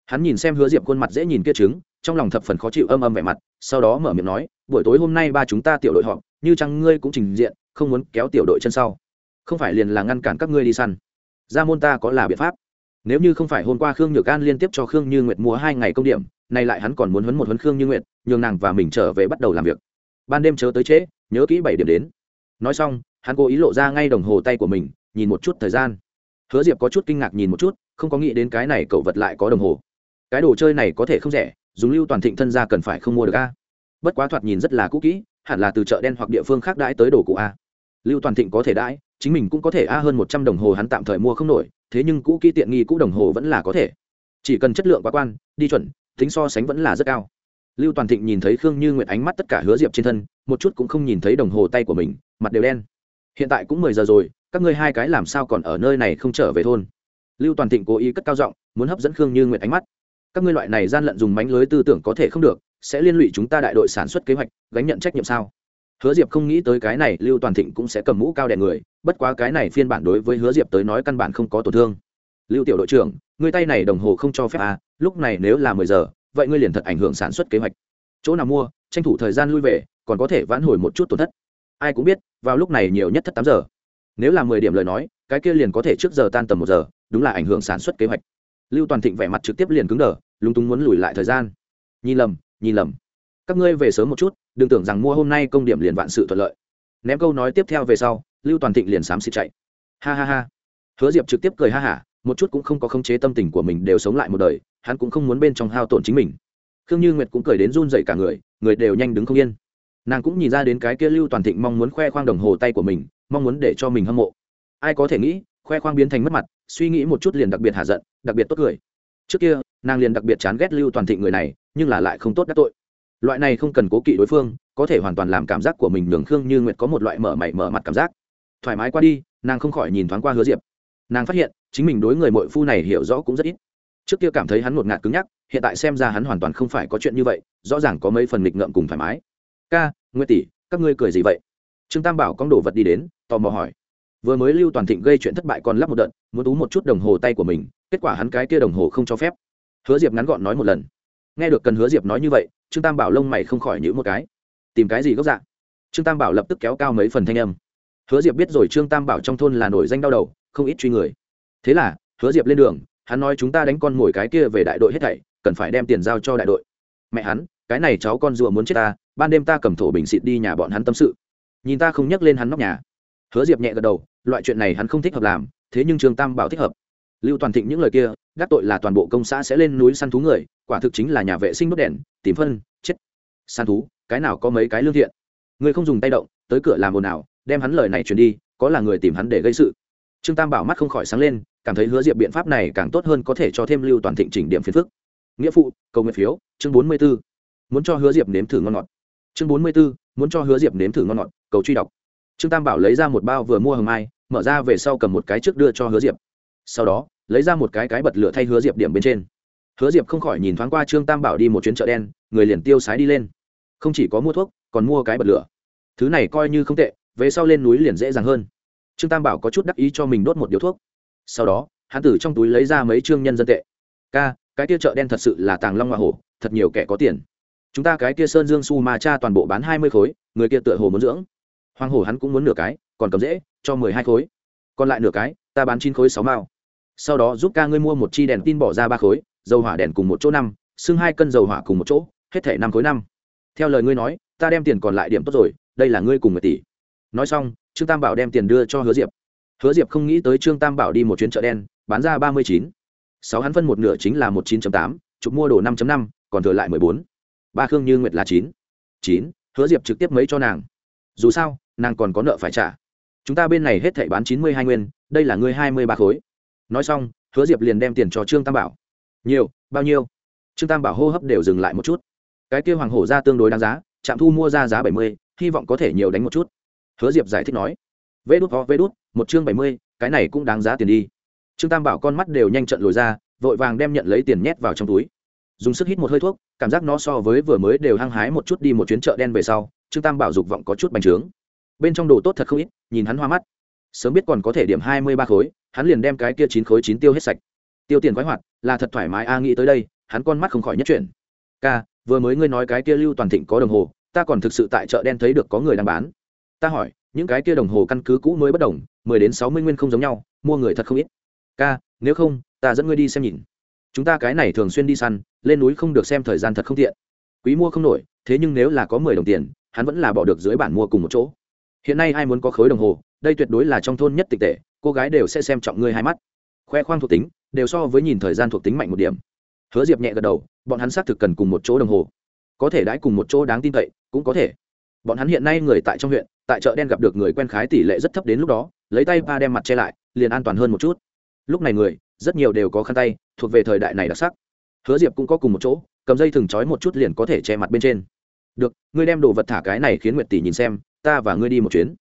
Speaker 1: Hắn nhìn xem hứa diệp khuôn mặt dễ nhìn kia trứng, trong lòng thập phần khó chịu âm âm vẻ mặt, sau đó mở miệng nói, buổi tối hôm nay ba chúng ta tiểu đội họp, như chăng ngươi cũng trình diện, không muốn kéo tiểu đội chân sau. Không phải liền là ngăn cản các ngươi đi săn. Ra môn ta có là biện pháp nếu như không phải hôm qua khương nhược an liên tiếp cho khương như nguyệt mua hai ngày công điểm, nay lại hắn còn muốn huấn một huấn khương như nguyệt, nhường nàng và mình trở về bắt đầu làm việc. Ban đêm chớ tới trễ, nhớ kỹ bảy điểm đến. Nói xong, hắn cố ý lộ ra ngay đồng hồ tay của mình, nhìn một chút thời gian. Hứa diệp có chút kinh ngạc nhìn một chút, không có nghĩ đến cái này cậu vật lại có đồng hồ. Cái đồ chơi này có thể không rẻ, dùng lưu toàn thịnh thân ra cần phải không mua được a? Bất quá thoạt nhìn rất là cũ kỹ, hẳn là từ chợ đen hoặc địa phương khác đãi tới đồ cụ a. Lưu toàn thịnh có thể đãi, chính mình cũng có thể a hơn một trăm đồng hồ hắn tạm thời mua không nổi thế nhưng cũ kỹ tiện nghi cũ đồng hồ vẫn là có thể. Chỉ cần chất lượng quá quan, đi chuẩn, tính so sánh vẫn là rất cao. Lưu toàn thịnh nhìn thấy khương như nguyện ánh mắt tất cả hứa diệp trên thân, một chút cũng không nhìn thấy đồng hồ tay của mình, mặt đều đen. Hiện tại cũng mười giờ rồi, các ngươi hai cái làm sao còn ở nơi này không trở về thôn? Lưu toàn thịnh cố ý cất cao giọng, muốn hấp dẫn khương như nguyện ánh mắt. Các ngươi loại này gian lận dùng mánh lưới tư tưởng có thể không được, sẽ liên lụy chúng ta đại đội sản xuất kế hoạch, gánh nhận trách nhiệm sao? Hứa diệp không nghĩ tới cái này, lưu toàn thịnh cũng sẽ cầm mũ cao đè người, bất quá cái này phiên bản đối với hứa diệp tới nói căn bản không có tổn thương. Lưu tiểu đội trưởng ngươi tay này đồng hồ không cho phép à lúc này nếu là mười giờ, vậy ngươi liền thật ảnh hưởng sản xuất kế hoạch. Chỗ nào mua, tranh thủ thời gian lui về, còn có thể vãn hồi một chút tổn thất. Ai cũng biết, vào lúc này nhiều nhất thất tám giờ. Nếu là mười điểm lời nói, cái kia liền có thể trước giờ tan tầm một giờ, đúng là ảnh hưởng sản xuất kế hoạch. Lưu toàn thịnh vẻ mặt trực tiếp liền cứng đờ, lúng túng muốn lùi lại thời gian. Nhìn lầm nhìn lầm các ngươi về sớm một chút, đừng tưởng rằng mua hôm nay công điểm liền vạn sự thuận lợi. Ném câu nói tiếp theo về sau, lưu toàn thịnh liền xám xịt chạy. Ha ha ha. Hứa diệp trực tiếp cười ha hả, một chút cũng không có khống chế tâm tình của mình đều sống lại một đời, hắn cũng không muốn bên trong hao tổn chính mình. Khương như nguyệt cũng cười đến run dậy cả người người đều nhanh đứng không yên. Nàng cũng nhìn ra đến cái kia lưu toàn thịnh mong muốn khoe khoang đồng hồ tay của mình, mong muốn để cho mình hâm mộ. Ai có thể nghĩ, khoe khoang biến thành mất mặt, suy nghĩ một chút liền đặc biệt hạ giận, đặc biệt tốt cười. Trước kia, nàng liền đặc biệt chán ghét lưu toàn thịnh người này, nhưng là lại không tốt đắc tội loại này không cần cố kỵ đối phương, có thể hoàn toàn làm cảm giác của mình nhường khương như nguyệt có một loại mở mày mở mặt cảm giác. Thoải mái qua đi, nàng không khỏi nhìn thoáng qua hứa diệp. Nàng phát hiện, chính mình đối người mội phu này hiểu rõ cũng rất ít. Trước kia cảm thấy hắn một ngạt cứng nhắc, hiện tại xem ra hắn hoàn toàn không phải có chuyện như vậy, rõ ràng có mấy phần nghịch ngợm cùng thoải mái. Ca, nguyệt tỷ, các ngươi cười gì vậy? Trương tam bảo con đồ vật đi đến, tò mò hỏi. Vừa mới lưu toàn thịnh gây chuyện thất bại còn lắp một đợt, muốn tú một chút đồng hồ tay của mình, kết quả hắn cái kia đồng hồ không cho phép. Hứa diệp ngắn gọn nói một lần nghe được cần hứa diệp nói như vậy, trương tam bảo lông mày không khỏi nhữ một cái. Tìm cái gì gốc dạ? trương tam bảo lập tức kéo cao mấy phần thanh âm. Hứa diệp biết rồi trương tam bảo trong thôn là nổi danh đau đầu, không ít truy người. Thế là, hứa diệp lên đường, hắn nói chúng ta đánh con mồi cái kia về đại đội hết thảy, cần phải đem tiền giao cho đại đội. Mẹ hắn, cái này cháu con rùa muốn chết ta, ban đêm ta cầm thổ bình xịt đi nhà bọn hắn tâm sự. Nhìn ta không nhắc lên hắn nóc nhà. Hứa diệp nhẹ gật đầu, loại chuyện này hắn không thích hợp làm, thế nhưng trương tam bảo thích hợp lưu toàn thịnh những lời kia gác tội là toàn bộ công xã sẽ lên núi săn thú người, quả thực chính là nhà vệ sinh đốt đèn, tìm phân, chết. Săn thú, cái nào có mấy cái lương thiện? Người không dùng tay động, tới cửa làm ồn ào, đem hắn lời này truyền đi, có là người tìm hắn để gây sự. Trương tam bảo mắt không khỏi sáng lên, cảm thấy hứa diệp biện pháp này càng tốt hơn có thể cho thêm lưu toàn thịnh chỉnh điểm phiền phức. Nghĩa phụ, cầu nguyện phiếu, chương bốn mươi b ố muốn cho hứa diệp nếm thử ngon ngọt. Chương bốn mươi b ố muốn cho hứa diệp nếm thử ngon ngọt, cầu truy đọc. Trương tam bảo lấy ra một bao vừa mua hầm mai, mở ra về sau cầm một cái trước đưa cho hứa diệp sau đó, lấy ra một cái cái bật lửa thay hứa diệp điểm bên trên. Hứa diệp không khỏi nhìn thoáng qua trương tam bảo đi một chuyến chợ đen, người liền tiêu sái đi lên. Không chỉ có mua thuốc, còn mua cái bật lửa. Thứ này coi như không tệ, về sau lên núi liền dễ dàng hơn. Trương tam bảo có chút đắc ý cho mình đốt một điếu thuốc. Sau đó, hắn từ trong túi lấy ra mấy trương nhân dân tệ. Ca, cái kia chợ đen thật sự là tàng long hoa hổ, thật nhiều kẻ có tiền. Chúng ta cái kia sơn dương su ma cha toàn bộ bán hai mươi khối, người kia tựa hồ muốn dưỡng. Hoàng hổ hắn cũng muốn nửa cái, còn cầm dễ, cho mười hai khối. Còn lại nửa cái, ta bán chín khối sáu mao sau đó giúp ca ngươi mua một chi đèn tin bỏ ra ba khối, dầu hỏa đèn cùng một chỗ năm, xưng hai cân dầu hỏa cùng một chỗ, hết thể năm khối năm. Theo lời ngươi nói, ta đem tiền còn lại điểm tốt rồi, đây là ngươi cùng người tỷ. Nói xong, trương tam bảo đem tiền đưa cho hứa diệp. Hứa diệp không nghĩ tới trương tam bảo đi một chuyến chợ đen, bán ra ba mươi chín. Sáu hắn phân một nửa chính là một chín tám, chụp mua đồ năm năm, còn thừa lại mười bốn. Ba khương như nguyệt là chín. Chín, hứa diệp trực tiếp mấy cho nàng. Dù sao, nàng còn có nợ phải trả. Chúng ta bên này hết thảy bán chín mươi hai nguyên, đây là ngươi hai mươi ba khối nói xong, hứa diệp liền đem tiền cho trương tam bảo. Nhiều, bao nhiêu? Trương tam bảo hô hấp đều dừng lại một chút. Cái kia hoàng hổ ra tương đối đáng giá, trạm thu mua ra giá bảy mươi, hy vọng có thể nhiều đánh một chút. Hứa diệp giải thích nói. Vê đút ho vê đút, một chương bảy mươi, cái này cũng đáng giá tiền đi. Trương tam bảo con mắt đều nhanh trận lồi ra, vội vàng đem nhận lấy tiền nhét vào trong túi. Dùng sức hít một hơi thuốc, cảm giác nó so với vừa mới đều hăng hái một chút đi một chuyến chợ đen về sau, trương tam bảo dục vọng có chút bành trướng. Bên trong đồ tốt thật không ít, nhìn hắn hoa mắt sớm biết còn có thể điểm hai mươi ba khối, hắn liền đem cái kia chín khối chín tiêu hết sạch. Tiêu tiền khoái hoạt, là thật thoải mái a, nghĩ tới đây, hắn con mắt không khỏi nhất chuyển. Ca, vừa mới ngươi nói cái kia lưu toàn thịnh có đồng hồ, ta còn thực sự tại chợ đen thấy được có người đang bán. Ta hỏi, những cái kia đồng hồ căn cứ cũ mới bất đồng, mười đến sáu mươi nguyên không giống nhau, mua người thật không ít. Ca, nếu không, ta dẫn ngươi đi xem nhìn. Chúng ta cái này thường xuyên đi săn, lên núi không được xem thời gian thật không tiện. Quý mua không nổi, thế nhưng nếu là có mười đồng tiền, hắn vẫn là bỏ được dưới bản mua cùng một chỗ. Hiện nay ai muốn có khối đồng hồ đây tuyệt đối là trong thôn nhất tịch tệ, cô gái đều sẽ xem trọng ngươi hai mắt. Khoe khoang thuộc tính, đều so với nhìn thời gian thuộc tính mạnh một điểm. Hứa diệp nhẹ gật đầu, bọn hắn xác thực cần cùng một chỗ đồng hồ. Có thể đãi cùng một chỗ đáng tin cậy, cũng có thể. Bọn hắn hiện nay người tại trong huyện, tại chợ đen gặp được người quen khái tỷ lệ rất thấp đến lúc đó, lấy tay ba đem mặt che lại, liền an toàn hơn một chút. Lúc này người, rất nhiều đều có khăn tay, thuộc về thời đại này đặc sắc. Hứa diệp cũng có cùng một chỗ, cầm dây thừng trói một chút liền có thể che mặt bên trên. Được, ngươi đem đồ vật thả cái này khiến nguyệt tỷ nhìn xem, ta và ngươi đi một chuyến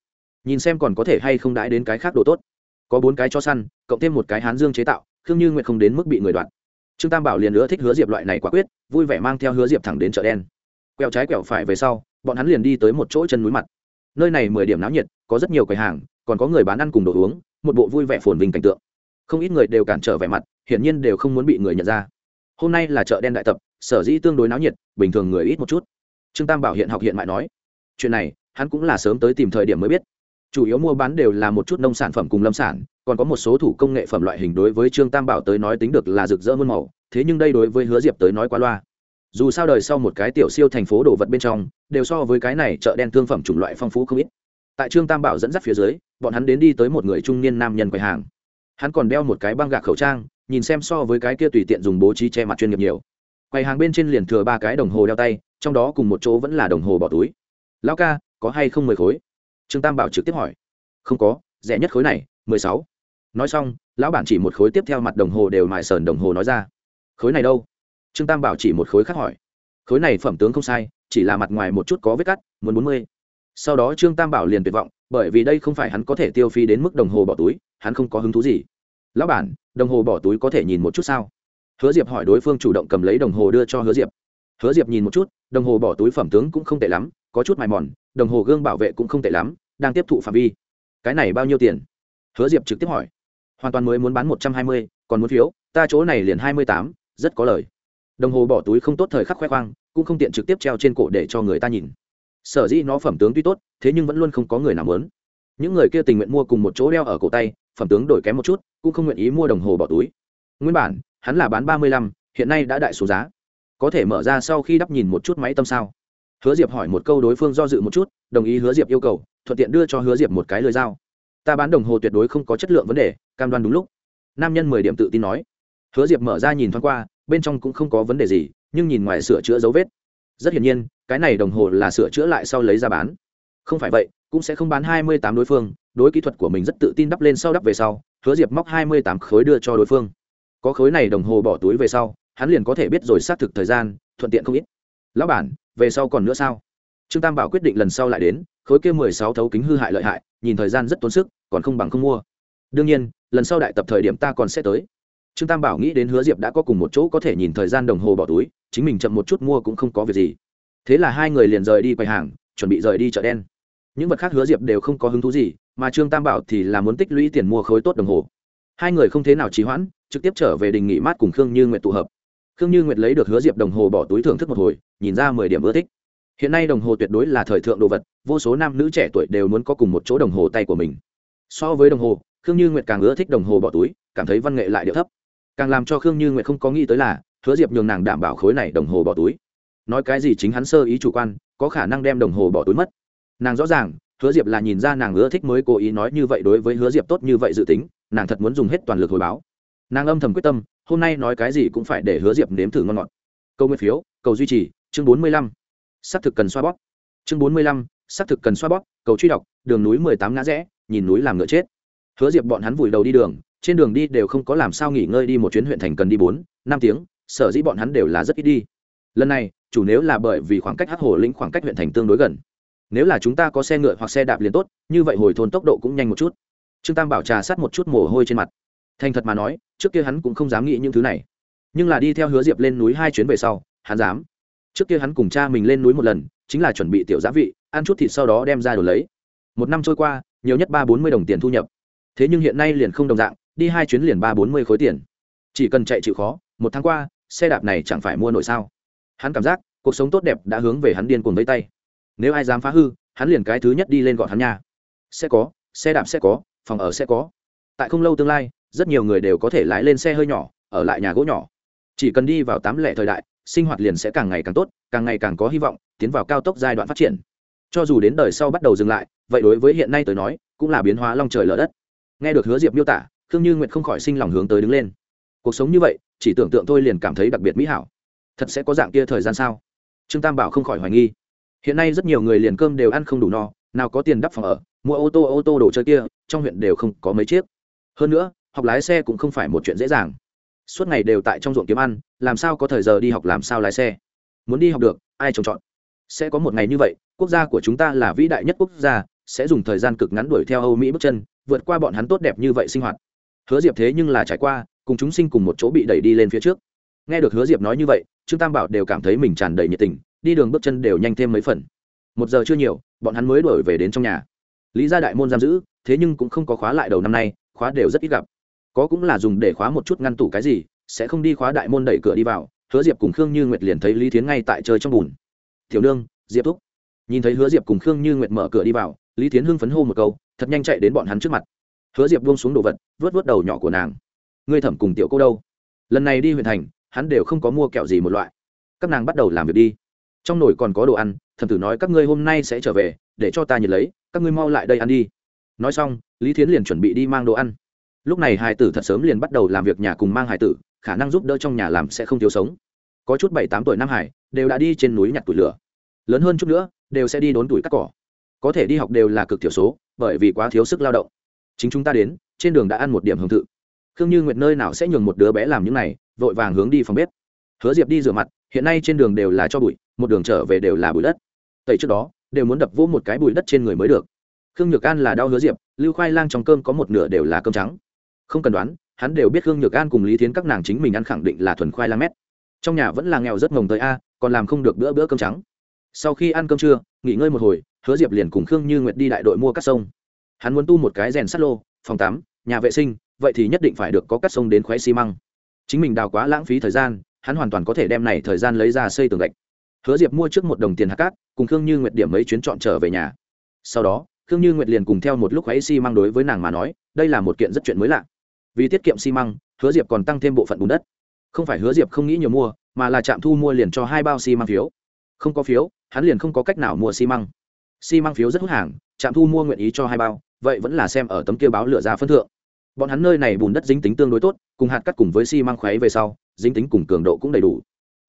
Speaker 1: nhìn xem còn có thể hay không đãi đến cái khác đồ tốt. Có bốn cái cho săn, cộng thêm một cái hán dương chế tạo, khương như nguyện không đến mức bị người đoạn trương tam bảo liền nữa thích hứa diệp loại này quả quyết, vui vẻ mang theo hứa diệp thẳng đến chợ đen. Quẹo trái quẹo phải về sau, bọn hắn liền đi tới một chỗ chân núi mặt. Nơi này mười điểm náo nhiệt, có rất nhiều quầy hàng, còn có người bán ăn cùng đồ uống, một bộ vui vẻ phồn vinh cảnh tượng. Không ít người đều cản trở vẻ mặt, hiển nhiên đều không muốn bị người nhận ra. Hôm nay là chợ đen đại tập, sở dĩ tương đối náo nhiệt, bình thường người ít một chút. Trương tam bảo hiện học hiện mại nói, chuyện này, hắn cũng là sớm tới tìm thời điểm mới biết chủ yếu mua bán đều là một chút nông sản phẩm cùng lâm sản, còn có một số thủ công nghệ phẩm loại hình đối với trương tam bảo tới nói tính được là rực rỡ muôn màu, thế nhưng đây đối với hứa diệp tới nói quá loa. Dù sao đời sau một cái tiểu siêu thành phố đồ vật bên trong, đều so với cái này chợ đen thương phẩm chủng loại phong phú không ít. Tại trương tam bảo dẫn dắt phía dưới, bọn hắn đến đi tới một người trung niên nam nhân quầy hàng. Hắn còn đeo một cái băng gạc khẩu trang, nhìn xem so với cái kia tùy tiện dùng bố trí che mặt chuyên nghiệp nhiều. Quầy hàng bên trên liền thừa ba cái đồng hồ đeo tay, trong đó cùng một chỗ vẫn là đồng hồ bỏ túi. Lão ca, có hay không mười khối? Trương tam bảo trực tiếp hỏi. Không có, rẻ nhất khối này, mười sáu. Nói xong, lão bản chỉ một khối tiếp theo mặt đồng hồ đều mài sờn đồng hồ nói ra. Khối này đâu? Trương tam bảo chỉ một khối khác hỏi. Khối này phẩm tướng không sai, chỉ là mặt ngoài một chút có vết cắt, muốn bốn mươi. Sau đó trương tam bảo liền tuyệt vọng, bởi vì đây không phải hắn có thể tiêu phí đến mức đồng hồ bỏ túi, hắn không có hứng thú gì. Lão bản, đồng hồ bỏ túi có thể nhìn một chút sao? Hứa diệp hỏi đối phương chủ động cầm lấy đồng hồ đưa cho hứa diệp. Hứa diệp nhìn một chút, đồng hồ bỏ túi phẩm tướng cũng không tệ lắm, có chút mài mòn đồng hồ gương bảo vệ cũng không tệ lắm, đang tiếp thụ phạm vi. Cái này bao nhiêu tiền? Hứa diệp trực tiếp hỏi. Hoàn toàn mới muốn bán một trăm hai mươi, còn muốn phiếu, ta chỗ này liền hai mươi tám, rất có lời. Đồng hồ bỏ túi không tốt thời khắc khoe khoang, cũng không tiện trực tiếp treo trên cổ để cho người ta nhìn. Sở dĩ nó phẩm tướng tuy tốt, thế nhưng vẫn luôn không có người nào muốn. Những người kia tình nguyện mua cùng một chỗ đeo ở cổ tay, phẩm tướng đổi kém một chút, cũng không nguyện ý mua đồng hồ bỏ túi. Nguyên bản, hắn là bán ba mươi lăm, hiện nay đã đại số giá. Có thể mở ra sau khi đắp nhìn một chút máy tâm sao hứa diệp hỏi một câu đối phương do dự một chút, đồng ý hứa diệp yêu cầu, thuận tiện đưa cho hứa diệp một cái lời dao ta bán đồng hồ tuyệt đối không có chất lượng vấn đề, cam đoan đúng lúc. Nam nhân mười điểm tự tin nói. Hứa diệp mở ra nhìn thoáng qua, bên trong cũng không có vấn đề gì, nhưng nhìn ngoài sửa chữa dấu vết. Rất hiển nhiên, cái này đồng hồ là sửa chữa lại sau lấy ra bán. Không phải vậy, cũng sẽ không bán hai mươi tám đối phương, đối kỹ thuật của mình rất tự tin đắp lên sau đắp về sau, hứa diệp móc hai mươi tám khối đưa cho đối phương. Có khối này đồng hồ bỏ túi về sau, hắn liền có thể biết rồi xác thực thời gian, thuận tiện không ít. Lão bản về sau còn nữa sao? Trương tam bảo quyết định lần sau lại đến, khối kia mười sáu thấu kính hư hại lợi hại, nhìn thời gian rất tốn sức, còn không bằng không mua. Đương nhiên, lần sau đại tập thời điểm ta còn sẽ tới. Trương tam bảo nghĩ đến hứa diệp đã có cùng một chỗ có thể nhìn thời gian đồng hồ bỏ túi, chính mình chậm một chút mua cũng không có việc gì. Thế là hai người liền rời đi quầy hàng, chuẩn bị rời đi chợ đen. Những vật khác hứa diệp đều không có hứng thú gì, mà trương tam bảo thì là muốn tích lũy tiền mua khối tốt đồng hồ. Hai người không thế nào trì hoãn, trực tiếp trở về đình nghỉ mát cùng khương như nguyện tụ hợp khương như nguyệt lấy được hứa diệp đồng hồ bỏ túi thưởng thức một hồi, nhìn ra mười điểm ưa thích. Hiện nay đồng hồ tuyệt đối là thời thượng đồ vật, vô số nam nữ trẻ tuổi đều muốn có cùng một chỗ đồng hồ tay của mình. So với đồng hồ, khương như nguyệt càng ưa thích đồng hồ bỏ túi, cảm thấy văn nghệ lại điệu thấp. Càng làm cho khương như nguyệt không có nghĩ tới là, hứa diệp nhường nàng đảm bảo khối này đồng hồ bỏ túi. Nói cái gì chính hắn sơ ý chủ quan, có khả năng đem đồng hồ bỏ túi mất. Nàng rõ ràng, hứa diệp là nhìn ra nàng ưa thích mới cố ý nói như vậy đối với hứa diệp tốt như vậy dự tính, nàng thật muốn dùng hết toàn lực hồi báo. Nàng âm thầm quyết tâm hôm nay nói cái gì cũng phải để hứa diệp nếm thử ngon ngọt. Câu nguyên phiếu, cầu duy trì, chương bốn mươi lăm. Xác thực cần xoa bóp. Chương bốn mươi lăm xác thực cần xoa bóp, cầu truy đọc, đường núi mười tám ngã rẽ, nhìn núi làm ngựa chết. Hứa diệp bọn hắn vùi đầu đi đường, trên đường đi đều không có làm sao nghỉ ngơi đi một chuyến huyện thành cần đi bốn, năm tiếng, sở dĩ bọn hắn đều là rất ít đi. Lần này, chủ nếu là bởi vì khoảng cách Hát hồ lĩnh khoảng cách huyện thành tương đối gần. Nếu là chúng ta có xe ngựa hoặc xe đạp liền tốt, như vậy hồi thôn tốc độ cũng nhanh một chút. Trương tam bảo trà sát một chút mồ hôi trên mặt thành thật mà nói, trước kia hắn cũng không dám nghĩ những thứ này. Nhưng là đi theo hứa diệp lên núi hai chuyến về sau, hắn dám. Trước kia hắn cùng cha mình lên núi một lần, chính là chuẩn bị tiểu giá vị, ăn chút thịt sau đó đem ra đổi lấy. Một năm trôi qua, nhiều nhất ba bốn mươi đồng tiền thu nhập. Thế nhưng hiện nay liền không đồng dạng, đi hai chuyến liền ba bốn mươi khối tiền. Chỉ cần chạy chịu khó, một tháng qua, xe đạp này chẳng phải mua nổi sao. Hắn cảm giác, cuộc sống tốt đẹp đã hướng về hắn điên cuồng với tay. Nếu ai dám phá hư, hắn liền cái thứ nhất đi lên gọn hắn nhà. sẽ có, xe đạp sẽ có, phòng ở sẽ có. Tại không lâu tương lai rất nhiều người đều có thể lái lên xe hơi nhỏ, ở lại nhà gỗ nhỏ. Chỉ cần đi vào tám lẻ thời đại, sinh hoạt liền sẽ càng ngày càng tốt, càng ngày càng có hy vọng, tiến vào cao tốc giai đoạn phát triển. Cho dù đến đời sau bắt đầu dừng lại, vậy đối với hiện nay tới nói, cũng là biến hóa long trời lở đất. Nghe được hứa diệp miêu tả, khương như nguyệt không khỏi sinh lòng hướng tới đứng lên. Cuộc sống như vậy, chỉ tưởng tượng tôi liền cảm thấy đặc biệt mỹ hảo. Thật sẽ có dạng kia thời gian sao? Trương tam bảo không khỏi hoài nghi. Hiện nay rất nhiều người liền cơm đều ăn không đủ no, nào có tiền đắp phòng ở, mua ô tô ô tô đồ chơi kia, trong huyện đều không có mấy chiếc. Hơn nữa học lái xe cũng không phải một chuyện dễ dàng. Suốt ngày đều tại trong ruộng kiếm ăn, làm sao có thời giờ đi học làm sao lái xe? Muốn đi học được, ai trồng trọt? Sẽ có một ngày như vậy, quốc gia của chúng ta là vĩ đại nhất quốc gia, sẽ dùng thời gian cực ngắn đuổi theo âu mỹ bước chân, vượt qua bọn hắn tốt đẹp như vậy sinh hoạt. Hứa diệp thế nhưng là trải qua, cùng chúng sinh cùng một chỗ bị đẩy đi lên phía trước. Nghe được hứa diệp nói như vậy, trương tam bảo đều cảm thấy mình tràn đầy nhiệt tình, đi đường bước chân đều nhanh thêm mấy phần. Một giờ chưa nhiều, bọn hắn mới đuổi về đến trong nhà. Lý gia đại môn giam giữ, thế nhưng cũng không có khóa lại đầu năm nay, khóa đều rất ít gặp có cũng là dùng để khóa một chút ngăn tủ cái gì, sẽ không đi khóa đại môn đẩy cửa đi vào, hứa diệp cùng khương như nguyệt liền thấy lý thiến ngay tại chơi trong bùn. Tiểu nương, diệp thúc. Nhìn thấy hứa diệp cùng khương như nguyệt mở cửa đi vào, lý thiến hưng phấn hô một câu, thật nhanh chạy đến bọn hắn trước mặt. Hứa diệp buông xuống đồ vật, vớt vớt đầu nhỏ của nàng. Ngươi thẩm cùng tiểu cô đâu? Lần này đi huyện thành, hắn đều không có mua kẹo gì một loại. Các nàng bắt đầu làm việc đi. Trong nồi còn có đồ ăn, thẩm tử nói các ngươi hôm nay sẽ trở về, để cho ta nhiệt lấy, các ngươi mau lại đây ăn đi. Nói xong, lý thiến liền chuẩn bị đi mang đồ ăn lúc này hải tử thật sớm liền bắt đầu làm việc nhà cùng mang hải tử, khả năng giúp đỡ trong nhà làm sẽ không thiếu sống. Có chút bảy tám tuổi nam hải, đều đã đi trên núi nhặt tuổi lửa. Lớn hơn chút nữa, đều sẽ đi đốn tuổi cắt cỏ. Có thể đi học đều là cực thiểu số, bởi vì quá thiếu sức lao động. Chính chúng ta đến, trên đường đã ăn một điểm hưởng thụ khương như nguyệt nơi nào sẽ nhường một đứa bé làm những này, vội vàng hướng đi phòng bếp. Hứa diệp đi rửa mặt, hiện nay trên đường đều là cho bụi, một đường trở về đều là bụi đất. Tẩy trước đó, đều muốn đập vỗ một cái bụi đất trên người mới được. Khương nhược an là đau hứa diệp, lưu khoai lang trong cơm có một nửa đều là cơm trắng không cần đoán, hắn đều biết hương nhược an cùng lý thiến các nàng chính mình ăn khẳng định là thuần khoai lang mét. Trong nhà vẫn là nghèo rất mồng tới a, còn làm không được bữa bữa cơm trắng. Sau khi ăn cơm trưa, nghỉ ngơi một hồi, hứa diệp liền cùng khương như nguyệt đi đại đội mua cắt sông. Hắn muốn tu một cái rèn sắt lô, phòng tắm, nhà vệ sinh, vậy thì nhất định phải được có cắt sông đến khoé xi măng. Chính mình đào quá lãng phí thời gian, hắn hoàn toàn có thể đem này thời gian lấy ra xây tường gạch. Hứa diệp mua trước một đồng tiền hạt cát, cùng khương như nguyệt điểm mấy chuyến chọn trở về nhà. Sau đó, khương như nguyệt liền cùng theo một lúc khoái xi măng đối với nàng mà nói, đây là một kiện rất chuyện mới lạ vì tiết kiệm xi măng, hứa diệp còn tăng thêm bộ phận bùn đất. Không phải hứa diệp không nghĩ nhiều mua, mà là trạm thu mua liền cho hai bao xi măng phiếu. Không có phiếu, hắn liền không có cách nào mua xi măng. Xi măng phiếu rất hút hàng, trạm thu mua nguyện ý cho hai bao, vậy vẫn là xem ở tấm kia báo lửa ra phân thượng. Bọn hắn nơi này bùn đất dính tính tương đối tốt, cùng hạt cắt cùng với xi măng khoáy về sau, dính tính cùng cường độ cũng đầy đủ.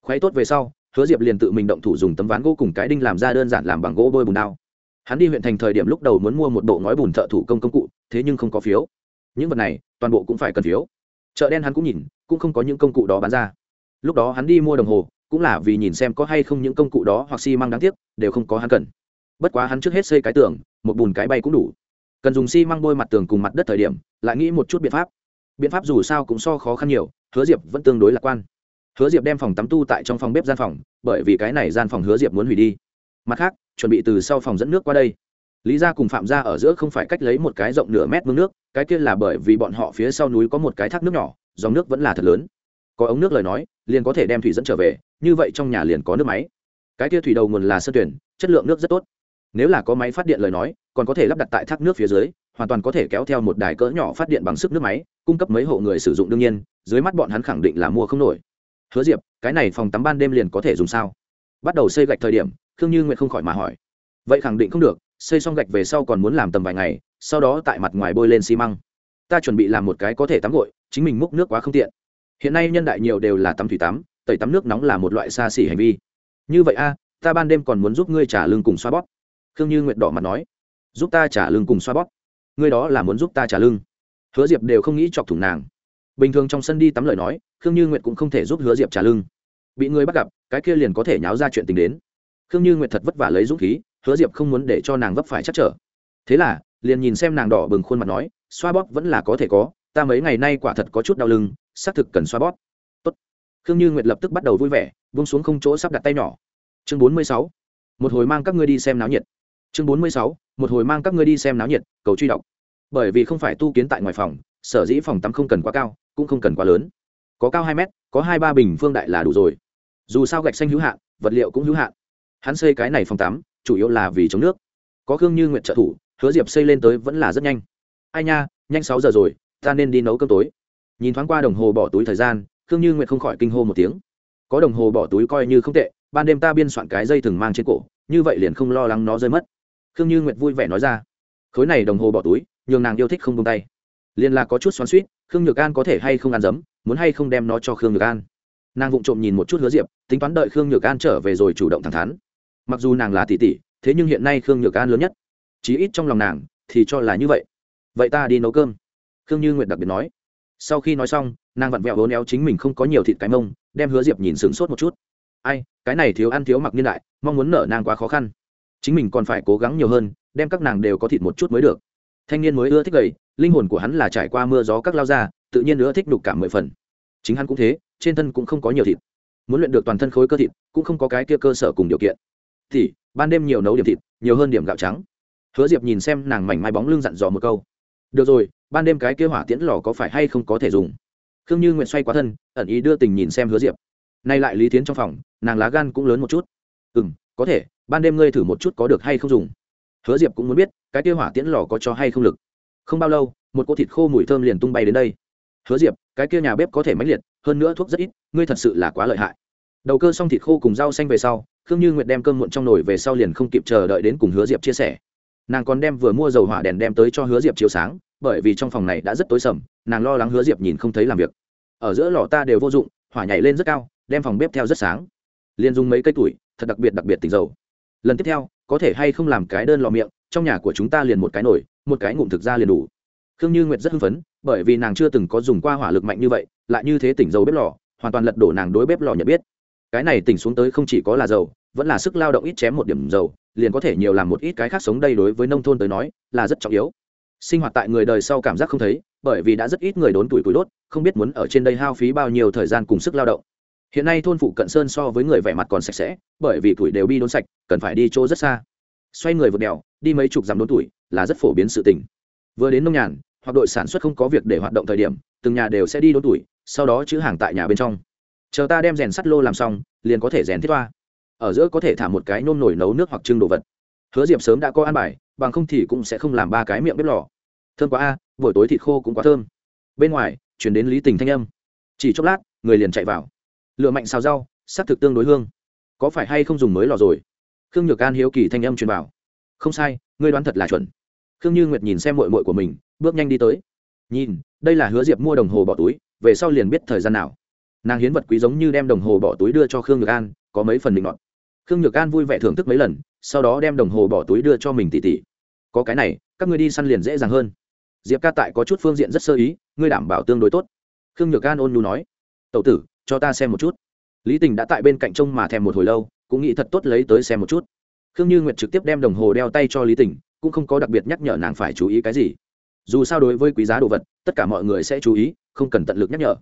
Speaker 1: Khoáy tốt về sau, hứa diệp liền tự mình động thủ dùng tấm ván gỗ cùng cái đinh làm ra đơn giản làm bằng gỗ bôi bùn đao. Hắn đi huyện thành thời điểm lúc đầu muốn mua một bộ ngói bùn thợ thủ công công cụ, thế nhưng không có phiếu. Những vật này toàn bộ cũng phải cần phiếu. Chợ đen hắn cũng nhìn, cũng không có những công cụ đó bán ra. Lúc đó hắn đi mua đồng hồ, cũng là vì nhìn xem có hay không những công cụ đó hoặc xi măng đáng tiếc, đều không có hắn cần. Bất quá hắn trước hết xây cái tường, một bùn cái bay cũng đủ. Cần dùng xi măng bôi mặt tường cùng mặt đất thời điểm, lại nghĩ một chút biện pháp. Biện pháp dù sao cũng so khó khăn nhiều, hứa diệp vẫn tương đối lạc quan. Hứa diệp đem phòng tắm tu tại trong phòng bếp gian phòng, bởi vì cái này gian phòng hứa diệp muốn hủy đi. Mặt khác, chuẩn bị từ sau phòng dẫn nước qua đây lý gia cùng phạm gia ở giữa không phải cách lấy một cái rộng nửa mét mương nước, cái kia là bởi vì bọn họ phía sau núi có một cái thác nước nhỏ, dòng nước vẫn là thật lớn. Có ống nước lời nói, liền có thể đem thủy dẫn trở về, như vậy trong nhà liền có nước máy. Cái kia thủy đầu nguồn là sơ tuyển, chất lượng nước rất tốt. Nếu là có máy phát điện lời nói, còn có thể lắp đặt tại thác nước phía dưới, hoàn toàn có thể kéo theo một đài cỡ nhỏ phát điện bằng sức nước máy, cung cấp mấy hộ người sử dụng đương nhiên, dưới mắt bọn hắn khẳng định là mua không nổi. Hứa diệp, cái này phòng tắm ban đêm liền có thể dùng sao? Bắt đầu xây gạch thời điểm, khương như nguyện không khỏi mà hỏi. Vậy khẳng định không được xây xong gạch về sau còn muốn làm tầm vài ngày, sau đó tại mặt ngoài bôi lên xi măng. Ta chuẩn bị làm một cái có thể tắm gội, chính mình múc nước quá không tiện. Hiện nay nhân đại nhiều đều là tắm thủy tắm, tẩy tắm nước nóng là một loại xa xỉ hành vi. Như vậy a, ta ban đêm còn muốn giúp ngươi trả lương cùng xoa bóp. Khương như nguyệt đỏ mặt nói, giúp ta trả lương cùng xoa bóp. Ngươi đó là muốn giúp ta trả lương hứa diệp đều không nghĩ chọc thủng nàng. Bình thường trong sân đi tắm lời nói, khương như nguyệt cũng không thể giúp hứa diệp trả lương bị người bắt gặp, cái kia liền có thể nháo ra chuyện tình đến. Khương như nguyệt thật vất vả lấy dũng khí hứa diệp không muốn để cho nàng vấp phải chắc trở. Thế là, liền nhìn xem nàng đỏ bừng khuôn mặt nói, xoa bóp vẫn là có thể có, ta mấy ngày nay quả thật có chút đau lưng, xác thực cần xoa bóp. Tốt. khương như nguyệt lập tức bắt đầu vui vẻ vung xuống không chỗ sắp đặt tay nhỏ. Chương bốn mươi sáu, một hồi mang các ngươi đi xem náo nhiệt. Chương bốn mươi sáu, một hồi mang các ngươi đi xem náo nhiệt, cầu truy đọc. Bởi vì không phải tu kiến tại ngoài phòng, sở dĩ phòng tắm không cần quá cao, cũng không cần quá lớn. Có cao hai mét, có hai ba bình phương đại là đủ rồi. Dù sao gạch xanh hữu hạn, vật liệu cũng hữu hạn. Hắn xây cái này phòng tắm chủ yếu là vì chống nước. Có khương như nguyện trợ thủ, hứa diệp xây lên tới vẫn là rất nhanh. Ai nha, nhanh sáu giờ rồi, ta nên đi nấu cơm tối. Nhìn thoáng qua đồng hồ bỏ túi thời gian, khương như nguyện không khỏi kinh hô một tiếng. Có đồng hồ bỏ túi coi như không tệ, ban đêm ta biên soạn cái dây thừng mang trên cổ, như vậy liền không lo lắng nó rơi mất. Khương như nguyệt vui vẻ nói ra. Khối này đồng hồ bỏ túi, nhường nàng yêu thích không tung tay. Liền là có chút xoắn suýt khương nhược an có thể hay không ăn dấm, muốn hay không đem nó cho khương nhược an. Nàng vụng trộm nhìn một chút hứa diệp, tính toán đợi khương nhược an trở về rồi chủ động thẳng thắn mặc dù nàng là tỷ tỷ, thế nhưng hiện nay khương nhược an lớn nhất. Chí ít trong lòng nàng thì cho là như vậy. Vậy ta đi nấu cơm. Khương như nguyệt đặc biệt nói. Sau khi nói xong, nàng vặn vẹo hố néo chính mình không có nhiều thịt cái mông, đem hứa diệp nhìn sửng sốt một chút. Ai, cái này thiếu ăn thiếu mặc niên đại, mong muốn nở nàng quá khó khăn. Chính mình còn phải cố gắng nhiều hơn, đem các nàng đều có thịt một chút mới được. Thanh niên mới ưa thích gầy, linh hồn của hắn là trải qua mưa gió các lao ra, tự nhiên ưa thích đục cả mười phần. Chính hắn cũng thế, trên thân cũng không có nhiều thịt. Muốn luyện được toàn thân khối cơ thịt, cũng không có cái kia cơ sở cùng điều kiện thì ban đêm nhiều nấu điểm thịt, nhiều hơn điểm gạo trắng. Hứa diệp nhìn xem nàng mảnh mai bóng lưng dặn dò một câu. Được rồi, ban đêm cái kia hỏa tiễn lò có phải hay không có thể dùng? Khương như nguyện xoay quá thân, ẩn ý đưa tình nhìn xem hứa diệp. Nay lại lý tiến trong phòng, nàng lá gan cũng lớn một chút. Ừ m có thể, ban đêm ngươi thử một chút có được hay không dùng. Hứa diệp cũng muốn biết, cái kia hỏa tiễn lò có cho hay không lực. Không bao lâu, một cô thịt khô mùi thơm liền tung bay đến đây. Hứa diệp, cái kia nhà bếp có thể mãnh liệt, hơn nữa thuốc rất ít, ngươi thật sự là quá lợi hại đầu cơ xong thịt khô cùng rau xanh về sau, khương như nguyệt đem cơm muộn trong nồi về sau liền không kịp chờ đợi đến cùng hứa diệp chia sẻ. Nàng còn đem vừa mua dầu hỏa đèn đem tới cho hứa diệp chiếu sáng, bởi vì trong phòng này đã rất tối sầm, nàng lo lắng hứa diệp nhìn không thấy làm việc. Ở giữa lò ta đều vô dụng, hỏa nhảy lên rất cao, đem phòng bếp theo rất sáng. Liền dùng mấy cây tuổi, thật đặc biệt đặc biệt tỉnh dầu. Lần tiếp theo, có thể hay không làm cái đơn lò miệng, trong nhà của chúng ta liền một cái nồi, một cái ngụm thực ra liền đủ. Khương như nguyệt rất hưng phấn, bởi vì nàng chưa từng có dùng qua hỏa lực mạnh như vậy, lại như thế tỉnh dầu bếp lò, hoàn toàn lật đổ nàng đối bếp lò nhận biết cái này tỉnh xuống tới không chỉ có là dầu vẫn là sức lao động ít chém một điểm dầu liền có thể nhiều làm một ít cái khác sống đây đối với nông thôn tới nói, là rất trọng yếu. Sinh hoạt tại người đời sau cảm giác không thấy, bởi vì đã rất ít người đốn tuổi tuổi đốt, không biết muốn ở trên đây hao phí bao nhiêu thời gian cùng sức lao động. Hiện nay thôn phụ cận sơn so với người vẻ mặt còn sạch sẽ, bởi vì tuổi đều bi đốn sạch, cần phải đi chỗ rất xa. Xoay người vượt đèo, đi mấy chục dặm đốn tuổi, là rất phổ biến sự tình. Vừa đến nông nhàn, hoặc đội sản xuất không có việc để hoạt động thời điểm, từng nhà đều sẽ đi đốn tuổi, sau đó chữ hàng tại nhà bên trong chờ ta đem rèn sắt lô làm xong, liền có thể rèn thiết toa. Ở giữa có thể thả một cái nôm nổi nấu nước hoặc trưng đồ vật. Hứa diệp sớm đã có an bài, bằng không thì cũng sẽ không làm ba cái miệng bếp lò. Thơm quá a, buổi tối thịt khô cũng quá thơm. Bên ngoài, chuyển đến lý tình thanh âm. Chỉ chốc lát, người liền chạy vào. Lựa mạnh xào rau s ắ c thực tương đối hương. Có phải hay không dùng mới lò rồi? Khương nhược an hiếu kỳ thanh âm truyền vào. Không sai, ngươi đoán thật là chuẩn. Khương như nguyệt nhìn xem mội mội của mình, bước nhanh đi tới. Nhìn, đây là hứa diệp mua đồng hồ bỏ túi, về sau liền biết thời gian nào nàng hiến vật quý giống như đem đồng hồ bỏ túi đưa cho khương nhược an, có mấy phần định ngọt khương nhược an vui vẻ thưởng thức mấy lần, sau đó đem đồng hồ bỏ túi đưa cho mình tỉ tỉ. Có cái này, các ngươi đi săn liền dễ dàng hơn. Diệp ca tại có chút phương diện rất sơ ý, ngươi đảm bảo tương đối tốt. Khương nhược an ôn nhu nói tậu tử, cho ta xem một chút. Lý tình đã tại bên cạnh trông mà thèm một hồi lâu, cũng nghĩ thật tốt lấy tới xem một chút. Khương như nguyệt trực tiếp đem đồng hồ đeo tay cho lý tình, cũng không có đặc biệt nhắc nhở nàng phải chú ý cái gì. Dù sao đối với quý giá đồ vật, tất cả mọi người sẽ chú ý, không cần tận lực nhắc nhở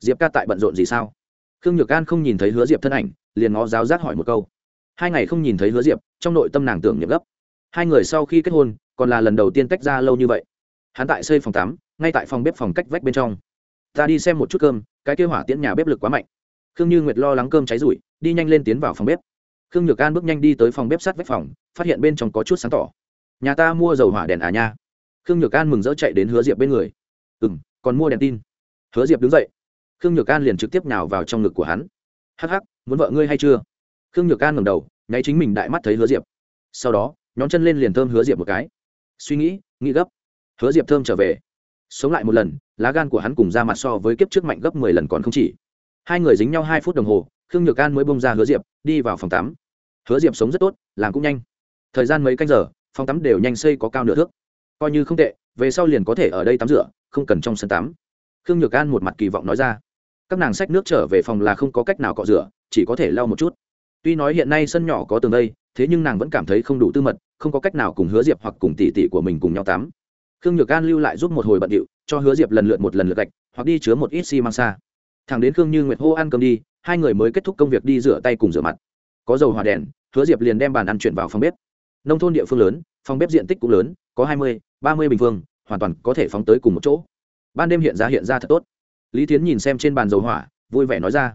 Speaker 1: diệp ca tại bận rộn gì sao? Khương nhược an không nhìn thấy hứa diệp thân ảnh, liền ngó giáo giác hỏi một câu. Hai ngày không nhìn thấy hứa diệp, trong nội tâm nàng tưởng nhập gấp. Hai người sau khi kết hôn, còn là lần đầu tiên tách ra lâu như vậy. Hắn tại xây phòng tắm, ngay tại phòng bếp phòng cách vách bên trong. Ta đi xem một chút cơm, cái kêu hỏa tiễn nhà bếp lực quá mạnh. Khương như nguyệt lo lắng cơm cháy rụi đi nhanh lên tiến vào phòng bếp. Khương nhược an bước nhanh đi tới phòng bếp sát vách phòng, phát hiện bên trong có chút sáng tỏ. Nhà ta mua dầu hỏa đèn à nha. Khương nhược an mừng rỡ chạy đến hứa diệp bên người. Ừ m còn mua đèn tin. Hứa diệp đứng dậy khương nhược an liền trực tiếp nào vào trong ngực của hắn. Hắc hắc, muốn vợ ngươi hay chưa? Khương nhược an ngầm đầu, nháy chính mình đại mắt thấy hứa diệp. Sau đó nhóm chân lên liền thơm hứa diệp một cái. Suy nghĩ nghĩ gấp. Hứa diệp thơm trở về. Sống lại một lần, lá gan của hắn cùng ra mặt so với kiếp trước mạnh gấp mười lần còn không chỉ. Hai người dính nhau hai phút đồng hồ, khương nhược an mới bông ra hứa diệp, đi vào phòng tắm. Hứa diệp sống rất tốt, làm cũng nhanh. Thời gian mấy canh giờ, phòng tắm đều nhanh xây có cao nửa thước. Coi như không tệ, về sau liền có thể ở đây tắm rửa, không cần trong sân tắm. Khương nhược an một mặt kỳ vọng nói ra các nàng xách nước trở về phòng là không có cách nào cọ rửa, chỉ có thể lau một chút. Tuy nói hiện nay sân nhỏ có tường đây, thế nhưng nàng vẫn cảm thấy không đủ tư mật, không có cách nào cùng hứa diệp hoặc cùng tỷ tỷ của mình cùng nhau tắm. Khương nhược an lưu lại giúp một hồi bận điệu, cho hứa diệp lần lượt một lần lượt gạch, hoặc đi chứa một ít xi、si、mang xa. Thằng đến khương như nguyệt hô ăn cơm đi, hai người mới kết thúc công việc đi rửa tay cùng rửa mặt. Có dầu hòa đèn, hứa diệp liền đem bàn ăn chuyển vào phòng bếp. Nông thôn địa phương lớn, phòng bếp diện tích cũng lớn, có hai mươi, ba mươi bình phương, hoàn toàn có thể phóng tới cùng một chỗ. Ban đêm hiện ra hiện ra thật tốt lý tiến nhìn xem trên bàn dầu hỏa, vui vẻ nói ra.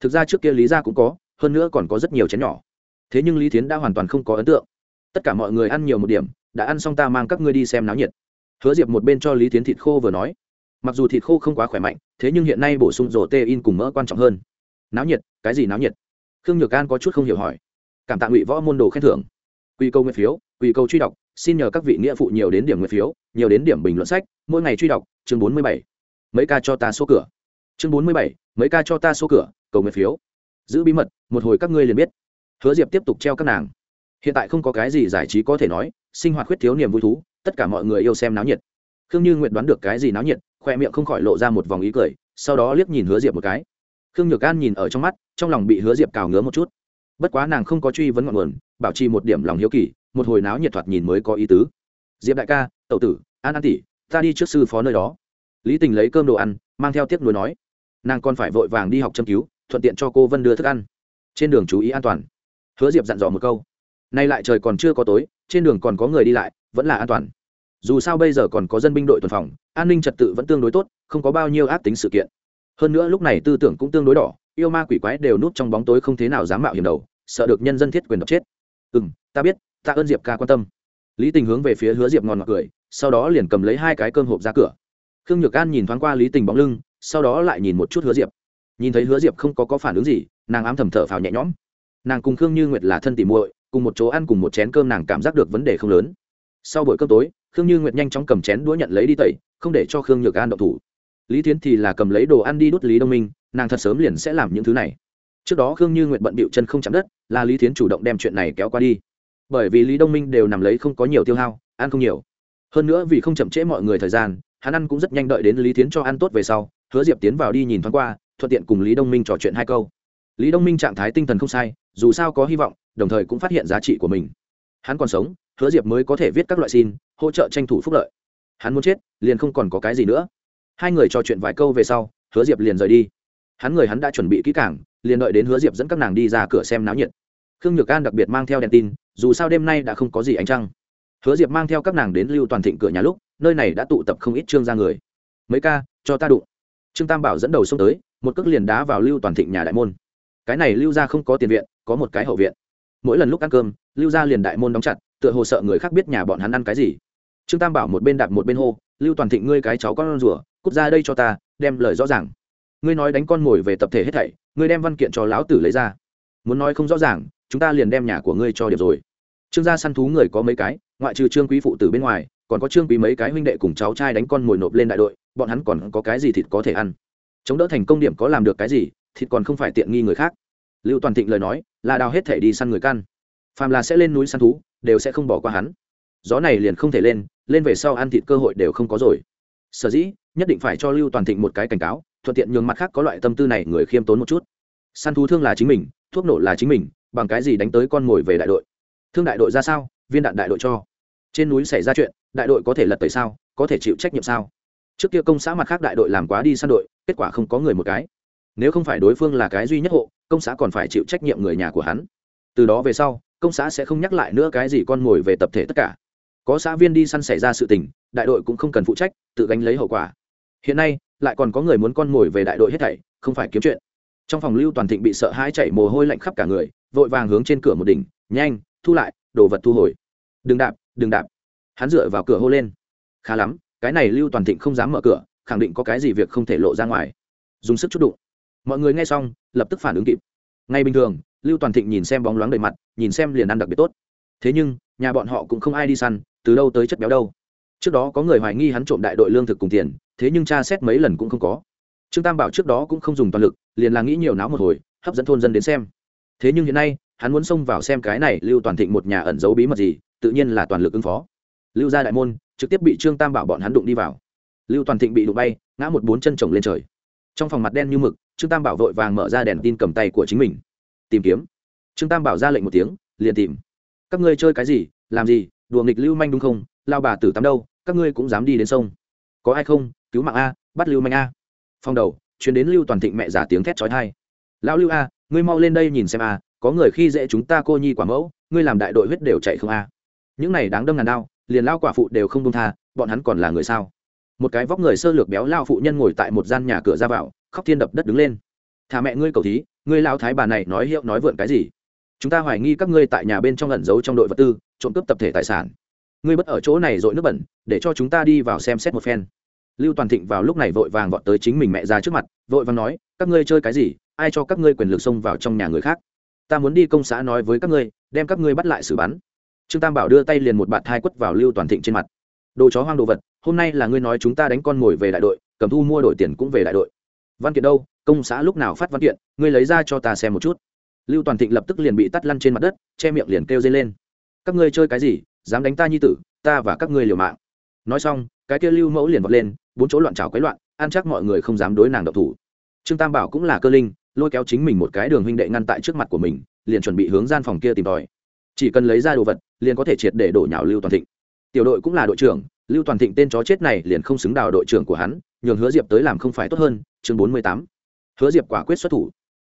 Speaker 1: Thực ra trước kia lý ra cũng có, hơn nữa còn có rất nhiều chén nhỏ. Thế nhưng lý tiến đã hoàn toàn không có ấn tượng. Tất cả mọi người ăn nhiều một điểm, đã ăn xong ta mang các ngươi đi xem náo nhiệt. Hứa diệp một bên cho lý tiến thịt khô vừa nói. Mặc dù thịt khô không quá khỏe mạnh, thế nhưng hiện nay bổ sung rổ tê in cùng mỡ quan trọng hơn. Náo nhiệt, cái gì náo nhiệt? Khương nhược an có chút không hiểu hỏi. Cảm tạ ngụy võ môn đồ khen thưởng. Quy câu nguyện phiếu, quy câu truy đọc, xin nhờ các vị nghĩa phụ nhiều đến điểm nguyện phiếu, nhiều đến điểm bình luận sách, mỗi ngày truy đọc, chương bốn mươi bảy mấy ca cho ta số cửa. Chương bốn mươi bảy, mấy ca cho ta số cửa, cầu nguyện phiếu. Giữ bí mật, một hồi các ngươi liền biết. Hứa diệp tiếp tục treo các nàng. Hiện tại không có cái gì giải trí có thể nói, sinh hoạt khuyết thiếu niềm vui thú, tất cả mọi người yêu xem náo nhiệt. Khương như nguyện đoán được cái gì náo nhiệt, khoe miệng không khỏi lộ ra một vòng ý cười, sau đó liếc nhìn hứa diệp một cái. Khương nhược an nhìn ở trong mắt, trong lòng bị hứa diệp cào ngứa một chút. Bất quá nàng không có truy vấn ngọn nguồn, bảo trì một điểm lòng hiếu kỳ, một hồi náo nhiệt thoạt nhìn mới có ý tứ. Diệp đại ca tậu tử, an an tỷ, ta đi trước sư phó nơi đó lý tình lấy cơm đồ ăn, mang theo tiếc nuối nói, nàng còn phải vội vàng đi học châm cứu, thuận tiện cho cô vân đưa thức ăn. Trên đường chú ý an toàn. Hứa diệp dặn dò một câu, nay lại trời còn chưa có tối, trên đường còn có người đi lại, vẫn là an toàn. Dù sao bây giờ còn có dân binh đội tuần phòng, an ninh trật tự vẫn tương đối tốt, không có bao nhiêu ác tính sự kiện. Hơn nữa lúc này tư tưởng cũng tương đối đỏ, yêu ma quỷ quái đều núp trong bóng tối không thế nào dám mạo hiểm đầu, sợ được nhân dân thiết quyền độc chết. Ừ m ta biết, ta ơn diệp ca quan tâm. Lý tình hướng về phía hứa diệp ngon ngọt cười, sau đó liền cầm lấy hai cái cơm hộp ra cửa khương nhược an nhìn thoáng qua lý tình bóng lưng, sau đó lại nhìn một chút hứa diệp. Nhìn thấy hứa diệp không có có phản ứng gì, nàng ám thầm thở phào nhẹ nhõm. Nàng cùng khương như nguyệt là thân tỉ muội, cùng một chỗ ăn cùng một chén cơm nàng cảm giác được vấn đề không lớn. Sau buổi cơm tối, khương như nguyệt nhanh chóng cầm chén đũa nhận lấy đi tẩy, không để cho khương nhược an động thủ. Lý thiến thì là cầm lấy đồ ăn đi đút lý đông minh, nàng thật sớm liền sẽ làm những thứ này. Trước đó khương như nguyệt bận bịu chân không chạm đất, là lý thiến chủ động đem chuyện này kéo qua đi. Bởi vì lý đông minh đều nằm lấy không có nhiều tiêu hao, ăn không nhiều. Hơn nữa vì không chậm trễ mọi người thời gian hắn ăn cũng rất nhanh đợi đến lý thiến cho ăn tốt về sau, hứa diệp tiến vào đi nhìn thoáng qua, thuận tiện cùng lý đông minh trò chuyện hai câu. Lý đông minh trạng thái tinh thần không sai, dù sao có hy vọng, đồng thời cũng phát hiện giá trị của mình. Hắn còn sống, hứa diệp mới có thể viết các loại xin, hỗ trợ tranh thủ phúc lợi. Hắn muốn chết, liền không còn có cái gì nữa. Hai người trò chuyện vài câu về sau, hứa diệp liền rời đi. Hắn người hắn đã chuẩn bị kỹ cảng liền đợi đến hứa diệp dẫn các nàng đi ra cửa xem náo nhiệt. Khương nhược an đặc biệt mang theo đèn tin, dù sao đêm nay đã không có gì ánh trăng. Hứa diệp mang theo các nàng đến lưu toàn thịnh cửa nhà lúc nơi này đã tụ tập không ít trương ra người. Mấy ca, cho ta đụng. Trương tam bảo dẫn đầu xông tới, một cước liền đá vào lưu toàn thịnh nhà đại môn. Cái này lưu ra không có tiền viện, có một cái hậu viện. Mỗi lần lúc ăn cơm, lưu ra liền đại môn đóng chặt, tựa hồ sợ người khác biết nhà bọn hắn ăn cái gì. Trương tam bảo một bên đạp một bên hô, lưu toàn thịnh ngươi cái cháu con rủa cút ra đây cho ta, đem lời rõ ràng. Ngươi nói đánh con mồi về tập thể hết thảy, ngươi đem văn kiện cho lão tử lấy ra. Muốn nói không rõ ràng, chúng ta liền đem nhà của ngươi cho điểm rồi. Trương gia săn thú người có mấy cái, ngoại trừ trương quý phụ tử bên ngoài còn có trương quý mấy cái huynh đệ cùng cháu trai đánh con mồi nộp lên đại đội, bọn hắn còn có cái gì thịt có thể ăn? Chống đỡ thành công điểm có làm được cái gì, thịt còn không phải tiện nghi người khác. Lưu toàn thịnh lời nói, là đào hết thể đi săn người căn phàm là sẽ lên núi săn thú, đều sẽ không bỏ qua hắn. Gió này liền không thể lên lên về sau ăn thịt cơ hội đều không có rồi. Sở dĩ, nhất định phải cho lưu toàn thịnh một cái cảnh cáo, thuận tiện nhường mặt khác có loại tâm tư này người khiêm tốn một chút. Săn thú thương là chính mình, thuốc nổ là chính mình, bằng cái gì đánh tới con mồi về đại đội? Thương đại đội ra sao? Viên đạn đại đội cho trên núi xảy ra chuyện, đại đội có thể lật tẩy sao, có thể chịu trách nhiệm sao? Trước kia công xã mặt khác đại đội làm quá đi săn đội, kết quả không có người một cái. Nếu không phải đối phương là cái duy nhất hộ, công xã còn phải chịu trách nhiệm người nhà của hắn. Từ đó về sau, công xã sẽ không nhắc lại nữa cái gì con mồi về tập thể tất cả. Có xã viên đi săn xảy ra sự tình, đại đội cũng không cần phụ trách, tự gánh lấy hậu quả. Hiện nay, lại còn có người muốn con mồi về đại đội hết thảy, không phải kiếm chuyện. Trong phòng lưu toàn thịnh bị sợ hãi chảy mồ hôi lạnh khắp cả người, vội vàng hướng trên cửa một đỉnh, nhanh, thu lại, đồ vật thu hồi. Đừng đạp đừng đạp. Hắn dựa vào cửa hô lên. Khá lắm, cái này lưu toàn thịnh không dám mở cửa, khẳng định có cái gì việc không thể lộ ra ngoài. Dùng sức chút đụng. Mọi người nghe xong, lập tức phản ứng kịp. Ngay bình thường, lưu toàn thịnh nhìn xem bóng loáng đầy mặt, nhìn xem liền ăn đặc biệt tốt. Thế nhưng, nhà bọn họ cũng không ai đi săn, từ đâu tới chất béo đâu. Trước đó có người hoài nghi hắn trộm đại đội lương thực cùng tiền, thế nhưng cha xét mấy lần cũng không có. Trương tam bảo trước đó cũng không dùng toàn lực, liền là nghĩ nhiều náo một hồi, hấp dẫn thôn dân đến xem. Thế nhưng hiện nay, hắn muốn xông vào xem cái này lưu toàn thịnh một nhà ẩn giấu bí mật gì tự nhiên là toàn lực ứng phó. Lưu gia đại môn trực tiếp bị trương tam bảo bọn hắn đụng đi vào. Lưu toàn thịnh bị đụng bay, ngã một bốn chân chồng lên trời. Trong phòng mặt đen như mực, trương tam bảo vội vàng mở ra đèn tin cầm tay của chính mình. Tìm kiếm. Trương tam bảo ra lệnh một tiếng, liền tìm. Các ngươi chơi cái gì, làm gì, đùa nghịch lưu manh đúng không? Lao bà tử tắm đâu, các ngươi cũng dám đi đến sông. Có ai không? Cứu mạng a, bắt lưu manh a. Phong đầu chuyến đến lưu toàn thịnh mẹ giả tiếng thét trói thai lão lưu a, ngươi mau lên đây nhìn xem a, có người khi dễ chúng ta cô nhi quả mẫu, ngươi làm đại đội huyết đều chạy không a những này đáng đâm ngàn đao liền lao quả phụ đều không công tha, bọn hắn còn là người sao? Một cái vóc người sơ lược béo lao phụ nhân ngồi tại một gian nhà cửa ra vào, khóc thiên đập đất đứng lên. Thả mẹ ngươi cầu thí, ngươi lao thái bà này nói hiệu nói vượn cái gì? Chúng ta hoài nghi các ngươi tại nhà bên trong ẩn giấu trong đội vật tư, trộm cướp tập thể tài sản. Ngươi bất ở chỗ này dội nước bẩn, để cho chúng ta đi vào xem xét một phen. Lưu toàn thịnh vào lúc này vội vàng vọt tới chính mình mẹ ra trước mặt, vội vàng nói, các ngươi chơi cái gì? Ai cho các ngươi quyền lực xông vào trong nhà người khác? Ta muốn đi công xã nói với các ngươi, đem các ngươi bắt lại xử bắn trương tam bảo đưa tay liền một bạt thai quất vào lưu toàn thịnh trên mặt. Đồ chó hoang đồ vật, hôm nay là ngươi nói chúng ta đánh con ngồi về đại đội, cầm thu mua đổi tiền cũng về đại đội. Văn kiện đâu? Công xã lúc nào phát văn kiện, ngươi lấy ra cho ta xem một chút. Lưu toàn thịnh lập tức liền bị tắt lăn trên mặt đất, che miệng liền kêu dây lên. Các ngươi chơi cái gì? Dám đánh ta nhi tử, ta và các ngươi liều mạng. Nói xong, cái kia lưu mẫu liền vọt lên, bốn chỗ loạn trào quấy loạn an chắc mọi người không dám đối nàng độc thủ. Trương tam bảo cũng là cơ linh, lôi kéo chính mình một cái đường huynh đệ ngăn tại trước mặt của mình, liền chuẩn bị hướng gian phòng kia tìm tòi chỉ cần lấy ra đồ vật, liền có thể triệt để đổ nhào lưu toàn thịnh. Tiểu đội cũng là đội trưởng, lưu toàn thịnh tên chó chết này liền không xứng đào đội trưởng của hắn, nhường hứa diệp tới làm không phải tốt hơn, chương bốn mươi tám. Hứa diệp quả quyết xuất thủ.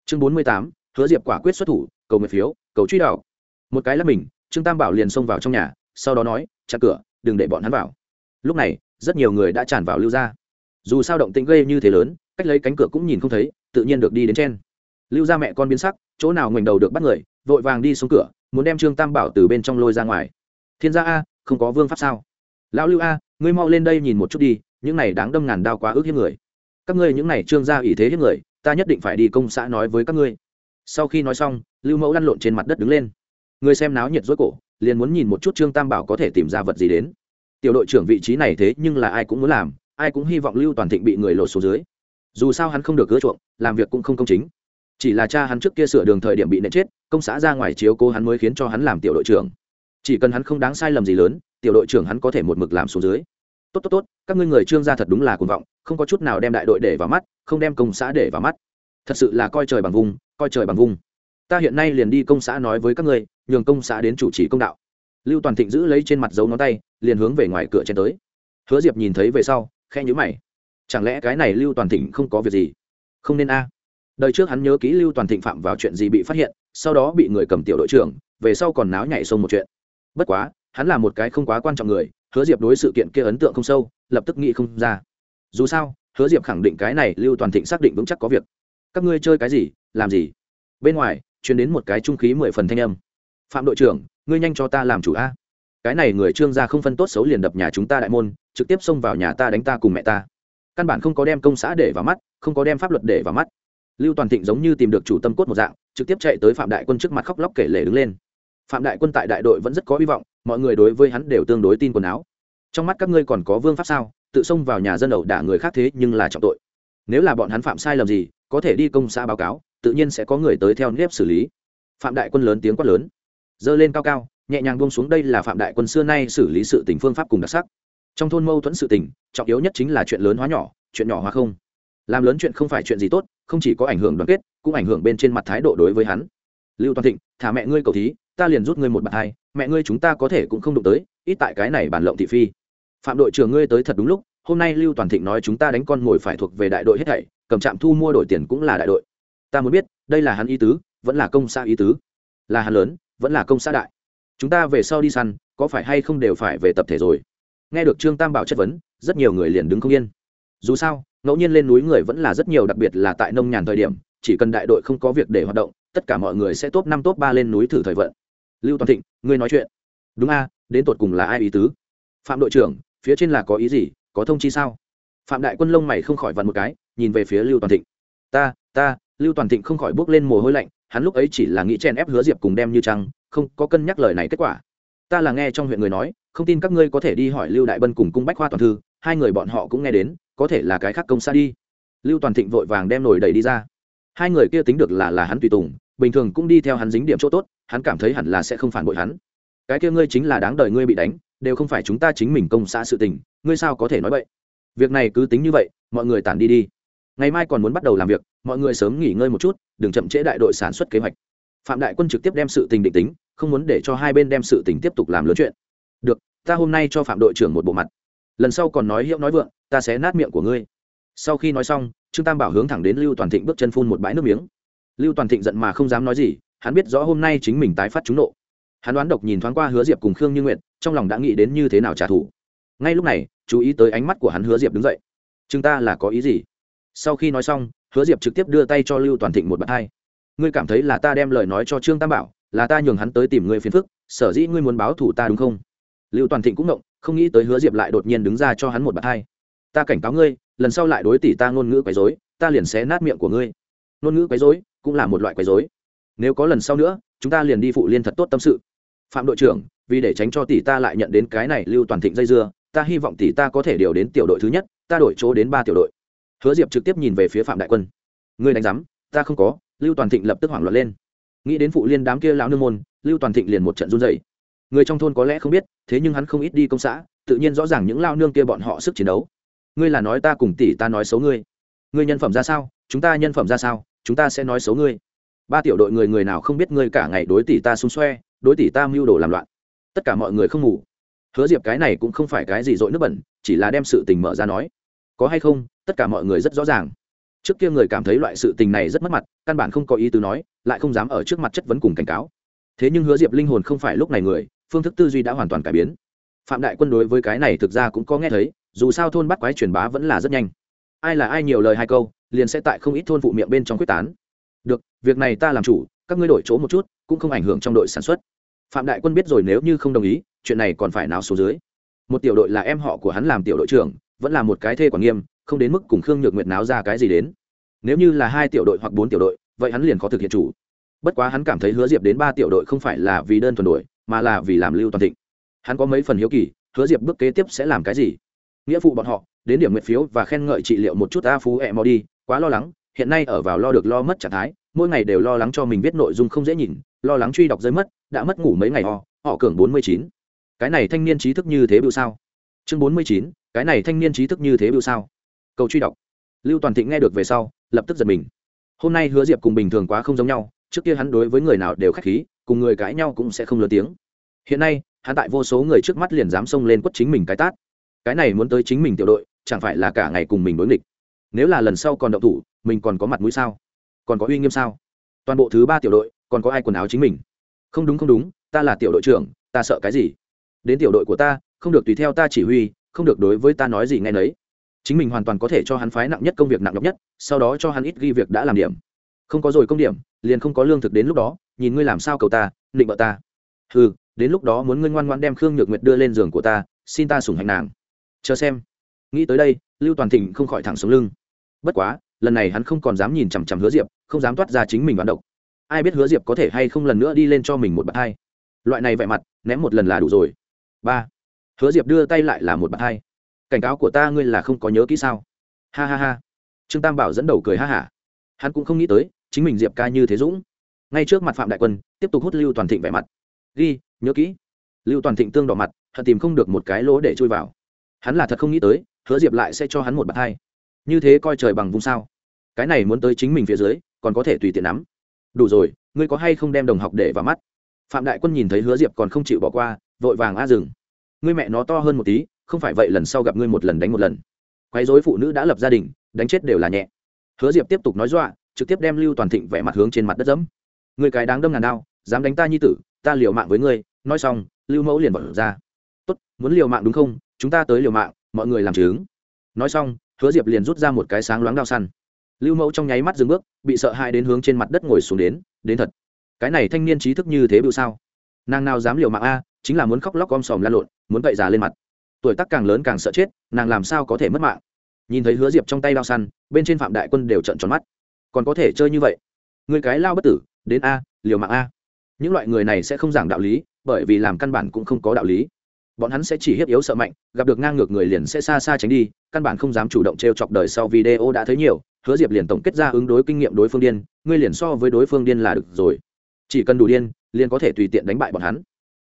Speaker 1: Chương bốn mươi tám, hứa diệp quả quyết xuất thủ, cầu nguyện phiếu, cầu truy đảo. Một cái là mình, trương tam bảo liền xông vào trong nhà, sau đó nói chặt cửa, đừng để bọn hắn vào. Lúc này, rất nhiều người đã tràn vào lưu ra dù sao động tĩnh gây như thế lớn, cách lấy cánh cửa cũng nhìn không thấy, tự nhiên được đi đến trên. Lưu ra mẹ con biến sắc, chỗ nào ngoảnh đầu được bắt người vội vàng đi xuống cửa, muốn đem trương tam bảo từ bên trong lôi ra ngoài. Thiên gia a, không có vương pháp sao? Lão lưu a, ngươi mau lên đây nhìn một chút đi, những này đáng đâm ngàn đao quá ước hiếp người. Các ngươi những này trương gia ủy thế hiếp người, ta nhất định phải đi công xã nói với các ngươi. Sau khi nói xong, lưu mẫu lăn lộn trên mặt đất đứng lên. Người xem náo nhiệt rối cổ, liền muốn nhìn một chút trương tam bảo có thể tìm ra vật gì đến. Tiểu đội trưởng vị trí này thế nhưng là ai cũng muốn làm, ai cũng hy vọng lưu toàn thịnh bị người lột xuống dưới. Dù sao hắn không được gỡ chuộng, làm việc cũng không công chính chỉ là cha hắn trước kia sửa đường thời điểm bị nện chết, công xã ra ngoài chiếu cố hắn mới khiến cho hắn làm tiểu đội trưởng. Chỉ cần hắn không đáng sai lầm gì lớn, tiểu đội trưởng hắn có thể một mực làm xuống dưới. Tốt tốt tốt, các ngươi người trương gia thật đúng là cuồng vọng, không có chút nào đem đại đội để vào mắt, không đem công xã để vào mắt. Thật sự là coi trời bằng vùng, coi trời bằng vùng. Ta hiện nay liền đi công xã nói với các ngươi, nhường công xã đến chủ trì công đạo. Lưu toàn thịnh giữ lấy trên mặt dấu ngón tay, liền hướng về ngoài cửa chen tới. Hứa diệp nhìn thấy về sau khe nhữ mày. Chẳng lẽ cái này lưu toàn thịnh không có việc gì? Không nên a đời trước hắn nhớ kỹ lưu toàn thịnh phạm vào chuyện gì bị phát hiện, sau đó bị người cầm tiểu đội trưởng, về sau còn náo nhảy sông một chuyện. Bất quá, hắn là một cái không quá quan trọng người, hứa diệp đối sự kiện kia ấn tượng không sâu, lập tức nghĩ không ra. Dù sao, hứa diệp khẳng định cái này lưu toàn thịnh xác định vững chắc có việc. Các ngươi chơi cái gì, làm gì? Bên ngoài chuyển đến một cái trung khí mười phần thanh âm. Phạm đội trưởng, ngươi nhanh cho ta làm chủ a. Cái này người trương gia không phân tốt xấu liền đập nhà chúng ta đại môn, trực tiếp xông vào nhà ta đánh ta cùng mẹ ta. Căn bản không có đem công xã để vào mắt, không có đem pháp luật để vào mắt lưu toàn thịnh giống như tìm được chủ tâm cốt một dạng, trực tiếp chạy tới phạm đại quân trước mặt khóc lóc kể lể đứng lên. Phạm đại quân tại đại đội vẫn rất có hy vọng, mọi người đối với hắn đều tương đối tin quần áo. Trong mắt các ngươi còn có vương pháp sao? Tự xông vào nhà dân ẩu đả người khác thế nhưng là trọng tội. Nếu là bọn hắn phạm sai lầm gì, có thể đi công xã báo cáo, tự nhiên sẽ có người tới theo nếp xử lý. Phạm đại quân lớn tiếng quát lớn. Dơ lên cao cao, nhẹ nhàng buông xuống đây là phạm đại quân xưa nay xử lý sự tình phương pháp cùng đặc sắc. Trong thôn mâu thuẫn sự tình, trọng yếu nhất chính là chuyện lớn hóa nhỏ, chuyện nhỏ hóa không làm lớn chuyện không phải chuyện gì tốt, không chỉ có ảnh hưởng đoàn kết, cũng ảnh hưởng bên trên mặt thái độ đối với hắn. Lưu toàn thịnh, thả mẹ ngươi cầu thí, ta liền rút ngươi một bàn hai mẹ ngươi chúng ta có thể cũng không đụng tới, ít tại cái này bản lộng thị phi. Phạm đội trưởng ngươi tới thật đúng lúc, hôm nay lưu toàn thịnh nói chúng ta đánh con mồi phải thuộc về đại đội hết thảy, cầm trạm thu mua đổi tiền cũng là đại đội. Ta muốn biết, đây là hắn ý tứ, vẫn là công xã ý tứ? Là hắn lớn, vẫn là công xã đại? Chúng ta về sau đi săn, có phải hay không đều phải về tập thể rồi? Nghe được trương tam bảo chất vấn, rất nhiều người liền đứng không yên dù sao, ngẫu nhiên lên núi người vẫn là rất nhiều, đặc biệt là tại nông nhàn thời điểm, chỉ cần đại đội không có việc để hoạt động, tất cả mọi người sẽ top năm, top ba lên núi thử thời vận. Lưu toàn thịnh, ngươi nói chuyện. Đúng a, đến tột cùng là ai ý tứ? Phạm đội trưởng, phía trên là có ý gì, có thông chi sao? Phạm đại quân lông mày không khỏi vặn một cái, nhìn về phía lưu toàn thịnh. Ta ta, lưu toàn thịnh không khỏi bước lên mồ hôi lạnh, hắn lúc ấy chỉ là nghĩ chen ép hứa diệp cùng đem như trăng, không có cân nhắc lời này kết quả. Ta là nghe trong huyện người nói, không tin các ngươi có thể đi hỏi lưu đại bân cùng cung bách khoa toàn thư, hai người bọn họ cũng nghe đến có thể là cái khác công xa đi. Lưu toàn thịnh vội vàng đem nổi đẩy đi ra. Hai người kia tính được là là hắn tùy tùng, bình thường cũng đi theo hắn dính điểm chỗ tốt, hắn cảm thấy hẳn là sẽ không phản bội hắn. Cái kia ngươi chính là đáng đời ngươi bị đánh, đều không phải chúng ta chính mình công xã sự tình, ngươi sao có thể nói vậy? Việc này cứ tính như vậy, mọi người tản đi đi. Ngày mai còn muốn bắt đầu làm việc, mọi người sớm nghỉ ngơi một chút, đừng chậm trễ đại đội sản xuất kế hoạch. Phạm đại quân trực tiếp đem sự tình định tính, không muốn để cho hai bên đem sự tình tiếp tục làm lớn chuyện. Được, ta hôm nay cho phạm đội trưởng một bộ mặt lần sau còn nói hiệu nói vượng, ta sẽ nát miệng của ngươi. Sau khi nói xong, trương tam bảo hướng thẳng đến lưu toàn thịnh bước chân phun một bãi nước miếng. Lưu toàn thịnh giận mà không dám nói gì, hắn biết rõ hôm nay chính mình tái phát trúng nộ. Hắn đoán độc nhìn thoáng qua hứa diệp cùng khương như nguyện trong lòng đã nghĩ đến như thế nào trả thù. Ngay lúc này, chú ý tới ánh mắt của hắn hứa diệp đứng dậy. Chúng ta là có ý gì? Sau khi nói xong, hứa diệp trực tiếp đưa tay cho lưu toàn thịnh một bậc hai. Ngươi cảm thấy là ta đem lời nói cho trương tam bảo, là ta nhường hắn tới tìm ngươi phiền phức, sở dĩ ngươi muốn báo thủ ta đúng không? Lưu toàn thịnh cũng động không nghĩ tới hứa diệp lại đột nhiên đứng ra cho hắn một bạt hai. Ta cảnh cáo ngươi, lần sau lại đối tỷ ta ngôn ngữ quấy dối ta liền xé nát miệng của ngươi. Ngôn ngữ quấy dối cũng là một loại quấy dối nếu có lần sau nữa, chúng ta liền đi phụ liên thật tốt tâm sự. Phạm đội trưởng, vì để tránh cho tỷ ta lại nhận đến cái này, lưu toàn thịnh dây dưa, ta hy vọng tỷ ta có thể điều đến tiểu đội thứ nhất, ta đổi chỗ đến ba tiểu đội. Hứa diệp trực tiếp nhìn về phía phạm đại quân. Ngươi đánh giám, ta không có, lưu toàn thịnh lập tức hoảng loạn lên. Nghĩ đến phụ liên đám kia lão nương môn, lưu toàn thịnh liền một trận run rẩy người trong thôn có lẽ không biết, thế nhưng hắn không ít đi công xã, tự nhiên rõ ràng những lao nương kia bọn họ sức chiến đấu. Ngươi là nói ta cùng tỷ ta nói xấu ngươi. Ngươi nhân phẩm ra sao, chúng ta nhân phẩm ra sao, chúng ta sẽ nói xấu ngươi. Ba tiểu đội người người nào không biết ngươi cả ngày đối tỷ ta xung xoe, đối tỷ ta mưu đồ làm loạn. Tất cả mọi người không ngủ. Hứa diệp cái này cũng không phải cái gì dội nước bẩn, chỉ là đem sự tình mở ra nói. Có hay không, tất cả mọi người rất rõ ràng. Trước kia người cảm thấy loại sự tình này rất mất mặt, căn bản không có ý tứ nói, lại không dám ở trước mặt chất vấn cùng cảnh cáo. Thế nhưng hứa diệp linh hồn không phải lúc này người phương thức tư duy đã hoàn toàn cải biến. Phạm đại quân đối với cái này thực ra cũng có nghe thấy, dù sao thôn bắt quái truyền bá vẫn là rất nhanh. Ai là ai nhiều lời hai câu, liền sẽ tại không ít thôn phụ miệng bên trong quyết tán. Được, việc này ta làm chủ, các ngươi đổi chỗ một chút, cũng không ảnh hưởng trong đội sản xuất. Phạm đại quân biết rồi nếu như không đồng ý, chuyện này còn phải nào số dưới. Một tiểu đội là em họ của hắn làm tiểu đội trưởng, vẫn là một cái thê quản nghiêm, không đến mức cùng khương nhược nguyệt náo ra cái gì đến. Nếu như là hai tiểu đội hoặc bốn tiểu đội, vậy hắn liền có thực hiện chủ. Bất quá hắn cảm thấy hứa diệp đến ba tiểu đội không phải là vì đơn thuần đuổi mà là vì làm lưu toàn thịnh. Hắn có mấy phần hiếu kỳ, hứa diệp bước kế tiếp sẽ làm cái gì? Nghĩa vụ bọn họ, đến điểm nguyện phiếu và khen ngợi trị liệu một chút a phú ẹ mò đi, quá lo lắng, hiện nay ở vào lo được lo mất trạng thái, mỗi ngày đều lo lắng cho mình viết nội dung không dễ nhìn, lo lắng truy đọc rơi mất, đã mất ngủ mấy ngày họ họ cường bốn mươi chín. Cái này thanh niên trí thức như thế bưu sao? Chương bốn mươi chín, cái này thanh niên trí thức như thế bưu sao? Cầu truy đọc. Lưu toàn thịnh nghe được về sau, lập tức giật mình. Hôm nay hứa diệp cùng bình thường quá không giống nhau, trước kia hắn đối với người nào đều k h á c h khí cùng người cãi nhau cũng sẽ không lớn tiếng. Hiện nay, hắn tại vô số người trước mắt liền dám xông lên quất chính mình cái tát. Cái này muốn tới chính mình tiểu đội, chẳng phải là cả ngày cùng mình đối nghịch. Nếu là lần sau còn đậu thủ, mình còn có mặt mũi sao? Còn có uy nghiêm sao? Toàn bộ thứ ba tiểu đội, còn có ai quần áo chính mình? Không đúng không đúng, ta là tiểu đội trưởng, ta sợ cái gì? Đến tiểu đội của ta, không được tùy theo ta chỉ huy, không được đối với ta nói gì ngay nấy. Chính mình hoàn toàn có thể cho hắn phái nặng nhất công việc nặng nhọc nhất, sau đó cho hắn ít ghi việc đã làm điểm không có rồi công điểm, liền không có lương thực đến lúc đó, nhìn ngươi làm sao cầu ta, định vợ ta. Ừ đến lúc đó muốn ngươi ngoan ngoan đem khương nhược nguyệt đưa lên giường của ta, xin ta sủng hành nàng. Chờ xem. Nghĩ tới đây, lưu toàn thịnh không khỏi thẳng xuống lưng. Bất quá, lần này hắn không còn dám nhìn chằm chằm hứa diệp, không dám toát ra chính mình bán độc. Ai biết hứa diệp có thể hay không lần nữa đi lên cho mình một bạt hai. Loại này vẻ mặt, ném một lần là đủ rồi. Ba. Hứa diệp đưa tay lại là một bạt hai. Cảnh cáo của ta ngươi là không có nhớ kỹ sao? Ha ha ha. Trương tam bảo dẫn đầu cười ha hả. Hắn cũng không nghĩ tới chính mình diệp ca như thế dũng. Ngay trước mặt phạm đại quân, tiếp tục hút lưu toàn thịnh vẻ mặt. Ghi, nhớ kỹ. Lưu toàn thịnh tương đỏ mặt, hận tìm không được một cái lỗ để chui vào. Hắn là thật không nghĩ tới, hứa diệp lại sẽ cho hắn một bàn hai. Như thế coi trời bằng vùng sao. Cái này muốn tới chính mình phía dưới, còn có thể tùy tiện nắm. Đủ rồi, ngươi có hay không đem đồng học để vào mắt? Phạm đại quân nhìn thấy hứa diệp còn không chịu bỏ qua, vội vàng a dừng. Ngươi mẹ nó to hơn một tí, không phải vậy lần sau gặp ngươi một lần đánh một lần. Quấy dối phụ nữ đã lập gia đình, đánh chết đều là nhẹ. Hứa diệp tiếp tục nói dọa trực tiếp đem lưu toàn thịnh vẻ mặt hướng trên mặt đất dẫm. Người cái đáng đâm ngàn đao, dám đánh ta như tử, ta liều mạng với ngươi, nói xong, lưu mẫu liền bỏ ra. Tốt, muốn liều mạng đúng không? Chúng ta tới liều mạng, mọi người làm chứng. Nói xong, hứa diệp liền rút ra một cái sáng loáng đao săn. Lưu mẫu trong nháy mắt dừng bước, bị sợ hãi đến hướng trên mặt đất ngồi xuống đến đến thật. Cái này thanh niên trí thức như thế bự sao? Nàng nào dám liều mạng a, chính là muốn khóc lóc om sòm lan lộn, muốn cậy già lên mặt. Tuổi tác càng lớn càng sợ chết, nàng làm sao có thể mất mạng? Nhìn thấy hứa diệp trong tay đao săn, bên trên phạm đại quân đều trận tròn mắt còn có thể chơi như vậy. Người cái lao bất tử, đến a, liều mạng a. Những loại người này sẽ không giảng đạo lý, bởi vì làm căn bản cũng không có đạo lý. Bọn hắn sẽ chỉ hiếp yếu sợ mạnh, gặp được ngang ngược người liền sẽ xa xa tránh đi, căn bản không dám chủ động t r e o chọc đời sau video đã thấy nhiều, hứa diệp liền tổng kết ra ứng đối kinh nghiệm đối phương điên, ngươi liền so với đối phương điên là được rồi. Chỉ cần đủ điên, liền có thể tùy tiện đánh bại bọn hắn.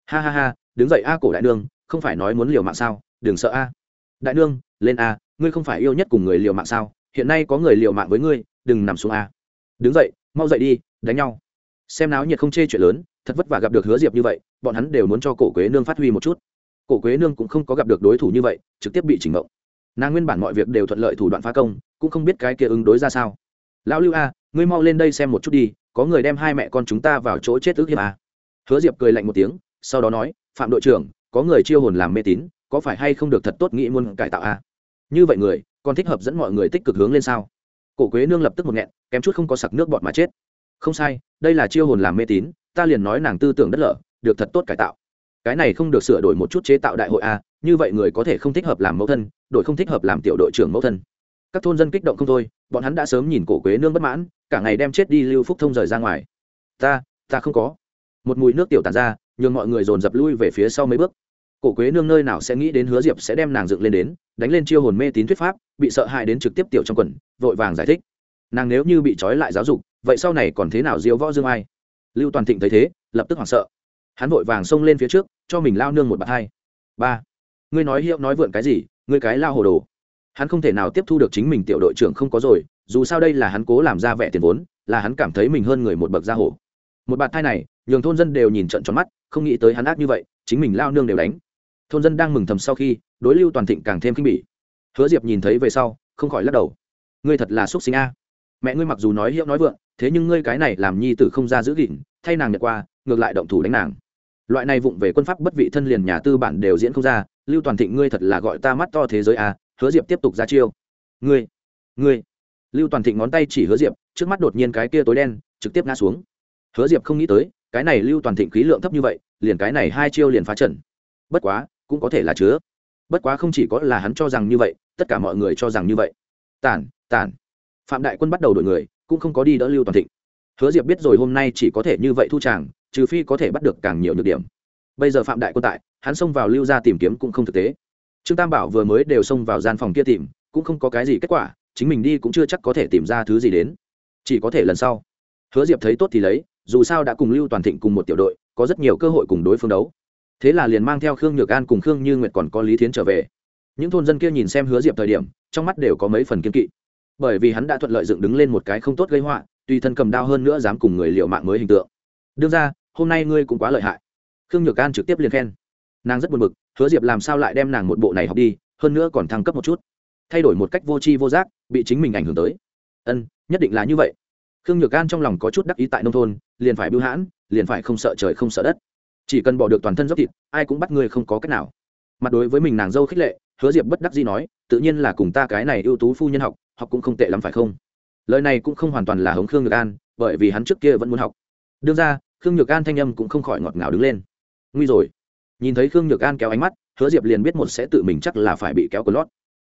Speaker 1: Ha ha ha, đứng dậy a cổ đại nương, không phải nói muốn liều mạng sao, đừng sợ a. Đại nương, lên a, ngươi không phải yêu nhất cùng người liều mạng sao, hiện nay có người liều mạng với ngươi đừng nằm xuống a. Đứng dậy, mau dậy đi, đánh nhau. Xem náo nhiệt không chê chuyện lớn, thật vất vả gặp được hứa diệp như vậy, bọn hắn đều muốn cho cổ quế nương phát huy một chút. Cổ quế nương cũng không có gặp được đối thủ như vậy, trực tiếp bị chỉnh mộng. Nàng nguyên bản mọi việc đều thuận lợi thủ đoạn phá công, cũng không biết cái kia ứng đối ra sao. Lão lưu a, ngươi mau lên đây xem một chút đi, có người đem hai mẹ con chúng ta vào chỗ chết ước hiếp a. Hứa diệp cười lạnh một tiếng, sau đó nói, phạm đội trưởng, có người chiêu hồn làm mê tín, có phải hay không được thật tốt nghĩ muốn cải tạo a? Như vậy người, còn thích hợp dẫn mọi người tích cực hướng lên sao? Cổ quế nương lập tức một nghẹn, kém chút không có sặc nước bọt mà chết. Không sai, đây là chiêu hồn làm mê tín, ta liền nói nàng tư tưởng đất lở, được thật tốt cải tạo. Cái này không được sửa đổi một chút chế tạo đại hội a, như vậy người có thể không thích hợp làm mẫu thân đội không thích hợp làm tiểu đội trưởng mẫu thân. Các thôn dân kích động không thôi, bọn hắn đã sớm nhìn cổ quế nương bất mãn, cả ngày đem chết đi lưu phúc thông rời ra ngoài. Ta ta không có. Một mùi nước tiểu tàn ra, nhường mọi người dồn dập lui về phía sau mấy bước cổ quế nương nơi nào sẽ nghĩ đến hứa diệp sẽ đem nàng dựng lên đến, đánh lên chiêu hồn mê tín thuyết pháp, bị sợ hãi đến trực tiếp tiểu trong quần, vội vàng giải thích. Nàng nếu như bị trói lại giáo dục, vậy sau này còn thế nào diễu võ dương ai? Lưu toàn thịnh thấy thế, lập tức hoảng sợ. Hắn vội vàng xông lên phía trước, cho mình lao nương một bạt hai. Ba, ngươi nói hiệu nói vượn cái gì, ngươi cái lao hồ đồ. Hắn không thể nào tiếp thu được chính mình tiểu đội trưởng không có rồi, dù sao đây là hắn cố làm ra vẻ tiền vốn, là hắn cảm thấy mình hơn người một bậc gia hổ. Một bạt thai này, nhường thôn dân đều nhìn trận tròn mắt, không nghĩ tới hắn ác như vậy, chính mình lao nương đều đánh thôn dân đang mừng thầm sau khi đối lưu toàn thịnh càng thêm khinh bỉ. Hứa diệp nhìn thấy về sau, không khỏi lắc đầu. Ngươi thật là xúc sinh a. Mẹ ngươi mặc dù nói hiệu nói vượng, thế nhưng ngươi cái này làm nhi tử không ra giữ gìn, thay nàng nhật qua, ngược lại động thủ đánh nàng. Loại này vụng về quân pháp bất vị thân liền nhà tư bản đều diễn không ra, lưu toàn thịnh ngươi thật là gọi ta mắt to thế giới a, hứa diệp tiếp tục ra chiêu. Ngươi ngươi. Lưu toàn thịnh ngón tay chỉ hứa diệp, trước mắt đột nhiên cái kia tối đen, trực tiếp ngã xuống. Hứa diệp không nghĩ tới, cái này lưu toàn thịnh khí lượng thấp như vậy, liền cái này hai chiêu liền phá trận. Bất quá cũng có thể là chứa. Bất quá không chỉ có là hắn cho rằng như vậy, tất cả mọi người cho rằng như vậy. Tản tản. Phạm đại quân bắt đầu đổi người, cũng không có đi đỡ lưu toàn thịnh. Hứa diệp biết rồi hôm nay chỉ có thể như vậy thu tràng, trừ phi có thể bắt được càng nhiều nhược điểm. Bây giờ phạm đại quân tại, hắn xông vào lưu ra tìm kiếm cũng không thực tế. Trương tam bảo vừa mới đều xông vào gian phòng kia tìm, cũng không có cái gì kết quả, chính mình đi cũng chưa chắc có thể tìm ra thứ gì đến. Chỉ có thể lần sau. Hứa diệp thấy tốt thì lấy, dù sao đã cùng lưu toàn thịnh cùng một tiểu đội, có rất nhiều cơ hội cùng đối phương đấu thế là liền mang theo khương nhược an cùng khương như nguyệt còn có lý thiến trở về. Những thôn dân kia nhìn xem hứa diệp thời điểm, trong mắt đều có mấy phần kiên kỵ. Bởi vì hắn đã thuận lợi dựng đứng lên một cái không tốt gây họa, tùy thân cầm đao hơn nữa dám cùng người liệu mạng mới hình tượng. Đương ra hôm nay ngươi cũng quá lợi hại. Khương nhược an trực tiếp liền khen. Nàng rất buồn bực, hứa diệp làm sao lại đem nàng một bộ này học đi, hơn nữa còn thăng cấp một chút. Thay đổi một cách vô tri vô giác, bị chính mình ảnh hưởng tới. Ân, nhất định là như vậy. Khương nhược an trong lòng có chút đắc ý tại nông thôn, liền phải bưu hãn, liền phải không sợ trời không sợ đất chỉ cần bỏ được toàn thân dốc thịt, ai cũng bắt ngươi không có cách nào. Mặt đối với mình nàng dâu khích lệ, hứa diệp bất đắc gì nói, tự nhiên là cùng ta cái này ưu tú phu nhân học học cũng không tệ lắm phải không? Lời này cũng không hoàn toàn là hống khương nhược an, bởi vì hắn trước kia vẫn muốn học. Đương ra, khương nhược an thanh âm cũng không khỏi ngọt ngào đứng lên. Nguy rồi. Nhìn thấy khương nhược an kéo ánh mắt, hứa diệp liền biết một sẽ tự mình chắc là phải bị kéo cờ lót.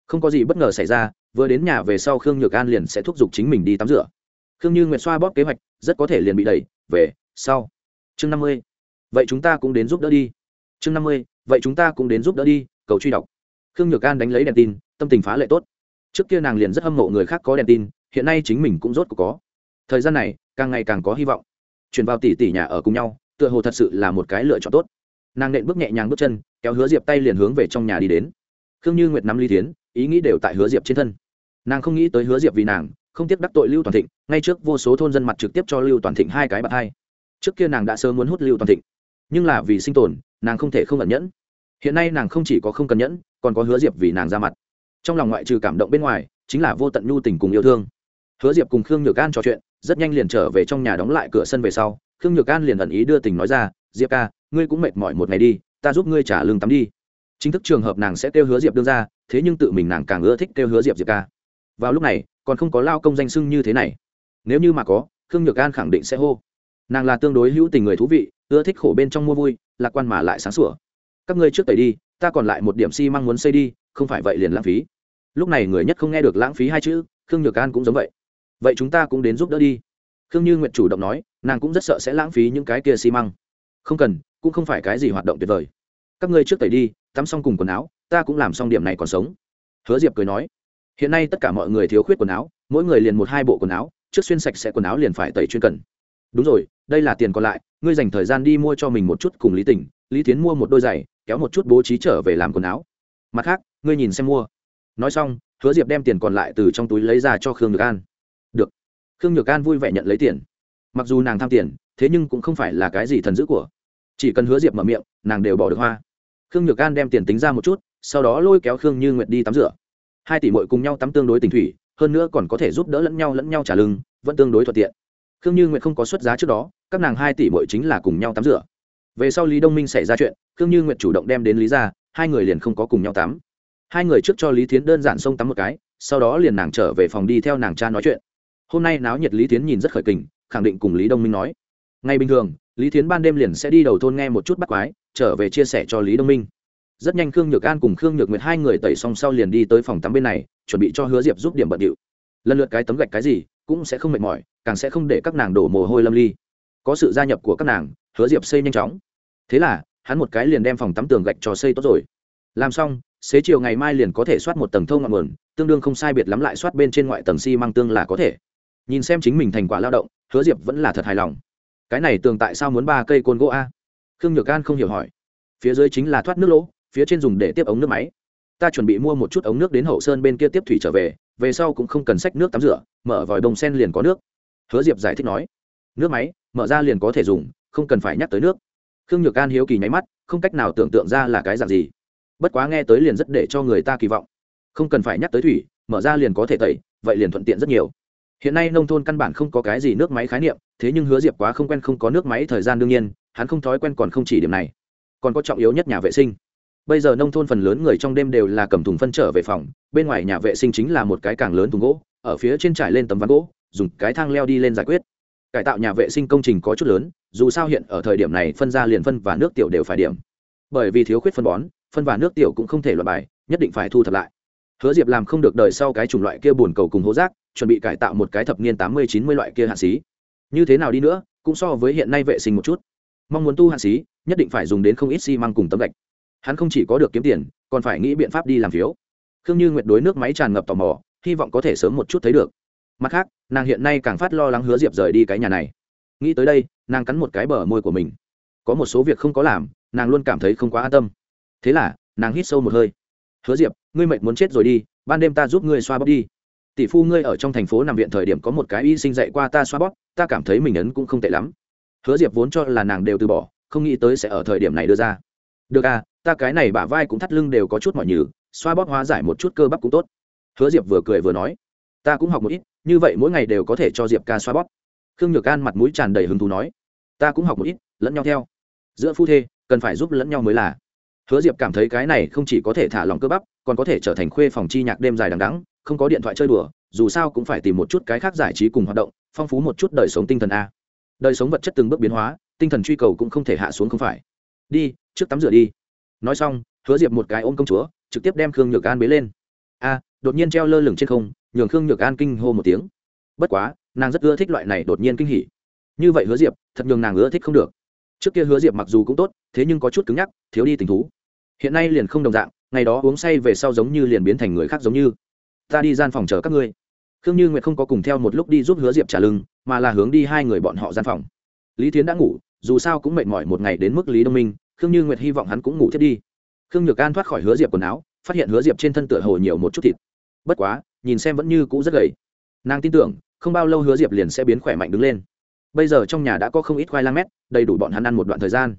Speaker 1: Không có gì bất ngờ xảy ra, vừa đến nhà về sau khương nhược an liền sẽ thúc giục chính mình đi tắm rửa. Khương như nguyệt xoa bóp kế hoạch, rất có thể liền bị đẩy, về, sau. Chương năm mươi vậy chúng ta cũng đến giúp đỡ đi. Chương năm mươi, vậy chúng ta cũng đến giúp đỡ đi, cầu truy đọc. Khương nhược an đánh lấy đèn tin, tâm tình phá lệ tốt. Trước kia nàng liền rất hâm mộ người khác có đèn tin, hiện nay chính mình cũng rốt cuộc có. Thời gian này, càng ngày càng có hy vọng. Chuyển vào tỷ tỷ nhà ở cùng nhau, tựa hồ thật sự là một cái lựa chọn tốt. Nàng nện bước nhẹ nhàng bước chân, kéo hứa diệp tay liền hướng về trong nhà đi đến. Khương như nguyệt nắm ly tiến ý nghĩ đều tại hứa diệp trên thân. Nàng không nghĩ tới hứa diệp vì nàng, không tiếc đắc tội lưu toàn thịnh, ngay trước vô số thôn dân mặt trực tiếp cho lưu toàn thịnh hai cái bạc hai. Trước kia nàng đã sớm muốn hút lưu toàn thịnh nhưng là vì sinh tồn, nàng không thể không ẩn nhẫn. Hiện nay nàng không chỉ có không cần nhẫn, còn có hứa diệp vì nàng ra mặt. Trong lòng ngoại trừ cảm động bên ngoài, chính là vô tận nhu tình cùng yêu thương. Hứa diệp cùng khương nhược an trò chuyện, rất nhanh liền trở về trong nhà đóng lại cửa sân về sau, khương nhược an liền ẩn ý đưa tình nói ra, diệp ca, ngươi cũng mệt mỏi một ngày đi, ta giúp ngươi trả lương tắm đi. Chính thức trường hợp nàng sẽ kêu hứa diệp đương ra, thế nhưng tự mình nàng càng ưa thích kêu hứa diệp diệp ca. Vào lúc này, còn không có lao công danh sưng như thế này. Nếu như mà có, khương nhược an khẳng định sẽ hô nàng là tương đối hữu tình người thú vị, ưa thích khổ bên trong mua vui, lạc quan mà lại sáng sủa. Các ngươi trước tẩy đi, ta còn lại một điểm xi、si、măng muốn xây đi, không phải vậy liền lãng phí. Lúc này người nhất không nghe được lãng phí hai chữ, khương nhược an cũng giống vậy. Vậy chúng ta cũng đến giúp đỡ đi. Khương như nguyện chủ động nói, nàng cũng rất sợ sẽ lãng phí những cái kia xi、si、măng. Không cần, cũng không phải cái gì hoạt động tuyệt vời. Các ngươi trước tẩy đi, tắm xong cùng quần áo, ta cũng làm xong điểm này còn sống. Hứa diệp cười nói, hiện nay tất cả mọi người thiếu khuyết quần áo, mỗi người liền một hai bộ quần áo, trước xuyên sạch sẽ quần áo liền phải tẩy chuyên cần đúng rồi, đây là tiền còn lại, ngươi dành thời gian đi mua cho mình một chút cùng lý tỉnh, lý tiến mua một đôi giày, kéo một chút bố trí trở về làm quần áo. Mặt khác, ngươi nhìn xem mua. Nói xong, hứa diệp đem tiền còn lại từ trong túi lấy ra cho khương nhược an. Được. Khương nhược an vui vẻ nhận lấy tiền. Mặc dù nàng tham tiền, thế nhưng cũng không phải là cái gì thần dữ của. Chỉ cần hứa diệp mở miệng, nàng đều bỏ được hoa. Khương nhược an đem tiền tính ra một chút, sau đó lôi kéo khương như nguyệt đi tắm rửa. Hai tỷ mội cùng nhau tắm tương đối tình thủy, hơn nữa còn có thể giúp đỡ lẫn nhau lẫn nhau trả lưng, vẫn tương đối thuận tiện khương như nguyệt không có xuất giá trước đó, các nàng hai tỷ mội chính là cùng nhau tắm rửa. Về sau lý đông minh xảy ra chuyện, khương như nguyệt chủ động đem đến lý ra hai người liền không có cùng nhau tắm. Hai người trước cho lý thiến đơn giản xông tắm một cái, sau đó liền nàng trở về phòng đi theo nàng cha nói chuyện. Hôm nay náo nhiệt lý thiến nhìn rất khởi kình, khẳng định cùng lý đông minh nói. Ngay bình thường, lý thiến ban đêm liền sẽ đi đầu thôn nghe một chút bắt quái, trở về chia sẻ cho lý đông minh. Rất nhanh khương nhược an cùng khương nhược nguyệt hai người tẩy xong sau liền đi tới phòng tắm bên này, chuẩn bị cho hứa diệp giúp điểm bận điệu. Lần lượt cái tấm gạch cái gì, cũng sẽ không mệt mỏi càng sẽ không để các nàng đổ mồ hôi lâm ly. Có sự gia nhập của các nàng, hứa diệp xây nhanh chóng. Thế là, hắn một cái liền đem phòng tắm tường gạch cho xây tốt rồi. Làm xong, xế chiều ngày mai liền có thể soát một tầng thâu ngọn nguồn, tương đương không sai biệt lắm lại soát bên trên ngoại tầng xi、si、măng tương là có thể. Nhìn xem chính mình thành quả lao động, hứa diệp vẫn là thật hài lòng. Cái này tường tại sao muốn ba cây côn gỗ a? Khương nhược an không hiểu hỏi. Phía dưới chính là thoát nước lỗ, phía trên dùng để tiếp ống nước máy. Ta chuẩn bị mua một chút ống nước đến hậu sơn bên kia tiếp thủy trở về về sau cũng không cần sách nước tắm rửa, mở vòi bông sen liền có nước hứa diệp giải thích nói, nước máy, mở ra liền có thể dùng, không cần phải nhắc tới nước. Khương nhược an hiếu kỳ nháy mắt, không cách nào tưởng tượng ra là cái dạng gì. Bất quá nghe tới liền rất để cho người ta kỳ vọng. Không cần phải nhắc tới thủy, mở ra liền có thể tẩy, vậy liền thuận tiện rất nhiều. Hiện nay nông thôn căn bản không có cái gì nước máy khái niệm, thế nhưng hứa diệp quá không quen không có nước máy thời gian đương nhiên, hắn không thói quen còn không chỉ điểm này. Còn có trọng yếu nhất nhà vệ sinh. Bây giờ nông thôn phần lớn người trong đêm đều là cầm thùng phân trở về phòng, bên ngoài nhà vệ sinh chính là một cái càng lớn thùng gỗ, ở phía trên trải lên tấm ván gỗ dùng cái thang leo đi lên giải quyết. Cải tạo nhà vệ sinh công trình có chút lớn, dù sao hiện ở thời điểm này phân ra liền phân và nước tiểu đều phải điểm. Bởi vì thiếu khuyết phân bón, phân và nước tiểu cũng không thể loại bài, nhất định phải thu thập lại. Hứa diệp làm không được đời sau cái chủng loại kia bùn cầu cùng hố rác, chuẩn bị cải tạo một cái thập niên tám mươi, chín mươi loại kia hạn xí. Như thế nào đi nữa, cũng so với hiện nay vệ sinh một chút. Mong muốn tu hạn xí, nhất định phải dùng đến không ít xi măng cùng tấm gạch. Hắn không chỉ có được kiếm tiền, còn phải nghĩ biện pháp đi làm phiếu. Khương như nguyệt đối nước máy tràn ngập tò mò, hy vọng có thể sớm một chút thấy được mặt khác, nàng hiện nay càng phát lo lắng hứa diệp rời đi cái nhà này. Nghĩ tới đây, nàng cắn một cái bờ môi của mình. Có một số việc không có làm, nàng luôn cảm thấy không quá an tâm. Thế là, nàng hít sâu một hơi. Hứa diệp, ngươi mệt muốn chết rồi đi, ban đêm ta giúp ngươi xoa bóp đi. Tỷ phu ngươi ở trong thành phố nằm viện thời điểm có một cái y sinh dạy qua ta xoa bóp, ta cảm thấy mình ấn cũng không tệ lắm. Hứa diệp vốn cho là nàng đều từ bỏ, không nghĩ tới sẽ ở thời điểm này đưa ra. Được à ta cái này bả vai cũng thắt lưng đều có chút mọi nhừ, xoa bóp hóa giải một chút cơ bắp cũng tốt. Hứa diệp vừa cười vừa nói ta cũng học một ít, như vậy mỗi ngày đều có thể cho diệp ca xoa bóp. Khương nhược an mặt mũi tràn đầy hứng thú nói, ta cũng học một ít, lẫn nhau theo. Giữa phu thê, cần phải giúp lẫn nhau mới là. Hứa diệp cảm thấy cái này không chỉ có thể thả lòng cơ bắp, còn có thể trở thành khuê phòng chi nhạc đêm dài đằng đắng không có điện thoại chơi đùa, dù sao cũng phải tìm một chút cái khác giải trí cùng hoạt động, phong phú một chút đời sống tinh thần a. Đời sống vật chất từng bước biến hóa, tinh thần truy cầu cũng không thể hạ xuống không phải. Đi, trước tắm rửa đi. Nói xong, hứa diệp một cái ôm công chúa, trực tiếp đem khương nhược an bế lên. A, đột nhiên treo lơ lửng trên không nhường khương nhược an kinh hô một tiếng. Bất quá, nàng rất ưa thích loại này đột nhiên kinh hỉ. Như vậy hứa diệp, thật nhường nàng ưa thích không được. Trước kia hứa diệp mặc dù cũng tốt, thế nhưng có chút cứng nhắc, thiếu đi tình thú. Hiện nay liền không đồng dạng, ngày đó uống say về sau giống như liền biến thành người khác giống như. Ta đi gian phòng chờ các ngươi. Khương như nguyệt không có cùng theo một lúc đi giúp hứa diệp trả lưng, mà là hướng đi hai người bọn họ gian phòng. Lý tiến đã ngủ, dù sao cũng mệt mỏi một ngày đến mức lý đông minh, khương như nguyệt hy vọng hắn cũng ngủ thiết đi. Khương nhược an thoát khỏi hứa diệp quần áo, phát hiện hứa diệp trên thân tựa hồ nhiều một chút thịt. Bất quá nhìn xem vẫn như cũ rất gầy. Nàng tin tưởng, không bao lâu hứa diệp liền sẽ biến khỏe mạnh đứng lên. Bây giờ trong nhà đã có không ít khoai lang mét, đầy đủ bọn hắn ăn một đoạn thời gian.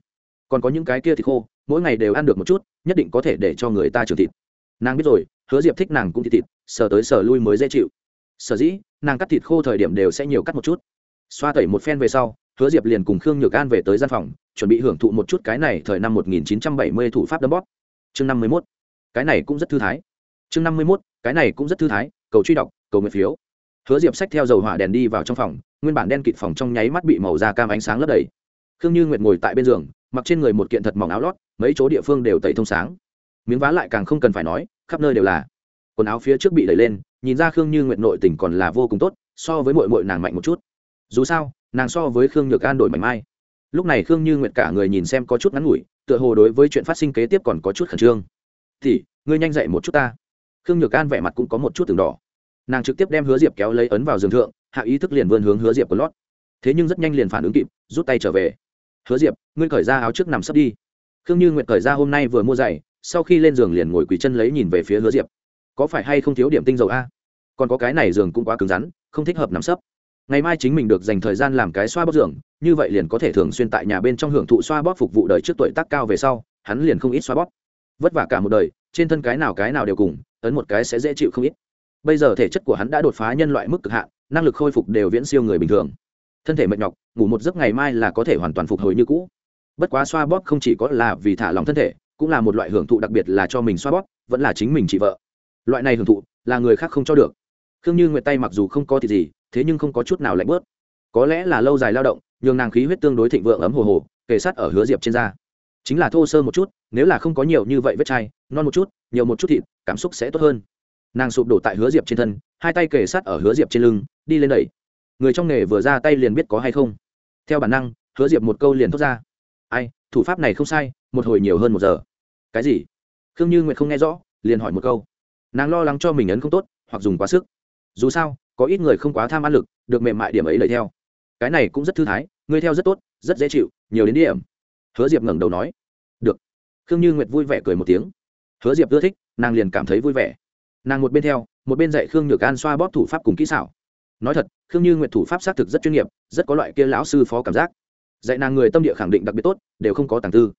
Speaker 1: Còn có những cái kia thì khô, mỗi ngày đều ăn được một chút, nhất định có thể để cho người ta trưởng thịt. Nàng biết rồi, hứa diệp thích nàng cũng thịt thịt, sờ tới sờ lui mới dễ chịu. Sở dĩ, nàng cắt thịt khô thời điểm đều sẽ nhiều cắt một chút. Xoa tẩy một phen về sau, hứa diệp liền cùng khương nhược an về tới gian phòng, chuẩn bị hưởng thụ một chút cái này thời năm 1970 thủ pháp đấm bóp. Chương 51. cái này cũng rất thư thái. Chương 51 cái này cũng rất thư thái, cầu truy đọc, cầu nguyện phiếu. Hứa diệp xách theo dầu hỏa đèn đi vào trong phòng, nguyên bản đen kịt phòng trong nháy mắt bị màu da cam ánh sáng lấp đầy. Khương như nguyệt ngồi tại bên giường, mặc trên người một kiện thật mỏng áo lót, mấy chỗ địa phương đều tẩy thông sáng. Miếng vá lại càng không cần phải nói, khắp nơi đều là. Quần áo phía trước bị đẩy lên, nhìn ra khương như nguyệt nội tình còn là vô cùng tốt, so với mội mội nàng mạnh một chút. Dù sao, nàng so với khương nhược an đổi mảnh mai. Lúc này khương như nguyệt cả người nhìn xem có chút ngắn ngủi, tựa hồ đối với chuyện phát sinh kế tiếp còn có chút khẩn trương. Thì ngươi nhanh dậy một chút ta khương nhược an vẻ mặt cũng có một chút từng đỏ. Nàng trực tiếp đem hứa diệp kéo lấy ấn vào giường thượng, hạ ý thức liền vươn hướng hứa diệp của lót. Thế nhưng rất nhanh liền phản ứng kịp, rút tay trở về. Hứa diệp, ngươi cởi ra áo trước nằm sấp đi. Khương như nguyệt cởi ra hôm nay vừa mua giày, sau khi lên giường liền ngồi quỳ chân lấy nhìn về phía hứa diệp. Có phải hay không thiếu điểm tinh dầu a? Còn có cái này giường cũng quá cứng rắn, không thích hợp nằm sấp. Ngày mai chính mình được dành thời gian làm cái xoa bóp giường, như vậy liền có thể thường xuyên tại nhà bên trong hưởng thụ xoa bóp phục vụ đời trước tuổi tác cao về sau, hắn liền không ít xoa bóp. Vất vả cả một đời trên thân cái nào cái nào đều cùng, ấn một cái sẽ dễ chịu không ít. Bây giờ thể chất của hắn đã đột phá nhân loại mức cực hạn, năng lực khôi phục đều viễn siêu người bình thường. Thân thể mệt nhọc, ngủ một giấc ngày mai là có thể hoàn toàn phục hồi như cũ. Bất quá xoa bóp không chỉ có là vì thả lòng thân thể, cũng là một loại hưởng thụ đặc biệt là cho mình xoa bóp, vẫn là chính mình chị vợ. Loại này hưởng thụ, là người khác không cho được. Khương như nguyệt tay mặc dù không có thì gì, thế nhưng không có chút nào lạnh bớt. Có lẽ là lâu dài lao động, nhường nàng khí huyết tương đối thịnh vượng ấm hồ hồ, kề sát ở hứa diệp trên da. Chính là thô sơ một chút, nếu là không có nhiều như vậy vết chai non một chút, nhiều một chút thịt, cảm xúc sẽ tốt hơn. Nàng sụp đổ tại hứa diệp trên thân, hai tay kề sát ở hứa diệp trên lưng, đi lên đẩy. Người trong nghề vừa ra tay liền biết có hay không. Theo bản năng, hứa diệp một câu liền thốt ra. Ai, thủ pháp này không sai, một hồi nhiều hơn một giờ. Cái gì? Khương như nguyệt không nghe rõ, liền hỏi một câu. Nàng lo lắng cho mình ấn không tốt, hoặc dùng quá sức. Dù sao, có ít người không quá tham ăn lực, được mềm mại điểm ấy lợi theo. Cái này cũng rất thư thái, ngươi theo rất tốt, rất dễ chịu, nhiều đến điểm. Hứa diệp ngẩng đầu nói. Được. Khương như nguyệt vui vẻ cười một tiếng hứa diệp ưa thích, nàng liền cảm thấy vui vẻ. Nàng một bên theo, một bên dạy khương nhược an xoa bóp thủ pháp cùng kỹ xảo. Nói thật, khương như nguyệt thủ pháp xác thực rất chuyên nghiệp, rất có loại kia lão sư phó cảm giác. Dạy nàng người tâm địa khẳng định đặc biệt tốt, đều không có tàng tư.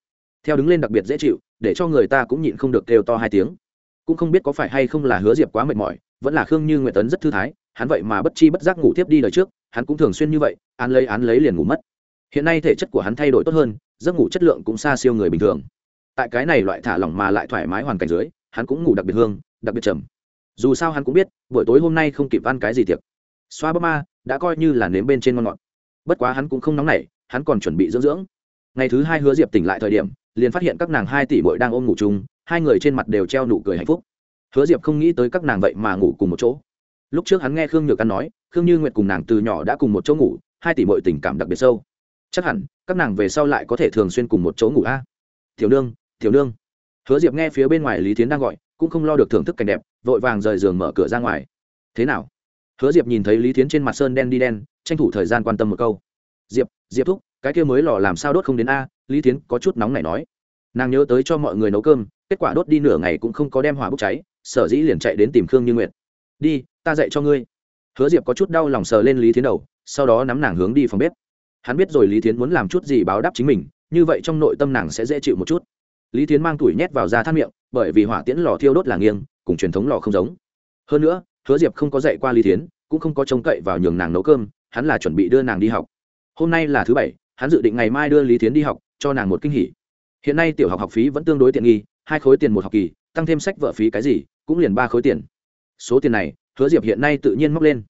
Speaker 1: Theo đứng lên đặc biệt dễ chịu, để cho người ta cũng nhịn không được kêu to hai tiếng. Cũng không biết có phải hay không là hứa diệp quá mệt mỏi, vẫn là khương như nguyệt tấn rất thư thái, hắn vậy mà bất chi bất giác ngủ tiếp đi đời trước, hắn cũng thường xuyên như vậy, án lấy án lấy liền ngủ mất. Hiện nay thể chất của hắn thay đổi tốt hơn, giấc ngủ chất lượng cũng xa siêu người bình thường tại cái này loại thả lỏng mà lại thoải mái hoàn cảnh dưới, hắn cũng ngủ đặc biệt hương, đặc biệt trầm. Dù sao hắn cũng biết, buổi tối hôm nay không kịp ăn cái gì tiệc. Xoa bơ ma, đã coi như là nếm bên trên ngon ngọt. Bất quá hắn cũng không nóng nảy, hắn còn chuẩn bị dưỡng dưỡng. Ngày thứ hai hứa diệp tỉnh lại thời điểm, liền phát hiện các nàng hai tỷ bội đang ôm ngủ chung, hai người trên mặt đều treo nụ cười hạnh phúc. Hứa diệp không nghĩ tới các nàng vậy mà ngủ cùng một chỗ. Lúc trước hắn nghe khương nhược căn nói, khương như nguyệt cùng nàng từ nhỏ đã cùng một chỗ ngủ, hai tỷ bội tình cảm đặc biệt sâu. Chắc hẳn, các nàng về sau lại có thể thường xuyên cùng một chỗ ngủ a. À? nương tiểu nương. Hứa diệp nghe phía bên ngoài lý tiến đang gọi, cũng không lo được thưởng thức cảnh đẹp, vội vàng rời giường mở cửa ra ngoài. Thế nào? Hứa diệp nhìn thấy lý tiến trên mặt sơn đen đi đen, tranh thủ thời gian quan tâm một câu. Diệp diệp thúc, cái kia mới lò làm sao đốt không đến a, lý tiến có chút nóng này nói. Nàng nhớ tới cho mọi người nấu cơm, kết quả đốt đi nửa ngày cũng không có đem hỏa bốc cháy, sở dĩ liền chạy đến tìm khương như nguyệt. Đi, ta dạy cho ngươi. Hứa diệp có chút đau lòng sờ lên lý tiến đầu, sau đó nắm nàng hướng đi phòng bếp. Hắn biết rồi lý tiến muốn làm chút gì báo đáp chính mình, như vậy trong nội tâm nàng sẽ dễ chịu một chút lý Thiến mang tuổi nhét vào da thắt miệng bởi vì hỏa tiễn lò thiêu đốt là nghiêng cùng truyền thống lò không giống. Hơn nữa hứa diệp không có dạy qua lý Thiến, cũng không có trông cậy vào nhường nàng nấu cơm hắn là chuẩn bị đưa nàng đi học. Hôm nay là thứ bảy hắn dự định ngày mai đưa lý Thiến đi học cho nàng một kinh hỉ. Hiện nay tiểu học học phí vẫn tương đối tiện nghi hai khối tiền một học kỳ tăng thêm sách vợ phí cái gì cũng liền ba khối tiền. Số tiền này hứa diệp hiện nay tự nhiên móc lên.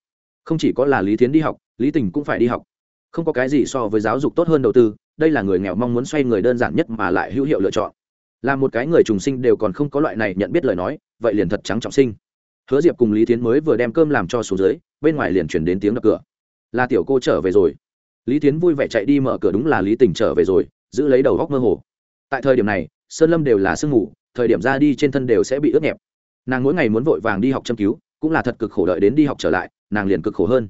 Speaker 1: Không chỉ có là lý Thiến đi học lý tình cũng phải đi học. Không có cái gì so với giáo dục tốt hơn đầu tư đây là người nghèo mong muốn xoay người đơn giản nhất mà lại hữu hiệu lựa chọn là một cái người trùng sinh đều còn không có loại này nhận biết lời nói, vậy liền thật trắng trọng sinh. Hứa diệp cùng lý tiến mới vừa đem cơm làm cho xuống dưới, bên ngoài liền chuyển đến tiếng đập cửa. Là tiểu cô trở về rồi. Lý tiến vui vẻ chạy đi mở cửa đúng là lý tình trở về rồi, giữ lấy đầu góc mơ hồ. Tại thời điểm này, sơn lâm đều là sương mù, thời điểm ra đi trên thân đều sẽ bị ướt nhẹp. Nàng mỗi ngày muốn vội vàng đi học châm cứu, cũng là thật cực khổ đợi đến đi học trở lại, nàng liền cực khổ hơn.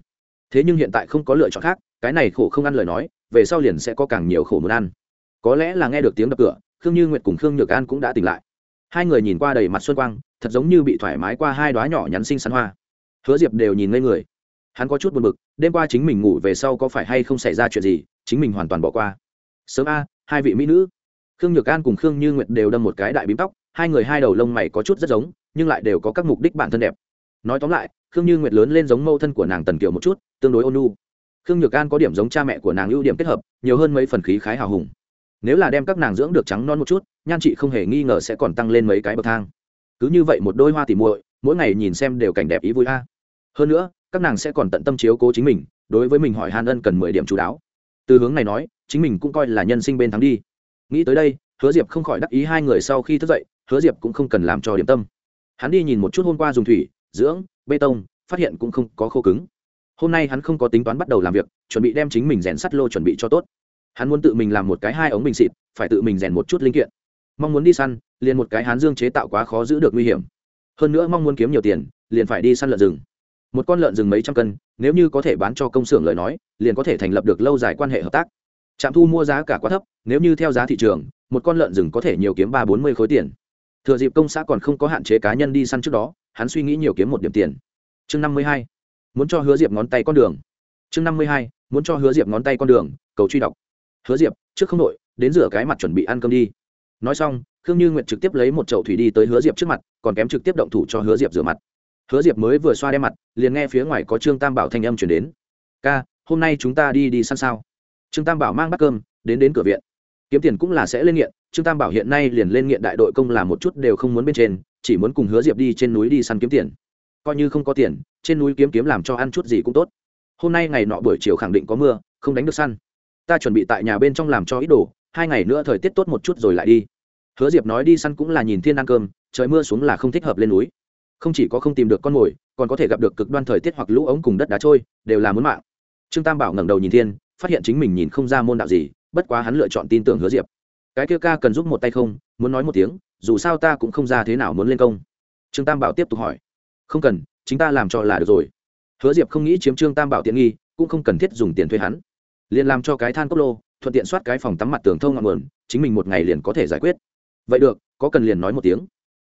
Speaker 1: Thế nhưng hiện tại không có lựa chọn khác, cái này khổ không ăn lời nói, về sau liền sẽ có càng nhiều khổ muốn ăn. Có lẽ là nghe được tiếng đập cửa khương như nguyệt cùng khương nhược an cũng đã tỉnh lại. Hai người nhìn qua đầy mặt xuân quang, thật giống như bị thoải mái qua hai đoá nhỏ nhắn xinh xắn hoa. Hứa diệp đều nhìn ngây người. Hắn có chút buồn bực, đêm qua chính mình ngủ về sau có phải hay không xảy ra chuyện gì, chính mình hoàn toàn bỏ qua. Sớm a, hai vị mỹ nữ. Khương nhược an cùng khương như nguyệt đều đâm một cái đại bím tóc, hai người hai đầu lông mày có chút rất giống, nhưng lại đều có các mục đích bản thân đẹp. Nói tóm lại, khương như nguyệt lớn lên giống mâu thân của nàng tần kiều một chút, tương đối ôn nu khương nhược an có điểm giống cha mẹ của nàng ưu điểm kết hợp, nhiều hơn mấy phần khí khái hào hùng nếu là đem các nàng dưỡng được trắng non một chút, nhan chị không hề nghi ngờ sẽ còn tăng lên mấy cái bậc thang. Cứ như vậy một đôi hoa tỉ muội, mỗi ngày nhìn xem đều cảnh đẹp ý vui a. Hơn nữa, các nàng sẽ còn tận tâm chiếu cố chính mình, đối với mình hỏi Hàn ân cần mười điểm chú đáo. Từ hướng này nói, chính mình cũng coi là nhân sinh bên thắng đi. Nghĩ tới đây, hứa diệp không khỏi đắc ý hai người sau khi thức dậy, hứa diệp cũng không cần làm cho điểm tâm. Hắn đi nhìn một chút hôm qua dùng thủy, dưỡng, bê tông, phát hiện cũng không có khô cứng. Hôm nay hắn không có tính toán bắt đầu làm việc, chuẩn bị đem chính mình rèn sắt lô chuẩn bị cho tốt hắn muốn tự mình làm một cái hai ống bình xịt, phải tự mình rèn một chút linh kiện. Mong muốn đi săn, liền một cái hán dương chế tạo quá khó giữ được nguy hiểm. Hơn nữa mong muốn kiếm nhiều tiền, liền phải đi săn lợn rừng. Một con lợn rừng mấy trăm cân, nếu như có thể bán cho công xưởng lời nói, liền có thể thành lập được lâu dài quan hệ hợp tác. Trạm thu mua giá cả quá thấp, nếu như theo giá thị trường, một con lợn rừng có thể nhiều kiếm ba bốn mươi khối tiền. Thừa dịp công xã còn không có hạn chế cá nhân đi săn trước đó, hắn suy nghĩ nhiều kiếm một điểm tiền. Chương năm mươi hai, muốn cho hứa diệp ngón tay con đường. Chương năm mươi hai, muốn cho hứa diệp ngón tay con đường, cầu truy đọc hứa diệp, trước không đội đến rửa cái mặt chuẩn bị ăn cơm đi. Nói xong, khương như nguyện trực tiếp lấy một chậu thủy đi tới hứa diệp trước mặt, còn kém trực tiếp động thủ cho hứa diệp rửa mặt. Hứa diệp mới vừa xoa đem mặt, liền nghe phía ngoài có trương tam bảo thanh âm chuyển đến. Ca, hôm nay chúng ta đi đi săn sao? Trương tam bảo mang bát cơm, đến đến cửa viện. Kiếm tiền cũng là sẽ lên nghiện, trương tam bảo hiện nay liền lên nghiện đại đội công làm một chút đều không muốn bên trên, chỉ muốn cùng hứa diệp đi trên núi đi săn kiếm tiền. Coi như không có tiền, trên núi kiếm kiếm làm cho ăn chút gì cũng tốt. Hôm nay ngày nọ buổi chiều khẳng định có mưa, không đánh được săn ta chuẩn bị tại nhà bên trong làm cho ít đồ, hai ngày nữa thời tiết tốt một chút rồi lại đi. Hứa diệp nói đi săn cũng là nhìn thiên ăn cơm, trời mưa xuống là không thích hợp lên núi. Không chỉ có không tìm được con mồi, còn có thể gặp được cực đoan thời tiết hoặc lũ ống cùng đất đá trôi, đều là muốn mạng. Trương tam bảo ngẩng đầu nhìn thiên, phát hiện chính mình nhìn không ra môn đạo gì, bất quá hắn lựa chọn tin tưởng hứa diệp. Cái kia ca cần giúp một tay không? Muốn nói một tiếng, dù sao ta cũng không ra thế nào muốn lên công. Trương tam bảo tiếp tục hỏi. Không cần, chính ta làm cho là được rồi. Hứa diệp không nghĩ chiếm trương tam bảo tiện nghi, cũng không cần thiết dùng tiền thuê hắn liền làm cho cái than cốc lô, thuận tiện soát cái phòng tắm mặt tường thông ngọn nguồn, chính mình một ngày liền có thể giải quyết. Vậy được, có cần liền nói một tiếng.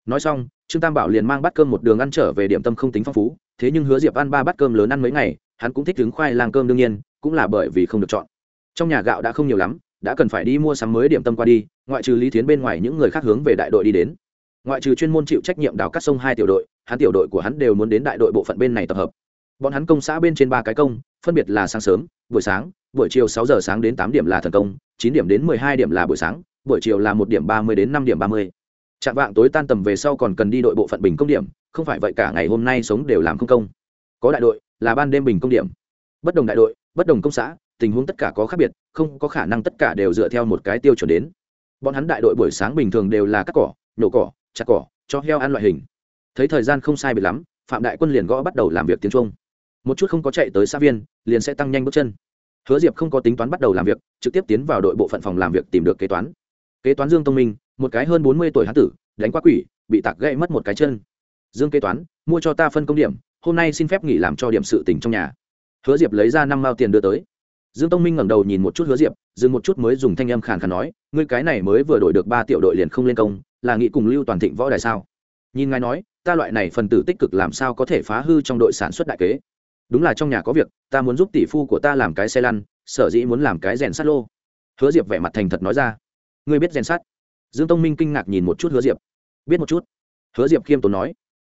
Speaker 1: Nói xong, trương tam bảo liền mang bát cơm một đường ăn trở về điểm tâm không tính phong phú, thế nhưng hứa diệp ăn ba bát cơm lớn ăn mấy ngày, hắn cũng thích đứng khoai lang cơm đương nhiên, cũng là bởi vì không được chọn. Trong nhà gạo đã không nhiều lắm, đã cần phải đi mua sắm mới điểm tâm qua đi, ngoại trừ lý thiến bên ngoài những người khác hướng về đại đội đi đến. Ngoại trừ chuyên môn chịu trách nhiệm đào cắt sông hai tiểu đội, hắn tiểu đội của hắn đều muốn đến đại đội bộ phận bên này tập hợp. Bọn hắn công xã bên trên ba cái công, phân biệt là sáng sớm, buổi sáng buổi chiều sáu giờ sáng đến tám điểm là thần công, chín điểm đến mười hai điểm là buổi sáng, buổi chiều là một điểm ba mươi đến năm điểm ba mươi. Chạm vạng tối tan tầm về sau còn cần đi đội bộ phận bình công điểm, không phải vậy cả ngày hôm nay sống đều làm không công. Có đại đội, là ban đêm bình công điểm. Bất đồng đại đội, bất đồng công xã, tình huống tất cả có khác biệt, không có khả năng tất cả đều dựa theo một cái tiêu chuẩn đến. Bọn hắn đại đội buổi sáng bình thường đều là cắt cỏ, nhổ cỏ, chặt cỏ, cho heo ăn loại hình. Thấy thời gian không sai biệt lắm, phạm đại quân liền gõ bắt đầu làm việc tiếng trung. Một chút không có chạy tới xã viên, liền sẽ tăng nhanh bước chân hứa diệp không có tính toán bắt đầu làm việc, trực tiếp tiến vào đội bộ phận phòng làm việc tìm được kế toán. Kế toán dương tông minh, một cái hơn bốn mươi tuổi hán tử, đánh quá quỷ, bị tạc gãy mất một cái chân. Dương kế toán, mua cho ta phân công điểm, hôm nay xin phép nghỉ làm cho điểm sự tình trong nhà. Hứa diệp lấy ra năm mao tiền đưa tới. Dương tông minh ngẩng đầu nhìn một chút hứa diệp, dừng một chút mới dùng thanh âm khàn khàn nói, ngươi cái này mới vừa đổi được ba triệu đội liền không lên công, là nghĩ cùng lưu toàn thịnh võ đài sao? Nhìn ngài nói, ta loại này phần tử tích cực làm sao có thể phá hư trong đội sản xuất đại kế? Đúng là trong nhà có việc, ta muốn giúp tỷ phu của ta làm cái xe lăn, sở dĩ muốn làm cái rèn sắt lô. Hứa diệp vẻ mặt thành thật nói ra. Ngươi biết rèn sắt? Dương tông minh kinh ngạc nhìn một chút hứa diệp. Biết một chút. Hứa diệp khiêm tốn nói.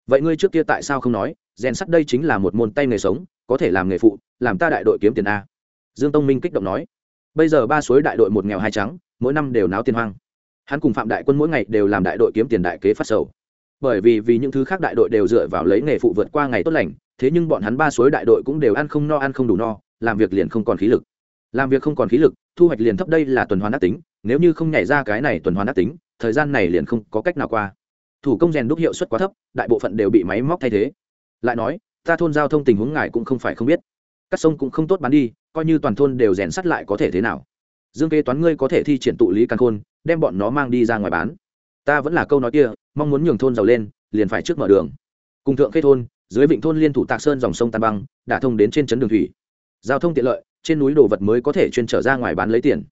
Speaker 1: Vậy ngươi trước kia tại sao không nói, rèn sắt đây chính là một môn tay nghề sống, có thể làm nghề phụ, làm ta đại đội kiếm tiền a. Dương tông minh kích động nói. Bây giờ ba suối đại đội một nghèo hai trắng, mỗi năm đều náo tiền hoang. Hắn cùng phạm đại quân mỗi ngày đều làm đại đội kiếm tiền đại kế phát sầu bởi vì vì những thứ khác đại đội đều dựa vào lấy nghề phụ vượt qua ngày tốt lành, thế nhưng bọn hắn ba suối đại đội cũng đều ăn không no, ăn không đủ no, làm việc liền không còn khí lực. Làm việc không còn khí lực, thu hoạch liền thấp, đây là tuần hoàn ác tính, nếu như không nhảy ra cái này tuần hoàn ác tính, thời gian này liền không có cách nào qua. Thủ công rèn đúc hiệu suất quá thấp, đại bộ phận đều bị máy móc thay thế. Lại nói, ta thôn giao thông tình huống ngài cũng không phải không biết. Các sông cũng không tốt bán đi, coi như toàn thôn đều rèn sắt lại có thể thế nào? Dương kế toán ngươi có thể thi triển tụ lý căn khôn, đem bọn nó mang đi ra ngoài bán. Ta vẫn là câu nói kia mong muốn nhường thôn giàu lên, liền phải trước mở đường. Cùng thượng khê thôn, dưới vịnh thôn liên thủ tạc sơn dòng sông tan băng, đã thông đến trên trấn đường thủy. Giao thông tiện lợi, trên núi đồ vật mới có thể chuyên trở ra ngoài bán lấy tiền.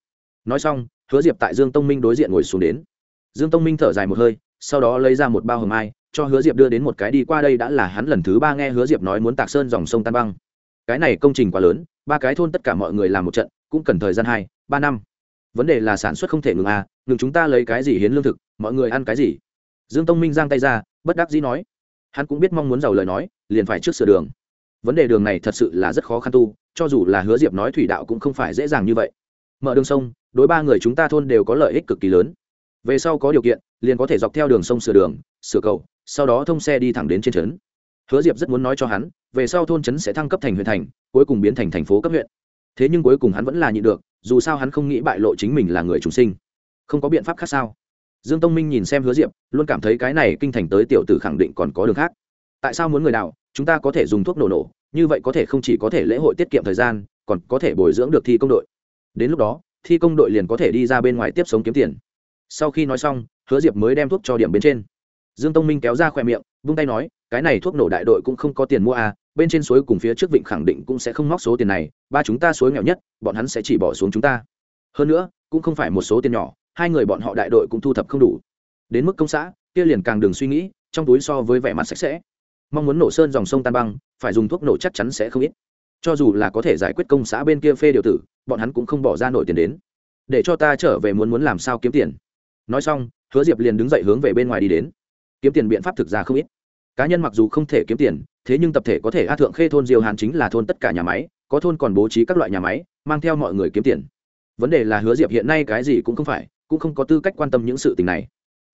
Speaker 1: Nói xong, hứa diệp tại dương tông minh đối diện ngồi xuống đến. Dương tông minh thở dài một hơi, sau đó lấy ra một bao hầm mai, cho hứa diệp đưa đến một cái đi qua đây đã là hắn lần thứ ba nghe hứa diệp nói muốn tạc sơn dòng sông tan băng. Cái này công trình quá lớn, ba cái thôn tất cả mọi người làm một trận, cũng cần thời gian hai, ba năm. Vấn đề là sản xuất không thể ngừng à ngừng chúng ta lấy cái gì hiến lương thực, mọi người ăn cái gì? Dương tông minh giang tay ra, bất đắc dĩ nói. Hắn cũng biết mong muốn giàu lời nói, liền phải trước sửa đường. Vấn đề đường này thật sự là rất khó khăn tu, cho dù là hứa diệp nói thủy đạo cũng không phải dễ dàng như vậy. Mở đường sông, đối ba người chúng ta thôn đều có lợi ích cực kỳ lớn. Về sau có điều kiện, liền có thể dọc theo đường sông sửa đường, sửa cầu, sau đó thông xe đi thẳng đến trên trấn. Hứa diệp rất muốn nói cho hắn, về sau thôn trấn sẽ thăng cấp thành huyện thành, cuối cùng biến thành thành phố cấp huyện. Thế nhưng cuối cùng hắn vẫn là nhịn được, dù sao hắn không nghĩ bại lộ chính mình là người trùng sinh. Không có biện pháp khác sao? Dương tông minh nhìn xem hứa diệp, luôn cảm thấy cái này kinh thành tới tiểu tử khẳng định còn có đường khác. Tại sao muốn người nào, chúng ta có thể dùng thuốc nổ nổ, như vậy có thể không chỉ có thể lễ hội tiết kiệm thời gian, còn có thể bồi dưỡng được thi công đội. Đến lúc đó, thi công đội liền có thể đi ra bên ngoài tiếp sống kiếm tiền. Sau khi nói xong, hứa diệp mới đem thuốc cho điểm bên trên. Dương tông minh kéo ra khoe miệng, vung tay nói, cái này thuốc nổ đại đội cũng không có tiền mua à bên trên suối cùng phía trước vịnh khẳng định cũng sẽ không móc số tiền này, ba chúng ta suối nghèo nhất, bọn hắn sẽ chỉ bỏ xuống chúng ta. Hơn nữa, cũng không phải một số tiền nhỏ hai người bọn họ đại đội cũng thu thập không đủ. Đến mức công xã, kia liền càng đừng suy nghĩ, trong túi so với vẻ mặt sạch sẽ. Mong muốn nổ sơn dòng sông tan băng, phải dùng thuốc nổ chắc chắn sẽ không ít. Cho dù là có thể giải quyết công xã bên kia phê điều tử, bọn hắn cũng không bỏ ra nổi tiền đến. Để cho ta trở về muốn muốn làm sao kiếm tiền. Nói xong, hứa diệp liền đứng dậy hướng về bên ngoài đi đến. Kiếm tiền biện pháp thực ra không ít. Cá nhân mặc dù không thể kiếm tiền, thế nhưng tập thể có thể a thượng khê thôn diều hàn chính là thôn tất cả nhà máy, có thôn còn bố trí các loại nhà máy, mang theo mọi người kiếm tiền. Vấn đề là hứa diệp hiện nay cái gì cũng không phải cũng không có tư cách quan tâm những sự tình này.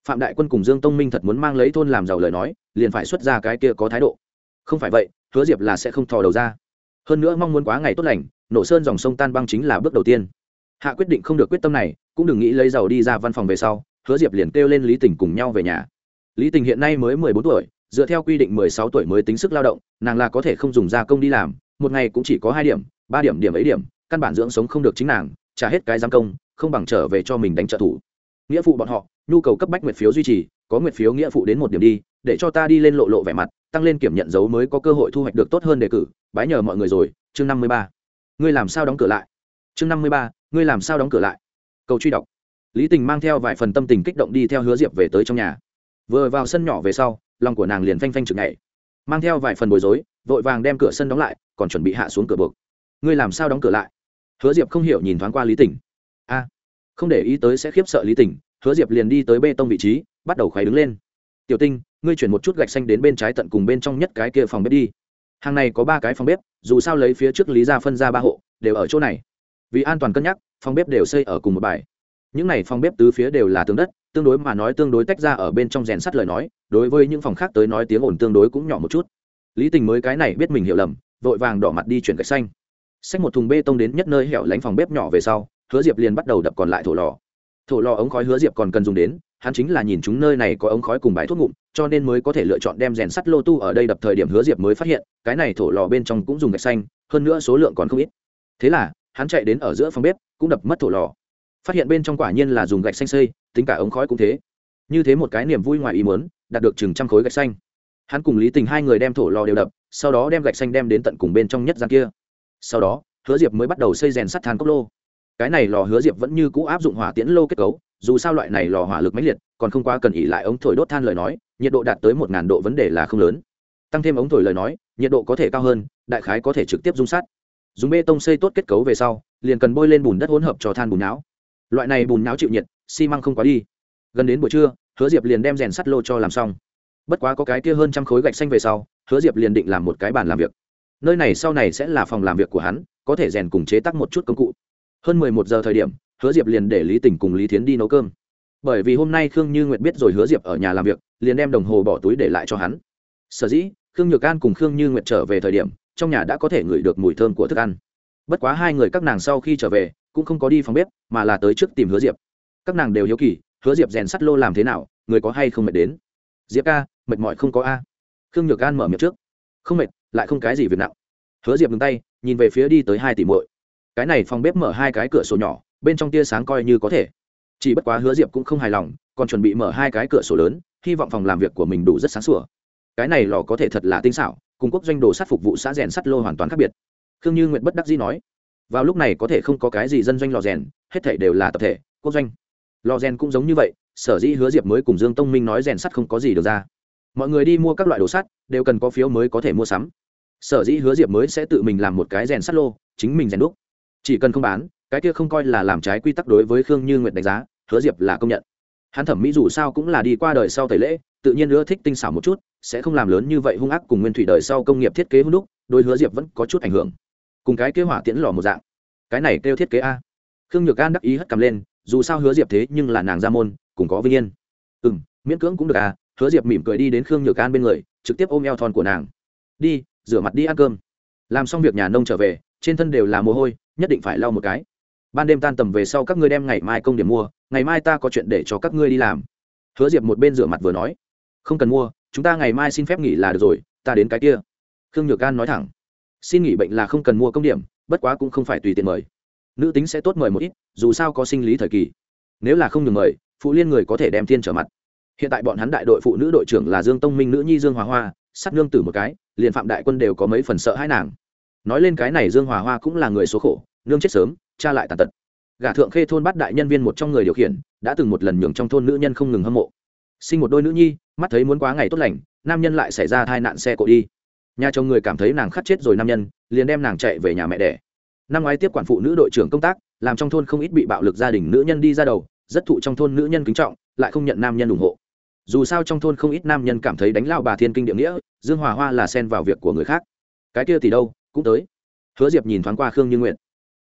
Speaker 1: Phạm đại quân cùng dương tông minh thật muốn mang lấy thôn làm giàu lời nói, liền phải xuất ra cái kia có thái độ. Không phải vậy, hứa diệp là sẽ không thò đầu ra. Hơn nữa mong muốn quá ngày tốt lành, nổ sơn dòng sông tan băng chính là bước đầu tiên. Hạ quyết định không được quyết tâm này, cũng đừng nghĩ lấy giàu đi ra văn phòng về sau, hứa diệp liền kêu lên lý tình cùng nhau về nhà. Lý tình hiện nay mới mười bốn tuổi, dựa theo quy định mười sáu tuổi mới tính sức lao động, nàng là có thể không dùng gia công đi làm, một ngày cũng chỉ có hai điểm, ba điểm điểm ấy điểm, căn bản dưỡng sống không được chính nàng, trả hết cái giam công không bằng trở về cho mình đánh trợ thủ. Nghĩa phụ bọn họ, nhu cầu cấp bách nguyệt phiếu duy trì, có nguyệt phiếu nghĩa phụ đến một điểm đi, để cho ta đi lên lộ lộ vẻ mặt, tăng lên kiểm nhận dấu mới có cơ hội thu hoạch được tốt hơn đề cử, bái nhờ mọi người rồi, chương năm mươi ba. Ngươi làm sao đóng cửa lại? Chương năm mươi ba, ngươi làm sao đóng cửa lại? Cầu truy đọc. Lý tình mang theo vài phần tâm tình kích động đi theo hứa diệp về tới trong nhà. Vừa vào sân nhỏ về sau, lòng của nàng liền phanh phanh chực nhảy. Mang theo vài phần bối rối, vội vàng đem cửa sân đóng lại, còn chuẩn bị hạ xuống cửa buộc. Ngươi làm sao đóng cửa lại? Hứa diệp không hiểu nhìn thoáng qua lý tình a. Không để ý tới sẽ khiếp sợ lý tình, hứa diệp liền đi tới bê tông vị trí, bắt đầu khoái đứng lên. Tiểu tinh, ngươi chuyển một chút gạch xanh đến bên trái tận cùng bên trong nhất cái kia phòng bếp đi. Hàng này có ba cái phòng bếp, dù sao lấy phía trước lý ra phân ra ba hộ, đều ở chỗ này. Vì an toàn cân nhắc, phòng bếp đều xây ở cùng một bài. Những này phòng bếp tứ phía đều là tường đất, tương đối mà nói tương đối tách ra ở bên trong rèn sắt lời nói, đối với những phòng khác tới nói tiếng ồn tương đối cũng nhỏ một chút. Lý tình mới cái này biết mình hiểu lầm, vội vàng đỏ mặt đi chuyển gạch xanh. Xách một thùng bê tông đến nhất nơi hẻo lánh phòng bếp nhỏ về sau hứa diệp liền bắt đầu đập còn lại thổ lò. Thổ lò ống khói hứa diệp còn cần dùng đến, hắn chính là nhìn chúng nơi này có ống khói cùng bãi thuốc ngụm, cho nên mới có thể lựa chọn đem rèn sắt lô tu ở đây đập thời điểm hứa diệp mới phát hiện, cái này thổ lò bên trong cũng dùng gạch xanh, hơn nữa số lượng còn không ít. Thế là, hắn chạy đến ở giữa phòng bếp, cũng đập mất thổ lò. Phát hiện bên trong quả nhiên là dùng gạch xanh xây, tính cả ống khói cũng thế. Như thế một cái niềm vui ngoài ý muốn, đạt được chừng trăm khối gạch xanh. Hắn cùng lý tình hai người đem thổ lò đều đập, sau đó đem gạch xanh đem đến tận cùng bên trong nhất gian kia. Sau đó, hứa diệp mới bắt đầu xây rèn sắt than cốc lô cái này lò hứa diệp vẫn như cũ áp dụng hỏa tiễn lô kết cấu, dù sao loại này lò hỏa lực mãnh liệt, còn không quá cần ỉ lại ống thổi đốt than lời nói, nhiệt độ đạt tới một ngàn độ vấn đề là không lớn. Tăng thêm ống thổi lời nói, nhiệt độ có thể cao hơn, đại khái có thể trực tiếp dung sắt. Dùng bê tông xây tốt kết cấu về sau, liền cần bôi lên bùn đất hỗn hợp cho than bùn não. Loại này bùn não chịu nhiệt, xi măng không quá đi. Gần đến buổi trưa, hứa diệp liền đem rèn sắt lô cho làm xong. Bất quá có cái kia hơn trăm khối gạch xanh về sau, hứa diệp liền định làm một cái bàn làm việc. Nơi này sau này sẽ là phòng làm việc của hắn, có thể rèn cùng chế tác một chút công cụ hơn mười một giờ thời điểm, hứa diệp liền để lý tình cùng lý thiến đi nấu cơm. Bởi vì hôm nay khương như nguyệt biết rồi hứa diệp ở nhà làm việc, liền đem đồng hồ bỏ túi để lại cho hắn. Sở dĩ, khương nhược an cùng khương như nguyệt trở về thời điểm, trong nhà đã có thể ngửi được mùi thơm của thức ăn. Bất quá hai người các nàng sau khi trở về, cũng không có đi phòng bếp, mà là tới trước tìm hứa diệp. Các nàng đều hiếu kỳ, hứa diệp rèn sắt lô làm thế nào, người có hay không mệt đến? Diệp ca, mệt mỏi không có a? Khương nhược an mở miệng trước. Không mệt, lại không cái gì việc nặng. Hứa diệp ngừng tay, nhìn về phía đi tới hai tỷ muội cái này phòng bếp mở hai cái cửa sổ nhỏ, bên trong tia sáng coi như có thể. Chỉ bất quá hứa diệp cũng không hài lòng, còn chuẩn bị mở hai cái cửa sổ lớn, hy vọng phòng làm việc của mình đủ rất sáng sủa. Cái này lò có thể thật là tinh xảo, cùng quốc doanh đồ sắt phục vụ xã rèn sắt lô hoàn toàn khác biệt. Khương như nguyện bất đắc dĩ nói, vào lúc này có thể không có cái gì dân doanh lò rèn, hết thể đều là tập thể, quốc doanh. Lò rèn cũng giống như vậy, sở dĩ hứa diệp mới cùng dương tông minh nói rèn sắt không có gì được ra. Mọi người đi mua các loại đồ sắt, đều cần có phiếu mới có thể mua sắm. Sở dĩ hứa diệp mới sẽ tự mình làm một cái rèn sắt lô, chính mình rèn đúc chỉ cần không bán, cái kia không coi là làm trái quy tắc đối với khương như nguyện đánh giá, hứa diệp là công nhận. Hắn thẩm mỹ dù sao cũng là đi qua đời sau tẩy lễ, tự nhiên ưa thích tinh xảo một chút, sẽ không làm lớn như vậy hung ác cùng nguyên thủy đời sau công nghiệp thiết kế hung đúc đôi hứa diệp vẫn có chút ảnh hưởng. Cùng cái kế hỏa tiễn lò một dạng. Cái này kêu thiết kế a. Khương nhược an đắc ý hất cầm lên, dù sao hứa diệp thế nhưng là nàng gia môn, cùng có vinh yên. Ừ m miễn cưỡng cũng được à hứa diệp mỉm cười đi đến khương nhược an bên người, trực tiếp ôm eo thon của nàng. Đi, rửa mặt đi ăn cơm. Làm xong việc nhà nông trở về, trên thân đều là mồ hôi nhất định phải lau một cái. Ban đêm tan tầm về sau các ngươi đem ngày mai công điểm mua, ngày mai ta có chuyện để cho các ngươi đi làm. Hứa diệp một bên rửa mặt vừa nói. Không cần mua, chúng ta ngày mai xin phép nghỉ là được rồi, ta đến cái kia. Khương nhược an nói thẳng. Xin nghỉ bệnh là không cần mua công điểm, bất quá cũng không phải tùy tiện mời. Nữ tính sẽ tốt mời một ít, dù sao có sinh lý thời kỳ. Nếu là không được mời, phụ liên người có thể đem thiên trở mặt. Hiện tại bọn hắn đại đội phụ nữ đội trưởng là dương tông minh, nữ nhi dương hòa hoa, sát nương tử một cái, liền phạm đại quân đều có mấy phần sợ hai nàng nói lên cái này dương hòa hoa cũng là người số khổ, nương chết sớm, cha lại tàn tật. Gả thượng khê thôn bắt đại nhân viên một trong người điều khiển, đã từng một lần nhường trong thôn nữ nhân không ngừng hâm mộ. Sinh một đôi nữ nhi, mắt thấy muốn quá ngày tốt lành, nam nhân lại xảy ra tai nạn xe cộ đi. Nhà chồng người cảm thấy nàng khát chết rồi nam nhân, liền đem nàng chạy về nhà mẹ đẻ. Năm ngoái tiếp quản phụ nữ đội trưởng công tác, làm trong thôn không ít bị bạo lực gia đình nữ nhân đi ra đầu, rất thụ trong thôn nữ nhân kính trọng, lại không nhận nam nhân ủng hộ. Dù sao trong thôn không ít nam nhân cảm thấy đánh lao bà thiên kinh địa nghĩa, dương hòa hoa là xen vào việc của người khác. Cái kia thì đâu? Cũng tới. Hứa diệp nhìn thoáng qua khương như nguyện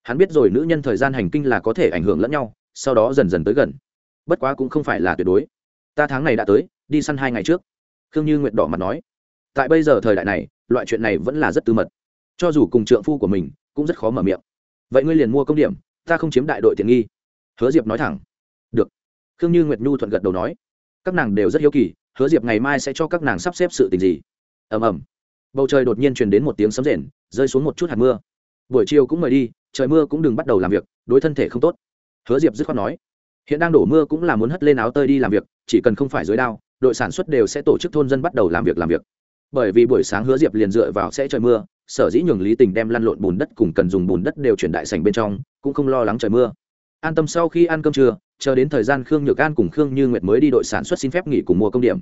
Speaker 1: hắn biết rồi nữ nhân thời gian hành kinh là có thể ảnh hưởng lẫn nhau, sau đó dần dần tới gần. Bất quá cũng không phải là tuyệt đối. Ta tháng này đã tới, đi săn hai ngày trước. Khương như nguyện đỏ mặt nói. Tại bây giờ thời đại này, loại chuyện này vẫn là rất tư mật. Cho dù cùng trượng phu của mình, cũng rất khó mở miệng. Vậy ngươi liền mua công điểm, ta không chiếm đại đội tiện nghi. Hứa diệp nói thẳng. Được. Khương như nguyệt nhu thuận gật đầu nói. Các nàng đều rất hiếu kỳ, hứa diệp ngày mai sẽ cho các nàng sắp xếp sự tình gì. Ầm ầm. Bầu trời đột nhiên truyền đến một tiếng sấm rền rơi xuống một chút hạt mưa. Buổi chiều cũng mời đi, trời mưa cũng đừng bắt đầu làm việc, đối thân thể không tốt. Hứa diệp dứt khoát nói, hiện đang đổ mưa cũng là muốn hất lên áo tơi đi làm việc, chỉ cần không phải dưới đao, đội sản xuất đều sẽ tổ chức thôn dân bắt đầu làm việc làm việc. Bởi vì buổi sáng hứa diệp liền dựa vào sẽ trời mưa, sở dĩ nhường lý tình đem lăn lộn bùn đất cùng cần dùng bùn đất đều chuyển đại sành bên trong, cũng không lo lắng trời mưa. An tâm sau khi ăn cơm trưa, chờ đến thời gian khương nhược an cùng khương như nguyệt mới đi đội sản xuất xin phép nghỉ cùng mua công điểm.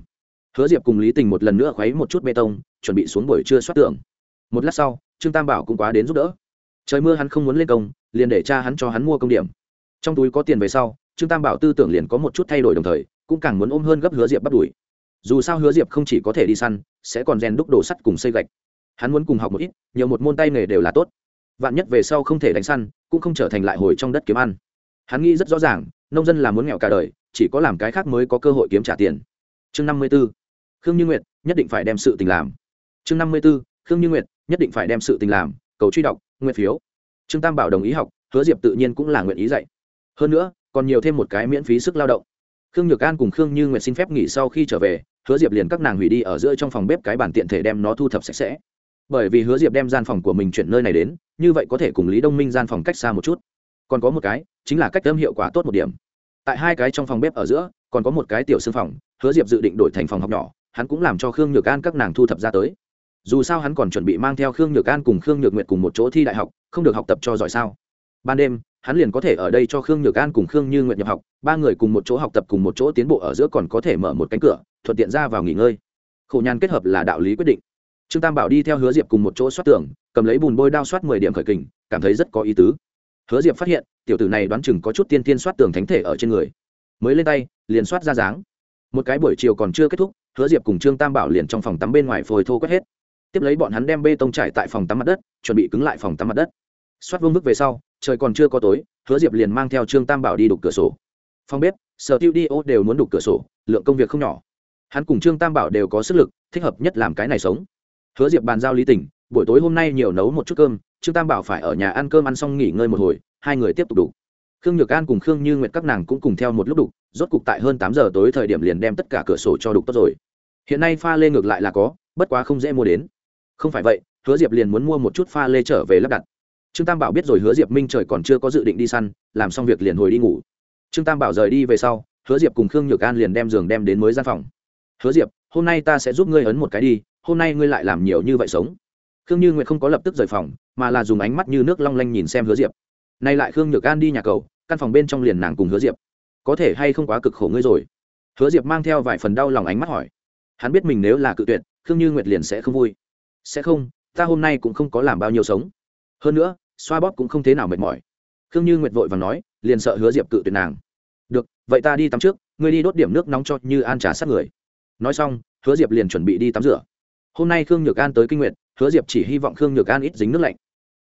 Speaker 1: Hứa diệp cùng lý tình một lần nữa khuấy một chút bê tông, chuẩn bị xuống buổi trưa xoát tưởng một lát sau trương tam bảo cũng quá đến giúp đỡ. Trời mưa hắn không muốn lên công, liền để cha hắn cho hắn mua công điểm. Trong túi có tiền về sau, trương tam bảo tư tưởng liền có một chút thay đổi đồng thời, cũng càng muốn ôm hơn gấp hứa diệp bắt đuổi. Dù sao hứa diệp không chỉ có thể đi săn, sẽ còn rèn đúc đồ sắt cùng xây gạch. Hắn muốn cùng học một ít, nhiều một môn tay nghề đều là tốt. Vạn nhất về sau không thể đánh săn, cũng không trở thành lại hồi trong đất kiếm ăn. Hắn nghĩ rất rõ ràng, nông dân là muốn nghèo cả đời, chỉ có làm cái khác mới có cơ hội kiếm trả tiền. Chương năm mươi b ố khương như nguyệt nhất định phải đem sự tình làm. Chương năm mươi b ố khương như nguyệt, nhất định phải đem sự tình làm, cầu truy đọc, nguyện phiếu. Trương tam bảo đồng ý học, hứa diệp tự nhiên cũng là nguyện ý dạy. Hơn nữa, còn nhiều thêm một cái miễn phí sức lao động. Khương nhược an cùng khương như nguyệt xin phép nghỉ sau khi trở về, hứa diệp liền các nàng hủy đi ở giữa trong phòng bếp cái bản tiện thể đem nó thu thập sạch sẽ. Bởi vì hứa diệp đem gian phòng của mình chuyển nơi này đến, như vậy có thể cùng lý đông minh gian phòng cách xa một chút. Còn có một cái, chính là cách âm hiệu quả tốt một điểm. Tại hai cái trong phòng bếp ở giữa, còn có một cái tiểu xương phòng, hứa diệp dự định đổi thành phòng học nhỏ, hắn cũng làm cho khương nhược an các nàng thu thập ra tới dù sao hắn còn chuẩn bị mang theo khương nhược an cùng khương nhược nguyệt cùng một chỗ thi đại học không được học tập cho giỏi sao? Ban đêm hắn liền có thể ở đây cho khương nhược an cùng khương như Nguyệt nhập học ba người cùng một chỗ học tập cùng một chỗ tiến bộ ở giữa còn có thể mở một cánh cửa thuận tiện ra vào nghỉ ngơi. Khổ nhàn kết hợp là đạo lý quyết định. Trương tam bảo đi theo hứa diệp cùng một chỗ soát tưởng, cầm lấy bùn bôi đao soát mười điểm khởi kình cảm thấy rất có ý tứ. Hứa diệp phát hiện tiểu tử này đoán chừng có chút tiên tiên soát tường thánh thể ở trên người. Mới lên tay liền soát ra dáng. Một cái buổi chiều còn chưa kết thúc hứa diệp cùng trương tam bảo liền trong phòng tắm bên ngoài phồi thô quét hết tiếp lấy bọn hắn đem bê tông trải tại phòng tắm mặt đất, chuẩn bị cứng lại phòng tắm mặt đất. Soát vương bức về sau, trời còn chưa có tối, hứa diệp liền mang theo trương tam bảo đi đục cửa sổ. Phòng bếp, sở tiêu đi ô đều muốn đục cửa sổ, lượng công việc không nhỏ. Hắn cùng trương tam bảo đều có sức lực, thích hợp nhất làm cái này sống. Hứa diệp bàn giao lý tình buổi tối hôm nay nhiều nấu một chút cơm, trương tam bảo phải ở nhà ăn cơm ăn xong nghỉ ngơi một hồi, hai người tiếp tục đục. khương nhược an cùng khương như nguyệt các nàng cũng cùng theo một lúc đục, rốt cục tại hơn tám giờ tối thời điểm liền đem tất cả cửa sổ cho đục tốt rồi. Hiện nay pha lê ngược lại là có, bất quá không dễ mua đến không phải vậy, hứa diệp liền muốn mua một chút pha lê trở về lắp đặt. Trương tam bảo biết rồi hứa diệp minh trời còn chưa có dự định đi săn, làm xong việc liền hồi đi ngủ. Trương tam bảo rời đi về sau, hứa diệp cùng khương nhược an liền đem giường đem đến mới gian phòng. Hứa diệp, hôm nay ta sẽ giúp ngươi ấn một cái đi, hôm nay ngươi lại làm nhiều như vậy sống. Khương như nguyệt không có lập tức rời phòng, mà là dùng ánh mắt như nước long lanh nhìn xem hứa diệp. Nay lại khương nhược an đi nhà cầu, căn phòng bên trong liền nàng cùng hứa diệp. Có thể hay không quá cực khổ ngươi rồi? Hứa diệp mang theo vài phần đau lòng ánh mắt hỏi. Hắn biết mình nếu là cự tuyệt, khương như nguyệt liền sẽ không vui sẽ không, ta hôm nay cũng không có làm bao nhiêu sống. Hơn nữa, xoa bóp cũng không thế nào mệt mỏi. Khương như nguyệt vội và nói, liền sợ hứa diệp cự tuyệt nàng. Được, vậy ta đi tắm trước, ngươi đi đốt điểm nước nóng cho như an trà sát người. Nói xong, hứa diệp liền chuẩn bị đi tắm rửa. Hôm nay khương nhược an tới kinh nguyệt, hứa diệp chỉ hy vọng khương nhược an ít dính nước lạnh.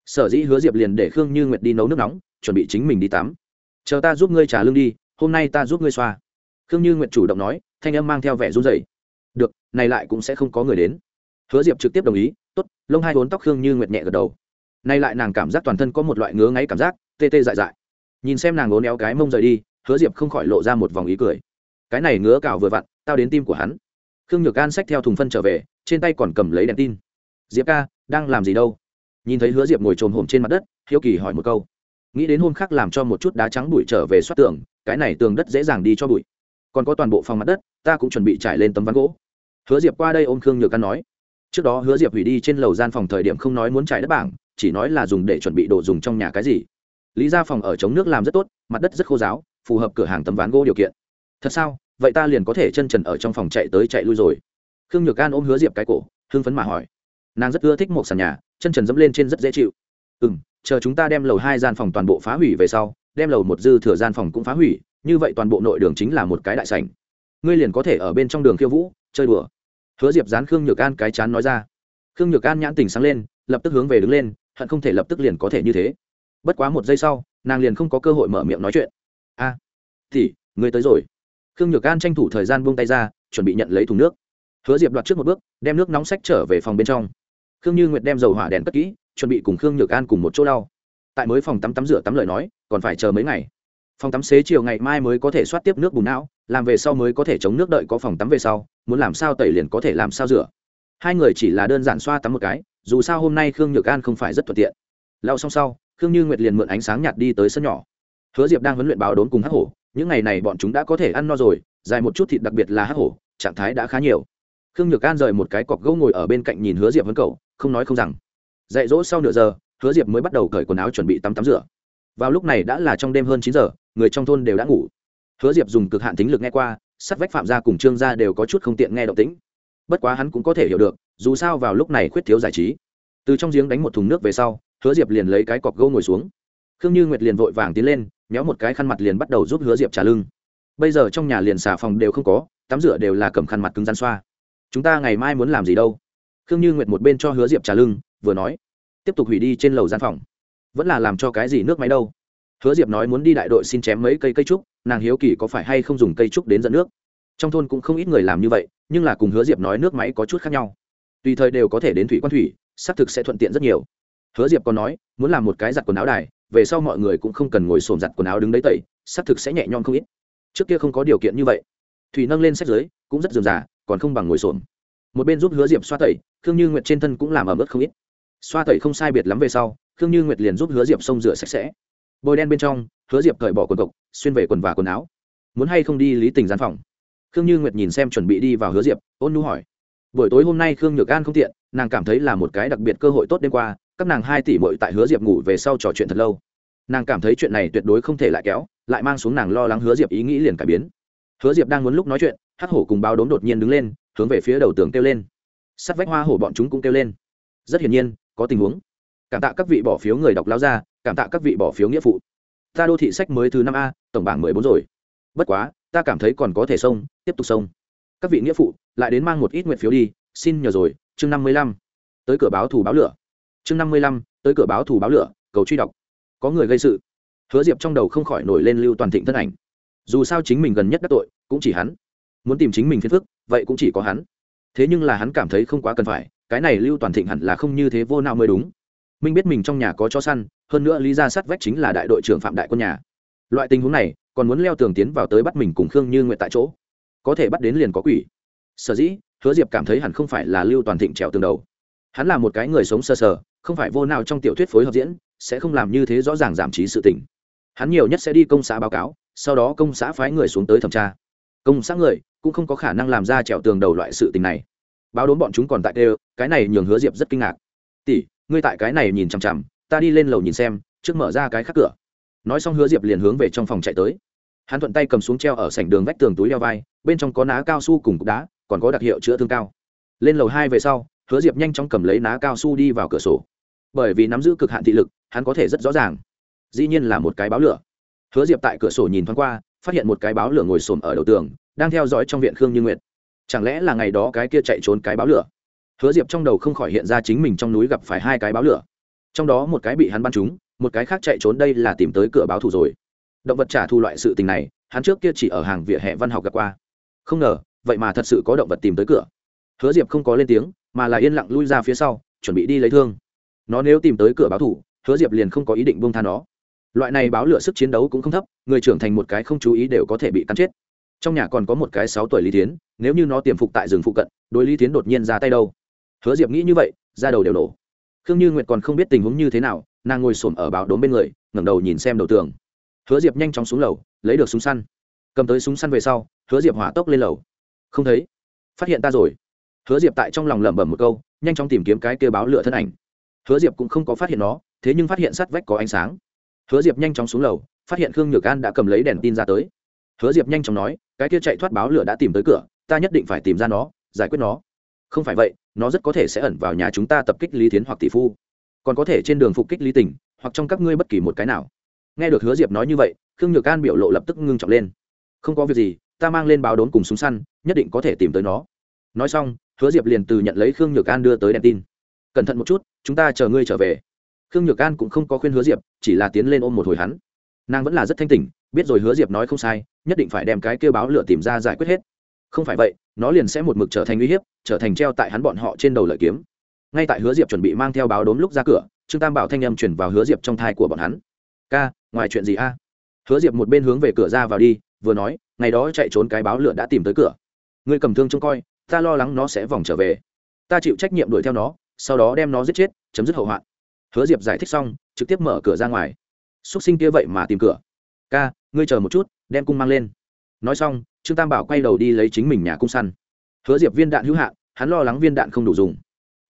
Speaker 1: Sở dĩ hứa diệp liền để khương như nguyệt đi nấu nước nóng, chuẩn bị chính mình đi tắm. Chờ ta giúp ngươi trả lương đi, hôm nay ta giúp ngươi xoa. Khương như nguyệt chủ động nói, thanh âm mang theo vẻ run dày được, này lại cũng sẽ không có người đến hứa diệp trực tiếp đồng ý, tốt, lông hai vốn tóc khương như nguyệt nhẹ gật đầu. Nay lại nàng cảm giác toàn thân có một loại ngứa ngáy cảm giác, tê tê dại dại. Nhìn xem nàng ố néo cái mông rời đi, hứa diệp không khỏi lộ ra một vòng ý cười. Cái này ngứa cào vừa vặn, tao đến tim của hắn. Khương nhược an xách theo thùng phân trở về, trên tay còn cầm lấy đèn tin. Diệp ca, đang làm gì đâu? Nhìn thấy hứa diệp ngồi trồm hổm trên mặt đất, hiếu kỳ hỏi một câu. Nghĩ đến hôm khác làm cho một chút đá trắng bụi trở về xoát tường, cái này tường đất dễ dàng đi cho bụi. Còn có toàn bộ phòng mặt đất, ta cũng chuẩn bị trải lên tấm ván gỗ. Hứa diệp qua đây ôm khương nhược an nói trước đó hứa diệp hủy đi trên lầu gian phòng thời điểm không nói muốn trải đất bảng, chỉ nói là dùng để chuẩn bị đồ dùng trong nhà cái gì. Lý ra phòng ở chống nước làm rất tốt, mặt đất rất khô giáo, phù hợp cửa hàng tấm ván gỗ điều kiện. Thật sao? Vậy ta liền có thể chân trần ở trong phòng chạy tới chạy lui rồi. Khương nhược an ôm hứa diệp cái cổ hương phấn mà hỏi. Nàng rất ưa thích một sàn nhà, chân trần dẫm lên trên rất dễ chịu. Ừ m chờ chúng ta đem lầu hai gian phòng toàn bộ phá hủy về sau, đem lầu một dư thừa gian phòng cũng phá hủy, như vậy toàn bộ nội đường chính là một cái đại sảnh. Ngươi liền có thể ở bên trong đường khiêu vũ, chơi đùa hứa diệp dán khương nhược an cái chán nói ra. Khương nhược an nhãn tình sáng lên lập tức hướng về đứng lên hận không thể lập tức liền có thể như thế. Bất quá một giây sau nàng liền không có cơ hội mở miệng nói chuyện. A à, thì ngươi tới rồi. Khương nhược an tranh thủ thời gian buông tay ra chuẩn bị nhận lấy thùng nước. Hứa diệp đoạt trước một bước đem nước nóng sách trở về phòng bên trong. Khương như nguyệt đem dầu hỏa đèn cất kỹ chuẩn bị cùng khương nhược an cùng một chỗ lau. tại mới phòng tắm tắm rửa tắm lời nói còn phải chờ mấy ngày phòng tắm xế chiều ngày mai mới có thể soát tiếp nước bùn não, làm về sau mới có thể chống nước đợi có phòng tắm về sau, muốn làm sao tẩy liền có thể làm sao rửa. Hai người chỉ là đơn giản xoa tắm một cái, dù sao hôm nay khương nhược an không phải rất thuận tiện. Lao xong sau, khương như nguyệt liền mượn ánh sáng nhạt đi tới sân nhỏ. Hứa diệp đang huấn luyện báo đốn cùng hắc hổ, những ngày này bọn chúng đã có thể ăn no rồi, dài một chút thịt đặc biệt là hắc hổ, trạng thái đã khá nhiều. Khương nhược an rời một cái cọc gỗ ngồi ở bên cạnh nhìn hứa diệp vấn cầu không nói không rằng. Dạy dỗ sau nửa giờ, hứa diệp mới bắt đầu cởi quần áo chuẩn bị tắm tắm rửa vào lúc này đã là trong đêm hơn chín giờ, người trong thôn đều đã ngủ. Hứa diệp dùng cực hạn tính lực nghe qua, sắt vách phạm gia cùng trương gia đều có chút không tiện nghe động tĩnh. Bất quá hắn cũng có thể hiểu được, dù sao vào lúc này khuyết thiếu giải trí. Từ trong giếng đánh một thùng nước về sau, hứa diệp liền lấy cái cọc gỗ ngồi xuống. Khương như nguyệt liền vội vàng tiến lên, méo một cái khăn mặt liền bắt đầu giúp hứa diệp trả lưng. Bây giờ trong nhà liền xà phòng đều không có, tắm rửa đều là cầm khăn mặt cứng rắn xoa. Chúng ta ngày mai muốn làm gì đâu? Khương như nguyệt một bên cho hứa diệp trả lưng, vừa nói. Tiếp tục hủy đi trên lầu gian phòng vẫn là làm cho cái gì nước máy đâu. Hứa diệp nói muốn đi đại đội xin chém mấy cây cây trúc, nàng hiếu kỳ có phải hay không dùng cây trúc đến dẫn nước. Trong thôn cũng không ít người làm như vậy, nhưng là cùng hứa diệp nói nước máy có chút khác nhau. Tùy thời đều có thể đến thủy quan thủy, xác thực sẽ thuận tiện rất nhiều. Hứa diệp còn nói, muốn làm một cái giặt quần áo đài, về sau mọi người cũng không cần ngồi xổm giặt quần áo đứng đấy tẩy, xác thực sẽ nhẹ nhõm không ít. Trước kia không có điều kiện như vậy. Thủy nâng lên sách dưới, cũng rất dườm giả còn không bằng ngồi xổm. Một bên giúp hứa diệp xoa tẩy, khương như nguyệt trên thân cũng làm ẩm ướt không ít. Xoa tẩy không sai biệt lắm về sau khương như nguyệt liền giúp hứa diệp xông rửa sạch sẽ. Bôi đen bên trong, hứa diệp cởi bỏ quần cộc, xuyên về quần và quần áo. Muốn hay không đi lý tình gian phòng? Khương như nguyệt nhìn xem chuẩn bị đi vào hứa diệp, ôn nu hỏi. Buổi tối hôm nay khương nhược an không tiện, nàng cảm thấy là một cái đặc biệt cơ hội tốt đêm qua, các nàng hai tỷ bội tại hứa diệp ngủ về sau trò chuyện thật lâu. Nàng cảm thấy chuyện này tuyệt đối không thể lại kéo, lại mang xuống nàng lo lắng hứa diệp ý nghĩ liền cải biến. Hứa diệp đang muốn lúc nói chuyện, hắc hổ cùng báo đốm đột nhiên đứng lên, hướng về phía đầu tường kêu lên. Sắt vách hoa hổ bọn chúng cũng kêu lên. Rất hiển nhiên, có tình huống cảm tạ các vị bỏ phiếu người đọc lao ra, cảm tạ các vị bỏ phiếu nghĩa phụ. Ta đô thị sách mới thứ năm a, tổng bảng mười bốn rồi. Bất quá, ta cảm thấy còn có thể xông, tiếp tục xông. Các vị nghĩa phụ, lại đến mang một ít nguyện phiếu đi, xin nhờ rồi, chương năm mươi lăm. Tới cửa báo thù báo lửa. Chương năm mươi lăm, tới cửa báo thù báo lửa, cầu truy đọc. Có người gây sự. Hứa diệp trong đầu không khỏi nổi lên lưu toàn thịnh thân ảnh. Dù sao chính mình gần nhất đắc tội, cũng chỉ hắn. Muốn tìm chính mình phiền phức, vậy cũng chỉ có hắn. Thế nhưng là hắn cảm thấy không quá cần phải, cái này lưu toàn thịnh hẳn là không như thế vô nào mới đúng minh biết mình trong nhà có cho săn, hơn nữa lý ra sát vách chính là đại đội trưởng phạm đại quân nhà. Loại tình huống này, còn muốn leo tường tiến vào tới bắt mình cùng khương như nguyện tại chỗ. Có thể bắt đến liền có quỷ. Sở dĩ, hứa diệp cảm thấy hẳn không phải là lưu toàn thịnh trèo tường đầu. Hắn là một cái người sống sờ sờ, không phải vô nào trong tiểu thuyết phối hợp diễn, sẽ không làm như thế rõ ràng giảm trí sự tình. Hắn nhiều nhất sẽ đi công xã báo cáo, sau đó công xã phái người xuống tới thẩm tra. Công xã người cũng không có khả năng làm ra trèo tường đầu loại sự tình này. Báo đốn bọn chúng còn tại đều cái này nhường hứa diệp rất kinh ngạc. Tỷ ngươi tại cái này nhìn chằm chằm, ta đi lên lầu nhìn xem, trước mở ra cái khác cửa. Nói xong hứa diệp liền hướng về trong phòng chạy tới. Hắn thuận tay cầm xuống treo ở sảnh đường vách tường túi đeo vai, bên trong có ná cao su cùng cục đá, còn có đặc hiệu chữa thương cao. Lên lầu hai về sau, hứa diệp nhanh chóng cầm lấy ná cao su đi vào cửa sổ. Bởi vì nắm giữ cực hạn thị lực, hắn có thể rất rõ ràng. Dĩ nhiên là một cái báo lửa. Hứa diệp tại cửa sổ nhìn thoáng qua, phát hiện một cái báo lửa ngồi xổm ở đầu tường, đang theo dõi trong viện khương như nguyệt. Chẳng lẽ là ngày đó cái kia chạy trốn cái báo lửa? Hứa diệp trong đầu không khỏi hiện ra chính mình trong núi gặp phải hai cái báo lửa. Trong đó một cái bị hắn bắn trúng, một cái khác chạy trốn đây là tìm tới cửa báo thù rồi. Động vật trả thù loại sự tình này, hắn trước kia chỉ ở hàng vỉa hè văn học gặp qua. Không ngờ, vậy mà thật sự có động vật tìm tới cửa. Hứa diệp không có lên tiếng, mà là yên lặng lui ra phía sau, chuẩn bị đi lấy thương. Nó nếu tìm tới cửa báo thủ hứa diệp liền không có ý định buông tha nó. Loại này báo lửa sức chiến đấu cũng không thấp, người trưởng thành một cái không chú ý đều có thể bị cắn chết. Trong nhà còn có một cái sáu tuổi lý tiến nếu như nó tiềm phục tại rừng phụ cận, đối lý tiến đột nhiên ra tay đâu? Hứa diệp nghĩ như vậy ra đầu đều nổ. Khương như nguyệt còn không biết tình huống như thế nào, nàng ngồi s ổ m ở báo đốm bên người, ngẩng đầu nhìn xem đầu tường. Hứa diệp nhanh chóng xuống lầu, lấy được súng săn. Cầm tới súng săn về sau, hứa diệp hỏa tốc lên lầu. Không thấy. Phát hiện ta rồi. Hứa diệp tại trong lòng lẩm bẩm một câu, nhanh chóng tìm kiếm cái kêu báo lửa thân ảnh. Hứa diệp cũng không có phát hiện nó, thế nhưng phát hiện sát vách có ánh sáng. Hứa diệp nhanh chóng xuống lầu, phát hiện khương nhược an đã cầm lấy đèn tin ra tới. Hứa diệp nhanh chóng nói, cái kia chạy thoát báo lửa đã tìm tới cửa, ta nhất định phải tìm ra nó, giải quyết nó không phải vậy, nó rất có thể sẽ ẩn vào nhà chúng ta tập kích lý tiến hoặc tỷ phu. Còn có thể trên đường phục kích lý tình, hoặc trong các ngươi bất kỳ một cái nào. Nghe được hứa diệp nói như vậy, khương nhược an biểu lộ lập tức ngưng trọng lên. Không có việc gì, ta mang lên báo đốn cùng súng săn, nhất định có thể tìm tới nó. Nói xong, hứa diệp liền từ nhận lấy khương nhược an đưa tới đèn tin. Cẩn thận một chút, chúng ta chờ ngươi trở về. Khương nhược an cũng không có khuyên hứa diệp, chỉ là tiến lên ôm một hồi hắn. Nàng vẫn là rất thanh tỉnh, biết rồi hứa diệp nói không sai, nhất định phải đem cái kêu báo lửa tìm ra giải quyết hết. Không phải vậy nó liền sẽ một mực trở thành uy hiếp, trở thành treo tại hắn bọn họ trên đầu lợi kiếm. Ngay tại hứa diệp chuẩn bị mang theo báo đốm lúc ra cửa, trương tam bảo thanh âm chuyển vào hứa diệp trong thai của bọn hắn. Ca, ngoài chuyện gì a? Hứa diệp một bên hướng về cửa ra vào đi, vừa nói, ngày đó chạy trốn cái báo lửa đã tìm tới cửa. Ngươi cầm thương trông coi, ta lo lắng nó sẽ vòng trở về. Ta chịu trách nhiệm đuổi theo nó, sau đó đem nó giết chết, chấm dứt hậu hoạn. Hứa diệp giải thích xong, trực tiếp mở cửa ra ngoài. X sinh kia vậy mà tìm cửa. Ca, ngươi chờ một chút, đem cung mang lên nói xong, trương tam bảo quay đầu đi lấy chính mình nhà cung săn. Hứa diệp viên đạn hữu hạn, hắn lo lắng viên đạn không đủ dùng.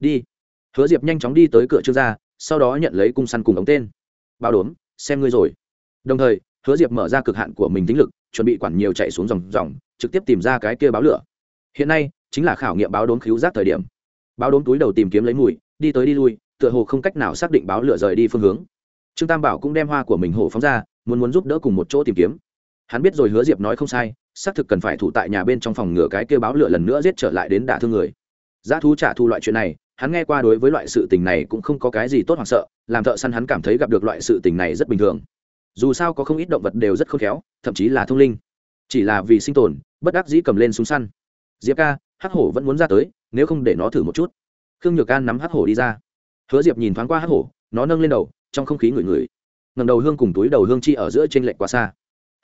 Speaker 1: Đi. Hứa diệp nhanh chóng đi tới cửa trương gia, sau đó nhận lấy cung săn cùng ống tên. Bao đốm, xem ngươi rồi. Đồng thời, hứa diệp mở ra cực hạn của mình tính lực, chuẩn bị quản nhiều chạy xuống dòng dòng, trực tiếp tìm ra cái kia báo lửa. Hiện nay, chính là khảo nghiệm báo đốm cứu giác thời điểm. Báo đốm túi đầu tìm kiếm lấy mùi, đi tới đi lui, tựa hồ không cách nào xác định báo lửa rời đi phương hướng. Trương tam bảo cũng đem hoa của mình hổ phóng ra, muốn muốn giúp đỡ cùng một chỗ tìm kiếm hắn biết rồi hứa diệp nói không sai, xác thực cần phải thủ tại nhà bên trong phòng ngừa cái kêu báo lửa lần nữa giết trở lại đến đả thương người. Giá thú trả thu loại chuyện này, hắn nghe qua đối với loại sự tình này cũng không có cái gì tốt hoặc sợ, làm thợ săn hắn cảm thấy gặp được loại sự tình này rất bình thường. Dù sao có không ít động vật đều rất khôn khéo, thậm chí là thông linh. Chỉ là vì sinh tồn, bất đắc dĩ cầm lên súng săn. Diệp ca, hắc hổ vẫn muốn ra tới, nếu không để nó thử một chút. Khương nhược can nắm hắc hổ đi ra. Hứa diệp nhìn thoáng qua hắc hổ, nó nâng lên đầu, trong không khí ngửi ngửi. Ngầm đầu hương cùng túi đầu hương chi ở giữa trên lệch quá xa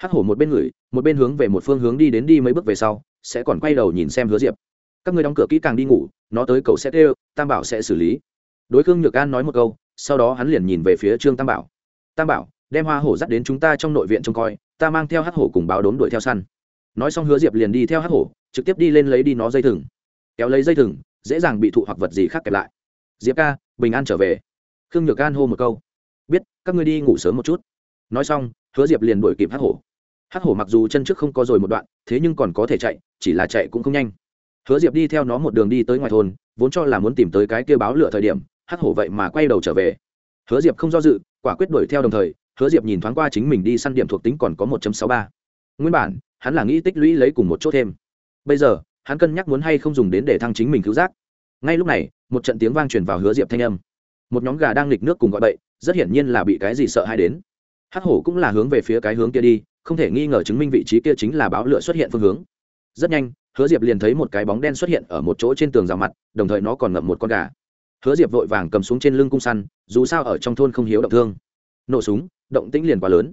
Speaker 1: hắc hổ một bên ngửi, một bên hướng về một phương hướng đi đến đi mấy bước về sau, sẽ còn quay đầu nhìn xem hứa diệp. Các người đóng cửa kỹ càng đi ngủ, nó tới cậu sẽ kêu, tam bảo sẽ xử lý. Đối khương nhược an nói một câu, sau đó hắn liền nhìn về phía trương tam bảo. Tam bảo, đem hoa hổ dắt đến chúng ta trong nội viện trông coi, ta mang theo hắc hổ cùng báo đốn đuổi theo săn. Nói xong hứa diệp liền đi theo hắc hổ, trực tiếp đi lên lấy đi nó dây thừng. Kéo lấy dây thừng, dễ dàng bị thụ hoặc vật gì khác kẹp lại. Diệp ca, bình an trở về. Khương nhược an hô một câu. Biết, các ngươi đi ngủ sớm một chút. Nói xong, hứa diệp liền đuổi kịp hắc hổ hắc hổ mặc dù chân trước không có rồi một đoạn, thế nhưng còn có thể chạy, chỉ là chạy cũng không nhanh. Hứa diệp đi theo nó một đường đi tới ngoài thôn, vốn cho là muốn tìm tới cái kia báo lửa thời điểm, hắc hổ vậy mà quay đầu trở về. Hứa diệp không do dự, quả quyết đuổi theo đồng thời, hứa diệp nhìn thoáng qua chính mình đi săn điểm thuộc tính còn có một sáu ba. Nguyên bản, hắn là nghĩ tích lũy lấy cùng một chỗ thêm. Bây giờ, hắn cân nhắc muốn hay không dùng đến để thăng chính mình cứu giác. Ngay lúc này, một trận tiếng vang truyền vào hứa diệp thanh âm. Một nhóm gà đang nghịch nước cùng gọi bậy, rất hiển nhiên là bị cái gì sợ hay đến. Hắc hổ cũng là hướng về phía cái hướng kia đi không thể nghi ngờ chứng minh vị trí kia chính là báo lửa xuất hiện phương hướng. Rất nhanh, hứa diệp liền thấy một cái bóng đen xuất hiện ở một chỗ trên tường rào mặt, đồng thời nó còn ngậm một con gà. Hứa diệp vội vàng cầm súng trên lưng cung săn, dù sao ở trong thôn không hiếu động thương. Nổ súng, động tĩnh liền quá lớn.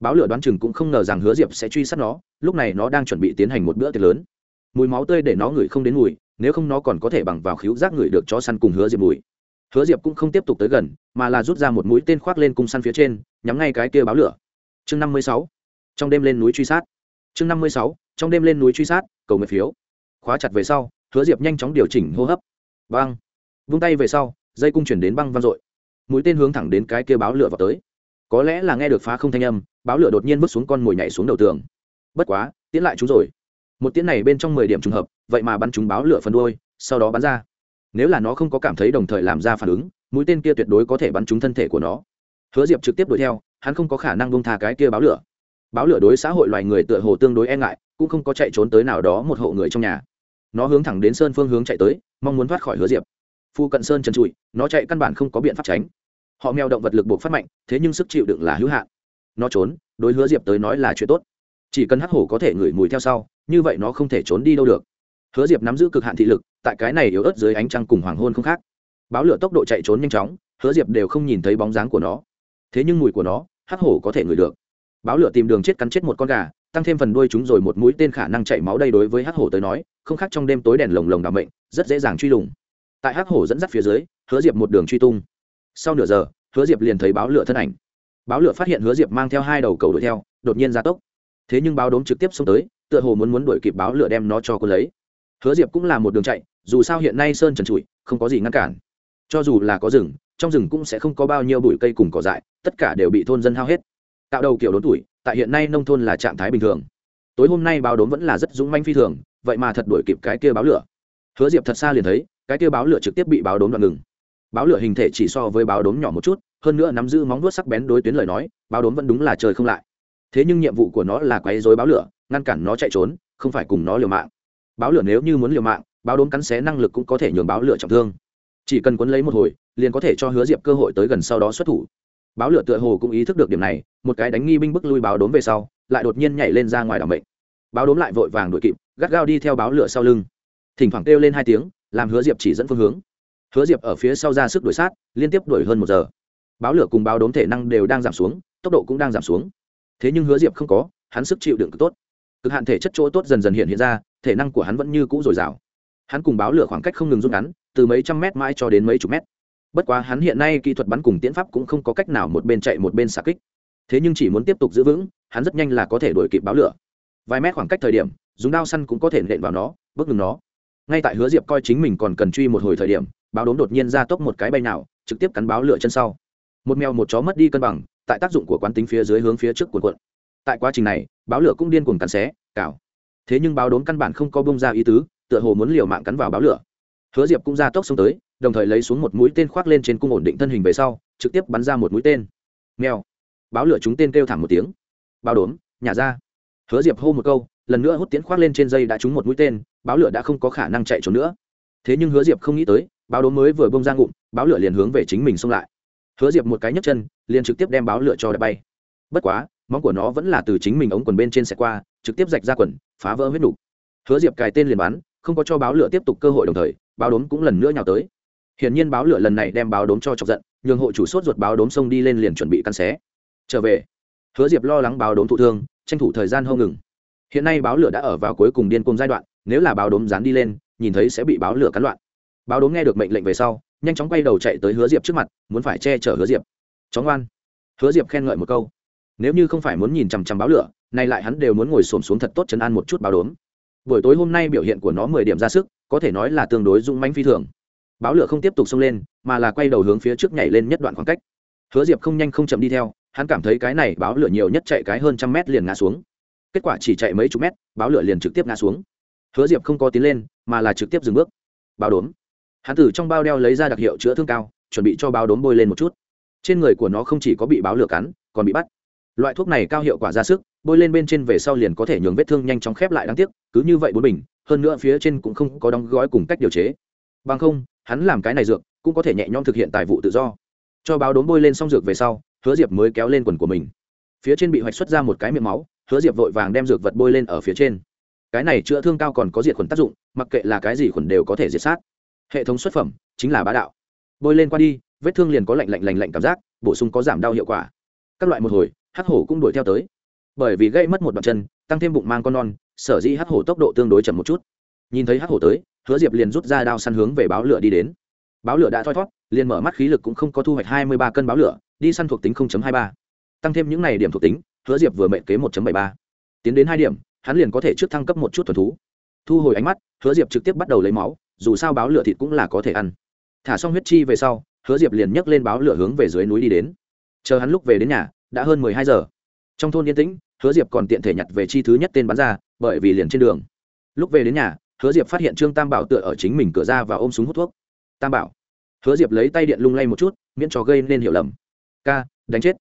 Speaker 1: Báo lửa đoán chừng cũng không ngờ rằng hứa diệp sẽ truy sát nó, lúc này nó đang chuẩn bị tiến hành một bữa tiệc lớn. Mùi máu tươi để nó ngửi không đến mùi, nếu không nó còn có thể bằng vào khíu giác ngửi được chó săn cùng hứa diệp mùi. Hứa diệp cũng không tiếp tục tới gần, mà là rút ra một mũi tên khoác lên cung săn phía trên, nhắm ngay cái kia báo lửa. Chương năm mươi sáu trong đêm lên núi truy sát. Chương năm mươi sáu, trong đêm lên núi truy sát, cầu nguyện phiếu. Khóa chặt về sau, hứa diệp nhanh chóng điều chỉnh hô hấp. Băng. Vung tay về sau, dây cung chuyển đến băng vang dội. Mũi tên hướng thẳng đến cái kia báo lửa vào tới. Có lẽ là nghe được phá không thanh âm, báo lửa đột nhiên bước xuống con mồi nhảy xuống đầu tường. Bất quá, tiến lại chúng rồi. Một tiến này bên trong mười điểm trùng hợp, vậy mà bắn chúng báo lửa phần đôi sau đó bắn ra. Nếu là nó không có cảm thấy đồng thời làm ra phản ứng, mũi tên kia tuyệt đối có thể bắn trúng thân thể của nó. Hứa diệp trực tiếp đuổi theo, hắn không có khả năng bông tha cái kia báo lửa báo lửa đối xã hội loài người tựa hồ tương đối e ngại, cũng không có chạy trốn tới nào đó một hộ người trong nhà. Nó hướng thẳng đến sơn phương hướng chạy tới, mong muốn thoát khỏi hứa diệp. Phu cận sơn trần trụi, nó chạy căn bản không có biện pháp tránh. Họ mèo động vật lực buộc phát mạnh, thế nhưng sức chịu đựng là hữu hạn. Nó trốn, đối hứa diệp tới nói là chuyện tốt. Chỉ cần hắc hổ có thể ngửi mùi theo sau, như vậy nó không thể trốn đi đâu được. Hứa diệp nắm giữ cực hạn thị lực, tại cái này yếu ớt dưới ánh trăng cùng hoàng hôn không khác. Báo lửa tốc độ chạy trốn nhanh chóng, hứa diệp đều không nhìn thấy bóng dáng của nó. Thế nhưng mùi của nó, hắc hổ có thể ngửi được báo lửa tìm đường chết cắn chết một con gà, tăng thêm phần đuôi chúng rồi một mũi tên khả năng chạy máu đây đối với hắc hổ tới nói, không khác trong đêm tối đèn lồng lồng đảm mệnh, rất dễ dàng truy lùng. Tại hắc hổ dẫn dắt phía dưới, hứa diệp một đường truy tung. Sau nửa giờ, hứa diệp liền thấy báo lửa thân ảnh. Báo lửa phát hiện hứa diệp mang theo hai đầu cầu đuổi theo, đột nhiên ra tốc. Thế nhưng báo đốm trực tiếp xông tới, tựa hồ muốn muốn đuổi kịp báo lửa đem nó cho cô lấy. Hứa diệp cũng là một đường chạy, dù sao hiện nay sơn trần trụi, không có gì ngăn cản. Cho dù là có rừng, trong rừng cũng sẽ không có bao nhiêu bụi cây cùng cỏ dại, tất cả đều bị thôn dân hao hết tạo đầu kiểu đốn tuổi, tại hiện nay nông thôn là trạng thái bình thường. Tối hôm nay báo đốn vẫn là rất dũng manh phi thường, vậy mà thật đuổi kịp cái kia báo lửa. Hứa diệp thật xa liền thấy, cái kia báo lửa trực tiếp bị báo đốn đoạn ngừng. Báo lửa hình thể chỉ so với báo đốm nhỏ một chút, hơn nữa nắm giữ móng vuốt sắc bén đối tuyến lời nói, báo đốm vẫn đúng là trời không lại. Thế nhưng nhiệm vụ của nó là quấy dối báo lửa, ngăn cản nó chạy trốn, không phải cùng nó liều mạng. Báo lửa nếu như muốn liều mạng, báo đốm cắn xé năng lực cũng có thể nhường báo lửa trọng thương. Chỉ cần quấn lấy một hồi, liền có thể cho hứa diệp cơ hội tới gần sau đó xuất thủ báo lửa tựa hồ cũng ý thức được điểm này, một cái đánh nghi binh bức lui báo đốm về sau, lại đột nhiên nhảy lên ra ngoài đảm mệnh. báo đốm lại vội vàng đuổi kịp, gắt gao đi theo báo lửa sau lưng. Thỉnh thoảng kêu lên hai tiếng, làm hứa diệp chỉ dẫn phương hướng. Hứa diệp ở phía sau ra sức đuổi sát, liên tiếp đuổi hơn một giờ. Báo lửa cùng báo đốm thể năng đều đang giảm xuống, tốc độ cũng đang giảm xuống. Thế nhưng hứa diệp không có, hắn sức chịu đựng cực tốt. Cực hạn thể chất chỗ tốt dần dần hiện hiện ra, thể năng của hắn vẫn như cũ dồi dào. Hắn cùng báo lửa khoảng cách không ngừng rút ngắn, từ mấy trăm mét mãi cho đến mấy chục mét bất quá hắn hiện nay kỹ thuật bắn cùng tiễn pháp cũng không có cách nào một bên chạy một bên xạ kích. Thế nhưng chỉ muốn tiếp tục giữ vững, hắn rất nhanh là có thể đuổi kịp báo lửa. Vài mét khoảng cách thời điểm, dùng đao săn cũng có thể nện vào nó, bước ngừng nó. Ngay tại hứa diệp coi chính mình còn cần truy một hồi thời điểm, báo đốm đột nhiên ra tốc một cái bay nào, trực tiếp cắn báo lửa chân sau. Một mèo một chó mất đi cân bằng, tại tác dụng của quán tính phía dưới hướng phía trước cuộn cuộn. Tại quá trình này, báo lửa cũng điên cuồng cắn xé, cào. Thế nhưng báo đốm căn bản không có bông ra ý tứ, tựa hồ muốn liều mạng cắn vào báo lửa. Hứa diệp cũng ra tốc xông tới đồng thời lấy xuống một mũi tên khoác lên trên cung ổn định thân hình về sau, trực tiếp bắn ra một mũi tên. Mèo. Báo lửa chúng tên kêu thảm một tiếng. Báo đốm, nhả ra. Hứa diệp hô một câu, lần nữa hút tiến khoác lên trên dây đã trúng một mũi tên, báo lửa đã không có khả năng chạy trốn nữa. Thế nhưng hứa diệp không nghĩ tới, báo đốm mới vừa bông ra ngụm, báo lửa liền hướng về chính mình xông lại. Hứa diệp một cái nhấc chân, liền trực tiếp đem báo lửa cho đập bay. Bất quá, móng của nó vẫn là từ chính mình ống quần bên trên xe qua, trực tiếp rạch ra quần, phá vỡ huyết nục. Hứa diệp cài tên liền bắn, không có cho báo lửa tiếp tục cơ hội đồng thời, báo đốm cũng lần nữa nhào tới hiển nhiên báo lửa lần này đem báo đốm cho chọc giận, nhường hộ chủ sốt ruột báo đốm xông đi lên liền chuẩn bị căn xé. Trở về. Hứa diệp lo lắng báo đốm thụ thương, tranh thủ thời gian hâu ngừng. Hiện nay báo lửa đã ở vào cuối cùng điên cùng giai đoạn, nếu là báo đốm dán đi lên, nhìn thấy sẽ bị báo lửa cắn loạn. Báo đốm nghe được mệnh lệnh về sau, nhanh chóng quay đầu chạy tới hứa diệp trước mặt, muốn phải che chở hứa diệp. Chó ngoan. Hứa diệp khen ngợi một câu. Nếu như không phải muốn nhìn chằm chằm báo lửa, nay lại hắn đều muốn ngồi xổm xuống thật tốt chấn an một chút báo đốm. Buổi tối hôm nay biểu hiện của nó mười điểm ra sức, có thể nói là tương đối dung manh phi thường báo lửa không tiếp tục xông lên, mà là quay đầu hướng phía trước nhảy lên nhất đoạn khoảng cách. Hứa diệp không nhanh không chậm đi theo, hắn cảm thấy cái này báo lửa nhiều nhất chạy cái hơn trăm mét liền ngã xuống. Kết quả chỉ chạy mấy chục mét, báo lửa liền trực tiếp ngã xuống. Hứa diệp không có tiến lên, mà là trực tiếp dừng bước. Báo đốm. Hắn từ trong bao đeo lấy ra đặc hiệu chữa thương cao, chuẩn bị cho báo đốm bôi lên một chút. Trên người của nó không chỉ có bị báo lửa cắn, còn bị bắt. Loại thuốc này cao hiệu quả ra sức, bôi lên bên trên về sau liền có thể nhường vết thương nhanh chóng khép lại đáng tiếc, cứ như vậy bốn bình, hơn nữa phía trên cũng không có đóng gói cùng cách điều chế. Bằng không hắn làm cái này dược, cũng có thể nhẹ nhõm thực hiện tài vụ tự do. Cho báo đốm bôi lên xong dược về sau, hứa diệp mới kéo lên quần của mình. Phía trên bị hoạch xuất ra một cái miệng máu, hứa diệp vội vàng đem dược vật bôi lên ở phía trên. Cái này chữa thương cao còn có diệt khuẩn tác dụng, mặc kệ là cái gì khuẩn đều có thể diệt sát. Hệ thống xuất phẩm, chính là bá đạo. Bôi lên qua đi, vết thương liền có lạnh lạnh lạnh lạnh cảm giác, bổ sung có giảm đau hiệu quả. Các loại một hồi, hắc hổ cũng đuổi theo tới. Bởi vì gây mất một đoạn chân, tăng thêm bụng mang con non, sở dĩ hắc hổ tốc độ tương đối chậm một chút. Nhìn thấy hắc hổ tới hứa diệp liền rút ra đao săn hướng về báo lửa đi đến. Báo lửa đã thoi thót liền mở mắt khí lực cũng không có thu hoạch hai mươi ba cân báo lửa, đi săn thuộc tính hai ba. Tăng thêm những n à y điểm thuộc tính, hứa diệp vừa mệnh kế một bảy ba. Tiến đến hai điểm, hắn liền có thể trước thăng cấp một chút thuần thú. Thu hồi ánh mắt, hứa diệp trực tiếp bắt đầu lấy máu, dù sao báo lửa thịt cũng là có thể ăn. Thả xong huyết chi về sau, hứa diệp liền nhấc lên báo lửa hướng về dưới núi đi đến. Chờ hắn lúc về đến nhà, đã hơn mười hai giờ. Trong thôn yên tĩnh, hứa diệp còn tiện thể nhặt về chi thứ nhất tên bắn ra, bởi vì liền trên đường. Lúc về đến nhà hứa diệp phát hiện trương tam bảo tựa ở chính mình cửa ra và ôm súng hút thuốc. Tam bảo. Hứa diệp lấy tay điện lung lay một chút, miễn cho gây nên hiểu lầm. Ca, đánh chết.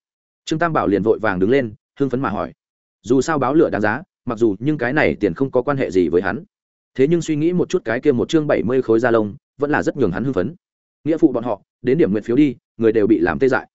Speaker 1: Trương tam bảo liền vội vàng đứng lên, hưng phấn mà hỏi. Dù sao báo lửa đáng giá, mặc dù nhưng cái này tiền không có quan hệ gì với hắn. Thế nhưng suy nghĩ một chút cái kia một chương bảy mươi khối da lông, vẫn là rất nhường hắn hưng phấn. Nghĩa phụ bọn họ, đến điểm nguyện phiếu đi, người đều bị làm tê dại.